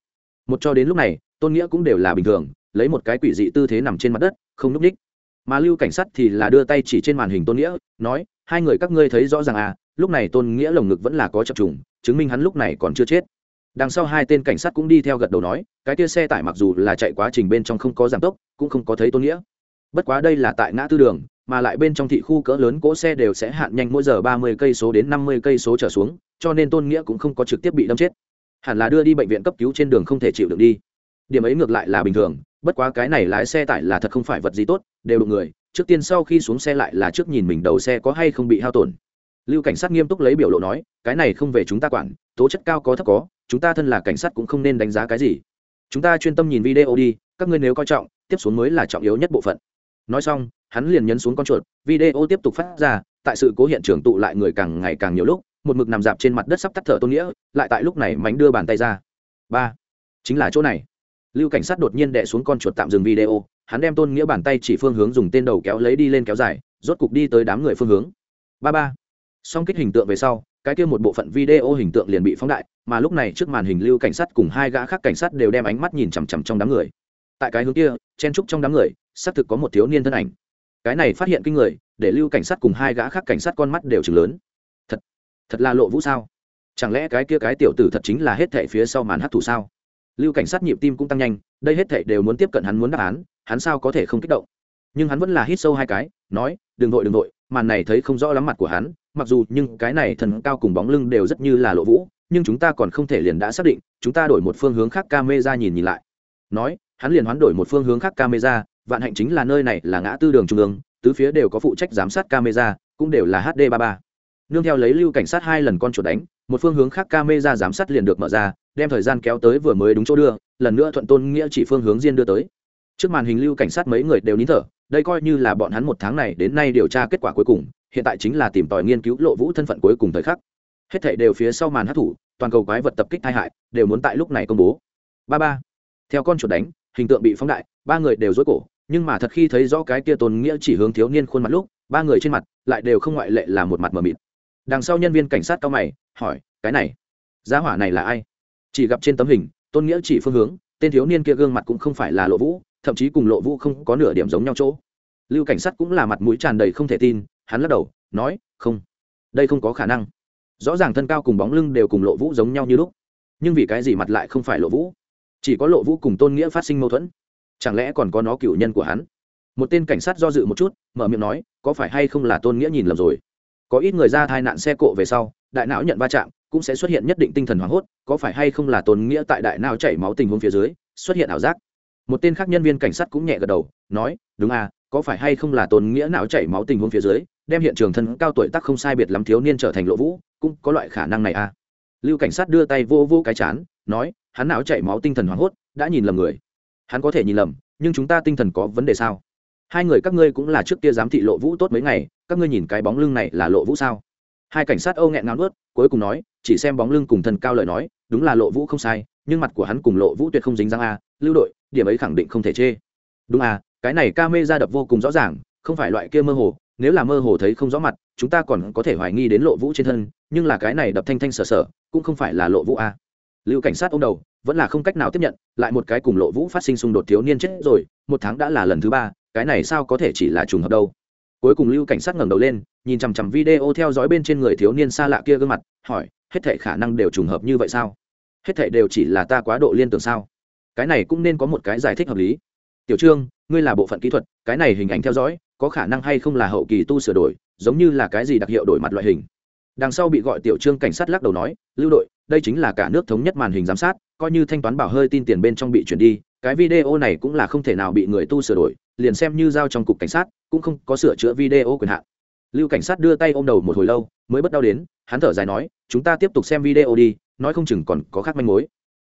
Một cho đến lúc này, tôn nghĩa cũng đều là bình thường, lấy một cái quỷ dị tư thế nằm trên mặt đất, không núp ních. Mà lưu cảnh sát thì là đưa tay chỉ trên màn hình tôn nghĩa, nói, hai người các ngươi thấy rõ ràng à lúc này tôn nghĩa lồng ngực vẫn là có chập trùng, chứng minh hắn lúc này còn chưa chết. Đằng sau hai tên cảnh sát cũng đi theo gật đầu nói, cái kia xe tải mặc dù là chạy quá trình bên trong không có giảm tốc, cũng không có thấy tôn nghĩa bất quá đây là tại ngã tư đường, mà lại bên trong thị khu cỡ lớn cỗ xe đều sẽ hạn nhanh mỗi giờ ba mươi cây số đến năm mươi cây số trở xuống, cho nên tôn nghĩa cũng không có trực tiếp bị đâm chết. Hẳn là đưa đi bệnh viện cấp cứu trên đường không thể chịu được đi. Điểm ấy ngược lại là bình thường, bất quá cái này lái xe tải là thật không phải vật gì tốt, đều đụng người, trước tiên sau khi xuống xe lại là trước nhìn mình đầu xe có hay không bị hao tổn. Lưu cảnh sát nghiêm túc lấy biểu lộ nói, cái này không về chúng ta quản, tố chất cao có thấp có, chúng ta thân là cảnh sát cũng không nên đánh giá cái gì. Chúng ta chuyên tâm nhìn video đi, các ngươi nếu coi trọng, tiếp xuống mới là trọng yếu nhất bộ phận nói xong, hắn liền nhấn xuống con chuột, video tiếp tục phát ra, tại sự cố hiện trường tụ lại người càng ngày càng nhiều lúc, một mực nằm dạp trên mặt đất sắp tắt thở tôn nghĩa, lại tại lúc này mánh đưa bàn tay ra. Ba, chính là chỗ này. Lưu cảnh sát đột nhiên đẻ xuống con chuột tạm dừng video, hắn đem tôn nghĩa bàn tay chỉ phương hướng dùng tên đầu kéo lấy đi lên kéo dài, rốt cục đi tới đám người phương hướng. Ba ba. Song kích hình tượng về sau, cái kia một bộ phận video hình tượng liền bị phóng đại, mà lúc này trước màn hình lưu cảnh sát cùng hai gã khác cảnh sát đều đem ánh mắt nhìn chằm chằm trong đám người tại cái hướng kia, chen trúc trong đám người, xác thực có một thiếu niên thân ảnh. Cái này phát hiện kinh người, để lưu cảnh sát cùng hai gã khác cảnh sát con mắt đều chừng lớn. Thật thật là lộ vũ sao? Chẳng lẽ cái kia cái tiểu tử thật chính là hết thệ phía sau màn hát thủ sao? Lưu cảnh sát nhịp tim cũng tăng nhanh, đây hết thệ đều muốn tiếp cận hắn muốn đáp án, hắn sao có thể không kích động? Nhưng hắn vẫn là hít sâu hai cái, nói, đừng vội đừng vội, màn này thấy không rõ lắm mặt của hắn, mặc dù, nhưng cái này thần cao cùng bóng lưng đều rất như là lộ vũ, nhưng chúng ta còn không thể liền đã xác định, chúng ta đổi một phương hướng khác camera nhìn nhìn lại. Nói hắn liền hoán đổi một phương hướng khác camera, vạn hạnh chính là nơi này là ngã tư đường trung ương, tứ phía đều có phụ trách giám sát camera, cũng đều là hd 33 nương theo lấy lưu cảnh sát hai lần con chuột đánh, một phương hướng khác camera giám sát liền được mở ra, đem thời gian kéo tới vừa mới đúng chỗ đưa, lần nữa thuận tôn nghĩa chỉ phương hướng riêng đưa tới. Trước màn hình lưu cảnh sát mấy người đều nín thở, đây coi như là bọn hắn một tháng này đến nay điều tra kết quả cuối cùng, hiện tại chính là tìm tòi nghiên cứu lộ vũ thân phận cuối cùng thời khắc. Hết thảy đều phía sau màn hát thủ, toàn cầu quái vật tập kích tai hại, đều muốn tại lúc này công bố. Ba ba. Theo con chuột đánh hình tượng bị phóng đại, ba người đều dối cổ, nhưng mà thật khi thấy rõ cái kia tôn nghĩa chỉ hướng thiếu niên khuôn mặt lúc, ba người trên mặt lại đều không ngoại lệ là một mặt mờ mịt. Đằng sau nhân viên cảnh sát cao mày, hỏi, cái này giá hỏa này là ai? Chỉ gặp trên tấm hình, tôn nghĩa chỉ phương hướng, tên thiếu niên kia gương mặt cũng không phải là lộ vũ, thậm chí cùng lộ vũ không có nửa điểm giống nhau chỗ. Lưu cảnh sát cũng là mặt mũi tràn đầy không thể tin, hắn lắc đầu, nói, không, đây không có khả năng. Rõ ràng thân cao cùng bóng lưng đều cùng lộ vũ giống nhau như lúc, nhưng vì cái gì mặt lại không phải lộ vũ? Chỉ có lộ vũ cùng tôn nghĩa phát sinh mâu thuẫn. Chẳng lẽ còn có nó cựu nhân của hắn? Một tên cảnh sát do dự một chút, mở miệng nói, có phải hay không là tôn nghĩa nhìn lầm rồi? Có ít người ra tai nạn xe cộ về sau, đại não nhận va chạm, cũng sẽ xuất hiện nhất định tinh thần hoảng hốt, có phải hay không là tôn nghĩa tại đại não chảy máu tình huống phía dưới, xuất hiện ảo giác? Một tên khác nhân viên cảnh sát cũng nhẹ gật đầu, nói, đúng à có phải hay không là tôn nghĩa não chảy máu tình huống phía dưới, đem hiện trường thân cao tuổi tác không sai biệt lắm thiếu niên trở thành lộ vũ, cũng có loại khả năng này à? Lưu cảnh sát đưa tay vô vô cái chán, nói hắn não chảy máu tinh thần hoảng hốt, đã nhìn lầm người. Hắn có thể nhìn lầm, nhưng chúng ta tinh thần có vấn đề sao? Hai người các ngươi cũng là trước kia giám thị lộ vũ tốt mấy ngày, các ngươi nhìn cái bóng lưng này là lộ vũ sao? Hai cảnh sát âu nghẹn ngáo nuốt, cuối cùng nói, chỉ xem bóng lưng cùng thần cao lời nói, đúng là lộ vũ không sai, nhưng mặt của hắn cùng lộ vũ tuyệt không dính răng a, lưu đội, điểm ấy khẳng định không thể chê. Đúng à cái này ca mê ra đập vô cùng rõ ràng, không phải loại kia mơ hồ, nếu là mơ hồ thấy không rõ mặt, chúng ta còn có thể hoài nghi đến lộ vũ trên thân, nhưng là cái này đập thanh thanh sở sở, cũng không phải là lộ vũ a. Lưu cảnh sát ô m đầu vẫn là không cách nào tiếp nhận, lại một cái cùng lộ vũ phát sinh xung đột thiếu niên chết rồi, một tháng đã là lần thứ ba, cái này sao có thể chỉ là trùng hợp đâu. Cuối cùng lưu cảnh sát ngẩng đầu lên, nhìn chằm chằm video theo dõi bên trên người thiếu niên xa lạ kia gương mặt, hỏi, hết thể khả năng đều trùng hợp như vậy sao? Hết thể đều chỉ là ta quá độ liên tưởng sao? Cái này cũng nên có một cái giải thích hợp lý. Tiểu trương, ngươi là bộ phận kỹ thuật, cái này hình ảnh theo dõi, có khả năng hay không là hậu kỳ tu sửa đổi, giống như là cái gì đặc hiệu đổi mặt loại hình? Đằng sau bị gọi tiểu trương cảnh sát lắc đầu nói, lưu đội, đây chính là cả nước thống nhất màn hình giám sát coi như thanh toán bảo hơi tin tiền bên trong bị chuyển đi, cái video này cũng là không thể nào bị người tu sửa đổi, liền xem như giao trong cục cảnh sát, cũng không có sửa chữa video quyền hạn. Lưu cảnh sát đưa tay ôm đầu một hồi lâu, mới bất đau đến, hắn thở dài nói, chúng ta tiếp tục xem video đi, nói không chừng còn có khác manh mối.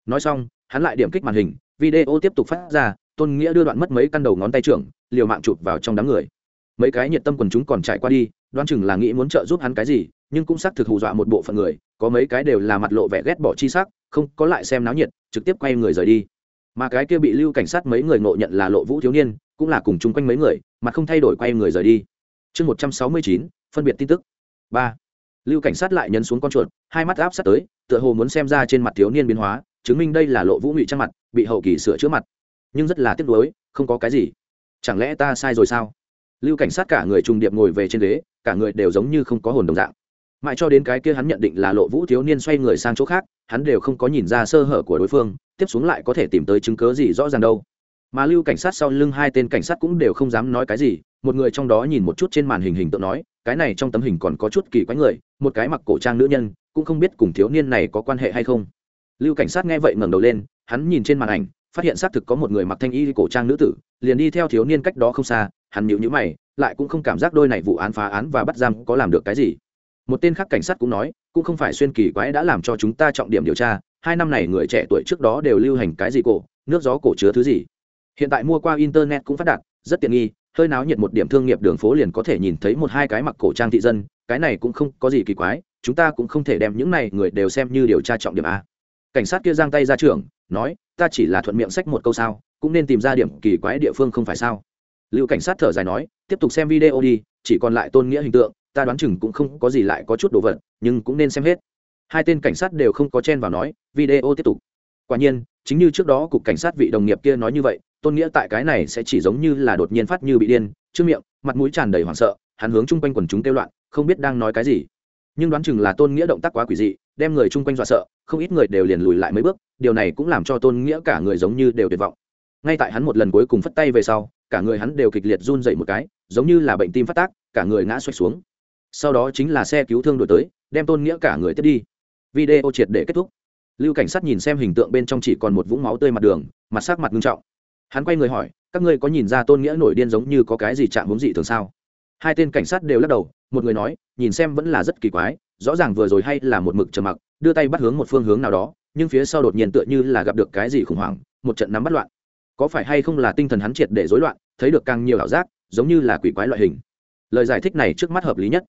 Nói xong, hắn lại điểm kích màn hình, video tiếp tục phát ra, tôn nghĩa đưa đoạn mất mấy căn đầu ngón tay trưởng, liều mạng chụp vào trong đám người. Mấy cái nhiệt tâm quần chúng còn chạy qua đi, đoán chừng là nghĩ muốn trợ giúp hắn cái gì, nhưng cũng xác thực hù dọa một bộ phận người, có mấy cái đều là mặt lộ vẻ ghét bỏ chi sắc không có lại xem náo nhiệt, trực tiếp quay người rời đi. Mà cái kia bị lưu cảnh sát mấy người ngộ nhận là lộ vũ thiếu niên, cũng là cùng chung quanh mấy người, mà không thay đổi quay người rời đi. Chương một trăm sáu mươi chín, phân biệt tin tức. Ba. Lưu cảnh sát lại nhấn xuống con chuột, hai mắt áp sát tới, tựa hồ muốn xem ra trên mặt thiếu niên biến hóa, chứng minh đây là lộ vũ ngụy trang mặt, bị hậu kỳ sửa chữa mặt. Nhưng rất là tiếc nuối, không có cái gì. Chẳng lẽ ta sai rồi sao? Lưu cảnh sát cả người trùng điệp ngồi về trên ghế, cả người đều giống như không có hồn đồng dạng mãi cho đến cái kia hắn nhận định là lộ vũ thiếu niên xoay người sang chỗ khác, hắn đều không có nhìn ra sơ hở của đối phương, tiếp xuống lại có thể tìm tới chứng cớ gì rõ ràng đâu. Mà lưu cảnh sát sau lưng hai tên cảnh sát cũng đều không dám nói cái gì, một người trong đó nhìn một chút trên màn hình hình tượng nói, cái này trong tấm hình còn có chút kỳ quái người, một cái mặc cổ trang nữ nhân, cũng không biết cùng thiếu niên này có quan hệ hay không. Lưu cảnh sát nghe vậy ngẩng đầu lên, hắn nhìn trên màn ảnh, phát hiện xác thực có một người mặc thanh y cổ trang nữ tử, liền đi theo thiếu niên cách đó không xa, hắn nhịu nhữ mày, lại cũng không cảm giác đôi này vụ án phá án và bắt giam có làm được cái gì một tên khác cảnh sát cũng nói cũng không phải xuyên kỳ quái đã làm cho chúng ta trọng điểm điều tra hai năm này người trẻ tuổi trước đó đều lưu hành cái gì cổ nước gió cổ chứa thứ gì? Hiện tại mua qua internet cũng phát đạt rất tiện nghi hơi náo nhiệt một điểm thương nghiệp đường phố liền có thể nhìn thấy một hai cái mặc cổ trang thị dân cái này cũng không có gì kỳ quái chúng ta cũng không thể đem những này người đều xem như điều tra trọng điểm a. Cảnh sát kia giang tay ra trưởng, nói ta chỉ là thuận miệng sách một câu sao cũng nên tìm ra điểm kỳ quái địa phương không phải sao? Lưu cảnh sát thở dài nói tiếp tục xem video đi chỉ còn lại tôn nghĩa hình tượng ta đoán chừng cũng không có gì lại có chút đồ vật, nhưng cũng nên xem hết. Hai tên cảnh sát đều không có chen vào nói, video tiếp tục. Quả nhiên, chính như trước đó cục cảnh sát vị đồng nghiệp kia nói như vậy, tôn nghĩa tại cái này sẽ chỉ giống như là đột nhiên phát như bị điên, trước miệng, mặt mũi tràn đầy hoảng sợ, hắn hướng chung quanh quần chúng kêu loạn, không biết đang nói cái gì. Nhưng đoán chừng là tôn nghĩa động tác quá quỷ dị, đem người chung quanh dọa sợ, không ít người đều liền lùi lại mấy bước, điều này cũng làm cho tôn nghĩa cả người giống như đều tuyệt vọng. Ngay tại hắn một lần cuối cùng phất tay về sau, cả người hắn đều kịch liệt run dậy một cái, giống như là bệnh tim phát tác, cả người ngã xoay xuống sau đó chính là xe cứu thương đổi tới, đem tôn nghĩa cả người tiếp đi. Video triệt để kết thúc. Lưu cảnh sát nhìn xem hình tượng bên trong chỉ còn một vũng máu tươi mặt đường, mặt sắc mặt nghiêm trọng. Hắn quay người hỏi, các ngươi có nhìn ra tôn nghĩa nổi điên giống như có cái gì chạm hướng gì thường sao? Hai tên cảnh sát đều lắc đầu, một người nói, nhìn xem vẫn là rất kỳ quái, rõ ràng vừa rồi hay là một mực trầm mặc, đưa tay bắt hướng một phương hướng nào đó, nhưng phía sau đột nhiên tựa như là gặp được cái gì khủng hoảng, một trận nắm bắt loạn. Có phải hay không là tinh thần hắn triệt để rối loạn, thấy được càng nhiều ảo giác, giống như là quỷ quái loại hình? Lời giải thích này trước mắt hợp lý nhất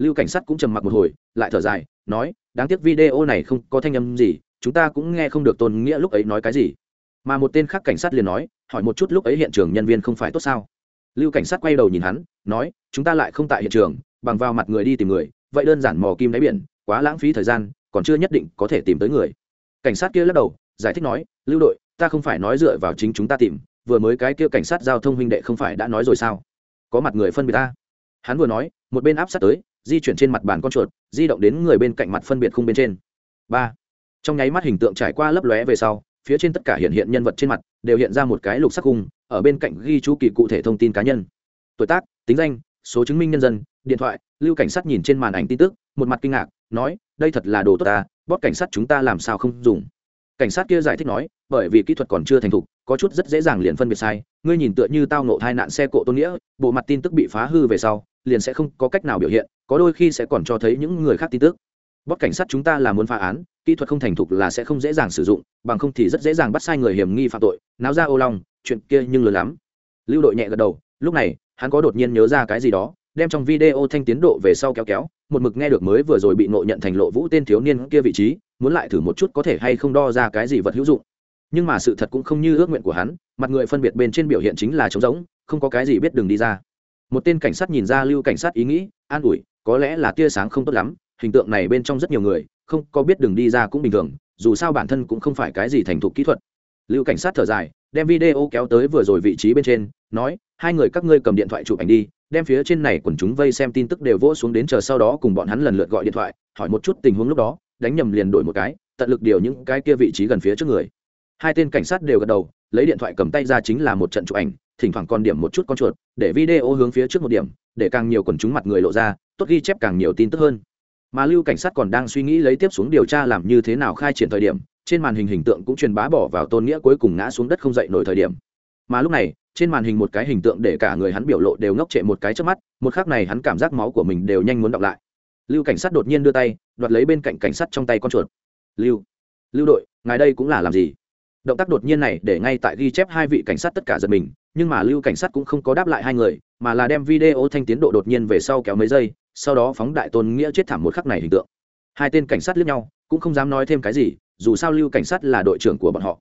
lưu cảnh sát cũng trầm mặc một hồi, lại thở dài, nói, đáng tiếc video này không có thanh âm gì, chúng ta cũng nghe không được tôn nghĩa lúc ấy nói cái gì. Mà một tên khác cảnh sát liền nói, hỏi một chút lúc ấy hiện trường nhân viên không phải tốt sao? Lưu cảnh sát quay đầu nhìn hắn, nói, chúng ta lại không tại hiện trường, bằng vào mặt người đi tìm người, vậy đơn giản mò kim đáy biển, quá lãng phí thời gian, còn chưa nhất định có thể tìm tới người. Cảnh sát kia lắc đầu, giải thích nói, lưu đội, ta không phải nói dựa vào chính chúng ta tìm, vừa mới cái kia cảnh sát giao thông huynh đệ không phải đã nói rồi sao? Có mặt người phân biệt ta. Hắn vừa nói, một bên áp sát tới di chuyển trên mặt bàn con chuột, di động đến người bên cạnh mặt phân biệt khung bên trên. Ba. Trong nháy mắt hình tượng trải qua lấp lóe về sau, phía trên tất cả hiện hiện nhân vật trên mặt đều hiện ra một cái lục sắc khung, ở bên cạnh ghi chú kỳ cụ thể thông tin cá nhân. Tuổi tác, tính danh, số chứng minh nhân dân, điện thoại, lưu cảnh sát nhìn trên màn ảnh tin tức, một mặt kinh ngạc, nói, đây thật là đồ tốt ta, bóp cảnh sát chúng ta làm sao không dùng? Cảnh sát kia giải thích nói, bởi vì kỹ thuật còn chưa thành thục, có chút rất dễ dàng liền phân biệt sai, ngươi nhìn tựa như tao nộ tai nạn xe cộ tôn nghĩa, bộ mặt tin tức bị phá hư về sau liền sẽ không có cách nào biểu hiện, có đôi khi sẽ còn cho thấy những người khác tin tức. Bóp cảnh sát chúng ta là muốn phá án, kỹ thuật không thành thục là sẽ không dễ dàng sử dụng, bằng không thì rất dễ dàng bắt sai người hiểm nghi phạm tội. Náo ra ô long, chuyện kia nhưng lớn lắm. Lưu đội nhẹ gật đầu, lúc này, hắn có đột nhiên nhớ ra cái gì đó, đem trong video thanh tiến độ về sau kéo kéo, một mực nghe được mới vừa rồi bị nộ nhận thành lộ vũ tên thiếu niên kia vị trí, muốn lại thử một chút có thể hay không đo ra cái gì vật hữu dụng. Nhưng mà sự thật cũng không như ước nguyện của hắn, mặt người phân biệt bên trên biểu hiện chính là trống rỗng, không có cái gì biết đừng đi ra một tên cảnh sát nhìn ra lưu cảnh sát ý nghĩ, an ủi, có lẽ là tia sáng không tốt lắm, hình tượng này bên trong rất nhiều người, không có biết đường đi ra cũng bình thường, dù sao bản thân cũng không phải cái gì thành thục kỹ thuật. Lưu cảnh sát thở dài, đem video kéo tới vừa rồi vị trí bên trên, nói, hai người các ngươi cầm điện thoại chụp ảnh đi, đem phía trên này quần chúng vây xem tin tức đều vỗ xuống đến chờ sau đó cùng bọn hắn lần lượt gọi điện thoại, hỏi một chút tình huống lúc đó, đánh nhầm liền đổi một cái, tận lực điều những cái kia vị trí gần phía trước người. Hai tên cảnh sát đều gật đầu, lấy điện thoại cầm tay ra chính là một trận chụp ảnh thỉnh thoảng còn điểm một chút con chuột, để video hướng phía trước một điểm, để càng nhiều quần chúng mặt người lộ ra, tốt ghi chép càng nhiều tin tức hơn. Mà lưu cảnh sát còn đang suy nghĩ lấy tiếp xuống điều tra làm như thế nào khai triển thời điểm, trên màn hình hình tượng cũng truyền bá bỏ vào tôn nghĩa cuối cùng ngã xuống đất không dậy nổi thời điểm. Mà lúc này, trên màn hình một cái hình tượng để cả người hắn biểu lộ đều ngốc trệ một cái trước mắt, một khắc này hắn cảm giác máu của mình đều nhanh muốn đọc lại. Lưu cảnh sát đột nhiên đưa tay, đoạt lấy bên cạnh cảnh sát trong tay con chuột. Lưu lưu đội, ngài đây cũng là làm gì? Động tác đột nhiên này để ngay tại ghi chép hai vị cảnh sát tất cả giật mình nhưng mà lưu cảnh sát cũng không có đáp lại hai người, mà là đem video thanh tiến độ đột nhiên về sau kéo mấy giây, sau đó phóng đại tôn nghĩa chết thảm một khắc này hình tượng. Hai tên cảnh sát lướt nhau, cũng không dám nói thêm cái gì, dù sao lưu cảnh sát là đội trưởng của bọn họ.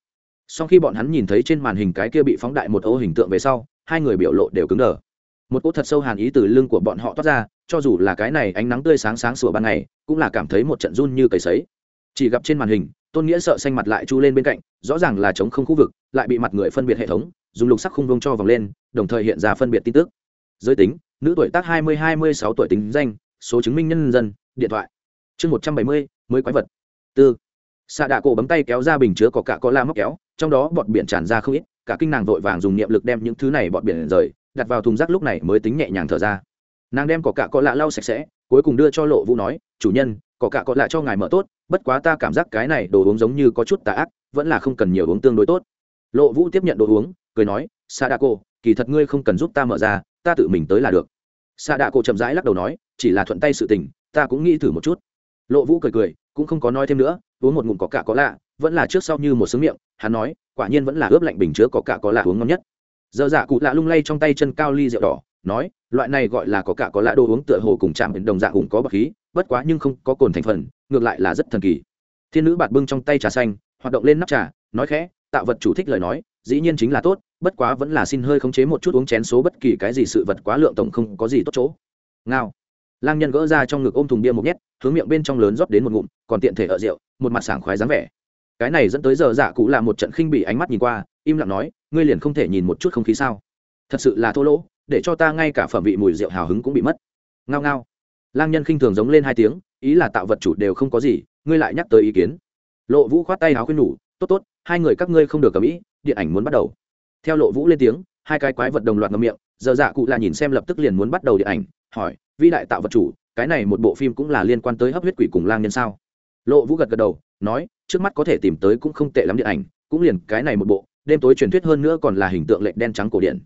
Sau khi bọn hắn nhìn thấy trên màn hình cái kia bị phóng đại một ô hình tượng về sau, hai người biểu lộ đều cứng đờ. Một cỗ thật sâu hàn ý từ lưng của bọn họ toát ra, cho dù là cái này ánh nắng tươi sáng sáng sủa ban ngày, cũng là cảm thấy một trận run như cầy sấy. Chỉ gặp trên màn hình, tôn nghĩa sợ xanh mặt lại chu lên bên cạnh, rõ ràng là chống không khu vực, lại bị mặt người phân biệt hệ thống dùng lục sắc khung vông cho vòng lên, đồng thời hiện ra phân biệt tin tức. Giới tính, nữ tuổi tác hai mươi hai mươi sáu tuổi tính danh, số chứng minh nhân dân, điện thoại. Chương một trăm bảy mươi, mới quái vật. Tư. Xạ đạ cổ bấm tay kéo ra bình chứa có cả có la móc kéo, trong đó bọt biển tràn ra không ít, cả kinh nàng vội vàng dùng niệm lực đem những thứ này bọt biển rời, đặt vào thùng rác lúc này mới tính nhẹ nhàng thở ra. Nàng đem có cả có lạ lau sạch sẽ, cuối cùng đưa cho lộ vũ nói, chủ nhân có cả có lạ cho ngài mở tốt, bất quá ta cảm giác cái này đồ uống giống như có chút tà ác, vẫn là không cần nhiều uống tương đối tốt. Lộ vũ tiếp nhận đồ uống cười nói sa đa cô kỳ thật ngươi không cần giúp ta mở ra, ta tự mình tới là được. Sa đa cô chậm rãi lắc đầu nói, chỉ là thuận tay sự tình, ta cũng nghĩ thử một chút. Lộ vũ cười cười, cũng không có nói thêm nữa, uống một ngụm có cả có lạ, vẫn là trước sau như một sướng miệng, hắn nói, quả nhiên vẫn là ướp lạnh bình chứa có cả có lạ uống ngon nhất. Giờ dạ cụ lạ lung lay trong tay chân cao ly rượu đỏ, nói, loại này gọi là có cả có lạ đồ uống tựa hồ cùng chạm đồng dạ hùng có bậc khí, bất quá nhưng không có cồn thành phần, ngược lại là rất thần kỳ. Thiên nữ bạt bưng trong tay trà xanh, hoạt động lên nắp trà, nói khẽ, tạo vật chủ thích lời nói dĩ nhiên chính là tốt, bất quá vẫn là xin hơi khống chế một chút uống chén số bất kỳ cái gì sự vật quá lượng tổng không có gì tốt chỗ. Ngao. Lang nhân gỡ ra trong ngực ôm thùng bia một nhét, hướng miệng bên trong lớn rót đến một ngụm, còn tiện thể ở rượu, một mặt sảng khoái dáng vẻ. Cái này dẫn tới giờ dạ cụ là một trận khinh bị ánh mắt nhìn qua, im lặng nói, ngươi liền không thể nhìn một chút không khí sao? Thật sự là thô lỗ, để cho ta ngay cả phẩm vị mùi rượu hào hứng cũng bị mất. Ngao ngao. Lang nhân khinh thường giống lên hai tiếng, ý là tạo vật chủ đều không có gì, ngươi lại nhắc tới ý kiến. Lộ vũ khoát tay áo khuyên nhủ tốt tốt, hai người các ngươi không được cầm ý, điện ảnh muốn bắt đầu. Theo lộ vũ lên tiếng, hai cái quái vật đồng loạt ngâm miệng, giờ dạ cụ là nhìn xem lập tức liền muốn bắt đầu điện ảnh, hỏi, vĩ đại tạo vật chủ, cái này một bộ phim cũng là liên quan tới hấp huyết quỷ cùng lang nhân sao? Lộ vũ gật gật đầu, nói, trước mắt có thể tìm tới cũng không tệ lắm điện ảnh, cũng liền cái này một bộ, đêm tối truyền thuyết hơn nữa còn là hình tượng lệnh đen trắng cổ điển.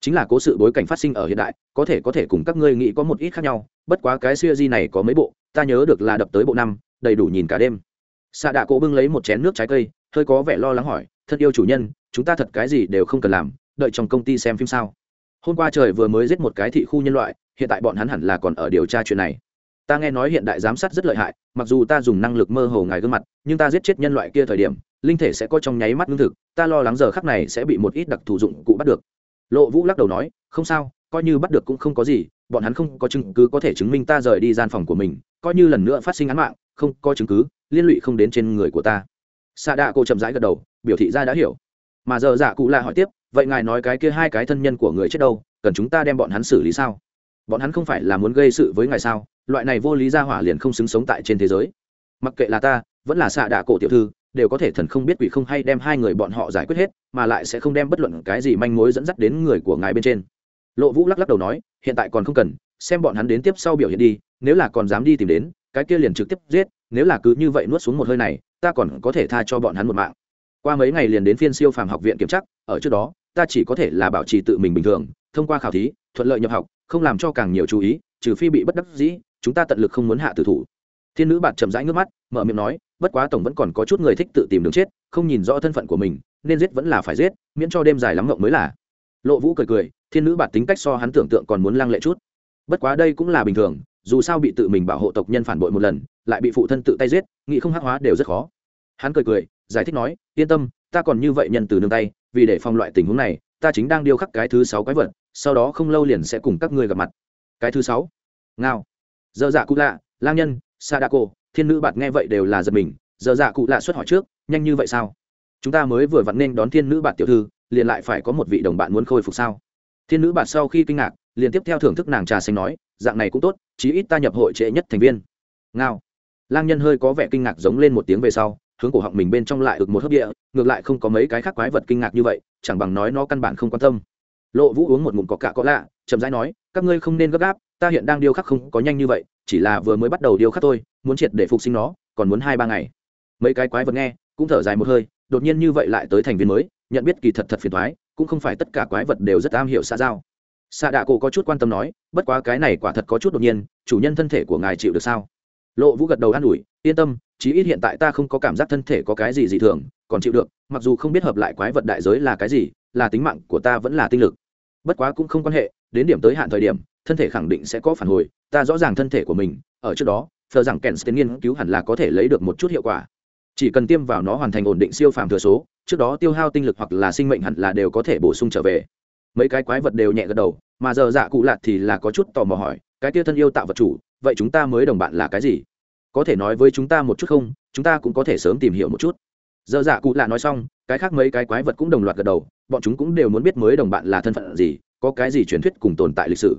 Chính là cố sự bối cảnh phát sinh ở hiện đại, có thể có thể cùng các ngươi nghĩ có một ít khác nhau, bất quá cái siêu di này có mấy bộ, ta nhớ được là đập tới bộ năm, đầy đủ nhìn cả đêm. Xạ đạ cổ bưng lấy một chén nước trái cây hơi có vẻ lo lắng hỏi, thân yêu chủ nhân, chúng ta thật cái gì đều không cần làm, đợi trong công ty xem phim sao? Hôm qua trời vừa mới giết một cái thị khu nhân loại, hiện tại bọn hắn hẳn là còn ở điều tra chuyện này. Ta nghe nói hiện đại giám sát rất lợi hại, mặc dù ta dùng năng lực mơ hồ ngài gương mặt, nhưng ta giết chết nhân loại kia thời điểm, linh thể sẽ có trong nháy mắt lương thực, ta lo lắng giờ khắc này sẽ bị một ít đặc thù dụng cụ bắt được. Lộ vũ lắc đầu nói, không sao, coi như bắt được cũng không có gì, bọn hắn không có chứng cứ có thể chứng minh ta rời đi gian phòng của mình, coi như lần nữa phát sinh án mạng, không có chứng cứ, liên lụy không đến trên người của ta xạ đạ cô chậm rãi gật đầu, biểu thị ra đã hiểu. Mà giờ dạ cụ lạ hỏi tiếp, vậy ngài nói cái kia hai cái thân nhân của người chết đâu, cần chúng ta đem bọn hắn xử lý sao? Bọn hắn không phải là muốn gây sự với ngài sao? Loại này vô lý ra hỏa liền không xứng sống tại trên thế giới. Mặc kệ là ta, vẫn là xạ đạ cổ tiểu thư, đều có thể thần không biết quỷ không hay đem hai người bọn họ giải quyết hết, mà lại sẽ không đem bất luận cái gì manh mối dẫn dắt đến người của ngài bên trên. Lộ vũ lắc lắc đầu nói, hiện tại còn không cần, xem bọn hắn đến tiếp sau biểu hiện đi, nếu là còn dám đi tìm đến cái kia liền trực tiếp giết, nếu là cứ như vậy nuốt xuống một hơi này, ta còn có thể tha cho bọn hắn một mạng. Qua mấy ngày liền đến phiên siêu phàm học viện kiểm tra, ở trước đó, ta chỉ có thể là bảo trì tự mình bình thường, thông qua khảo thí, thuận lợi nhập học, không làm cho càng nhiều chú ý, trừ phi bị bất đắc dĩ, chúng ta tận lực không muốn hạ tử thủ. Thiên nữ bạt chậm rãi ngước mắt, mở miệng nói, bất quá tổng vẫn còn có chút người thích tự tìm đường chết, không nhìn rõ thân phận của mình, nên giết vẫn là phải giết, miễn cho đêm dài lắm ngộng mới là. Lộ vũ cười cười, thiên nữ bạt tính cách so hắn tưởng tượng còn muốn lăng lệ chút. Bất quá đây cũng là bình thường dù sao bị tự mình bảo hộ tộc nhân phản bội một lần lại bị phụ thân tự tay giết nghĩ không hắc hóa đều rất khó. Hắn cười cười giải thích nói yên tâm ta còn như vậy nhân từ nương tay vì để phòng loại tình huống này ta chính đang điêu khắc cái thứ sáu quái vật sau đó không lâu liền sẽ cùng các ngươi gặp mặt. Cái thứ sáu? Ngao. Dơ dạ cụ lạ lang nhân sa đa cô, thiên nữ bạt nghe vậy đều là giật mình dơ dạ cụ lạ xuất hỏi trước nhanh như vậy sao? Chúng ta mới vừa vặn nên đón thiên nữ bạt tiểu thư liền lại phải có một vị đồng bạn muốn khôi phục sao? Thiên nữ bạt sau khi kinh ngạc liền tiếp theo thưởng thức nàng trà xanh nói dạng này cũng tốt, chí ít ta nhập hội trễ nhất thành viên. Ngao. Lang nhân hơi có vẻ kinh ngạc giống lên một tiếng về sau, hướng cổ họng mình bên trong lại ực một hấp địa, ngược lại không có mấy cái khác quái vật kinh ngạc như vậy, chẳng bằng nói nó căn bản không quan tâm. Lộ vũ uống một ngụm có cả có lạ, chậm rãi nói, các ngươi không nên gấp gáp, ta hiện đang điêu khắc không có nhanh như vậy, chỉ là vừa mới bắt đầu điêu khắc thôi, muốn triệt để phục sinh nó, còn muốn hai ba ngày. Mấy cái quái vật nghe, cũng thở dài một hơi, đột nhiên như vậy lại tới thành viên mới, nhận biết kỳ thật thật phiền thoái cũng không phải tất cả quái vật đều rất am hiểu xã giao xạ đạ cổ có chút quan tâm nói, bất quá cái này quả thật có chút đột nhiên, chủ nhân thân thể của ngài chịu được sao? Lộ vũ gật đầu an ủi, yên tâm, chí ít hiện tại ta không có cảm giác thân thể có cái gì dị thường, còn chịu được, mặc dù không biết hợp lại quái vật đại giới là cái gì, là tính mạng của ta vẫn là tinh lực. Bất quá cũng không quan hệ, đến điểm tới hạn thời điểm, thân thể khẳng định sẽ có phản hồi, ta rõ ràng thân thể của mình, ở trước đó thờ rằng kèn sten nghiên cứu hẳn là có thể lấy được một chút hiệu quả. Chỉ cần tiêm vào nó hoàn thành ổn định siêu phàm thừa số, trước đó tiêu hao tinh lực hoặc là sinh mệnh hẳn là đều có thể bổ sung trở về mấy cái quái vật đều nhẹ gật đầu, mà giờ dạ cụ lạt thì là có chút tò mò hỏi, cái tia thân yêu tạo vật chủ, vậy chúng ta mới đồng bạn là cái gì? Có thể nói với chúng ta một chút không, chúng ta cũng có thể sớm tìm hiểu một chút. Giờ dạ cụ lạ nói xong, cái khác mấy cái quái vật cũng đồng loạt gật đầu, bọn chúng cũng đều muốn biết mới đồng bạn là thân phận gì, có cái gì truyền thuyết cùng tồn tại lịch sử.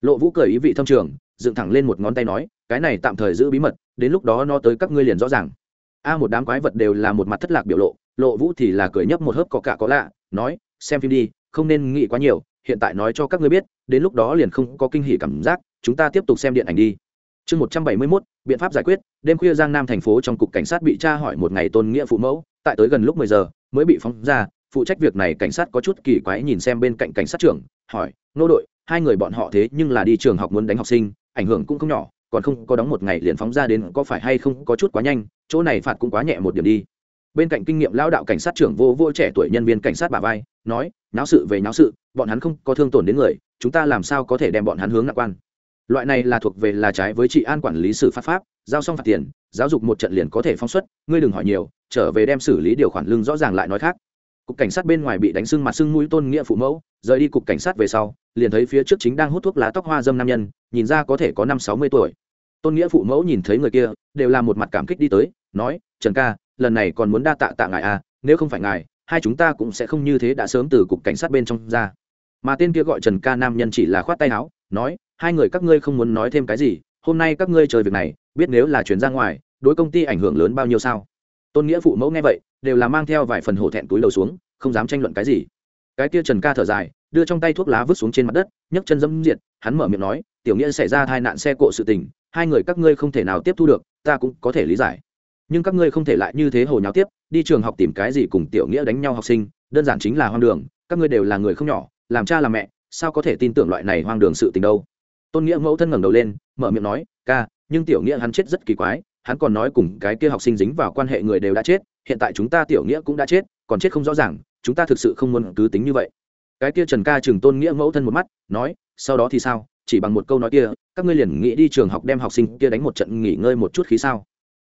Lộ vũ cười ý vị thâm trường, dựng thẳng lên một ngón tay nói, cái này tạm thời giữ bí mật, đến lúc đó nó tới các ngươi liền rõ ràng. A một đám quái vật đều là một mặt thất lạc biểu lộ lộ vũ thì là cười nhấp một hớp có cả có lạ, nói, xem phim đi không nên nghĩ quá nhiều, hiện tại nói cho các ngươi biết, đến lúc đó liền không có kinh hỉ cảm giác, chúng ta tiếp tục xem điện ảnh đi. Chương một trăm bảy mươi mốt, biện pháp giải quyết, đêm khuya giang nam thành phố trong cục cảnh sát bị tra hỏi một ngày tôn nghĩa phụ mẫu, tại tới gần lúc mười giờ, mới bị phóng ra, phụ trách việc này cảnh sát có chút kỳ quái nhìn xem bên cạnh cảnh sát trưởng, hỏi, nô đội, hai người bọn họ thế nhưng là đi trường học muốn đánh học sinh, ảnh hưởng cũng không nhỏ, còn không có đóng một ngày liền phóng ra đến có phải hay không có chút quá nhanh, chỗ này phạt cũng quá nhẹ một điểm đi. Bên cạnh kinh nghiệm lão đạo cảnh sát trưởng vô vô trẻ tuổi nhân viên cảnh sát bà vai nói, náo sự về náo sự, bọn hắn không có thương tổn đến người, chúng ta làm sao có thể đem bọn hắn hướng nặng quan? Loại này là thuộc về là trái với trị an quản lý xử pháp pháp, giao xong phạt tiền, giáo dục một trận liền có thể phóng xuất, ngươi đừng hỏi nhiều, trở về đem xử lý điều khoản lương rõ ràng lại nói khác. Cục cảnh sát bên ngoài bị đánh sưng mặt sưng mũi tôn nghĩa phụ mẫu, rời đi cục cảnh sát về sau, liền thấy phía trước chính đang hút thuốc lá tóc hoa dâm nam nhân, nhìn ra có thể có năm sáu mươi tuổi. Tôn nghĩa phụ mẫu nhìn thấy người kia, đều là một mặt cảm kích đi tới, nói, trần ca, lần này còn muốn đa tạ tạ ngài à nếu không phải ngài hai chúng ta cũng sẽ không như thế đã sớm từ cục cảnh sát bên trong ra. Mà tên kia gọi trần ca nam nhân chỉ là khoát tay áo, nói, hai người các ngươi không muốn nói thêm cái gì, hôm nay các ngươi chơi việc này, biết nếu là chuyển ra ngoài, đối công ty ảnh hưởng lớn bao nhiêu sao? Tôn nghĩa phụ mẫu nghe vậy, đều là mang theo vài phần hổ thẹn túi đầu xuống, không dám tranh luận cái gì. Cái kia trần ca thở dài, đưa trong tay thuốc lá vứt xuống trên mặt đất, nhấc chân dẫm diệt, hắn mở miệng nói, tiểu nghĩa xảy ra tai nạn xe cộ sự tình, hai người các ngươi không thể nào tiếp thu được, ta cũng có thể lý giải nhưng các ngươi không thể lại như thế hồ nháo tiếp, đi trường học tìm cái gì cùng tiểu nghĩa đánh nhau học sinh, đơn giản chính là hoang đường, các ngươi đều là người không nhỏ, làm cha làm mẹ, sao có thể tin tưởng loại này hoang đường sự tình đâu? Tôn nghĩa mẫu thân ngẩng đầu lên, mở miệng nói, ca, nhưng tiểu nghĩa hắn chết rất kỳ quái, hắn còn nói cùng cái kia học sinh dính vào quan hệ người đều đã chết, hiện tại chúng ta tiểu nghĩa cũng đã chết, còn chết không rõ ràng, chúng ta thực sự không muốn cứ tính như vậy. Cái kia trần ca chừng tôn nghĩa mẫu thân một mắt, nói, sau đó thì sao? Chỉ bằng một câu nói kia, các ngươi liền nghĩ đi trường học đem học sinh kia đánh một trận nghỉ ngơi một chút khí sao?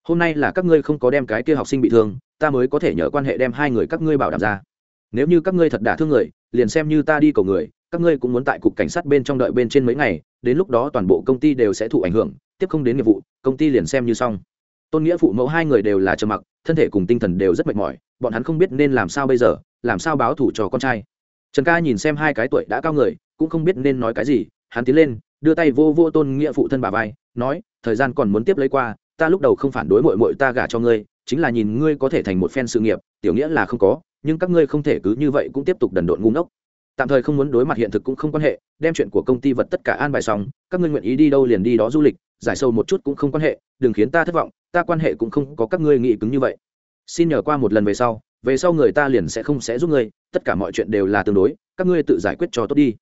Hôm nay là các ngươi không có đem cái kia học sinh bị thương, ta mới có thể nhờ quan hệ đem hai người các ngươi bảo đảm ra. Nếu như các ngươi thật đả thương người, liền xem như ta đi cầu người, các ngươi cũng muốn tại cục cảnh sát bên trong đợi bên trên mấy ngày, đến lúc đó toàn bộ công ty đều sẽ thụ ảnh hưởng, tiếp không đến nghiệp vụ, công ty liền xem như xong. Tôn nghĩa phụ mẫu hai người đều là trầm mặc, thân thể cùng tinh thần đều rất mệt mỏi, bọn hắn không biết nên làm sao bây giờ, làm sao báo thủ cho con trai. Trần ca nhìn xem hai cái tuổi đã cao người, cũng không biết nên nói cái gì, hắn tiến lên, đưa tay vô vô tôn nghĩa phụ thân bà vai, nói, thời gian còn muốn tiếp lấy qua ta lúc đầu không phản đối mội mội ta gả cho ngươi, chính là nhìn ngươi có thể thành một phen sự nghiệp, tiểu nghĩa là không có, nhưng các ngươi không thể cứ như vậy cũng tiếp tục đần độn ngu ngốc. Tạm thời không muốn đối mặt hiện thực cũng không quan hệ, đem chuyện của công ty vật tất cả an bài xong, các ngươi nguyện ý đi đâu liền đi đó du lịch, giải sâu một chút cũng không quan hệ, đừng khiến ta thất vọng, ta quan hệ cũng không có các ngươi nghĩ cứng như vậy. Xin nhờ qua một lần về sau về sau người ta liền sẽ không sẽ giúp ngươi, tất cả mọi chuyện đều là tương đối, các ngươi tự giải quyết cho tốt đi.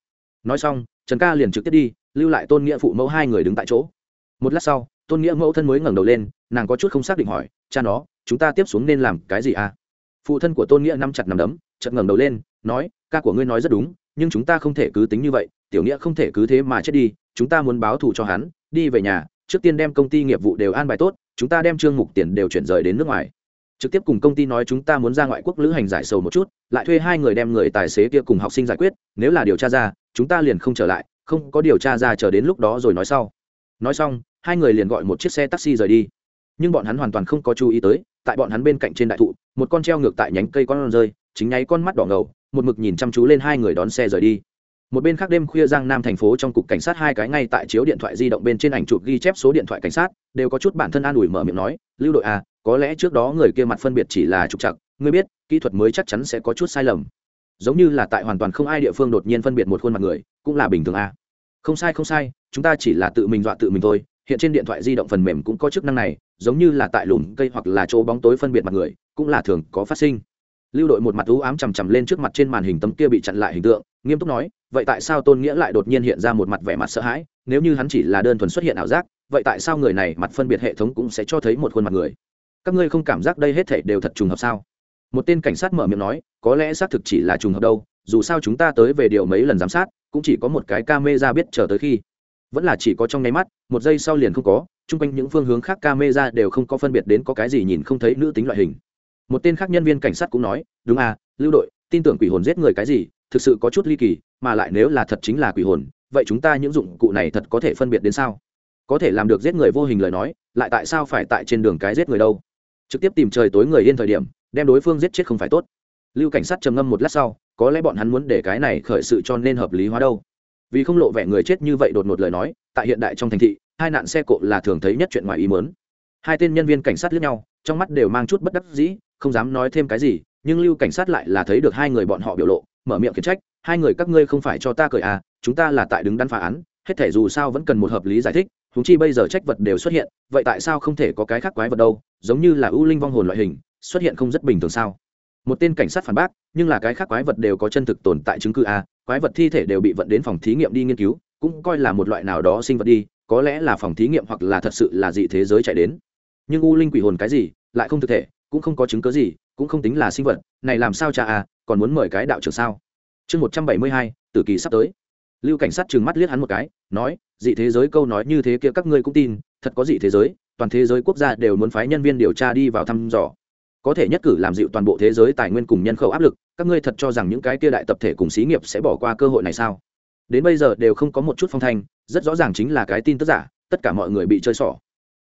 Nói xong, trần ca liền trực tiếp đi, lưu lại tôn nghĩa phụ mẫu hai người đứng tại chỗ. Một lát sau tôn nghĩa mẫu thân mới ngẩng đầu lên, nàng có chút không xác định hỏi, cha nó, chúng ta tiếp xuống nên làm cái gì à? Phụ thân của tôn nghĩa nắm chặt nằm đấm chật ngẩng đầu lên, nói, ca của ngươi nói rất đúng, nhưng chúng ta không thể cứ tính như vậy, tiểu nghĩa không thể cứ thế mà chết đi, chúng ta muốn báo thù cho hắn, đi về nhà, trước tiên đem công ty nghiệp vụ đều an bài tốt, chúng ta đem trương mục tiền đều chuyển rời đến nước ngoài. Trực tiếp cùng công ty nói chúng ta muốn ra ngoại quốc lữ hành giải sầu một chút, lại thuê hai người đem người tài xế kia cùng học sinh giải quyết, nếu là điều tra ra, chúng ta liền không trở lại, không có điều tra ra chờ đến lúc đó rồi nói sau. Nói xong hai người liền gọi một chiếc xe taxi rời đi. Nhưng bọn hắn hoàn toàn không có chú ý tới, tại bọn hắn bên cạnh trên đại thụ, một con treo ngược tại nhánh cây con rơi, chính nháy con mắt đỏ ngầu, một mực nhìn chăm chú lên hai người đón xe rời đi. Một bên khác đêm khuya giang nam thành phố trong cục cảnh sát hai cái ngay tại chiếu điện thoại di động bên trên ảnh chụp ghi chép số điện thoại cảnh sát, đều có chút bản thân an ủi mở miệng nói, lưu đội à có lẽ trước đó người kia mặt phân biệt chỉ là trục chặt ngươi biết, kỹ thuật mới chắc chắn sẽ có chút sai lầm. Giống như là tại hoàn toàn không ai địa phương đột nhiên phân biệt một khuôn mặt người, cũng là bình thường à. không sai không sai, chúng ta chỉ là tự mình dọa tự mình thôi hiện trên điện thoại di động phần mềm cũng có chức năng này, giống như là tại lùm cây hoặc là chỗ bóng tối phân biệt mặt người, cũng là thường có phát sinh. Lưu đội một mặt ưu ám chằm chằm lên trước mặt trên màn hình tấm kia bị chặn lại hình tượng, nghiêm túc nói, vậy tại sao tôn nghĩa lại đột nhiên hiện ra một mặt vẻ mặt sợ hãi? Nếu như hắn chỉ là đơn thuần xuất hiện ảo giác, vậy tại sao người này mặt phân biệt hệ thống cũng sẽ cho thấy một khuôn mặt người? Các ngươi không cảm giác đây hết thể đều thật trùng hợp sao? Một tên cảnh sát mở miệng nói, có lẽ xác thực chỉ là trùng hợp đâu, dù sao chúng ta tới về điều mấy lần giám sát, cũng chỉ có một cái ca mê ra biết chờ tới khi vẫn là chỉ có trong nháy mắt, một giây sau liền không có, chung quanh những phương hướng khác ca mê ra đều không có phân biệt đến có cái gì nhìn không thấy nữ tính loại hình. Một tên khác nhân viên cảnh sát cũng nói, đúng à lưu đội, tin tưởng quỷ hồn giết người cái gì, thực sự có chút ly kỳ, mà lại nếu là thật chính là quỷ hồn, vậy chúng ta những dụng cụ này thật có thể phân biệt đến sao? Có thể làm được giết người vô hình lời nói, lại tại sao phải tại trên đường cái giết người đâu? Trực tiếp tìm trời tối người yên thời điểm, đem đối phương giết chết không phải tốt. Lưu cảnh sát trầm ngâm một lát sau, có lẽ bọn hắn muốn để cái này khởi sự cho nên hợp lý hóa đâu vì không lộ vẻ người chết như vậy đột ngột lời nói, tại hiện đại trong thành thị, hai nạn xe cộ là thường thấy nhất chuyện ngoài ý mớn hai tên nhân viên cảnh sát lướt nhau, trong mắt đều mang chút bất đắc dĩ, không dám nói thêm cái gì, nhưng lưu cảnh sát lại là thấy được hai người bọn họ biểu lộ, mở miệng khiển trách, hai người các ngươi không phải cho ta cười à chúng ta là tại đứng đắn phá án, hết thể dù sao vẫn cần một hợp lý giải thích húng chi bây giờ trách vật đều xuất hiện, vậy tại sao không thể có cái khác quái vật đâu, giống như là ưu linh vong hồn loại hình, xuất hiện không rất bình thường sao? Một tên cảnh sát phản bác, nhưng là cái khác quái vật đều có chân thực tồn tại chứng cứ a quái vật thi thể đều bị vận đến phòng thí nghiệm đi nghiên cứu, cũng coi là một loại nào đó sinh vật đi, có lẽ là phòng thí nghiệm hoặc là thật sự là dị thế giới chạy đến. Nhưng u linh quỷ hồn cái gì, lại không thực thể, cũng không có chứng cớ gì, cũng không tính là sinh vật, này làm sao cha à còn muốn mời cái đạo trưởng sao? Chương một trăm bảy mươi hai, tử kỳ sắp tới. Lưu cảnh sát trừng mắt liếc hắn một cái, nói, dị thế giới câu nói như thế kia các ngươi cũng tin, thật có dị thế giới, toàn thế giới quốc gia đều muốn phái nhân viên điều tra đi vào thăm dò có thể nhất cử làm dịu toàn bộ thế giới tài nguyên cùng nhân khẩu áp lực, các ngươi thật cho rằng những cái kia đại tập thể cùng xí nghiệp sẽ bỏ qua cơ hội này sao? Đến bây giờ đều không có một chút phong thanh, rất rõ ràng chính là cái tin tức giả, tất cả mọi người bị chơi xỏ.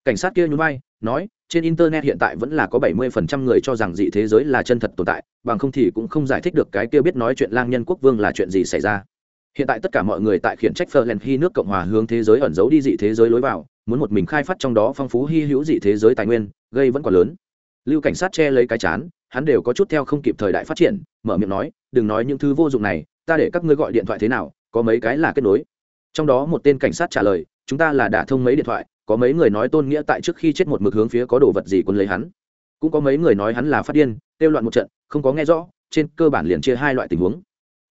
Cảnh sát kia nhún vai, nói, trên internet hiện tại vẫn là có 70% người cho rằng dị thế giới là chân thật tồn tại, bằng không thì cũng không giải thích được cái kia biết nói chuyện lang nhân quốc vương là chuyện gì xảy ra. Hiện tại tất cả mọi người tại khiển trách Ferland khi nước cộng hòa hướng thế giới ẩn giấu đi dị thế giới lối vào, muốn một mình khai phát trong đó phong phú hy hữu dị thế giới tài nguyên, gây vẫn còn lớn lưu cảnh sát che lấy cái chán, hắn đều có chút theo không kịp thời đại phát triển, mở miệng nói, đừng nói những thứ vô dụng này, ta để các ngươi gọi điện thoại thế nào, có mấy cái là kết nối. Trong đó một tên cảnh sát trả lời, chúng ta là đả thông mấy điện thoại, có mấy người nói tôn nghĩa tại trước khi chết một mực hướng phía có đồ vật gì quân lấy hắn. Cũng có mấy người nói hắn là phát điên, kêu loạn một trận, không có nghe rõ, trên cơ bản liền chia hai loại tình huống.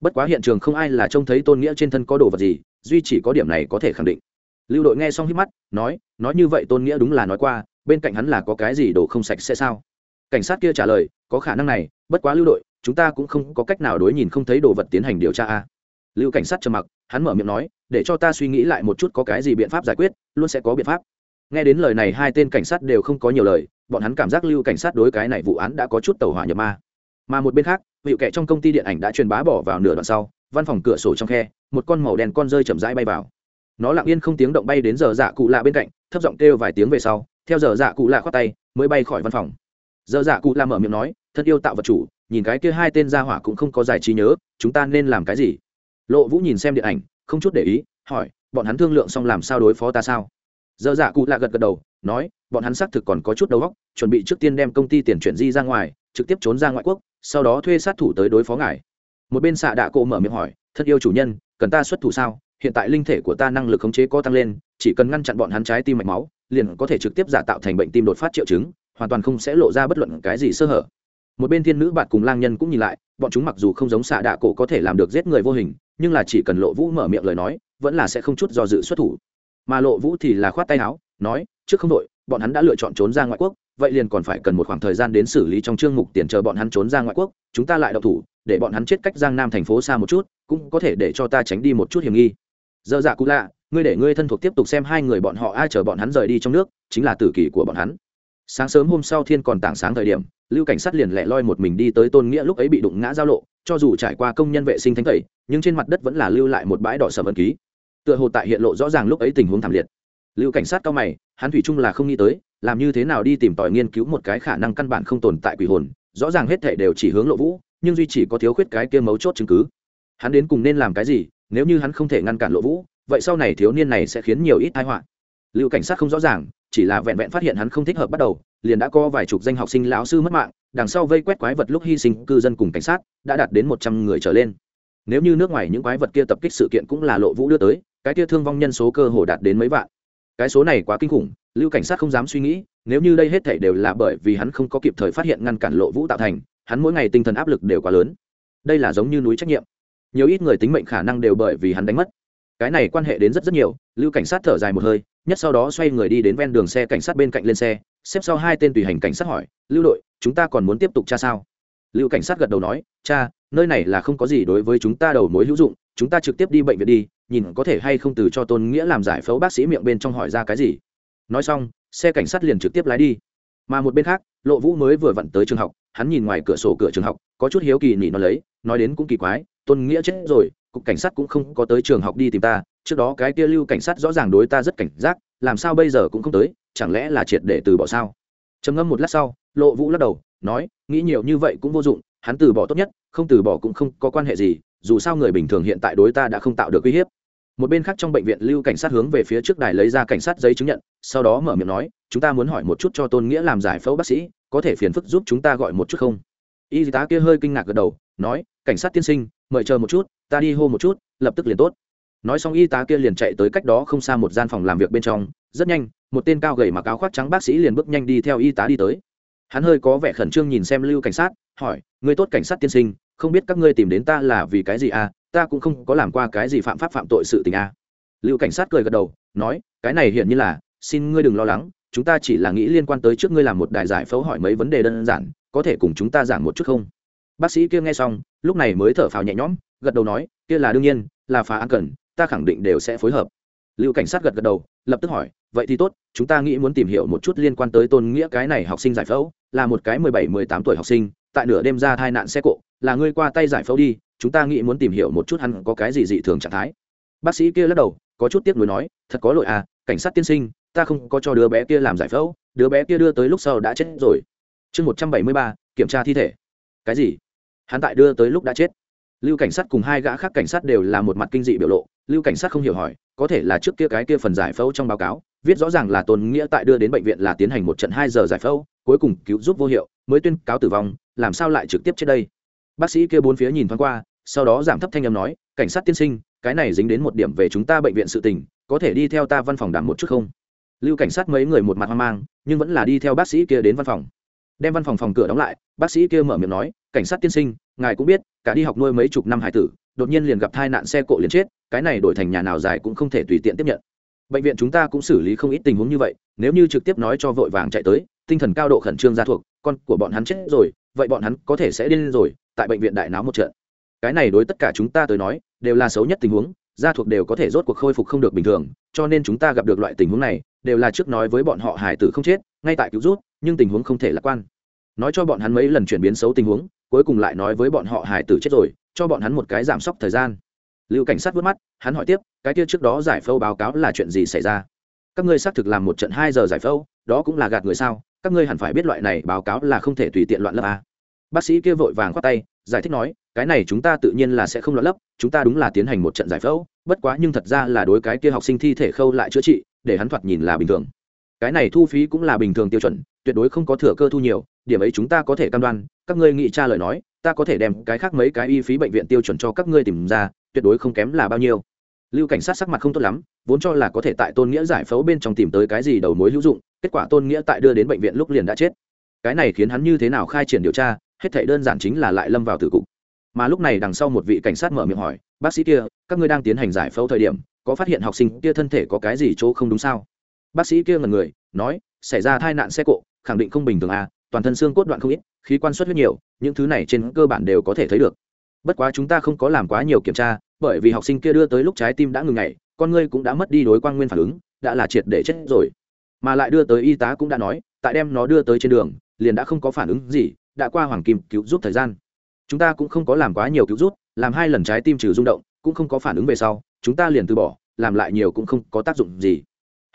Bất quá hiện trường không ai là trông thấy tôn nghĩa trên thân có đồ vật gì, duy chỉ có điểm này có thể khẳng định. Lưu đội nghe xong hít mắt, nói nói như vậy tôn nghĩa đúng là nói qua bên cạnh hắn là có cái gì đồ không sạch sẽ sao? Cảnh sát kia trả lời, có khả năng này, bất quá lưu đội, chúng ta cũng không có cách nào đối nhìn không thấy đồ vật tiến hành điều tra a. Lưu cảnh sát trầm mặc, hắn mở miệng nói, để cho ta suy nghĩ lại một chút có cái gì biện pháp giải quyết, luôn sẽ có biện pháp. Nghe đến lời này hai tên cảnh sát đều không có nhiều lời, bọn hắn cảm giác lưu cảnh sát đối cái này vụ án đã có chút tàu hỏa nhập ma. Mà một bên khác, hiệu kệ trong công ty điện ảnh đã truyền bá bỏ vào nửa đoạn sau, văn phòng cửa sổ trong khe, một con màu đen con rơi chậm rãi bay vào. Nó lặng yên không tiếng động bay đến giờ dạ cụ lạ bên cạnh, thấp giọng kêu vài tiếng về sau theo giờ dạ cụ lạ khoát tay, mới bay khỏi văn phòng. Giờ dạ cụ lạ mở miệng nói thân yêu tạo vật chủ, nhìn cái kia hai tên gia hỏa cũng không có giải trí nhớ, chúng ta nên làm cái gì? Lộ vũ nhìn xem điện ảnh, không chút để ý, hỏi, bọn hắn thương lượng xong làm sao đối phó ta sao? Giờ dạ cụ lạ gật gật đầu, nói, bọn hắn xác thực còn có chút đầu óc, chuẩn bị trước tiên đem công ty tiền chuyển di ra ngoài, trực tiếp trốn ra ngoại quốc, sau đó thuê sát thủ tới đối phó ngài. Một bên xạ đạ cộ mở miệng hỏi, thật yêu chủ nhân, cần ta xuất thủ sao? Hiện tại linh thể của ta năng lực khống chế có tăng lên, chỉ cần ngăn chặn bọn hắn trái tim mạch máu liền có thể trực tiếp giả tạo thành bệnh tim đột phát triệu chứng, hoàn toàn không sẽ lộ ra bất luận cái gì sơ hở. Một bên thiên nữ bạn cùng lang nhân cũng nhìn lại, bọn chúng mặc dù không giống xạ đạ cổ có thể làm được giết người vô hình, nhưng là chỉ cần lộ vũ mở miệng lời nói, vẫn là sẽ không chút do dự xuất thủ. Mà lộ vũ thì là khoát tay áo, nói, trước không đội, bọn hắn đã lựa chọn trốn ra ngoại quốc, vậy liền còn phải cần một khoảng thời gian đến xử lý trong chương mục tiền chờ bọn hắn trốn ra ngoại quốc, chúng ta lại đậu thủ, để bọn hắn chết cách giang nam thành phố xa một chút, cũng có thể để cho ta tránh đi một chút hiểm nghi. Dơ dạ cũ lạ ngươi để ngươi thân thuộc tiếp tục xem hai người bọn họ ai chờ bọn hắn rời đi trong nước, chính là tử kỳ của bọn hắn. Sáng sớm hôm sau thiên còn tảng sáng thời điểm, lưu cảnh sát liền lẻ loi một mình đi tới tôn nghĩa lúc ấy bị đụng ngã giao lộ, cho dù trải qua công nhân vệ sinh thanh tẩy, nhưng trên mặt đất vẫn là lưu lại một bãi đỏ sầm ẩn ký. Tựa hồ tại hiện lộ rõ ràng lúc ấy tình huống thảm liệt. Lưu cảnh sát cao mày, hắn thủy chung là không nghĩ tới, làm như thế nào đi tìm tòi nghiên cứu một cái khả năng căn bản không tồn tại quỷ hồn, rõ ràng hết thể đều chỉ hướng lộ vũ, nhưng duy chỉ có thiếu khuyết cái kia mấu chốt chứng cứ. Hắn đến cùng nên làm cái gì, nếu như hắn không thể ngăn cản lộ vũ vậy sau này thiếu niên này sẽ khiến nhiều ít tai họa. Lưu cảnh sát không rõ ràng, chỉ là vẹn vẹn phát hiện hắn không thích hợp bắt đầu, liền đã có vài chục danh học sinh lão sư mất mạng, đằng sau vây quét quái vật lúc hy sinh, cư dân cùng cảnh sát đã đạt đến một trăm người trở lên. Nếu như nước ngoài những quái vật kia tập kích sự kiện cũng là lộ vũ đưa tới, cái kia thương vong nhân số cơ hồ đạt đến mấy vạn. Cái số này quá kinh khủng, lưu cảnh sát không dám suy nghĩ, nếu như đây hết thảy đều là bởi vì hắn không có kịp thời phát hiện ngăn cản lộ vũ tạo thành, hắn mỗi ngày tinh thần áp lực đều quá lớn. Đây là giống như núi trách nhiệm. Nhiều ít người tính mệnh khả năng đều bởi vì hắn đánh mất cái này quan hệ đến rất rất nhiều, lưu cảnh sát thở dài một hơi, nhất sau đó xoay người đi đến ven đường xe cảnh sát bên cạnh lên xe, xếp sau hai tên tùy hành cảnh sát hỏi, lưu đội, chúng ta còn muốn tiếp tục tra sao? Lưu cảnh sát gật đầu nói, cha, nơi này là không có gì đối với chúng ta đầu mối hữu dụng, chúng ta trực tiếp đi bệnh viện đi, nhìn có thể hay không từ cho tôn nghĩa làm giải phẫu bác sĩ miệng bên trong hỏi ra cái gì. Nói xong, xe cảnh sát liền trực tiếp lái đi. Mà một bên khác, lộ vũ mới vừa vặn tới trường học, hắn nhìn ngoài cửa sổ cửa trường học, có chút hiếu kỳ nỉ nó lấy, nói đến cũng kỳ quái, tôn nghĩa chết rồi cục cảnh sát cũng không có tới trường học đi tìm ta, trước đó cái kia lưu cảnh sát rõ ràng đối ta rất cảnh giác, làm sao bây giờ cũng không tới, chẳng lẽ là triệt để từ bỏ sao? Trầm ngâm một lát sau, lộ vũ lắc đầu, nói, nghĩ nhiều như vậy cũng vô dụng, hắn từ bỏ tốt nhất, không từ bỏ cũng không có quan hệ gì, dù sao người bình thường hiện tại đối ta đã không tạo được uy hiếp. Một bên khác trong bệnh viện lưu cảnh sát hướng về phía trước đài lấy ra cảnh sát giấy chứng nhận, sau đó mở miệng nói, chúng ta muốn hỏi một chút cho tôn nghĩa làm giải phẫu bác sĩ, có thể phiền phức giúp chúng ta gọi một chút không? Y tá kia hơi kinh ngạc gật đầu, nói, cảnh sát tiên sinh, mời chờ một chút, ta đi hô một chút, lập tức liền tốt. Nói xong y tá kia liền chạy tới cách đó không xa một gian phòng làm việc bên trong, rất nhanh, một tên cao gầy mặc áo khoác trắng bác sĩ liền bước nhanh đi theo y tá đi tới. Hắn hơi có vẻ khẩn trương nhìn xem lưu cảnh sát, hỏi, người tốt cảnh sát tiên sinh, không biết các ngươi tìm đến ta là vì cái gì à? Ta cũng không có làm qua cái gì phạm pháp phạm tội sự tình à? Lưu cảnh sát cười gật đầu, nói, cái này hiện như là, xin ngươi đừng lo lắng, chúng ta chỉ là nghĩ liên quan tới trước ngươi làm một đại giải phẫu hỏi mấy vấn đề đơn giản có thể cùng chúng ta giảng một chút không? Bác sĩ kia nghe xong, lúc này mới thở phào nhẹ nhõm, gật đầu nói, kia là đương nhiên, là phá án cần, ta khẳng định đều sẽ phối hợp. Lưu cảnh sát gật gật đầu, lập tức hỏi, vậy thì tốt, chúng ta nghĩ muốn tìm hiểu một chút liên quan tới tôn nghĩa cái này học sinh giải phẫu, là một cái mười bảy, mười tám tuổi học sinh, tại nửa đêm ra tai nạn xe cộ, là ngươi qua tay giải phẫu đi, chúng ta nghĩ muốn tìm hiểu một chút hắn có cái gì dị thường trạng thái. Bác sĩ kia lắc đầu, có chút tiếc nuối nói, thật có lỗi à cảnh sát tiên sinh, ta không có cho đứa bé kia làm giải phẫu, đứa bé kia đưa tới lúc sau đã chết rồi chương một trăm bảy mươi ba, kiểm tra thi thể. Cái gì? Hắn tại đưa tới lúc đã chết. Lưu cảnh sát cùng hai gã khác cảnh sát đều là một mặt kinh dị biểu lộ. Lưu cảnh sát không hiểu hỏi, có thể là trước kia cái kia phần giải phẫu trong báo cáo, viết rõ ràng là tôn nghĩa tại đưa đến bệnh viện là tiến hành một trận hai giờ giải phẫu, cuối cùng cứu giúp vô hiệu, mới tuyên cáo tử vong, làm sao lại trực tiếp chết đây? Bác sĩ kia bốn phía nhìn thoáng qua, sau đó giảm thấp thanh âm nói, cảnh sát tiên sinh, cái này dính đến một điểm về chúng ta bệnh viện sự tình, có thể đi theo ta văn phòng đảm một chút không? Lưu cảnh sát mấy người một mặt hoang mang, nhưng vẫn là đi theo bác sĩ kia đến văn phòng đem văn phòng phòng cửa đóng lại, bác sĩ kia mở miệng nói, cảnh sát tiên sinh, ngài cũng biết, cả đi học nuôi mấy chục năm hải tử, đột nhiên liền gặp tai nạn xe cộ liền chết, cái này đổi thành nhà nào dài cũng không thể tùy tiện tiếp nhận. Bệnh viện chúng ta cũng xử lý không ít tình huống như vậy, nếu như trực tiếp nói cho vội vàng chạy tới, tinh thần cao độ khẩn trương ra thuộc, con của bọn hắn chết rồi, vậy bọn hắn có thể sẽ điên rồi, tại bệnh viện đại náo một trận. Cái này đối tất cả chúng ta tới nói, đều là xấu nhất tình huống, gia thuộc đều có thể rốt cuộc khôi phục không được bình thường, cho nên chúng ta gặp được loại tình huống này, đều là trước nói với bọn họ hải tử không chết ngay tại cứu rút, nhưng tình huống không thể lạc quan. Nói cho bọn hắn mấy lần chuyển biến xấu tình huống, cuối cùng lại nói với bọn họ hải tử chết rồi, cho bọn hắn một cái giảm sốc thời gian. Lưu cảnh sát vớt mắt, hắn hỏi tiếp, cái kia trước đó giải phẫu báo cáo là chuyện gì xảy ra? Các ngươi xác thực làm một trận hai giờ giải phẫu đó cũng là gạt người sao? Các ngươi hẳn phải biết loại này báo cáo là không thể tùy tiện loạn lấp à? bác sĩ kia vội vàng khoát tay, giải thích nói, cái này chúng ta tự nhiên là sẽ không loạn lấp chúng ta đúng là tiến hành một trận giải phẫu bất quá nhưng thật ra là đối cái kia học sinh thi thể khâu lại chữa trị, để hắn thoạt nhìn là bình thường cái này thu phí cũng là bình thường tiêu chuẩn, tuyệt đối không có thừa cơ thu nhiều, điểm ấy chúng ta có thể cam đoan, các ngươi nghĩ tra lời nói, ta có thể đem cái khác mấy cái y phí bệnh viện tiêu chuẩn cho các ngươi tìm ra, tuyệt đối không kém là bao nhiêu. Lưu cảnh sát sắc mặt không tốt lắm, vốn cho là có thể tại tôn nghĩa giải phẫu bên trong tìm tới cái gì đầu mối hữu dụng, kết quả tôn nghĩa tại đưa đến bệnh viện lúc liền đã chết. Cái này khiến hắn như thế nào khai triển điều tra, hết thảy đơn giản chính là lại lâm vào tử cục. Mà lúc này đằng sau một vị cảnh sát mở miệng hỏi, bác sĩ kia, các ngươi đang tiến hành giải phẫu thời điểm, có phát hiện học sinh kia thân thể có cái gì chỗ không đúng sao? Bác sĩ kia ngần người, nói, xảy ra tai nạn xe cộ, khẳng định không bình thường à toàn thân xương cốt đoạn không ít, khí quan suất huyết nhiều, những thứ này trên cơ bản đều có thể thấy được. Bất quá chúng ta không có làm quá nhiều kiểm tra, bởi vì học sinh kia đưa tới lúc trái tim đã ngừng ngày con ngươi cũng đã mất đi đối quang nguyên phản ứng, đã là triệt để chết rồi. Mà lại đưa tới y tá cũng đã nói, tại đem nó đưa tới trên đường, liền đã không có phản ứng gì, đã qua hoàng kim cứu giúp thời gian. Chúng ta cũng không có làm quá nhiều cứu rút làm hai lần trái tim trừ rung động, cũng không có phản ứng về sau, chúng ta liền từ bỏ, làm lại nhiều cũng không có tác dụng gì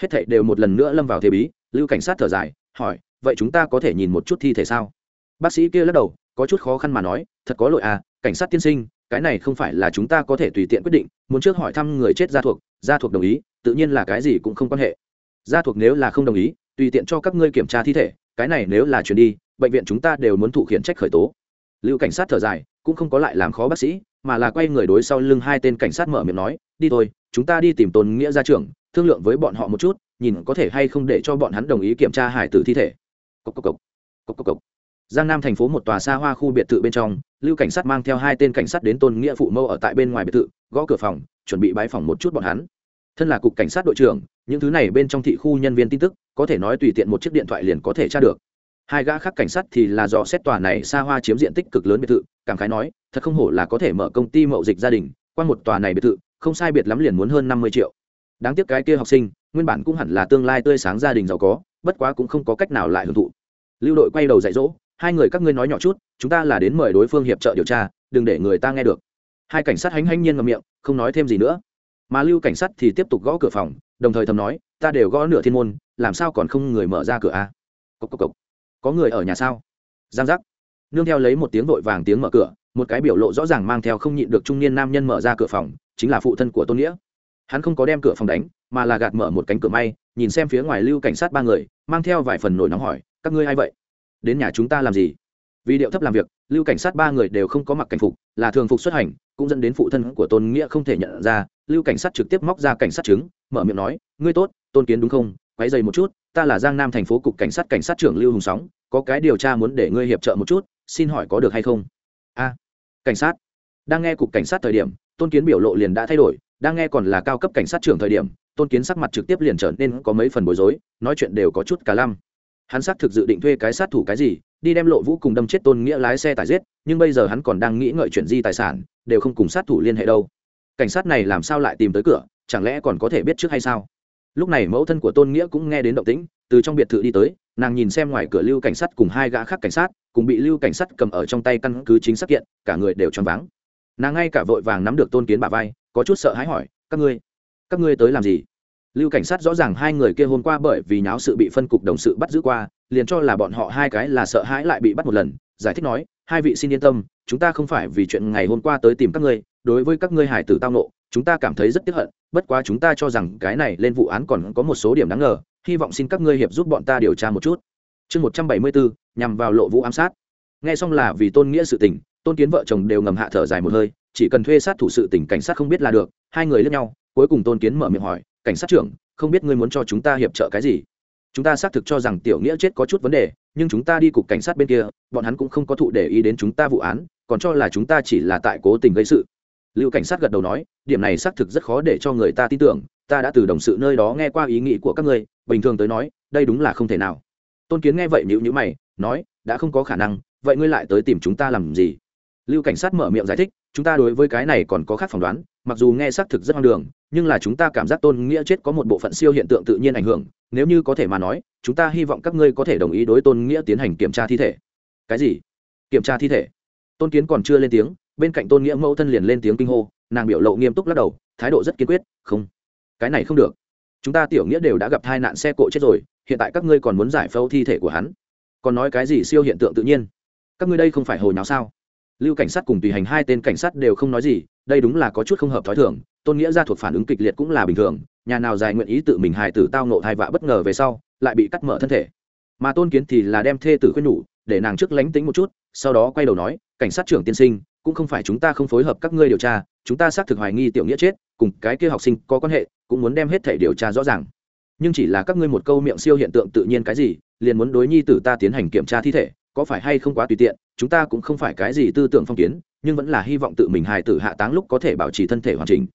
hết thảy đều một lần nữa lâm vào thế bí, lưu cảnh sát thở dài, hỏi, vậy chúng ta có thể nhìn một chút thi thể sao? Bác sĩ kia lắc đầu, có chút khó khăn mà nói, thật có lỗi à cảnh sát tiên sinh, cái này không phải là chúng ta có thể tùy tiện quyết định, muốn trước hỏi thăm người chết gia thuộc gia thuộc đồng ý, tự nhiên là cái gì cũng không quan hệ. Gia thuộc nếu là không đồng ý, tùy tiện cho các ngươi kiểm tra thi thể, cái này nếu là chuyển đi, bệnh viện chúng ta đều muốn thụ khiển trách khởi tố. Lưu cảnh sát thở dài, cũng không có lại làm khó bác sĩ, mà là quay người đối sau lưng hai tên cảnh sát mở miệng nói, đi thôi, chúng ta đi tìm tôn nghĩa gia trưởng thương lượng với bọn họ một chút, nhìn có thể hay không để cho bọn hắn đồng ý kiểm tra hải tử thi thể cốc cốc cốc. Cốc cốc cốc. giang nam thành phố một tòa xa hoa khu biệt thự bên trong, lưu cảnh sát mang theo hai tên cảnh sát đến tôn nghĩa phụ mâu ở tại bên ngoài biệt thự, gõ cửa phòng, chuẩn bị bãi phòng một chút bọn hắn thân là cục cảnh sát đội trưởng, những thứ này bên trong thị khu nhân viên tin tức, có thể nói tùy tiện một chiếc điện thoại liền có thể tra được hai gã khác cảnh sát thì là dò xét tòa này xa hoa chiếm diện tích cực lớn biệt thự, cảm khái nói, thật không hổ là có thể mở công ty mậu dịch gia đình, qua một tòa này biệt thự, không sai biệt lắm liền muốn hơn năm mươi triệu đáng tiếc cái kia học sinh, nguyên bản cũng hẳn là tương lai tươi sáng gia đình giàu có, bất quá cũng không có cách nào lại hưởng thụ. Lưu đội quay đầu dạy dỗ, hai người các ngươi nói nhỏ chút, chúng ta là đến mời đối phương hiệp trợ điều tra, đừng để người ta nghe được. Hai cảnh sát hánh hánh nhiên ngậm miệng, không nói thêm gì nữa. Mà lưu cảnh sát thì tiếp tục gõ cửa phòng, đồng thời thầm nói, ta đều gõ nửa thiên môn, làm sao còn không người mở ra cửa a? Cốc cốc cốc có người ở nhà sao? Giang giác. Nương theo lấy một tiếng vội vàng tiếng mở cửa, một cái biểu lộ rõ ràng mang theo không nhịn được trung niên nam nhân mở ra cửa phòng, chính là phụ thân của tôn nghĩa hắn không có đem cửa phòng đánh, mà là gạt mở một cánh cửa may, nhìn xem phía ngoài lưu cảnh sát ba người, mang theo vài phần nổi nóng hỏi, các ngươi a i vậy? Đến nhà chúng ta làm gì? Vì điệu thấp làm việc, lưu cảnh sát ba người đều không có mặc cảnh phục, là thường phục xuất hành, cũng dẫn đến phụ thân của tôn nghĩa không thể nhận ra. Lưu cảnh sát trực tiếp móc ra cảnh sát chứng, mở miệng nói, ngươi tốt, tôn kiến đúng không? Quáy dày một chút, ta là giang nam thành phố cục cảnh sát cảnh sát trưởng lưu hùng sóng, có cái điều tra muốn để ngươi hiệp trợ một chút, xin hỏi có được hay không? A, cảnh sát. Đang nghe cục cảnh sát thời điểm, tôn kiến biểu lộ liền đã thay đổi đang nghe còn là cao cấp cảnh sát trưởng thời điểm, tôn kiến sắc mặt trực tiếp liền trở nên có mấy phần bối rối, nói chuyện đều có chút cả lăm. Hắn xác thực dự định thuê cái sát thủ cái gì, đi đem lộ vũ cùng đâm chết tôn nghĩa lái xe tải giết, nhưng bây giờ hắn còn đang nghĩ ngợi chuyện di tài sản, đều không cùng sát thủ liên hệ đâu. Cảnh sát này làm sao lại tìm tới cửa, chẳng lẽ còn có thể biết trước hay sao? Lúc này mẫu thân của tôn nghĩa cũng nghe đến động tĩnh, từ trong biệt thự đi tới, nàng nhìn xem ngoài cửa lưu cảnh sát cùng hai gã khác cảnh sát, cùng bị lưu cảnh sát cầm ở trong tay căn cứ chính xác kiện, cả người đều choáng váng nàng ngay cả vội vàng nắm được tôn kiến bà vai, có chút sợ hãi hỏi, các ngươi các ngươi tới làm gì? Lưu cảnh sát rõ ràng hai người kia hôm qua bởi vì nháo sự bị phân cục đồng sự bắt giữ qua, liền cho là bọn họ hai cái là sợ hãi lại bị bắt một lần, giải thích nói, hai vị xin yên tâm, chúng ta không phải vì chuyện ngày hôm qua tới tìm các ngươi, đối với các ngươi hải tử tao nộ, chúng ta cảm thấy rất tiếc hận, bất quá chúng ta cho rằng cái này lên vụ án còn có một số điểm đáng ngờ, hy vọng xin các ngươi hiệp giúp bọn ta điều tra một chút. Chương một trăm bảy mươi bốn, nhằm vào lộ vũ ám sát. Nghe xong là vì tôn nghĩa sự tình tôn kiến vợ chồng đều ngầm hạ thở dài một hơi, chỉ cần thuê sát thủ sự tỉnh cảnh sát không biết là được, hai người lướt nhau, cuối cùng tôn kiến mở miệng hỏi, cảnh sát trưởng, không biết ngươi muốn cho chúng ta hiệp trợ cái gì? Chúng ta xác thực cho rằng tiểu nghĩa chết có chút vấn đề, nhưng chúng ta đi cục cảnh sát bên kia, bọn hắn cũng không có thụ để ý đến chúng ta vụ án, còn cho là chúng ta chỉ là tại cố tình gây sự. Lưu cảnh sát gật đầu nói, điểm này xác thực rất khó để cho người ta tin tưởng, ta đã từ đồng sự nơi đó nghe qua ý nghĩ của các ngươi, bình thường tới nói, đây đúng là không thể nào. Tôn kiến nghe vậy nhữ nhữ mày, nói, đã không có khả năng, vậy ngươi lại tới tìm chúng ta làm gì? Lưu cảnh sát mở miệng giải thích, chúng ta đối với cái này còn có khác phỏng đoán, mặc dù nghe xác thực rất hoang đường, nhưng là chúng ta cảm giác tôn nghĩa chết có một bộ phận siêu hiện tượng tự nhiên ảnh hưởng, nếu như có thể mà nói, chúng ta hy vọng các ngươi có thể đồng ý đối tôn nghĩa tiến hành kiểm tra thi thể. Cái gì? Kiểm tra thi thể? Tôn kiến còn chưa lên tiếng, bên cạnh tôn nghĩa mẫu thân liền lên tiếng kinh hô, nàng biểu lộ nghiêm túc lắc đầu, thái độ rất kiên quyết. Không, cái này không được. Chúng ta tiểu nghĩa đều đã gặp hai nạn xe cộ chết rồi, hiện tại các ngươi còn muốn giải phẫu thi thể của hắn. Còn nói cái gì siêu hiện tượng tự nhiên? Các ngươi đây không phải hồi nào sao? Lưu cảnh sát cùng tùy hành hai tên cảnh sát đều không nói gì, đây đúng là có chút không hợp t h ó i thường, tôn nghĩa ra thuộc phản ứng kịch liệt cũng là bình thường, nhà nào dài nguyện ý tự mình hài tử tao nộ thai vạ bất ngờ về sau, lại bị cắt mở thân thể. Mà tôn kiến thì là đem thê tử khuyên nhủ, để nàng trước lánh tính một chút, sau đó quay đầu nói, cảnh sát trưởng tiên sinh, cũng không phải chúng ta không phối hợp các ngươi điều tra, chúng ta xác thực hoài nghi tiểu nghĩa chết, cùng cái kia học sinh có quan hệ, cũng muốn đem hết thể điều tra rõ ràng. Nhưng chỉ là các ngươi một câu miệng siêu hiện tượng tự nhiên cái gì, liền muốn đối nhi tử ta tiến hành kiểm tra thi thể, có phải hay không quá tùy tiện chúng ta cũng không phải cái gì tư tưởng phong kiến nhưng vẫn là hy vọng tự mình hài tử hạ táng lúc có thể bảo trì thân thể hoàn chỉnh.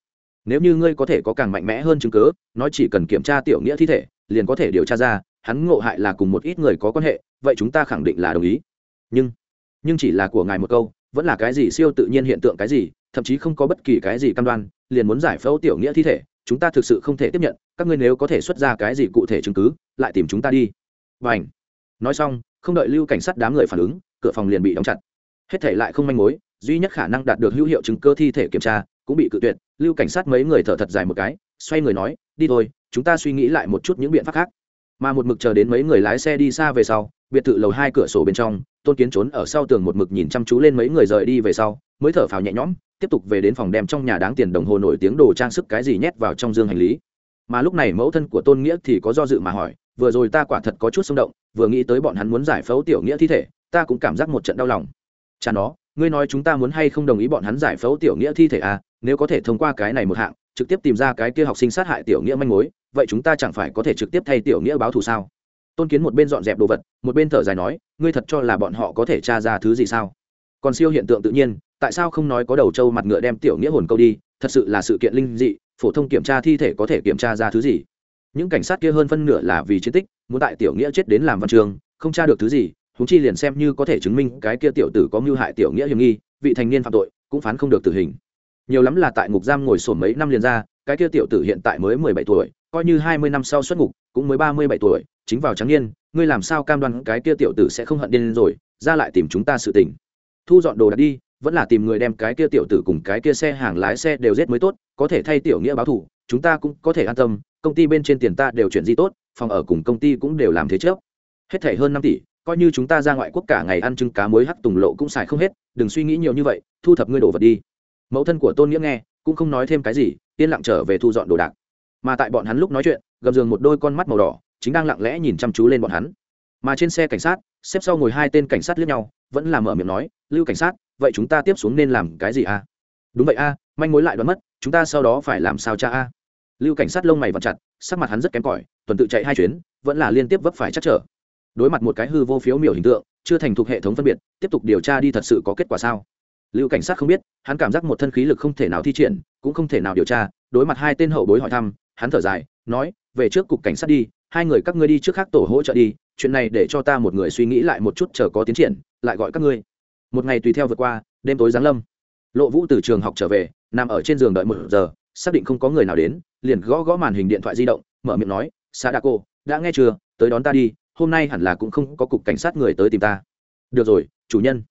Nếu như ngươi có thể có càng mạnh mẽ hơn chứng cứ, nói chỉ cần kiểm tra tiểu nghĩa thi thể liền có thể điều tra ra hắn ngộ hại là cùng một ít người có quan hệ vậy chúng ta khẳng định là đồng ý. Nhưng nhưng chỉ là của ngài một câu vẫn là cái gì siêu tự nhiên hiện tượng cái gì thậm chí không có bất kỳ cái gì cam đoan liền muốn giải phẫu tiểu nghĩa thi thể chúng ta thực sự không thể tiếp nhận các ngươi nếu có thể xuất ra cái gì cụ thể chứng cứ lại tìm chúng ta đi. Và ảnh. Nói xong không đợi lưu cảnh sát đám người phản ứng cửa phòng liền bị đóng chặt. Hết thể lại không manh mối, duy nhất khả năng đạt được hữu hiệu chứng cơ thi thể kiểm tra, cũng bị cự tuyệt. Lưu cảnh sát mấy người thở thật dài một cái, xoay người nói, đi thôi, chúng ta suy nghĩ lại một chút những biện pháp khác. Mà một mực chờ đến mấy người lái xe đi xa về sau, biệt thự lầu hai cửa sổ bên trong, tôn kiến trốn ở sau tường một mực nhìn chăm chú lên mấy người rời đi về sau, mới thở phào nhẹ nhõm, tiếp tục về đến phòng đem trong nhà đáng tiền đồng hồ nổi tiếng đồ trang sức cái gì nhét vào trong dương hành lý. Mà lúc này mẫu thân của tôn nghĩa thì có do dự mà hỏi, vừa rồi ta quả thật có chút xung động, vừa nghĩ tới bọn hắn muốn giải phẫu tiểu nghĩa thi thể ta cũng cảm giác một trận đau lòng. Cha nó, ngươi nói chúng ta muốn hay không đồng ý bọn hắn giải phẫu tiểu nghĩa thi thể à? Nếu có thể thông qua cái này một hạng, trực tiếp tìm ra cái kia học sinh sát hại tiểu nghĩa manh mối, vậy chúng ta chẳng phải có thể trực tiếp thay tiểu nghĩa báo thù sao? Tôn kiến một bên dọn dẹp đồ vật, một bên thở dài nói, ngươi thật cho là bọn họ có thể tra ra thứ gì sao? Còn siêu hiện tượng tự nhiên, tại sao không nói có đầu trâu mặt ngựa đem tiểu nghĩa hồn câu đi? Thật sự là sự kiện linh dị, phổ thông kiểm tra thi thể có thể kiểm tra ra thứ gì? Những cảnh sát kia hơn phân nửa là vì chiến tích, muốn tại tiểu nghĩa chết đến làm văn trường, không tra được thứ gì húng chi liền xem như có thể chứng minh cái kia tiểu tử có mưu hại tiểu nghĩa hiểm nghi, vị thành niên phạm tội cũng phán không được tử hình. Nhiều lắm là tại ngục giam ngồi sổm mấy năm liền ra, cái kia tiểu tử hiện tại mới mười bảy tuổi, coi như hai mươi năm sau xuất ngục, cũng mới ba mươi bảy tuổi, chính vào trắng niên, ngươi làm sao cam đoan cái kia tiểu tử sẽ không hận điên rồi, ra lại tìm chúng ta sự tình. Thu dọn đồ đạc đi, vẫn là tìm người đem cái kia tiểu tử cùng cái kia xe hàng lái xe đều giết mới tốt, có thể thay tiểu nghĩa báo thủ chúng ta cũng có thể an tâm, công ty bên trên tiền ta đều chuyển di tốt, phòng ở cùng công ty cũng đều làm thế trước. Hết thể hơn năm tỷ coi như chúng ta ra ngoại quốc cả ngày ăn trứng cá muối hắc tùng lộ cũng xài không hết, đừng suy nghĩ nhiều như vậy, thu thập ngươi đồ vật đi. Mẫu thân của tôn nghĩa nghe, cũng không nói thêm cái gì, yên lặng trở về thu dọn đồ đạc. Mà tại bọn hắn lúc nói chuyện, gầm giường một đôi con mắt màu đỏ, chính đang lặng lẽ nhìn chăm chú lên bọn hắn. Mà trên xe cảnh sát, xếp sau ngồi hai tên cảnh sát lướt nhau, vẫn làm mở miệng nói, lưu cảnh sát, vậy chúng ta tiếp xuống nên làm cái gì a? Đúng vậy a, manh mối lại đoán mất, chúng ta sau đó phải làm sao cha a? Lưu cảnh sát lông mày vặn chặt, sắc mặt hắn rất kém cỏi, tuần tự chạy hai chuyến, vẫn là liên tiếp vấp phải chắc trở đối mặt một cái hư vô phiếu miểu hình tượng, chưa thành thục hệ thống phân biệt, tiếp tục điều tra đi thật sự có kết quả sao? Lưu cảnh sát không biết, hắn cảm giác một thân khí lực không thể nào thi triển, cũng không thể nào điều tra, đối mặt hai tên hậu bối hỏi thăm, hắn thở dài, nói, về trước cục cảnh sát đi, hai người các ngươi đi trước khác tổ hỗ trợ đi, chuyện này để cho ta một người suy nghĩ lại một chút chờ có tiến triển, lại gọi các ngươi. Một ngày tùy theo vượt qua, đêm tối giáng lâm. Lộ vũ từ trường học trở về, nằm ở trên giường đợi một giờ, xác định không có người nào đến, liền gõ gõ màn hình điện thoại di động, mở miệng nói sa đa cô đã nghe chưa? Tới đón ta đi hôm nay hẳn là cũng không có cục cảnh sát người tới tìm ta. Được rồi, chủ nhân.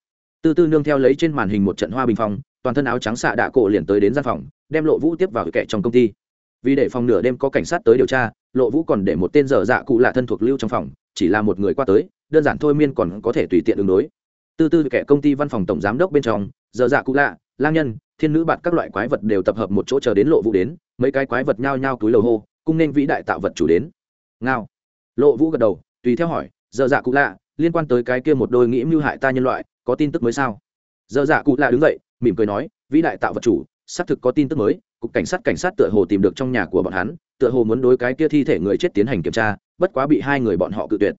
Tư tư nương theo lấy trên màn hình một trận hoa bình phong, toàn thân áo trắng xạ đạ cổ liền tới đến gian phòng, đem lộ vũ tiếp vào kẻ trong công ty. Vì để phòng nửa đêm có cảnh sát tới điều tra, lộ vũ còn để một tên dở dạ cụ lạ thân thuộc lưu trong phòng, chỉ là một người qua tới, đơn giản thôi miên còn có thể tùy tiện ứng đối. Tư tư kẻ công ty văn phòng tổng giám đốc bên trong, dở dạ cụ lạ, lang nhân, thiên nữ bạn các loại quái vật đều tập hợp một chỗ chờ đến lộ vũ đến, mấy cái quái vật nhao nhao túi lầu hô, cung nên vĩ đại tạo vật chủ đến. Ngao. Lộ vũ gật đầu tùy theo hỏi Dơ dạ cụ lạ, liên quan tới cái kia một đôi nghĩ mưu hại ta nhân loại, có tin tức mới sao? Dơ dạ cụ lạ đứng dậy, mỉm cười nói, vĩ đại tạo vật chủ, xác thực có tin tức mới, cục cảnh sát cảnh sát tựa hồ tìm được trong nhà của bọn hắn, tựa hồ muốn đối cái kia thi thể người chết tiến hành kiểm tra, bất quá bị hai người bọn họ cự tuyệt.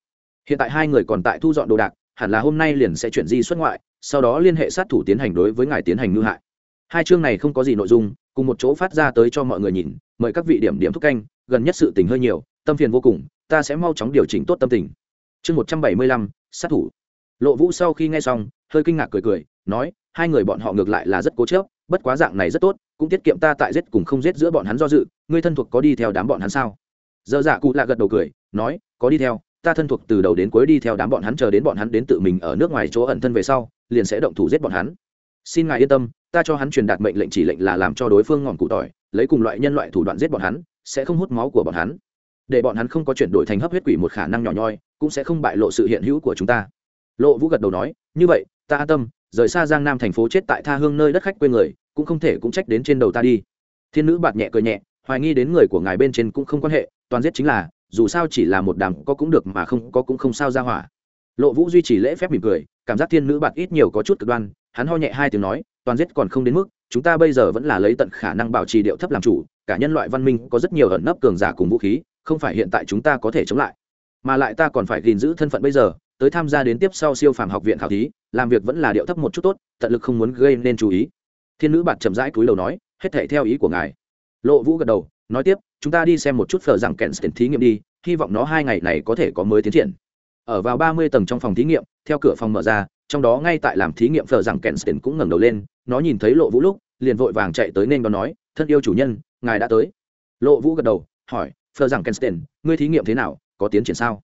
Hiện tại hai người còn tại thu dọn đồ đạc, hẳn là hôm nay liền sẽ chuyển di xuất ngoại, sau đó liên hệ sát thủ tiến hành đối với ngài tiến hành ngư hại. Hai chương này không có gì nội dung, cùng một chỗ phát ra tới cho mọi người nhìn, mời các vị điểm điểm thúc canh, gần nhất sự tình hơi nhiều, tâm phiền vô cùng ta sẽ mau chóng điều chỉnh tốt tâm tình. Chương một trăm bảy mươi lăm, sát thủ. Lộ vũ sau khi nghe xong, hơi kinh ngạc cười cười, nói, hai người bọn họ ngược lại là rất cố chớp bất quá dạng này rất tốt, cũng tiết kiệm ta tại giết cùng không giết giữa bọn hắn do dự, ngươi thân thuộc có đi theo đám bọn hắn sao? Dơ dạ cụ lạ gật đầu cười, nói, có đi theo, ta thân thuộc từ đầu đến cuối đi theo đám bọn hắn chờ đến bọn hắn đến tự mình ở nước ngoài chỗ ẩn thân về sau, liền sẽ động thủ giết bọn hắn. Xin ngài yên tâm, ta cho hắn truyền đạt mệnh lệnh chỉ lệnh là làm cho đối phương ngọn cụ tỏi, lấy cùng loại nhân loại thủ đoạn giết bọn hắn, sẽ không hút máu của bọn hắn để bọn hắn không có chuyển đổi thành hấp huyết quỷ một khả năng nhỏ nhoi, cũng sẽ không bại lộ sự hiện hữu của chúng ta. Lộ vũ gật đầu nói, như vậy, ta an tâm, rời xa giang nam thành phố chết tại tha hương nơi đất khách quê người, cũng không thể cũng trách đến trên đầu ta đi. Thiên nữ bạt nhẹ cười nhẹ, hoài nghi đến người của ngài bên trên cũng không quan hệ, toàn giết chính là, dù sao chỉ là một đàm có cũng được mà không có cũng không sao ra hỏa. Lộ vũ duy trì lễ phép mỉm cười, cảm giác thiên nữ bạt ít nhiều có chút cực đoan, hắn ho nhẹ hai tiếng nói, toàn giết còn không đến mức, chúng ta bây giờ vẫn là lấy tận khả năng bảo trì điệu thấp làm chủ, cả nhân loại văn minh có rất nhiều ẩn nấp cường giả cùng vũ khí không phải hiện tại chúng ta có thể chống lại, mà lại ta còn phải gìn giữ thân phận bây giờ, tới tham gia đến tiếp sau siêu phàm học viện khảo thí, làm việc vẫn là điệu thấp một chút tốt, tận lực không muốn gây nên chú ý. Thiên nữ bạt chậm rãi cúi đầu nói, hết thể theo ý của ngài. Lộ vũ gật đầu, nói tiếp, chúng ta đi xem một chút phở rằng kèn tiền thí nghiệm đi, hy vọng nó hai ngày này có thể có mới tiến triển. Ở vào ba mươi tầng trong phòng thí nghiệm, theo cửa phòng mở ra, trong đó ngay tại làm thí nghiệm phở rằng kèn tiền cũng ngẩng đầu lên, nó nhìn thấy lộ vũ lúc, liền vội vàng chạy tới nên đón nói, thân yêu chủ nhân, ngài đã tới. Lộ vũ gật đầu, hỏi phở rằng kensten ngươi thí nghiệm thế nào, có tiến triển sao?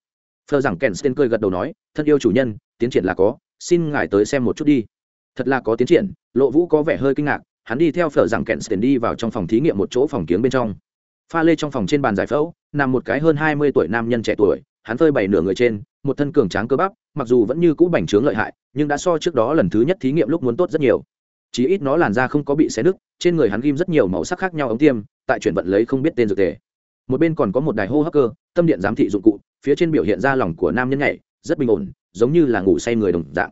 Phở rằng kensten cười gật đầu nói, thân yêu chủ nhân, tiến triển là có, xin ngài tới xem một chút đi. Thật là có tiến triển, lộ vũ có vẻ hơi kinh ngạc, hắn đi theo phở rằng kensten đi vào trong phòng thí nghiệm một chỗ phòng kiếng bên trong. Pha lê trong phòng trên bàn giải phẫu, nằm một cái hơn hai mươi tuổi nam nhân trẻ tuổi, hắn phơi bày nửa người trên, một thân cường tráng cơ bắp, mặc dù vẫn như cũ bành trướng lợi hại, nhưng đã so trước đó lần thứ nhất thí nghiệm lúc muốn tốt rất nhiều. Chỉ ít nó làn da không có bị xé nứt, trên người hắn ghim rất nhiều màu sắc khác nhau ống tiêm, tại chuyển vận lấy không biết tên dược thể một bên còn có một đài hô hấp cơ tâm điện giám thị dụng cụ phía trên biểu hiện ra lòng của nam nhân nhảy rất bình ổn giống như là ngủ say người đồng dạng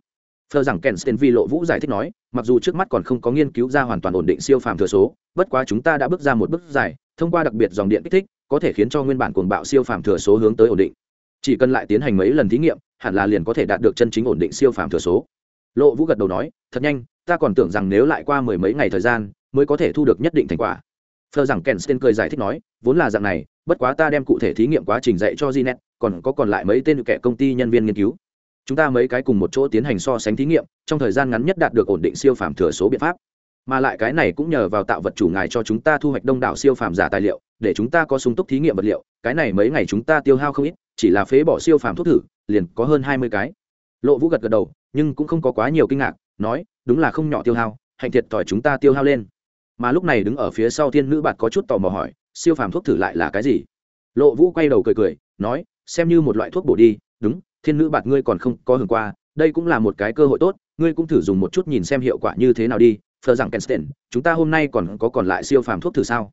Phờ rằng Kensten Vi lộ vũ giải thích nói, mặc dù trước mắt còn không có nghiên cứu ra hoàn toàn ổn định siêu phàm thừa số, bất quá chúng ta đã bước ra một bước dài, thông qua đặc biệt dòng điện kích thích, có thể khiến cho nguyên bản cuồng bạo siêu phàm thừa số hướng tới ổn định. Chỉ cần lại tiến hành mấy lần thí nghiệm, hẳn là liền có thể đạt được chân chính ổn định siêu phàm thừa số. Lộ Vũ gật đầu nói, thật nhanh, ta còn tưởng rằng nếu lại qua mười mấy ngày thời gian, mới có thể thu được nhất định thành quả. Phờ rằng Kensten cười giải thích nói, vốn là dạng này, bất quá ta đem cụ thể thí nghiệm quá trình dạy cho Jinet, còn có còn lại mấy tên kẻ công ty nhân viên nghiên cứu. Chúng ta mấy cái cùng một chỗ tiến hành so sánh thí nghiệm trong thời gian ngắn nhất đạt được ổn định siêu phàm thừa số biện pháp. Mà lại cái này cũng nhờ vào tạo vật chủ ngài cho chúng ta thu hoạch đông đảo siêu phàm giả tài liệu để chúng ta có sung túc thí nghiệm vật liệu cái này mấy ngày chúng ta tiêu hao không ít chỉ là phế bỏ siêu phàm thuốc thử liền có hơn hai mươi cái. Lộ vũ gật gật đầu nhưng cũng không có quá nhiều kinh ngạc nói đúng là không nhỏ tiêu hao hạnh thiệt tỏi chúng ta tiêu hao lên mà lúc này đứng ở phía sau thiên nữ bạt có chút tò mò hỏi, siêu phàm thuốc thử lại là cái gì? Lộ vũ quay đầu cười cười, nói, xem như một loại thuốc bổ đi, đúng, thiên nữ bạt ngươi còn không có hưởng qua, đây cũng là một cái cơ hội tốt, ngươi cũng thử dùng một chút nhìn xem hiệu quả như thế nào đi. Phờ rằng kensten chúng ta hôm nay còn có còn lại siêu phàm thuốc thử sao?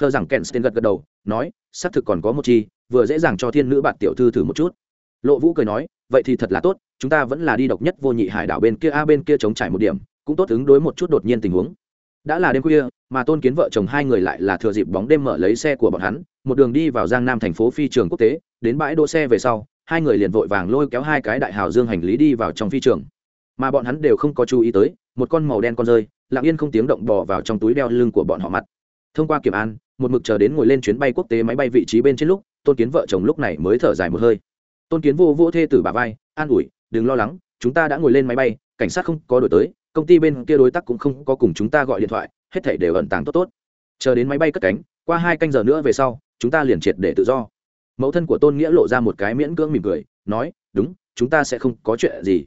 Phờ rằng kensten gật gật đầu, nói, xác thực còn có một chi, vừa dễ dàng cho thiên nữ bạt tiểu thư thử một chút. Lộ vũ cười nói, vậy thì thật là tốt, chúng ta vẫn là đi độc nhất vô nhị hải đảo bên kia a bên kia chống trải một điểm, cũng tốt ứng đối một chút đột nhiên tình huống đã là đêm khuya, mà tôn kiến vợ chồng hai người lại là thừa dịp bóng đêm mở lấy xe của bọn hắn, một đường đi vào giang nam thành phố phi trường quốc tế, đến bãi đỗ xe về sau, hai người liền vội vàng lôi kéo hai cái đại hào dương hành lý đi vào trong phi trường. Mà bọn hắn đều không có chú ý tới, một con màu đen con rơi, lặng yên không tiếng động bò vào trong túi đeo lưng của bọn họ mặt. Thông qua kiểm an, một mực chờ đến ngồi lên chuyến bay quốc tế máy bay vị trí bên trên lúc, tôn kiến vợ chồng lúc này mới thở dài một hơi. Tôn kiến vô vô thê tử bà vai, an ủi, đừng lo lắng, chúng ta đã ngồi lên máy bay, cảnh sát không có đổi tới công ty bên kia đối tác cũng không có cùng chúng ta gọi điện thoại, hết thảy đều ẩn tàng tốt tốt. Chờ đến máy bay cất cánh, qua hai canh giờ nữa về sau, chúng ta liền triệt để tự do. Mẫu thân của tôn nghĩa lộ ra một cái miễn cưỡng mỉm cười, nói, đúng, chúng ta sẽ không có chuyện gì.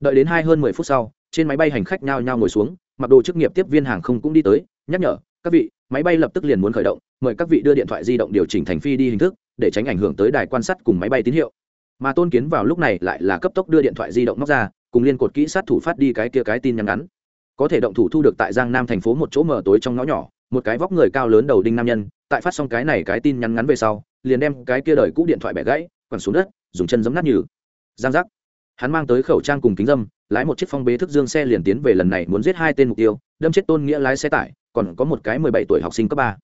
Đợi đến hai hơn mười phút sau, trên máy bay hành khách nhao nhao ngồi xuống, mặc đồ chức nghiệp tiếp viên hàng không cũng đi tới, nhắc nhở, các vị, máy bay lập tức liền muốn khởi động, mời các vị đưa điện thoại di động điều chỉnh thành phi đi hình thức, để tránh ảnh hưởng tới đài quan sát cùng máy bay tín hiệu. Mà tôn kiến vào lúc này lại là cấp tốc đưa điện thoại di động móc ra cùng liên cột kỹ sát thủ phát đi cái kia cái tin nhắn ngắn. Có thể động thủ thu được tại giang nam thành phố một chỗ mở tối trong ngõ nhỏ, một cái vóc người cao lớn đầu đinh nam nhân, tại phát xong cái này cái tin nhắn ngắn về sau, liền đem cái kia đời cũ điện thoại bẻ gãy, quẳng xuống đất, dùng chân giấm nát nhừ. Giang giác. Hắn mang tới khẩu trang cùng kính dâm, lái một chiếc phong bế thức dương xe liền tiến về lần này muốn giết hai tên mục tiêu, đâm chết tôn nghĩa lái xe tải, còn có một cái mười bảy tuổi học sinh cấp ba.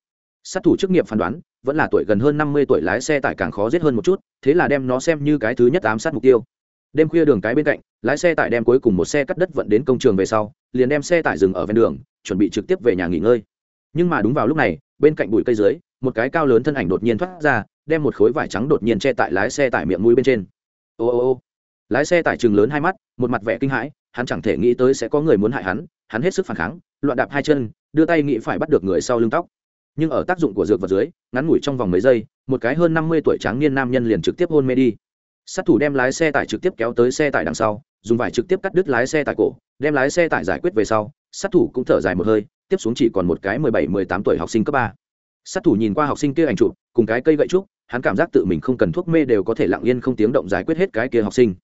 Sát thủ chức nghiệp phán đoán, vẫn là tuổi gần hơn năm mươi tuổi lái xe tải càng khó giết hơn một chút, thế là đem nó xem như cái thứ nhất ám sát mục tiêu đêm khuya đường cái bên cạnh, lái xe tải đem cuối cùng một xe cắt đất vận đến công trường về sau, liền đem xe tải dừng ở ven đường, chuẩn bị trực tiếp về nhà nghỉ ngơi. Nhưng mà đúng vào lúc này, bên cạnh bụi cây dưới, một cái cao lớn thân ảnh đột nhiên thoát ra, đem một khối vải trắng đột nhiên che tại lái xe tải miệng mũi bên trên. Ô ô ô. Lái xe tải chừng lớn hai mắt, một mặt vẻ kinh hãi, hắn chẳng thể nghĩ tới sẽ có người muốn hại hắn hắn hết sức phản kháng, loạn đạp hai chân, đưa tay nghĩ phải bắt được người sau lưng tóc. Nhưng ở tác dụng của dược vật dưới, ngắn ngủi trong vòng mấy giây, một cái hơn năm mươi tuổi tráng niên nam nhân liền trực tiếp hôn mê đi sát thủ đem lái xe tải trực tiếp kéo tới xe tải đằng sau, dùng vải trực tiếp cắt đứt lái xe tải cổ, đem lái xe tải giải quyết về sau, sát thủ cũng thở dài một hơi, tiếp xuống chỉ còn một cái mười bảy, mười tám tuổi học sinh cấp ba. Sát thủ nhìn qua học sinh kia ảnh chụp, cùng cái cây gậy trúc, hắn cảm giác tự mình không cần thuốc mê đều có thể lặng yên không tiếng động giải quyết hết cái kia học sinh.